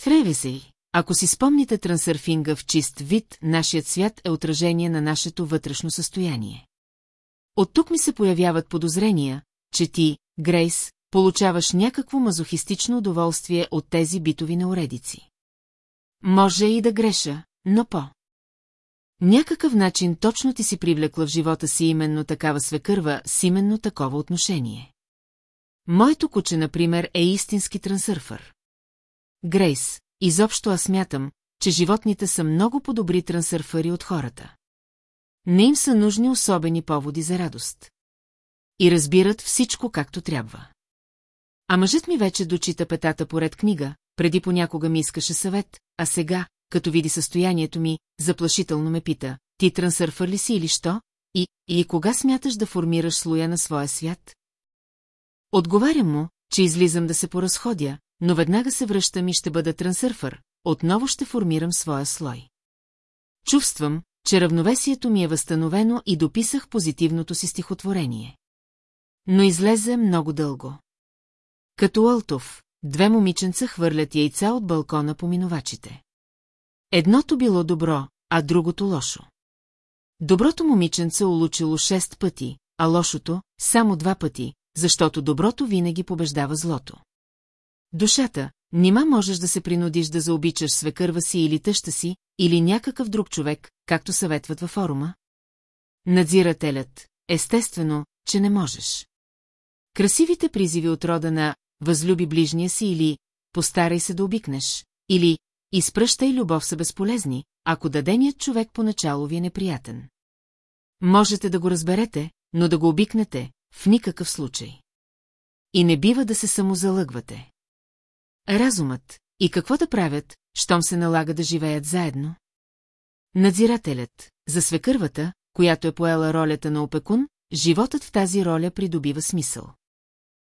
Фревесей, ако си спомните трансърфинга в чист вид, нашият свят е отражение на нашето вътрешно състояние. От тук ми се появяват подозрения, че ти, Грейс, получаваш някакво мазохистично удоволствие от тези битови неуредици. Може и да греша, но по. Някакъв начин точно ти си привлекла в живота си именно такава свекърва с именно такова отношение. Моето куче, например, е истински трансърфър. Грейс, изобщо аз смятам, че животните са много по-добри трансърфъри от хората. Не им са нужни особени поводи за радост. И разбират всичко както трябва. А мъжът ми вече дочита петата поред книга, преди понякога ми искаше съвет, а сега, като види състоянието ми, заплашително ме пита, ти трансърфър ли си или що? И, и кога смяташ да формираш слоя на своя свят? Отговарям му, че излизам да се поразходя, но веднага се връщам и ще бъда трансърфър, отново ще формирам своя слой. Чувствам, че равновесието ми е възстановено и дописах позитивното си стихотворение. Но излезе много дълго. Като Алтов, две момиченца хвърлят яйца от балкона по минувачите. Едното било добро, а другото лошо. Доброто момиченце улучило шест пъти, а лошото – само два пъти, защото доброто винаги побеждава злото. Душата, нима можеш да се принудиш да заобичаш свекърва си или тъща си, или някакъв друг човек, както съветват във форума? Надзирателят, естествено, че не можеш. Красивите призиви от рода на «възлюби ближния си» или «постарай се да обикнеш» или «изпръщай любов са безполезни», ако даденият човек поначало ви е неприятен. Можете да го разберете, но да го обикнете в никакъв случай. И не бива да се самозалъгвате. Разумът и какво да правят, щом се налага да живеят заедно? Надзирателят, за свекървата, която е поела ролята на опекун, животът в тази роля придобива смисъл.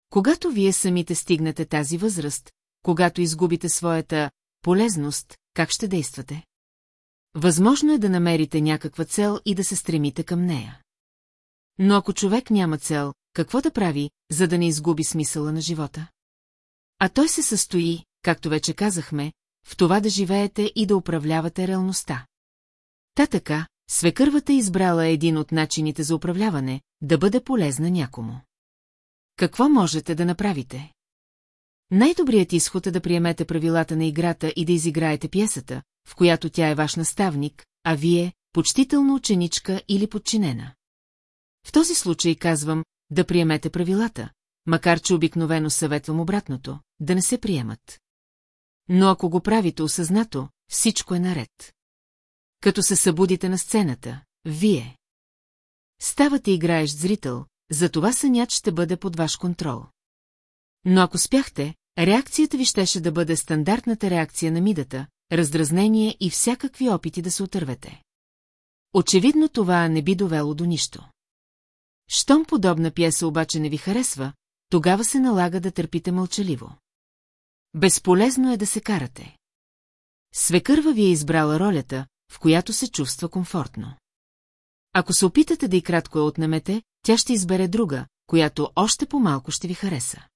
Когато вие самите стигнете тази възраст, когато изгубите своята полезност, как ще действате? Възможно е да намерите някаква цел и да се стремите към нея. Но ако човек няма цел, какво да прави, за да не изгуби смисъла на живота? А той се състои, както вече казахме, в това да живеете и да управлявате реалността. Та така, свекървата избрала един от начините за управляване, да бъде полезна някому. Какво можете да направите? Най-добрият изход е да приемете правилата на играта и да изиграете пиесата, в която тя е ваш наставник, а вие – почтителна ученичка или подчинена. В този случай казвам да приемете правилата, макар че обикновено съветвам обратното, да не се приемат. Но ако го правите осъзнато, всичко е наред. Като се събудите на сцената, вие. Ставате играещ зрител, затова сънят ще бъде под ваш контрол. Но ако спяхте, реакцията ви щеше да бъде стандартната реакция на мидата, раздразнение и всякакви опити да се отървете. Очевидно това не би довело до нищо. Щом подобна пиеса обаче не ви харесва, тогава се налага да търпите мълчаливо. Безполезно е да се карате. Свекърва ви е избрала ролята, в която се чувства комфортно. Ако се опитате да и кратко я отнемете, тя ще избере друга, която още по-малко ще ви хареса.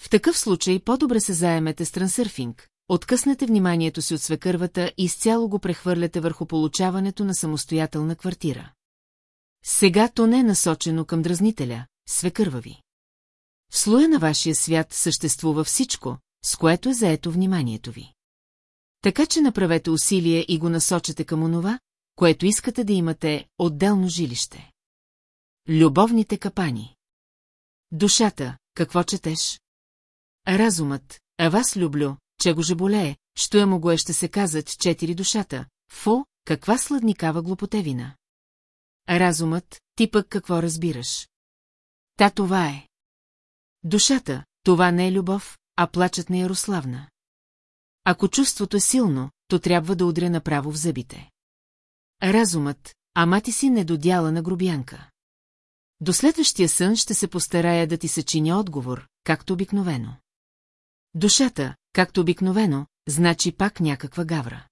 В такъв случай по-добре се заемете с трансърфинг, откъснете вниманието си от свекървата и изцяло го прехвърляте върху получаването на самостоятелна квартира. Сега то не е насочено към дразнителя, свекърва ви. В слоя на вашия свят съществува всичко, с което е заето вниманието ви. Така че направете усилие и го насочете към онова, което искате да имате отделно жилище. Любовните капани Душата, какво четеш? Разумът, а вас люблю, че го жеболее, що я му е ще се казат четири душата. Фу, каква сладникава глупотевина. Разумът, ти пък какво разбираш? Та това е. Душата, това не е любов, а плачът на Ярославна. Ако чувството е силно, то трябва да удря направо в зъбите. Разумът, ама ти си недодяла на грубянка. До следващия сън ще се постарая да ти съчиня отговор, както обикновено. Душата, както обикновено, значи пак някаква гавра.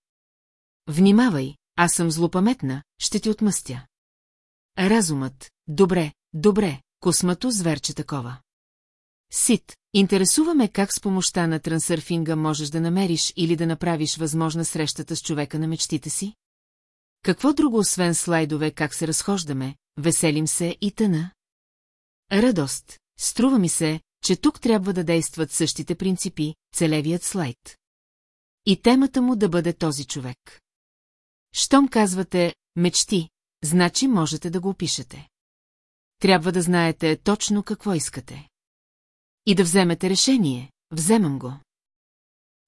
Внимавай, аз съм злопаметна, ще ти отмъстя. Разумът, добре, добре, космато зверче такова. Сит, интересуваме как с помощта на трансърфинга можеш да намериш или да направиш възможна срещата с човека на мечтите си? Какво друго освен слайдове как се разхождаме, веселим се и тъна? Радост. Струва ми се, че тук трябва да действат същите принципи, целевият слайд. И темата му да бъде този човек. Щом казвате «мечти», значи можете да го опишете. Трябва да знаете точно какво искате. И да вземете решение, вземам го.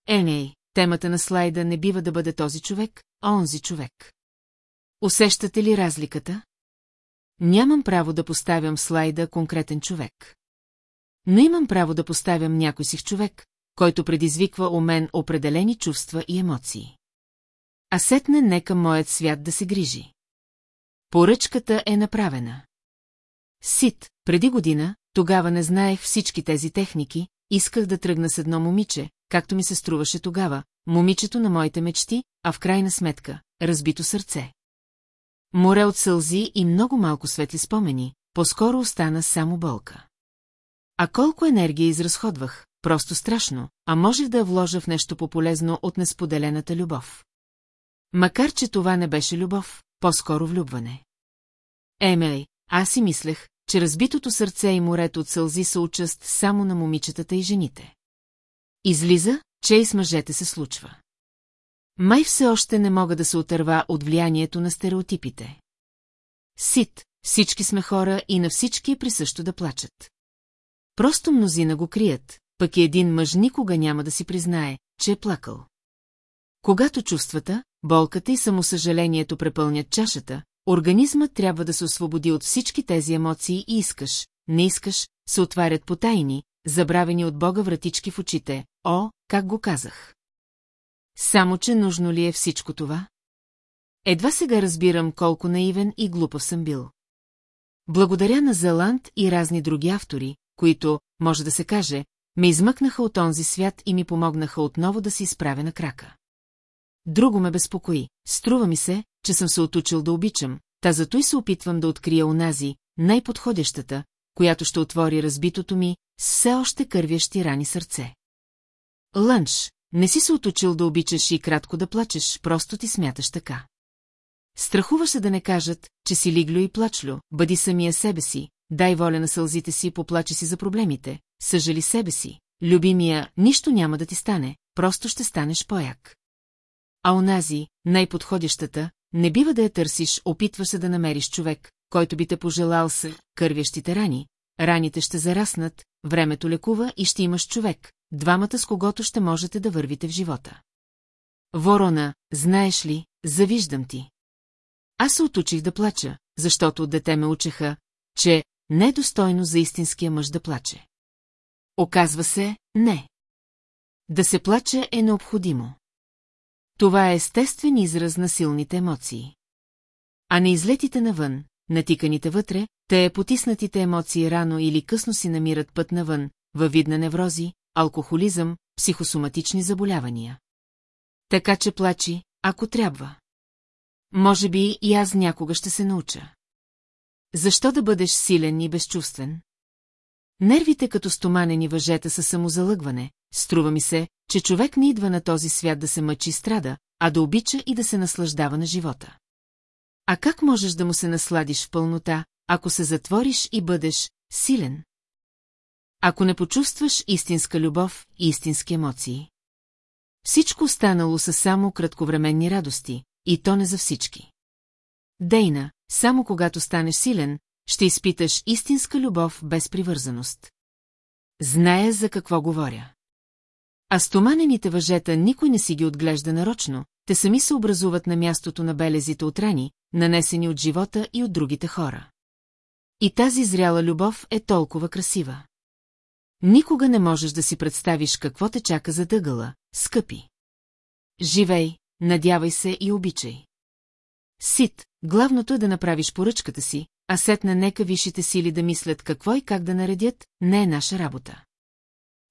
Е, темата на слайда не бива да бъде този човек, а онзи човек. Усещате ли разликата? Нямам право да поставям слайда конкретен човек. Но имам право да поставям някой си човек, който предизвиква у мен определени чувства и емоции. А сетне нека моят свят да се грижи. Поръчката е направена. Сит, преди година, тогава не знаех всички тези техники, исках да тръгна с едно момиче, както ми се струваше тогава, момичето на моите мечти, а в крайна сметка, разбито сърце. Море от сълзи и много малко светли спомени, по-скоро остана само болка. А колко енергия изразходвах, просто страшно, а можех да я вложа в нещо по-полезно от несподелената любов. Макар, че това не беше любов, по-скоро влюбване. Емей, аз си мислех, че разбитото сърце и морето от сълзи са участ само на момичетата и жените. Излиза, че и с мъжете се случва. Май все още не мога да се отърва от влиянието на стереотипите. Сит, всички сме хора и на всички е присъщо да плачат. Просто мнозина го крият, пък и един мъж никога няма да си признае, че е плакал. Когато чувствата, болката и самосъжалението препълнят чашата, организмът трябва да се освободи от всички тези емоции и искаш, не искаш, се отварят потайни, забравени от Бога вратички в очите. О, как го казах! Само, че нужно ли е всичко това? Едва сега разбирам колко наивен и глупав съм бил. Благодаря на Зеланд и разни други автори, които, може да се каже, ме измъкнаха от онзи свят и ми помогнаха отново да се изправя на крака. Друго ме безпокои. Струва ми се, че съм се отучил да обичам, та зато и се опитвам да открия онази, най-подходящата, която ще отвори разбитото ми с все още кървящи рани сърце. Лънч, не си се отучил да обичаш и кратко да плачеш, просто ти смяташ така. Страхуваш се да не кажат, че си лиглю и плачлю, бъди самия себе си, дай воля на сълзите си, поплаче си за проблемите, съжали себе си. Любимия, нищо няма да ти стане, просто ще станеш пояк. А онази, най-подходящата, не бива да я търсиш, опитва се да намериш човек, който би те пожелал с кървящите рани. Раните ще зараснат, времето лекува и ще имаш човек, двамата с когото ще можете да вървите в живота. Ворона, знаеш ли, завиждам ти. Аз се отучих да плача, защото от дете ме учеха, че не е достойно за истинския мъж да плаче. Оказва се, не. Да се плаче е необходимо. Това е естествен израз на силните емоции. А не излетите навън, натиканите вътре, те потиснатите емоции рано или късно си намират път навън, във вид на неврози, алкохолизъм, психосоматични заболявания. Така че плачи, ако трябва. Може би и аз някога ще се науча. Защо да бъдеш силен и безчувствен? Нервите като стоманени въжета са самозалъгване, струва ми се, че човек не идва на този свят да се мъчи и страда, а да обича и да се наслаждава на живота. А как можеш да му се насладиш в пълнота, ако се затвориш и бъдеш силен? Ако не почувстваш истинска любов и истински емоции. Всичко останало са само кратковременни радости, и то не за всички. Дейна, само когато станеш силен, ще изпиташ истинска любов без привързаност. Зная за какво говоря. А стоманените въжета никой не си ги отглежда нарочно, те сами се образуват на мястото на белезите от рани, нанесени от живота и от другите хора. И тази зряла любов е толкова красива. Никога не можеш да си представиш какво те чака за дъгъла, скъпи. Живей, надявай се и обичай. Сит, главното е да направиш поръчката си, а сетна нека висшите сили да мислят какво и как да наредят, не е наша работа.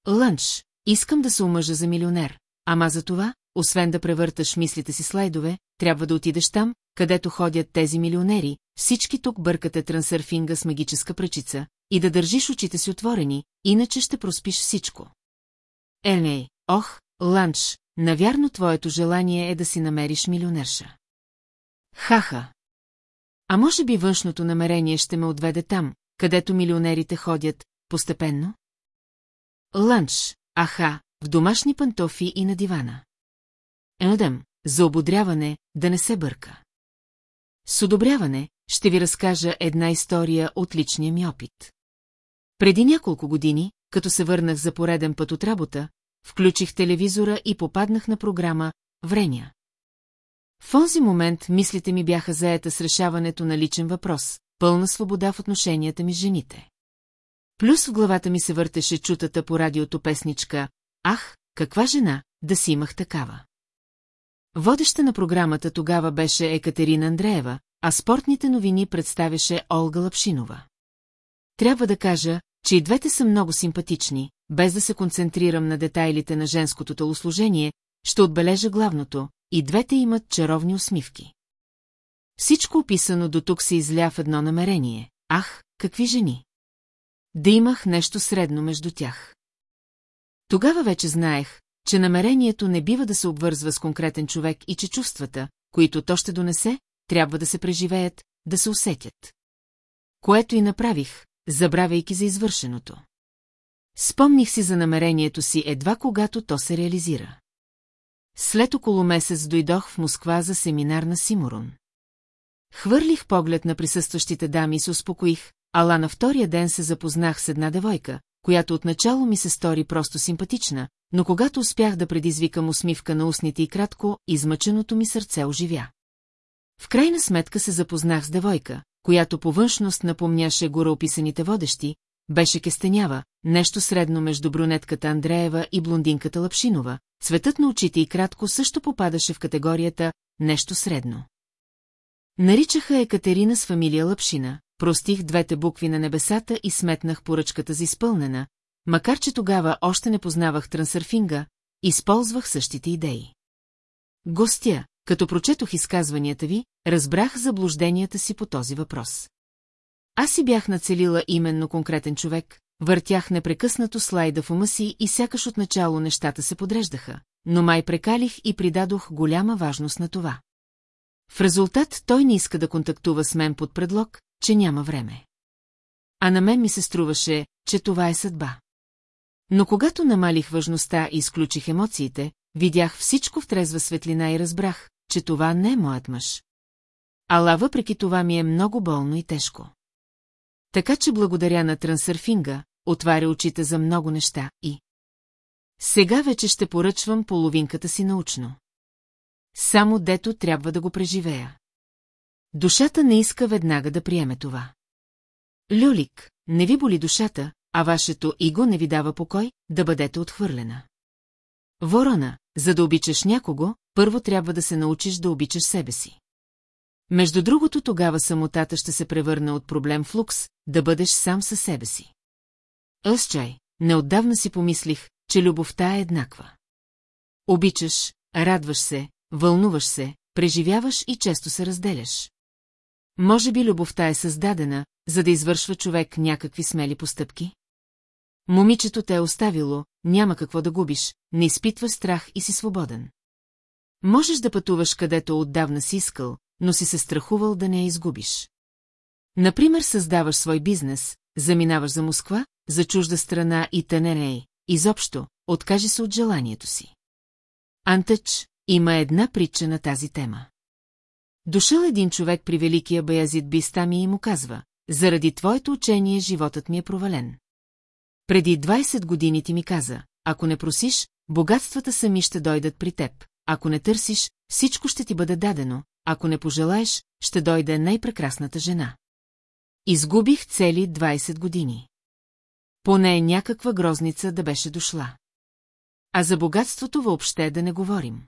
Лънч, искам да се омъжа за милионер, ама за това, освен да превърташ мислите си слайдове, трябва да отидеш там, където ходят тези милионери, всички тук бъркате трансърфинга с магическа пръчица, и да държиш очите си отворени, иначе ще проспиш всичко. Елей, ох, ланч, навярно твоето желание е да си намериш милионерша. Хаха. А може би външното намерение ще ме отведе там, където милионерите ходят, постепенно? Ланч, аха, в домашни пантофи и на дивана. Едем, за ободряване, да не се бърка. С одобряване ще ви разкажа една история от личния ми опит. Преди няколко години, като се върнах за пореден път от работа, включих телевизора и попаднах на програма «Вреня». В този момент мислите ми бяха заета с решаването на личен въпрос, пълна свобода в отношенията ми с жените. Плюс в главата ми се въртеше чутата по радиото песничка «Ах, каква жена, да си имах такава». Водеща на програмата тогава беше Екатерина Андреева, а спортните новини представяше Олга Лапшинова. Трябва да кажа, че и двете са много симпатични, без да се концентрирам на детайлите на женското телосложение, ще отбележа главното, и двете имат чаровни усмивки. Всичко описано до тук се изля в едно намерение. Ах, какви жени! Да имах нещо средно между тях. Тогава вече знаех, че намерението не бива да се обвързва с конкретен човек и че чувствата, които то ще донесе, трябва да се преживеят, да се усетят. Което и направих, забравяйки за извършеното. Спомних си за намерението си едва когато то се реализира. След около месец дойдох в Москва за семинар на Симурон. Хвърлих поглед на присъстващите дами и се успокоих, ала на втория ден се запознах с една девойка, която отначало ми се стори просто симпатична, но когато успях да предизвикам усмивка на устните и кратко, измъченото ми сърце оживя. В крайна сметка се запознах с девойка, която по външност напомняше гореописаните водещи, беше кестенява, нещо средно между брунетката Андреева и блондинката Лапшинова, цветът на очите и кратко също попадаше в категорията «нещо средно». Наричаха Екатерина с фамилия Лапшина, простих двете букви на небесата и сметнах поръчката за изпълнена, макар че тогава още не познавах трансърфинга, използвах същите идеи. Гостя, като прочетох изказванията ви, разбрах заблужденията си по този въпрос. Аз си бях нацелила именно конкретен човек, въртях непрекъснато слайда в ума си и сякаш отначало нещата се подреждаха, но май прекалих и придадох голяма важност на това. В резултат той не иска да контактува с мен под предлог, че няма време. А на мен ми се струваше, че това е съдба. Но когато намалих важността и изключих емоциите, видях всичко в трезва светлина и разбрах, че това не е моят мъж. Ала въпреки това ми е много болно и тежко. Така че благодаря на трансърфинга, отваря очите за много неща и... Сега вече ще поръчвам половинката си научно. Само дето трябва да го преживея. Душата не иска веднага да приеме това. Люлик, не ви боли душата, а вашето иго не ви дава покой, да бъдете отхвърлена. Ворона, за да обичаш някого, първо трябва да се научиш да обичаш себе си. Между другото, тогава самотата ще се превърне от проблем в лукс, да бъдеш сам със себе си. Ъсчай, неотдавна си помислих, че любовта е еднаква. Обичаш, радваш се, вълнуваш се, преживяваш и често се разделяш. Може би любовта е създадена, за да извършва човек някакви смели постъпки? Момичето те е оставило, няма какво да губиш, не изпитва страх и си свободен. Можеш да пътуваш където отдавна си искал, но си се страхувал да не я изгубиш. Например, създаваш свой бизнес, заминаваш за Москва, за чужда страна и тънерей, изобщо, откажи се от желанието си. Антъч, има една притча на тази тема. Дошъл един човек при великия Баязид Бистами и му казва, заради твоето учение животът ми е провален. Преди 20 години ти ми каза, ако не просиш, богатствата сами ще дойдат при теб, ако не търсиш, всичко ще ти бъде дадено, ако не пожелаеш, ще дойде най-прекрасната жена. Изгубих цели 20 години. Поне някаква грозница да беше дошла. А за богатството въобще да не говорим.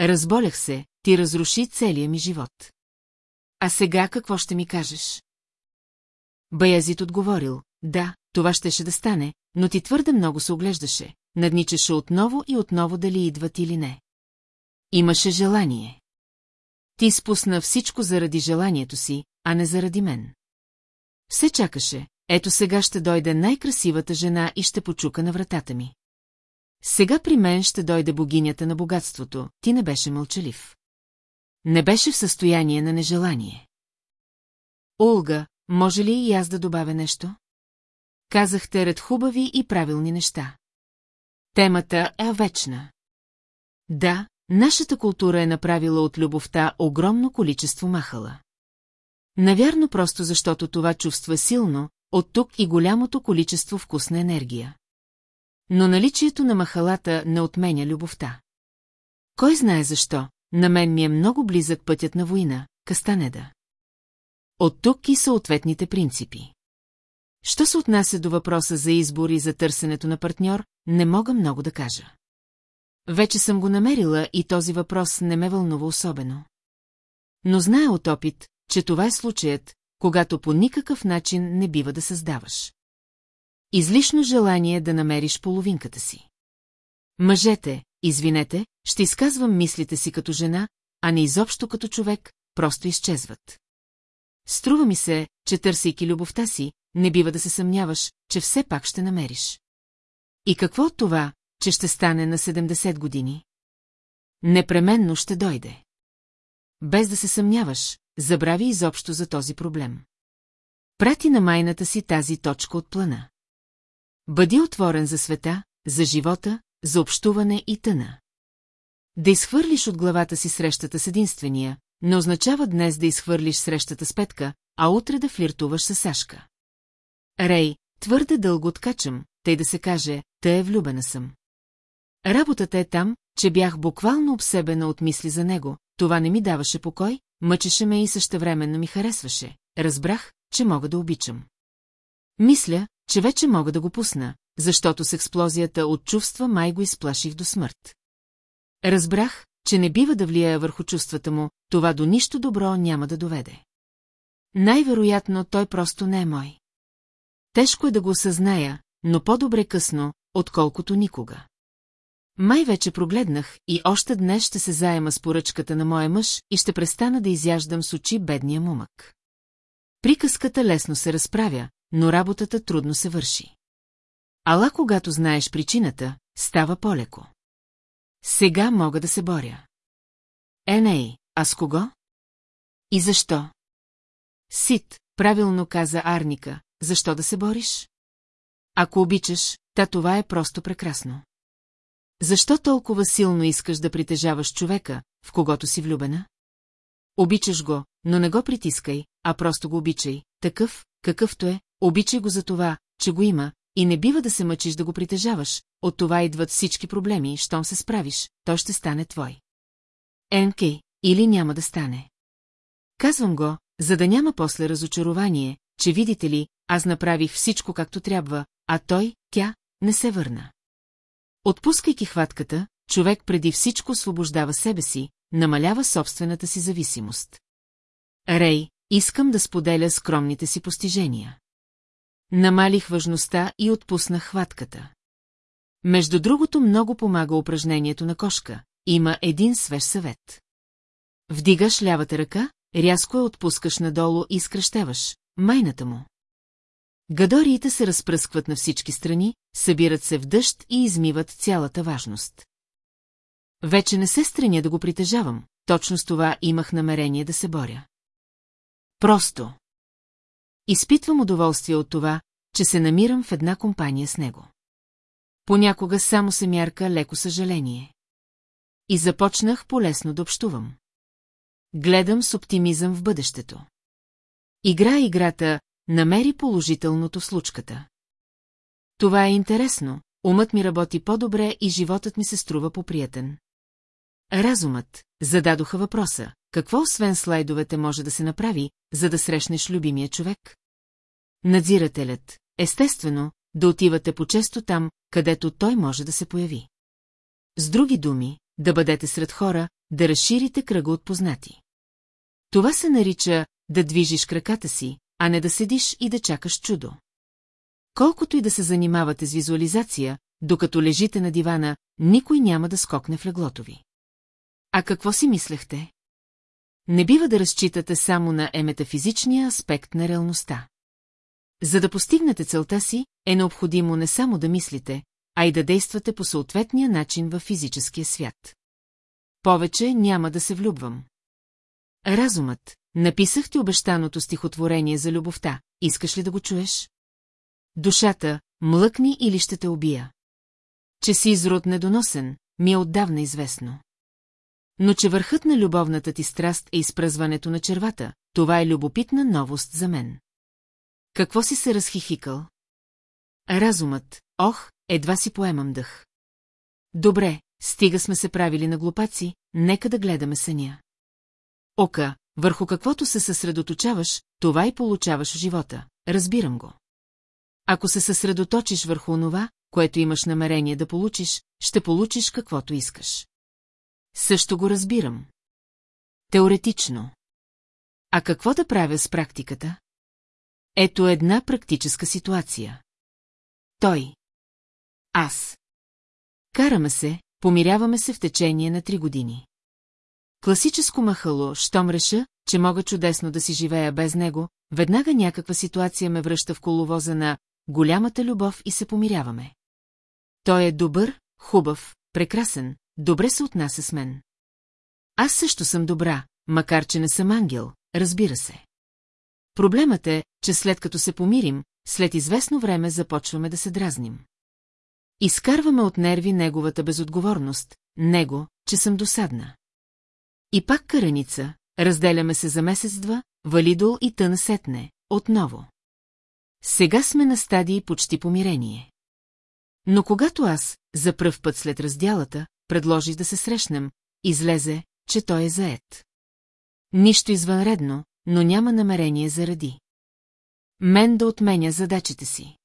Разболях се, ти разруши целия ми живот. А сега какво ще ми кажеш? Баязит отговорил, да, това щеше да стане, но ти твърде много се оглеждаше, надничаше отново и отново дали идват или не. Имаше желание. Ти спусна всичко заради желанието си, а не заради мен. Все чакаше, ето сега ще дойде най-красивата жена и ще почука на вратата ми. Сега при мен ще дойде богинята на богатството, ти не беше мълчалив. Не беше в състояние на нежелание. Олга, може ли и аз да добавя нещо? Казахте ред хубави и правилни неща. Темата е вечна. Да, нашата култура е направила от любовта огромно количество махала. Навярно просто защото това чувство е силно, от тук и голямото количество вкусна енергия. Но наличието на махалата не отменя любовта. Кой знае защо, на мен ми е много близък пътят на война, Кастанеда. От тук и съответните принципи. Що се отнася до въпроса за избор и за търсенето на партньор, не мога много да кажа. Вече съм го намерила и този въпрос не ме вълнува особено. Но зная от опит, че това е случаят, когато по никакъв начин не бива да създаваш. Излишно желание да намериш половинката си. Мъжете, извинете, ще изказвам мислите си като жена, а не изобщо като човек, просто изчезват. Струва ми се, че търсейки любовта си, не бива да се съмняваш, че все пак ще намериш. И какво от това, че ще стане на 70 години? Непременно ще дойде. Без да се съмняваш, забрави изобщо за този проблем. Прати на майната си тази точка от плана. Бъди отворен за света, за живота, за общуване и тъна. Да изхвърлиш от главата си срещата с единствения, не означава днес да изхвърлиш срещата с Петка, а утре да флиртуваш с Сашка. Рей, твърде дълго откачам, тъй да се каже, те е влюбена съм. Работата е там, че бях буквално обсебена от мисли за него, това не ми даваше покой, мъчеше ме и същевременно ми харесваше. Разбрах, че мога да обичам. Мисля, че вече мога да го пусна, защото с експлозията от чувства май го изплаших до смърт. Разбрах, че не бива да влияе върху чувствата му, това до нищо добро няма да доведе. Най-вероятно той просто не е мой. Тежко е да го осъзная, но по-добре късно, отколкото никога. Май вече прогледнах и още днес ще се заема с поръчката на моя мъж и ще престана да изяждам с очи бедния мумък. Приказката лесно се разправя, но работата трудно се върши. Ала когато знаеш причината, става по-леко. Сега мога да се боря. Е, не, а с кого? И защо? Сит, правилно каза Арника, защо да се бориш? Ако обичаш, та това е просто прекрасно. Защо толкова силно искаш да притежаваш човека, в когото си влюбена? Обичаш го, но не го притискай, а просто го обичай, такъв, какъвто е, обичай го за това, че го има, и не бива да се мъчиш да го притежаваш, от това идват всички проблеми, щом се справиш, той ще стане твой. НК, или няма да стане. Казвам го, за да няма после разочарование, че видите ли, аз направих всичко както трябва, а той, тя, не се върна. Отпускайки хватката, човек преди всичко освобождава себе си, намалява собствената си зависимост. Рей, искам да споделя скромните си постижения. Намалих важността и отпуснах хватката. Между другото много помага упражнението на кошка. Има един свеж съвет. Вдигаш лявата ръка, рязко я отпускаш надолу и скръщеваш, майната му. Гадориите се разпръскват на всички страни, събират се в дъжд и измиват цялата важност. Вече не се страня да го притежавам, точно с това имах намерение да се боря. Просто. Изпитвам удоволствие от това, че се намирам в една компания с него. Понякога само се мярка леко съжаление. И започнах полесно да общувам. Гледам с оптимизъм в бъдещето. Игра играта, намери положителното в случката. Това е интересно, умът ми работи по-добре и животът ми се струва поприятен. Разумът, зададоха въпроса, какво освен слайдовете може да се направи, за да срещнеш любимия човек? Надзирателят, естествено, да отивате по-често там, където той може да се появи. С други думи, да бъдете сред хора, да разширите кръга от познати. Това се нарича да движиш краката си, а не да седиш и да чакаш чудо. Колкото и да се занимавате с визуализация, докато лежите на дивана, никой няма да скокне в леглото ви. А какво си мислехте? Не бива да разчитате само на еметафизичния аспект на реалността. За да постигнете целта си, е необходимо не само да мислите, а и да действате по съответния начин във физическия свят. Повече няма да се влюбвам. Разумът. Написах ти обещаното стихотворение за любовта. Искаш ли да го чуеш? Душата, млъкни или ще те убия. Че си изрод недоносен, ми е отдавна известно. Но че върхът на любовната ти страст е изпръзването на червата, това е любопитна новост за мен. Какво си се разхихикал? Разумът, ох, едва си поемам дъх. Добре, стига сме се правили на глупаци, нека да гледаме съня. Ока, върху каквото се съсредоточаваш, това и получаваш в живота, разбирам го. Ако се съсредоточиш върху онова, което имаш намерение да получиш, ще получиш каквото искаш. Също го разбирам. Теоретично. А какво да правя с практиката? Ето една практическа ситуация. Той. Аз. Караме се, помиряваме се в течение на три години. Класическо махало, щом реша, че мога чудесно да си живея без него, веднага някаква ситуация ме връща в коловоза на голямата любов и се помиряваме. Той е добър, хубав, прекрасен, добре се отнася с мен. Аз също съм добра, макар че не съм ангел, разбира се. Проблемът е, че след като се помирим, след известно време започваме да се дразним. Изкарваме от нерви неговата безотговорност, него, че съм досадна. И пак караница, разделяме се за месец-два, валидол и тъна сетне, отново. Сега сме на стадии почти помирение. Но когато аз, за пръв път след раздялата, предложих да се срещнем, излезе, че той е заед. Нищо извънредно, но няма намерение заради. Мен да отменя задачите си.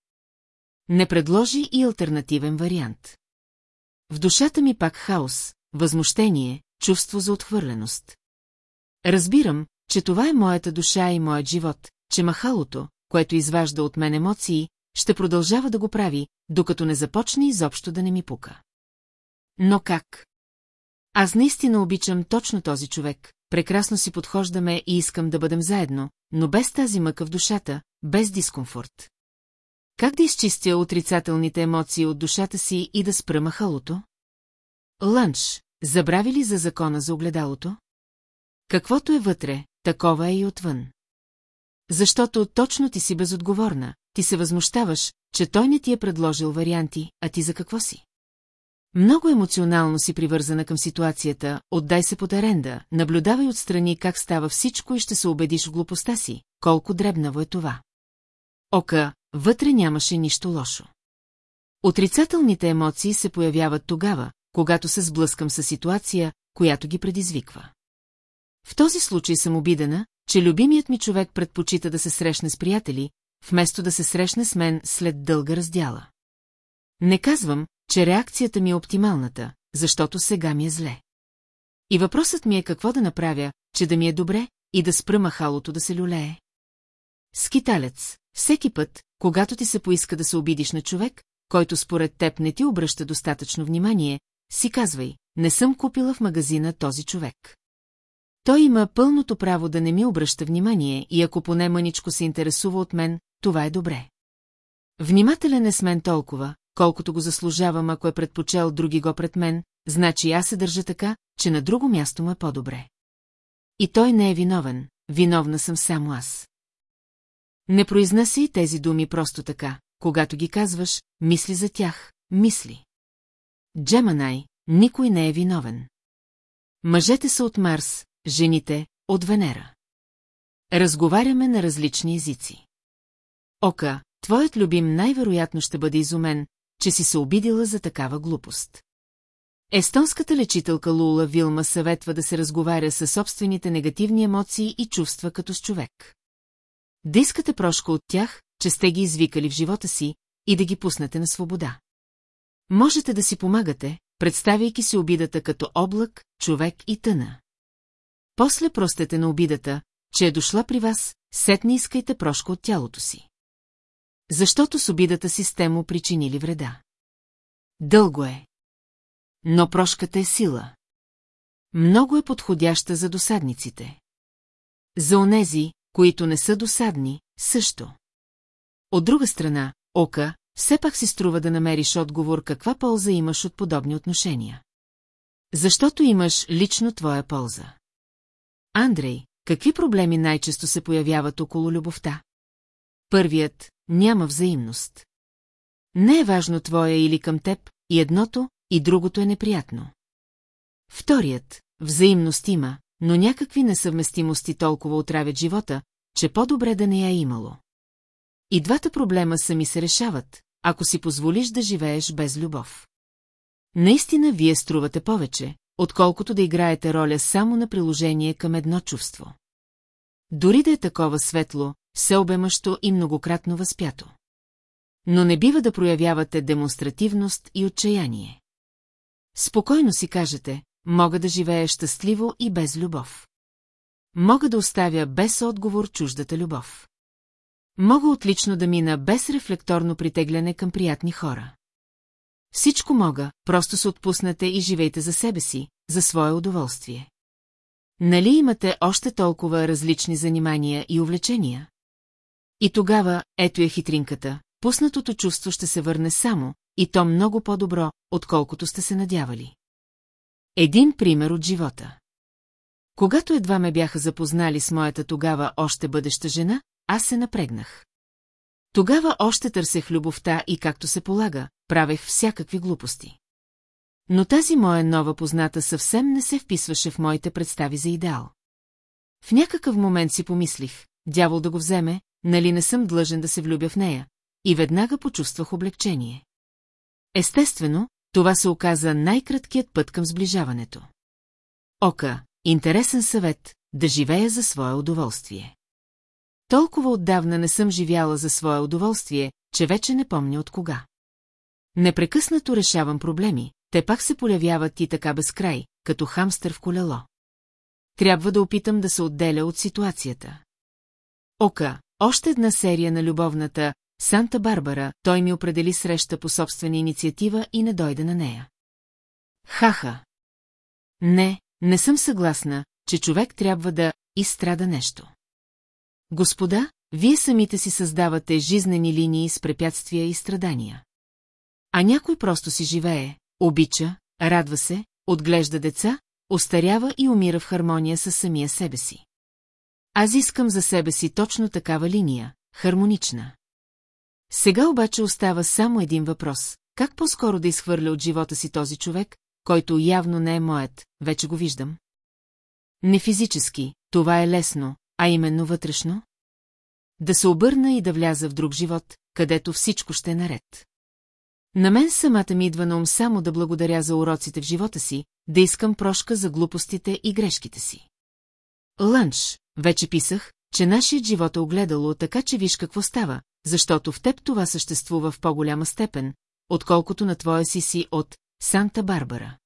Не предложи и альтернативен вариант. В душата ми пак хаос, възмущение, чувство за отхвърленост. Разбирам, че това е моята душа и моят живот, че махалото, което изважда от мен емоции, ще продължава да го прави, докато не започне изобщо да не ми пука. Но как? Аз наистина обичам точно този човек, прекрасно си подхождаме и искам да бъдем заедно, но без тази мъка в душата, без дискомфорт. Как да изчистя отрицателните емоции от душата си и да спра махалото? Лънч, забрави ли за закона за огледалото? Каквото е вътре, такова е и отвън. Защото точно ти си безотговорна, ти се възмущаваш, че той не ти е предложил варианти, а ти за какво си? Много емоционално си привързана към ситуацията, отдай се под аренда, наблюдавай отстрани как става всичко и ще се убедиш в глупостта си, колко дребнаво е това. Ока, вътре нямаше нищо лошо. Отрицателните емоции се появяват тогава, когато се сблъскам с ситуация, която ги предизвиква. В този случай съм обидена, че любимият ми човек предпочита да се срещне с приятели, вместо да се срещне с мен след дълга раздяла. Не казвам, че реакцията ми е оптималната, защото сега ми е зле. И въпросът ми е какво да направя, че да ми е добре и да спра махалото да се люлее. Скиталец, всеки път, когато ти се поиска да се обидиш на човек, който според теб не ти обръща достатъчно внимание, си казвай, не съм купила в магазина този човек. Той има пълното право да не ми обръща внимание и ако поне мъничко се интересува от мен, това е добре. Внимателен е с мен толкова, колкото го заслужавам, ако е предпочел други го пред мен, значи аз се държа така, че на друго място му е по-добре. И той не е виновен, виновна съм само аз. Не произнеси тези думи просто така, когато ги казваш, мисли за тях, мисли. Джеманай, никой не е виновен. Мъжете са от Марс, жените – от Венера. Разговаряме на различни езици. Ока, твоят любим най-вероятно ще бъде изумен, че си се обидила за такава глупост. Естонската лечителка Лула Вилма съветва да се разговаря със собствените негативни емоции и чувства като с човек. Да искате прошка от тях, че сте ги извикали в живота си и да ги пуснете на свобода. Можете да си помагате, представяйки си обидата като облак, човек и тъна. После простете на обидата, че е дошла при вас, сетне искайте прошка от тялото си. Защото с обидата си сте му причинили вреда. Дълго е. Но прошката е сила. Много е подходяща за досадниците. За онези, които не са досадни, също. От друга страна, Ока, все пак си струва да намериш отговор каква полза имаш от подобни отношения. Защото имаш лично твоя полза. Андрей, какви проблеми най-често се появяват около любовта? Първият – няма взаимност. Не е важно твоя или към теб, и едното, и другото е неприятно. Вторият – взаимност има, но някакви несъвместимости толкова отравят живота, че по-добре да не я е имало. И двата проблема сами се решават, ако си позволиш да живееш без любов. Наистина вие струвате повече, отколкото да играете роля само на приложение към едно чувство. Дори да е такова светло, всеобемащо и многократно възпято. Но не бива да проявявате демонстративност и отчаяние. Спокойно си кажете, мога да живея щастливо и без любов. Мога да оставя без отговор чуждата любов. Мога отлично да мина без рефлекторно притегляне към приятни хора. Всичко мога, просто се отпуснете и живейте за себе си, за свое удоволствие. Нали имате още толкова различни занимания и увлечения? И тогава, ето е хитринката, пуснатото чувство ще се върне само, и то много по-добро, отколкото сте се надявали. Един пример от живота. Когато едва ме бяха запознали с моята тогава още бъдеща жена, аз се напрегнах. Тогава още търсех любовта и както се полага, правех всякакви глупости. Но тази моя нова позната съвсем не се вписваше в моите представи за идеал. В някакъв момент си помислих, дявол да го вземе, нали не съм длъжен да се влюбя в нея, и веднага почувствах облегчение. Естествено, това се оказа най-краткият път към сближаването. Ока, интересен съвет, да живея за свое удоволствие. Толкова отдавна не съм живяла за свое удоволствие, че вече не помня от кога. Непрекъснато решавам проблеми, те пак се полявяват и така безкрай, като хамстър в колело. Трябва да опитам да се отделя от ситуацията. Ока, още една серия на любовната Санта Барбара, той ми определи среща по собствена инициатива и не дойде на нея. Хаха. Не, не съм съгласна, че човек трябва да изстрада нещо. Господа, вие самите си създавате жизнени линии с препятствия и страдания. А някой просто си живее, обича, радва се, отглежда деца, остарява и умира в хармония с самия себе си. Аз искам за себе си точно такава линия, хармонична. Сега обаче остава само един въпрос. Как по-скоро да изхвърля от живота си този човек, който явно не е моят, вече го виждам? Не физически, това е лесно, а именно вътрешно? Да се обърна и да вляза в друг живот, където всичко ще е наред. На мен самата ми идва на ум само да благодаря за уроците в живота си, да искам прошка за глупостите и грешките си. Лънч, вече писах, че нашият живот е огледало, така че виж какво става, защото в теб това съществува в по-голяма степен, отколкото на твоя си си от Санта-Барбара.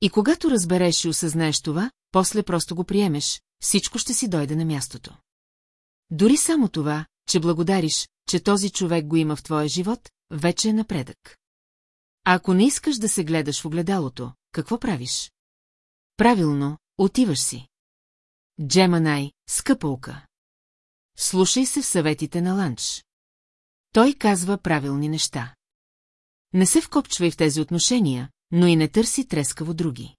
И когато разбереш и осъзнаеш това, после просто го приемеш, всичко ще си дойде на мястото. Дори само това, че благодариш, че този човек го има в твоя живот, вече е напредък. А ако не искаш да се гледаш в огледалото, какво правиш? Правилно, отиваш си. Джеманай, скъпа ука. Слушай се в съветите на ланч. Той казва правилни неща. Не се вкопчвай в тези отношения, но и не търси трескаво други.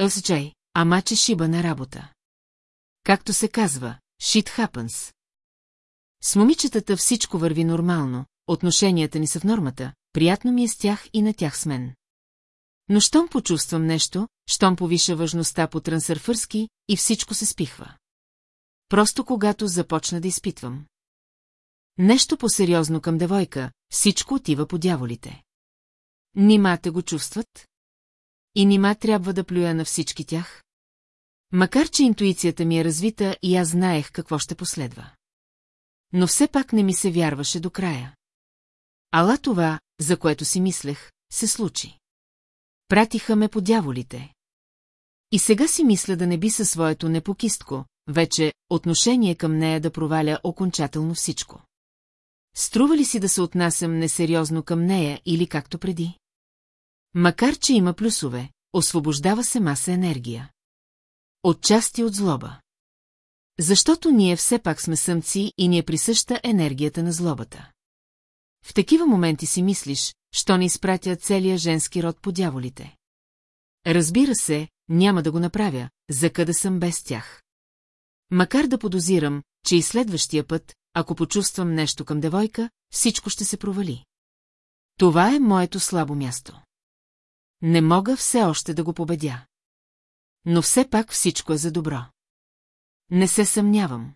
Ъсджай, ама че шиба на работа. Както се казва, shit happens. С момичетата всичко върви нормално, отношенията ни са в нормата, приятно ми е с тях и на тях с мен. Но щом почувствам нещо, щом повиша важността по трансърфърски и всичко се спихва. Просто когато започна да изпитвам. Нещо по-сериозно към девойка, всичко отива по дяволите. Нима те го чувстват? И нима трябва да плюя на всички тях? Макар, че интуицията ми е развита и аз знаех какво ще последва. Но все пак не ми се вярваше до края. Ала това, за което си мислех, се случи. Пратиха ме по дяволите. И сега си мисля да не би със своето непокистко, вече отношение към нея да проваля окончателно всичко. струва ли си да се отнасям несериозно към нея или както преди? Макар, че има плюсове, освобождава се маса енергия. Отчасти от злоба. Защото ние все пак сме съмци и ни е присъща енергията на злобата. В такива моменти си мислиш, що не изпратя целия женски род по дяволите. Разбира се, няма да го направя, за къда съм без тях. Макар да подозирам, че и следващия път, ако почувствам нещо към девойка, всичко ще се провали. Това е моето слабо място. Не мога все още да го победя. Но все пак всичко е за добро. Не се съмнявам.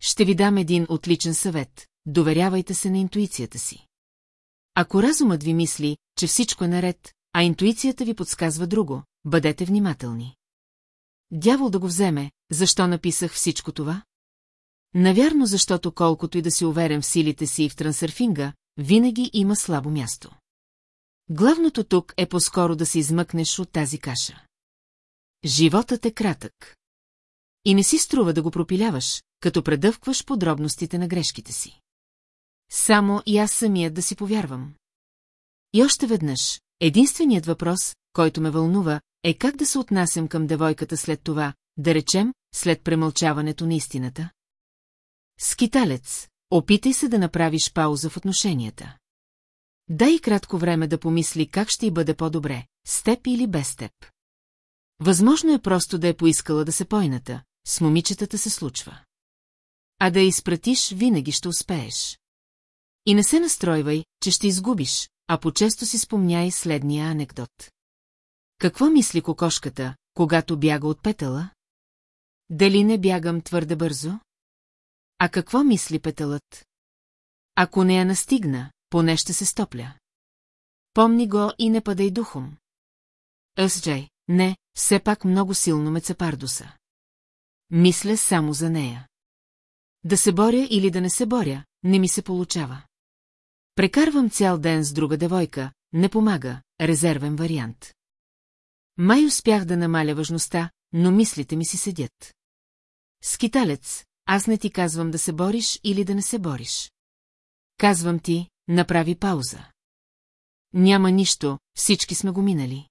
Ще ви дам един отличен съвет. Доверявайте се на интуицията си. Ако разумът ви мисли, че всичко е наред, а интуицията ви подсказва друго, бъдете внимателни. Дявол да го вземе, защо написах всичко това? Навярно, защото колкото и да си уверен в силите си и в трансърфинга, винаги има слабо място. Главното тук е по-скоро да се измъкнеш от тази каша. Животът е кратък. И не си струва да го пропиляваш, като предъвкваш подробностите на грешките си. Само и аз самият да си повярвам. И още веднъж, единственият въпрос, който ме вълнува, е как да се отнасям към девойката след това, да речем, след премълчаването на истината. Скиталец, опитай се да направиш пауза в отношенията. Дай кратко време да помисли как ще й бъде по-добре, с теб или без теб. Възможно е просто да е поискала да се пойната, с момичетата се случва. А да я изпратиш, винаги ще успееш. И не се настройвай, че ще изгубиш, а по-често си спомняй следния анекдот. Какво мисли кокошката, когато бяга от петъла? Дали не бягам твърде бързо? А какво мисли петълът? Ако не я настигна, поне ще се стопля. Помни го и не падай духом.Ъсджай, не, все пак много силно ме цепардуса. Мисля само за нея. Да се боря или да не се боря, не ми се получава. Прекарвам цял ден с друга девойка, не помага, резервен вариант. Май успях да намаля важността, но мислите ми си седят. Скиталец, аз не ти казвам да се бориш или да не се бориш. Казвам ти, направи пауза. Няма нищо, всички сме го минали.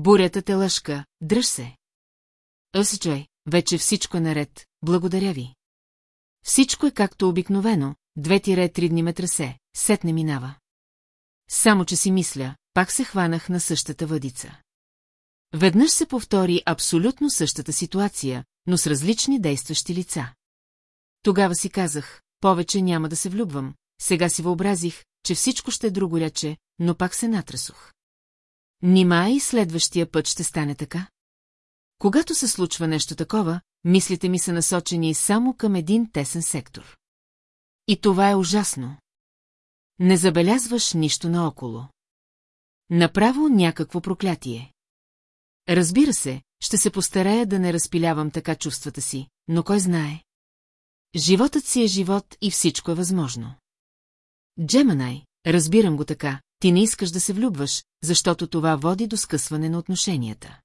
Бурята те лъжка, дръж се. Джой, вече всичко е наред, благодаря ви. Всичко е както обикновено, две-три дни ме тресе, сет не минава. Само, че си мисля, пак се хванах на същата въдица. Веднъж се повтори абсолютно същата ситуация, но с различни действащи лица. Тогава си казах, повече няма да се влюбвам, сега си въобразих, че всичко ще е друго рече, но пак се натресох. Нима и следващия път ще стане така? Когато се случва нещо такова, мислите ми са насочени само към един тесен сектор. И това е ужасно. Не забелязваш нищо наоколо. Направо някакво проклятие. Разбира се, ще се постарая да не разпилявам така чувствата си, но кой знае? Животът си е живот и всичко е възможно. Джеманай, разбирам го така, ти не искаш да се влюбваш, защото това води до скъсване на отношенията.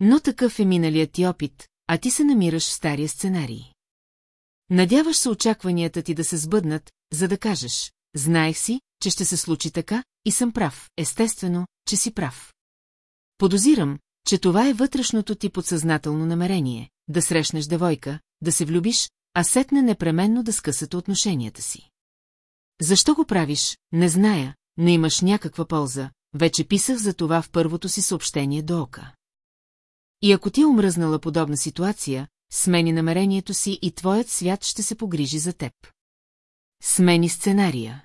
Но такъв е миналият ти опит, а ти се намираш в стария сценарий. Надяваш се очакванията ти да се сбъднат, за да кажеш, знаех си, че ще се случи така, и съм прав, естествено, че си прав. Подозирам, че това е вътрешното ти подсъзнателно намерение, да срещнеш девойка, да се влюбиш, а сетне непременно да скъсате отношенията си. Защо го правиш, не зная, не имаш някаква полза, вече писах за това в първото си съобщение до ока. И ако ти е омръзнала подобна ситуация, смени намерението си и твоят свят ще се погрижи за теб. Смени сценария.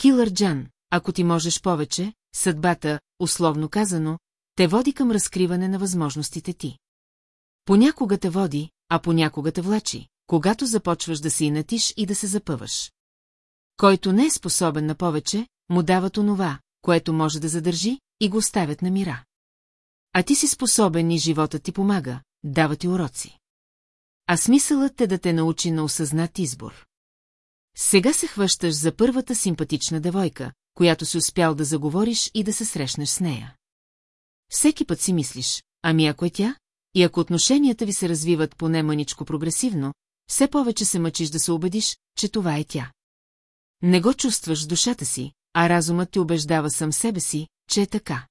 Килър Джан, ако ти можеш повече, съдбата, условно казано, те води към разкриване на възможностите ти. Понякога те води, а понякога те влачи, когато започваш да се инатиш и да се запъваш. Който не е способен на повече, му дават онова, което може да задържи, и го оставят на мира. А ти си способен и живота ти помага, дава ти уроци. А смисълът е да те научи на осъзнат избор. Сега се хващаш за първата симпатична девойка, която си успял да заговориш и да се срещнеш с нея. Всеки път си мислиш, ами ако е тя, и ако отношенията ви се развиват поне мъничко прогресивно, все повече се мъчиш да се убедиш, че това е тя. Не го чувстваш в душата си, а разумът ти убеждава сам себе си, че е така.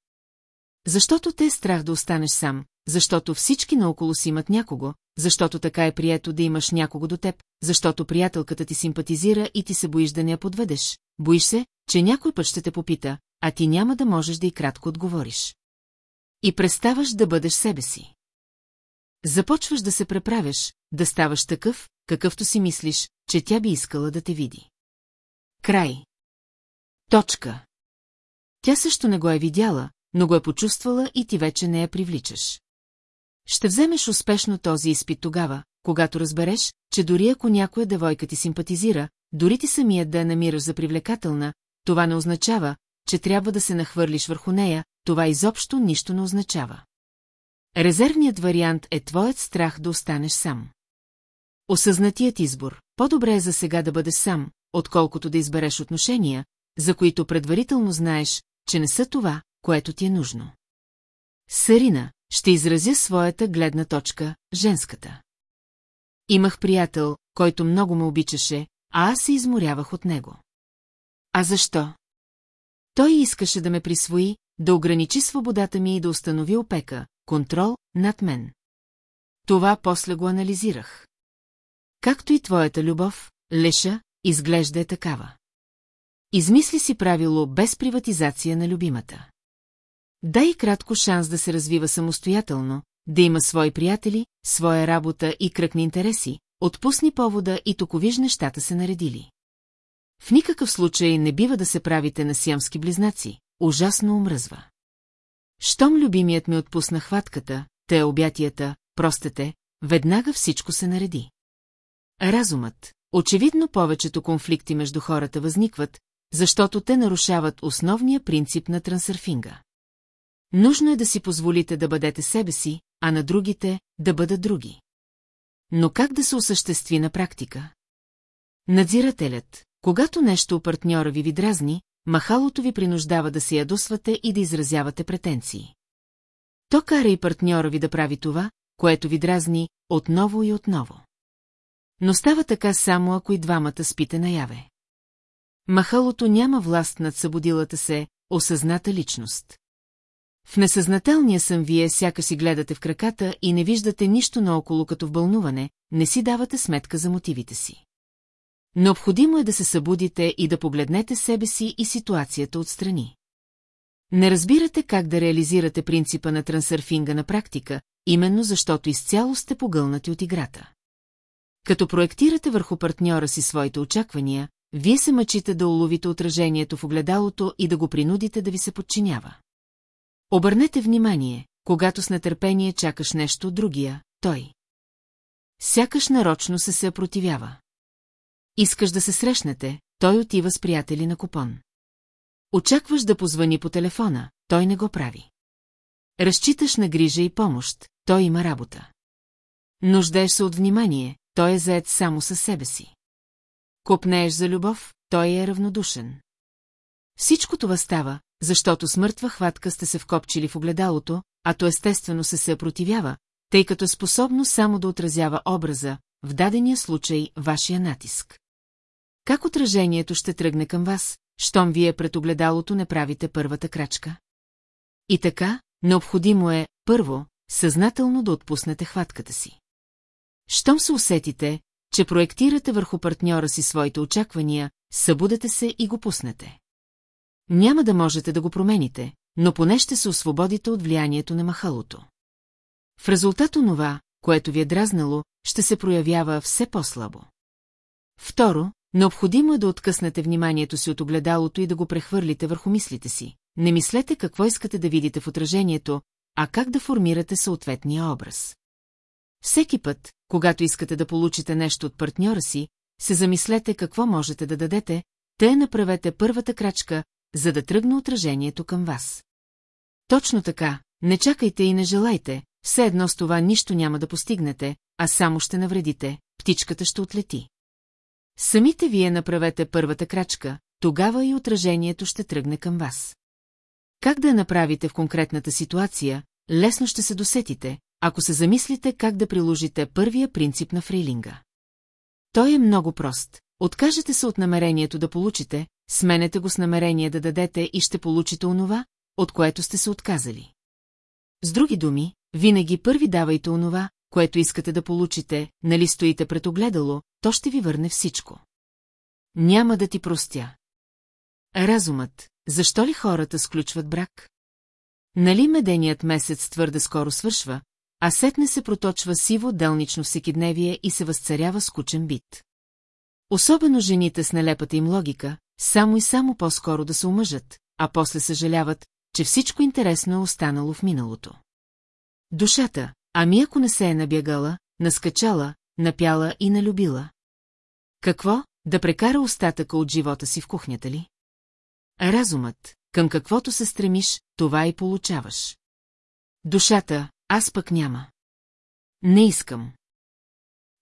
Защото те е страх да останеш сам, защото всички наоколо си имат някого, защото така е прието да имаш някого до теб, защото приятелката ти симпатизира и ти се боиш да не я подведеш, боиш се, че някой път ще те попита, а ти няма да можеш да и кратко отговориш. И преставаш да бъдеш себе си. Започваш да се преправяш, да ставаш такъв, какъвто си мислиш, че тя би искала да те види. Край. Точка. Тя също не го е видяла, но го е почувствала и ти вече не я привличаш. Ще вземеш успешно този изпит тогава, когато разбереш, че дори ако някоя девойка ти симпатизира, дори ти самият да я намираш за привлекателна, това не означава, че трябва да се нахвърлиш върху нея, това изобщо нищо не означава. Резервният вариант е твоят страх да останеш сам. Осъзнатият избор. По-добре е за сега да бъдеш сам, отколкото да избереш отношения, за които предварително знаеш, че не са това, което ти е нужно. Сарина, ще изразя своята гледна точка, женската. Имах приятел, който много ме обичаше, а аз се изморявах от него. А защо? Той искаше да ме присвои, да ограничи свободата ми и да установи опека, контрол над мен. Това после го анализирах. Както и твоята любов, Леша, изглежда е такава. Измисли си правило без приватизация на любимата. Дай кратко шанс да се развива самостоятелно, да има свои приятели, своя работа и кръг на интереси, отпусни повода и токовиж нещата се наредили. В никакъв случай не бива да се правите на сиамски близнаци, ужасно омръзва. Щом любимият ми отпусна хватката, те обятията, простете, веднага всичко се нареди. Разумът. Очевидно повечето конфликти между хората възникват, защото те нарушават основния принцип на трансърфинга. Нужно е да си позволите да бъдете себе си, а на другите да бъдат други. Но как да се осъществи на практика? Надзирателят, когато нещо у партньора ви ви дразни, махалото ви принуждава да се ядосвате и да изразявате претенции. То кара и партньора ви да прави това, което ви дразни, отново и отново. Но става така само, ако и двамата спите наяве. Махалото няма власт над събудилата се, осъзната личност. В несъзнателния съм вие сяка си гледате в краката и не виждате нищо наоколо като в бълнуване, не си давате сметка за мотивите си. Необходимо е да се събудите и да погледнете себе си и ситуацията отстрани. Не разбирате как да реализирате принципа на трансърфинга на практика, именно защото изцяло сте погълнати от играта. Като проектирате върху партньора си своите очаквания, вие се мъчите да уловите отражението в огледалото и да го принудите да ви се подчинява. Обърнете внимание, когато с нетърпение чакаш нещо от другия, той. Сякаш нарочно се се противява. Искаш да се срещнете, той отива с приятели на купон. Очакваш да позвани по телефона, той не го прави. Разчиташ на грижа и помощ, той има работа. Нуждаеш се от внимание, той е заед само със себе си. Копнееш за любов, той е равнодушен. Всичко това става, защото с мъртва хватка сте се вкопчили в огледалото, а то естествено се се противява, тъй като е способно само да отразява образа, в дадения случай вашия натиск. Как отражението ще тръгне към вас, щом вие пред огледалото не правите първата крачка? И така, необходимо е, първо, съзнателно да отпуснете хватката си. Щом се усетите, че проектирате върху партньора си своите очаквания, събудете се и го пуснете. Няма да можете да го промените, но поне ще се освободите от влиянието на махалото. В резултат онова, което ви е дразнало, ще се проявява все по-слабо. Второ, необходимо е да откъснете вниманието си от огледалото и да го прехвърлите върху мислите си. Не мислете какво искате да видите в отражението, а как да формирате съответния образ. Всеки път, когато искате да получите нещо от партньора си, се замислете какво можете да дадете, те направете първата крачка, за да тръгне отражението към вас. Точно така, не чакайте и не желайте, все едно с това нищо няма да постигнете, а само ще навредите, птичката ще отлети. Самите вие направете първата крачка, тогава и отражението ще тръгне към вас. Как да я направите в конкретната ситуация, лесно ще се досетите, ако се замислите как да приложите първия принцип на фрейлинга. Той е много прост. Откажете се от намерението да получите, сменете го с намерение да дадете и ще получите онова, от което сте се отказали. С други думи, винаги първи давайте онова, което искате да получите, нали стоите пред огледало, то ще ви върне всичко. Няма да ти простя. Разумът, защо ли хората сключват брак? Нали меденият месец твърде скоро свършва, а сетне се проточва сиво делнично всекидневие и се възцарява скучен бит. Особено жените с нелепата им логика, само и само по-скоро да се омъжат, а после съжаляват, че всичко интересно е останало в миналото. Душата, ами ако не се е набягала, наскачала, напяла и налюбила. Какво? Да прекара остатъка от живота си в кухнята ли? Разумът, към каквото се стремиш, това и получаваш. Душата, аз пък няма. Не искам.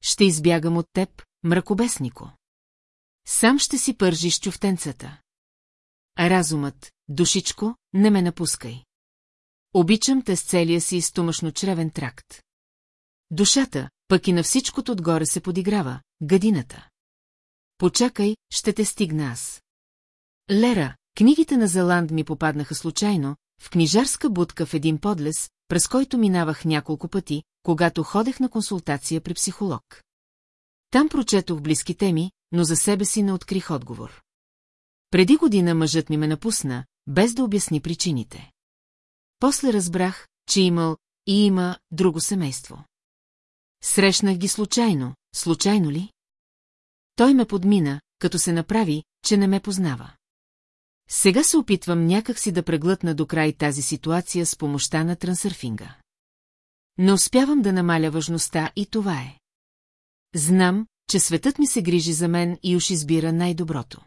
Ще избягам от теб, мракобеснико. Сам ще си пържиш чуфтенцата. Разумът, душичко, не ме напускай. Обичам те с целия си стомашно-чревен тракт. Душата, пък и на всичкото отгоре се подиграва, гадината. Почакай, ще те стигна аз. Лера, книгите на Зеланд ми попаднаха случайно, в книжарска будка в един подлес, през който минавах няколко пъти, когато ходех на консултация при психолог. Там прочетох близки теми, но за себе си не открих отговор. Преди година мъжът ми ме напусна, без да обясни причините. После разбрах, че имал и има друго семейство. Срещнах ги случайно, случайно ли? Той ме подмина, като се направи, че не ме познава. Сега се опитвам някак си да преглътна до край тази ситуация с помощта на трансърфинга. Не успявам да намаля важността и това е. Знам, че светът ми се грижи за мен и уж избира най-доброто.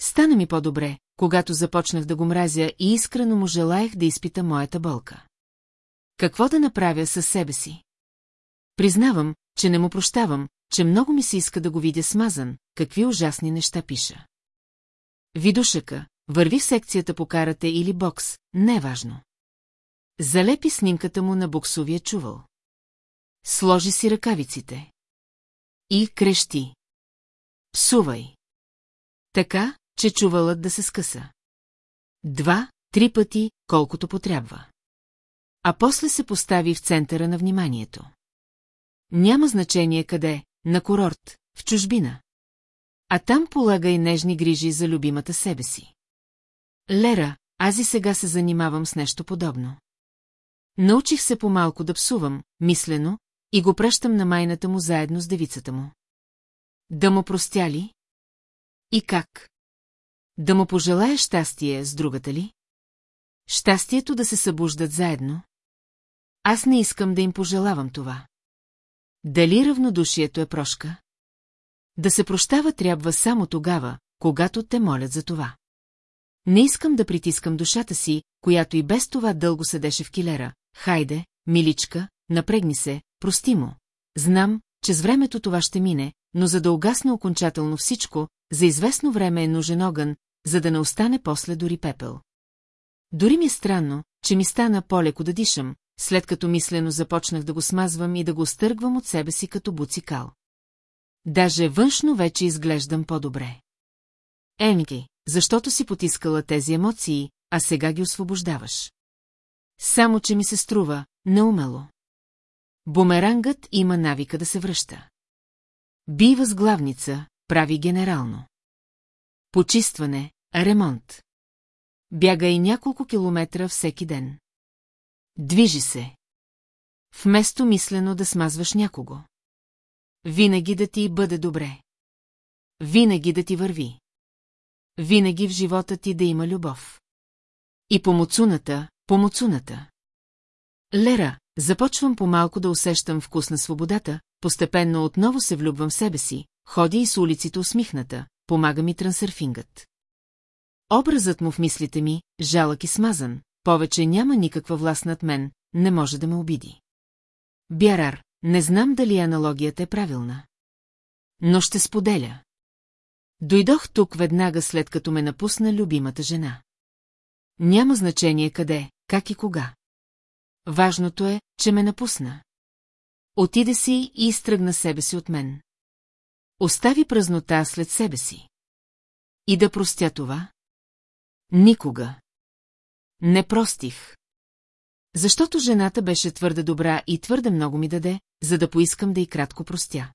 Стана ми по-добре, когато започнах да го мразя и искрено му желаях да изпита моята болка. Какво да направя със себе си? Признавам, че не му прощавам, че много ми се иска да го видя смазан, какви ужасни неща пиша. Видушъка, върви в секцията по карате или бокс, не е важно. Залепи снимката му на боксовия чувал. Сложи си ръкавиците. И крещи. Псувай. Така, че чувалът да се скъса. Два, три пъти, колкото потрябва. А после се постави в центъра на вниманието. Няма значение къде, на курорт, в чужбина. А там полага и нежни грижи за любимата себе си. Лера, аз и сега се занимавам с нещо подобно. Научих се по-малко да псувам, мислено, и го пращам на майната му заедно с девицата му. Да му простя ли? И как? Да му пожелая щастие с другата ли? Щастието да се събуждат заедно? Аз не искам да им пожелавам това. Дали равнодушието е прошка? Да се прощава трябва само тогава, когато те молят за това. Не искам да притискам душата си, която и без това дълго седеше в килера. Хайде, миличка, напрегни се, прости му. Знам, че с времето това ще мине, но за да угасне окончателно всичко, за известно време е нужен огън, за да не остане после дори пепел. Дори ми е странно, че ми стана по-леко да дишам, след като мислено започнах да го смазвам и да го стъргвам от себе си като буцикал. Даже външно вече изглеждам по-добре. Емки, защото си потискала тези емоции, а сега ги освобождаваш. Само, че ми се струва, неумело. Бумерангът има навика да се връща. Бива с главница, прави генерално. Почистване, ремонт. Бяга и няколко километра всеки ден. Движи се. Вместо мислено да смазваш някого. Винаги да ти бъде добре. Винаги да ти върви. Винаги в живота ти да има любов. И по муцуната, по муцуната. Лера, започвам по-малко да усещам вкус на свободата, постепенно отново се влюбвам в себе си, ходя и с улиците усмихната, помага ми трансърфингът. Образът му в мислите ми, жалък и смазан, повече няма никаква власт над мен, не може да ме обиди. Бярар, не знам дали аналогията е правилна. Но ще споделя. Дойдох тук веднага след като ме напусна любимата жена. Няма значение къде, как и кога. Важното е, че ме напусна. Отиде си и изтръгна себе си от мен. Остави празнота след себе си. И да простя това? Никога. Не простих. Защото жената беше твърде добра и твърде много ми даде, за да поискам да и кратко простя.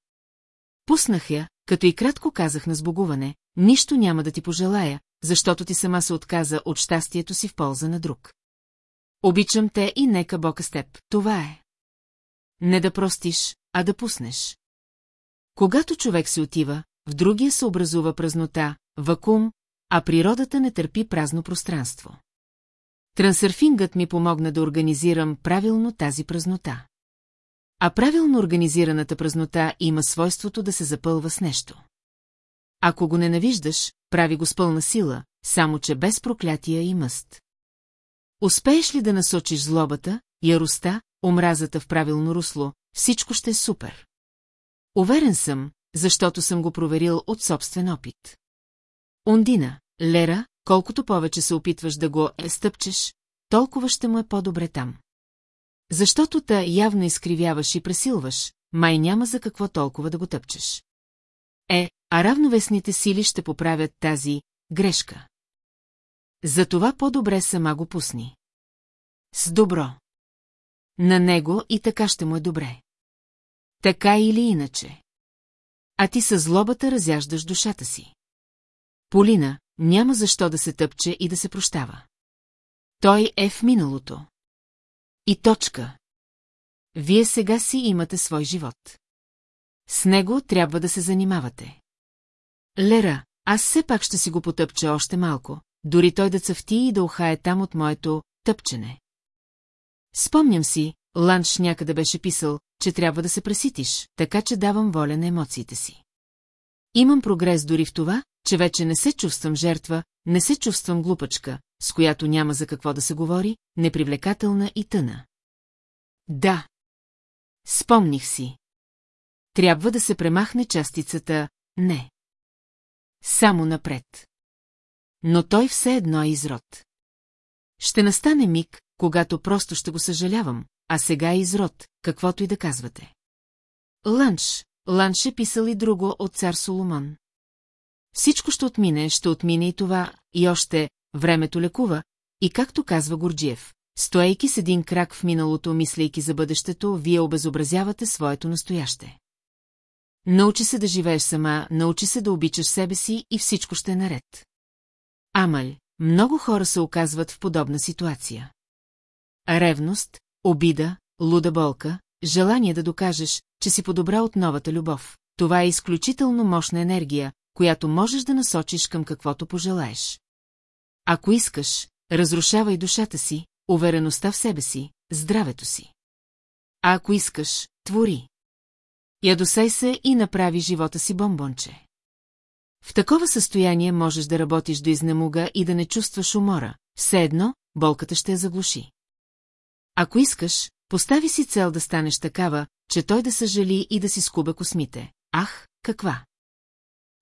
Пуснах я, като и кратко казах на сбогуване, нищо няма да ти пожелая, защото ти сама се отказа от щастието си в полза на друг. Обичам те и нека Бог с теб, това е. Не да простиш, а да пуснеш. Когато човек се отива, в другия се образува празнота, вакуум, а природата не търпи празно пространство. Трансърфингът ми помогна да организирам правилно тази празнота. А правилно организираната празнота има свойството да се запълва с нещо. Ако го ненавиждаш, прави го с пълна сила, само че без проклятия и мъст. Успееш ли да насочиш злобата, яростта, омразата в правилно русло, всичко ще е супер. Уверен съм, защото съм го проверил от собствен опит. Ондина, Лера, колкото повече се опитваш да го е стъпчеш, толкова ще му е по-добре там. Защото та явно изкривяваш и пресилваш, май няма за какво толкова да го тъпчеш. Е, а равновесните сили ще поправят тази грешка. Затова по-добре сама го пусни. С добро. На него и така ще му е добре. Така или иначе. А ти със злобата разяждаш душата си. Полина, няма защо да се тъпче и да се прощава. Той е в миналото. И точка. Вие сега си имате свой живот. С него трябва да се занимавате. Лера, аз все пак ще си го потъпча още малко, дори той да цъфти и да ухае там от моето тъпчене. Спомням си, Ланш някъде беше писал, че трябва да се преситиш, така че давам воля на емоциите си. Имам прогрес дори в това, че вече не се чувствам жертва, не се чувствам глупачка, с която няма за какво да се говори, непривлекателна и тъна. Да. Спомних си. Трябва да се премахне частицата «не». Само напред. Но той все едно е изрод. Ще настане миг, когато просто ще го съжалявам, а сега е изрод, каквото и да казвате. Ланш, Ланш е писал и друго от цар Соломон. Всичко ще отмине, ще отмине и това, и още времето лекува, и както казва Горджиев, стоейки с един крак в миналото, мислейки за бъдещето, вие обезобразявате своето настояще. Научи се да живееш сама, научи се да обичаш себе си и всичко ще е наред. Амаль, много хора се оказват в подобна ситуация. Ревност, обида, луда болка, желание да докажеш, че си подобра от новата любов. Това е изключително мощна енергия, която можеш да насочиш към каквото пожелаеш. Ако искаш, разрушавай душата си, увереността в себе си, здравето си. А ако искаш, твори. Ядосай се и направи живота си бомбонче. В такова състояние можеш да работиш до изнемога и да не чувстваш умора, все едно, болката ще я заглуши. Ако искаш, постави си цел да станеш такава, че той да съжали и да си скуба космите. Ах, каква!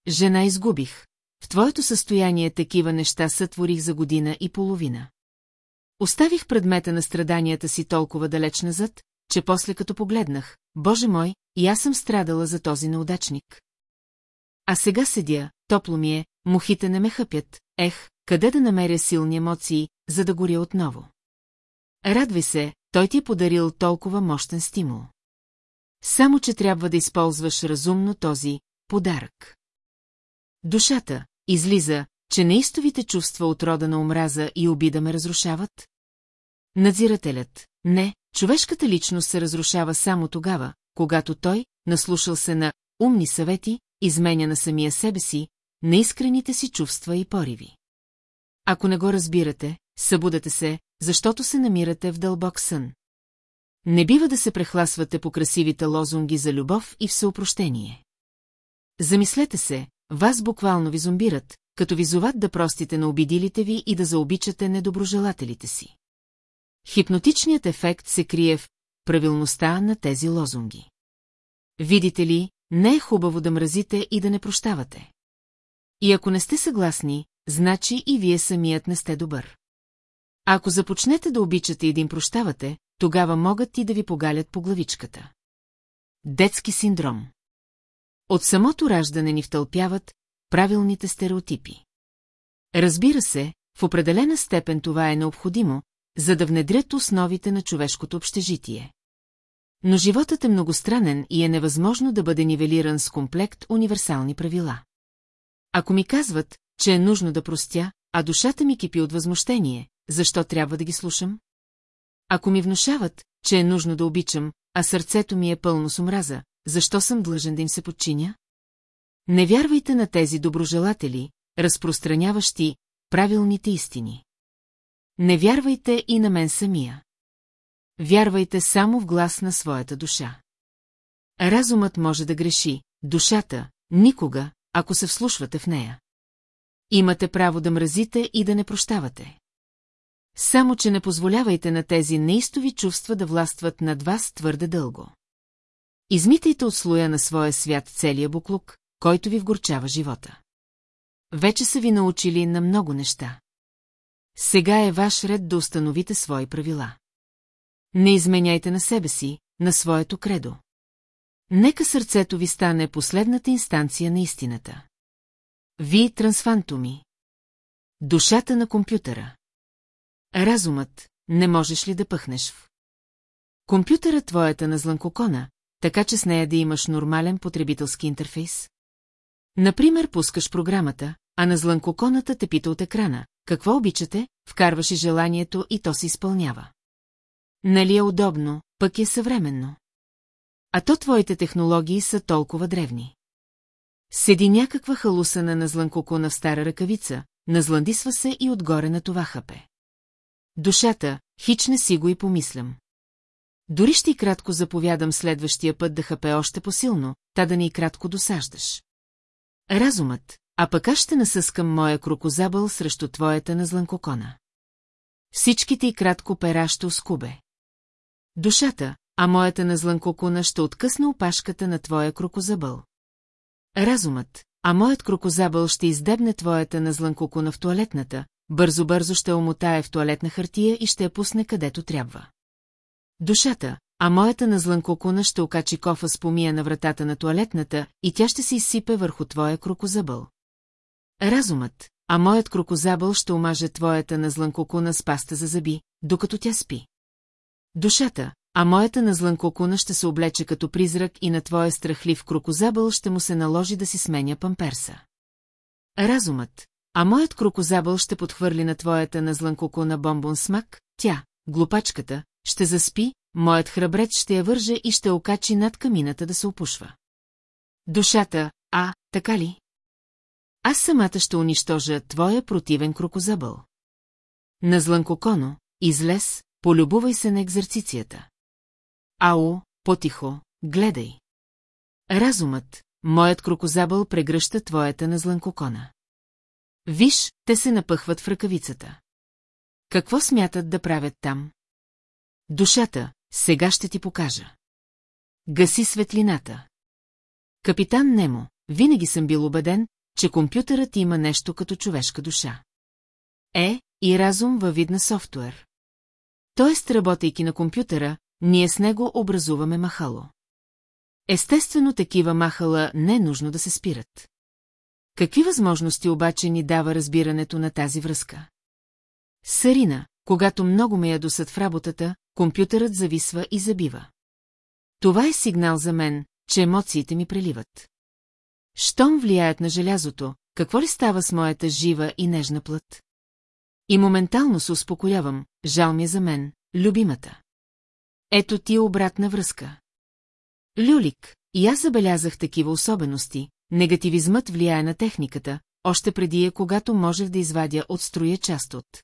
Жена изгубих. В твоето състояние такива неща сътворих за година и половина. Оставих предмета на страданията си толкова далеч назад, че после като погледнах, Боже мой, и аз съм страдала за този неудачник. А сега седя, топло ми е, мухите не ме хъпят, ех, къде да намеря силни емоции, за да горя отново. Радвай се, той ти е подарил толкова мощен стимул. Само, че трябва да използваш разумно този подарък. Душата излиза, че неистовите чувства от рода на омраза и обида ме разрушават? Надзирателят. Не, човешката личност се разрушава само тогава, когато той, наслушал се на умни съвети, изменя на самия себе си, на искрените си чувства и пориви. Ако не го разбирате, събудете се, защото се намирате в дълбок сън. Не бива да се прехласвате по красивите лозунги за любов и всеопрощение. Замислете се, вас буквално ви зомбират, като ви зоват да простите на обидилите ви и да заобичате недоброжелателите си. Хипнотичният ефект се крие в правилността на тези лозунги. Видите ли, не е хубаво да мразите и да не прощавате. И ако не сте съгласни, значи и вие самият не сте добър. Ако започнете да обичате и един прощавате, тогава могат и да ви погалят по главичката. Детски синдром От самото раждане ни втълпяват правилните стереотипи. Разбира се, в определена степен това е необходимо, за да внедрят основите на човешкото общежитие. Но животът е многостранен и е невъзможно да бъде нивелиран с комплект универсални правила. Ако ми казват, че е нужно да простя, а душата ми кипи от възмущение, защо трябва да ги слушам? Ако ми внушават, че е нужно да обичам, а сърцето ми е пълно с омраза, защо съм длъжен да им се подчиня? Не вярвайте на тези доброжелатели, разпространяващи правилните истини. Не вярвайте и на мен самия. Вярвайте само в глас на своята душа. Разумът може да греши, душата – никога, ако се вслушвате в нея. Имате право да мразите и да не прощавате. Само, че не позволявайте на тези неистови чувства да властват над вас твърде дълго. Измитайте от слоя на своя свят целия буклук, който ви вгорчава живота. Вече са ви научили на много неща. Сега е ваш ред да установите свои правила. Не изменяйте на себе си, на своето кредо. Нека сърцето ви стане последната инстанция на истината. Ви трансфантоми. Душата на компютъра. Разумът, не можеш ли да пъхнеш в? Компютъра твоята на злънкокона, така че с нея да имаш нормален потребителски интерфейс? Например, пускаш програмата, а на злънкоконата те пита от екрана. Какво обичате? Вкарваш и желанието и то се изпълнява. Нали е удобно, пък е съвременно. А то твоите технологии са толкова древни. Седи някаква халусана на злънкокона в стара ръкавица, назландисва се и отгоре на това хапе. Душата, хич не си го и помислям. Дори ще и кратко заповядам следващия път да хапе още по-силно, та да не и кратко досаждаш. Разумът, а пък аз ще насъскам моя крокозабъл срещу твоята на злънкокона. Всичките и кратко пера ще оскубе. Душата, а моята на злънкокона ще откъсна опашката на твоя крокозабъл. Разумът, а моят крокозабъл ще издебне твоята на злънкокона в туалетната, бързо-бързо ще омотае в туалетна хартия и ще я пусне където трябва. Душата, а моята на злънкокуна ще окачи кофа с помия на вратата на туалетната и тя ще се изсипе върху твоя крокозъбъл. Разумът, а моят крокозабъл ще омаже твоята на злънкокуна с паста за зъби, докато тя спи. Душата, а моята на злънкокуна ще се облече като призрак и на твоя страхлив крокозабъл ще му се наложи да си сменя памперса. Разумът, а моят крокозабъл ще подхвърли на твоята на бомбон смак, тя, глупачката, ще заспи, моят храбрец ще я върже и ще окачи над камината да се опушва. Душата, а, така ли? Аз самата ще унищожа твоя противен крокозъбъл. На злънкоконо, излез, полюбувай се на екзерцицията. Ао, потихо, гледай. Разумът, моят крокозабъл прегръща твоята на злънкокона. Виж, те се напъхват в ръкавицата. Какво смятат да правят там? Душата, сега ще ти покажа. Гаси светлината. Капитан Немо, винаги съм бил убеден, че компютърът има нещо като човешка душа. Е, и разум във вид на софтуер. Тоест, работейки на компютъра, ние с него образуваме махало. Естествено, такива махала не е нужно да се спират. Какви възможности обаче ни дава разбирането на тази връзка? Сарина, когато много ме ядосат в работата, компютърът зависва и забива. Това е сигнал за мен, че емоциите ми преливат. Щом влияят на желязото, какво ли става с моята жива и нежна плът? И моментално се успокоявам, жал ми е за мен, любимата. Ето ти обратна връзка. Люлик, и аз забелязах такива особености, негативизмът влияе на техниката, още преди е, когато можех да извадя от строя част от.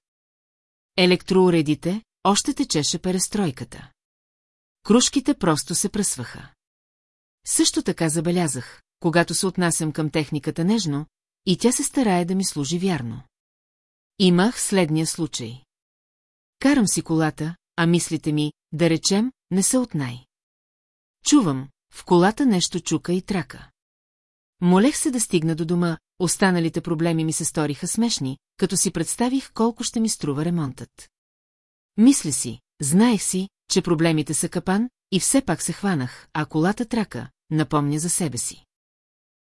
Електроуредите, още течеше перестройката. Кружките просто се пръсваха. Също така забелязах, когато се отнасям към техниката нежно, и тя се старае да ми служи вярно. Имах следния случай. Карам си колата, а мислите ми, да речем, не са от най. Чувам, в колата нещо чука и трака. Молех се да стигна до дома, останалите проблеми ми се сториха смешни, като си представих колко ще ми струва ремонтът. Мисли си, знаех си, че проблемите са капан, и все пак се хванах, а колата трака, напомня за себе си.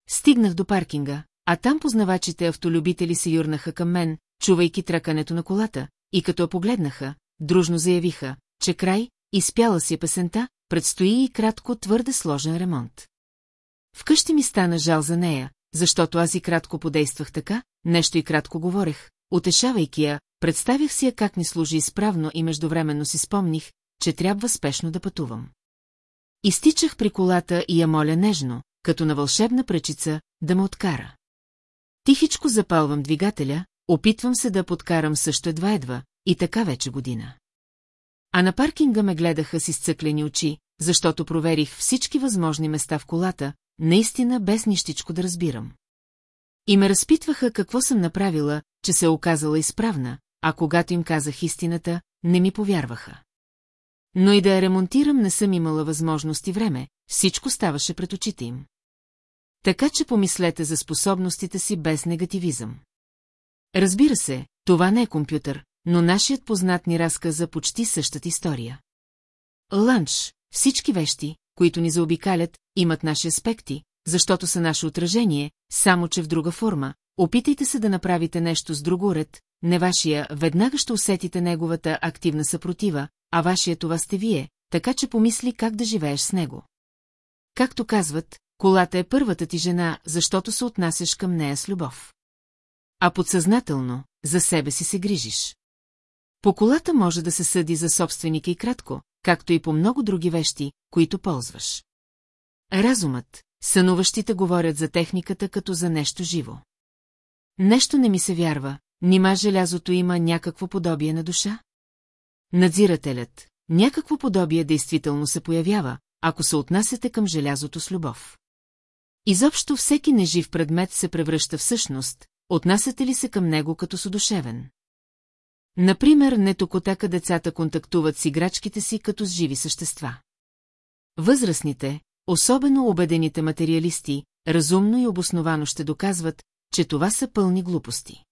Стигнах до паркинга, а там познавачите автолюбители се юрнаха към мен, чувайки тръкането на колата, и като я погледнаха, дружно заявиха, че край, изпяла си песента, предстои и кратко твърде сложен ремонт. Вкъщи ми стана жал за нея, защото аз и кратко подействах така, нещо и кратко говорех, утешавайки я, представях си я как ми служи изправно и междувременно си спомних, че трябва спешно да пътувам. Изтичах при колата и я моля нежно, като на вълшебна пречица, да ме откара. Тихичко запалвам двигателя, опитвам се да подкарам също едва-едва, и така вече година. А на паркинга ме гледаха с изцъклени очи, защото проверих всички възможни места в колата, наистина без нищичко да разбирам. И ме разпитваха какво съм направила, че се е оказала изправна, а когато им казах истината, не ми повярваха. Но и да я ремонтирам не съм имала възможност и време, всичко ставаше пред очите им. Така че помислете за способностите си без негативизъм. Разбира се, това не е компютър, но нашият познат ни разказа почти същата история. Ланч, всички вещи, които ни заобикалят, имат наши аспекти, защото са наше отражение, само че в друга форма. Опитайте се да направите нещо с друго ред, не вашия, веднага ще усетите неговата активна съпротива, а вашия това сте вие, така че помисли как да живееш с него. Както казват, колата е първата ти жена, защото се отнасяш към нея с любов. А подсъзнателно, за себе си се грижиш. По колата може да се съди за собственика и кратко, както и по много други вещи, които ползваш. Разумът, сънуващите говорят за техниката като за нещо живо. Нещо не ми се вярва, нима желязото има някакво подобие на душа? Надзирателят, някакво подобие действително се появява, ако се отнасяте към желязото с любов. Изобщо всеки нежив предмет се превръща в същност, отнасяте ли се към него като судушевен? Например, не токотака децата контактуват с играчките си като с живи същества. Възрастните, особено убедените материалисти, разумно и обосновано ще доказват, че това са пълни глупости.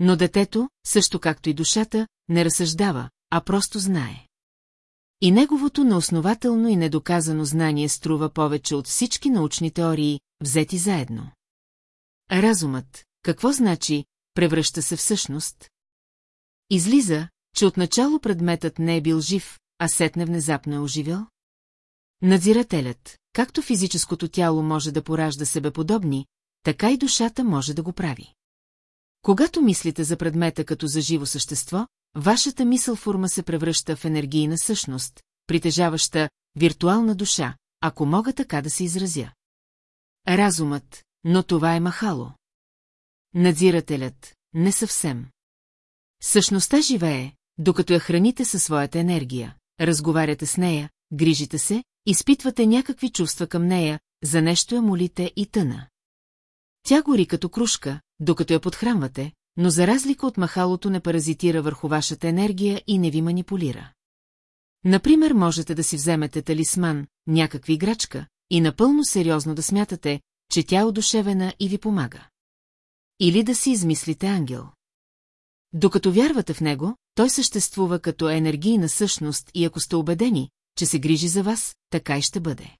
Но детето, също както и душата, не разсъждава, а просто знае. И неговото неоснователно и недоказано знание струва повече от всички научни теории, взети заедно. Разумът, какво значи, превръща се в същност? Излиза, че отначало предметът не е бил жив, а сетне внезапно е оживял? Надзирателят, както физическото тяло може да поражда себеподобни, така и душата може да го прави. Когато мислите за предмета като за живо същество, вашата мисъл форма се превръща в енергийна същност, притежаваща виртуална душа, ако мога така да се изразя. Разумът, но това е махало. Надзирателят, не съвсем. Същността живее, докато я храните със своята енергия, разговаряте с нея, грижите се, изпитвате някакви чувства към нея, за нещо я молите и тъна. Тя гори като кружка, докато я подхранвате, но за разлика от махалото не паразитира върху вашата енергия и не ви манипулира. Например, можете да си вземете талисман, някаква играчка, и напълно сериозно да смятате, че тя е одушевена и ви помага. Или да си измислите ангел. Докато вярвате в него, той съществува като енергийна същност и ако сте убедени, че се грижи за вас, така и ще бъде.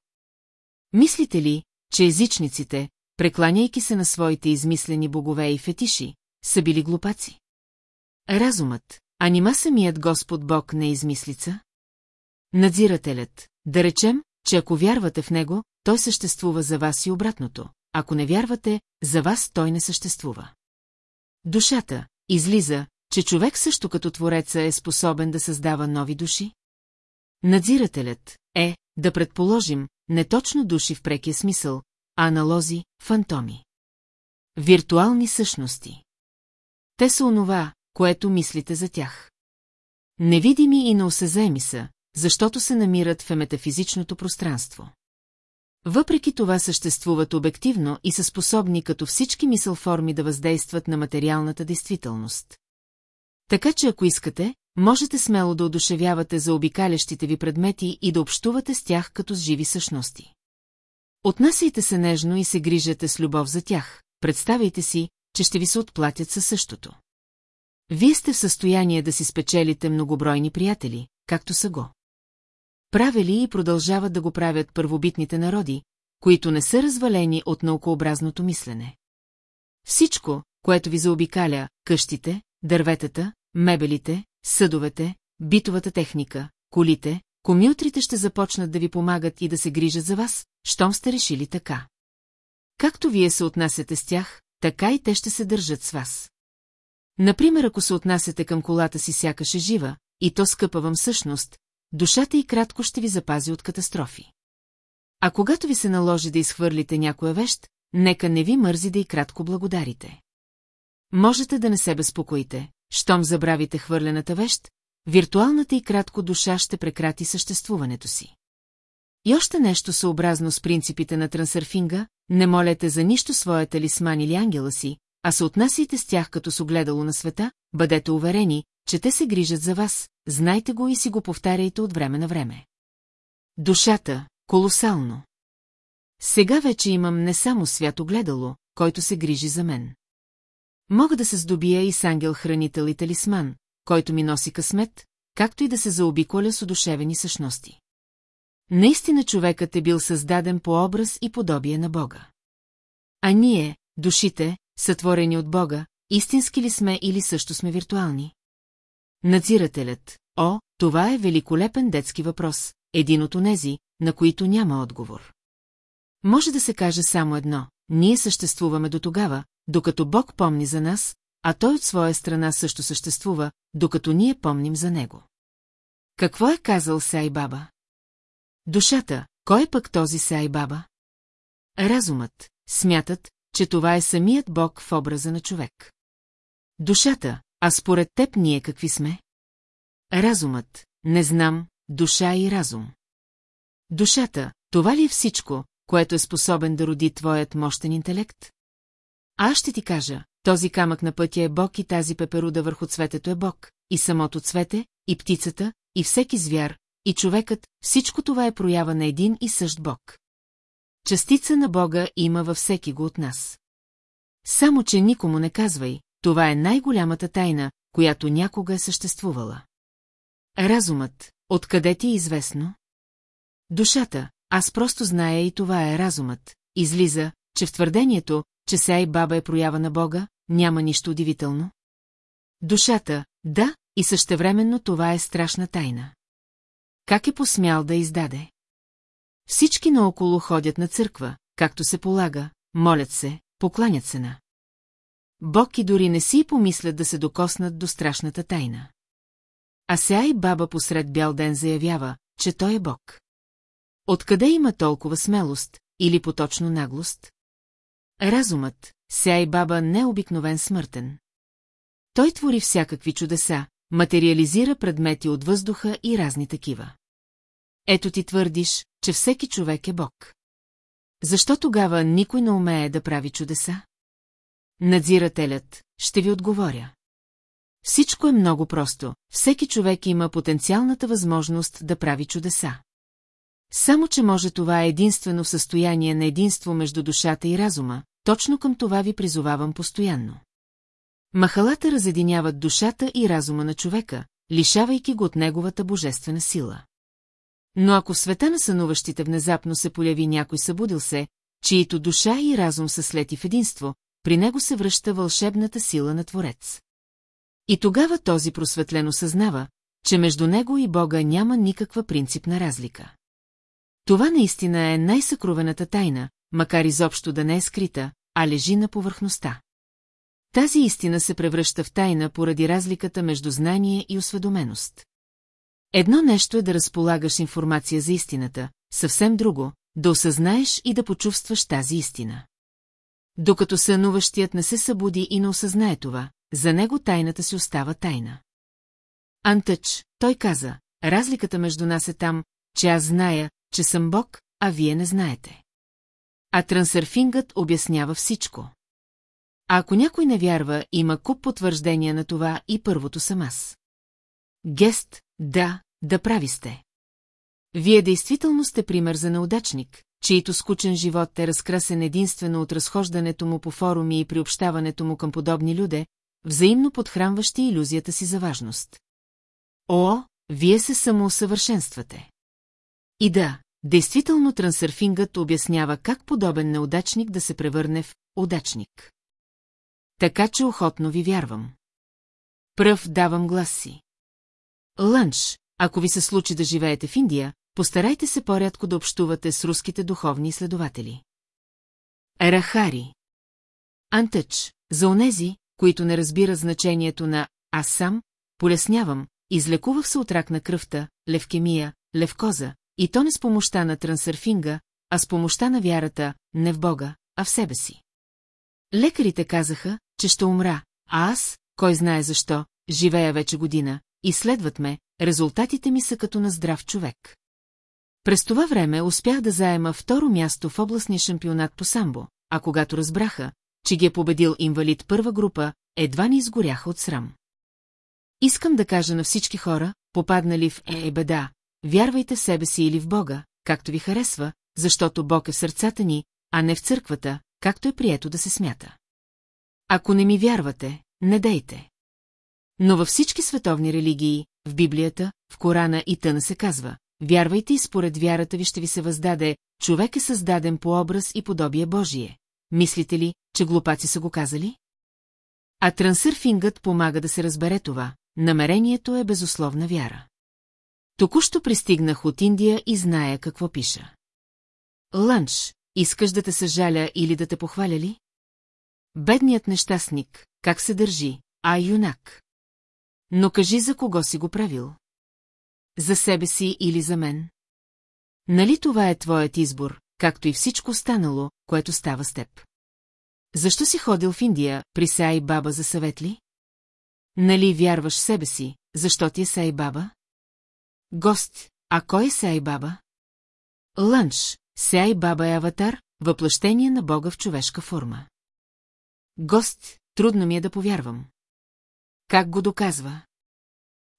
Мислите ли, че езичниците, прекланяйки се на своите измислени богове и фетиши, са били глупаци? Разумът, а нима самият Господ Бог не измислица? Надзирателят, да речем, че ако вярвате в него, той съществува за вас и обратното. Ако не вярвате, за вас той не съществува. Душата, излиза, че човек също като твореца е способен да създава нови души? Надзирателят е, да предположим, не точно души в прекия смисъл, а аналози, фантоми. Виртуални същности. Те са онова, което мислите за тях. Невидими и неосезаеми са, защото се намират в метафизичното пространство. Въпреки това съществуват обективно и са способни като всички мисъл форми да въздействат на материалната действителност. Така че ако искате, можете смело да одушевявате за обикалящите ви предмети и да общувате с тях като с живи същности. Отнасяйте се нежно и се грижете с любов за тях, представяйте си, че ще ви се отплатят със същото. Вие сте в състояние да си спечелите многобройни приятели, както са го. Правили и продължават да го правят първобитните народи, които не са развалени от наукообразното мислене. Всичко, което ви заобикаля, къщите, дърветата, мебелите, съдовете, битовата техника, колите, комютрите ще започнат да ви помагат и да се грижат за вас, щом сте решили така. Както вие се отнасяте с тях, така и те ще се държат с вас. Например, ако се отнасяте към колата си сякаш е жива, и то скъпа вам същност, душата и кратко ще ви запази от катастрофи. А когато ви се наложи да изхвърлите някоя вещ, нека не ви мързи да и кратко благодарите. Можете да не се безпокоите, щом забравите хвърлената вещ, виртуалната и кратко душа ще прекрати съществуването си. И още нещо съобразно с принципите на трансърфинга, не молете за нищо своя талисман или ангела си, а се отнасяйте с тях като с огледало на света, бъдете уверени, че те се грижат за вас, знайте го и си го повтаряйте от време на време. Душата – колосално. Сега вече имам не само свято гледало, който се грижи за мен. Мога да се здобия и с ангел-хранител и талисман, който ми носи късмет, както и да се заобиколя с одушевени същности. Наистина човекът е бил създаден по образ и подобие на Бога. А ние, душите, сътворени от Бога, истински ли сме или също сме виртуални? Надзирателят, о, това е великолепен детски въпрос, един от онези, на които няма отговор. Може да се каже само едно, ние съществуваме до тогава, докато Бог помни за нас, а Той от своя страна също съществува, докато ние помним за Него. Какво е казал Сай Баба? Душата, кой е пък този Сай Баба? Разумът, смятат, че това е самият Бог в образа на човек. Душата, а според теб ние какви сме? Разумът, не знам, душа и разум. Душата, това ли е всичко, което е способен да роди твоят мощен интелект? А аз ще ти кажа, този камък на пътя е Бог и тази пеперуда върху цветето е Бог, и самото цвете, и птицата, и всеки звяр, и човекът, всичко това е проява на един и същ Бог. Частица на Бога има във всеки го от нас. Само, че никому не казвай, това е най-голямата тайна, която някога е съществувала. Разумът, откъде ти е известно? Душата, аз просто зная и това е разумът, излиза, че в твърдението, че Сай Баба е проява на Бога, няма нищо удивително. Душата, да, и същевременно това е страшна тайна. Как е посмял да издаде? Всички наоколо ходят на църква, както се полага, молят се, покланят се на. Бог и дори не си помислят да се докоснат до страшната тайна. А сега и баба посред бял ден заявява, че той е Бог. Откъде има толкова смелост или поточно наглост? Разумът, сега и баба не е обикновен смъртен. Той твори всякакви чудеса, материализира предмети от въздуха и разни такива. Ето ти твърдиш, че всеки човек е Бог. Защо тогава никой не умее да прави чудеса? Надзирателят, ще ви отговоря. Всичко е много просто, всеки човек има потенциалната възможност да прави чудеса. Само, че може това е единствено състояние на единство между душата и разума, точно към това ви призовавам постоянно. Махалата разединяват душата и разума на човека, лишавайки го от неговата божествена сила. Но ако в света на сънуващите внезапно се появи някой събудил се, чието душа и разум са слети в единство, при него се връща вълшебната сила на Творец. И тогава този просветлено съзнава, че между него и Бога няма никаква принципна разлика. Това наистина е най-съкровената тайна, макар изобщо да не е скрита, а лежи на повърхността. Тази истина се превръща в тайна поради разликата между знание и осведоменост. Едно нещо е да разполагаш информация за истината, съвсем друго – да осъзнаеш и да почувстваш тази истина. Докато сънуващият не се събуди и не осъзнае това, за него тайната си остава тайна. Антъч, той каза, разликата между нас е там, че аз зная, че съм Бог, а вие не знаете. А трансърфингът обяснява всичко. А ако някой не вярва, има куп потвърждения на това и първото съм аз. Гест, да, да прави сте. Вие действително сте пример за неудачник, чието скучен живот е разкрасен единствено от разхождането му по форуми и приобщаването му към подобни люде, взаимно подхранващи иллюзията си за важност. О, вие се самоусъвършенствате. И да, действително трансърфингът обяснява как подобен неудачник да се превърне в удачник. Така че охотно ви вярвам. Пръв давам глас си. Лънч, ако ви се случи да живеете в Индия, постарайте се по-рядко да общувате с руските духовни изследователи. Рахари Антъч, за онези, които не разбират значението на «аз сам», полеснявам, излекувах се от рак на кръвта, левкемия, левкоза, и то не с помощта на трансърфинга, а с помощта на вярата, не в Бога, а в себе си. Лекарите казаха, че ще умра, а аз, кой знае защо, живея вече година, изследват ме, резултатите ми са като на здрав човек. През това време успях да заема второ място в областния шампионат по самбо, а когато разбраха, че ги е победил инвалид първа група, едва ни изгоряха от срам. Искам да кажа на всички хора, попаднали в е, беда, вярвайте в себе си или в Бога, както ви харесва, защото Бог е в сърцата ни, а не в църквата, както е прието да се смята. Ако не ми вярвате, не дейте. Но във всички световни религии, в Библията, в Корана и тъна се казва, вярвайте и според вярата ви ще ви се въздаде, човек е създаден по образ и подобие Божие. Мислите ли, че глупаци са го казали? А трансърфингът помага да се разбере това, намерението е безусловна вяра. Току-що пристигнах от Индия и зная какво пиша. Лънч, искаш да те съжаля или да те похваля ли? Бедният нещастник, как се държи, а юнак. Но кажи за кого си го правил. За себе си или за мен? Нали това е твоят избор, както и всичко останало, което става с теб? Защо си ходил в Индия, при Сай Баба за съвет ли? Нали вярваш в себе си, защо ти е Сай Баба? Гост, а кой е Сай Баба? Лънч, Сай Баба е аватар, въплъщение на Бога в човешка форма. Гост, трудно ми е да повярвам. Как го доказва?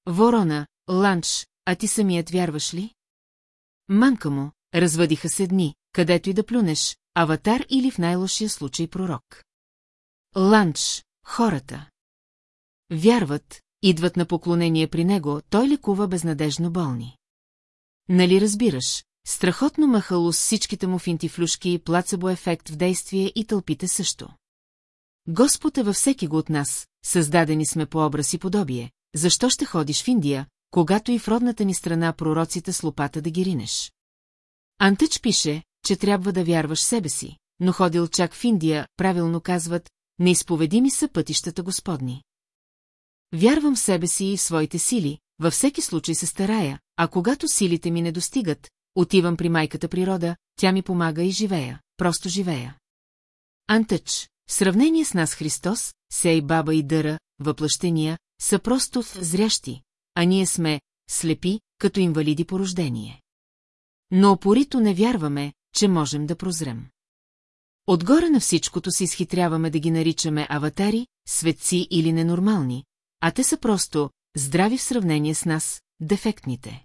Ворона, ланч, а ти самият вярваш ли? Манка му, развъдиха се дни, където и да плюнеш, аватар или в най-лошия случай пророк. Ланч, хората. Вярват, идват на поклонение при него, той лекува безнадежно болни. Нали разбираш, страхотно махало с всичките му финтифлюшки и плацебо ефект в действие и тълпите също. Господ е във всеки го от нас, създадени сме по образ и подобие. Защо ще ходиш в Индия, когато и в родната ни страна пророците с лопата да ги ринеш? Антъч пише, че трябва да вярваш себе си, но ходил чак в Индия, правилно казват, неизповедими са пътищата Господни. Вярвам в себе си и в своите сили, във всеки случай се старая, а когато силите ми не достигат, отивам при майката природа, тя ми помага и живея, просто живея. Антъч, в сравнение с нас Христос, сей баба и дъра, въплъщения, са просто зрящи, а ние сме слепи, като инвалиди по рождение. Но опорито не вярваме, че можем да прозрем. Отгоре на всичкото си изхитряваме да ги наричаме аватари, светци или ненормални, а те са просто здрави в сравнение с нас, дефектните.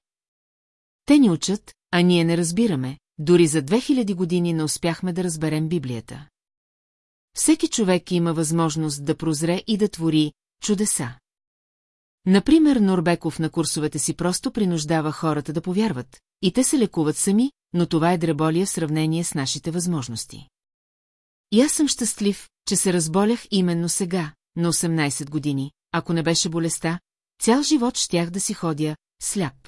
Те ни учат, а ние не разбираме, дори за 2000 години не успяхме да разберем Библията. Всеки човек има възможност да прозре и да твори чудеса. Например, Норбеков на курсовете си просто принуждава хората да повярват, и те се лекуват сами, но това е дреболия в сравнение с нашите възможности. И аз съм щастлив, че се разболях именно сега, на 18 години, ако не беше болестта, цял живот щях да си ходя сляп.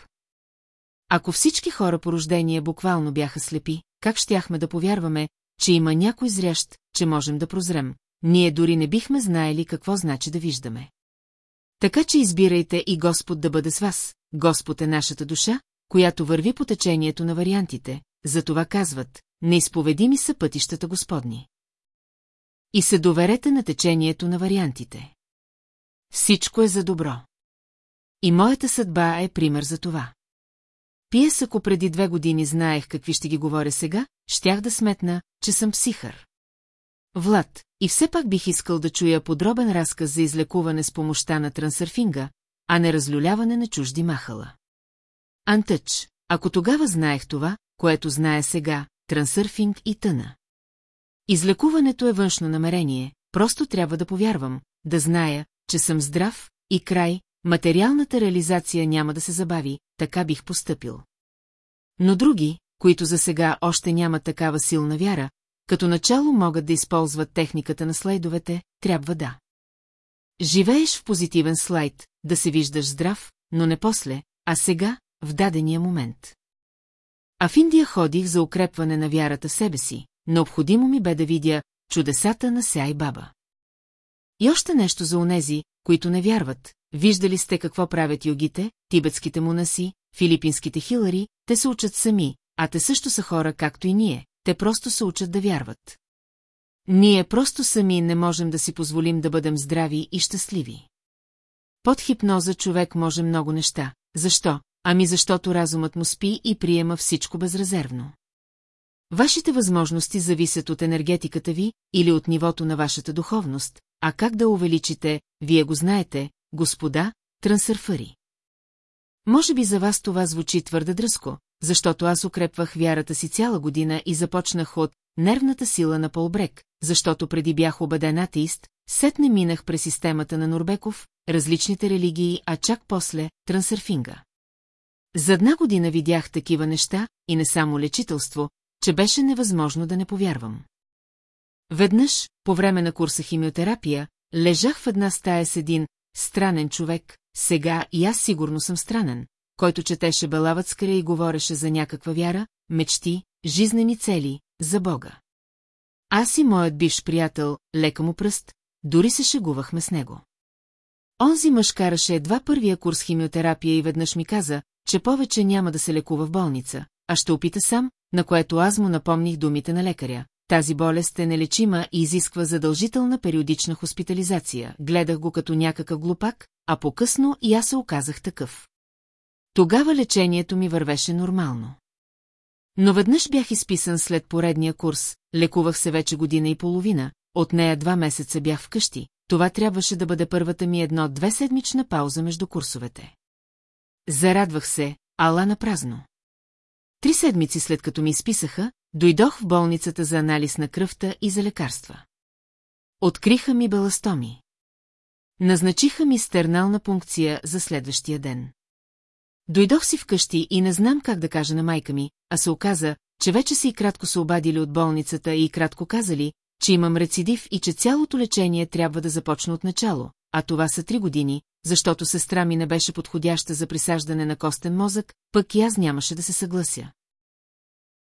Ако всички хора по рождение буквално бяха слепи, как щяхме да повярваме, че има някой зрящ, че можем да прозрем, ние дори не бихме знаели какво значи да виждаме. Така че избирайте и Господ да бъде с вас. Господ е нашата душа, която върви по течението на вариантите, затова казват, неизповедими са пътищата Господни. И се доверете на течението на вариантите. Всичко е за добро. И моята съдба е пример за това. Пиес, ако преди две години знаех какви ще ги говоря сега, щях да сметна, че съм психър. Влад, и все пак бих искал да чуя подробен разказ за излекуване с помощта на трансърфинга, а не разлюляване на чужди махала. Антъч, ако тогава знаех това, което знае сега, трансърфинг и тъна. Излекуването е външно намерение, просто трябва да повярвам, да зная, че съм здрав и край, материалната реализация няма да се забави, така бих поступил. Но други, които за сега още нямат такава силна вяра, като начало могат да използват техниката на слайдовете, трябва да. Живееш в позитивен слайд, да се виждаш здрав, но не после, а сега, в дадения момент. А в Индия ходих за укрепване на вярата в себе си, необходимо ми бе да видя чудесата на Сяй Баба. И още нещо за онези, които не вярват. Виждали сте какво правят йогите, тибетските монаси, филипинските хилари, те се учат сами, а те също са хора, както и ние, те просто се учат да вярват. Ние просто сами не можем да си позволим да бъдем здрави и щастливи. Под хипноза човек може много неща. Защо? Ами защото разумът му спи и приема всичко безрезервно. Вашите възможности зависят от енергетиката ви или от нивото на вашата духовност, а как да увеличите, вие го знаете, господа, трансърфари. Може би за вас това звучи твърде дръско, защото аз укрепвах вярата си цяла година и започнах от нервната сила на Полбрек, защото преди бях убеден атеист, сетне минах през системата на Норбеков, различните религии, а чак после – трансърфинга. За една година видях такива неща, и не само лечителство, че беше невъзможно да не повярвам. Веднъж, по време на курса химиотерапия, лежах в една стая с един странен човек, сега и аз сигурно съм странен, който четеше Белавацкаря и говореше за някаква вяра, мечти, жизнени цели, за Бога. Аз и моят бивш приятел, лека му пръст, дори се шегувахме с него. Онзи мъж караше едва първия курс химиотерапия и веднъж ми каза, че повече няма да се лекува в болница, а ще опита сам, на което аз му напомних думите на лекаря. Тази болест е нелечима и изисква задължителна периодична хоспитализация. Гледах го като някакъв глупак, а по-късно и аз се оказах такъв. Тогава лечението ми вървеше нормално. Но веднъж бях изписан след поредния курс, лекувах се вече година и половина, от нея два месеца бях вкъщи, това трябваше да бъде първата ми едно-две седмична пауза между курсовете. Зарадвах се, ала на празно. Три седмици след като ми изписаха, дойдох в болницата за анализ на кръвта и за лекарства. Откриха ми баластоми. Назначиха ми стернална пункция за следващия ден. Дойдох си вкъщи и не знам как да кажа на майка ми, а се оказа, че вече си и кратко се обадили от болницата и кратко казали, че имам рецидив и че цялото лечение трябва да започне от начало, а това са три години, защото сестра ми не беше подходяща за присаждане на костен мозък, пък и аз нямаше да се съглася.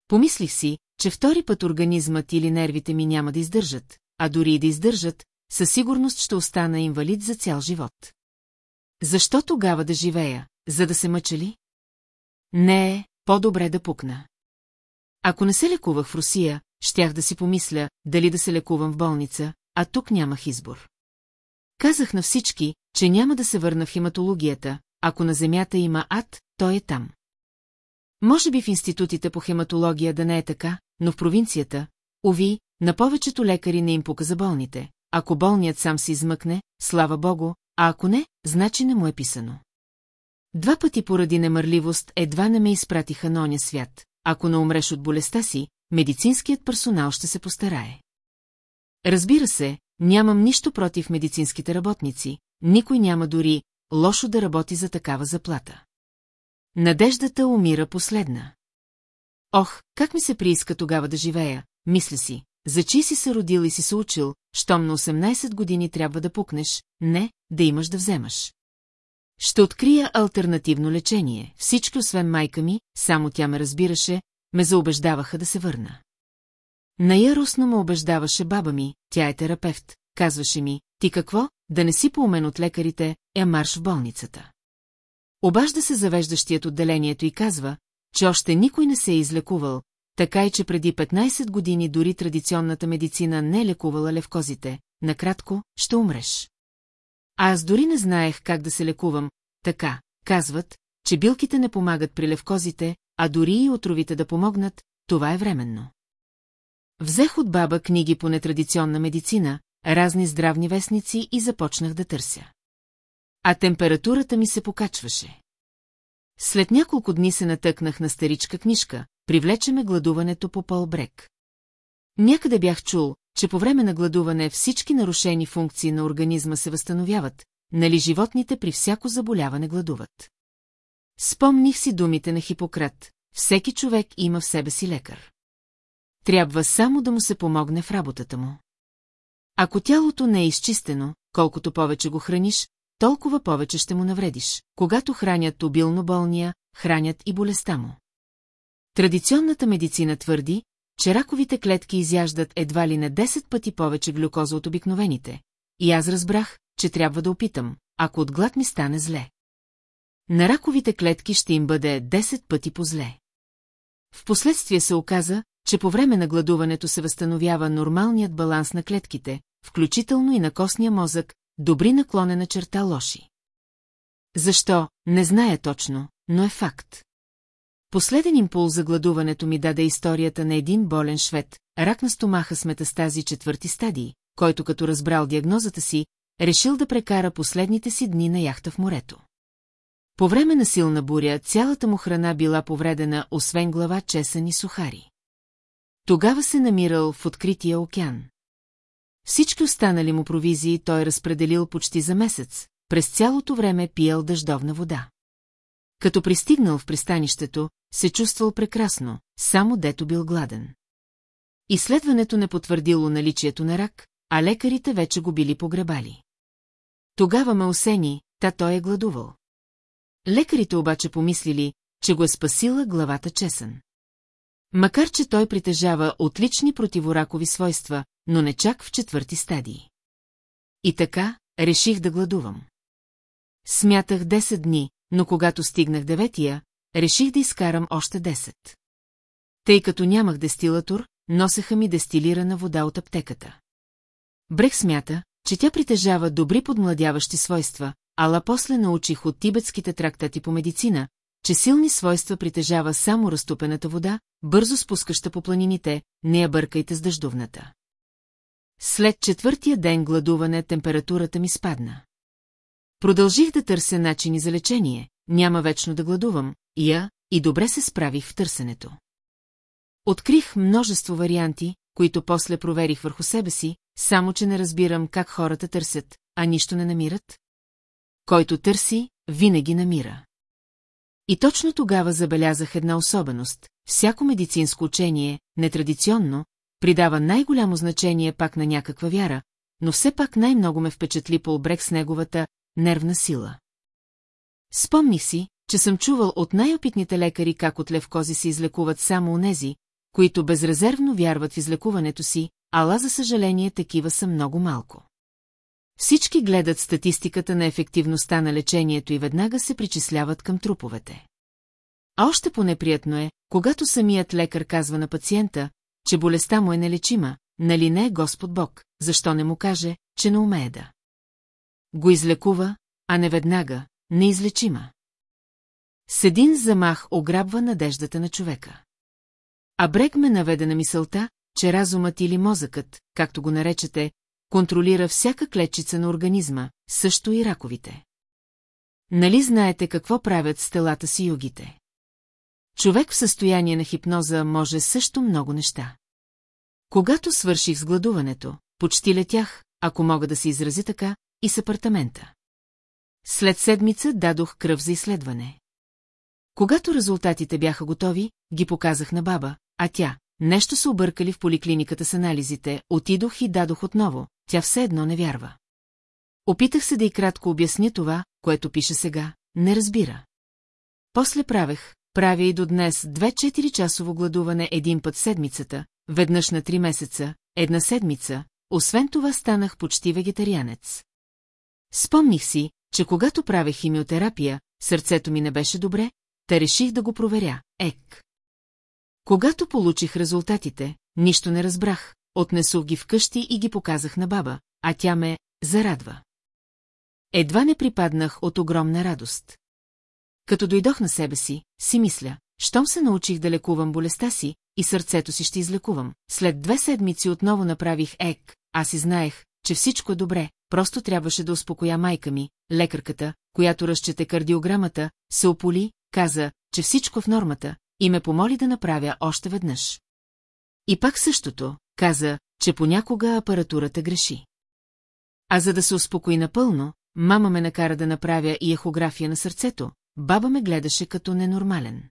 Помислих си, че втори път организмът или нервите ми няма да издържат, а дори и да издържат, със сигурност ще остана инвалид за цял живот. Защо тогава да живея, за да се мъча ли? Не е, по-добре да пукна. Ако не се лекувах в Русия, щях да си помисля, дали да се лекувам в болница, а тук нямах избор. Казах на всички, че няма да се върна в хематологията, ако на земята има ад, той е там. Може би в институтите по хематология да не е така, но в провинцията, уви, на повечето лекари не им пука за болните. Ако болният сам се измъкне, слава богу, а ако не, значи не му е писано. Два пъти поради немърливост едва не ме изпратиха на оня свят. Ако не умреш от болестта си, медицинският персонал ще се постарае. Разбира се, нямам нищо против медицинските работници, никой няма дори лошо да работи за такава заплата. Надеждата умира последна. Ох, как ми се прииска тогава да живея, мисля си, за чи си се родил и си се учил, щом на 18 години трябва да пукнеш, не, да имаш да вземаш. Ще открия альтернативно лечение, всички освен майка ми, само тя ме разбираше, ме заобеждаваха да се върна. Наяростно ме убеждаваше баба ми, тя е терапевт, казваше ми, ти какво, да не си поумен от лекарите, е марш в болницата. Обажда се завеждащият отделението и казва, че още никой не се е излекувал, така и че преди 15 години дори традиционната медицина не е лекувала левкозите, накратко, ще умреш. Аз дори не знаех как да се лекувам, така, казват, че билките не помагат при левкозите, а дори и отровите да помогнат, това е временно. Взех от баба книги по нетрадиционна медицина, разни здравни вестници и започнах да търся. А температурата ми се покачваше. След няколко дни се натъкнах на старичка книжка, привлечеме гладуването по полбрек. Някъде бях чул, че по време на гладуване всички нарушени функции на организма се възстановяват, нали животните при всяко заболяване гладуват. Спомних си думите на Хипократ. всеки човек има в себе си лекар. Трябва само да му се помогне в работата му. Ако тялото не е изчистено, колкото повече го храниш, толкова повече ще му навредиш. Когато хранят обилно болния, хранят и болестта му. Традиционната медицина твърди, че раковите клетки изяждат едва ли на 10 пъти повече глюкоза от обикновените. И аз разбрах, че трябва да опитам, ако от глад ми стане зле. На раковите клетки ще им бъде 10 пъти по-зле. Впоследствие се оказа, че по време на гладуването се възстановява нормалният баланс на клетките, включително и на костния мозък, добри наклонена черта лоши. Защо, не зная точно, но е факт. Последен импул за гладуването ми даде историята на един болен швед, рак на стомаха с метастази четвърти стадии, който като разбрал диагнозата си, решил да прекара последните си дни на яхта в морето. По време на силна буря цялата му храна била повредена, освен глава, чесън и сухари. Тогава се намирал в открития океан. Всички останали му провизии той разпределил почти за месец, през цялото време пиел дъждовна вода. Като пристигнал в пристанището, се чувствал прекрасно, само дето бил гладен. Изследването не потвърдило наличието на рак, а лекарите вече го били погребали. Тогава ме осени, та той е гладувал. Лекарите обаче помислили, че го е спасила главата чесън. Макар, че той притежава отлични противоракови свойства, но не чак в четвърти стадии. И така, реших да гладувам. Смятах 10 дни, но когато стигнах деветия, реших да изкарам още 10. Тъй като нямах дестилатор, носеха ми дестилирана вода от аптеката. Брех смята, че тя притежава добри подмладяващи свойства, ала после научих от тибетските трактати по медицина, че силни свойства притежава само разтопената вода, бързо спускаща по планините, не я бъркайте с дъждовната. След четвъртия ден гладуване температурата ми спадна. Продължих да търся начини за лечение, няма вечно да гладувам, я, и добре се справих в търсенето. Открих множество варианти, които после проверих върху себе си, само че не разбирам как хората търсят, а нищо не намират. Който търси, винаги намира. И точно тогава забелязах една особеност. Всяко медицинско учение, нетрадиционно, придава най-голямо значение пак на някаква вяра, но все пак най-много ме впечатли по обрек с неговата нервна сила. Спомних си, че съм чувал от най-опитните лекари как от левкози се излекуват само онези, които безрезервно вярват в излекуването си, ала за съжаление такива са много малко. Всички гледат статистиката на ефективността на лечението и веднага се причисляват към труповете. А още по-неприятно е, когато самият лекар казва на пациента, че болестта му е нелечима, нали не е Господ Бог, защо не му каже, че не умее да. Го излекува, а не веднага, неизлечима. С един замах ограбва надеждата на човека. А Брег ме наведе на мисълта, че разумът или мозъкът, както го наречете, контролира всяка клетчица на организма, също и раковите. Нали знаете какво правят с телата си югите? Човек в състояние на хипноза може също много неща. Когато свърших с гладуването, почти летях, ако мога да се изрази така, и с апартамента. След седмица дадох кръв за изследване. Когато резултатите бяха готови, ги показах на баба, а тя, нещо се объркали в поликлиниката с анализите, отидох и дадох отново, тя все едно не вярва. Опитах се да и кратко обясня това, което пише сега, не разбира. После правех, правя и до днес две-четири часово гладуване един път седмицата, веднъж на три месеца, една седмица, освен това станах почти вегетарианец. Спомних си, че когато правех химиотерапия, сърцето ми не беше добре, та реших да го проверя, ек. Когато получих резултатите, нищо не разбрах, отнесох ги вкъщи и ги показах на баба, а тя ме зарадва. Едва не припаднах от огромна радост. Като дойдох на себе си, си мисля, щом се научих да лекувам болестта си, и сърцето си ще излекувам. След две седмици отново направих ек, аз и знаех, че всичко е добре, просто трябваше да успокоя майка ми, лекарката, която разчете кардиограмата, се ополи, каза, че всичко в нормата, и ме помоли да направя още веднъж. И пак същото, каза, че понякога апаратурата греши. А за да се успокои напълно, мама ме накара да направя и ехография на сърцето, баба ме гледаше като ненормален.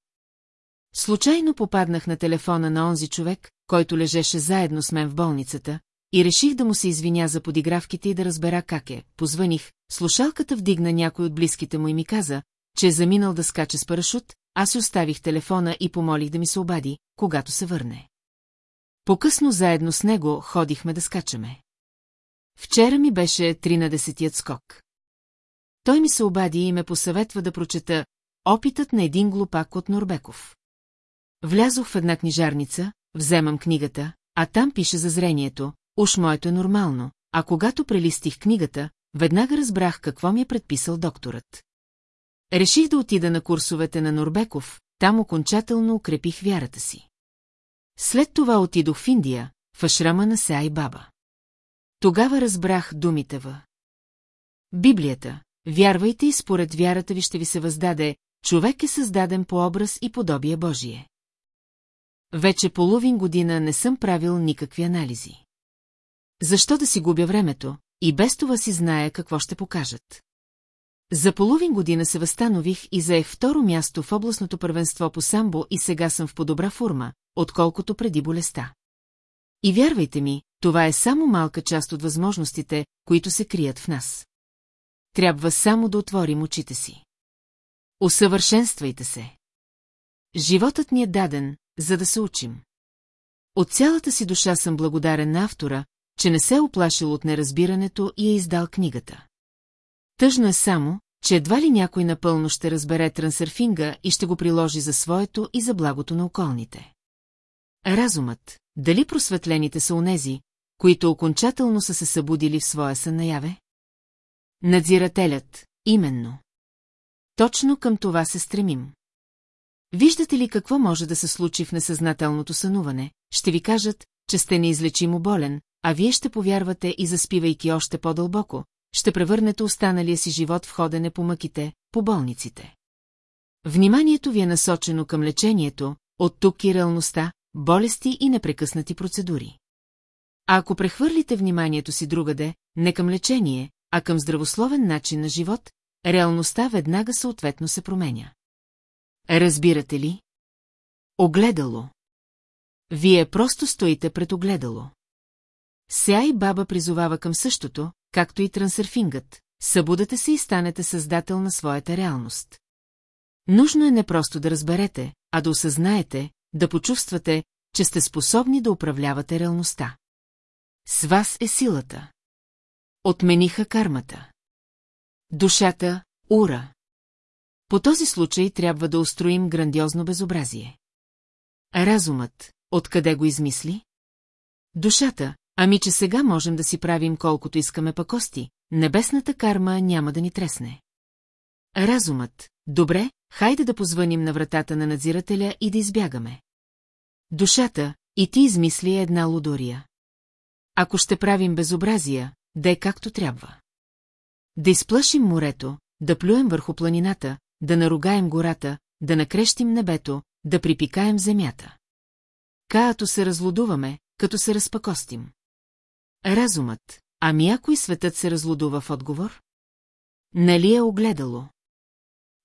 Случайно попаднах на телефона на онзи човек, който лежеше заедно с мен в болницата, и реших да му се извиня за подигравките и да разбера как е. Позваних, слушалката вдигна някой от близките му и ми каза, че е заминал да скача с парашут, аз оставих телефона и помолих да ми се обади, когато се върне. По-късно заедно с него ходихме да скачаме. Вчера ми беше 13-тият скок. Той ми се обади и ме посъветва да прочета «Опитът на един глупак от Норбеков». Влязох в една книжарница, вземам книгата, а там пише за зрението, уж моето е нормално, а когато прелистих книгата, веднага разбрах какво ми е предписал докторът. Реших да отида на курсовете на Норбеков, там окончателно укрепих вярата си. След това отидох в Индия, в ашрама на Сеай Баба. Тогава разбрах думите в. Библията, вярвайте и според вярата ви ще ви се въздаде, човек е създаден по образ и подобие Божие. Вече половин година не съм правил никакви анализи. Защо да си губя времето, и без това си зная какво ще покажат. За половин година се възстанових и заех второ място в областното първенство по самбо и сега съм в по-добра форма, отколкото преди болестта. И вярвайте ми, това е само малка част от възможностите, които се крият в нас. Трябва само да отворим очите си. Усъвършенствайте се. Животът ни е даден, за да се учим. От цялата си душа съм благодарен на автора, че не се е оплашил от неразбирането и е издал книгата. Тъжно е само, че едва ли някой напълно ще разбере трансърфинга и ще го приложи за своето и за благото на околните. Разумът, дали просветлените са онези, които окончателно са се събудили в своя сън наяве? Надзирателят, именно. Точно към това се стремим. Виждате ли какво може да се случи в несъзнателното сънуване? Ще ви кажат, че сте неизлечимо болен, а вие ще повярвате и заспивайки още по-дълбоко, ще превърнете останалия си живот в ходене по мъките, по болниците. Вниманието ви е насочено към лечението, от тук и реалността, болести и непрекъснати процедури. А ако прехвърлите вниманието си другаде, не към лечение, а към здравословен начин на живот, реалността веднага съответно се променя. Разбирате ли? Огледало. Вие просто стоите пред огледало. Сеа и баба призовава към същото, както и трансърфингът. Събудате се и станете създател на своята реалност. Нужно е не просто да разберете, а да осъзнаете, да почувствате, че сте способни да управлявате реалността. С вас е силата. Отмениха кармата. Душата – ура. По този случай трябва да устроим грандиозно безобразие. Разумът, откъде го измисли? Душата, ами че сега можем да си правим колкото искаме пакости, небесната карма няма да ни тресне. Разумът, добре, хайде да позвъним на вратата на надзирателя и да избягаме. Душата, и ти измисли една лудория. Ако ще правим безобразия, да е както трябва. Да изплашим морето, да плюем върху планината, да наругаем гората, да накрещим небето, да припикаем земята. Каато се разлудуваме, като се разпакостим. Разумът, ами ако и светът се разлудува в отговор? Нали е огледало?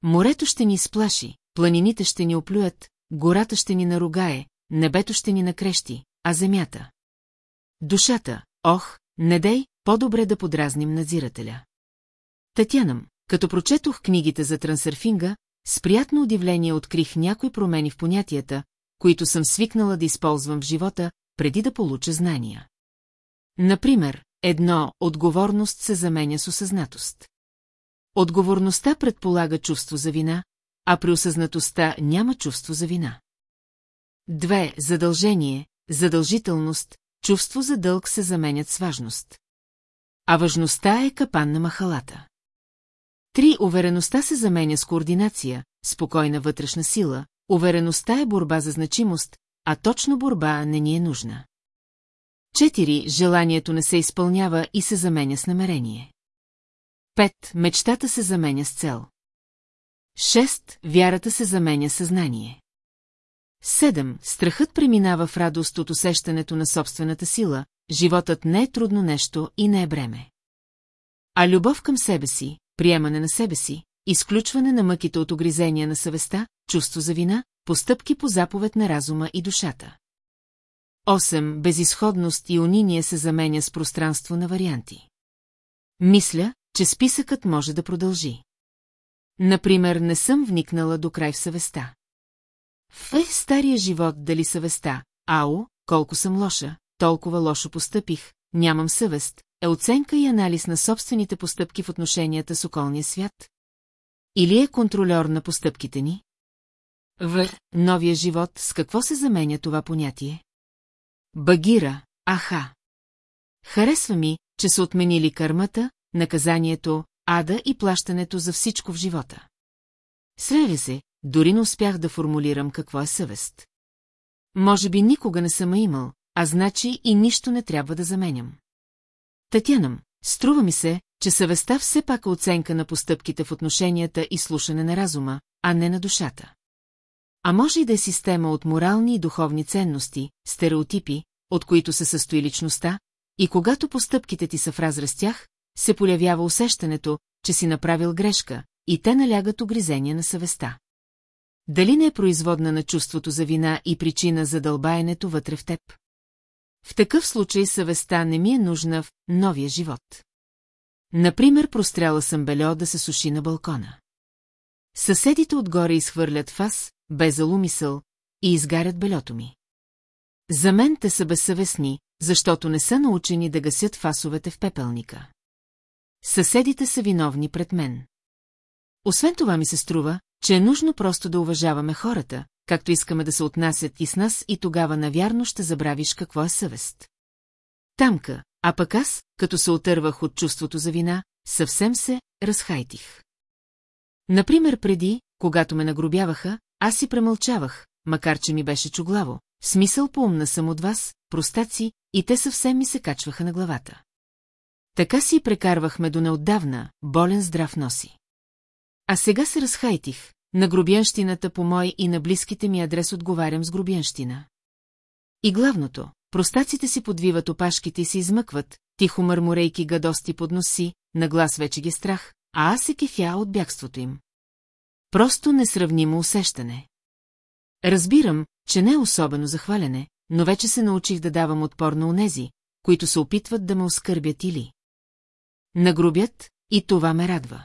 Морето ще ни сплаши, планините ще ни оплюят, гората ще ни наругае, небето ще ни накрещи, а земята. Душата, ох, не дей, по-добре да подразним надзирателя. Татянам, като прочетох книгите за трансърфинга, с приятно удивление открих някои промени в понятията, които съм свикнала да използвам в живота, преди да получа знания. Например, едно отговорност се заменя с осъзнатост. Отговорността предполага чувство за вина, а при осъзнатостта няма чувство за вина. Две, задължение, задължителност, чувство за дълг се заменят с важност. А важността е капан на махалата. Три, увереността се заменя с координация, спокойна вътрешна сила, увереността е борба за значимост, а точно борба не ни е нужна. Четири, желанието не се изпълнява и се заменя с намерение. Пет, мечтата се заменя с цел. Шест, вярата се заменя съзнание. Седем, страхът преминава в радост от усещането на собствената сила, животът не е трудно нещо и не е бреме. А любов към себе си, приемане на себе си, изключване на мъките от огризения на съвестта, чувство за вина, постъпки по заповед на разума и душата. 8. Безисходност и униние се заменя с пространство на варианти. Мисля, че списъкът може да продължи. Например, не съм вникнала до край в съвестта. В е, стария живот дали съвестта, ао, колко съм лоша, толкова лошо постъпих, нямам съвест, е оценка и анализ на собствените постъпки в отношенията с околния свят? Или е контролер на постъпките ни? В новия живот с какво се заменя това понятие? Багира, аха. Харесва ми, че са отменили кармата, наказанието, ада и плащането за всичко в живота. Среля се, дори не успях да формулирам какво е съвест. Може би никога не съм имал, а значи и нищо не трябва да заменям. Татянам, струва ми се, че съвестта все пак е оценка на постъпките в отношенията и слушане на разума, а не на душата. А може и да е система от морални и духовни ценности, стереотипи, от които се състои личността, и когато постъпките ти са в разрез тях, се появява усещането, че си направил грешка, и те налягат огризения на съвестта. Дали не е производна на чувството за вина и причина за дълбаенето вътре в теб? В такъв случай съвестта не ми е нужна в новия живот. Например, простряла съм бельо да се суши на балкона. Съседите отгоре изхвърлят фас, без залумисъл, и изгарят белето ми. За мен те са безсъвестни, защото не са научени да гасят фасовете в пепелника. Съседите са виновни пред мен. Освен това ми се струва, че е нужно просто да уважаваме хората, както искаме да се отнасят и с нас и тогава навярно ще забравиш какво е съвест. Тамка, а пък аз, като се отървах от чувството за вина, съвсем се разхайтих. Например, преди, когато ме нагробяваха, аз си премълчавах, макар че ми беше чуглаво. Смисъл поумна съм от вас, простаци, и те съвсем ми се качваха на главата. Така си прекарвахме до неотдавна, болен здрав носи. А сега се разхайтих, на грубянщината по мой и на близките ми адрес отговарям с грубянщина. И главното, простаците си подвиват опашките и се измъкват, тихо мърморейки гадости под носи, на глас вече ги страх, а аз се кефя от бягството им. Просто несравнимо усещане. Разбирам, че не е особено захваляне, но вече се научих да давам отпор на онези, които се опитват да ме оскърбят или. Нагрубят, и това ме радва.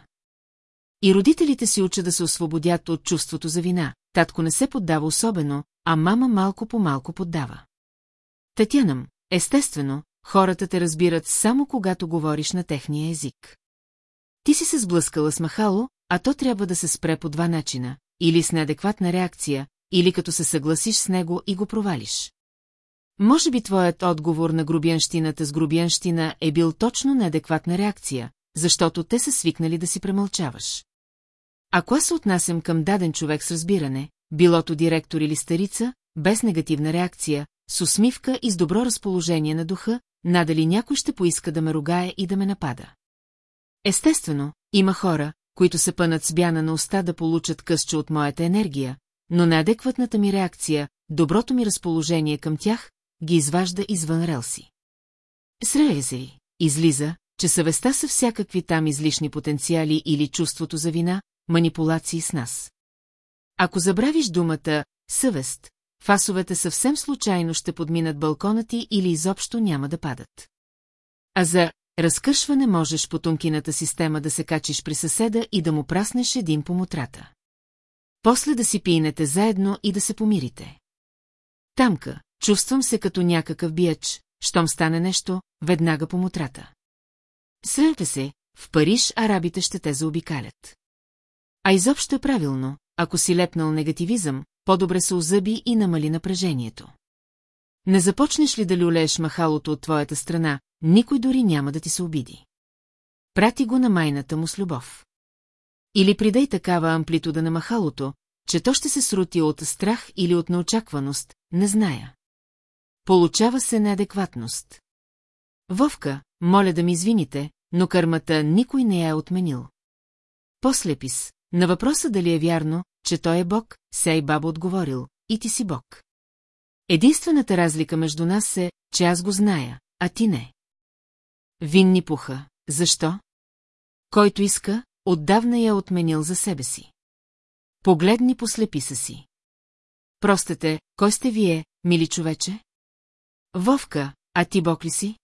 И родителите си учат да се освободят от чувството за вина. Татко не се поддава особено, а мама малко по малко поддава. Татянам, естествено, хората те разбират само когато говориш на техния език. Ти си се сблъскала с махало, а то трябва да се спре по два начина, или с неадекватна реакция, или като се съгласиш с него и го провалиш. Може би твоят отговор на грубянщината с грубянщина е бил точно неадекватна реакция, защото те са свикнали да си премълчаваш. Ако аз се отнасям към даден човек с разбиране, билото директор или старица, без негативна реакция, с усмивка и с добро разположение на духа, надали някой ще поиска да ме ругае и да ме напада. Естествено, има хора, които се пънат с бяна на уста да получат късче от моята енергия, но неадекватната ми реакция, доброто ми разположение към тях, ги изважда извън релси. Ви, излиза, че съвестта са всякакви там излишни потенциали или чувството за вина, манипулации с нас. Ако забравиш думата «съвест», фасовете съвсем случайно ще подминат балкона ти или изобщо няма да падат. А за разкършване можеш по тонкината система да се качиш при съседа и да му праснеш един по мутрата. После да си пинете заедно и да се помирите. Тамка, чувствам се като някакъв биеч, щом стане нещо, веднага по мутрата. Срете се, в Париж арабите ще те заобикалят. А изобщо е правилно, ако си лепнал негативизъм, по-добре се озъби и намали напрежението. Не започнеш ли да люлееш махалото от твоята страна, никой дори няма да ти се обиди. Прати го на майната му с любов. Или придай такава амплитуда на махалото, че то ще се срути от страх или от неочакваност, не зная. Получава се неадекватност. Вовка, моля да ми извините, но кърмата никой не я е отменил. Послепис, на въпроса дали е вярно, че той е Бог, сей баба отговорил, и ти си Бог. Единствената разлика между нас е, че аз го зная, а ти не. Винни пуха. Защо? Който иска, отдавна я е отменил за себе си. Погледни по слеписа си. Простете, кой сте вие, мили човече? Вовка, а ти бог ли си?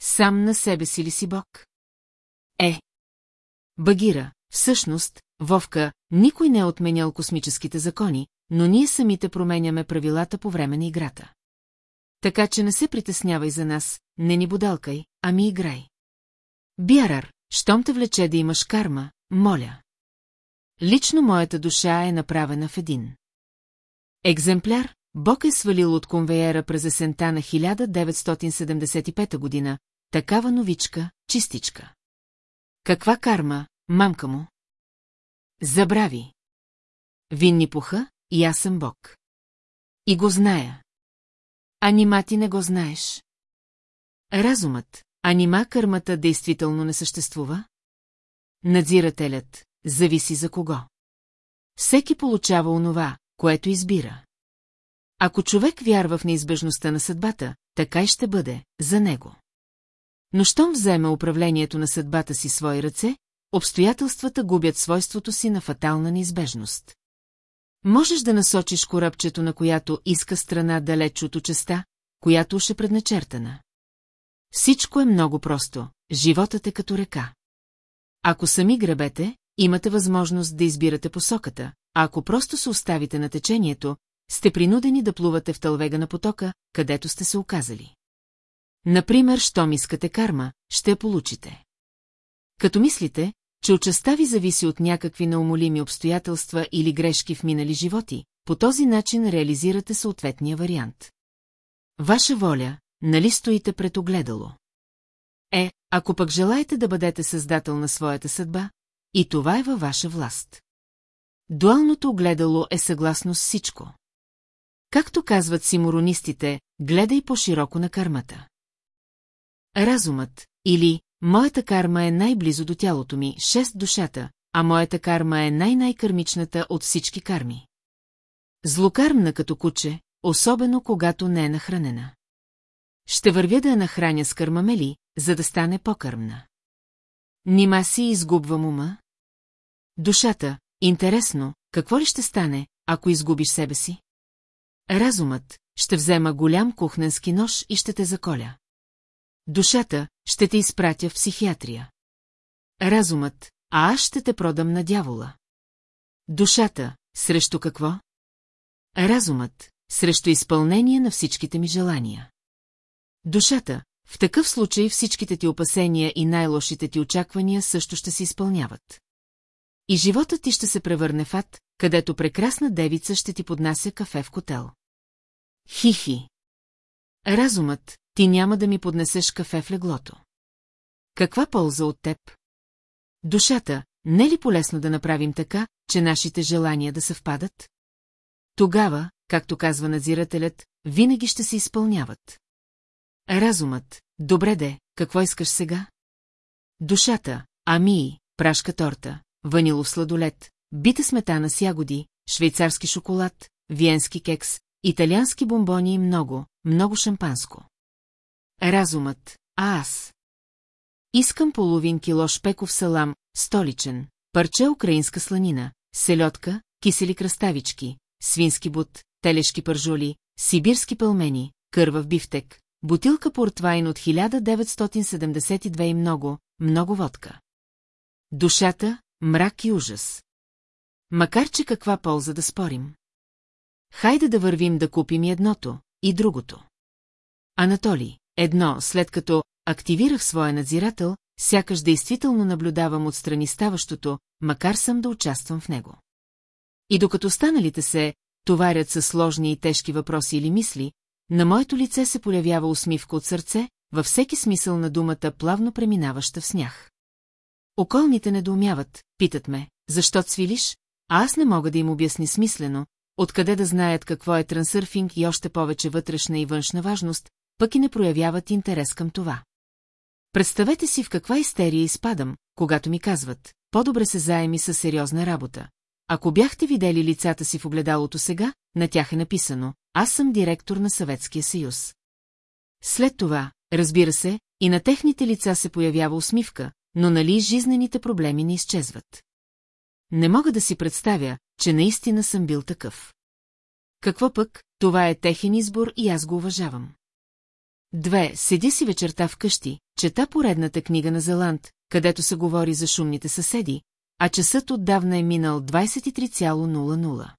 Сам на себе си ли си бог? Е. Багира, всъщност, Вовка, никой не е отменял космическите закони, но ние самите променяме правилата по време на играта. Така че не се притеснявай за нас, не ни бодалкай, ами играй. Биарар, щом те влече да имаш карма, моля. Лично моята душа е направена в един. Екземпляр, Бог е свалил от конвейера през есента на 1975 година, такава новичка, чистичка. Каква карма, мамка му? Забрави. Винни пуха, и аз съм Бог. И го зная. А нима ти не го знаеш? Разумът, а нима кърмата действително не съществува? Надзирателят, зависи за кого. Всеки получава онова, което избира. Ако човек вярва в неизбежността на съдбата, така и ще бъде, за него. Но щом вземе управлението на съдбата си свои ръце, обстоятелствата губят свойството си на фатална неизбежност. Можеш да насочиш корабчето, на която иска страна далеч от очеста, която уж е предначертана. Всичко е много просто, животът е като река. Ако сами гребете, имате възможност да избирате посоката, а ако просто се оставите на течението, сте принудени да плувате в тълвега на потока, където сте се оказали. Например, щом искате карма, ще я получите. Като мислите, че участта ви зависи от някакви неумолими обстоятелства или грешки в минали животи, по този начин реализирате съответния вариант. Ваша воля, нали стоите пред огледало? Е, ако пък желаете да бъдете създател на своята съдба, и това е във ваша власт. Дуалното огледало е съгласно с всичко. Както казват симуронистите, гледай по-широко на кармата. Разумът, или Моята карма е най-близо до тялото ми, шест душата, а моята карма е най-най-кърмичната от всички карми. Злокармна като куче, особено когато не е нахранена. Ще вървя да я нахраня с кърмамели, за да стане по-кърмна. Нима си изгубвам ума? Душата, интересно, какво ли ще стане, ако изгубиш себе си? Разумът, ще взема голям кухненски нож и ще те заколя. Душата ще те изпратя в психиатрия. Разумът, а аз ще те продам на дявола. Душата, срещу какво? Разумът, срещу изпълнение на всичките ми желания. Душата, в такъв случай всичките ти опасения и най-лошите ти очаквания също ще се изпълняват. И животът ти ще се превърне в ад, където прекрасна девица ще ти поднася кафе в котел. Хихи. Разумът, ти няма да ми поднесеш кафе в леглото. Каква полза от теб? Душата, не е ли полезно да направим така, че нашите желания да съвпадат? Тогава, както казва надзирателят, винаги ще се изпълняват. Разумът, добре де, какво искаш сега? Душата, ами, прашка торта, ванилов сладолет, бита сметана с ягоди, швейцарски шоколад, виенски кекс, италиански бомбони и много, много шампанско. Разумът, а аз. Искам половин кило шпеков салам, столичен, парче украинска сланина, селедка, кисели кръставички, свински бут, телешки пържоли, сибирски пълмени, кървав бифтек, бутилка портвайн от 1972 и много, много водка. Душата, мрак и ужас. Макар че каква полза да спорим. Хайде да вървим да купим и едното, и другото. Анатолий, едно, след като активирах своя надзирател, сякаш действително наблюдавам отстрани ставащото, макар съм да участвам в него. И докато останалите се товарят със сложни и тежки въпроси или мисли, на моето лице се появява усмивка от сърце, във всеки смисъл на думата плавно преминаваща в снях. Околните недоумяват, питат ме, защо цвилиш, а аз не мога да им обясни смислено, откъде да знаят какво е трансърфинг и още повече вътрешна и външна важност, пък и не проявяват интерес към това. Представете си в каква истерия изпадам, когато ми казват, по-добре се заеми със сериозна работа. Ако бяхте видели лицата си в огледалото сега, на тях е написано, аз съм директор на Съветския съюз. След това, разбира се, и на техните лица се появява усмивка, но нали жизнените проблеми не изчезват. Не мога да си представя, че наистина съм бил такъв. Какво пък, това е техен избор и аз го уважавам. Две, седя си вечерта вкъщи, чета поредната книга на Зеланд, където се говори за шумните съседи, а часът отдавна е минал 23,00.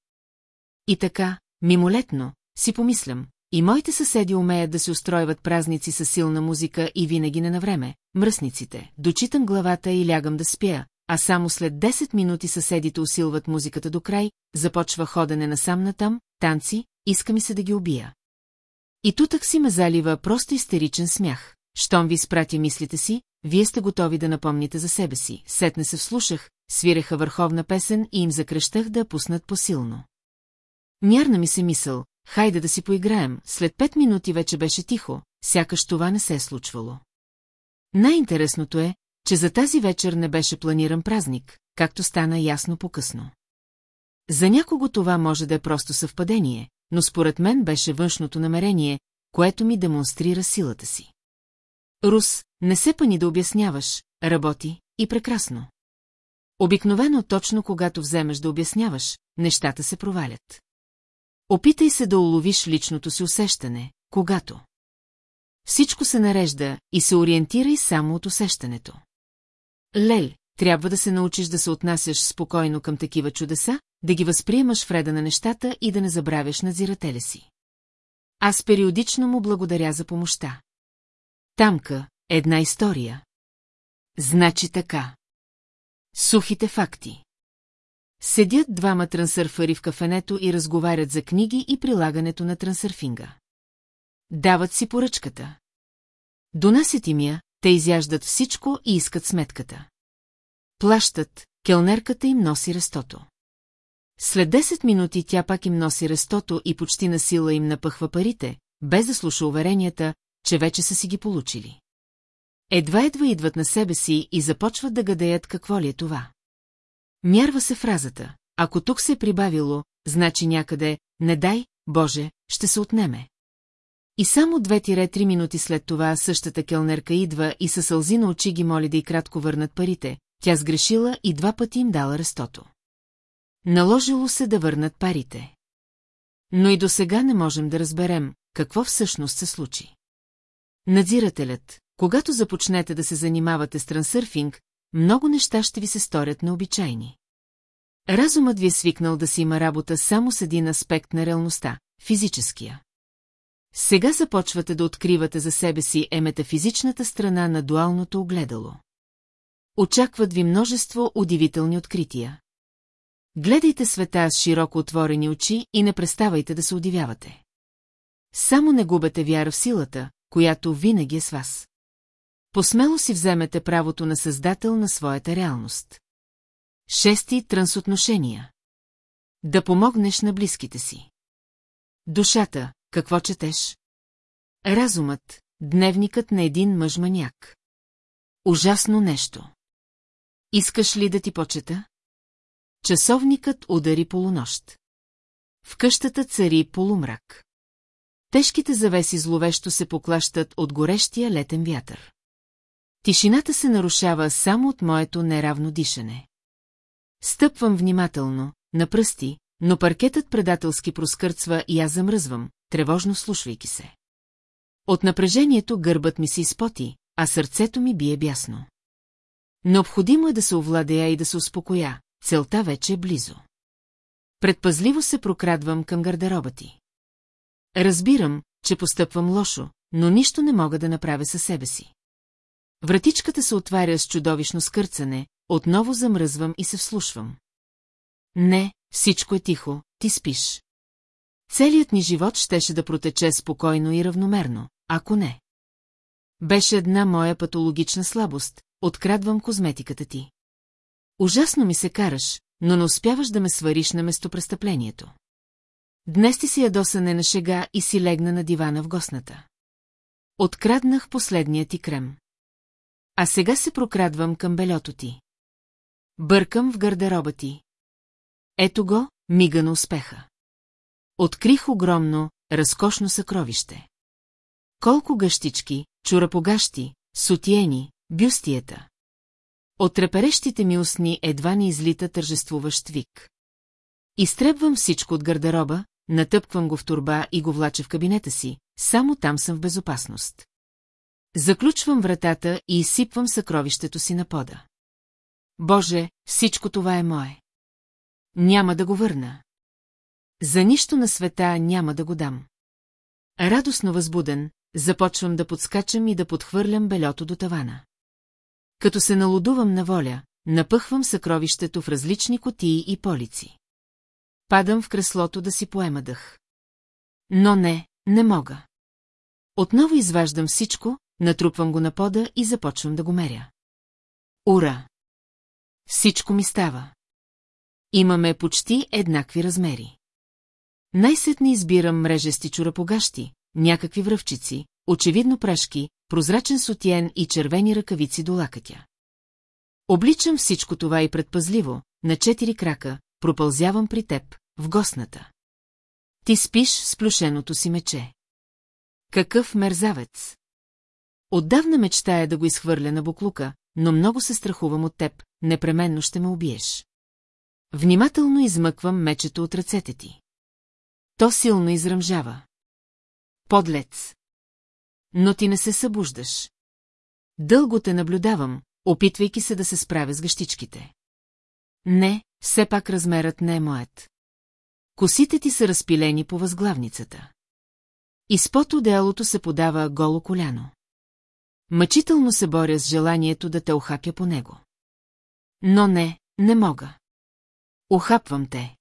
И така, мимолетно, си помислям, и моите съседи умеят да се устройват празници с силна музика и винаги не на време, мръсниците, дочитам главата и лягам да спя, а само след 10 минути съседите усилват музиката до край, започва ходене насам натам, танци, иска ми се да ги убия. И тутък си ме залива просто истеричен смях. Щом ви спрати мислите си, вие сте готови да напомните за себе си. Сетне се вслушах, свиреха върховна песен и им закръщах да пуснат посилно. Нярна ми се мисъл, хайде да си поиграем, след пет минути вече беше тихо, сякаш това не се е случвало. Най-интересното е, че за тази вечер не беше планиран празник, както стана ясно по-късно. За някого това може да е просто съвпадение, но според мен беше външното намерение, което ми демонстрира силата си. Рус, не се пани да обясняваш, работи и прекрасно. Обикновено точно когато вземеш да обясняваш, нещата се провалят. Опитай се да уловиш личното си усещане, когато. Всичко се нарежда и се ориентирай само от усещането. Лел, трябва да се научиш да се отнасяш спокойно към такива чудеса, да ги възприемаш вреда на нещата и да не забравяш надзирателя си. Аз периодично му благодаря за помощта. Тамка, една история. Значи така. Сухите факти. Седят двама трансърфари в кафенето и разговарят за книги и прилагането на трансърфинга. Дават си поръчката. Донасят им я, те изяждат всичко и искат сметката. Плащат, келнерката им носи рестото. След 10 минути тя пак им носи рестото и почти на сила им напъхва парите, без да слуша уверенията, че вече са си ги получили. Едва-едва идват на себе си и започват да гадеят какво ли е това. Мярва се фразата, ако тук се е прибавило, значи някъде, не дай, Боже, ще се отнеме. И само две-три минути след това същата келнерка идва и със сълзи на очи ги моли да и кратко върнат парите, тя сгрешила и два пъти им дала рестото. Наложило се да върнат парите. Но и до сега не можем да разберем, какво всъщност се случи. Надзирателят, когато започнете да се занимавате с трансърфинг, много неща ще ви се сторят необичайни. Разумът ви е свикнал да си има работа само с един аспект на реалността – физическия. Сега започвате да откривате за себе си е метафизичната страна на дуалното огледало. Очакват ви множество удивителни открития. Гледайте света с широко отворени очи и не преставайте да се удивявате. Само не губете вяра в силата, която винаги е с вас. Посмело си вземете правото на създател на своята реалност. Шести трансотношения. Да помогнеш на близките си. Душата, какво четеш? Разумът, дневникът на един мъж-маняк. Ужасно нещо. Искаш ли да ти почета? Часовникът удари полунощ. В къщата цари полумрак. Тежките завеси зловещо се поклащат от горещия летен вятър. Тишината се нарушава само от моето неравно дишане. Стъпвам внимателно, на пръсти, но паркетът предателски проскърцва и аз замръзвам, тревожно слушвайки се. От напрежението гърбът ми се изпоти, а сърцето ми бие бясно. Необходимо е да се овладея и да се успокоя, целта вече е близо. Предпазливо се прокрадвам към гардероба ти. Разбирам, че постъпвам лошо, но нищо не мога да направя със себе си. Вратичката се отваря с чудовищно скърцане, отново замръзвам и се вслушвам. Не, всичко е тихо, ти спиш. Целият ни живот щеше да протече спокойно и равномерно, ако не. Беше една моя патологична слабост, открадвам козметиката ти. Ужасно ми се караш, но не успяваш да ме свариш на местопрестъплението. Днес ти си ядосане на шега и си легна на дивана в гостната. Откраднах последния ти крем. А сега се прокрадвам към белето ти. Бъркам в гардероба ти. Ето го, мига на успеха. Открих огромно, разкошно съкровище. Колко гъщички, чурапогащи, сутиени, бюстията. От треперещите ми устни едва ни излита тържествуващ вик. Изтребвам всичко от гардероба, натъпквам го в турба и го влача в кабинета си, само там съм в безопасност. Заключвам вратата и изсипвам съкровището си на пода. Боже, всичко това е мое. Няма да го върна. За нищо на света няма да го дам. Радостно възбуден, започвам да подскачам и да подхвърлям белето до тавана. Като се налудувам на воля, напъхвам съкровището в различни котии и полици. Падам в креслото да си поема дъх. Но не, не мога. Отново изваждам всичко, натрупвам го на пода и започвам да го меря. Ура! Всичко ми става. Имаме почти еднакви размери. Най-сетне избирам мрежести чурапогащи, някакви връвчици, очевидно прашки, прозрачен сотиен и червени ръкавици до лакътя. Обличам всичко това и предпазливо, на четири крака, пропълзявам при теб, в гостната. Ти спиш с плюшеното си мече. Какъв мерзавец! Отдавна мечтая да го изхвърля на буклука, но много се страхувам от теб, непременно ще ме убиеш. Внимателно измъквам мечето от ръцете ти. То силно изръмжава. Подлец. Но ти не се събуждаш. Дълго те наблюдавам, опитвайки се да се справя с гъщичките. Не, все пак размерът не е моят. Косите ти са разпилени по възглавницата. Изпод одеялото се подава голо коляно. Мъчително се боря с желанието да те охапя по него. Но не, не мога. Охапвам те.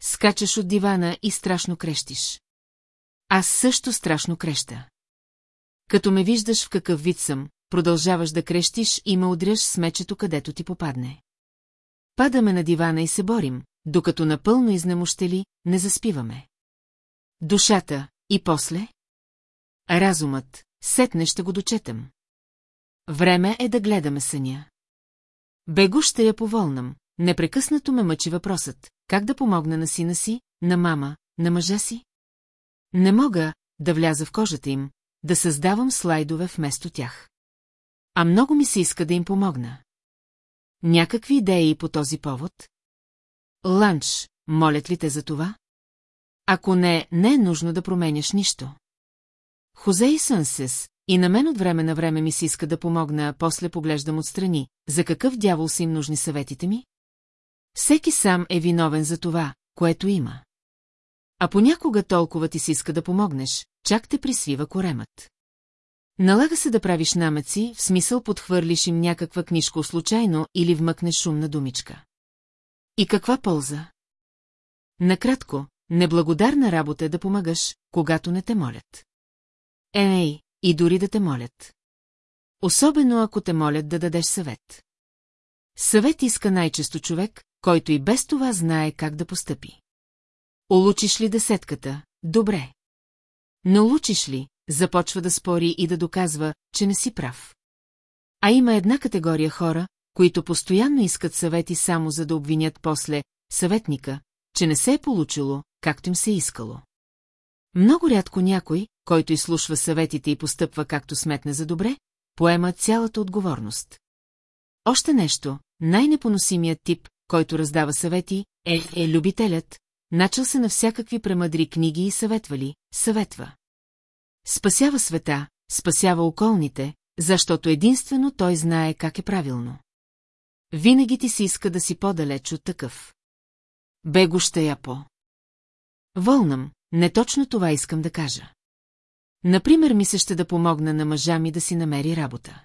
Скачаш от дивана и страшно крещиш. Аз също страшно креща. Като ме виждаш в какъв вид съм, продължаваш да крещиш и ме удряш с мечето където ти попадне. Падаме на дивана и се борим, докато напълно изнемощели, не заспиваме. Душата и после? Разумът, сетне ще го дочетам. Време е да гледаме съня. Бего ще я поволнам, непрекъснато ме мъчи въпросът, как да помогна на сина си, на мама, на мъжа си? Не мога да вляза в кожата им, да създавам слайдове вместо тях. А много ми се иска да им помогна. Някакви идеи по този повод? Ланч, молят ли те за това? Ако не, не е нужно да променяш нищо. Хозе и Сънсес, и на мен от време на време ми се иска да помогна, после поглеждам отстрани, за какъв дявол са им нужни съветите ми? Всеки сам е виновен за това, което има. А понякога толкова ти си иска да помогнеш, чак те присвива коремът. Налага се да правиш намеци, в смисъл подхвърлиш им някаква книжка случайно или вмъкнеш шумна думичка. И каква полза? Накратко, неблагодарна работа е да помагаш, когато не те молят. Ей, и дори да те молят. Особено ако те молят да дадеш съвет. Съвет иска най-често човек, който и без това знае как да постъпи. Улучиш ли десетката? Добре. Научиш ли, започва да спори и да доказва, че не си прав. А има една категория хора, които постоянно искат съвети само за да обвинят после съветника, че не се е получило, както им се е искало. Много рядко някой, който изслушва съветите и постъпва както сметне за добре, поема цялата отговорност. Още нещо, най-непоносимият тип, който раздава съвети, е, е любителят, начал се на всякакви премъдри книги и съветвали, съветва. Спасява света, спасява околните, защото единствено той знае как е правилно. Винаги ти си иска да си по-далеч от такъв. Бего ще я по. Вълнам, не точно това искам да кажа. Например, ми се ще да помогна на мъжа ми да си намери работа.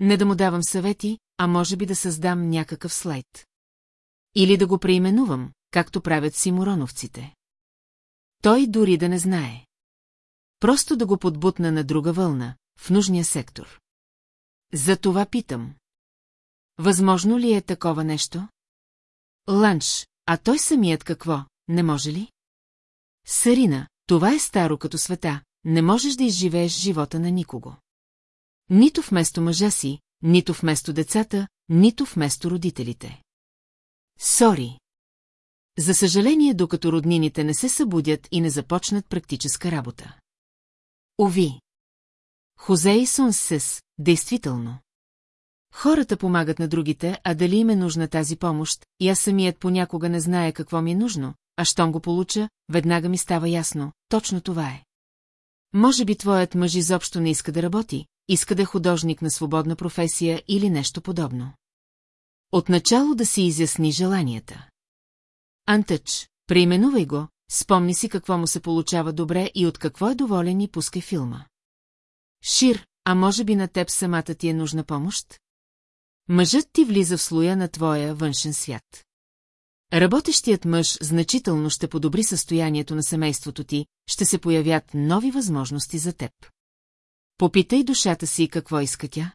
Не да му давам съвети, а може би да създам някакъв слайд. Или да го преименувам, както правят симуроновците. Той дори да не знае. Просто да го подбутна на друга вълна, в нужния сектор. За това питам. Възможно ли е такова нещо? Ланч, а той самият какво, не може ли? Сарина, това е старо като света, не можеш да изживееш живота на никого. Нито вместо мъжа си, нито вместо децата, нито вместо родителите. Сори. За съжаление, докато роднините не се събудят и не започнат практическа работа. Ови. Хозе и Сонсес, действително. Хората помагат на другите, а дали им е нужна тази помощ, и аз самият понякога не зная какво ми е нужно, а щом го получа, веднага ми става ясно, точно това е. Може би твоят мъж изобщо не иска да работи, иска да е художник на свободна професия или нещо подобно. Отначало да си изясни желанията. Антъч, преименувай го, спомни си какво му се получава добре и от какво е доволен и пускай филма. Шир, а може би на теб самата ти е нужна помощ? Мъжът ти влиза в слоя на твоя външен свят. Работещият мъж значително ще подобри състоянието на семейството ти, ще се появят нови възможности за теб. Попитай душата си какво иска тя.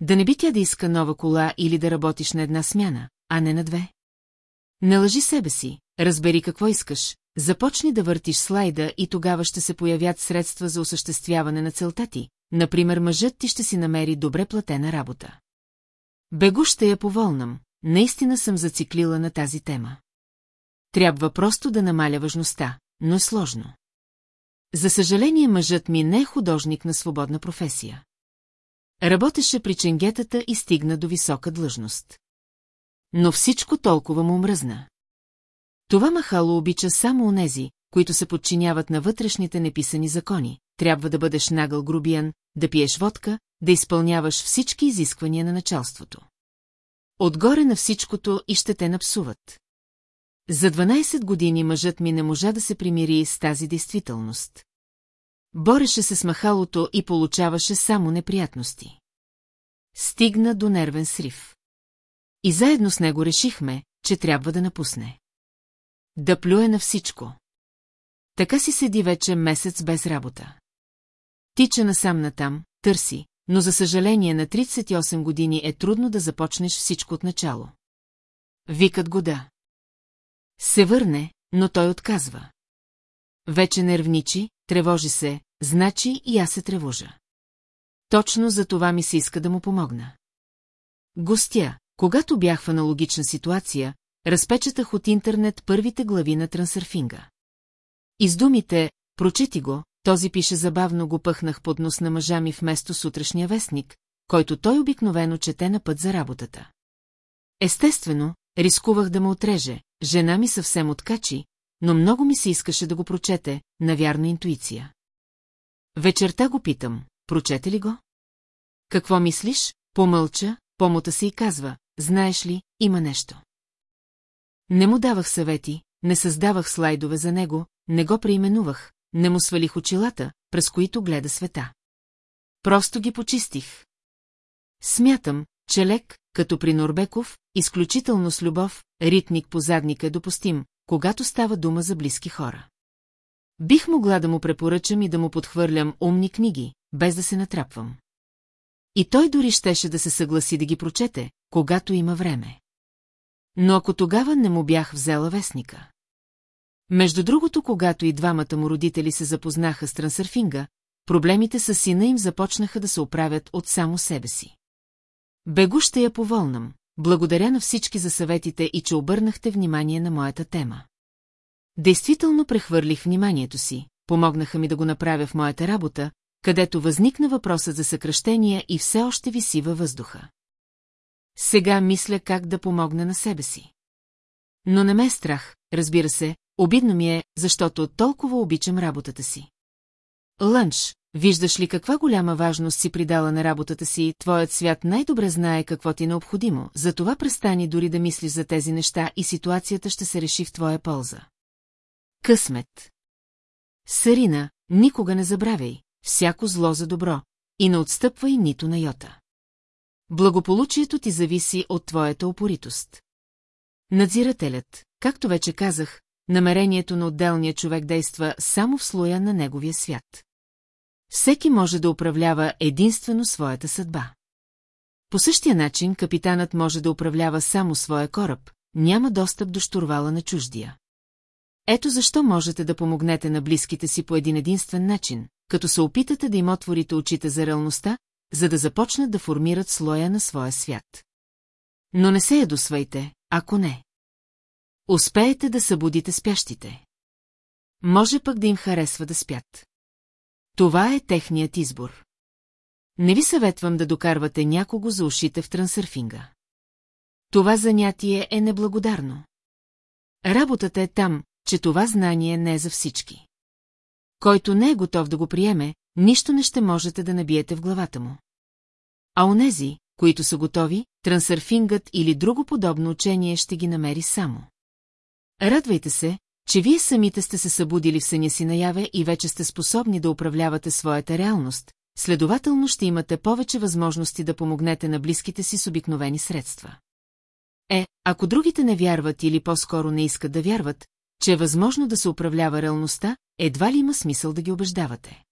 Да не би тя да иска нова кола или да работиш на една смяна, а не на две. Не лъжи себе си, разбери какво искаш, започни да въртиш слайда и тогава ще се появят средства за осъществяване на целта ти, например мъжът ти ще си намери добре платена работа. Бегу ще я поволнам, наистина съм зациклила на тази тема. Трябва просто да намаля важността, но е сложно. За съжаление мъжът ми не е художник на свободна професия. Работеше при ченгетата и стигна до висока длъжност. Но всичко толкова му мръзна. Това махало обича само онези, които се подчиняват на вътрешните неписани закони. Трябва да бъдеш нагъл грубиян, да пиеш водка, да изпълняваш всички изисквания на началството. Отгоре на всичкото и ще те напсуват. За 12 години мъжът ми не можа да се примири с тази действителност. Бореше се с махалото и получаваше само неприятности. Стигна до нервен срив. И заедно с него решихме, че трябва да напусне. Да плюе на всичко. Така си седи вече месец без работа. Тича насам натам, търси, но за съжаление на 38 години е трудно да започнеш всичко от начало. Викат го да. Се върне, но той отказва. Вече нервничи, тревожи се, значи и аз се тревожа. Точно за това ми се иска да му помогна. Гостя, когато бях в аналогична ситуация, разпечатах от интернет първите глави на трансърфинга. Из думите «Прочети го», този пише забавно го пъхнах под нос на мъжа ми вместо сутрешния вестник, който той обикновено чете на път за работата. Естествено, рискувах да ме отреже, жена ми съвсем откачи, но много ми се искаше да го прочете, навярна интуиция. Вечерта го питам, прочете ли го? Какво мислиш? Помълча, помота се и казва, знаеш ли, има нещо. Не му давах съвети, не създавах слайдове за него, не го преименувах, не му свалих очилата, през които гледа света. Просто ги почистих. Смятам, че лек, като при Норбеков, изключително с любов, ритник по задника е допустим, когато става дума за близки хора. Бих могла да му препоръчам и да му подхвърлям умни книги, без да се натрапвам. И той дори щеше да се съгласи да ги прочете, когато има време. Но ако тогава не му бях взела вестника. Между другото, когато и двамата му родители се запознаха с трансърфинга, проблемите с сина им започнаха да се оправят от само себе си. Бегу ще я поволнам, благодаря на всички за съветите и че обърнахте внимание на моята тема. Действително прехвърлих вниманието си, помогнаха ми да го направя в моята работа, където възникна въпросът за съкръщения и все още виси във въздуха. Сега мисля как да помогна на себе си. Но не ме е страх, разбира се, обидно ми е, защото толкова обичам работата си. Лънч, виждаш ли каква голяма важност си придала на работата си, твоят свят най-добре знае какво ти е необходимо, затова престани дори да мислиш за тези неща и ситуацията ще се реши в твоя полза. Късмет Сарина, никога не забравяй, всяко зло за добро, и не отстъпвай нито на йота. Благополучието ти зависи от твоята опоритост. Надзирателят, както вече казах, намерението на отделния човек действа само в слоя на неговия свят. Всеки може да управлява единствено своята съдба. По същия начин капитанът може да управлява само своя кораб, няма достъп до штурвала на чуждия. Ето защо можете да помогнете на близките си по един единствен начин, като се опитате да им отворите очите за реалността, за да започнат да формират слоя на своя свят. Но не се ядосвайте, ако не. Успеете да събудите спящите. Може пък да им харесва да спят. Това е техният избор. Не ви съветвам да докарвате някого за ушите в трансърфинга. Това занятие е неблагодарно. Работата е там, че това знание не е за всички. Който не е готов да го приеме, нищо не ще можете да набиете в главата му. А онези, които са готови, трансърфингът или друго подобно учение ще ги намери само. Радвайте се, че вие самите сте се събудили в съня си наяве и вече сте способни да управлявате своята реалност, следователно ще имате повече възможности да помогнете на близките си с обикновени средства. Е, ако другите не вярват или по-скоро не искат да вярват, че е възможно да се управлява реалността, едва ли има смисъл да ги убеждавате.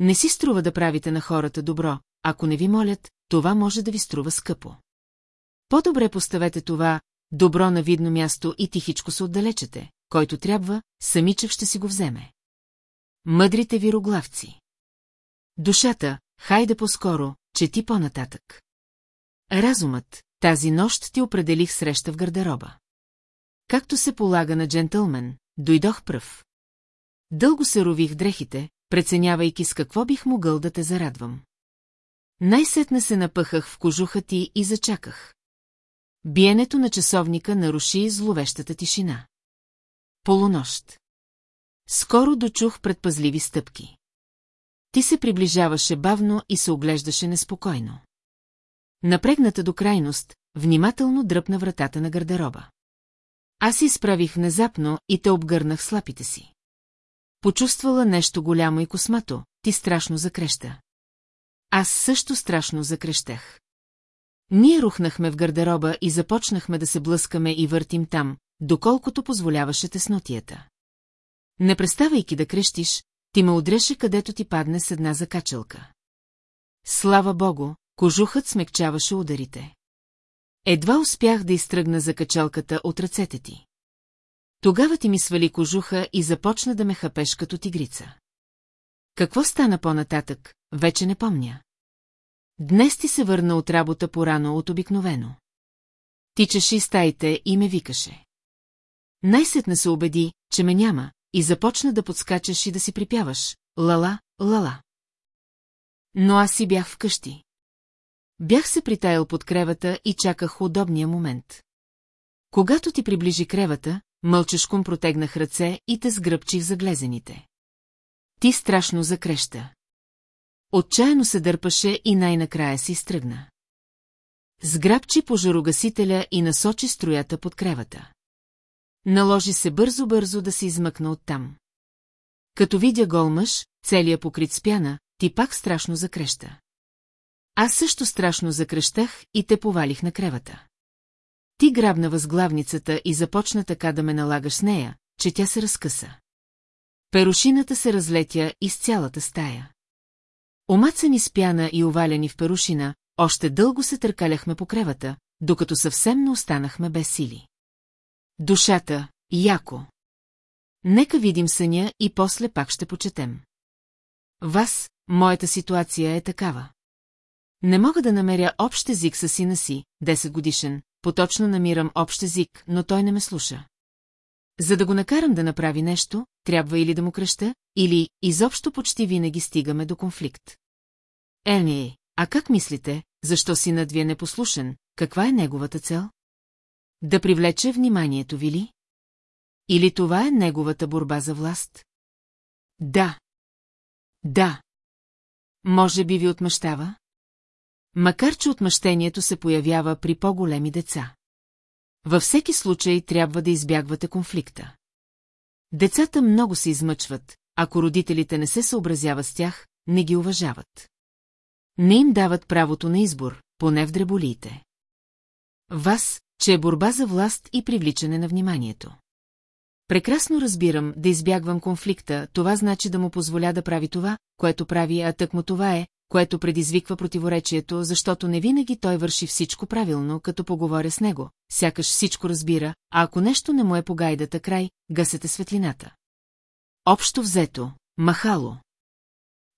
Не си струва да правите на хората добро, ако не ви молят, това може да ви струва скъпо. По-добре поставете това добро на видно място и тихичко се отдалечете, който трябва, самичев ще си го вземе. Мъдрите вироглавци. Душата, хайде по-скоро, чети по-нататък. Разумът, тази нощ ти определих среща в гардероба. Както се полага на джентълмен, дойдох пръв. Дълго се рових дрехите, преценявайки с какво бих могъл да те зарадвам. Най-сетне се напъхах в кожуха ти и зачаках. Биенето на часовника наруши зловещата тишина. Полунощ. Скоро дочух предпазливи стъпки. Ти се приближаваше бавно и се оглеждаше неспокойно. Напрегната до крайност, внимателно дръпна вратата на гардероба. Аз изправих внезапно и те обгърнах слапите си. Почувствала нещо голямо и космато, ти страшно закреща. Аз също страшно закрещах. Ние рухнахме в гардероба и започнахме да се блъскаме и въртим там, доколкото позволяваше теснотията. Не преставайки да крещиш, ти ме удреше където ти падне с една закачалка. Слава богу, кожухът смекчаваше ударите. Едва успях да изтръгна закачалката от ръцете ти. Тогава ти ми свали кожуха и започна да ме хапеш като тигрица. Какво стана по-нататък, вече не помня. Днес ти се върна от работа порано от обикновено. Тичаше из стаите и ме викаше. Най-сетне се убеди, че ме няма, и започна да подскачаш и да си припяваш. Лала, лала. Но аз си бях вкъщи. Бях се притаял под кревата и чаках удобния момент. Когато ти приближи кревата, мълчешком протегнах ръце и те сгръбчих за глезените. Ти страшно закреща. Отчаяно се дърпаше и най-накрая си изтръгна. Сграбчи пожарогасителя и насочи строята под кревата. Наложи се бързо-бързо да се измъкна оттам. Като видя гол мъж, целия покрит с пяна, ти пак страшно закреща. Аз също страшно закръщах и те повалих на кревата. Ти грабна възглавницата и започна така да ме налагаш с нея, че тя се разкъса. Перушината се разлетя из цялата стая. Омацани с пяна и оваляни в перушина, още дълго се търкаляхме по кревата, докато съвсем не останахме без сили. Душата, яко. Нека видим съня и после пак ще почетем. Вас, моята ситуация е такава. Не мога да намеря общ език с сина си, 10 годишен, поточно намирам общ език, но той не ме слуша. За да го накарам да направи нещо, трябва или да му кръща, или изобщо почти винаги стигаме до конфликт. Ени, а как мислите, защо синът ви е непослушен, каква е неговата цел? Да привлече вниманието ви ли? Или това е неговата борба за власт? Да. Да. Може би ви отмъщава? Макар, че отмъщението се появява при по-големи деца. Във всеки случай трябва да избягвате конфликта. Децата много се измъчват, ако родителите не се съобразяват с тях, не ги уважават. Не им дават правото на избор, поне в дреболиите. Вас, че е борба за власт и привличане на вниманието. Прекрасно разбирам да избягвам конфликта, това значи да му позволя да прави това, което прави, а тъкмо това е, което предизвиква противоречието, защото не винаги той върши всичко правилно, като поговоря с него, сякаш всичко разбира, а ако нещо не му е по гайдата край, гасете светлината. Общо взето, махало.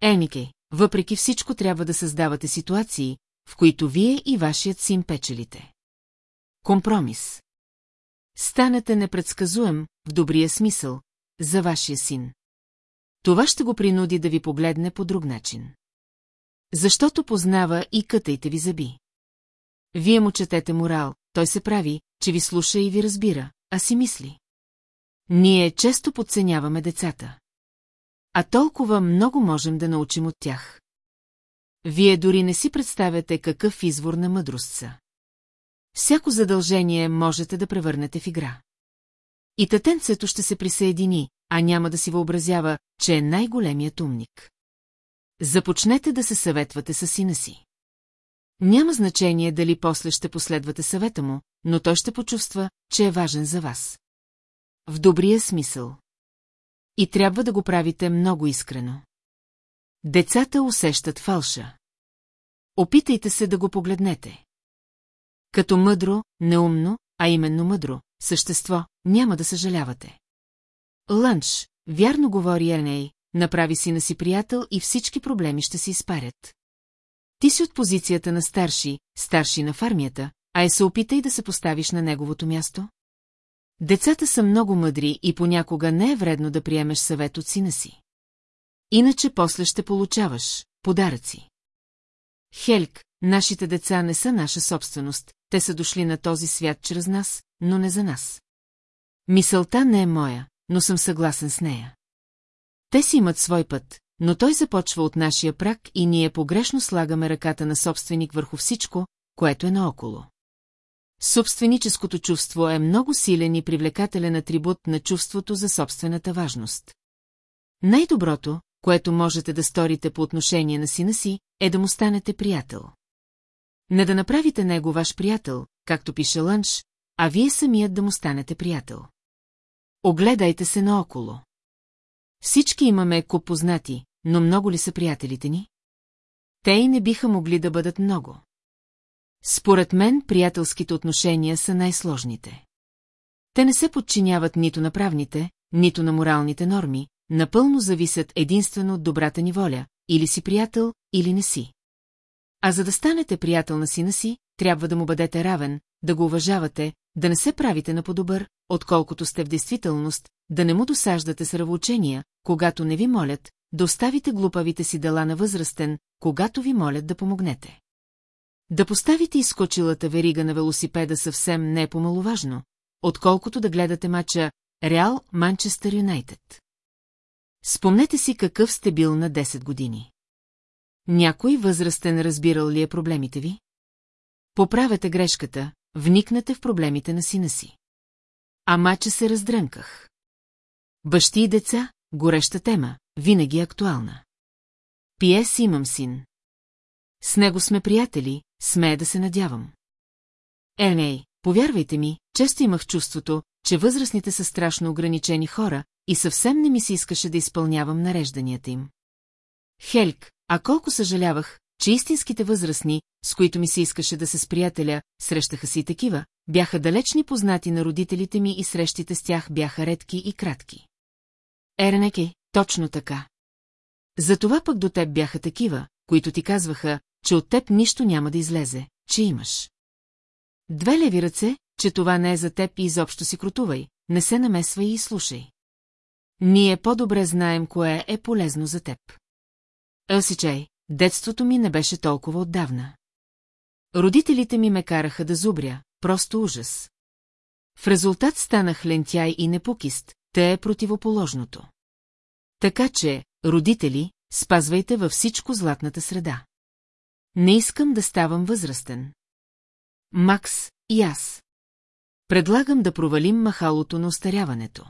Емике, въпреки всичко трябва да създавате ситуации, в които вие и вашият син печелите. Компромис. Станете непредсказуем, в добрия смисъл, за вашия син. Това ще го принуди да ви погледне по друг начин. Защото познава и кътайте ви зъби. Вие му четете морал, той се прави, че ви слуша и ви разбира, а си мисли. Ние често подценяваме децата. А толкова много можем да научим от тях. Вие дори не си представяте какъв извор на мъдрост са. Всяко задължение можете да превърнете в игра. И татенцето ще се присъедини, а няма да си въобразява, че е най-големият умник. Започнете да се съветвате с сина си. Няма значение дали после ще последвате съвета му, но той ще почувства, че е важен за вас. В добрия смисъл. И трябва да го правите много искрено. Децата усещат фалша. Опитайте се да го погледнете. Като мъдро, неумно, а именно мъдро, същество, няма да съжалявате. Лънч, вярно говори Еней, направи си на си приятел и всички проблеми ще се изпарят. Ти си от позицията на старши, старши на фармията, а е се опитай да се поставиш на неговото място. Децата са много мъдри и понякога не е вредно да приемеш съвет от сина си. Иначе после ще получаваш подаръци. Хелк, нашите деца не са наша собственост, те са дошли на този свят чрез нас, но не за нас. Мисълта не е моя, но съм съгласен с нея. Те си имат свой път, но той започва от нашия прак и ние погрешно слагаме ръката на собственик върху всичко, което е наоколо. Собственическото чувство е много силен и привлекателен атрибут на чувството за собствената важност. Най-доброто, което можете да сторите по отношение на сина си, е да му станете приятел. Не да направите него ваш приятел, както пише Лънч, а вие самият да му станете приятел. Огледайте се наоколо. Всички имаме куп познати, но много ли са приятелите ни? Те и не биха могли да бъдат много. Според мен, приятелските отношения са най-сложните. Те не се подчиняват нито на правните, нито на моралните норми, напълно зависят единствено от добрата ни воля, или си приятел, или не си. А за да станете приятел на сина си, трябва да му бъдете равен, да го уважавате, да не се правите на по-добър, отколкото сте в действителност, да не му досаждате с ръвоучения, когато не ви молят, да оставите глупавите си дела на възрастен, когато ви молят да помогнете. Да поставите изкочилата верига на велосипеда съвсем не е помаловажно, отколкото да гледате мача Реал Манчестър Юнайтед. Спомнете си какъв сте бил на 10 години. Някой възрастен разбирал ли е проблемите ви? Поправете грешката, вникнете в проблемите на сина си. А мача се раздрънках. Бащи и деца, гореща тема, винаги актуална. Пиес имам син. С него сме приятели, смея да се надявам. Еней, повярвайте ми, често имах чувството, че възрастните са страшно ограничени хора и съвсем не ми се искаше да изпълнявам нарежданията им. Хелк, а колко съжалявах, че истинските възрастни, с които ми се искаше да се сприятеля, срещаха си такива, бяха далечни познати на родителите ми и срещите с тях бяха редки и кратки. Еренеке, точно така. Затова пък до теб бяха такива, които ти казваха, че от теб нищо няма да излезе, че имаш. Две леви ръце, че това не е за теб и изобщо си крутувай, не се намесвай и слушай. Ние по-добре знаем кое е полезно за теб. Елсичай, детството ми не беше толкова отдавна. Родителите ми ме караха да зубря, просто ужас. В резултат станах лентяй и непокист, те е противоположното. Така че, родители, спазвайте във всичко златната среда. Не искам да ставам възрастен. Макс и аз. Предлагам да провалим махалото на остаряването.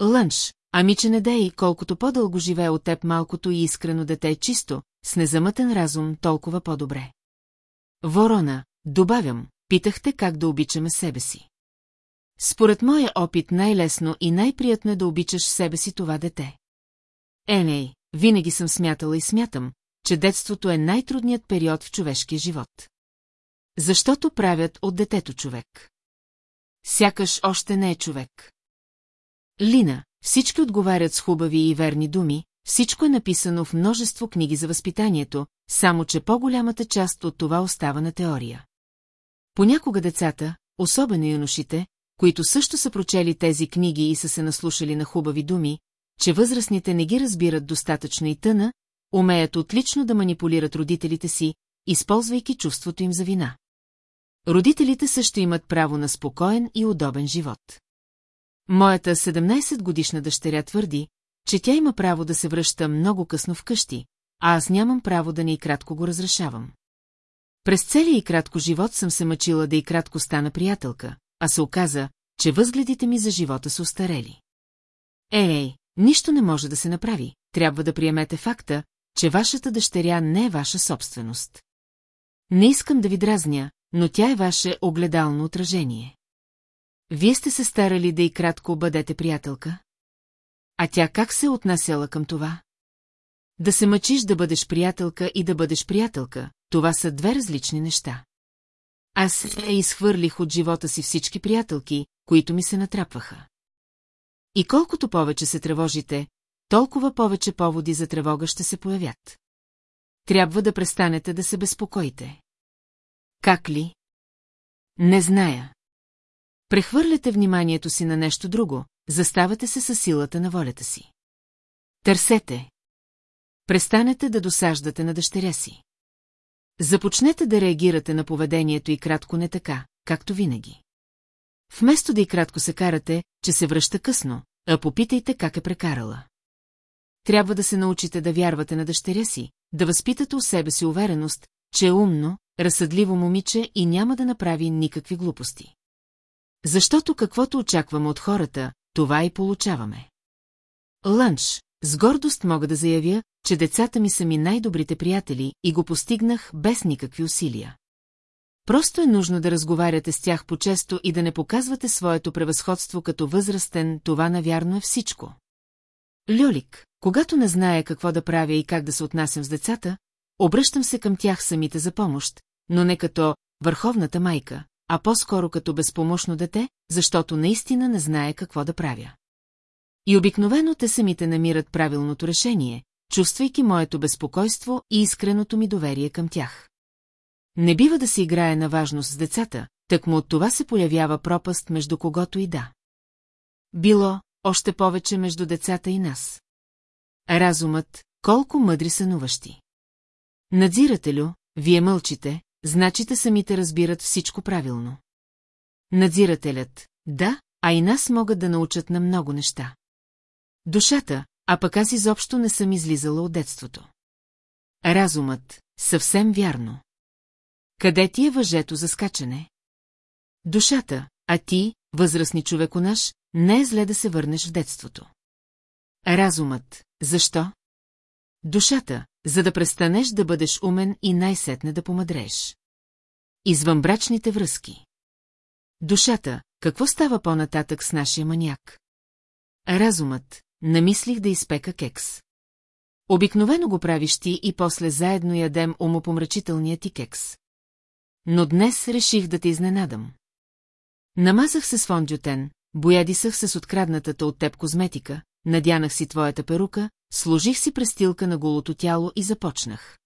Лънч, ами че не дей, колкото по-дълго живее от теб малкото и искрено дете е чисто, с незамътен разум толкова по-добре. Ворона, добавям, питахте как да обичаме себе си. Според моя опит най-лесно и най-приятно е да обичаш себе си това дете. Еней, винаги съм смятала и смятам, че детството е най-трудният период в човешкия живот. Защото правят от детето човек. Сякаш още не е човек. Лина, всички отговарят с хубави и верни думи, всичко е написано в множество книги за възпитанието, само че по-голямата част от това остава на теория. Понякога децата, особено юношите, които също са прочели тези книги и са се наслушали на хубави думи, че възрастните не ги разбират достатъчно и тъна, умеят отлично да манипулират родителите си, използвайки чувството им за вина. Родителите също имат право на спокоен и удобен живот. Моята 17-годишна дъщеря твърди, че тя има право да се връща много късно вкъщи, а аз нямам право да не и кратко го разрешавам. През целия и кратко живот съм се мъчила да и кратко стана приятелка, а се оказа, че възгледите ми за живота са устарели. Ей, ей, нищо не може да се направи, трябва да приемете факта, че вашата дъщеря не е ваша собственост. Не искам да ви дразня, но тя е ваше огледално отражение. Вие сте се старали да и кратко бъдете приятелка? А тя как се е отнасяла към това? Да се мъчиш да бъдеш приятелка и да бъдеш приятелка, това са две различни неща. Аз е изхвърлих от живота си всички приятелки, които ми се натрапваха. И колкото повече се тревожите, толкова повече поводи за тревога ще се появят. Трябва да престанете да се безпокоите. Как ли? Не зная. Прехвърляте вниманието си на нещо друго, заставате се със силата на волята си. Търсете. Престанете да досаждате на дъщеря си. Започнете да реагирате на поведението и кратко не така, както винаги. Вместо да и кратко се карате, че се връща късно, а попитайте как е прекарала. Трябва да се научите да вярвате на дъщеря си, да възпитате у себе си увереност, че е умно, разсъдливо момиче и няма да направи никакви глупости. Защото каквото очакваме от хората, това и получаваме. Лънч, с гордост мога да заявя, че децата ми са ми най-добрите приятели и го постигнах без никакви усилия. Просто е нужно да разговаряте с тях по-често и да не показвате своето превъзходство като възрастен, това навярно е всичко. Люлик, когато не знае какво да правя и как да се отнасям с децата, обръщам се към тях самите за помощ, но не като върховната майка, а по-скоро като безпомощно дете, защото наистина не знае какво да правя. И обикновено те самите намират правилното решение, чувствайки моето безпокойство и искреното ми доверие към тях. Не бива да се играе на важност с децата, так му от това се появява пропаст между когото и да. Било, още повече между децата и нас. Разумът, колко мъдри сънуващи. Надзирателю, вие мълчите, значите самите разбират всичко правилно. Надзирателят, да, а и нас могат да научат на много неща. Душата, а пък аз изобщо не съм излизала от детството. Разумът, съвсем вярно. Къде ти е въжето за скачане? Душата, а ти, възрастни човеконаш, не е зле да се върнеш в детството. Разумът, защо? Душата, за да престанеш да бъдеш умен и най-сетне да помадрееш. Извънбрачните връзки. Душата, какво става по-нататък с нашия маняк? Разумът, намислих да изпека кекс. Обикновено го правиш ти и после заедно ядем умопомрачителния ти кекс. Но днес реших да те изненадам. Намазах се с фондютен, боядисах се с откраднатата от теб козметика, надянах си твоята перука, сложих си престилка на голото тяло и започнах.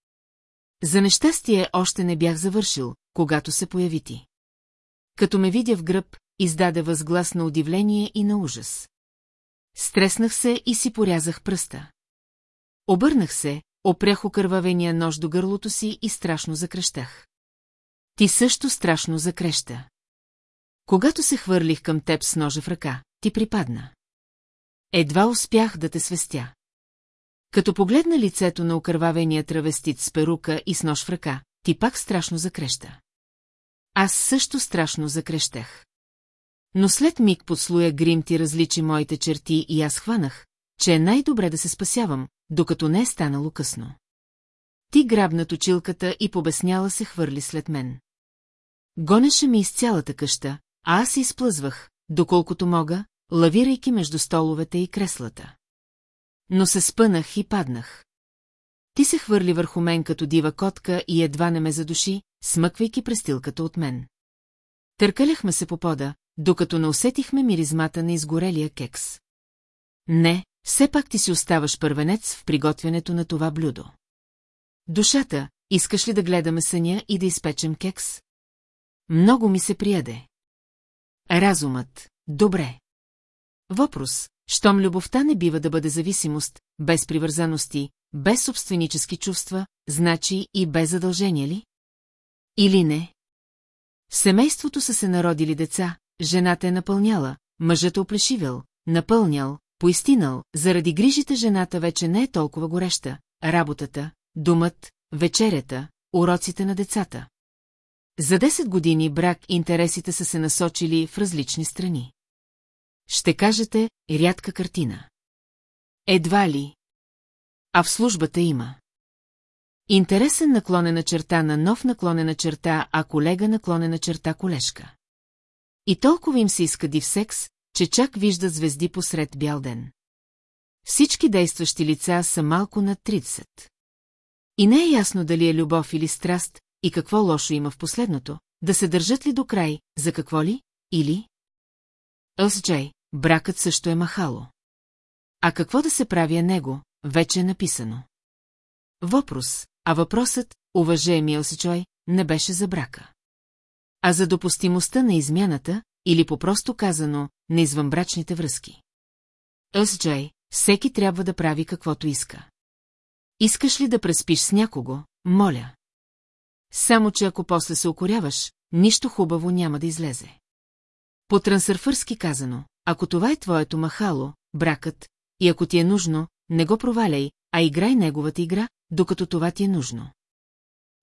За нещастие още не бях завършил, когато се появи ти. Като ме видя в гръб, издаде възглас на удивление и на ужас. Стреснах се и си порязах пръста. Обърнах се, опрях окървавения нож до гърлото си и страшно закрещах. Ти също страшно закреща. Когато се хвърлих към теб с ножа в ръка, ти припадна. Едва успях да те свестя. Като погледна лицето на окървавения травестит с перука и с нож в ръка, ти пак страшно закреща. Аз също страшно закрещах. Но след миг под слоя грим ти различи моите черти и аз хванах, че е най-добре да се спасявам, докато не е станало късно. Ти грабна точилката и побесняла се хвърли след мен. Гонеше ми из цялата къща, а аз изплъзвах, доколкото мога, лавирайки между столовете и креслата. Но се спънах и паднах. Ти се хвърли върху мен като дива котка и едва не ме задуши, смъквайки престилката от мен. Търкаляхме се по пода, докато не усетихме миризмата на изгорелия кекс. Не, все пак ти си оставаш първенец в приготвянето на това блюдо. Душата, искаш ли да гледаме съня и да изпечем кекс? Много ми се прияде. Разумът, добре. Въпрос, щом любовта не бива да бъде зависимост, без привързаности, без собственически чувства, значи и без задължения ли? Или не? В семейството са се народили деца, жената е напълняла, мъжът е оплешивел, напълнял, поистинал, заради грижите жената вече не е толкова гореща, работата, думът, вечерята, уроците на децата. За 10 години брак интересите са се насочили в различни страни. Ще кажете, рядка картина. Едва ли. А в службата има. Интересен наклонена черта на нов наклонена черта, а колега наклонена черта колешка. И толкова им се иска див секс, че чак виждат звезди посред бял ден. Всички действащи лица са малко над 30. И не е ясно дали е любов или страст, и какво лошо има в последното, да се държат ли до край, за какво ли, или... Джей, бракът също е махало. А какво да се прави е него, вече е написано. Въпрос, а въпросът, уважаеми Елсичой, не беше за брака. А за допустимостта на измяната, или по-просто казано, на извънбрачните връзки. Елсичой, всеки трябва да прави каквото иска. Искаш ли да преспиш с някого, моля. Само, че ако после се окоряваш, нищо хубаво няма да излезе. По трансърфърски казано, ако това е твоето махало, бракът, и ако ти е нужно, не го проваляй, а играй неговата игра, докато това ти е нужно.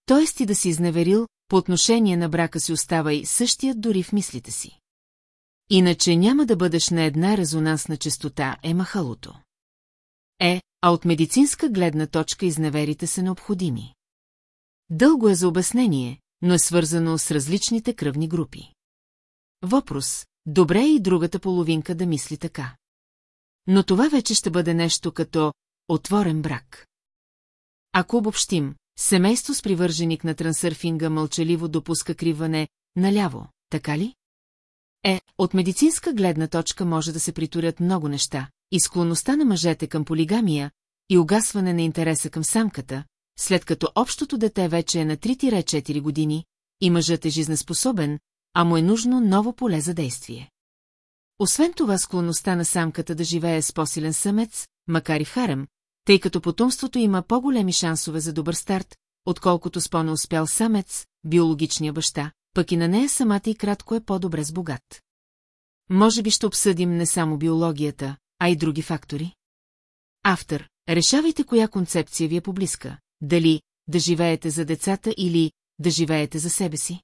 Тоест ти да си изневерил, по отношение на брака си оставай същият дори в мислите си. Иначе няма да бъдеш на една резонансна частота, е махалото. Е, а от медицинска гледна точка изневерите са необходими. Дълго е за обяснение, но е свързано с различните кръвни групи. Въпрос. Добре е и другата половинка да мисли така. Но това вече ще бъде нещо като отворен брак. Ако обобщим, семейство с привърженик на трансърфинга мълчаливо допуска криване наляво, така ли? Е, от медицинска гледна точка може да се притурят много неща, и склонността на мъжете към полигамия, и угасване на интереса към самката, след като общото дете вече е на 3-4 години, и мъжът е жизнеспособен, а му е нужно ново поле за действие. Освен това склонността на самката да живее с по-силен самец, макар и в харем, тъй като потомството има по-големи шансове за добър старт, отколкото с по-неуспял самец, биологичния баща, пък и на нея самата и кратко е по-добре с богат. Може би ще обсъдим не само биологията, а и други фактори. Автор, решавайте коя концепция ви е поблизка, дали да живеете за децата или да живеете за себе си.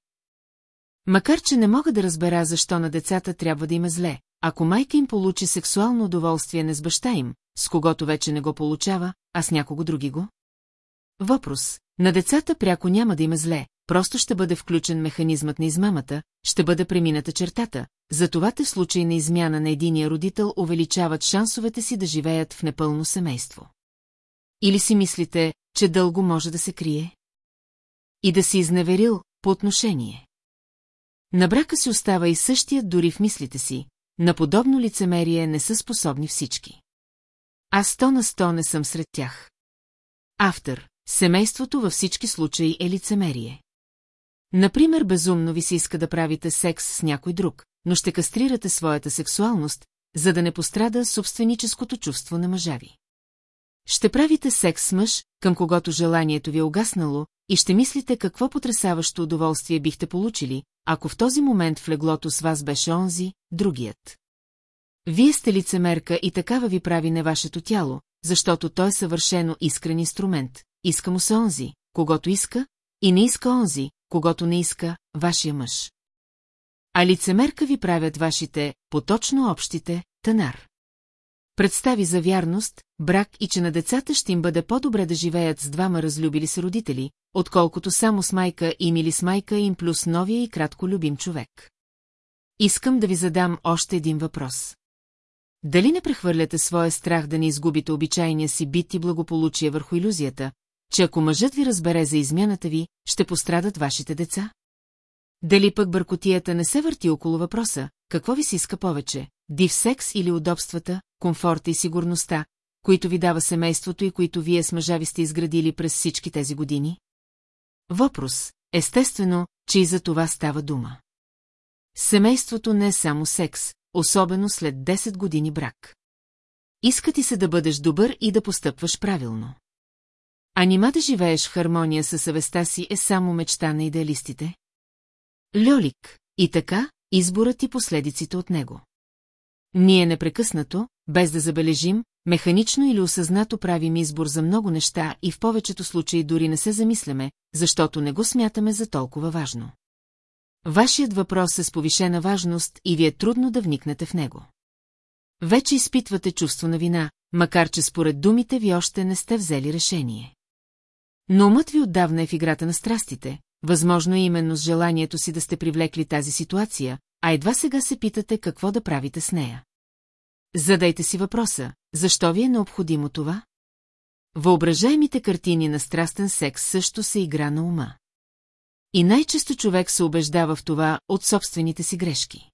Макар, че не мога да разбера защо на децата трябва да има зле, ако майка им получи сексуално удоволствие не с баща им, с когото вече не го получава, а с някого други го? Въпрос. На децата пряко няма да има зле, просто ще бъде включен механизмът на измамата, ще бъде премината чертата, затова те в случай на измяна на единия родител увеличават шансовете си да живеят в непълно семейство. Или си мислите, че дълго може да се крие? И да си изневерил по отношение. На брака си остава и същият дори в мислите си, на подобно лицемерие не са способни всички. Аз сто на сто не съм сред тях. Автор, семейството във всички случаи е лицемерие. Например, безумно ви се иска да правите секс с някой друг, но ще кастрирате своята сексуалност, за да не пострада собственическото чувство на мъжа ви. Ще правите секс с мъж, към когото желанието ви е угаснало, и ще мислите какво потрясаващо удоволствие бихте получили, ако в този момент в леглото с вас беше онзи, другият. Вие сте лицемерка и такава ви прави не вашето тяло, защото той е съвършено искрен инструмент. Иска му се онзи, когато иска, и не иска онзи, когато не иска, вашия мъж. А лицемерка ви правят вашите, поточно общите, танар. Представи за вярност, брак и че на децата ще им бъде по-добре да живеят с двама разлюбили се родители, отколкото само с майка им или с майка им плюс новия и кратко любим човек. Искам да ви задам още един въпрос. Дали не прехвърляте своя страх да не изгубите обичайния си бит и благополучие върху иллюзията, че ако мъжът ви разбере за измяната ви, ще пострадат вашите деца? Дали пък бъркотията не се върти около въпроса, какво ви се иска повече, див секс или удобствата, комфорта и сигурността, които ви дава семейството и които вие с мъжа ви сте изградили през всички тези години? Въпрос, естествено, че и за това става дума. Семейството не е само секс, особено след 10 години брак. Иска ти се да бъдеш добър и да постъпваш правилно. А нима да живееш в хармония със съвестта си е само мечта на идеалистите? Льолик, и така, изборът и последиците от него. Ние непрекъснато, без да забележим, механично или осъзнато правим избор за много неща и в повечето случаи дори не се замисляме, защото не го смятаме за толкова важно. Вашият въпрос е с повишена важност и ви е трудно да вникнете в него. Вече изпитвате чувство на вина, макар че според думите ви още не сте взели решение. Но умът ви отдавна е в играта на страстите, възможно е именно с желанието си да сте привлекли тази ситуация, а едва сега се питате какво да правите с нея. Задайте си въпроса, защо ви е необходимо това? Въображаемите картини на страстен секс също се игра на ума. И най-често човек се убеждава в това от собствените си грешки.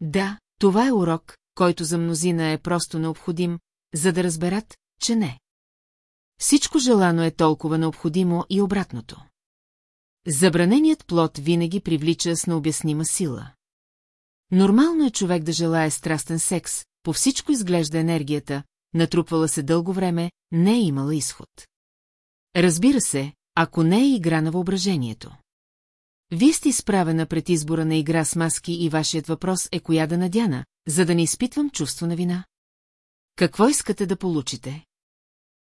Да, това е урок, който за мнозина е просто необходим, за да разберат, че не. Всичко желано е толкова необходимо и обратното. Забраненият плод винаги привлича с необяснима сила. Нормално е човек да желая страстен секс, по всичко изглежда енергията, натрупвала се дълго време, не е имала изход. Разбира се, ако не е игра на въображението. Вие сте изправена пред избора на игра с маски и вашият въпрос е коя да надяна, за да не изпитвам чувство на вина. Какво искате да получите?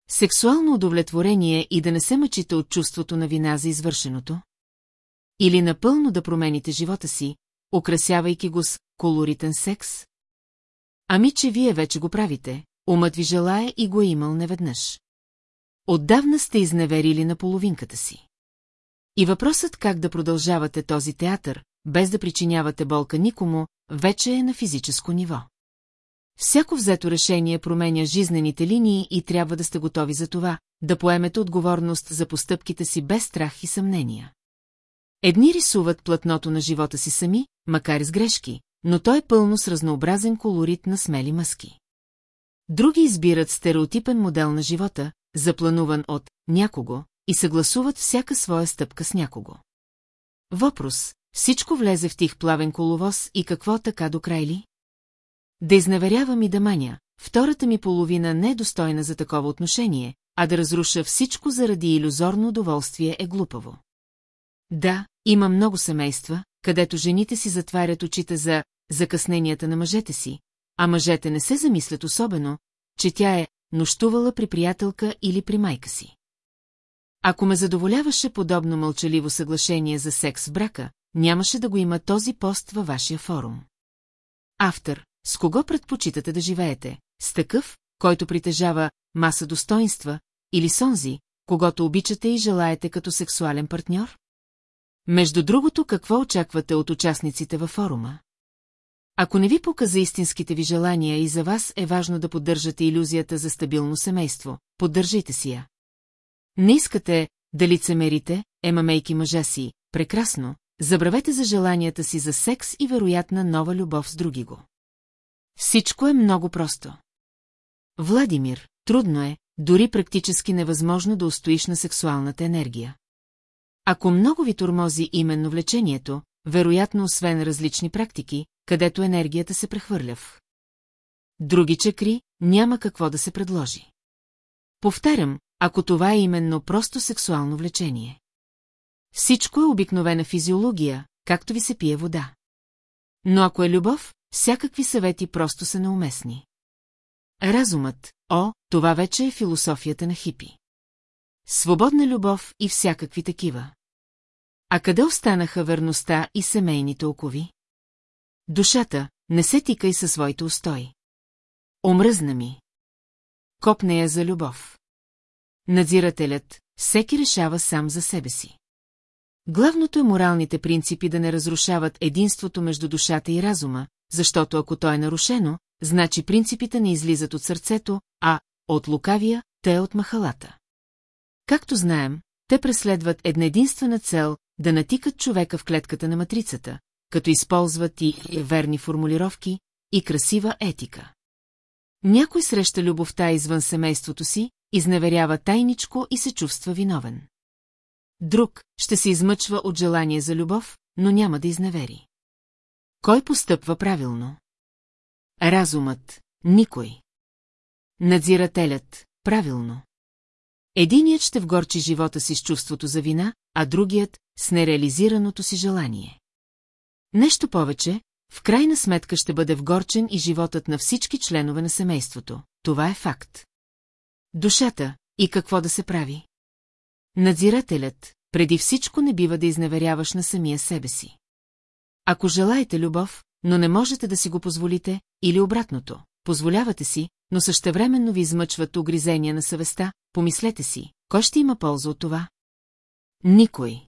Сексуално удовлетворение и да не се мъчите от чувството на вина за извършеното? Или напълно да промените живота си, украсявайки го с колоритен секс? Ами, че вие вече го правите, умът ви желая и го е имал неведнъж. Отдавна сте изневерили на половинката си. И въпросът как да продължавате този театър, без да причинявате болка никому, вече е на физическо ниво. Всяко взето решение променя жизнените линии и трябва да сте готови за това, да поемете отговорност за постъпките си без страх и съмнения. Едни рисуват платното на живота си сами, макар и с грешки, но той е пълно с разнообразен колорит на смели мъски. Други избират стереотипен модел на живота, заплануван от някого, и съгласуват всяка своя стъпка с някого. Въпрос, всичко влезе в тих плавен коловоз и какво така до край ли? Да изневерявам и да маня, втората ми половина не е достойна за такова отношение, а да разруша всичко заради иллюзорно удоволствие е глупаво. Да, има много семейства, където жените си затварят очите за закъсненията на мъжете си, а мъжете не се замислят особено, че тя е нощувала при приятелка или при майка си. Ако ме задоволяваше подобно мълчаливо съглашение за секс в брака, нямаше да го има този пост във вашия форум. Автор, с кого предпочитате да живеете? С такъв, който притежава маса достоинства, или сонзи, когато обичате и желаете като сексуален партньор? Между другото, какво очаквате от участниците във форума? Ако не ви показа истинските ви желания и за вас е важно да поддържате иллюзията за стабилно семейство, поддържайте си я. Не искате да лицемерите, емамейки мъжа си, прекрасно, забравете за желанията си за секс и вероятна нова любов с други го. Всичко е много просто. Владимир, трудно е, дори практически невъзможно да устоиш на сексуалната енергия. Ако много ви тормози именно влечението, вероятно освен различни практики, където енергията се прехвърля в. Други чакри, няма какво да се предложи. Повтарям, ако това е именно просто сексуално влечение. Всичко е обикновена физиология, както ви се пие вода. Но ако е любов, всякакви съвети просто са неуместни. Разумът, о, това вече е философията на хипи. Свободна любов и всякакви такива. А къде останаха верността и семейните окови? Душата, не се тикай със своите устои. Омръзна ми. Копне я за любов. Надзирателят, всеки решава сам за себе си. Главното е моралните принципи да не разрушават единството между душата и разума, защото ако то е нарушено, значи принципите не излизат от сърцето, а от лукавия, те от махалата. Както знаем, те преследват една единствена цел да натикат човека в клетката на матрицата, като използват и верни формулировки, и красива етика. Някой среща любовта извън семейството си, изневерява тайничко и се чувства виновен. Друг ще се измъчва от желание за любов, но няма да изневери. Кой постъпва правилно? Разумът – никой. Надзирателят – правилно. Единият ще вгорчи живота си с чувството за вина, а другият – с нереализираното си желание. Нещо повече, в крайна сметка ще бъде вгорчен и животът на всички членове на семейството. Това е факт. Душата и какво да се прави? Надзирателят, преди всичко не бива да изневеряваш на самия себе си. Ако желаете любов, но не можете да си го позволите, или обратното, позволявате си, но същевременно ви измъчват огризения на съвестта, помислете си, кой ще има полза от това? Никой.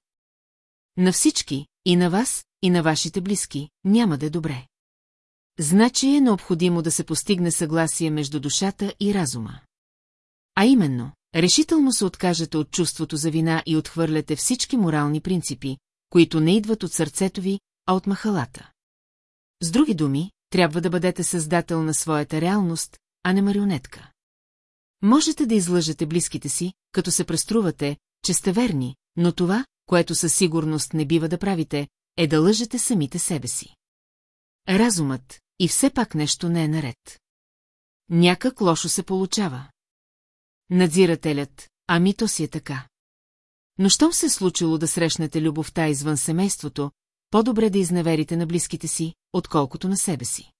На всички, и на вас, и на вашите близки, няма да е добре. Значи е необходимо да се постигне съгласие между душата и разума. А именно, решително се откажете от чувството за вина и отхвърляте всички морални принципи, които не идват от сърцето ви, а от махалата. С други думи, трябва да бъдете създател на своята реалност, а не марионетка. Можете да излъжете близките си, като се преструвате, че сте верни, но това, което със сигурност не бива да правите, е да лъжете самите себе си. Разумът, и все пак нещо не е наред. Някак лошо се получава. Надзирателят, ами то си е така. Но щом се е случило да срещнете любовта извън семейството, по-добре да изневерите на близките си, отколкото на себе си.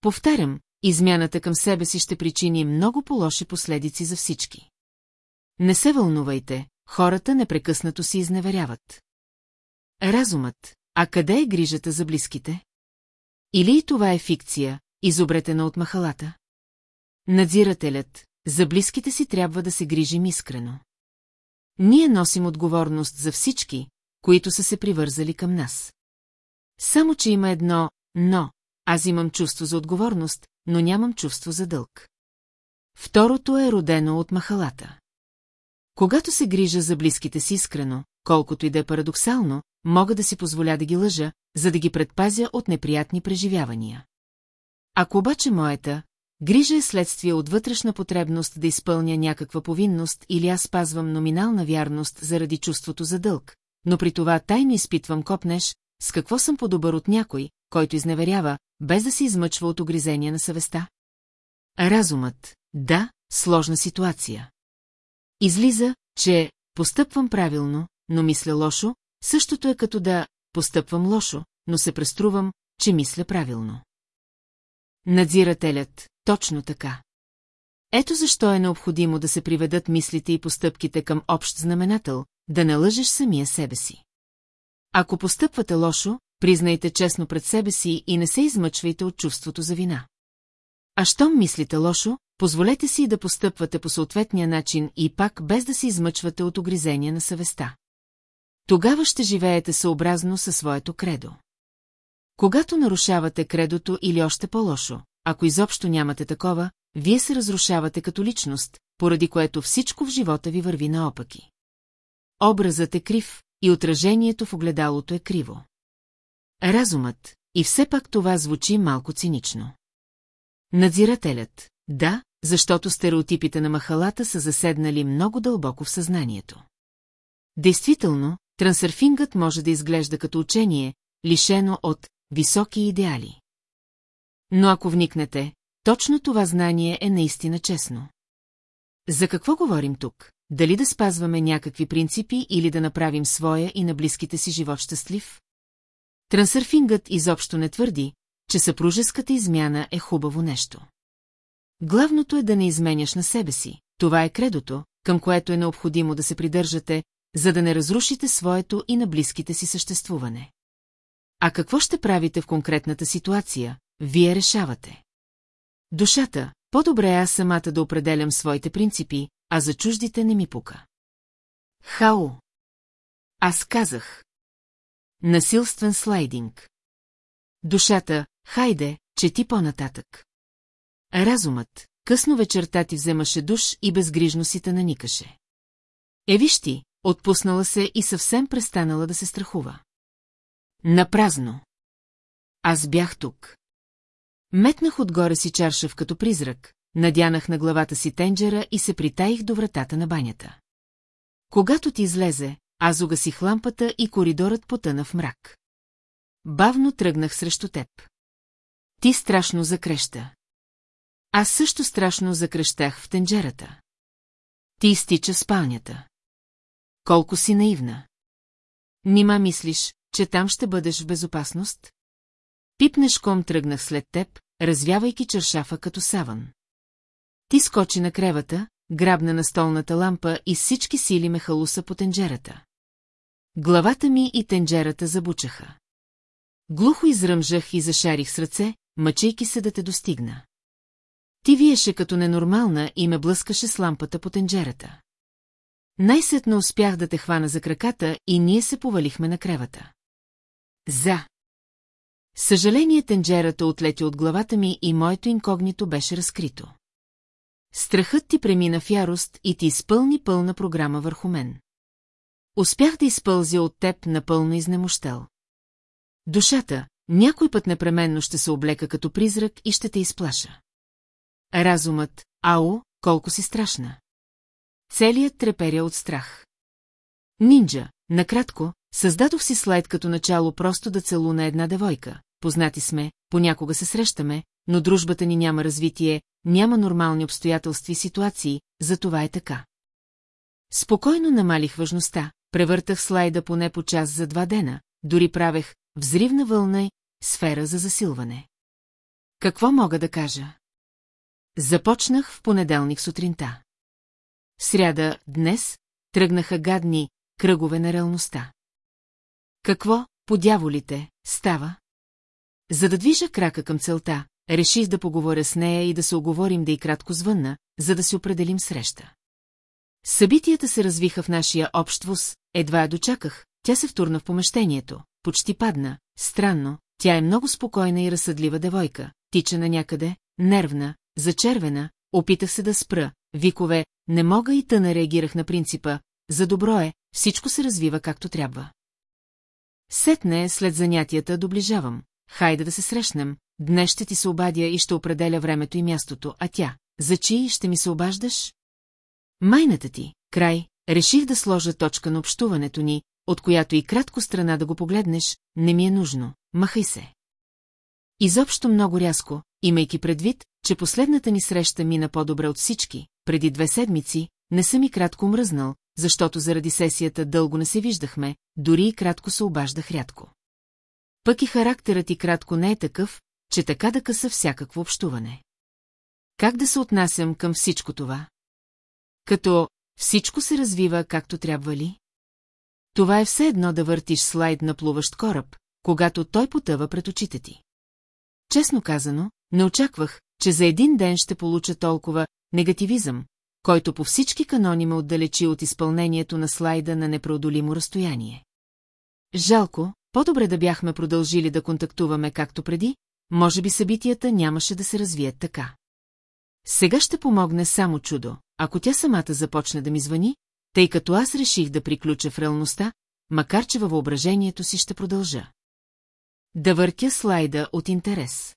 Повтарям, измяната към себе си ще причини много по-лоши последици за всички. Не се вълнувайте, хората непрекъснато си изневеряват. Разумът, а къде е грижата за близките? Или и това е фикция, изобретена от махалата? Надзирателят, за близките си трябва да се грижим искрено. Ние носим отговорност за всички, които са се привързали към нас. Само, че има едно «но», аз имам чувство за отговорност, но нямам чувство за дълг. Второто е родено от махалата. Когато се грижа за близките си искрено, колкото и да е парадоксално, мога да си позволя да ги лъжа, за да ги предпазя от неприятни преживявания. Ако обаче моята, грижа е следствие от вътрешна потребност да изпълня някаква повинност или аз спазвам номинална вярност заради чувството за дълг, но при това тайно изпитвам копнеш, с какво съм по-добър от някой, който изневерява, без да се измъчва от огризения на съвестта? Разумът, да, сложна ситуация. Излиза, че постъпвам правилно, но мисля лошо, същото е като да постъпвам лошо, но се преструвам, че мисля правилно. Надзирателят, точно така. Ето защо е необходимо да се приведат мислите и постъпките към общ знаменател, да не лъжеш самия себе си. Ако постъпвате лошо, признайте честно пред себе си и не се измъчвайте от чувството за вина. А щом мислите лошо, позволете си да постъпвате по съответния начин и пак без да се измъчвате от огризения на съвестта. Тогава ще живеете съобразно със своето кредо. Когато нарушавате кредото или още по-лошо, ако изобщо нямате такова, вие се разрушавате като личност, поради което всичко в живота ви върви наопаки. Образът е крив и отражението в огледалото е криво. Разумът, и все пак това звучи малко цинично. Надзирателят, да, защото стереотипите на махалата са заседнали много дълбоко в съзнанието. Действително, трансърфингът може да изглежда като учение, лишено от високи идеали. Но ако вникнете, точно това знание е наистина честно. За какво говорим тук? Дали да спазваме някакви принципи или да направим своя и на близките си живот щастлив? Трансърфингът изобщо не твърди, че съпружеската измяна е хубаво нещо. Главното е да не изменяш на себе си. Това е кредото, към което е необходимо да се придържате, за да не разрушите своето и на близките си съществуване. А какво ще правите в конкретната ситуация, вие решавате. Душата, по-добре е аз самата да определям своите принципи, а за чуждите не ми пука. Хао. Аз казах. Насилствен слайдинг. Душата, хайде, чети по-нататък. Разумът, късно вечерта ти вземаше душ и безгрижно си наникаше. Е, виж ти, отпуснала се и съвсем престанала да се страхува. Напразно. Аз бях тук. Метнах отгоре си чаршав като призрак, надянах на главата си тенджера и се притаих до вратата на банята. Когато ти излезе, аз угасих лампата и коридорът потъна в мрак. Бавно тръгнах срещу теб. Ти страшно закреща. Аз също страшно закрещах в тенджерата. Ти изтича в спалнята. Колко си наивна. Нима мислиш, че там ще бъдеш в безопасност? Пипнешком тръгнах след теб, развявайки чершафа като саван. Ти скочи на кревата, грабна на столната лампа и всички сили ме халуса по тенджерата. Главата ми и тенджерата забучаха. Глухо изръмжах и зашарих с ръце, мъчейки се да те достигна. Ти виеше като ненормална и ме блъскаше с лампата по тенджерата. Най-сетно успях да те хвана за краката и ние се повалихме на кревата. За. Съжаление тенджерата отлети от главата ми и моето инкогнито беше разкрито. Страхът ти премина в ярост и ти изпълни пълна програма върху мен. Успях да изпълзя от теб напълно изнемощел. Душата, някой път непременно ще се облека като призрак и ще те изплаша. Разумът, ао, колко си страшна. Целият треперя от страх. Нинджа, накратко, създадох си слайд като начало просто да целуна една девойка. Познати сме, понякога се срещаме, но дружбата ни няма развитие, няма нормални обстоятелства и ситуации, за това е така. Спокойно намалих важността, превъртах слайда поне по час за два дена, дори правех взривна вълна и сфера за засилване. Какво мога да кажа? Започнах в понеделник сутринта. Сряда, днес, тръгнаха гадни кръгове на реалността. Какво, по дяволите, става? За да движа крака към целта, реших да поговоря с нея и да се оговорим да и кратко звънна, за да си определим среща. Събитията се развиха в нашия общ вуз, едва я дочаках, тя се втурна в помещението, почти падна, странно, тя е много спокойна и разсъдлива девойка, тича на някъде, нервна, зачервена, опитах се да спра, викове, не мога и тъна реагирах на принципа, за добро е, всичко се развива както трябва. Сетне, след занятията, доближавам. Хайде да се срещнем, днес ще ти се обадя и ще определя времето и мястото, а тя, за чии ще ми се обаждаш? Майната ти, край, реших да сложа точка на общуването ни, от която и кратко страна да го погледнеш, не ми е нужно, махай се. Изобщо много рязко, имайки предвид, че последната ни среща мина по-добре от всички, преди две седмици, не съм и кратко мръзнал, защото заради сесията дълго не се виждахме, дори и кратко се обаждах рядко. Пък и характерът и кратко не е такъв, че така да къса всякакво общуване. Как да се отнасям към всичко това? Като всичко се развива както трябва ли? Това е все едно да въртиш слайд на плуващ кораб, когато той потъва пред очите ти. Честно казано, не очаквах, че за един ден ще получа толкова негативизъм, който по всички канони ме отдалечи от изпълнението на слайда на непреодолимо разстояние. Жалко, по-добре да бяхме продължили да контактуваме както преди, може би събитията нямаше да се развият така. Сега ще помогне само чудо, ако тя самата започне да ми звъни, тъй като аз реших да приключа в реалността, макар че във въображението си ще продължа. Да въртя слайда от интерес.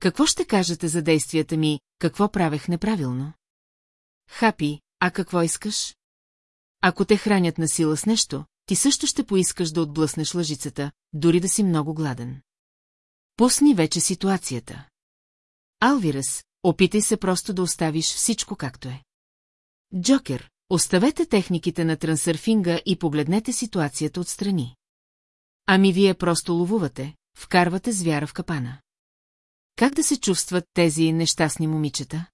Какво ще кажете за действията ми, какво правех неправилно? Хапи, а какво искаш? Ако те хранят на сила с нещо, ти също ще поискаш да отблъснеш лъжицата, дори да си много гладен. Пусни вече ситуацията. Алвирас, опитай се просто да оставиш всичко както е. Джокер, оставете техниките на трансърфинга и погледнете ситуацията отстрани. Ами вие просто ловувате, вкарвате звяра в капана. Как да се чувстват тези нещастни момичета?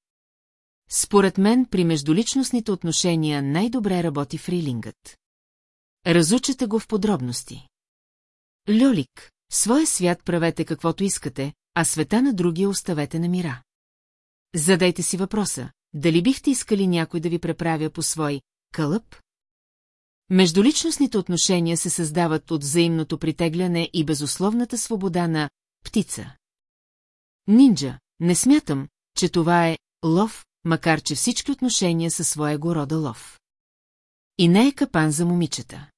Според мен при междуличностните отношения най-добре работи фрилингът. Разучете го в подробности. Льолик, в своя свят правете каквото искате, а света на другия оставете на мира. Задайте си въпроса, дали бихте искали някой да ви преправя по свой кълъп? Междуличностните отношения се създават от взаимното притегляне и безусловната свобода на птица. Нинджа, не смятам, че това е лов, макар че всички отношения са своего рода лов. И не е капан за момичета.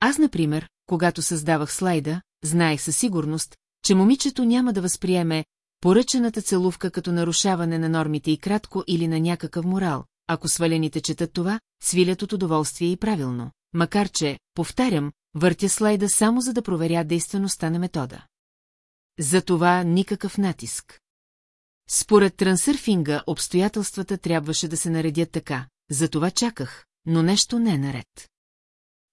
Аз, например, когато създавах слайда, знаех със сигурност, че момичето няма да възприеме поръчената целувка като нарушаване на нормите и кратко или на някакъв морал, ако свалените четат това, свилят от удоволствие и правилно, макар че, повтарям, въртя слайда само за да проверя действеността на метода. За това никакъв натиск. Според трансърфинга обстоятелствата трябваше да се наредят така, за това чаках, но нещо не е наред.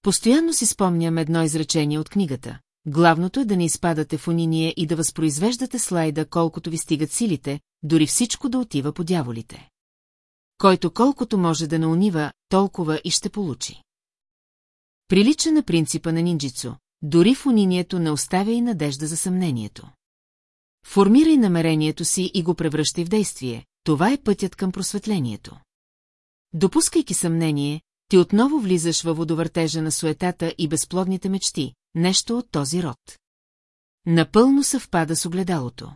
Постоянно си спомням едно изречение от книгата. главното е да не изпадате в униние и да възпроизвеждате слайда колкото ви стигат силите, дори всичко да отива по дяволите. Който колкото може да наунива, толкова и ще получи. Прилича на принципа на нинджицу, дори в унинието не оставя и надежда за съмнението. Формирай намерението си и го превръщай в действие, това е пътят към просветлението. Допускайки съмнение, ти отново влизаш във водовъртежа на суетата и безплодните мечти, нещо от този род. Напълно съвпада с огледалото.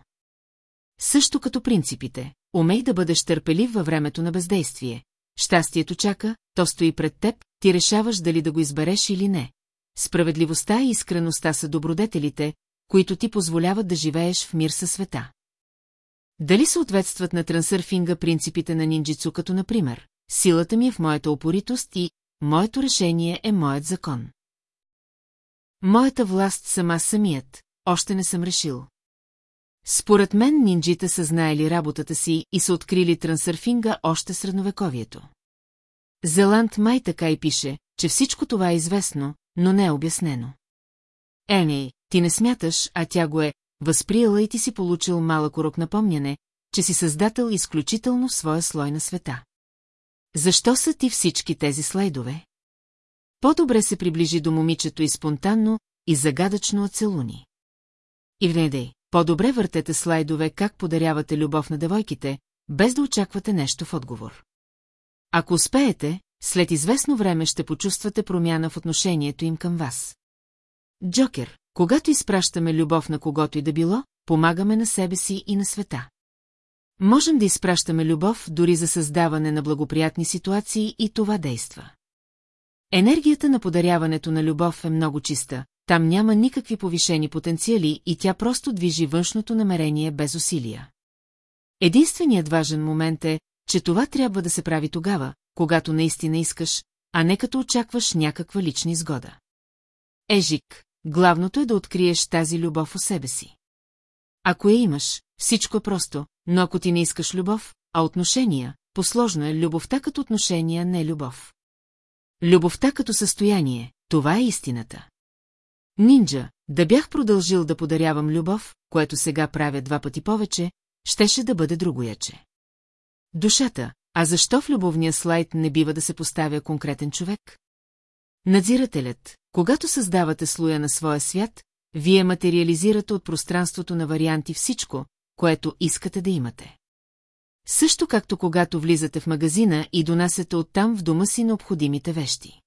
Също като принципите, умей да бъдеш търпелив във времето на бездействие. Щастието чака, то стои пред теб, ти решаваш дали да го избереш или не. Справедливостта и искреността са добродетелите, които ти позволяват да живееш в мир със света. Дали съответстват на трансърфинга принципите на нинджицу като, например, силата ми е в моята опоритост и моето решение е моят закон. Моята власт сама самият, още не съм решил. Според мен нинджите са знаели работата си и са открили трансърфинга още средновековието. Зеланд май така и пише, че всичко това е известно, но не е обяснено. Ени, ти не смяташ, а тя го е възприела и ти си получил малък урок напомняне, че си създател изключително в своя слой на света. Защо са ти всички тези слайдове? По-добре се приближи до момичето и спонтанно, и загадъчно оцелуни. И внедей, по-добре въртете слайдове как подарявате любов на девойките, без да очаквате нещо в отговор. Ако успеете, след известно време ще почувствате промяна в отношението им към вас. Джокер, когато изпращаме любов на когото и да било, помагаме на себе си и на света. Можем да изпращаме любов дори за създаване на благоприятни ситуации и това действа. Енергията на подаряването на любов е много чиста, там няма никакви повишени потенциали и тя просто движи външното намерение без усилия. Единственият важен момент е, че това трябва да се прави тогава, когато наистина искаш, а не като очакваш някаква лична изгода. Ежик, главното е да откриеш тази любов у себе си. Ако я имаш, всичко е просто, но ако ти не искаш любов, а отношения, посложно е любовта като отношения, не любов. Любовта като състояние, това е истината. Нинджа, да бях продължил да подарявам любов, което сега правя два пъти повече, щеше да бъде другояче. Душата, а защо в любовния слайд не бива да се поставя конкретен човек? Надзирателят, когато създавате слоя на своя свят, вие материализирате от пространството на варианти всичко, което искате да имате. Също както когато влизате в магазина и донасяте оттам в дома си необходимите вещи.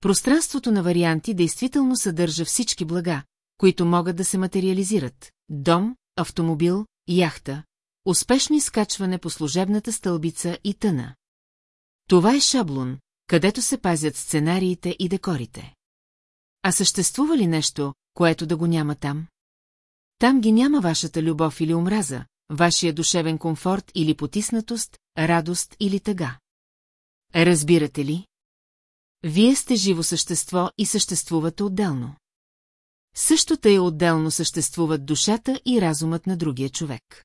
Пространството на варианти действително съдържа всички блага, които могат да се материализират – дом, автомобил, яхта, успешно изкачване по служебната стълбица и тъна. Това е шаблон, където се пазят сценариите и декорите. А съществува ли нещо, което да го няма там? Там ги няма вашата любов или омраза, вашия душевен комфорт или потиснатост, радост или тъга. Разбирате ли? Вие сте живо същество и съществувате отделно. Същото е отделно съществуват душата и разумът на другия човек.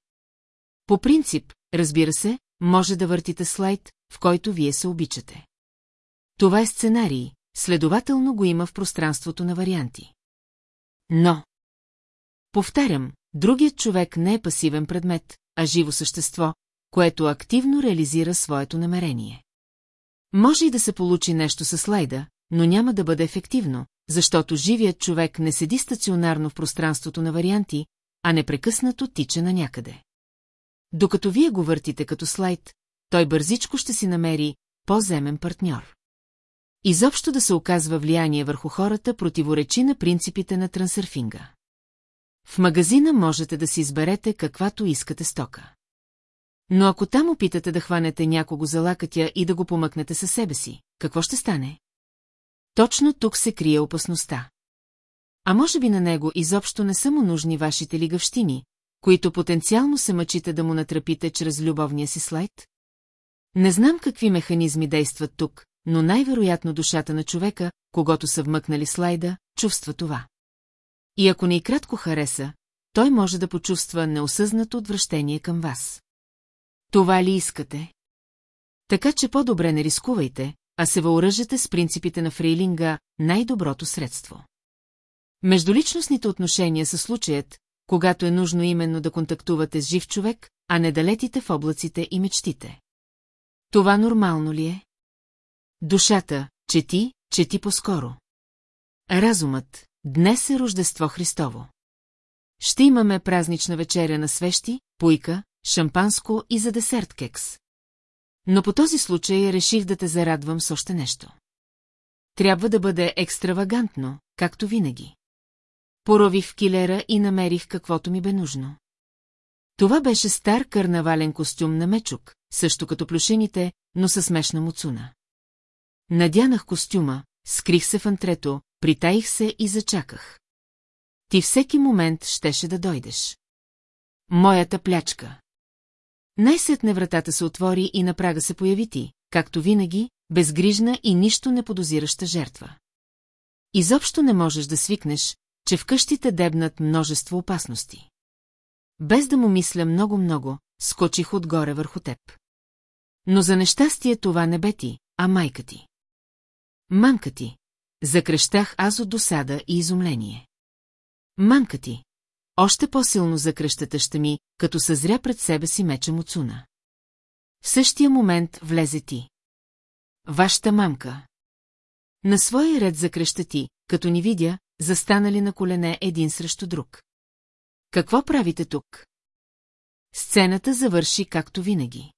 По принцип, разбира се, може да въртите слайд, в който вие се обичате. Това е сценарий, следователно го има в пространството на варианти. Но... Повтарям, другият човек не е пасивен предмет, а живо същество, което активно реализира своето намерение. Може и да се получи нещо със слайда, но няма да бъде ефективно, защото живият човек не седи стационарно в пространството на варианти, а непрекъснато тича на някъде. Докато вие го въртите като слайд, той бързичко ще си намери по-земен партньор. Изобщо да се оказва влияние върху хората противоречи на принципите на трансърфинга. В магазина можете да си изберете каквато искате стока. Но ако там опитате да хванете някого за лакътя и да го помъкнете със себе си, какво ще стане? Точно тук се крие опасността. А може би на него изобщо не са му нужни вашите лигавщини, които потенциално се мъчите да му натрапите чрез любовния си слайд? Не знам какви механизми действат тук, но най-вероятно душата на човека, когато са вмъкнали слайда, чувства това. И ако не и кратко хареса, той може да почувства неосъзнато отвращение към вас. Това ли искате? Така че по-добре не рискувайте, а се въоръжете с принципите на фрейлинга най-доброто средство. Междуличностните отношения са случаят, когато е нужно именно да контактувате с жив човек, а не да летите в облаците и мечтите. Това нормално ли е? Душата, чети, чети по-скоро. Разумът, днес е Рождество Христово. Ще имаме празнична вечеря на свещи, пуйка, шампанско и за десерт кекс. Но по този случай реших да те зарадвам с още нещо. Трябва да бъде екстравагантно, както винаги. Порових в килера и намерих каквото ми бе нужно. Това беше стар карнавален костюм на мечук, също като плюшените, но със смешна муцуна. Надянах костюма, скрих се в антрето, притаих се и зачаках. Ти всеки момент щеше да дойдеш. Моята плячка. Най-сетне вратата се отвори и на прага се появи ти, както винаги, безгрижна и нищо не подозираща жертва. Изобщо не можеш да свикнеш, че в къщите дебнат множество опасности. Без да му мисля много-много, скочих отгоре върху теб. Но за нещастие това не бе ти, а майка ти. Мамка ти. Закрещах аз от досада и изумление. Мамка ти. Още по-силно закръща тъща ми, като съзря пред себе си меча Муцуна. В същия момент влезе ти. Вашата мамка. На своя ред закръща ти, като ни видя, застанали на колене един срещу друг. Какво правите тук? Сцената завърши както винаги.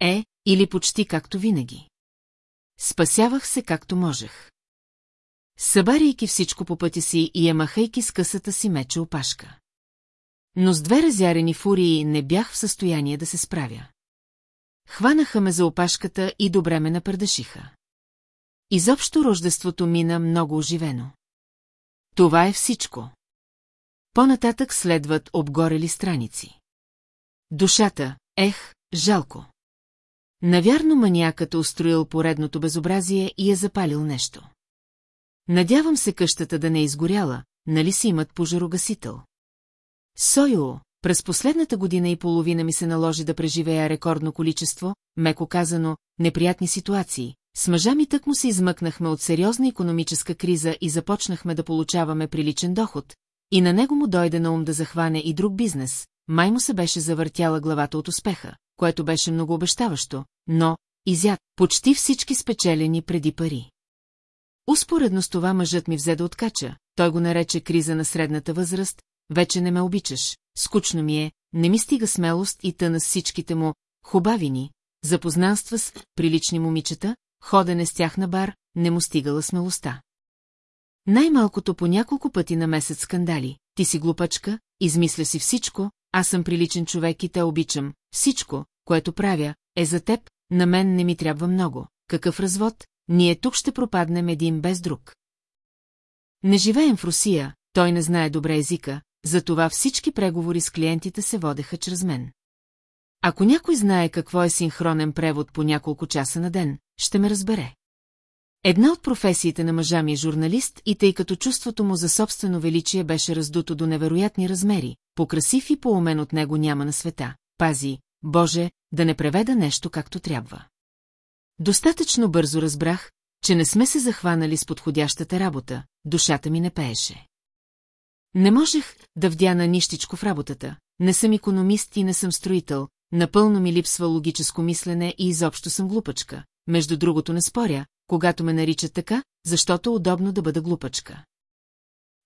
Е, или почти както винаги. Спасявах се както можех. Събаряйки всичко по пътя си и ямахайки с късата си меча опашка. Но с две разярени фурии не бях в състояние да се справя. Хванаха ме за опашката и добре ме напърдашиха. Изобщо рождеството мина много оживено. Това е всичко. По-нататък следват обгорели страници. Душата, ех, жалко. Навярно маниакът е устроил поредното безобразие и е запалил нещо. Надявам се къщата да не е изгоряла, нали си имат пожарогасител. Сойо, през последната година и половина ми се наложи да преживея рекордно количество, меко казано, неприятни ситуации. С мъжа ми тък му се измъкнахме от сериозна економическа криза и започнахме да получаваме приличен доход, и на него му дойде на ум да захване и друг бизнес, май му се беше завъртяла главата от успеха, което беше много обещаващо, но, изяд, почти всички спечелени преди пари. Успоредно с това мъжът ми взе да откача, той го нарече криза на средната възраст, вече не ме обичаш, скучно ми е, не ми стига смелост и тъна с всичките му хубавини, запознанства с прилични момичета, ходене с тях на бар, не му стигала смелостта. Най-малкото по няколко пъти на месец скандали, ти си глупачка, измисля си всичко, аз съм приличен човек и те обичам, всичко, което правя, е за теб, на мен не ми трябва много. Какъв развод, ние тук ще пропаднем един без друг. Не живеем в Русия, той не знае добре езика, затова всички преговори с клиентите се водеха чрез мен. Ако някой знае какво е синхронен превод по няколко часа на ден, ще ме разбере. Една от професиите на мъжа ми е журналист и тъй като чувството му за собствено величие беше раздуто до невероятни размери, по-красив и по-умен от него няма на света, пази, Боже, да не преведа нещо както трябва. Достатъчно бързо разбрах, че не сме се захванали с подходящата работа, душата ми не пееше. Не можех да вдяна нищичко в работата, не съм економист и не съм строител, напълно ми липсва логическо мислене и изобщо съм глупачка. Между другото не споря, когато ме наричат така, защото е удобно да бъда глупачка.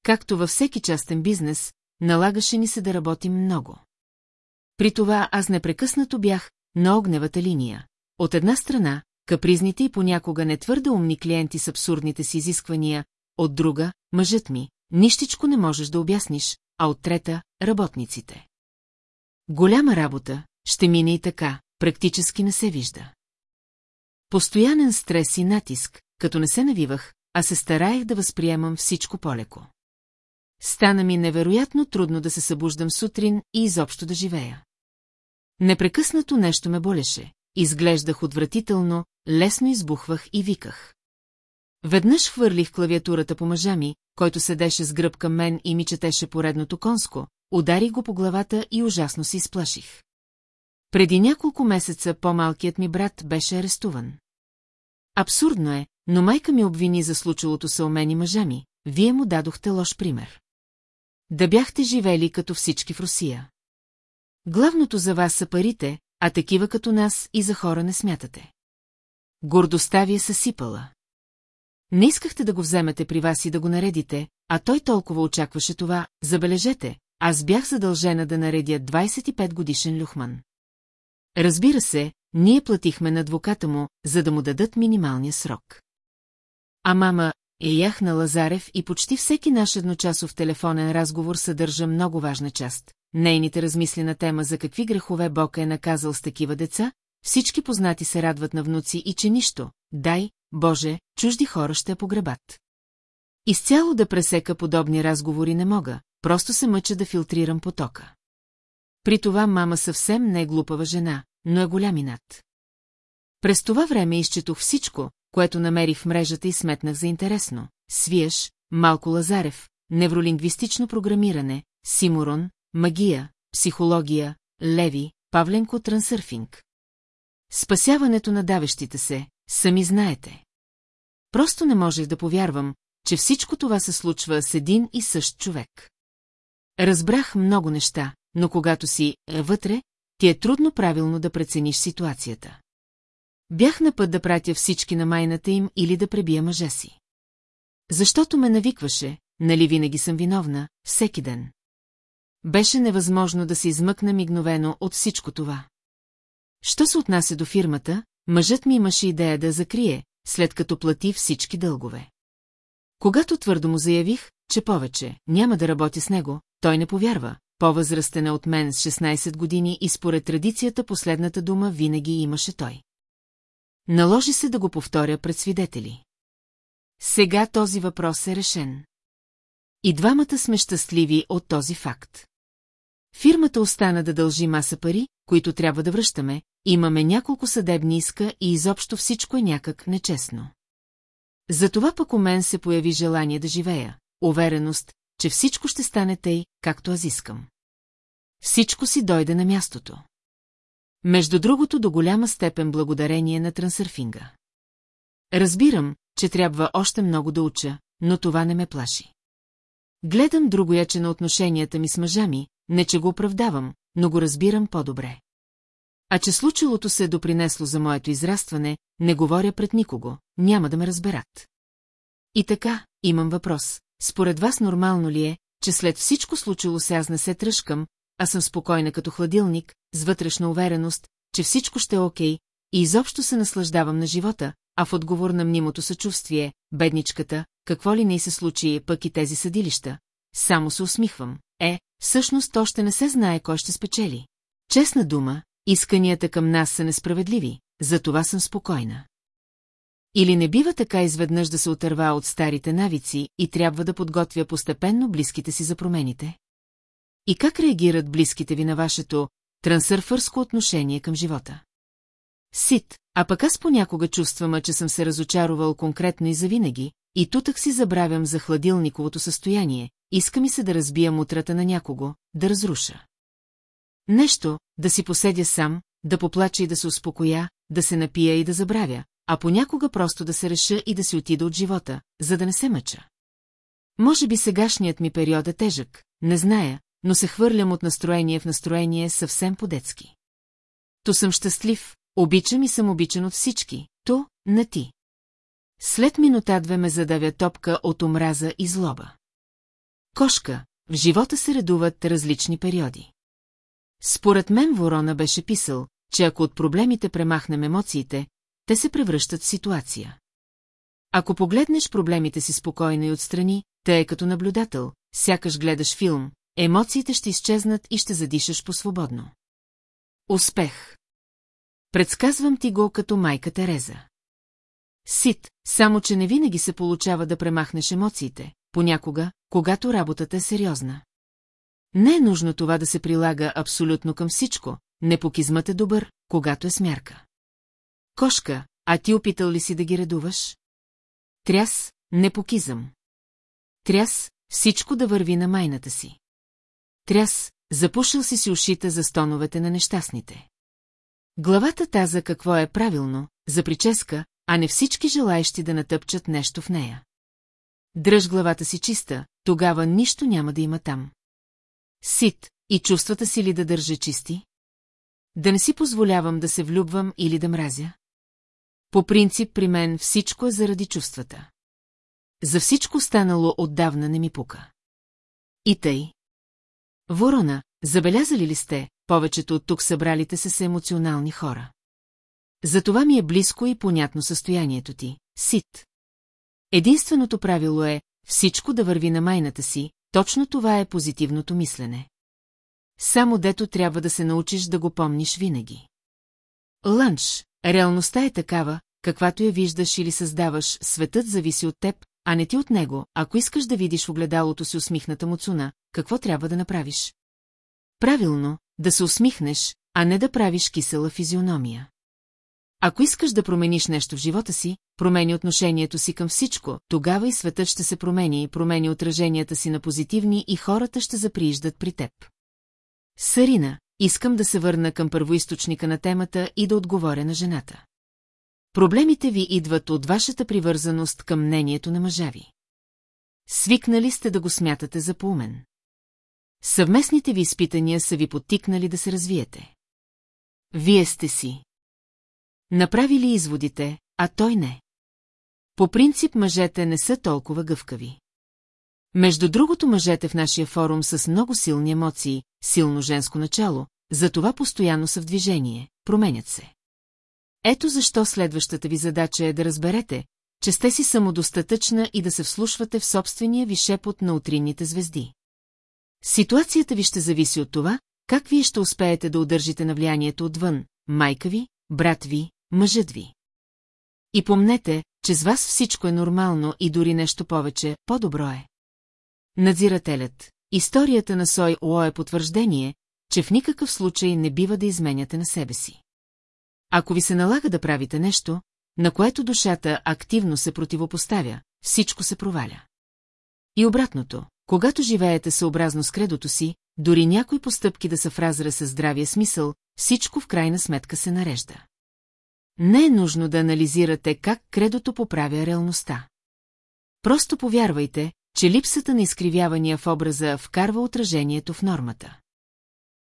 Както във всеки частен бизнес, налагаше ни се да работим много. При това аз непрекъснато бях на огневата линия. От една страна, капризните и понякога не твърде умни клиенти с абсурдните си изисквания, от друга, мъжът ми, нищичко не можеш да обясниш, а от трета – работниците. Голяма работа, ще мине и така, практически не се вижда. Постоянен стрес и натиск, като не се навивах, а се стараех да възприемам всичко по-леко. Стана ми невероятно трудно да се събуждам сутрин и изобщо да живея. Непрекъснато нещо ме болеше, изглеждах отвратително, лесно избухвах и виках. Веднъж хвърлих клавиатурата по мъжа ми, който седеше с гръб към мен и ми четеше поредното конско, ударих го по главата и ужасно се изплаших. Преди няколко месеца по-малкият ми брат беше арестуван. Абсурдно е, но майка ми обвини за случилото се у мен и мъжа ми, вие му дадохте лош пример. Да бяхте живели като всички в Русия. Главното за вас са парите, а такива като нас и за хора не смятате. Гордостта ви е съсипала. Не искахте да го вземете при вас и да го наредите, а той толкова очакваше това, забележете, аз бях задължена да наредя 25 годишен люхман. Разбира се, ние платихме на адвоката му, за да му дадат минималния срок. А мама е яхна Лазарев и почти всеки наш едночасов телефонен разговор съдържа много важна част. Нейните размисли на тема за какви грехове Бог е наказал с такива деца, всички познати се радват на внуци и че нищо, дай, Боже, чужди хора ще погребат. Изцяло да пресека подобни разговори не мога, просто се мъча да филтрирам потока. При това мама съвсем не е глупава жена, но е голям инат. През това време изчетох всичко, което намерих в мрежата и сметнах за интересно. Свиеш, Малко Лазарев, невролингвистично програмиране, Симурон, магия, психология, Леви, Павленко трансърфинг. Спасяването на давещите се, сами знаете. Просто не можех да повярвам, че всичко това се случва с един и същ човек. Разбрах много неща, но когато си вътре, ти е трудно правилно да прецениш ситуацията. Бях на път да пратя всички на майната им или да пребия мъжа си. Защото ме навикваше, нали винаги съм виновна, всеки ден. Беше невъзможно да се измъкна мигновено от всичко това. Що се отнася до фирмата, мъжът ми имаше идея да закрие, след като плати всички дългове. Когато твърдо му заявих, че повече няма да работя с него, той не повярва, по-възрастен е от мен с 16 години и според традицията последната дума винаги имаше той. Наложи се да го повторя пред свидетели. Сега този въпрос е решен. И двамата сме щастливи от този факт. Фирмата остана да дължи маса пари, които трябва да връщаме, имаме няколко съдебни иска и изобщо всичко е някак нечестно. Затова пък у мен се появи желание да живея, увереност, че всичко ще стане тъй, както аз искам. Всичко си дойде на мястото. Между другото до голяма степен благодарение на трансърфинга. Разбирам, че трябва още много да уча, но това не ме плаши. Гледам другояче на отношенията ми с мъжа ми, не че го оправдавам, но го разбирам по-добре. А че случилото се е допринесло за моето израстване, не говоря пред никого, няма да ме разберат. И така, имам въпрос. Според вас нормално ли е, че след всичко случило се аз не се тръжкам, а съм спокойна като хладилник, с вътрешна увереност, че всичко ще е окей, и изобщо се наслаждавам на живота, а в отговор на мнимото съчувствие, бедничката, какво ли не се случи пък и тези съдилища, само се усмихвам. Е, всъщност още не се знае кой ще спечели. Честна дума, исканията към нас са несправедливи, за това съм спокойна. Или не бива така изведнъж да се отърва от старите навици и трябва да подготвя постепенно близките си за промените? И как реагират близките ви на вашето трансърфърско отношение към живота? Сит, а пък аз понякога чувствам, че съм се разочаровал конкретно и завинаги, и тутък си забравям за хладилниковото състояние, иска ми се да разбия мутрата на някого, да разруша. Нещо, да си поседя сам, да поплача и да се успокоя, да се напия и да забравя, а понякога просто да се реша и да си отида от живота, за да не се мъча. Може би сегашният ми период е тежък, не зная, но се хвърлям от настроение в настроение съвсем по-детски. То съм щастлив, обичам и съм обичан от всички, то на ти. След минута-две ме задавя топка от омраза и злоба. Кошка, в живота се редуват различни периоди. Според мен Ворона беше писал, че ако от проблемите премахнем емоциите, те се превръщат в ситуация. Ако погледнеш проблемите си спокойно и отстрани, те е като наблюдател, сякаш гледаш филм, емоциите ще изчезнат и ще задишаш по-свободно. Успех Предсказвам ти го като майка Тереза. Сит, само че не винаги се получава да премахнеш емоциите, понякога, когато работата е сериозна. Не е нужно това да се прилага абсолютно към всичко, непокизмът е добър, когато е смярка. Кошка, а ти опитал ли си да ги редуваш? Тряс, непокизъм. Тряс, всичко да върви на майната си. Тряс, запушил си си ушите за стоновете на нещастните. Главата таза какво е правилно, за прическа, а не всички желаещи да натъпчат нещо в нея. дръж главата си чиста, тогава нищо няма да има там. Сит, и чувствата си ли да държа чисти? Да не си позволявам да се влюбвам или да мразя? По принцип при мен всичко е заради чувствата. За всичко станало отдавна не ми пука. И тъй. Ворона, забелязали ли сте, повечето от тук събралите се са емоционални хора. Затова ми е близко и понятно състоянието ти, сит. Единственото правило е всичко да върви на майната си, точно това е позитивното мислене. Само дето трябва да се научиш да го помниш винаги. Лънч, реалността е такава, каквато я виждаш или създаваш, светът зависи от теб, а не ти от него, ако искаш да видиш в огледалото си усмихната муцуна, какво трябва да направиш? Правилно, да се усмихнеш, а не да правиш кисела физиономия. Ако искаш да промениш нещо в живота си, промени отношението си към всичко, тогава и светът ще се промени и промени отраженията си на позитивни и хората ще заприиждат при теб. Сарина, искам да се върна към първоисточника на темата и да отговоря на жената. Проблемите ви идват от вашата привързаност към мнението на мъжа ви. Свикнали сте да го смятате за поумен. Съвместните ви изпитания са ви подтикнали да се развиете. Вие сте си. Направили изводите, а той не. По принцип мъжете не са толкова гъвкави. Между другото мъжете в нашия форум са с много силни емоции, силно женско начало, затова постоянно са в движение, променят се. Ето защо следващата ви задача е да разберете, че сте си самодостатъчна и да се вслушвате в собствения ви шепот на утринните звезди. Ситуацията ви ще зависи от това, как вие ще успеете да удържите на влиянието отвън, майка ви, брат ви, мъжът ви. И помнете, че с вас всичко е нормално и дори нещо повече, по-добро е. Надзирателят. Историята на Сой О е потвърждение, че в никакъв случай не бива да изменяте на себе си. Ако ви се налага да правите нещо, на което душата активно се противопоставя, всичко се проваля. И обратното, когато живеете съобразно с кредото си, дори някои постъпки да са в разрез с здравия смисъл, всичко в крайна сметка се нарежда. Не е нужно да анализирате как кредото поправя реалността. Просто повярвайте, че липсата на изкривявания в образа вкарва отражението в нормата.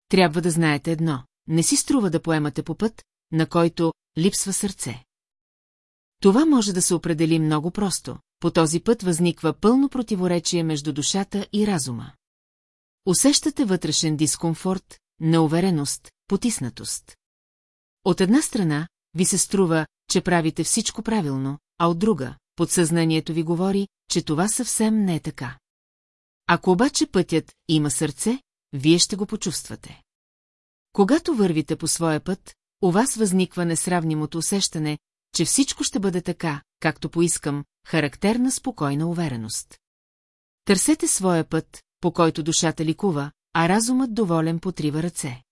Трябва да знаете едно – не си струва да поемате по път, на който липсва сърце. Това може да се определи много просто. По този път възниква пълно противоречие между душата и разума. Усещате вътрешен дискомфорт, неувереност, потиснатост. От една страна, ви се струва, че правите всичко правилно, а от друга, подсъзнанието ви говори, че това съвсем не е така. Ако обаче пътят има сърце, вие ще го почувствате. Когато вървите по своя път, у вас възниква несравнимото усещане, че всичко ще бъде така, както поискам, характерна спокойна увереност. Търсете своя път, по който душата ликува, а разумът доволен потрива ръце.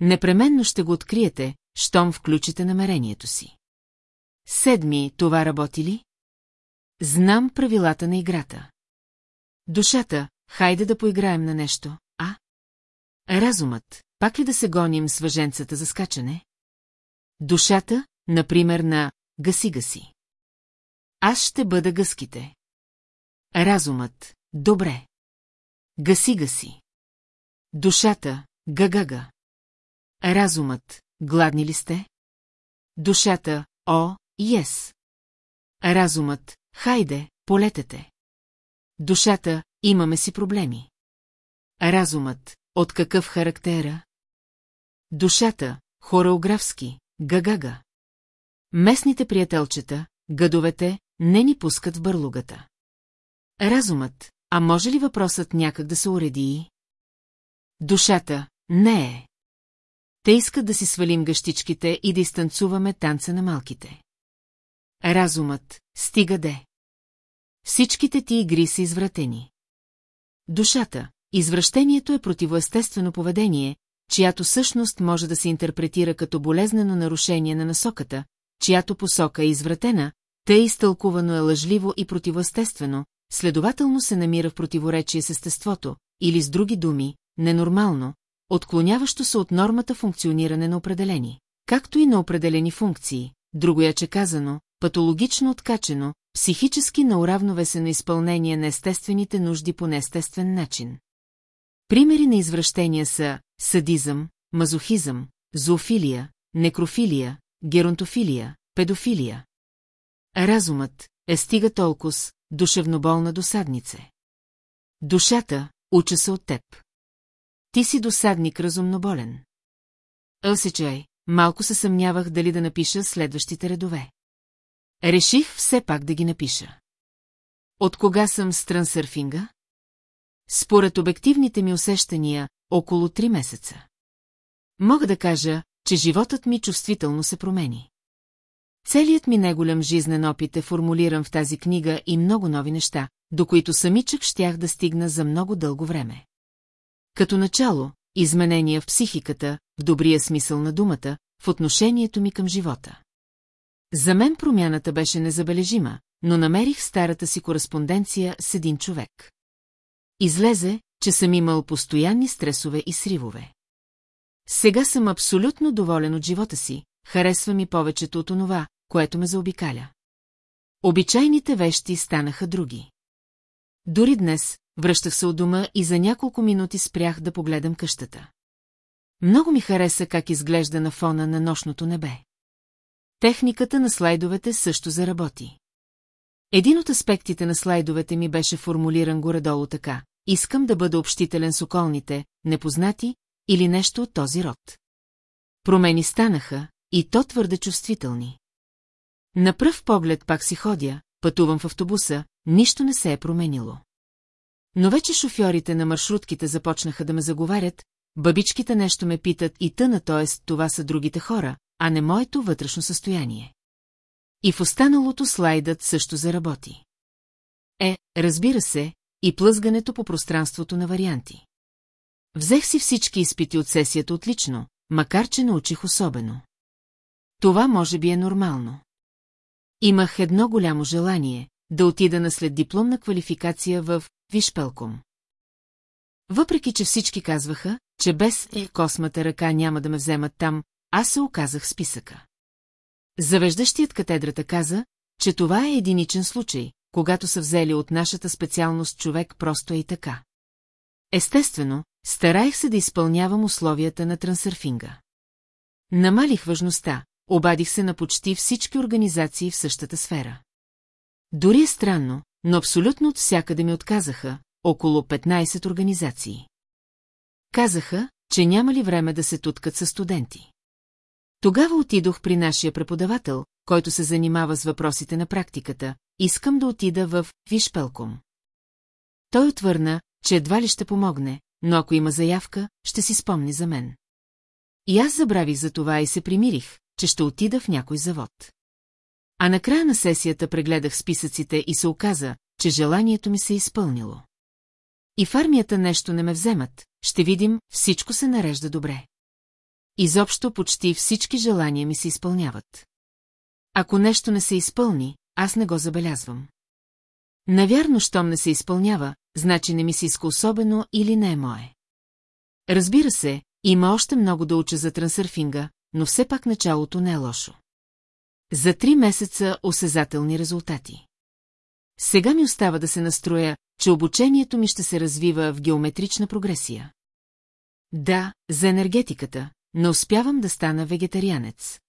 Непременно ще го откриете, щом включите намерението си. Седми, това работи ли? Знам правилата на играта. Душата, хайде да поиграем на нещо, а? Разумът, пак ли да се гоним с въженцата за скачане? Душата, например, на «гаси-гаси». Аз ще бъда гъските. Разумът, добре. Гаси-гаси. Душата, гагага. Разумът, гладни ли сте? Душата, о, ес. Разумът, хайде, полетете. Душата, имаме си проблеми. Разумът, от какъв характера? Душата, хореографски, гагага. Местните приятелчета, гадовете, не ни пускат в бърлугата. Разумът, а може ли въпросът някак да се уреди? Душата, не е. Те искат да си свалим гъщичките и да изтанцуваме танца на малките. Разумът, стига де. Всичките ти игри са извратени. Душата, извращението е противоестествено поведение, чиято същност може да се интерпретира като болезнено нарушение на насоката, чиято посока е извратена, тъй изтълкувано е лъжливо и противоестествено, следователно се намира в противоречие с естеството, или с други думи, ненормално, отклоняващо се от нормата функциониране на определени, както и на определени функции, другояче казано, патологично откачено, психически на уравновесено изпълнение на естествените нужди по неестествен начин. Примери на извращения са садизъм, мазохизъм, зоофилия, некрофилия, геронтофилия, педофилия. Разумът е стига толкова душевноболна досаднице. Душата уча се от теб. Ти си досадник разумноболен. Елсечай, малко се съмнявах дали да напиша следващите редове. Реших все пак да ги напиша. От кога съм с трансърфинга? Според обективните ми усещания, около три месеца. Мога да кажа, че животът ми чувствително се промени. Целият ми неголям жизнен опит е формулиран в тази книга и много нови неща, до които самичък щях да стигна за много дълго време. Като начало, изменения в психиката, в добрия смисъл на думата, в отношението ми към живота. За мен промяната беше незабележима, но намерих старата си кореспонденция с един човек. Излезе, че съм имал постоянни стресове и сривове. Сега съм абсолютно доволен от живота си, харесва ми повечето от онова, което ме заобикаля. Обичайните вещи станаха други. Дори днес, връщах се от дома и за няколко минути спрях да погледам къщата. Много ми хареса как изглежда на фона на нощното небе. Техниката на слайдовете също заработи. Един от аспектите на слайдовете ми беше формулиран горе-долу така. Искам да бъда общителен с околните, непознати или нещо от този род. Промени станаха, и то твърде чувствителни. На пръв поглед пак си ходя, пътувам в автобуса, нищо не се е променило. Но вече шофьорите на маршрутките започнаха да ме заговарят, бабичките нещо ме питат и тъна, т.е. това са другите хора, а не моето вътрешно състояние. И в останалото слайдът също заработи. Е, разбира се, и плъзгането по пространството на варианти. Взех си всички изпити от сесията отлично, макар че научих особено. Това може би е нормално. Имах едно голямо желание да отида на след дипломна квалификация в Вишпелком. Въпреки, че всички казваха, че без е космата ръка няма да ме вземат там, аз се оказах списъка. Завеждащият катедрата каза, че това е единичен случай, когато са взели от нашата специалност човек просто е и така. Естествено, стараех се да изпълнявам условията на трансърфинга. Намалих важността, обадих се на почти всички организации в същата сфера. Дори е странно, но абсолютно от всякъде ми отказаха, около 15 организации. Казаха, че няма ли време да се туткат с студенти. Тогава отидох при нашия преподавател, който се занимава с въпросите на практиката, искам да отида в Вишпелком. Той отвърна, че едва ли ще помогне, но ако има заявка, ще си спомни за мен. И аз забравих за това и се примирих, че ще отида в някой завод. А накрая на сесията прегледах списъците и се оказа, че желанието ми се е изпълнило. И в армията нещо не ме вземат, ще видим, всичко се нарежда добре. Изобщо почти всички желания ми се изпълняват. Ако нещо не се изпълни, аз не го забелязвам. Навярно, щом не се изпълнява, значи не ми се иска особено или не е мое. Разбира се, има още много да уча за трансърфинга, но все пак началото не е лошо. За три месеца осезателни резултати. Сега ми остава да се настроя, че обучението ми ще се развива в геометрична прогресия. Да, за енергетиката, но успявам да стана вегетарианец.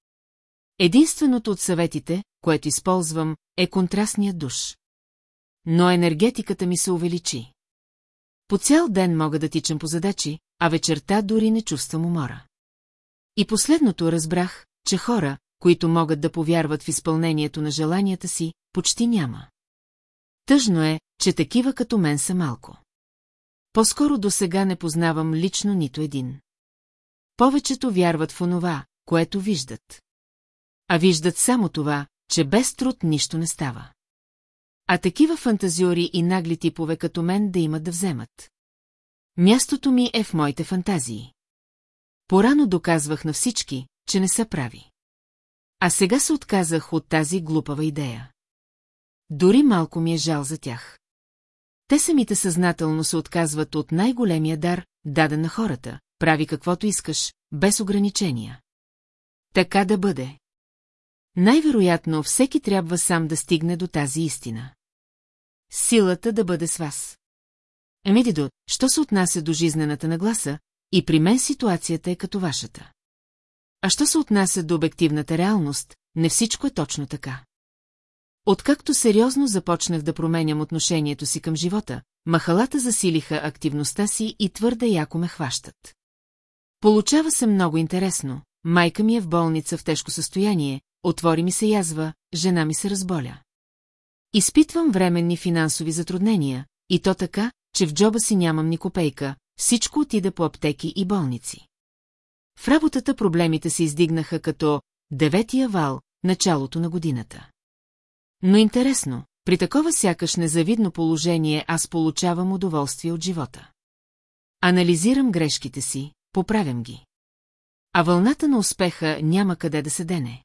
Единственото от съветите, което използвам, е контрастният душ. Но енергетиката ми се увеличи. По цял ден мога да тичам по задачи, а вечерта дори не чувствам умора. И последното разбрах, че хора, които могат да повярват в изпълнението на желанията си, почти няма. Тъжно е, че такива като мен са малко. По-скоро до сега не познавам лично нито един. Повечето вярват в онова, което виждат. А виждат само това, че без труд нищо не става. А такива фантазиори и нагли типове като мен да имат да вземат. Мястото ми е в моите фантазии. Порано доказвах на всички, че не са прави. А сега се отказах от тази глупава идея. Дори малко ми е жал за тях. Те самите съзнателно се отказват от най-големия дар, даден на хората, прави каквото искаш, без ограничения. Така да бъде. Най-вероятно всеки трябва сам да стигне до тази истина. Силата да бъде с вас. Емидидо, що се отнася до жизнената нагласа, и при мен ситуацията е като вашата. А що се отнася до обективната реалност, не всичко е точно така. Откакто сериозно започнах да променям отношението си към живота, махалата засилиха активността си и твърде яко ме хващат. Получава се много интересно, майка ми е в болница в тежко състояние, отвори ми се язва, жена ми се разболя. Изпитвам временни финансови затруднения, и то така, че в джоба си нямам ни копейка, всичко отида по аптеки и болници. В работата проблемите се издигнаха като деветия вал, началото на годината. Но интересно, при такова сякаш незавидно положение аз получавам удоволствие от живота. Анализирам грешките си, поправям ги. А вълната на успеха няма къде да се дене.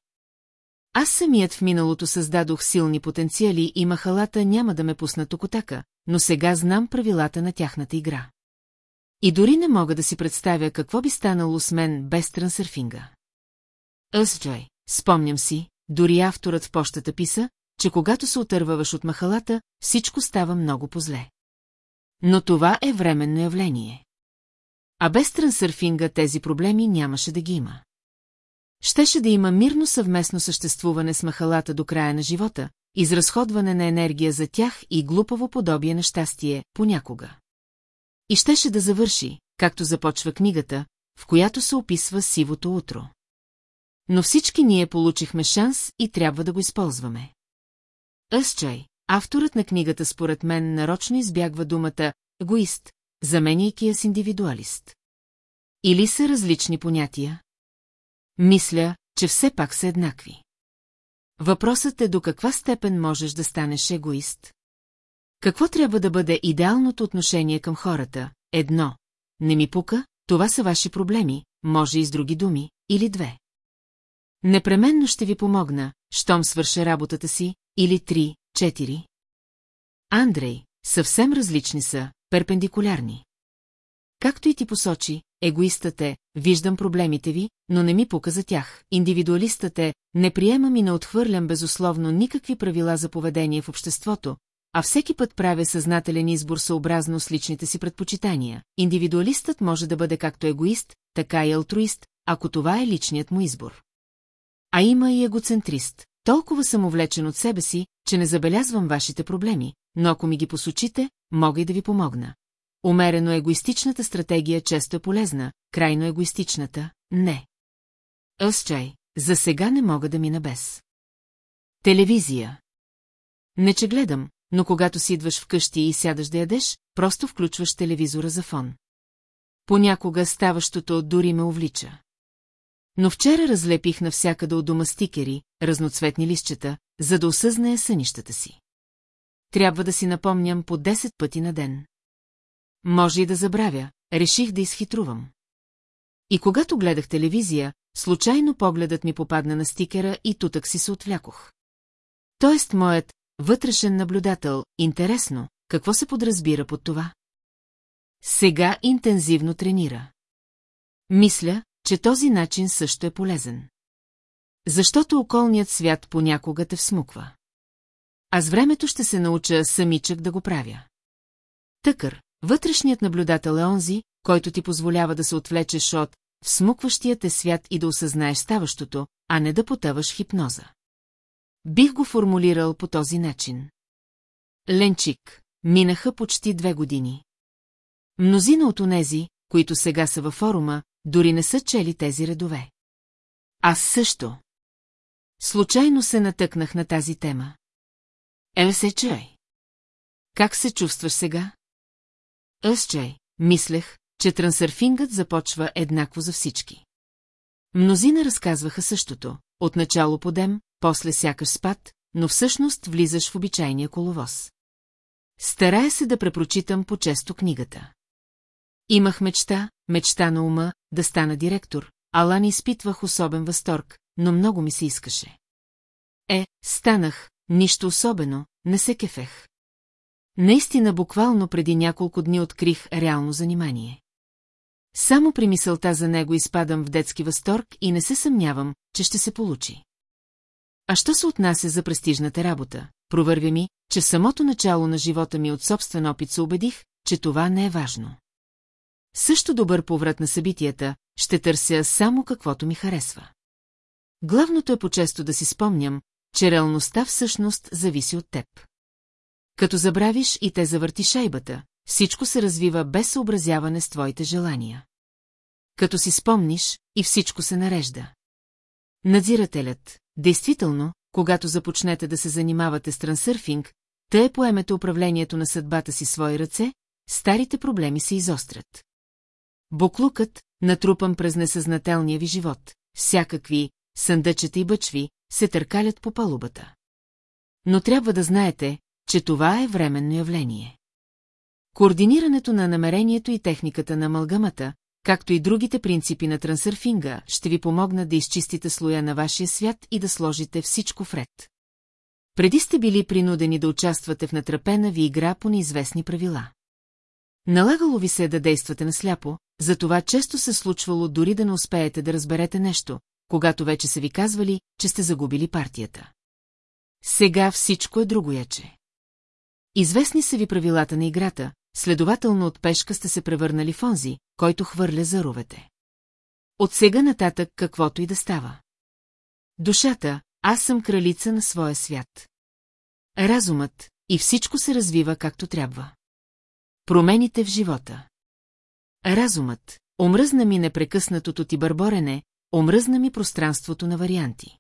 Аз самият в миналото създадох силни потенциали и махалата няма да ме пуснат окотака, но сега знам правилата на тяхната игра. И дори не мога да си представя какво би станало с мен без трансърфинга. Джой, спомням си, дори авторът в пощата писа, че когато се отърваваш от махалата, всичко става много позле. Но това е временно явление. А без трансърфинга тези проблеми нямаше да ги има. Щеше да има мирно съвместно съществуване с махалата до края на живота, изразходване на енергия за тях и глупаво подобие на щастие, понякога. И щеше да завърши, както започва книгата, в която се описва сивото утро. Но всички ние получихме шанс и трябва да го използваме.Ъсчай, авторът на книгата според мен нарочно избягва думата «егоист», заменяйки я с индивидуалист. Или са различни понятия? Мисля, че все пак са еднакви. Въпросът е до каква степен можеш да станеш егоист. Какво трябва да бъде идеалното отношение към хората? Едно. Не ми пука, това са ваши проблеми, може и с други думи, или две. Непременно ще ви помогна, щом свърша работата си, или три, четири. Андрей, съвсем различни са, перпендикулярни. Както и ти посочи, егоистът е, виждам проблемите ви, но не ми пука за тях. Индивидуалистът е, не приемам и не отхвърлям безусловно никакви правила за поведение в обществото, а всеки път правя съзнателен избор съобразно с личните си предпочитания. Индивидуалистът може да бъде както егоист, така и алтруист, ако това е личният му избор. А има и егоцентрист. Толкова съм увлечен от себе си, че не забелязвам вашите проблеми, но ако ми ги посочите, мога и да ви помогна. Умерено егоистичната стратегия често е полезна, крайно егоистичната – не. Ъсчай, за сега не мога да мина без. Телевизия. Не че гледам, но когато си идваш вкъщи и сядаш да ядеш, просто включваш телевизора за фон. Понякога ставащото дори ме увлича. Но вчера разлепих навсякъде от дома стикери, разноцветни листчета, за да осъзная сънищата си. Трябва да си напомням по 10 пъти на ден. Може и да забравя, реших да изхитрувам. И когато гледах телевизия, случайно погледът ми попадна на стикера и тутък си се отвлякох. Тоест моят вътрешен наблюдател, интересно, какво се подразбира под това? Сега интензивно тренира. Мисля, че този начин също е полезен. Защото околният свят понякога те всмуква. А с времето ще се науча самичък да го правя. Тъкър, вътрешният наблюдател е онзи, който ти позволява да се отвлечеш от всмукващия те свят и да осъзнаеш ставащото, а не да потъваш хипноза. Бих го формулирал по този начин. Ленчик, минаха почти две години. Мнозина от онези, които сега са във форума, дори не са чели тези редове. Аз също. Случайно се натъкнах на тази тема. Ел се чай. Как се чувстваш сега? Аз чай, мислех, че трансърфингът започва еднакво за всички. Мнозина разказваха същото, отначало подем, после сякаш спад, но всъщност влизаш в обичайния коловоз. Старая се да препрочитам по-често книгата. Имах мечта, мечта на ума, да стана директор, ала не изпитвах особен възторг, но много ми се искаше. Е, станах, нищо особено, не се кефех. Наистина буквално преди няколко дни открих реално занимание. Само при мисълта за него изпадам в детски възторг и не се съмнявам, че ще се получи. А що се отнася за престижната работа? Провървя ми, че в самото начало на живота ми от собствен опит се убедих, че това не е важно. Също добър поврат на събитията, ще търся само каквото ми харесва. Главното е по-често да си спомням, че реалността всъщност зависи от теб. Като забравиш и те завърти шайбата, всичко се развива без съобразяване с твоите желания. Като си спомниш, и всичко се нарежда. Надзирателят, действително, когато започнете да се занимавате с трансърфинг, те поемете управлението на съдбата си свои ръце, старите проблеми се изострят. Буклукът, натрупан през несъзнателния ви живот, всякакви съндъчета и бъчви, се търкалят по палубата. Но трябва да знаете, че това е временно явление. Координирането на намерението и техниката на амалгамата, както и другите принципи на трансърфинга, ще ви помогнат да изчистите слоя на вашия свят и да сложите всичко в ред. Преди сте били принудени да участвате в натрапена ви игра по неизвестни правила. Налагало ви се да действате насляпо, затова често се случвало дори да не успеете да разберете нещо, когато вече са ви казвали, че сте загубили партията. Сега всичко е другояче. Известни са ви правилата на играта, следователно от пешка сте се превърнали в онзи, който хвърля за ровете. От сега нататък каквото и да става. Душата, аз съм кралица на своя свят. Разумът, и всичко се развива както трябва. Промените в живота. Разумът, омръзна ми непрекъснатото ти бърборене, омръзна ми пространството на варианти.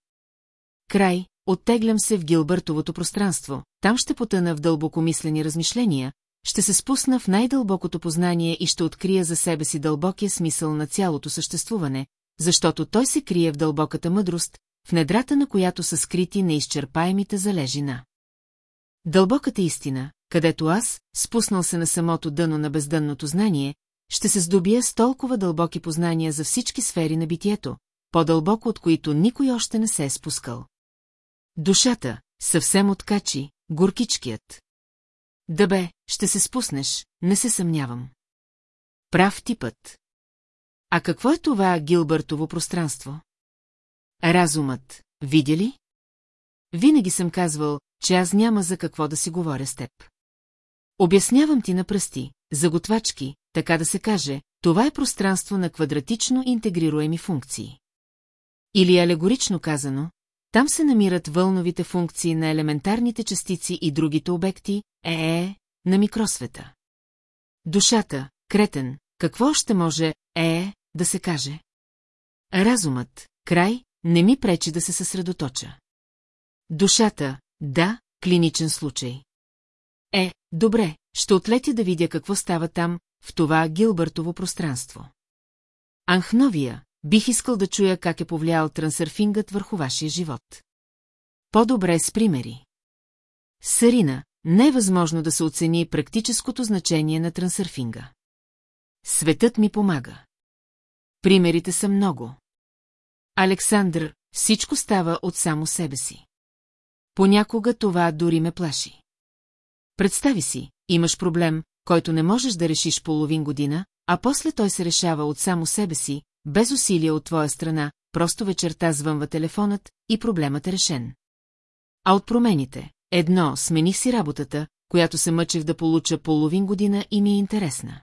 Край, оттеглям се в Гилбъртовото пространство, там ще потъна в дълбокомислени размишления, ще се спусна в най-дълбокото познание и ще открия за себе си дълбокия смисъл на цялото съществуване, защото той се крие в дълбоката мъдрост, в недрата на която са скрити неизчерпаемите залежи на. Дълбоката истина, където аз, спуснал се на самото дъно на бездънното знание, ще се здобия с толкова дълбоки познания за всички сфери на битието, по-дълбоко от които никой още не се е спускал. Душата, съвсем откачи, горкичкият. Да бе, ще се спуснеш, не се съмнявам. Прав ти път. А какво е това Гилбъртово пространство? Разумът, видя ли? Винаги съм казвал, че аз няма за какво да си говоря с теб. Обяснявам ти на пръсти, за готвачки, така да се каже, това е пространство на квадратично интегрируеми функции. Или алегорично казано, там се намират вълновите функции на елементарните частици и другите обекти, е, е, е на микросвета. Душата, кретен, какво още може, е, е, да се каже? Разумът, край, не ми пречи да се съсредоточа. Душата, да, клиничен случай. Е, добре, ще отлетя да видя какво става там, в това Гилбъртово пространство. Анхновия, бих искал да чуя как е повлиял трансърфингът върху вашия живот. По-добре с примери. Сарина, не е възможно да се оцени практическото значение на трансърфинга. Светът ми помага. Примерите са много. Александър, всичко става от само себе си. Понякога това дори ме плаши. Представи си, имаш проблем, който не можеш да решиш половин година, а после той се решава от само себе си, без усилия от твоя страна, просто вечерта звънва телефонът и проблемът е решен. А от промените, едно, смених си работата, която се мъчех да получа половин година и ми е интересна.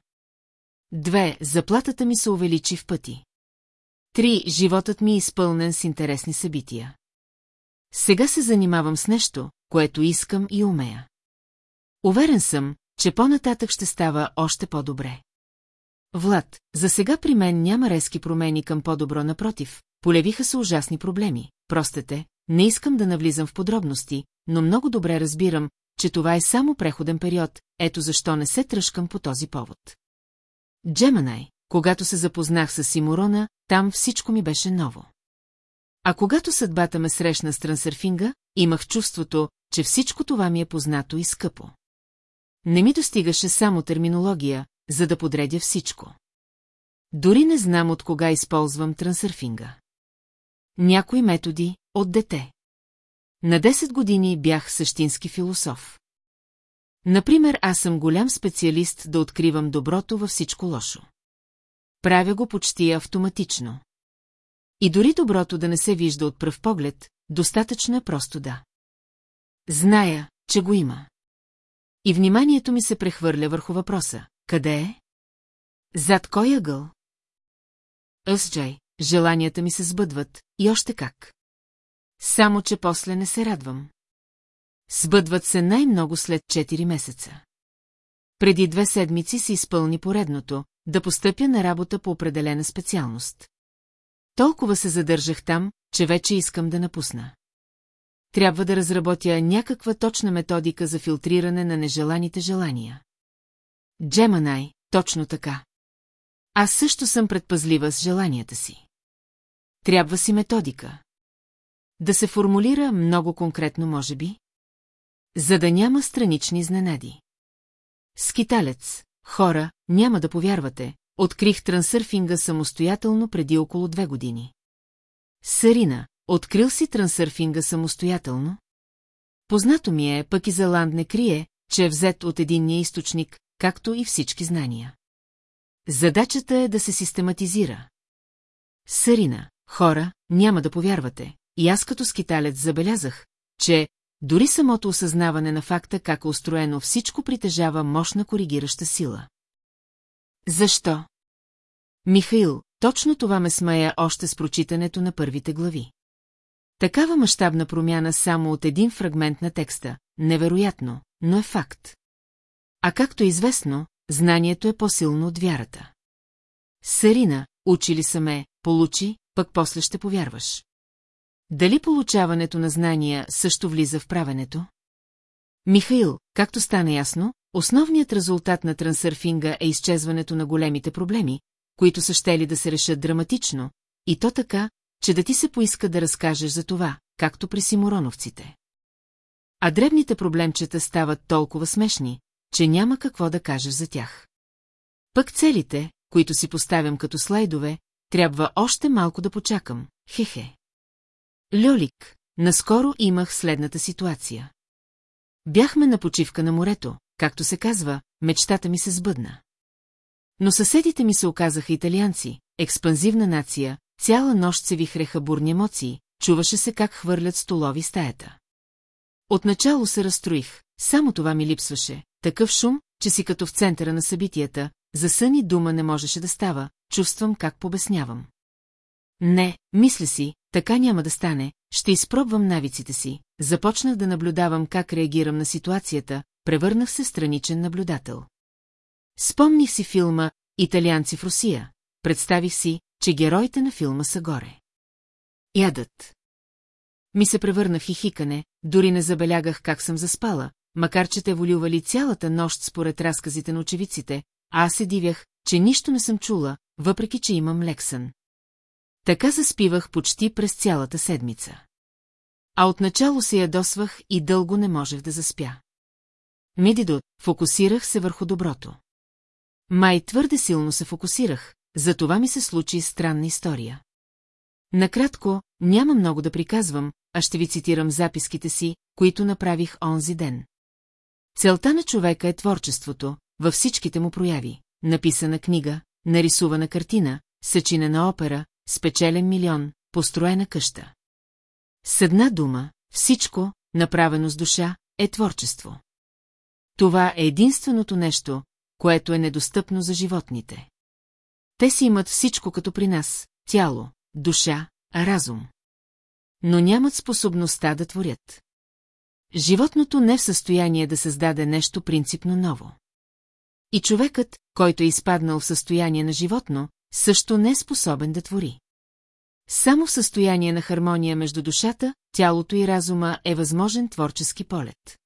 Две, заплатата ми се увеличи в пъти. Три, животът ми е изпълнен с интересни събития. Сега се занимавам с нещо, което искам и умея. Уверен съм, че по-нататък ще става още по-добре. Влад, за сега при мен няма резки промени към по-добро напротив, полевиха се ужасни проблеми. Простете, не искам да навлизам в подробности, но много добре разбирам, че това е само преходен период, ето защо не се тръжкам по този повод. Джеманай, когато се запознах с Симурона, там всичко ми беше ново. А когато съдбата ме срещна с трансърфинга, имах чувството, че всичко това ми е познато и скъпо. Не ми достигаше само терминология, за да подредя всичко. Дори не знам от кога използвам трансърфинга. Някои методи от дете. На 10 години бях същински философ. Например, аз съм голям специалист да откривам доброто във всичко лошо. Правя го почти автоматично. И дори доброто да не се вижда от пръв поглед, достатъчно е просто да. Зная, че го има. И вниманието ми се прехвърля върху въпроса. Къде е? Зад кой ъгъл?Ъсджай, желанията ми се сбъдват, и още как. Само, че после не се радвам. Сбъдват се най-много след 4 месеца. Преди две седмици се изпълни поредното, да постъпя на работа по определена специалност. Толкова се задържах там, че вече искам да напусна. Трябва да разработя някаква точна методика за филтриране на нежеланите желания. Джеманай, точно така. Аз също съм предпазлива с желанията си. Трябва си методика. Да се формулира много конкретно, може би? За да няма странични изненади. Скиталец, хора, няма да повярвате, открих трансърфинга самостоятелно преди около две години. Сарина, открил си трансърфинга самостоятелно? Познато ми е, пък и Зеланд не крие, че е взет от единния източник, както и всички знания. Задачата е да се систематизира. Сарина, хора, няма да повярвате, и аз като скиталец забелязах, че дори самото осъзнаване на факта как е устроено всичко притежава мощна коригираща сила. Защо? Михаил, точно това ме смая още с прочитането на първите глави. Такава мащабна промяна само от един фрагмент на текста, невероятно, но е факт. А както е известно, знанието е по-силно от вярата. Сарина, учили са ме, получи, пък после ще повярваш. Дали получаването на знания също влиза в правенето? Михаил, както стана ясно, основният резултат на трансърфинга е изчезването на големите проблеми, които са щели да се решат драматично, и то така, че да ти се поиска да разкажеш за това, както при симуроновците. А дребните проблемчета стават толкова смешни, че няма какво да кажеш за тях. Пък целите, които си поставям като слайдове, трябва още малко да почакам, хе-хе. Люлик, наскоро имах следната ситуация. Бяхме на почивка на морето, както се казва, мечтата ми се сбъдна. Но съседите ми се оказаха италианци, експанзивна нация, цяла нощ се вихреха бурни емоции, чуваше се как хвърлят столови стаята. Отначало се разстроих, само това ми липсваше, такъв шум, че си като в центъра на събитията, за сън и дума не можеше да става, чувствам как побеснявам. Не, мисля си, така няма да стане, ще изпробвам навиците си, започнах да наблюдавам как реагирам на ситуацията, превърнах се в страничен наблюдател. Спомних си филма «Италианци в Русия», представих си, че героите на филма са горе. Ядат. Ми се превърна в хихикане, дори не забелягах как съм заспала, макар че те волювали цялата нощ според разказите на очевидците, а аз се дивях, че нищо не съм чула, въпреки че имам лексън. Така заспивах почти през цялата седмица. А отначало се ядосвах и дълго не можех да заспя. Мидидот, фокусирах се върху доброто. Май твърде силно се фокусирах, за това ми се случи странна история. Накратко, няма много да приказвам, а ще ви цитирам записките си, които направих онзи ден. Целта на човека е творчеството, във всичките му прояви. Написана книга, нарисувана картина, съчинена опера, спечелен милион, построена къща. С една дума, всичко, направено с душа, е творчество. Това е единственото нещо, което е недостъпно за животните. Те си имат всичко като при нас – тяло, душа, разум. Но нямат способността да творят. Животното не е в състояние да създаде нещо принципно ново. И човекът, който е изпаднал в състояние на животно, също не е способен да твори. Само в състояние на хармония между душата, тялото и разума е възможен творчески полет.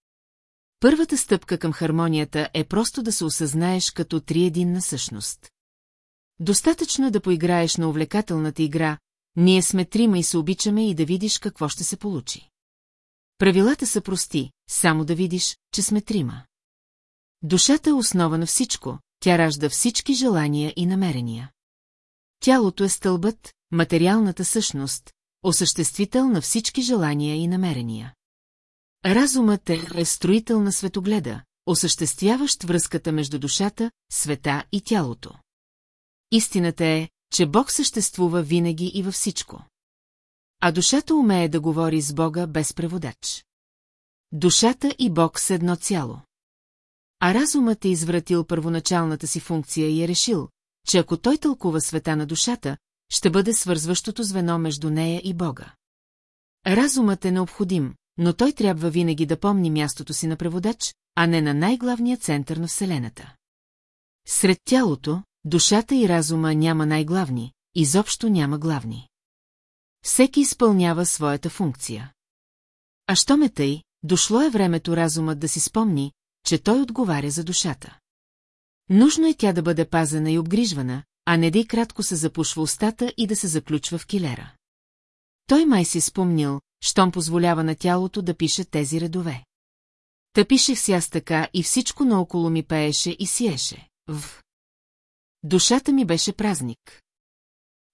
Първата стъпка към хармонията е просто да се осъзнаеш като триединна същност. Достатъчно е да поиграеш на увлекателната игра, ние сме трима и се обичаме и да видиш какво ще се получи. Правилата са прости, само да видиш, че сме трима. Душата е основа на всичко, тя ражда всички желания и намерения. Тялото е стълбът, материалната същност, осъществител на всички желания и намерения. Разумът е, е строител на светогледа, осъществяващ връзката между душата, света и тялото. Истината е, че Бог съществува винаги и във всичко. А душата умее да говори с Бога без преводач. Душата и Бог са едно цяло. А разумът е извратил първоначалната си функция и е решил, че ако той тълкува света на душата, ще бъде свързващото звено между нея и Бога. Разумът е необходим, но той трябва винаги да помни мястото си на преводач, а не на най-главния център на Вселената. Сред тялото, душата и разума няма най-главни, изобщо няма главни. Всеки изпълнява своята функция. А що ме тъй, дошло е времето разумът да си спомни, че той отговаря за душата. Нужно е тя да бъде пазена и обгрижвана, а не да и кратко се запушва устата и да се заключва в килера. Той май си спомнил, щом позволява на тялото да пише тези редове. Та пишех си аз така и всичко наоколо ми пееше и сиеше. В. Душата ми беше празник.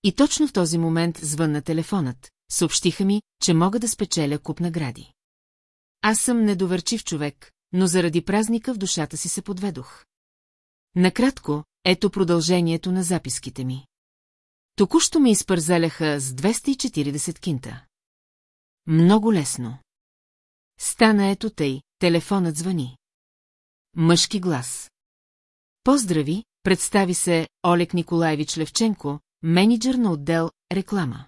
И точно в този момент звънна телефонът, съобщиха ми, че мога да спечеля куп награди. Аз съм недоверчив човек, но заради празника в душата си се подведох. Накратко, ето продължението на записките ми. Току-що ми изпързаляха с 240 кинта. Много лесно. Стана ето тъй, телефонът звъни. Мъжки глас. Поздрави, представи се Олег Николаевич Левченко, менеджер на отдел «Реклама».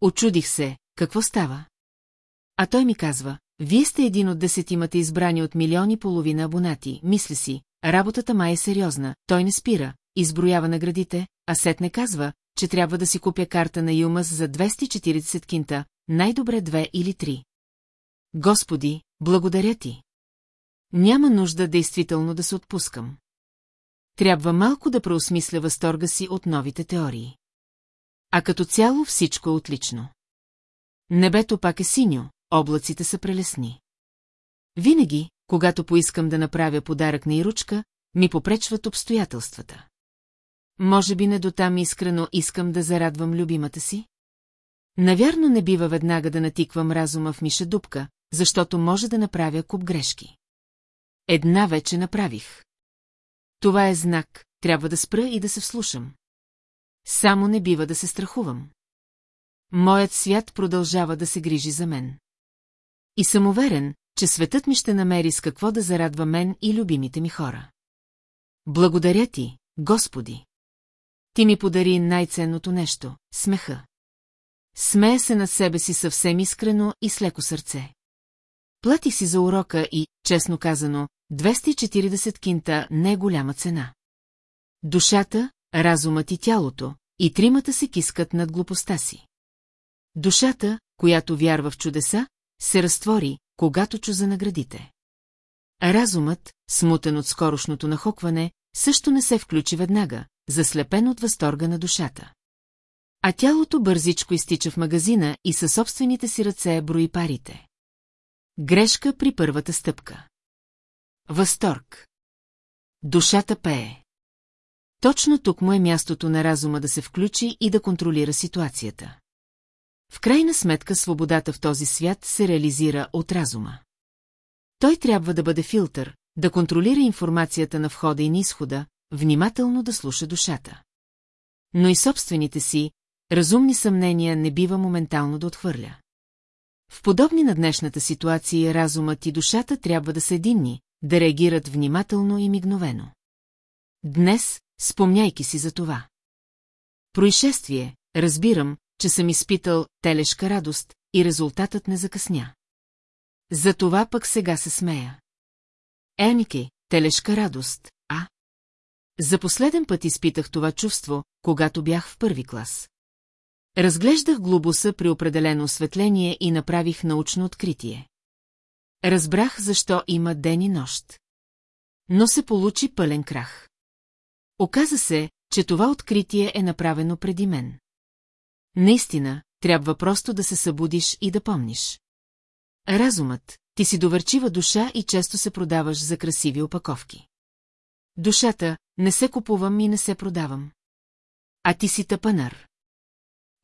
Очудих се, какво става? А той ми казва, вие сте един от десетимата избрани от милиони половина абонати, мисли си, работата май е сериозна, той не спира, изброява наградите, а Сет не казва, че трябва да си купя карта на Юмас за 240 кинта, най-добре две или три. Господи, благодаря ти. Няма нужда действително да се отпускам. Трябва малко да преосмисля възторга си от новите теории. А като цяло всичко е отлично. Небето пак е синьо, облаците са прелесни. Винаги, когато поискам да направя подарък на Иручка, ми попречват обстоятелствата. Може би не дотам искрено искам да зарадвам любимата си? Навярно не бива веднага да натиквам разума в миша дупка, защото може да направя куп грешки. Една вече направих. Това е знак, трябва да спра и да се вслушам. Само не бива да се страхувам. Моят свят продължава да се грижи за мен. И съм уверен, че светът ми ще намери с какво да зарадва мен и любимите ми хора. Благодаря ти, Господи! Ти ми подари най-ценното нещо – смеха. Смея се на себе си съвсем искрено и с леко сърце. Платих си за урока и, честно казано, 240 кинта не е голяма цена. Душата, разумът и тялото, и тримата се кискат над глупостта си. Душата, която вярва в чудеса, се разтвори, когато чу за наградите. Разумът, смутен от скорошното нахокване, също не се включи веднага, заслепен от възторга на душата. А тялото бързичко изтича в магазина и със собствените си ръце брои парите. Грешка при първата стъпка. Възторг. Душата пее. Точно тук му е мястото на разума да се включи и да контролира ситуацията. В крайна сметка свободата в този свят се реализира от разума. Той трябва да бъде филтър, да контролира информацията на входа и на изхода, внимателно да слуша душата. Но и собствените си, разумни съмнения не бива моментално да отхвърля. В подобни на днешната ситуация разумът и душата трябва да са единни, да реагират внимателно и мигновено. Днес, спомняйки си за това. Происшествие, разбирам, че съм изпитал телешка радост и резултатът не закъсня. За това пък сега се смея. Еники, телешка радост, а? За последен път изпитах това чувство, когато бях в първи клас. Разглеждах глобуса при определено осветление и направих научно откритие. Разбрах защо има ден и нощ. Но се получи пълен крах. Оказа се, че това откритие е направено преди мен. Наистина, трябва просто да се събудиш и да помниш. Разумът, ти си доверчива душа и често се продаваш за красиви опаковки. Душата, не се купувам и не се продавам. А ти си тъпанар.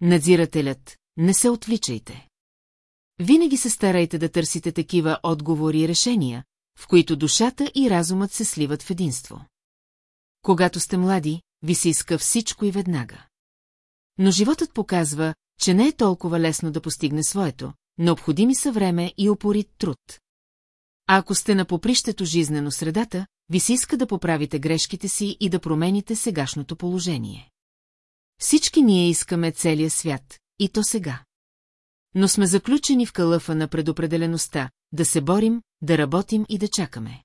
Надзирателят, не се отвличайте. Винаги се старайте да търсите такива отговори и решения, в които душата и разумът се сливат в единство. Когато сте млади, ви се иска всичко и веднага. Но животът показва, че не е толкова лесно да постигне своето, необходими са време и опорит труд. А ако сте на попрището жизнено средата, ви се иска да поправите грешките си и да промените сегашното положение. Всички ние искаме целия свят, и то сега. Но сме заключени в кълъфа на предопределеността, да се борим, да работим и да чакаме.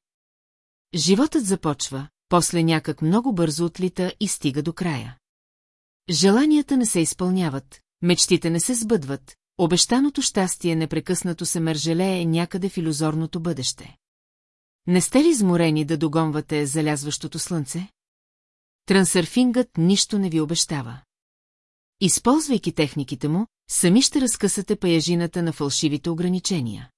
Животът започва, после някак много бързо отлита и стига до края. Желанията не се изпълняват, мечтите не се сбъдват, обещаното щастие непрекъснато се мържелее някъде в иллюзорното бъдеще. Не сте ли изморени да догонвате залязващото слънце? Трансърфингът нищо не ви обещава. Използвайки техниките му, сами ще разкъсате паяжината на фалшивите ограничения.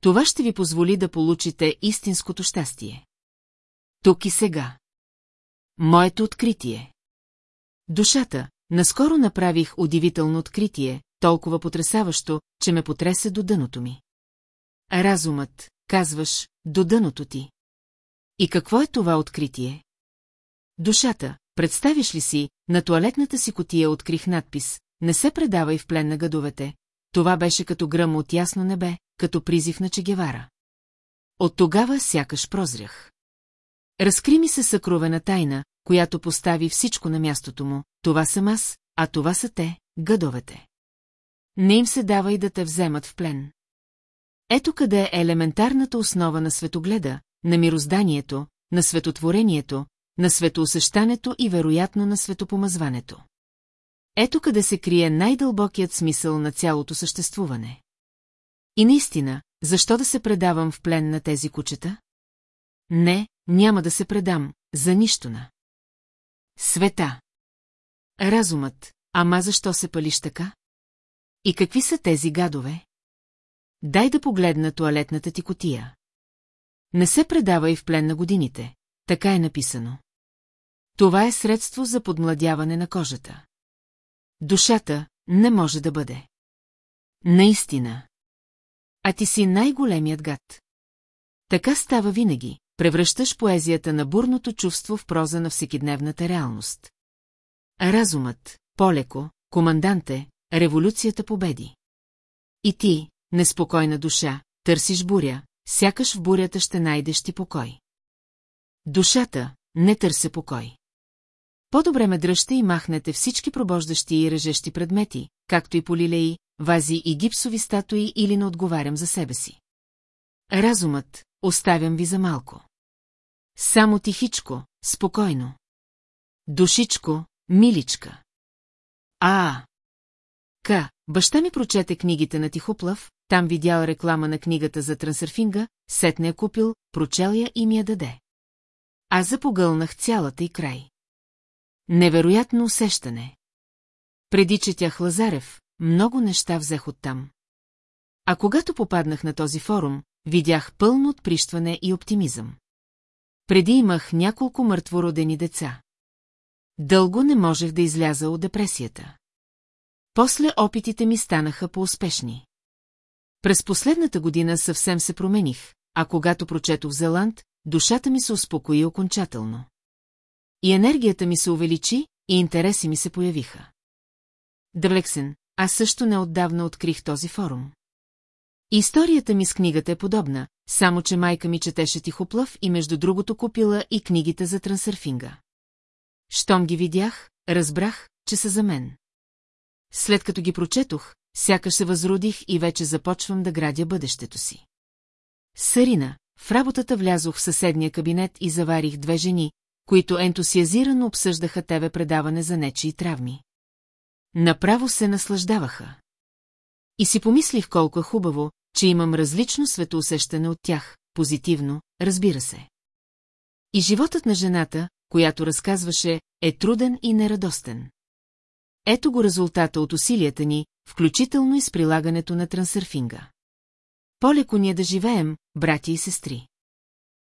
Това ще ви позволи да получите истинското щастие. Тук и сега. Моето откритие. Душата, наскоро направих удивително откритие, толкова потрясаващо, че ме потресе до дъното ми. Разумът, казваш, до дъното ти. И какво е това откритие? Душата, представиш ли си, на туалетната си котия открих надпис «Не се предавай в плен на гадовете». Това беше като гръм от ясно небе, като призив на Чегевара. От тогава сякаш прозрях. Разкри ми се съкровена тайна, която постави всичко на мястото му. Това съм аз, а това са те, гъдовете. Не им се дава и да те вземат в плен. Ето къде е елементарната основа на светогледа, на мирозданието, на светотворението, на светоусещането и вероятно на светопомазването. Ето къде се крие най-дълбокият смисъл на цялото съществуване. И наистина, защо да се предавам в плен на тези кучета? Не, няма да се предам, за нищо на. Света. Разумът, ама защо се палиш така? И какви са тези гадове? Дай да погледна туалетната ти котия. Не се предавай в плен на годините, така е написано. Това е средство за подмладяване на кожата. Душата не може да бъде. Наистина. А ти си най-големият гад. Така става винаги, превръщаш поезията на бурното чувство в проза на всекидневната реалност. Разумът, полеко, команданте, революцията победи. И ти, неспокойна душа, търсиш буря, сякаш в бурята ще найдеш ти покой. Душата не търся покой. По-добре ме дръжте и махнете всички пробождащи и режещи предмети, както и полилеи, вази и гипсови статуи или не отговарям за себе си. Разумът, оставям ви за малко. Само тихичко, спокойно. Душичко, миличка. А, К. Баща ми прочете книгите на Тихоплав, там видял реклама на книгата за трансърфинга, сетне я купил, прочел я и ми я даде. Аз запогълнах цялата и край. Невероятно усещане. Преди четях Лазарев, много неща взех оттам. А когато попаднах на този форум, видях пълно отприщване и оптимизъм. Преди имах няколко мъртвородени деца. Дълго не можех да изляза от депресията. После опитите ми станаха по-успешни. През последната година съвсем се промених, а когато прочетох Зеланд, душата ми се успокои окончателно. И енергията ми се увеличи, и интереси ми се появиха. Дрлексен, аз също неотдавна открих този форум. Историята ми с книгата е подобна, само че майка ми четеше тихоплъв и между другото купила и книгите за трансърфинга. Щом ги видях, разбрах, че са за мен. След като ги прочетох, сякаш се възродих и вече започвам да градя бъдещето си. Сарина, в работата влязох в съседния кабинет и заварих две жени, които ентусиазирано обсъждаха тебе предаване за нечии травми. Направо се наслаждаваха. И си помислих колко е хубаво, че имам различно светоусещане от тях, позитивно, разбира се. И животът на жената, която разказваше, е труден и нерадостен. Ето го резултата от усилията ни, включително и с прилагането на трансърфинга. По-леко ни е да живеем, брати и сестри.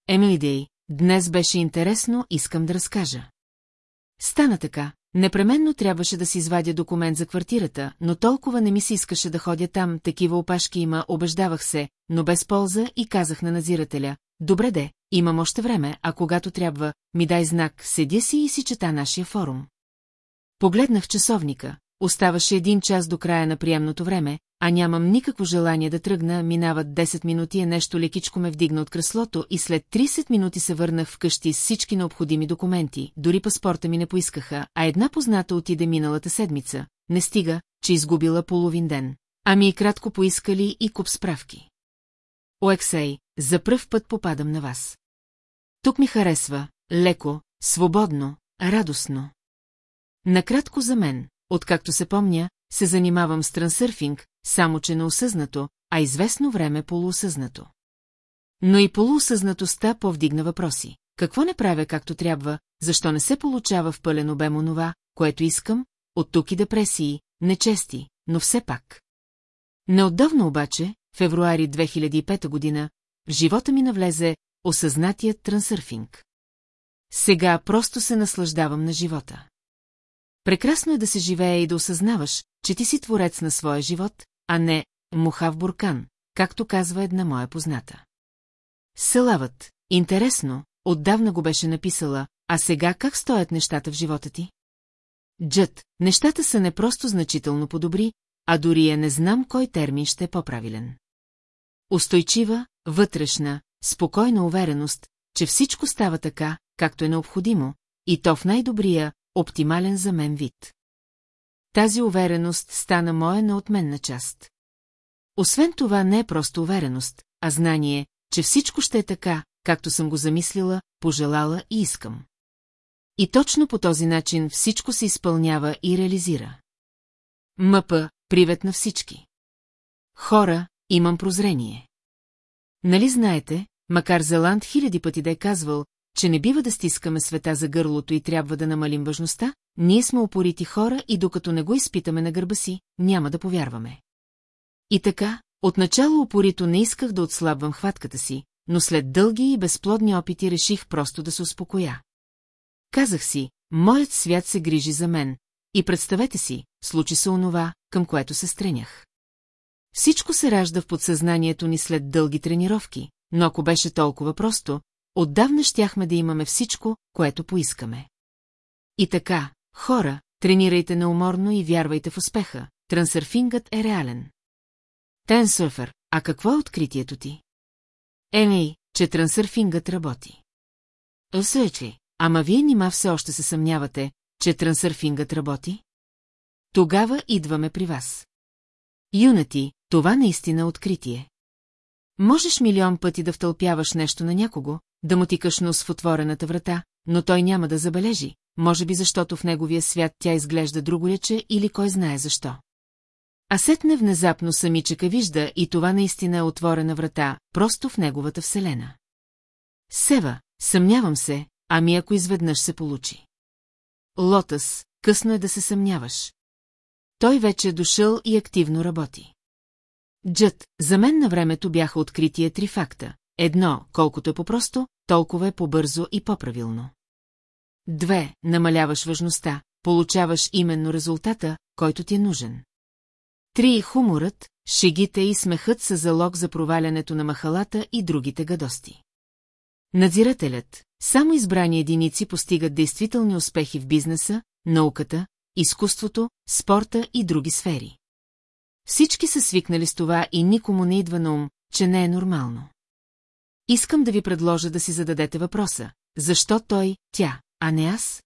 Емилидей, днес беше интересно, искам да разкажа. Стана така, непременно трябваше да си извадя документ за квартирата, но толкова не ми се искаше да ходя там, такива опашки има, убеждавах се, но без полза и казах на назирателя, добре де, имам още време, а когато трябва, ми дай знак, седя си и си чета нашия форум. Погледнах часовника, оставаше един час до края на приемното време, а нямам никакво желание да тръгна, минават 10 минути е нещо лекичко ме вдигна от креслото и след 30 минути се върнах вкъщи с всички необходими документи, дори паспорта ми не поискаха, а една позната отиде миналата седмица, не стига, че изгубила половин ден. Ами и кратко поискали и куп справки. Оексей, за пръв път попадам на вас. Тук ми харесва, леко, свободно, радостно. Накратко за мен, откакто се помня, се занимавам с трансърфинг, само че неосъзнато, а известно време полуосъзнато. Но и полуосъзнатостта повдигна въпроси. Какво не правя както трябва, защо не се получава в пълен обем онова, което искам, от тук и депресии, нечести, но все пак. Неотдавна обаче, февруари 2005 година, в живота ми навлезе осъзнатият трансърфинг. Сега просто се наслаждавам на живота. Прекрасно е да се живее и да осъзнаваш, че ти си творец на своя живот, а не муха в буркан, както казва една моя позната. Селавът, интересно, отдавна го беше написала, а сега как стоят нещата в живота ти? Джът, нещата са не просто значително подобри, а дори я не знам кой термин ще е по-правилен. Устойчива, вътрешна, спокойна увереност, че всичко става така, както е необходимо, и то в най-добрия, оптимален за мен вид. Тази увереност стана моя неотменна част. Освен това не е просто увереност, а знание, че всичко ще е така, както съм го замислила, пожелала и искам. И точно по този начин всичко се изпълнява и реализира. Мъпа, привет на всички. Хора, имам прозрение. Нали знаете, макар Зеланд хиляди пъти да е казвал, че не бива да стискаме света за гърлото и трябва да намалим важността, ние сме опорити хора и докато не го изпитаме на гърба си, няма да повярваме. И така, отначало опорито не исках да отслабвам хватката си, но след дълги и безплодни опити реших просто да се успокоя. Казах си, моят свят се грижи за мен, и представете си, случи се онова, към което се стренях. Всичко се ражда в подсъзнанието ни след дълги тренировки, но ако беше толкова просто, отдавна щяхме да имаме всичко, което поискаме. И така, хора, тренирайте неуморно и вярвайте в успеха, трансърфингът е реален. Тенсърфър, а какво е откритието ти? Еми, че трансърфингът работи. Осъчи, ама вие нима все още се съмнявате, че трансърфингът работи? Тогава идваме при вас. Юнати, това наистина е откритие. Можеш милион пъти да втълпяваш нещо на някого, да му тикаш нос в отворената врата, но той няма да забележи, може би защото в неговия свят тя изглежда другорече или кой знае защо. А сетне внезапно самичека вижда и това наистина е отворена врата, просто в неговата вселена. Сева, съмнявам се, ами ако изведнъж се получи. Лотъс, късно е да се съмняваш. Той вече е дошъл и активно работи. Джът, за мен на времето бяха открития три факта. Едно, колкото е по-просто, толкова е по-бързо и по-правилно. Две, намаляваш важността, получаваш именно резултата, който ти е нужен. Три, хуморът, шегите и смехът са залог за провалянето на махалата и другите гадости. Надзирателят, само избрани единици постигат действителни успехи в бизнеса, науката, изкуството, спорта и други сфери. Всички са свикнали с това и никому не идва на ум, че не е нормално. Искам да ви предложа да си зададете въпроса. Защо той, тя, а не аз?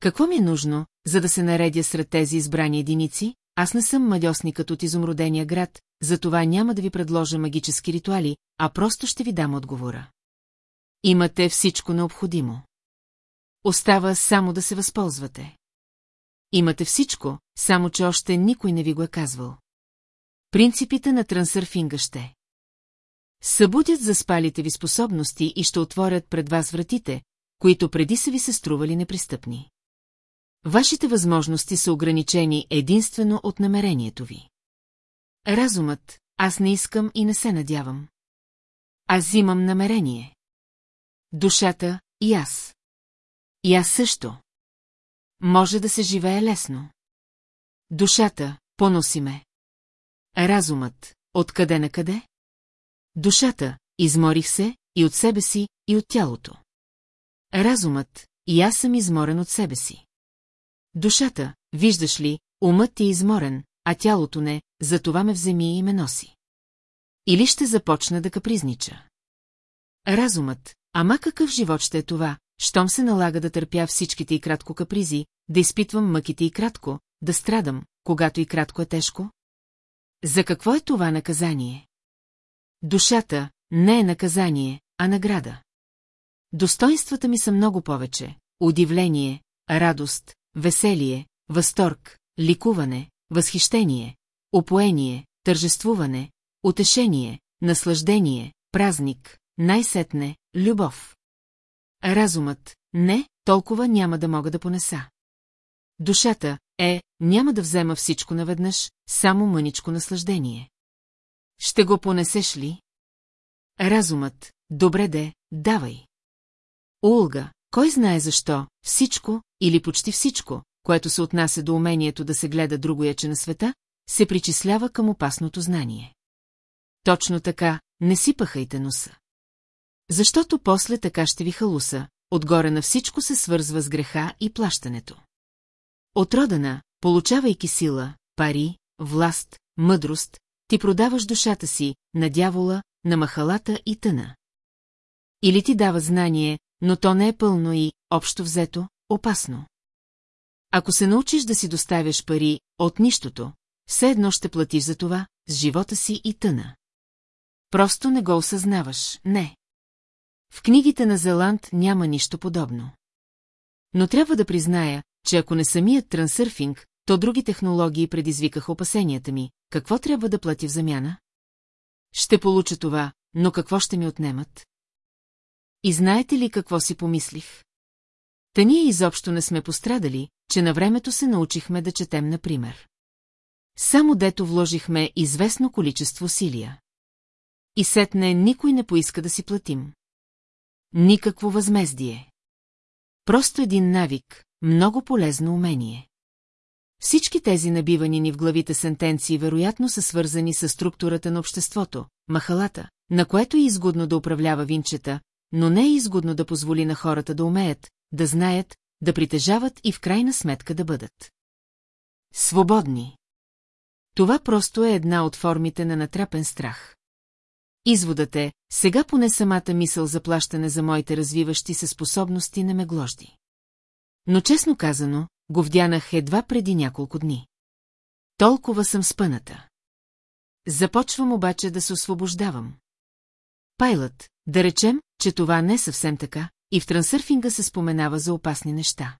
Какво ми е нужно, за да се наредя сред тези избрани единици? Аз не съм мадьосникът от изумродения град, затова няма да ви предложа магически ритуали, а просто ще ви дам отговора. Имате всичко необходимо. Остава само да се възползвате. Имате всичко, само че още никой не ви го е казвал. Принципите на трансърфинга ще. Събудят за спалите ви способности и ще отворят пред вас вратите, които преди са ви се стрували непристъпни. Вашите възможности са ограничени единствено от намерението ви. Разумът, аз не искам и не се надявам. Аз имам намерение. Душата и аз. И аз също. Може да се живее лесно. Душата, поноси ме. Разумът, откъде на къде? Душата, изморих се, и от себе си, и от тялото. Разумът, и аз съм изморен от себе си. Душата, виждаш ли, умът ти е изморен, а тялото не, затова ме вземи и ме носи. Или ще започна да капризнича. Разумът, ама какъв живот ще е това, щом се налага да търпя всичките и кратко капризи, да изпитвам мъките и кратко, да страдам, когато и кратко е тежко? За какво е това наказание? Душата не е наказание, а награда. Достоинствата ми са много повече. Удивление, радост, веселие, възторг, ликуване, възхищение, опоение, тържествуване, утешение, наслаждение, празник, най-сетне, любов. Разумът, не, толкова няма да мога да понеса. Душата, е, няма да взема всичко наведнъж, само мъничко наслаждение. Ще го понесеш ли? Разумът, добре де, давай. Улга, кой знае защо, всичко, или почти всичко, което се отнася до умението да се гледа другояче на света, се причислява към опасното знание. Точно така, не си пахайте носа. Защото после така ще ви халуса, отгоре на всичко се свързва с греха и плащането. Отродана, получавайки сила, пари, власт, мъдрост, ти продаваш душата си на дявола, на махалата и тъна. Или ти дава знание, но то не е пълно и, общо взето, опасно. Ако се научиш да си доставяш пари от нищото, все едно ще платиш за това, с живота си и тъна. Просто не го осъзнаваш, не. В книгите на Зеланд няма нищо подобно. Но трябва да призная, че ако не самият трансърфинг, то други технологии предизвикаха опасенията ми. Какво трябва да плати в замяна? Ще получа това, но какво ще ми отнемат? И знаете ли какво си помислих? Та ние изобщо не сме пострадали, че на времето се научихме да четем, например. Само дето вложихме известно количество силия. И сетне никой не поиска да си платим. Никакво възмездие. Просто един навик, много полезно умение. Всички тези набивани ни в главите сентенции вероятно са свързани с структурата на обществото, махалата, на което е изгодно да управлява винчета, но не е изгодно да позволи на хората да умеят, да знаят, да притежават и в крайна сметка да бъдат. Свободни. Това просто е една от формите на натрапен страх. Изводът е, сега поне самата мисъл за плащане за моите развиващи се способности не ме гложди. Но честно казано, го вдянах едва преди няколко дни. Толкова съм спъната. Започвам обаче да се освобождавам. Пайлът, да речем, че това не е съвсем така, и в трансърфинга се споменава за опасни неща.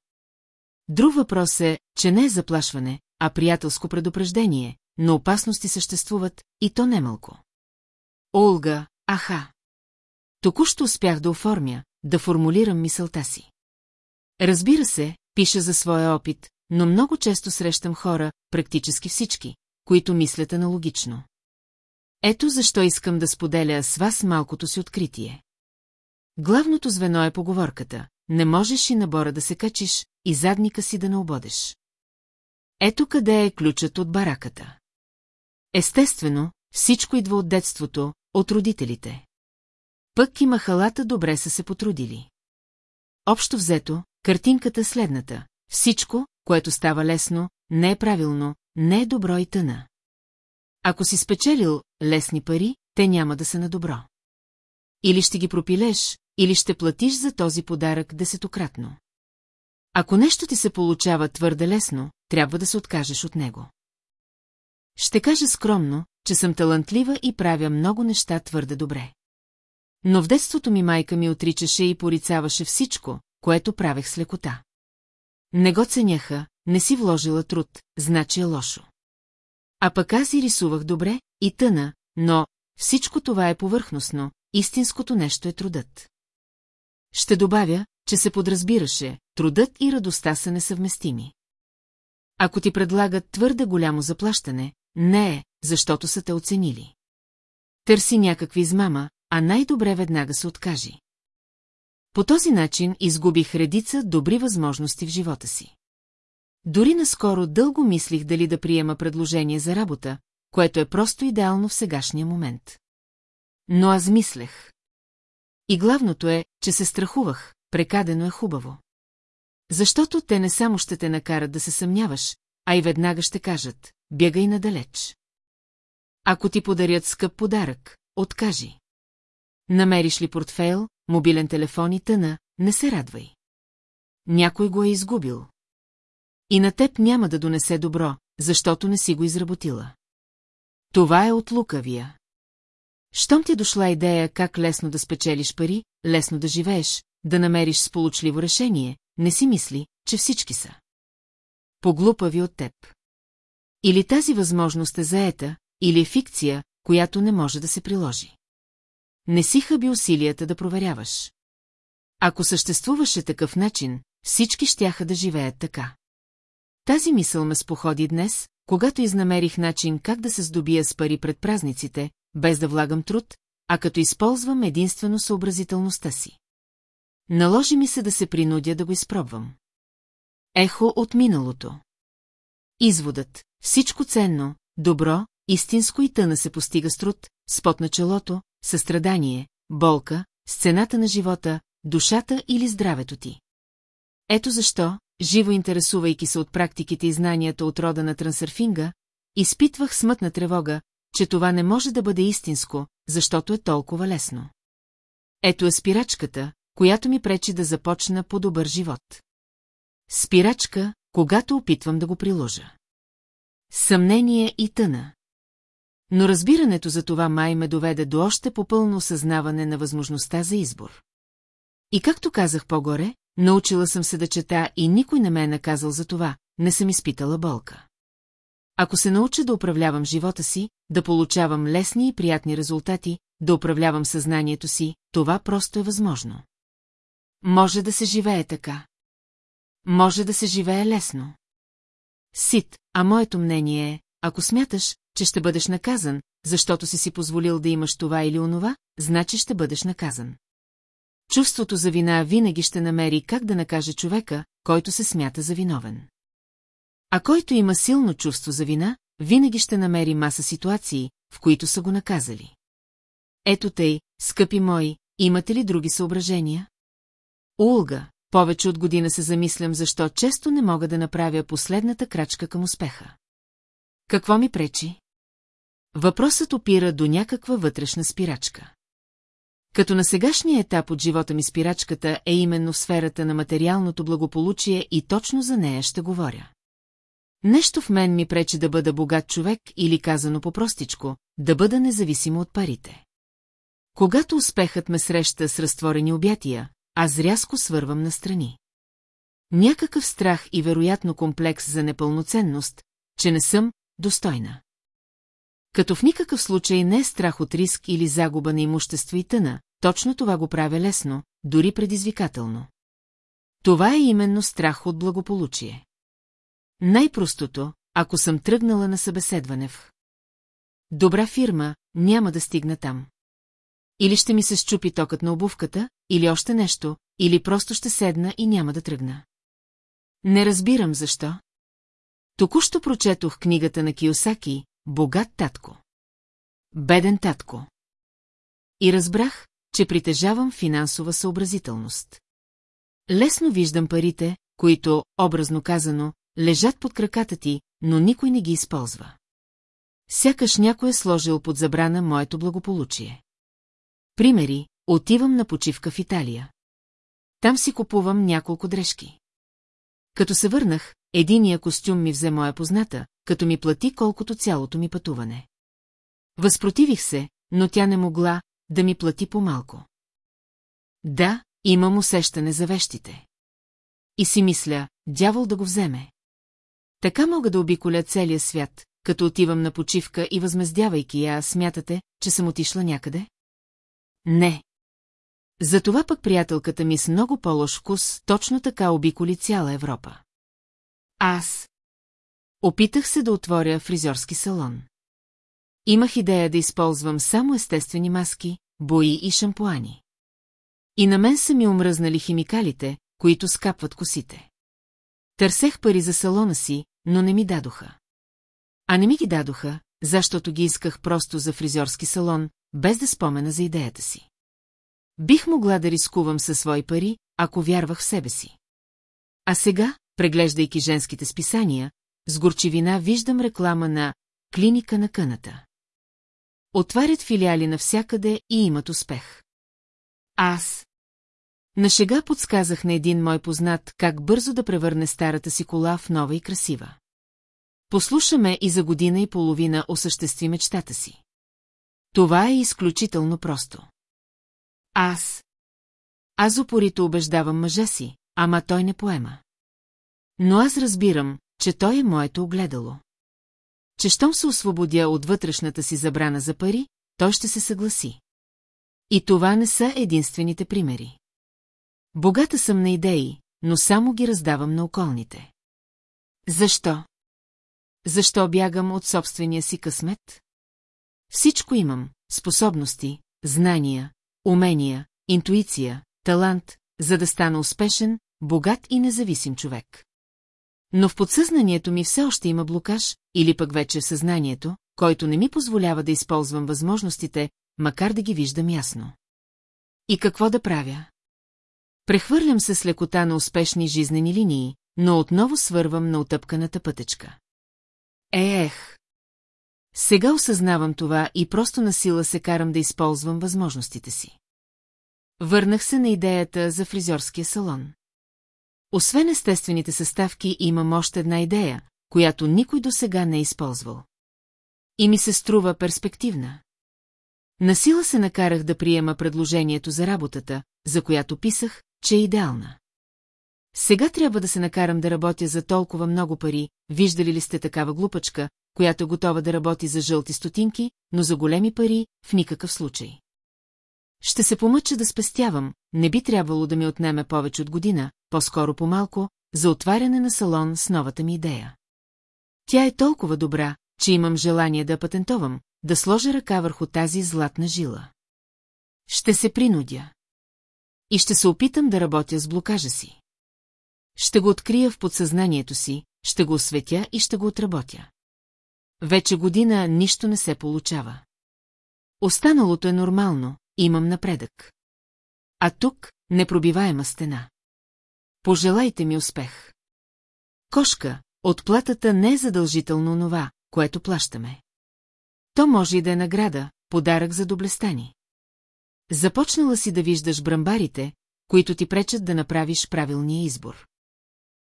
Друг въпрос е, че не е заплашване, а приятелско предупреждение, но опасности съществуват, и то немалко. Олга, аха. Току-що успях да оформя, да формулирам мисълта си. Разбира се, пиша за своя опит, но много често срещам хора, практически всички, които мислят аналогично. Ето защо искам да споделя с вас малкото си откритие. Главното звено е поговорката. Не можеш и набора да се качиш, и задника си да не ободеш. Ето къде е ключът от бараката. Естествено, всичко идва от детството, от родителите. Пък и махалата добре са се потрудили. Общо взето, картинката е следната. Всичко, което става лесно, не е правилно, не е добро и тъна. Ако си спечелил лесни пари, те няма да са на добро. Или ще ги пропилеш, или ще платиш за този подарък десетократно. Ако нещо ти се получава твърде лесно, трябва да се откажеш от него. Ще кажа скромно, че съм талантлива и правя много неща твърде добре. Но в детството ми майка ми отричаше и порицаваше всичко, което правех с лекота. Не го ценяха, не си вложила труд, значи е лошо. А пък аз и рисувах добре, и тъна, но всичко това е повърхностно, истинското нещо е трудът. Ще добавя, че се подразбираше, трудът и радостта са несъвместими. Ако ти предлагат твърде голямо заплащане, не е, защото са те оценили. Търси някакви измама, а най-добре веднага се откажи. По този начин изгубих редица добри възможности в живота си. Дори наскоро дълго мислих дали да приема предложение за работа, което е просто идеално в сегашния момент. Но аз мислех. И главното е, че се страхувах, прекадено е хубаво. Защото те не само ще те накарат да се съмняваш, а и веднага ще кажат, бягай надалеч. Ако ти подарят скъп подарък, откажи. Намериш ли портфейл, мобилен телефон и тъна, не се радвай. Някой го е изгубил. И на теб няма да донесе добро, защото не си го изработила. Това е от лукавия. Щом ти дошла идея как лесно да спечелиш пари, лесно да живееш, да намериш сполучливо решение, не си мисли, че всички са. Поглупави от теб. Или тази възможност е заета, или е фикция, която не може да се приложи. Не си хъби усилията да проверяваш. Ако съществуваше такъв начин, всички щяха да живеят така. Тази мисъл ме споходи днес, когато изнамерих начин как да се здобия с пари пред празниците, без да влагам труд, а като използвам единствено съобразителността си. Наложи ми се да се принудя да го изпробвам. Ехо от миналото. Изводът. Всичко ценно, добро, истинско и тъна се постига с труд, с пот на челото, състрадание, болка, с цената на живота, душата или здравето ти. Ето защо, живо интересувайки се от практиките и знанията от рода на трансърфинга, изпитвах смътна тревога, че това не може да бъде истинско, защото е толкова лесно. Ето е спирачката, която ми пречи да започна по-добър живот. Спирачка, когато опитвам да го приложа. Съмнение и тъна. Но разбирането за това май ме доведе до още по-пълно осъзнаване на възможността за избор. И както казах по-горе, научила съм се да чета и никой не ме е наказал за това, не съм изпитала болка. Ако се науча да управлявам живота си, да получавам лесни и приятни резултати, да управлявам съзнанието си, това просто е възможно. Може да се живее така. Може да се живее лесно. Сит, а моето мнение е, ако смяташ, че ще бъдеш наказан, защото си си позволил да имаш това или онова, значи ще бъдеш наказан. Чувството за вина винаги ще намери как да накаже човека, който се смята за виновен. А който има силно чувство за вина, винаги ще намери маса ситуации, в които са го наказали. Ето тъй, скъпи мои, имате ли други съображения? Улга, повече от година се замислям, защо често не мога да направя последната крачка към успеха. Какво ми пречи? Въпросът опира до някаква вътрешна спирачка. Като на сегашния етап от живота ми спирачката е именно в сферата на материалното благополучие и точно за нея ще говоря. Нещо в мен ми пречи да бъда богат човек или казано по-простичко, да бъда независимо от парите. Когато успехът ме среща с разтворени обятия, аз рязко свървам настрани. Някакъв страх и вероятно комплекс за непълноценност, че не съм достойна. Като в никакъв случай не е страх от риск или загуба на имущество и тъна, точно това го правя лесно, дори предизвикателно. Това е именно страх от благополучие. Най-простото, ако съм тръгнала на събеседване в добра фирма, няма да стигна там. Или ще ми се щупи токът на обувката, или още нещо, или просто ще седна и няма да тръгна. Не разбирам защо. Току-що прочетох книгата на Киосаки «Богат татко». Беден татко. И разбрах, че притежавам финансова съобразителност. Лесно виждам парите, които, образно казано, лежат под краката ти, но никой не ги използва. Сякаш някой е сложил под забрана моето благополучие. Примери, отивам на почивка в Италия. Там си купувам няколко дрежки. Като се върнах, единия костюм ми взе моя позната, като ми плати колкото цялото ми пътуване. Възпротивих се, но тя не могла да ми плати по-малко. Да, имам усещане за вещите. И си мисля, дявол да го вземе. Така мога да обиколя целия свят, като отивам на почивка и възмездявайки я, смятате, че съм отишла някъде? Не. Затова пък приятелката ми с много по-лош вкус точно така обиколи цяла Европа. Аз. Опитах се да отворя фризьорски салон. Имах идея да използвам само естествени маски, бои и шампуани. И на мен са ми омръзнали химикалите, които скапват косите. Търсех пари за салона си, но не ми дадоха. А не ми ги дадоха, защото ги исках просто за фризьорски салон, без да спомена за идеята си. Бих могла да рискувам със свои пари, ако вярвах в себе си. А сега, преглеждайки женските списания, с горчивина виждам реклама на клиника на къната. Отварят филиали навсякъде и имат успех. Аз. На шега подсказах на един мой познат как бързо да превърне старата си кола в нова и красива. Послушаме и за година и половина осъществи мечтата си. Това е изключително просто. Аз. Аз упорито убеждавам мъжа си, ама той не поема. Но аз разбирам, че той е моето огледало. Че щом се освободя от вътрешната си забрана за пари, той ще се съгласи. И това не са единствените примери. Богата съм на идеи, но само ги раздавам на околните. Защо? Защо бягам от собствения си късмет? Всичко имам – способности, знания, умения, интуиция, талант, за да стана успешен, богат и независим човек. Но в подсъзнанието ми все още има блокаж, или пък вече в съзнанието, който не ми позволява да използвам възможностите, макар да ги виждам ясно. И какво да правя? Прехвърлям се с лекота на успешни жизнени линии, но отново свървам на отъпканата пътечка. Ех! Сега осъзнавам това и просто на сила се карам да използвам възможностите си. Върнах се на идеята за фризьорския салон. Освен естествените съставки, имам още една идея, която никой до сега не е използвал. И ми се струва перспективна. Насила се накарах да приема предложението за работата, за която писах, че е идеална. Сега трябва да се накарам да работя за толкова много пари, виждали ли сте такава глупачка, която е готова да работи за жълти стотинки, но за големи пари в никакъв случай. Ще се помъча да спестявам, не би трябвало да ми отнеме повече от година, по-скоро по-малко, за отваряне на салон с новата ми идея. Тя е толкова добра, че имам желание да патентовам, да сложа ръка върху тази златна жила. Ще се принудя. И ще се опитам да работя с блокажа си. Ще го открия в подсъзнанието си, ще го осветя и ще го отработя. Вече година нищо не се получава. Останалото е нормално, имам напредък. А тук непробиваема стена. Пожелайте ми успех. Кошка, отплатата не е задължително това, което плащаме. То може и да е награда, подарък за доблестани. Започнала си да виждаш брамбарите, които ти пречат да направиш правилния избор.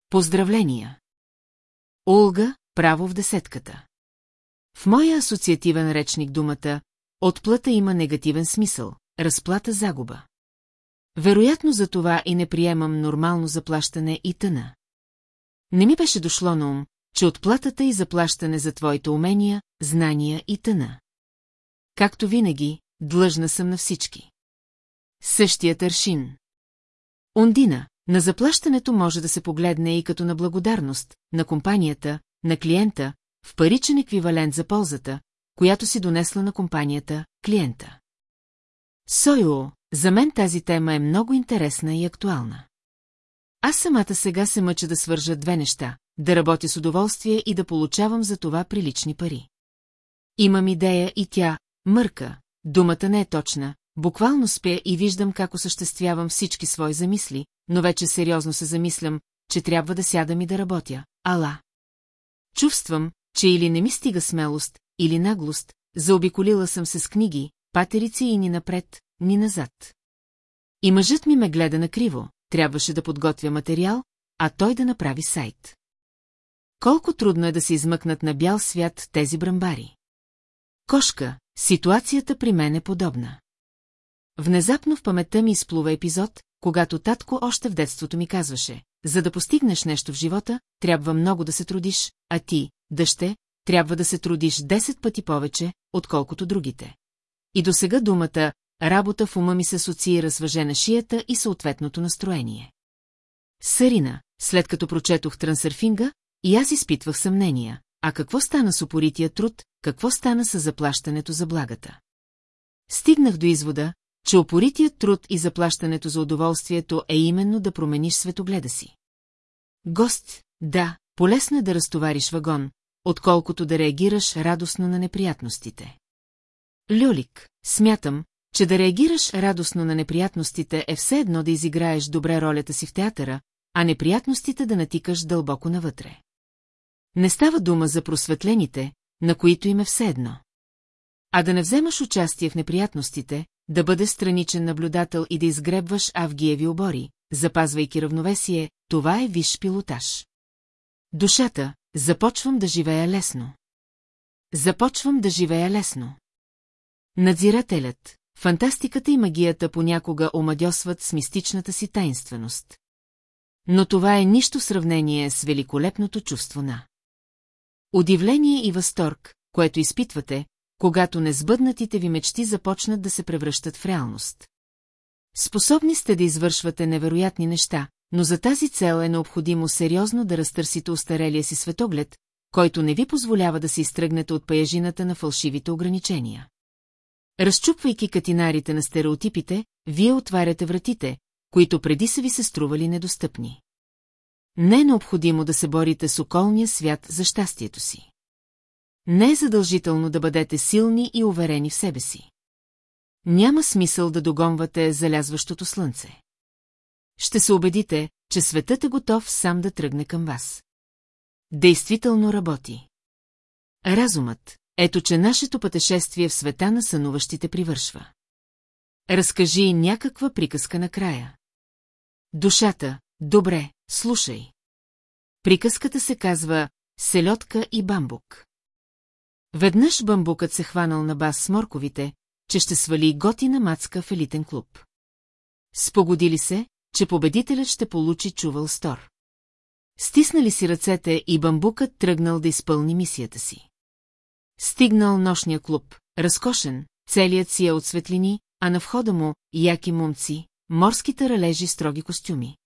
Поздравления! Олга, право в десетката. В моя асоциативен речник думата «отплата» има негативен смисъл, разплата загуба. Вероятно за това и не приемам нормално заплащане и тъна. Не ми беше дошло на ум, че отплатата и заплащане за твоите умения, знания и тъна. Както винаги, длъжна съм на всички. Същият аршин. Ондина, на заплащането може да се погледне и като на благодарност, на компанията, на клиента, в паричен еквивалент за ползата, която си донесла на компанията, клиента. Сойо, за мен тази тема е много интересна и актуална. Аз самата сега се мъча да свържа две неща, да работя с удоволствие и да получавам за това прилични пари. Имам идея и тя, мърка, думата не е точна, буквално спя и виждам как осъществявам всички свои замисли, но вече сериозно се замислям, че трябва да сядам и да работя. Ала. Чувствам, че или не ми стига смелост, или наглост, заобиколила съм се с книги, патерици и ни напред, ни назад. И мъжът ми ме гледа накриво, трябваше да подготвя материал, а той да направи сайт. Колко трудно е да се измъкнат на бял свят тези брамбари. Кошка, ситуацията при мен е подобна. Внезапно в паметта ми изплува епизод, когато татко още в детството ми казваше, за да постигнеш нещо в живота, трябва много да се трудиш, а ти, дъще, трябва да се трудиш 10 пъти повече, отколкото другите. И до сега думата «работа» в ума ми се асоциира с въже на шията и съответното настроение. Сарина, след като прочетох трансърфинга, и аз изпитвах съмнения. А какво стана с упорития труд, какво стана с заплащането за благата? Стигнах до извода, че опоритият труд и заплащането за удоволствието е именно да промениш светогледа си. Гост, да, полесно е да разтовариш вагон, отколкото да реагираш радостно на неприятностите. Люлик, смятам, че да реагираш радостно на неприятностите е все едно да изиграеш добре ролята си в театъра, а неприятностите да натикаш дълбоко навътре. Не става дума за просветлените, на които им е все едно. А да не вземаш участие в неприятностите, да бъдеш страничен наблюдател и да изгребваш авгиеви обори, запазвайки равновесие, това е виш пилотаж. Душата, започвам да живея лесно. Започвам да живея лесно. Надзирателят, фантастиката и магията понякога омадьосват с мистичната си таинственост. Но това е нищо в сравнение с великолепното чувство на удивление и възторг, което изпитвате, когато несбъднатите ви мечти започнат да се превръщат в реалност. Способни сте да извършвате невероятни неща, но за тази цел е необходимо сериозно да разтърсите устарелия си светоглед, който не ви позволява да се изтръгнете от паяжината на фалшивите ограничения. Разчупвайки катинарите на стереотипите, вие отваряте вратите, които преди са ви се стрували недостъпни. Не е необходимо да се борите с околния свят за щастието си. Не е задължително да бъдете силни и уверени в себе си. Няма смисъл да догонвате залязващото слънце. Ще се убедите, че светът е готов сам да тръгне към вас. Действително работи. Разумът, ето че нашето пътешествие в света на сънуващите привършва. Разкажи някаква приказка накрая. Душата, добре, слушай. Приказката се казва Селедка и бамбук. Веднъж бамбукът се хванал на бас с морковите, че ще свали готина мацка в елитен клуб. Спогодили се, че победителят ще получи чувал стор. Стиснали си ръцете и бамбукът тръгнал да изпълни мисията си. Стигнал нощния клуб, разкошен, целият си е от светлини, а на входа му – яки момци, морските ралежи строги костюми.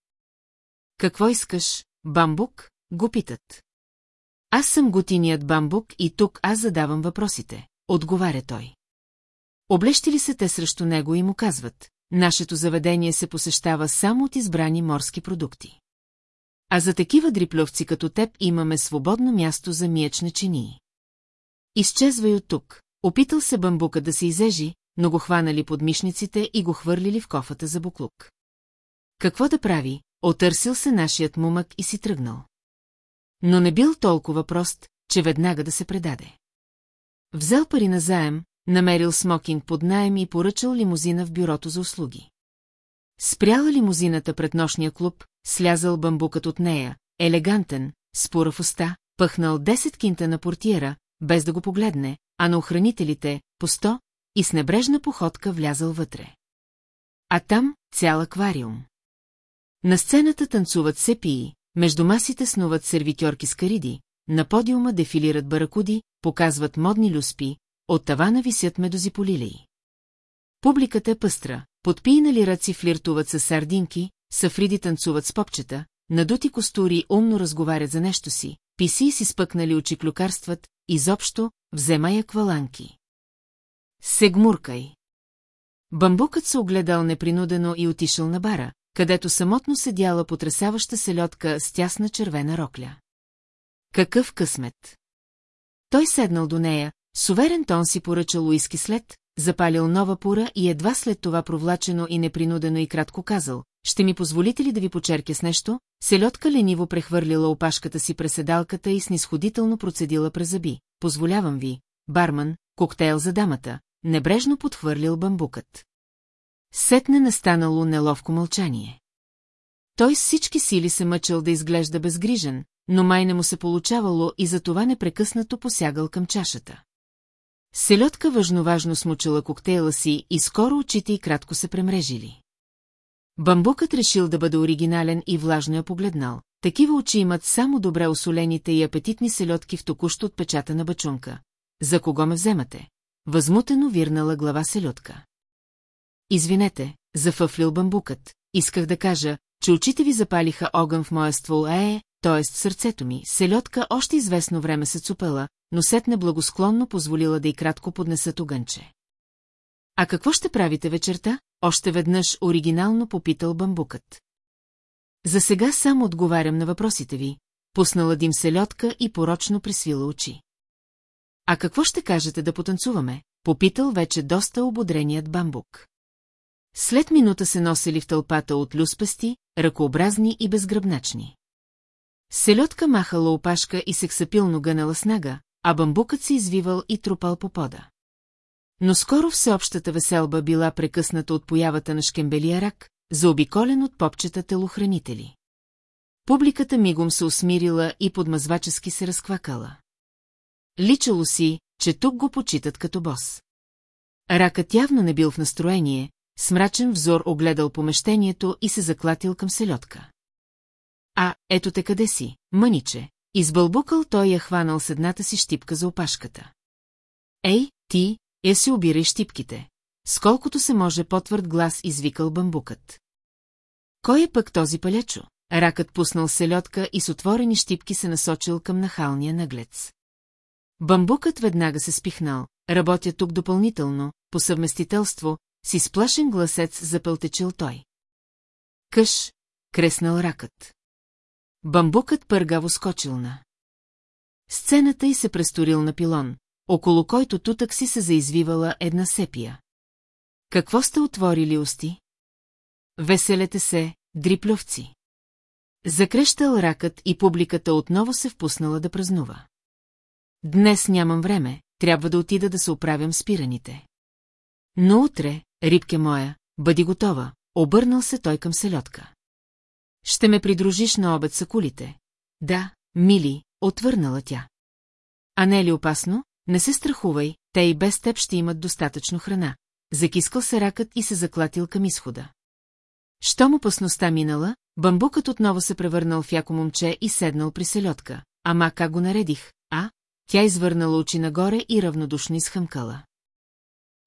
Какво искаш, бамбук? го питат. Аз съм готиният бамбук и тук аз задавам въпросите, отговаря той. Облещи ли се те срещу него и му казват, нашето заведение се посещава само от избрани морски продукти. А за такива дрипловци като теб имаме свободно място за миечна чинии. Изчезвай от тук. Опитал се бамбука да се изежи, но го хванали под мишниците и го хвърлили в кофата за буклук. Какво да прави? Отърсил се нашият мумък и си тръгнал. Но не бил толкова прост, че веднага да се предаде. Взел пари на заем, намерил смокинг под найем и поръчал лимузина в бюрото за услуги. Спряла лимузината пред нощния клуб, слязал бамбукът от нея, елегантен, спора в уста, пъхнал 10 кинта на портиера, без да го погледне, а на охранителите по сто и с небрежна походка влязал вътре. А там цял аквариум. На сцената танцуват сепии, между масите снуват сервитьорки с кариди, на подиума дефилират баракуди, показват модни люспи, от тавана висят медозиполилеи. Публиката е пъстра, подпийнали ръци флиртуват с сардинки, сафриди танцуват с попчета, надути костури умно разговарят за нещо си, писи си спъкнали очи клюкарстват, изобщо вземай акваланки. Сегмуркай. Бамбукът се огледал непринудено и отишъл на бара, където самотно седяла потрясаваща селедка с тясна червена рокля. Какъв късмет! Той седнал до нея, с уверен тон си поръчал уиски след, запалил нова пура и едва след това провлачено и непринудено и кратко казал, ще ми позволите ли да ви почерпя с нещо? Селедка лениво прехвърлила опашката си през седалката и снисходително процедила през зъби. Позволявам ви, барман, коктейл за дамата, небрежно подхвърлил бамбукът. Сетне настанало неловко мълчание. Той с всички сили се мъчал да изглежда безгрижен, но май не му се получавало и затова непрекъснато посягал към чашата. Селедка въжно-важно смучила коктейла си и скоро очите и кратко се премрежили. Бамбукът решил да бъде оригинален и влажно я погледнал. Такива очи имат само добре осолените и апетитни селедки в току-що отпечата бачунка. За кого ме вземате? Възмутено вирнала глава селедка. Извинете, зафъфлил бамбукът. Исках да кажа, че очите ви запалиха огън в моя ствол, е, т.е. сърцето ми. Селедка още известно време се цупела, но сетне благосклонно позволила да и кратко поднесат огънче. А какво ще правите вечерта? Още веднъж оригинално попитал бамбукът. За сега само отговарям на въпросите ви, пуснала дим селедка и порочно присвила очи. А какво ще кажете да потанцуваме? Попитал вече доста ободреният бамбук. След минута се носили в тълпата от люспасти, ръкообразни и безгръбначни. Селедка махала опашка и сексапилно гънала снага, а бамбукът се извивал и трупал по пода. Но скоро всеобщата веселба била прекъсната от появата на шкембелия рак, заобиколен от попчета телохранители. Публиката мигом се усмирила и подмазвачески се разквакала. Личало си, че тук го почитат като бос. Ракът явно не бил в настроение, с мрачен взор огледал помещението и се заклатил към селедка. А, ето те къде си, мъниче. Избълбукал той я хванал с едната си щипка за опашката. Ей, ти, я си обирай щипките. Сколкото се може по-твърд глас извикал бамбукът. Кой е пък този палячо? Ракът пуснал селедка и с отворени щипки се насочил към нахалния наглец. Бамбукът веднага се спихнал, работя тук допълнително, по съвместителство, си сплашен гласец запълтечил той. Къш, креснал ракът. Бамбукът пъргаво скочил на. Сцената й се престорил на пилон, около който тутък си се заизвивала една сепия. Какво сте отворили усти? Веселете се, дриплювци. Закрещал ракът и публиката отново се впуснала да празнува. Днес нямам време, трябва да отида да се оправям спираните. Но утре, рибке моя, бъди готова, обърнал се той към селедка. Ще ме придружиш на обед са кулите. Да, мили, отвърнала тя. А не е ли опасно? Не се страхувай, те и без теб ще имат достатъчно храна. Закискал се ракът и се заклатил към изхода. Щом опасността минала, бамбукът отново се превърнал в яко момче и седнал при селедка. Ама как го наредих, а? Тя извърнала очи нагоре и равнодушно изхъмкала.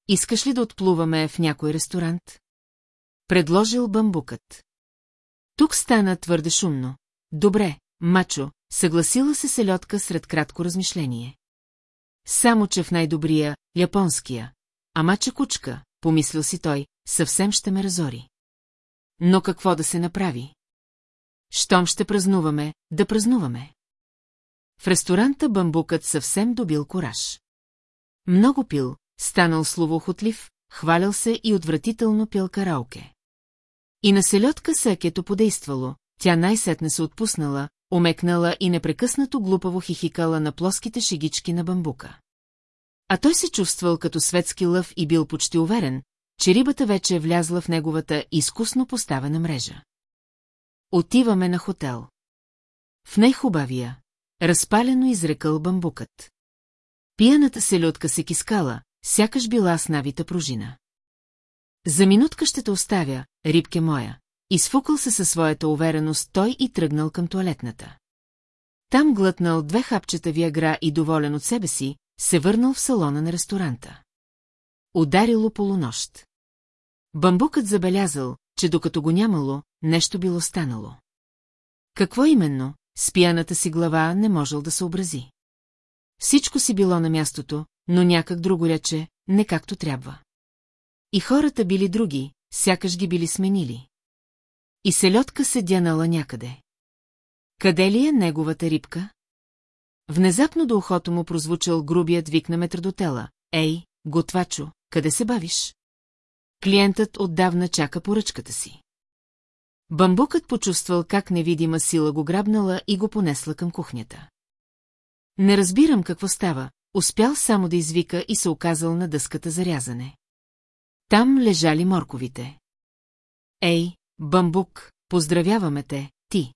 Искаш ли да отплуваме в някой ресторант? Предложил бамбукът. Тук стана твърде шумно. Добре, мачо, съгласила се селедка сред кратко размишление. Само, че в най-добрия, японския. А мача кучка, помислил си той, съвсем ще ме разори. Но какво да се направи? Щом ще празнуваме, да празнуваме. В ресторанта бамбукът съвсем добил кораж. Много пил, станал словоохотлив, хвалял се и отвратително пил караоке. И на селедка секето подействало, тя най-сетне се отпуснала, омекнала и непрекъснато глупаво хихикала на плоските шегички на бамбука. А той се чувствал като светски лъв и бил почти уверен, че рибата вече е влязла в неговата изкусно поставена мрежа. Отиваме на хотел. В най-хубавия, разпалено изрекал бамбукът. Пияната селедка се кискала, сякаш била с навита пружина. За минутка ще те оставя, рибке моя. Изфукал се със своята увереност той и тръгнал към туалетната. Там глътнал две хапчета виагра и доволен от себе си, се върнал в салона на ресторанта. Ударило полунощ. Бамбукът забелязал, че докато го нямало, нещо било станало. Какво именно, с пияната си глава не можел да съобрази. Всичко си било на мястото, но някак друго рече, не както трябва. И хората били други, сякаш ги били сменили. И селедка се дянала някъде. Къде ли е неговата рибка? Внезапно до ухото му прозвучал грубият вик на метродотела. Ей, готвачо, къде се бавиш? Клиентът отдавна чака поръчката си. Бамбукът почувствал как невидима сила го грабнала и го понесла към кухнята. Не разбирам какво става, успял само да извика и се оказал на дъската за рязане. Там лежали морковите. Ей, бамбук, поздравяваме те, ти.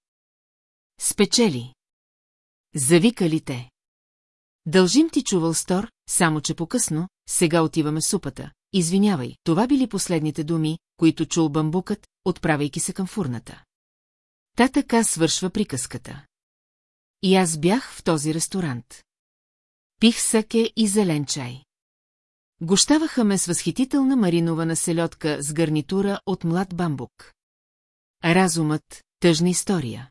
Спечели. Завикали те. Дължим ти чувал стор, само че по-късно, сега отиваме супата. Извинявай, това били последните думи, които чул бамбукът, отправяйки се към фурната. Та така свършва приказката. И аз бях в този ресторант. Пих саке и зелен чай. Гощаваха ме с възхитителна маринована селедка с гарнитура от млад бамбук. Разумът, тъжна история.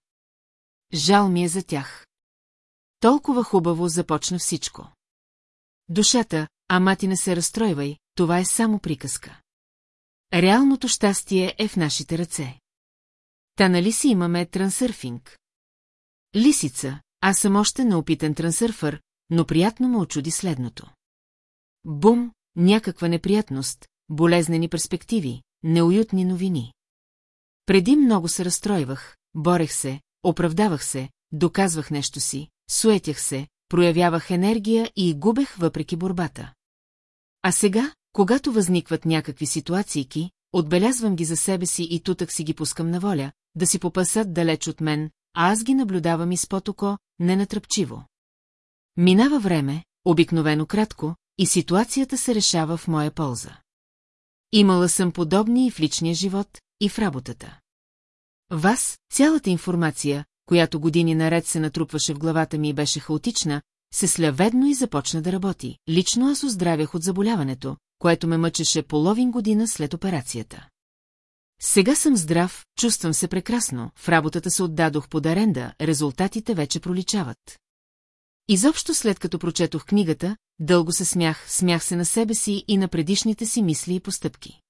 Жал ми е за тях. Толкова хубаво започна всичко. Душата, ама ти не се разстройвай, това е само приказка. Реалното щастие е в нашите ръце. Та нали си имаме трансърфинг? Лисица, аз съм още неопитен трансърфър, но приятно ме очуди следното. Бум, някаква неприятност, болезнени перспективи, неуютни новини. Преди много се разстройвах, борех се, оправдавах се, доказвах нещо си, суетях се, проявявах енергия и губех въпреки борбата. А сега, когато възникват някакви ситуации, отбелязвам ги за себе си и тутък си ги пускам на воля, да си попасат далеч от мен, а аз ги наблюдавам изпод око, ненатръпчиво. Минава време, обикновено кратко, и ситуацията се решава в моя полза. Имала съм подобни и в личния живот, и в работата. Вас, цялата информация, която години наред се натрупваше в главата ми и беше хаотична, се сля ведно и започна да работи. Лично аз оздравях от заболяването, което ме мъчеше половин година след операцията. Сега съм здрав, чувствам се прекрасно, в работата се отдадох под аренда, резултатите вече проличават. Изобщо след като прочетох книгата, дълго се смях, смях се на себе си и на предишните си мисли и постъпки.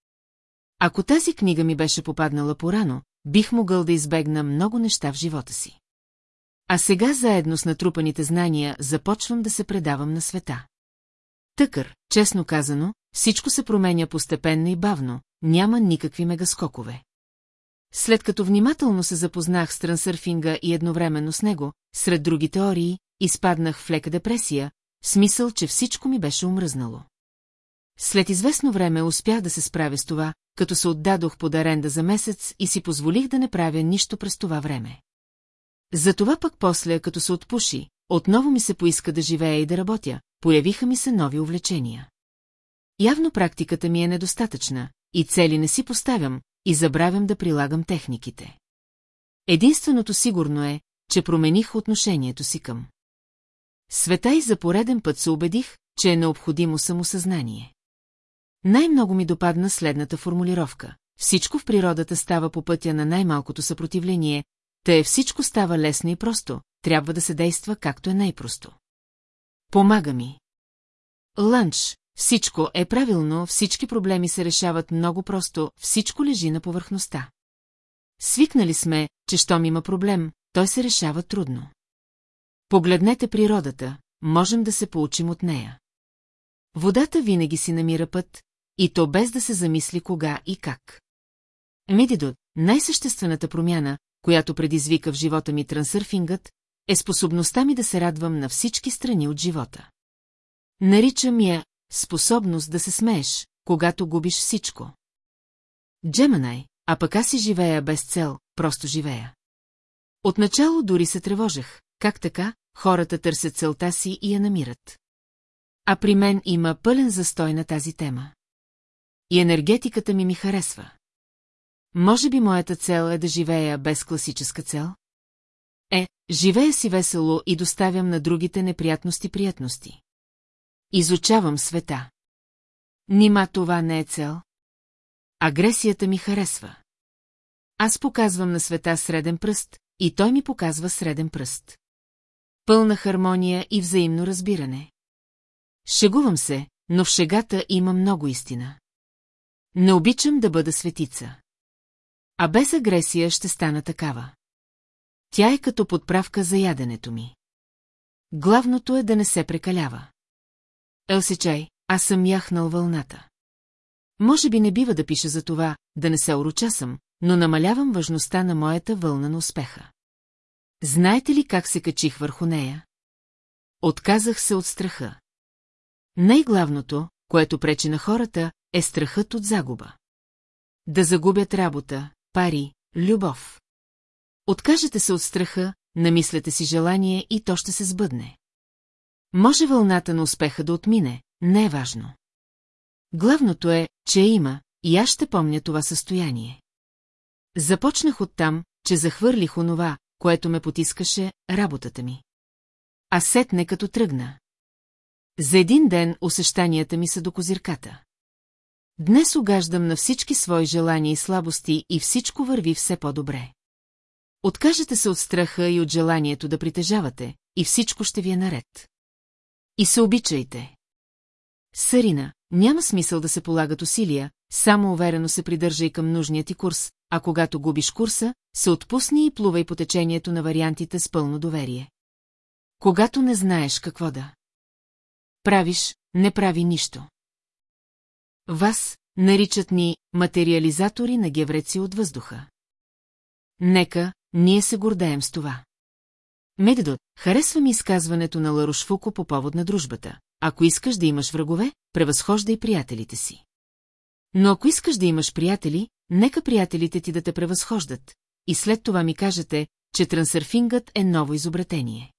Ако тази книга ми беше попаднала порано, бих могъл да избегна много неща в живота си. А сега заедно с натрупаните знания започвам да се предавам на света. Тъкър, честно казано, всичко се променя постепенно и бавно, няма никакви мегаскокове. След като внимателно се запознах с трансърфинга и едновременно с него, сред други теории, изпаднах в лека депресия, смисъл, че всичко ми беше умръзнало. След известно време успях да се справя с това, като се отдадох под аренда за месец и си позволих да не правя нищо през това време. Затова пък после, като се отпуши, отново ми се поиска да живея и да работя, появиха ми се нови увлечения. Явно практиката ми е недостатъчна, и цели не си поставям, и забравям да прилагам техниките. Единственото сигурно е, че промених отношението си към. Света и за пореден път се убедих, че е необходимо самосъзнание. Най-много ми допадна следната формулировка. Всичко в природата става по пътя на най-малкото съпротивление, тъй всичко става лесно и просто, трябва да се действа както е най-просто. Помага ми. Лънч, всичко е правилно, всички проблеми се решават много просто, всичко лежи на повърхността. Свикнали сме, че щом има проблем, той се решава трудно. Погледнете природата, можем да се получим от нея. Водата винаги си намира път, и то без да се замисли кога и как. Медидот, най-съществената промяна, която предизвика в живота ми трансърфингът, е способността ми да се радвам на всички страни от живота. Наричам я способност да се смееш, когато губиш всичко. Джеманай, а пък аз си живея без цел, просто живея. Отначало дори се тревожех, как така, хората търсят целта си и я намират. А при мен има пълен застой на тази тема. И енергетиката ми ми харесва. Може би моята цел е да живея без класическа цел? Е, живея си весело и доставям на другите неприятности-приятности. Изучавам света. Нима това не е цел? Агресията ми харесва. Аз показвам на света среден пръст, и той ми показва среден пръст. Пълна хармония и взаимно разбиране. Шегувам се, но в шегата има много истина. Не обичам да бъда светица. А без агресия ще стана такава. Тя е като подправка за яденето ми. Главното е да не се прекалява. Елсичай, аз съм яхнал вълната. Може би не бива да пиша за това, да не се оручасам, но намалявам важността на моята вълна на успеха. Знаете ли как се качих върху нея? Отказах се от страха. Най-главното, което пречи на хората, е страхът от загуба. Да загубят работа, пари, любов. Откажете се от страха, намислете си желание и то ще се сбъдне. Може вълната на успеха да отмине, не е важно. Главното е, че има, и аз ще помня това състояние. Започнах оттам, че захвърлих онова, което ме потискаше, работата ми. А сетне като тръгна. За един ден усещанията ми са до козирката. Днес угаждам на всички свои желания и слабости и всичко върви все по-добре. Откажете се от страха и от желанието да притежавате, и всичко ще ви е наред. И се обичайте. Сарина, няма смисъл да се полагат усилия, само уверено се придържай към нужния ти курс, а когато губиш курса, се отпусни и плувай по течението на вариантите с пълно доверие. Когато не знаеш какво да правиш, не прави нищо. Вас наричат ни материализатори на гевреци от въздуха. Нека, ние се гордеем с това. Медедот, харесва ми изказването на Ларошфуко по повод на дружбата. Ако искаш да имаш врагове, превъзхождай приятелите си. Но ако искаш да имаш приятели, нека приятелите ти да те превъзхождат. И след това ми кажете, че трансърфингът е ново изобретение.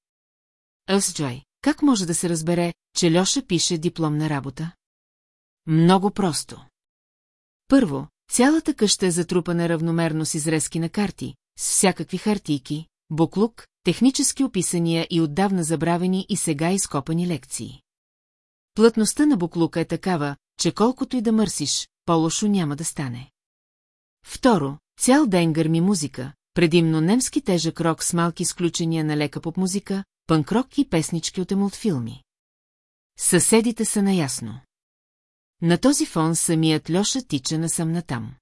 Джой, как може да се разбере, че Льоша пише дипломна работа? Много просто. Първо, цялата къща е затрупана равномерно с изрезки на карти, с всякакви хартийки, буклук, технически описания и отдавна забравени и сега изкопани лекции. Плътността на буклука е такава, че колкото и да мърсиш, по-лошо няма да стане. Второ, цял ден гърми музика, предимно немски тежък рок с малки изключения на лека поп-музика, панкрок и песнички от емултфилми. Съседите са наясно. На този фон самият Льоша тича насам натам.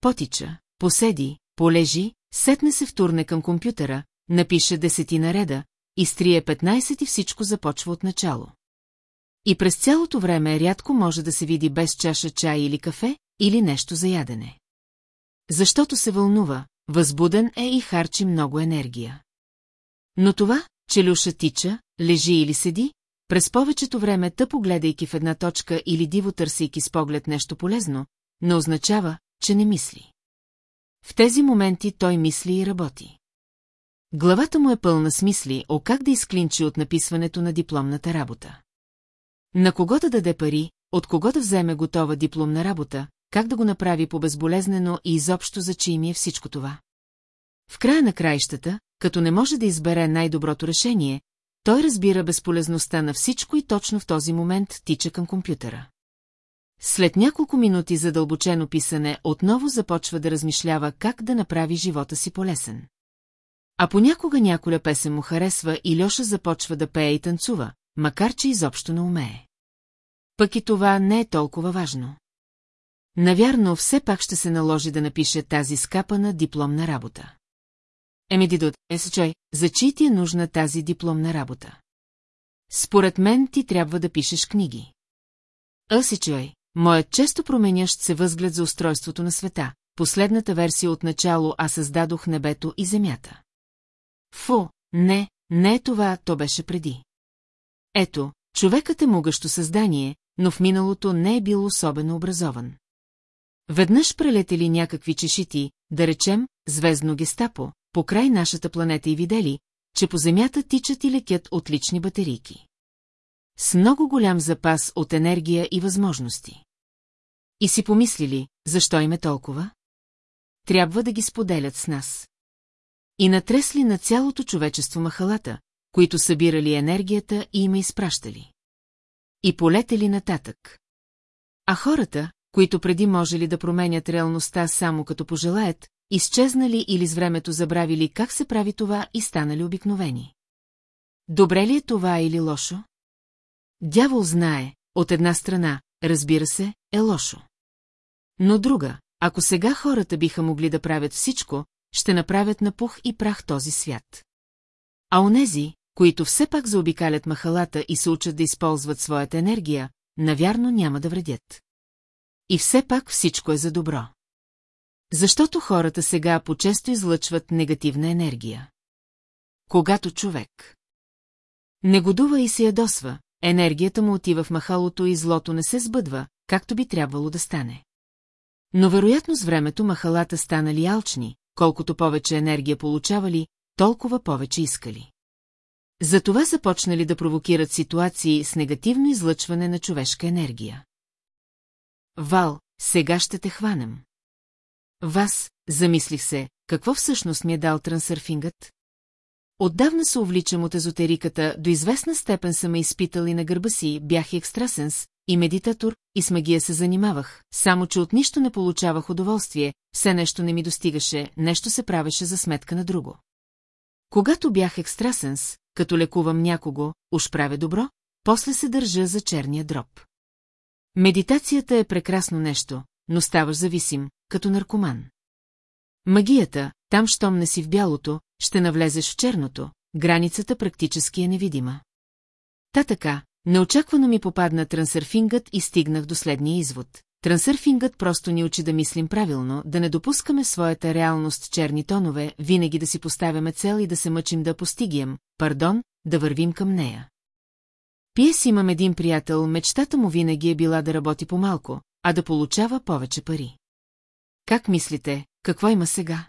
Потича, поседи, полежи, сетне се втурне към компютъра, напише десетина реда, изтрие 15 и всичко започва от начало. И през цялото време рядко може да се види без чаша чай или кафе, или нещо за ядене. Защото се вълнува, възбуден е и харчи много енергия. Но това, че Люша тича, лежи или седи, през повечето време тъпо гледайки в една точка или диво търсейки с поглед нещо полезно, не означава, че не мисли. В тези моменти той мисли и работи. Главата му е пълна с мисли, о как да изклинчи от написването на дипломната работа. На кого да даде пари, от кого да вземе готова дипломна работа, как да го направи по-безболезнено и изобщо за че е всичко това. В края на краищата, като не може да избере най-доброто решение, той разбира безполезността на всичко и точно в този момент тича към компютъра. След няколко минути задълбочено писане отново започва да размишлява как да направи живота си полесен. А понякога няколя песен му харесва и Льоша започва да пее и танцува, макар че изобщо не умее. Пък и това не е толкова важно. Навярно, все пак ще се наложи да напише тази скапана дипломна работа. Еми, Дидот, Есчой, за чи ти е нужна тази дипломна работа? Според мен ти трябва да пишеш книги. Асичой, моят често променящ се възглед за устройството на света, последната версия от начало аз създадох небето и земята. Фу, не, не е това, то беше преди. Ето, човекът е могъщо създание, но в миналото не е бил особено образован. Веднъж прелетели някакви чешити, да речем, звездно гестапо, по край нашата планета и видели, че по Земята тичат и лекят отлични батерийки. С много голям запас от енергия и възможности. И си помислили, защо им е толкова? Трябва да ги споделят с нас. И натресли на цялото човечество махалата, които събирали енергията и им изпращали. И полетели нататък. А хората, които преди можели да променят реалността само като пожелаят, изчезнали или с времето забравили как се прави това и станали обикновени. Добре ли е това или лошо? Дявол знае, от една страна, разбира се, е лошо. Но друга, ако сега хората биха могли да правят всичко, ще направят на пух и прах този свят. А онези, които все пак заобикалят махалата и се учат да използват своята енергия, навярно няма да вредят. И все пак всичко е за добро. Защото хората сега по-често излъчват негативна енергия. Когато човек негодува и се ядосва, енергията му отива в махалото и злото не се сбъдва, както би трябвало да стане. Но вероятно с времето махалата станали алчни, колкото повече енергия получавали, толкова повече искали. Затова започнали да провокират ситуации с негативно излъчване на човешка енергия. Вал, сега ще те хванем. Вас, замислих се, какво всъщност ми е дал трансърфингът? Отдавна се увличам от езотериката, до известна степен съм ме изпитал и на гърба си, бях и екстрасенс, и медитатор, и с магия се занимавах, само че от нищо не получавах удоволствие, все нещо не ми достигаше, нещо се правеше за сметка на друго. Когато бях екстрасенс, като лекувам някого, уж правя добро, после се държа за черния дроб. Медитацията е прекрасно нещо, но ставаш зависим, като наркоман. Магията, там щом не си в бялото, ще навлезеш в черното, границата практически е невидима. Та така, неочаквано ми попадна трансърфингът и стигнах до следния извод. Трансърфингът просто ни учи да мислим правилно, да не допускаме своята реалност черни тонове, винаги да си поставяме цел и да се мъчим да постигнем, пардон, да вървим към нея. Пиес имам един приятел, мечтата му винаги е била да работи по-малко, а да получава повече пари. Как мислите, какво има сега?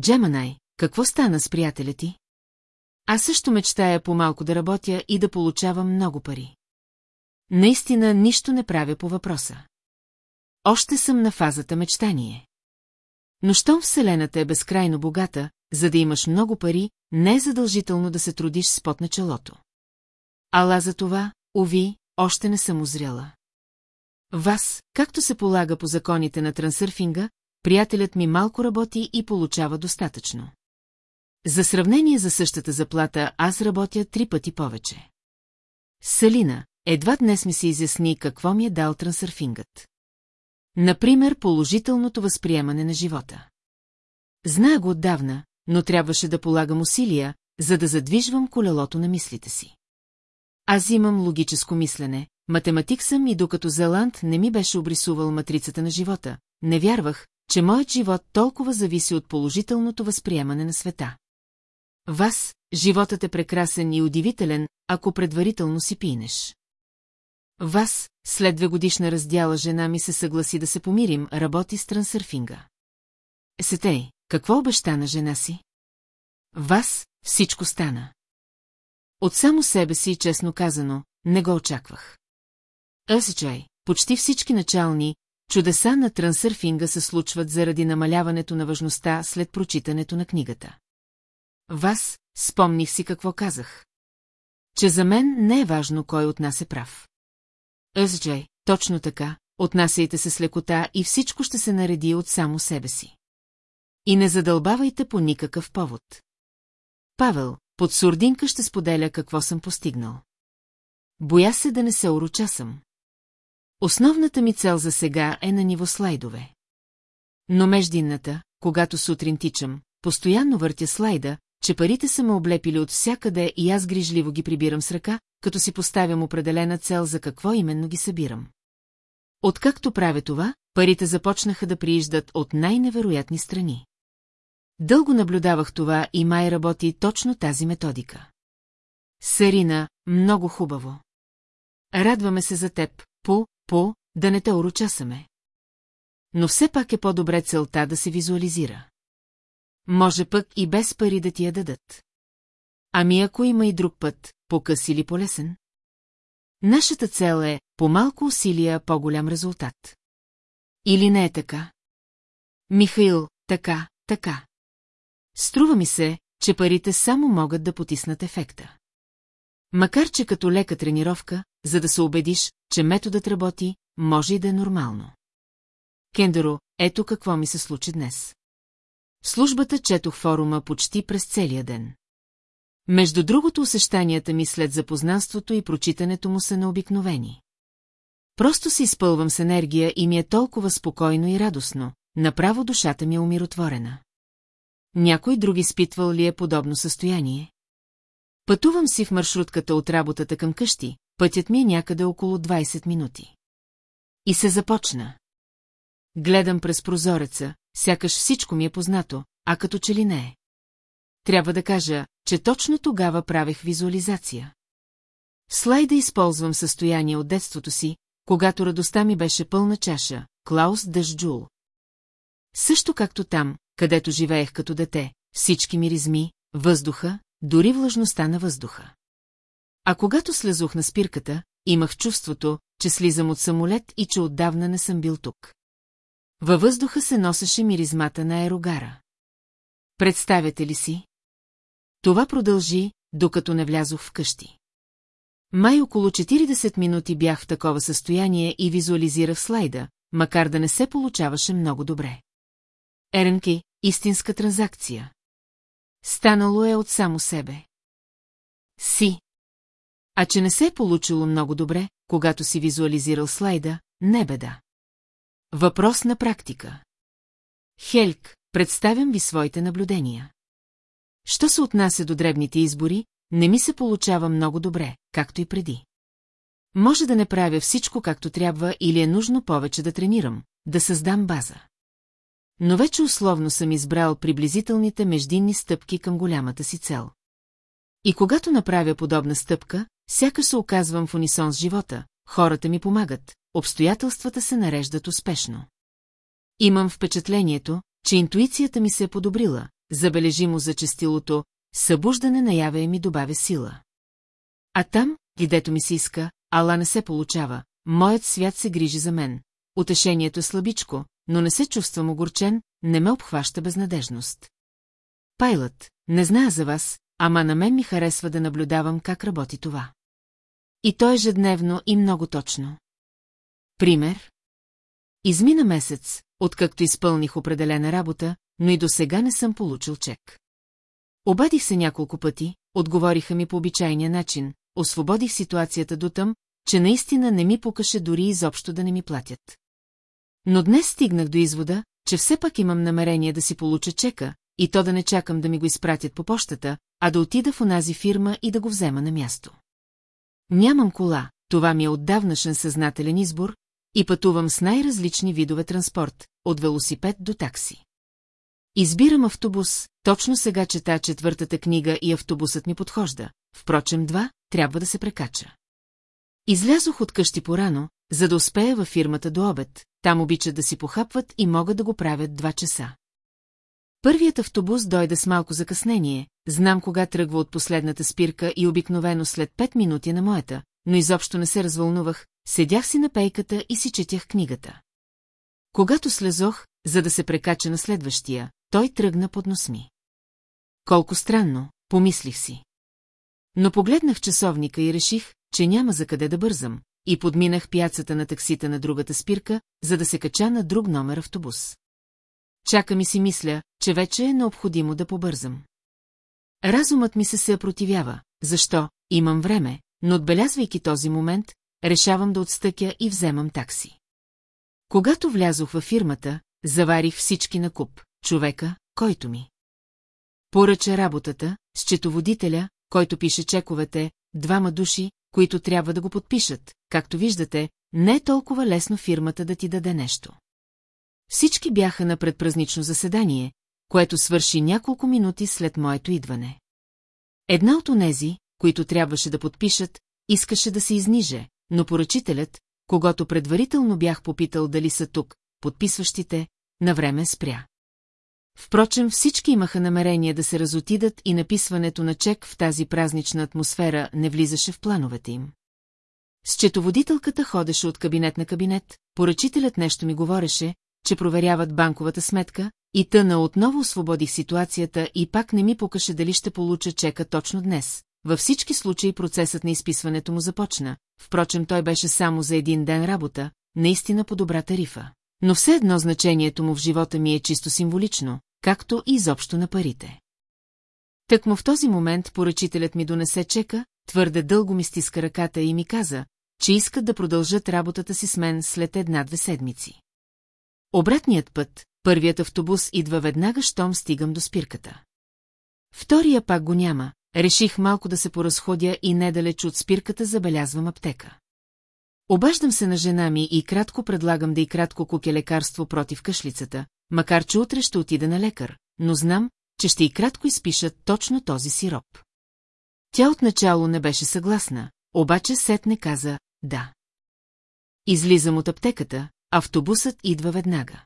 Джеманай, какво стана с приятеля ти? Аз също мечтая по-малко да работя и да получавам много пари. Наистина нищо не правя по въпроса. Още съм на фазата мечтание. Но щом Вселената е безкрайно богата, за да имаш много пари, не е задължително да се трудиш с пот на челото. Ала за това, уви, още не съм озряла. Вас, както се полага по законите на трансърфинга, приятелят ми малко работи и получава достатъчно. За сравнение за същата заплата аз работя три пъти повече. Салина, едва днес ми се изясни какво ми е дал трансърфингът. Например, положителното възприемане на живота. Зная го отдавна, но трябваше да полагам усилия, за да задвижвам колелото на мислите си. Аз имам логическо мислене, математик съм и докато Зеланд не ми беше обрисувал матрицата на живота, не вярвах, че моят живот толкова зависи от положителното възприемане на света. Вас, животът е прекрасен и удивителен, ако предварително си пинеш. Вас, след две годишна раздяла жена ми се съгласи да се помирим, работи с трансърфинга. Сетей, какво обеща на жена си? Вас, всичко стана. От само себе си, честно казано, не го очаквах. Асичай, почти всички начални чудеса на трансърфинга се случват заради намаляването на важността след прочитането на книгата. Вас, спомних си какво казах. Че за мен не е важно кой от нас е прав. Асичай, точно така, отнасяйте се с лекота и всичко ще се нареди от само себе си. И не задълбавайте по никакъв повод. Павел, под сурдинка ще споделя какво съм постигнал. Боя се да не се урочасам. Основната ми цел за сега е на ниво слайдове. Но междинната, когато сутрин тичам, постоянно въртя слайда, че парите са ме облепили от всякъде и аз грижливо ги прибирам с ръка, като си поставям определена цел за какво именно ги събирам. Откакто правя това, парите започнаха да прииждат от най-невероятни страни. Дълго наблюдавах това и май работи точно тази методика. Сарина, много хубаво. Радваме се за теб, по, по, да не те урочасаме. Но все пак е по-добре целта да се визуализира. Може пък и без пари да ти я дадат. Ами ако има и друг път, по-къс или по-лесен? Нашата цел е по-малко усилия, по-голям резултат. Или не е така? Михаил, така, така. Струва ми се, че парите само могат да потиснат ефекта. Макар, че като лека тренировка, за да се убедиш, че методът работи, може и да е нормално. Кендеро, ето какво ми се случи днес. В службата четох форума почти през целия ден. Между другото усещанията ми след запознанството и прочитането му са необикновени. Просто се изпълвам с енергия и ми е толкова спокойно и радостно, направо душата ми е умиротворена. Някой друг изпитвал ли е подобно състояние? Пътувам си в маршрутката от работата към къщи, пътят ми е някъде около 20 минути. И се започна. Гледам през прозореца, сякаш всичко ми е познато, а като че ли не е. Трябва да кажа, че точно тогава правех визуализация. В слайда използвам състояние от детството си, когато радостта ми беше пълна чаша, Клаус Дъжджул. Също както там, където живеех като дете, всички миризми, въздуха, дори влажността на въздуха. А когато слезох на спирката, имах чувството, че слизам от самолет и че отдавна не съм бил тук. Във въздуха се носеше миризмата на аерогара. Представяте ли си? Това продължи, докато не влязох в къщи. Май около 40 минути бях в такова състояние и визуализирах слайда, макар да не се получаваше много добре. Еренки, истинска транзакция. Станало е от само себе. Си. А че не се е получило много добре, когато си визуализирал слайда, не беда. Въпрос на практика. Хелк, представям ви своите наблюдения. Що се отнася до дребните избори, не ми се получава много добре, както и преди. Може да не правя всичко както трябва или е нужно повече да тренирам, да създам база. Но вече условно съм избрал приблизителните междинни стъпки към голямата си цел. И когато направя подобна стъпка, сякаш се оказвам в унисон с живота, хората ми помагат, обстоятелствата се нареждат успешно. Имам впечатлението, че интуицията ми се е подобрила, забележимо за честилото, събуждане наяве ми добавя сила. А там, гидето ми се иска, ала не се получава, моят свят се грижи за мен. Утешението е слабичко, но не се чувствам огорчен, не ме обхваща безнадежност. Пайлът, не зная за вас, ама на мен ми харесва да наблюдавам как работи това. И то ежедневно и много точно. Пример? Измина месец, откакто изпълних определена работа, но и до сега не съм получил чек. Обадих се няколко пъти, отговориха ми по обичайния начин, освободих ситуацията до тъм, че наистина не ми покаше дори изобщо да не ми платят. Но днес стигнах до извода, че все пак имам намерение да си получа чека, и то да не чакам да ми го изпратят по почтата, а да отида в онази фирма и да го взема на място. Нямам кола, това ми е отдавнашен съзнателен избор, и пътувам с най-различни видове транспорт, от велосипед до такси. Избирам автобус, точно сега чета четвъртата книга и автобусът ми подхожда, впрочем два, трябва да се прекача. Излязох от къщи порано, за да успея във фирмата до обед, там обичат да си похапват и могат да го правят два часа. Първият автобус дойде с малко закъснение, знам кога тръгва от последната спирка и обикновено след пет минути на моята, но изобщо не се развълнувах, седях си на пейката и си четях книгата. Когато слезох, за да се прекача на следващия, той тръгна под нос ми. Колко странно, помислих си. Но погледнах часовника и реших, че няма за къде да бързам, и подминах пяцата на таксита на другата спирка, за да се кача на друг номер автобус. Чака ми си мисля, че вече е необходимо да побързам. Разумът ми се се противява, защо, имам време, но отбелязвайки този момент, решавам да отстъкя и вземам такси. Когато влязох във фирмата, заварих всички на куп, човека, който ми. Поръча работата, счетоводителя, който пише чековете, двама души, които трябва да го подпишат. Както виждате, не е толкова лесно фирмата да ти даде нещо. Всички бяха на предпразнично заседание, което свърши няколко минути след моето идване. Една от онези, които трябваше да подпишат, искаше да се изниже, но поръчителят, когато предварително бях попитал дали са тук, подписващите, навреме спря. Впрочем, всички имаха намерение да се разотидат и написването на чек в тази празнична атмосфера не влизаше в плановете им. Счетоводителката ходеше от кабинет на кабинет, поръчителят нещо ми говореше, че проверяват банковата сметка, и тъна отново освободих ситуацията и пак не ми покаше дали ще получа чека точно днес. Във всички случаи процесът на изписването му започна, впрочем той беше само за един ден работа, наистина по добра тарифа. Но все едно значението му в живота ми е чисто символично, както и изобщо на парите. Тъкмо в този момент поръчителят ми донесе чека, твърде дълго ми стиска ръката и ми каза, че искат да продължат работата си с мен след една-две седмици. Обратният път, първият автобус идва веднага, щом стигам до спирката. Втория пак го няма, реших малко да се поразходя и недалеч от спирката забелязвам аптека. Обаждам се на жена ми и кратко предлагам да и кратко купя лекарство против кашлицата, макар че утре ще отида на лекар, но знам, че ще и кратко изпишат точно този сироп. Тя отначало не беше съгласна, обаче сетне каза «да». Излизам от аптеката, автобусът идва веднага.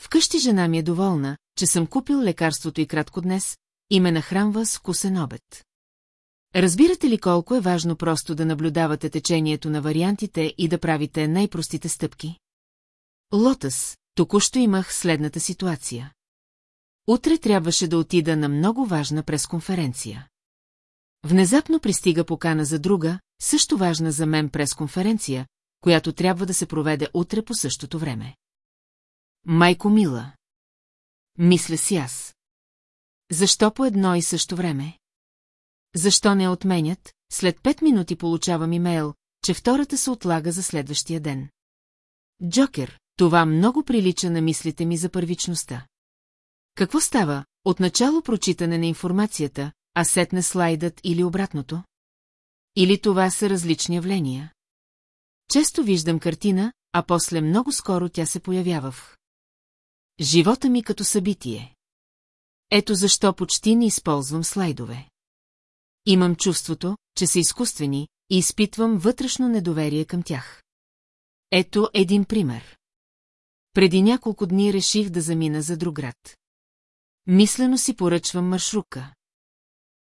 Вкъщи жена ми е доволна, че съм купил лекарството и кратко днес и ме нахранва с вкусен обед. Разбирате ли колко е важно просто да наблюдавате течението на вариантите и да правите най-простите стъпки? Лотъс, току-що имах следната ситуация. Утре трябваше да отида на много важна пресконференция. Внезапно пристига покана за друга, също важна за мен пресконференция, която трябва да се проведе утре по същото време. Майко мила. Мисля си аз. Защо по едно и също време? Защо не отменят? След пет минути получавам имейл, че втората се отлага за следващия ден. Джокер, това много прилича на мислите ми за първичността. Какво става? Отначало прочитане на информацията, а сетне слайдът или обратното? Или това са различни явления? Често виждам картина, а после много скоро тя се появява в живота ми като събитие. Ето защо почти не използвам слайдове. Имам чувството, че са изкуствени и изпитвам вътрешно недоверие към тях. Ето един пример. Преди няколко дни реших да замина за друг град. Мислено си поръчвам маршрутка.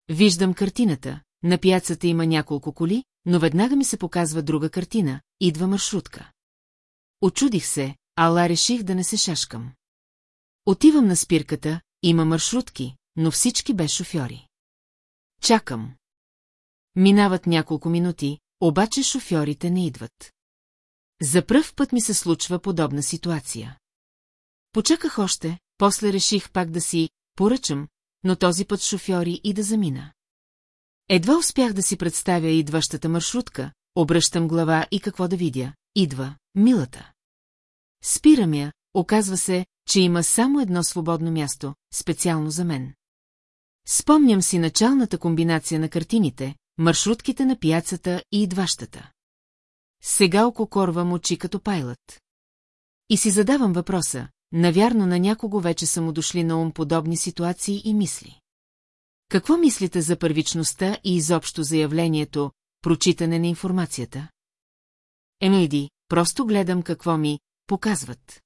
Виждам картината, на пяцата има няколко коли, но веднага ми се показва друга картина, идва маршрутка. Очудих се, ала реших да не се шашкам. Отивам на спирката, има маршрутки, но всички без шофьори. Чакам. Минават няколко минути, обаче шофьорите не идват. За пръв път ми се случва подобна ситуация. Почаках още, после реших пак да си поръчам, но този път шофьори и да замина. Едва успях да си представя идващата маршрутка, обръщам глава и какво да видя. Идва, милата. Спирам я, оказва се, че има само едно свободно място, специално за мен. Спомням си началната комбинация на картините, маршрутките на пияцата и идващата. Сега ококорвам очи като пайлът. И си задавам въпроса, навярно на някого вече са му дошли на ум подобни ситуации и мисли. Какво мислите за първичността и изобщо заявлението «прочитане на информацията»? Емейди, просто гледам какво ми показват.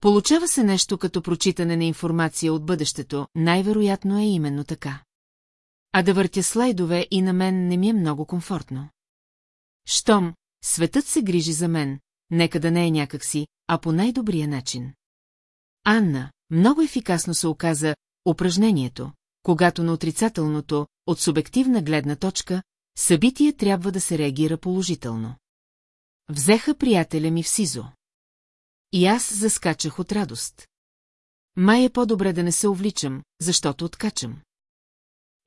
Получава се нещо като прочитане на информация от бъдещето, най-вероятно е именно така. А да въртя слайдове и на мен не ми е много комфортно. Щом, светът се грижи за мен, нека да не е някакси, а по най-добрия начин. Анна, много ефикасно се оказа упражнението, когато на отрицателното, от субективна гледна точка, събитие трябва да се реагира положително. Взеха приятеля ми в СИЗО. И аз заскачах от радост. Май е по-добре да не се увличам, защото откачам.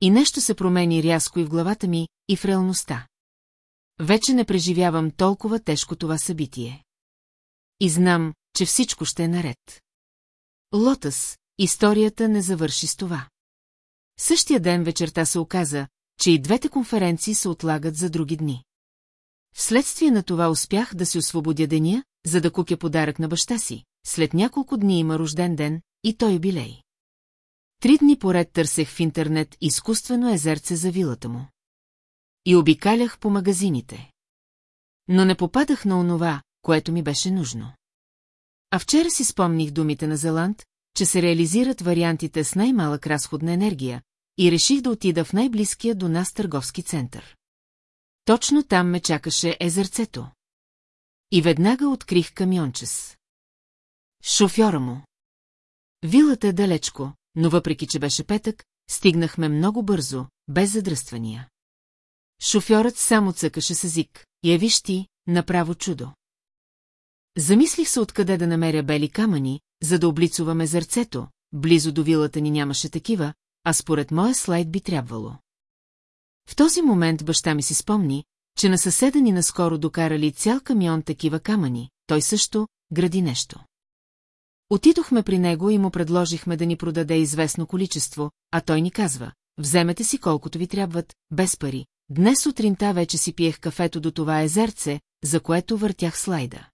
И нещо се промени рязко и в главата ми, и в реалността. Вече не преживявам толкова тежко това събитие. И знам, че всичко ще е наред. Лотъс, историята не завърши с това. Същия ден вечерта се оказа, че и двете конференции се отлагат за други дни. Вследствие на това успях да си освободя деня, за да купя подарък на баща си. След няколко дни има рожден ден и той юбилей. Три дни поред търсех в интернет изкуствено езерце за вилата му. И обикалях по магазините. Но не попадах на онова, което ми беше нужно. А вчера си спомних думите на Зеланд, че се реализират вариантите с най-малък разход на енергия, и реших да отида в най-близкия до нас търговски център. Точно там ме чакаше езерцето. И веднага открих камиончес. Шофьора му. Вилата е далечко, но въпреки, че беше петък, стигнахме много бързо, без задръствания. Шофьорът само цъкаше с език, я виж ти, направо чудо. Замислих се откъде да намеря бели камъни, за да облицуваме зърцето, близо до вилата ни нямаше такива, а според моя слайд би трябвало. В този момент баща ми си спомни, че на съседа ни наскоро докарали цял камион такива камъни, той също гради нещо. Отидохме при него и му предложихме да ни продаде известно количество, а той ни казва, вземете си колкото ви трябват, без пари. Днес сутринта вече си пиех кафето до това езерце, за което въртях слайда.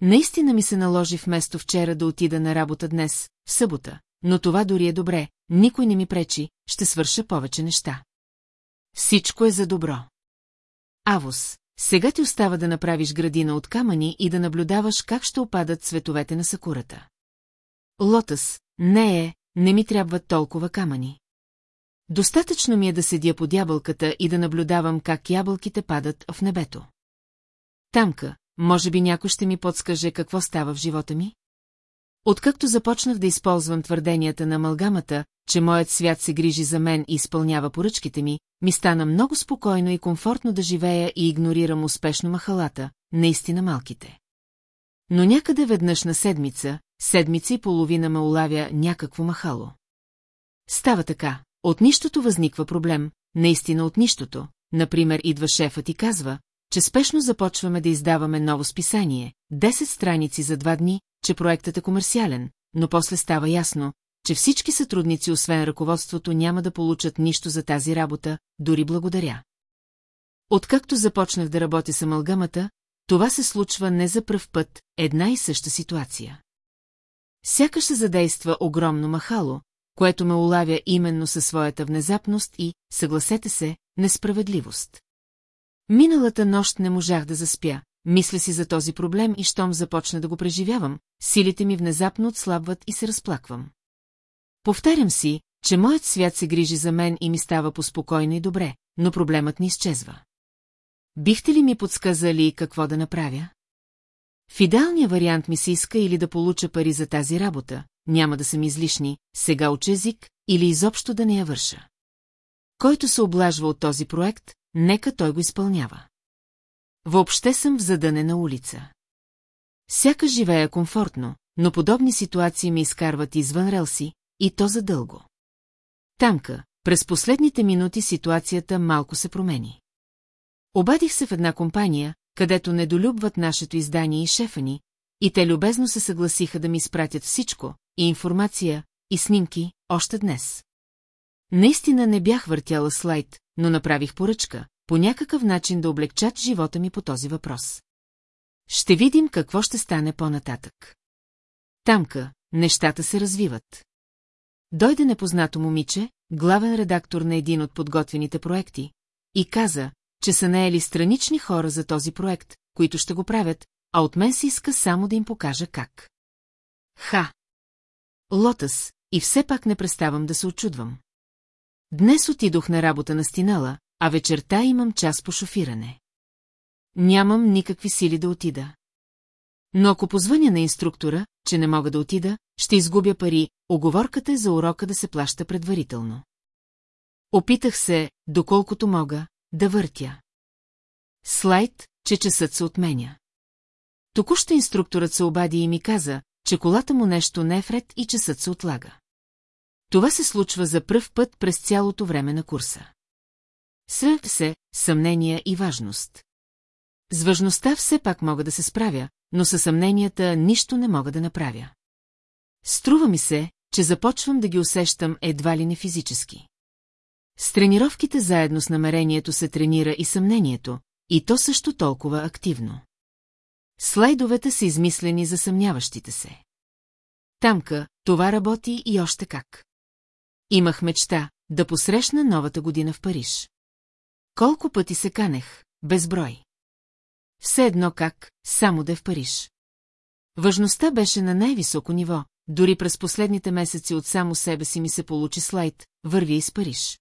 Наистина ми се наложи вместо вчера да отида на работа днес, в събота, но това дори е добре, никой не ми пречи, ще свърша повече неща. Всичко е за добро. Авос, сега ти остава да направиш градина от камъни и да наблюдаваш как ще опадат цветовете на сакурата. Лотъс, не е, не ми трябват толкова камъни. Достатъчно ми е да седя под ябълката и да наблюдавам как ябълките падат в небето. Тамка, може би някой ще ми подскаже какво става в живота ми? Откакто започнах да използвам твърденията на амалгамата, че моят свят се грижи за мен и изпълнява поръчките ми, ми стана много спокойно и комфортно да живея и игнорирам успешно махалата, наистина малките. Но някъде веднъж на седмица, седмица и половина ме улавя някакво махало. Става така, от нищото възниква проблем, наистина от нищото. Например, идва шефът и казва, че спешно започваме да издаваме ново списание, 10 страници за два дни, че проектът е комерциален, но после става ясно, че всички сътрудници, освен ръководството, няма да получат нищо за тази работа, дори благодаря. Откакто започнах да работя с амалгамата, това се случва не за пръв път, една и съща ситуация. Сякаш се задейства огромно махало, което ме улавя именно със своята внезапност и, съгласете се, несправедливост. Миналата нощ не можах да заспя, мисля си за този проблем и щом започна да го преживявам, силите ми внезапно отслабват и се разплаквам. Повтарям си, че моят свят се грижи за мен и ми става поспокойно и добре, но проблемът не изчезва. Бихте ли ми подсказали какво да направя? В идеалния вариант ми се иска или да получа пари за тази работа, няма да съм излишни, сега уча език, или изобщо да не я върша. Който се облажва от този проект, нека той го изпълнява. Въобще съм в задънена улица. Сяка живея комфортно, но подобни ситуации ми изкарват извън релси, и то задълго. Тамка, през последните минути ситуацията малко се промени. Обадих се в една компания, където недолюбват нашето издание и шефа ни, и те любезно се съгласиха да ми изпратят всичко, и информация, и снимки, още днес. Наистина не бях въртяла слайд, но направих поръчка, по някакъв начин да облегчат живота ми по този въпрос. Ще видим какво ще стане по-нататък. Тамка, нещата се развиват. Дойде непознато момиче, главен редактор на един от подготвените проекти, и каза, че са наели странични хора за този проект, които ще го правят, а от мен се иска само да им покажа как. Ха! Лотъс, и все пак не преставам да се очудвам. Днес отидох на работа на стинала, а вечерта имам час по шофиране. Нямам никакви сили да отида. Но ако позвъня на инструктора, че не мога да отида, ще изгубя пари, оговорката е за урока да се плаща предварително. Опитах се, доколкото мога, да въртя. Слайд, че часът се отменя. Току-що инструкторът се обади и ми каза, че колата му нещо не е вред и часът се отлага. Това се случва за пръв път през цялото време на курса. Сред се, съмнения и важност. С важността все пак мога да се справя, но със съмненията нищо не мога да направя. Струва ми се, че започвам да ги усещам едва ли не физически. С тренировките заедно с намерението се тренира и съмнението, и то също толкова активно. Слайдовете са измислени за съмняващите се. Тамка, това работи и още как. Имах мечта да посрещна новата година в Париж. Колко пъти се канех, безброй. Все едно как, само да е в Париж. Важността беше на най-високо ниво, дори през последните месеци от само себе си ми се получи слайд, върви из Париж.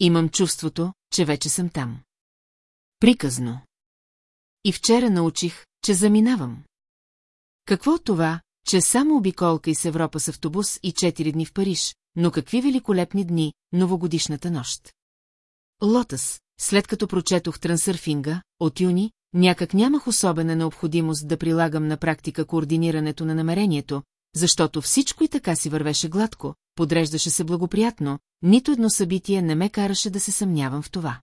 Имам чувството, че вече съм там. Приказно. И вчера научих, че заминавам. Какво от това, че само обиколка из Европа с автобус и 4 дни в Париж, но какви великолепни дни, новогодишната нощ. Лотъс, след като прочетох трансърфинга, от юни, някак нямах особена необходимост да прилагам на практика координирането на намерението, защото всичко и така си вървеше гладко, подреждаше се благоприятно, нито едно събитие не ме караше да се съмнявам в това.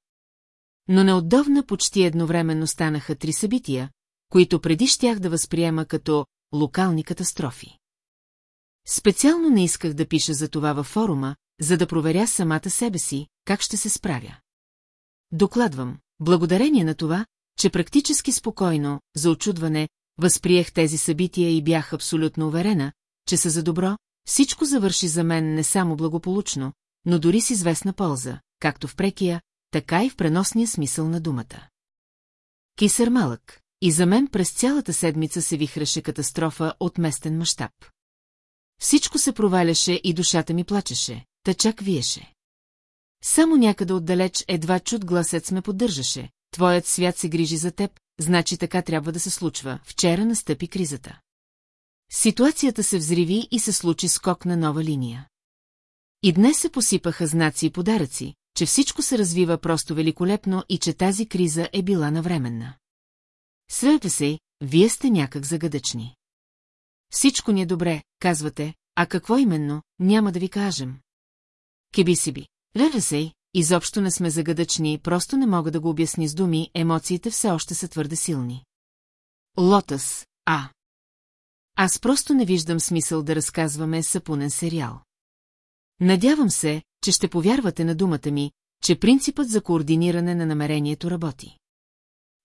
Но неотдавна почти едновременно станаха три събития, които преди щях да възприема като локални катастрофи. Специално не исках да пиша за това във форума, за да проверя самата себе си, как ще се справя. Докладвам, благодарение на това, че практически спокойно, за очудване, възприех тези събития и бях абсолютно уверена, че са за добро, всичко завърши за мен не само благополучно, но дори с известна полза, както в прекия, така и в преносния смисъл на думата. Кисър малък, и за мен през цялата седмица се вихреше катастрофа от местен мащаб. Всичко се проваляше и душата ми плачеше, тъчак виеше. Само някъде отдалеч едва чуд гласец ме поддържаше. Твоят свят се грижи за теб, значи така трябва да се случва. Вчера настъпи кризата. Ситуацията се взриви и се случи скок на нова линия. И днес се посипаха знаци и подаръци, че всичко се развива просто великолепно и че тази криза е била навременна. Срете се, вие сте някак загадъчни. Всичко ни е добре, казвате, а какво именно, няма да ви кажем. Кеби си би. Лелесей, изобщо не сме загадъчни, просто не мога да го обясни с думи, емоциите все още са твърде силни. Лотъс, а. Аз просто не виждам смисъл да разказваме сапунен сериал. Надявам се, че ще повярвате на думата ми, че принципът за координиране на намерението работи.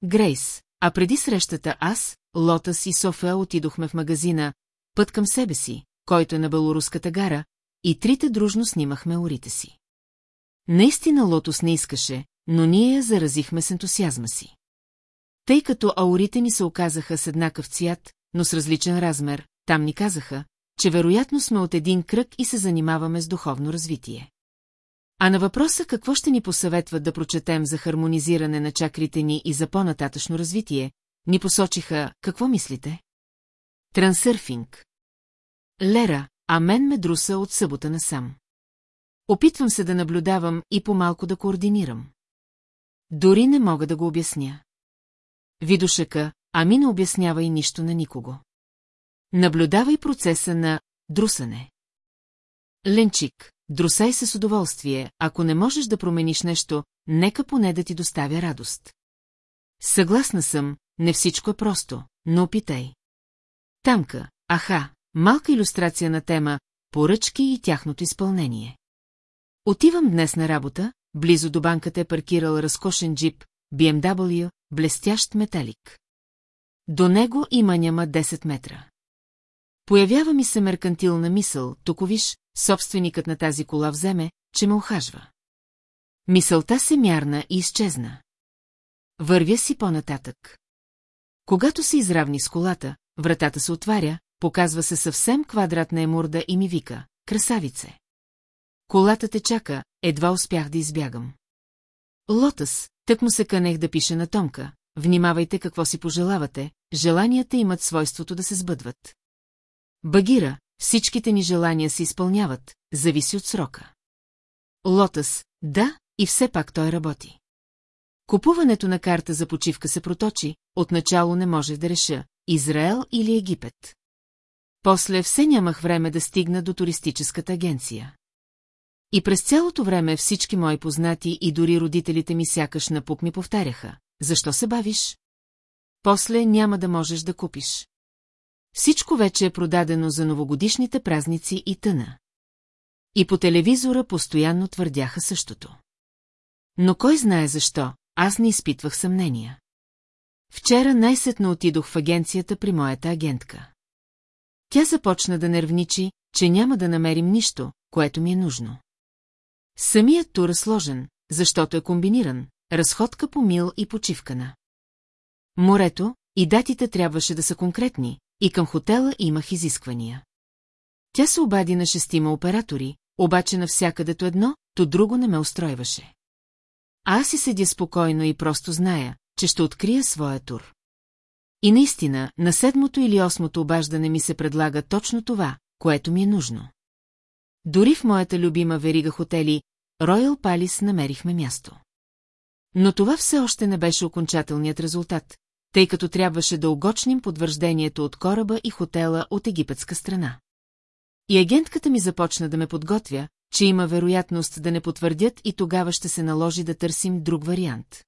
Грейс, а преди срещата аз, Лотас и София отидохме в магазина, път към себе си, който е на Белоруската гара, и трите дружно снимахме орите си. Наистина Лотос не искаше, но ние я заразихме с ентусиазма си. Тъй като аурите ни се оказаха с еднакъв цвят, но с различен размер, там ни казаха, че вероятно сме от един кръг и се занимаваме с духовно развитие. А на въпроса какво ще ни посъветват да прочетем за хармонизиране на чакрите ни и за по-нататъчно развитие, ни посочиха, какво мислите? Трансърфинг. Лера, а мен ме друса от събота насам. Опитвам се да наблюдавам и по-малко да координирам. Дори не мога да го обясня. Видушека, ами не обяснява и нищо на никого. Наблюдавай процеса на друсане. Ленчик, друсай се с удоволствие, ако не можеш да промениш нещо, нека поне да ти доставя радост. Съгласна съм, не всичко е просто, но опитай. Тамка, аха, малка иллюстрация на тема поръчки и тяхното изпълнение. Отивам днес на работа, близо до банката е паркирал разкошен джип, BMW, блестящ металик. До него има няма 10 метра. Появява ми се меркантилна мисъл, тук виж, собственикът на тази кола вземе, че ме охажва. Мисълта се мярна и изчезна. Вървя си по-нататък. Когато се изравни с колата, вратата се отваря, показва се съвсем квадратна емурда и ми вика «Красавице!» Колата те чака, едва успях да избягам. Лотъс, тък му се канех да пише на Томка, внимавайте какво си пожелавате, желанията имат свойството да се сбъдват. Багира, всичките ни желания се изпълняват, зависи от срока. Лотъс, да, и все пак той работи. Купуването на карта за почивка се проточи, отначало не може да реша, Израел или Египет. После все нямах време да стигна до туристическата агенция. И през цялото време всички мои познати и дори родителите ми сякаш напук ми повтаряха. Защо се бавиш? После няма да можеш да купиш. Всичко вече е продадено за новогодишните празници и тъна. И по телевизора постоянно твърдяха същото. Но кой знае защо, аз не изпитвах съмнения. Вчера най-сетно отидох в агенцията при моята агентка. Тя започна да нервничи, че няма да намерим нищо, което ми е нужно. Самият тур е сложен, защото е комбиниран, разходка по мил и почивкана. Морето и датите трябваше да са конкретни, и към хотела имах изисквания. Тя се обади на шестима оператори, обаче навсякъдето едно, то друго не ме устройваше. Аз си седя спокойно и просто зная, че ще открия своя тур. И наистина, на седмото или осмото обаждане ми се предлага точно това, което ми е нужно. Дори в моята любима верига хотели, Роял Палис намерихме място. Но това все още не беше окончателният резултат, тъй като трябваше да огочним подвърждението от кораба и хотела от египетска страна. И агентката ми започна да ме подготвя, че има вероятност да не потвърдят и тогава ще се наложи да търсим друг вариант.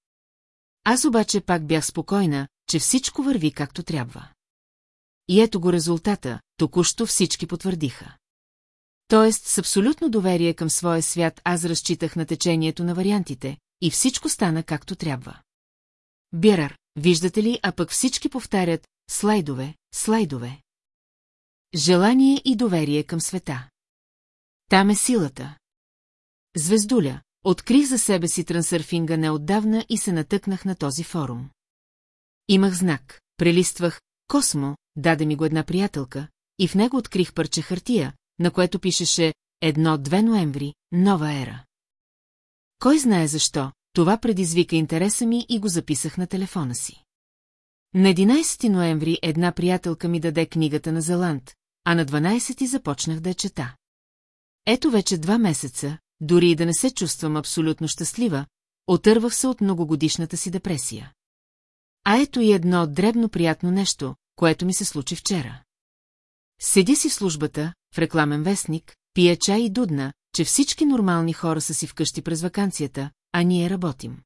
Аз обаче пак бях спокойна, че всичко върви както трябва. И ето го резултата, току-що всички потвърдиха. Тоест, с абсолютно доверие към своя свят аз разчитах на течението на вариантите, и всичко стана както трябва. Бирар, виждате ли, а пък всички повтарят слайдове, слайдове. Желание и доверие към света. Там е силата. Звездуля, открих за себе си трансърфинга неотдавна и се натъкнах на този форум. Имах знак, прелиствах «Космо», даде ми го една приятелка, и в него открих парче хартия, на което пишеше «Едно-2 ноември, нова ера». Кой знае защо, това предизвика интереса ми и го записах на телефона си. На 11 ноември една приятелка ми даде книгата на Зеланд, а на 12 започнах да я чета. Ето вече два месеца, дори и да не се чувствам абсолютно щастлива, отървах се от многогодишната си депресия. А ето и едно дребно приятно нещо, което ми се случи вчера. Седя си в службата, в рекламен вестник, пия чай и дудна, че всички нормални хора са си вкъщи през вакансията, а ние работим.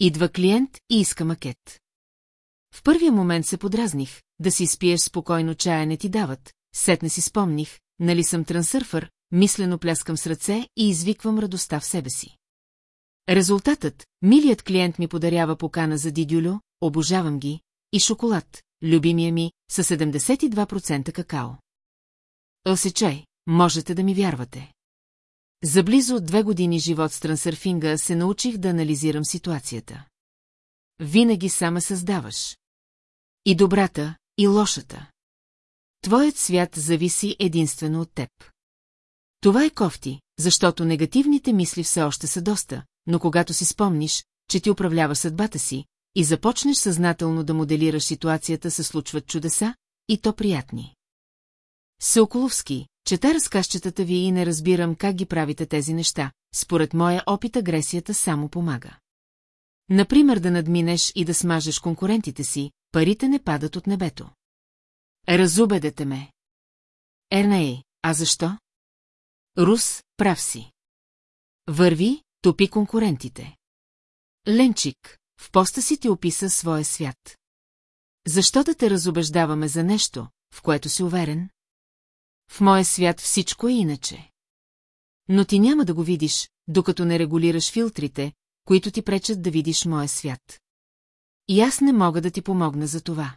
Идва клиент и иска макет. В първия момент се подразних, да си спиеш спокойно чая не ти дават, сетне си спомних, нали съм трансърфър, мислено пляскам с ръце и извиквам радостта в себе си. Резултатът, милият клиент ми подарява покана за дидюлю, обожавам ги, и шоколад, любимия ми, с 72% какао. Осечай, можете да ми вярвате. За близо две години живот с трансърфинга се научих да анализирам ситуацията. Винаги сама създаваш. И добрата, и лошата. Твоят свят зависи единствено от теб. Това е кофти, защото негативните мисли все още са доста, но когато си спомниш, че ти управлява съдбата си, и започнеш съзнателно да моделираш ситуацията, се случват чудеса, и то приятни. Соколовски, чета разказчетата ви и не разбирам как ги правите тези неща. Според моя опит агресията само помага. Например да надминеш и да смажеш конкурентите си, парите не падат от небето. Разубедете ме. Ерней, а защо? Рус, прав си. Върви, топи конкурентите. Ленчик, в поста си ти описа своя свят. Защо да те разобеждаваме за нещо, в което си уверен? В моя свят всичко е иначе. Но ти няма да го видиш, докато не регулираш филтрите, които ти пречат да видиш моя свят. И аз не мога да ти помогна за това.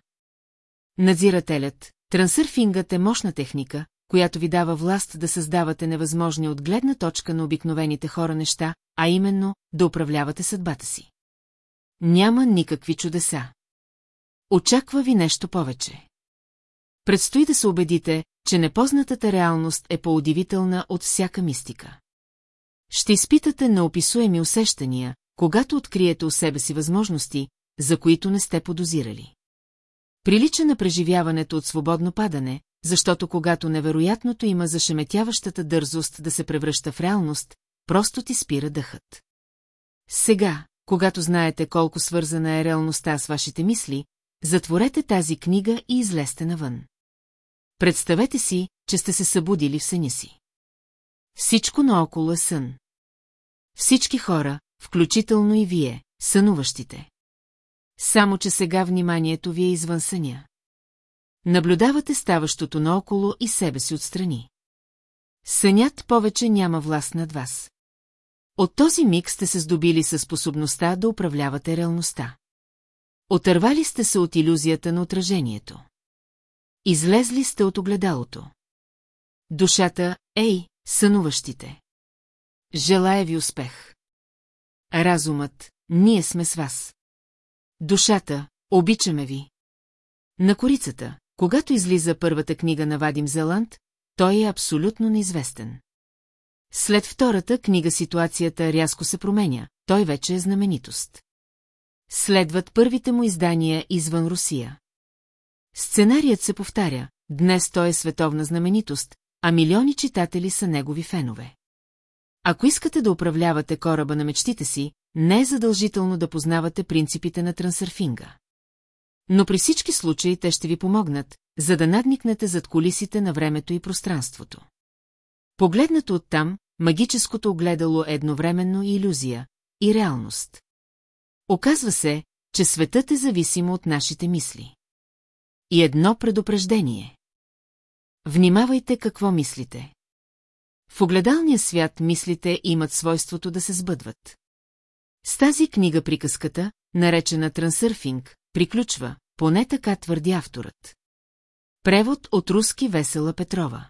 Надзирателят, трансърфингът е мощна техника, която ви дава власт да създавате невъзможни от гледна точка на обикновените хора неща, а именно да управлявате съдбата си. Няма никакви чудеса. Очаква ви нещо повече. Предстои да се убедите, че непознатата реалност е по-удивителна от всяка мистика. Ще изпитате неописуеми усещания, когато откриете у себе си възможности, за които не сте подозирали. Прилича на преживяването от свободно падане, защото когато невероятното има зашеметяващата дързост да се превръща в реалност, просто ти спира дъхът. Сега, когато знаете колко свързана е реалността с вашите мисли, затворете тази книга и излезте навън. Представете си, че сте се събудили в съня си. Всичко наоколо е сън. Всички хора, включително и вие, сънуващите. Само, че сега вниманието ви е извън съня. Наблюдавате ставащото наоколо и себе си отстрани. Сънят повече няма власт над вас. От този миг сте се здобили със способността да управлявате реалността. Отървали сте се от иллюзията на отражението. Излезли сте от огледалото. Душата, ей, сънуващите. Желая ви успех. Разумът, ние сме с вас. Душата, обичаме ви. На корицата, когато излиза първата книга на Вадим Зеланд, той е абсолютно неизвестен. След втората книга ситуацията рязко се променя, той вече е знаменитост. Следват първите му издания извън Русия. Сценарият се повтаря, днес той е световна знаменитост, а милиони читатели са негови фенове. Ако искате да управлявате кораба на мечтите си, не е задължително да познавате принципите на трансърфинга. Но при всички случаи те ще ви помогнат, за да надникнете зад колисите на времето и пространството. Погледнато оттам, магическото огледало е едновременно и иллюзия, и реалност. Оказва се, че светът е зависимо от нашите мисли. И едно предупреждение. Внимавайте какво мислите. В огледалния свят мислите имат свойството да се сбъдват. С тази книга приказката, наречена трансърфинг, приключва, поне така твърди авторът. Превод от руски Весела Петрова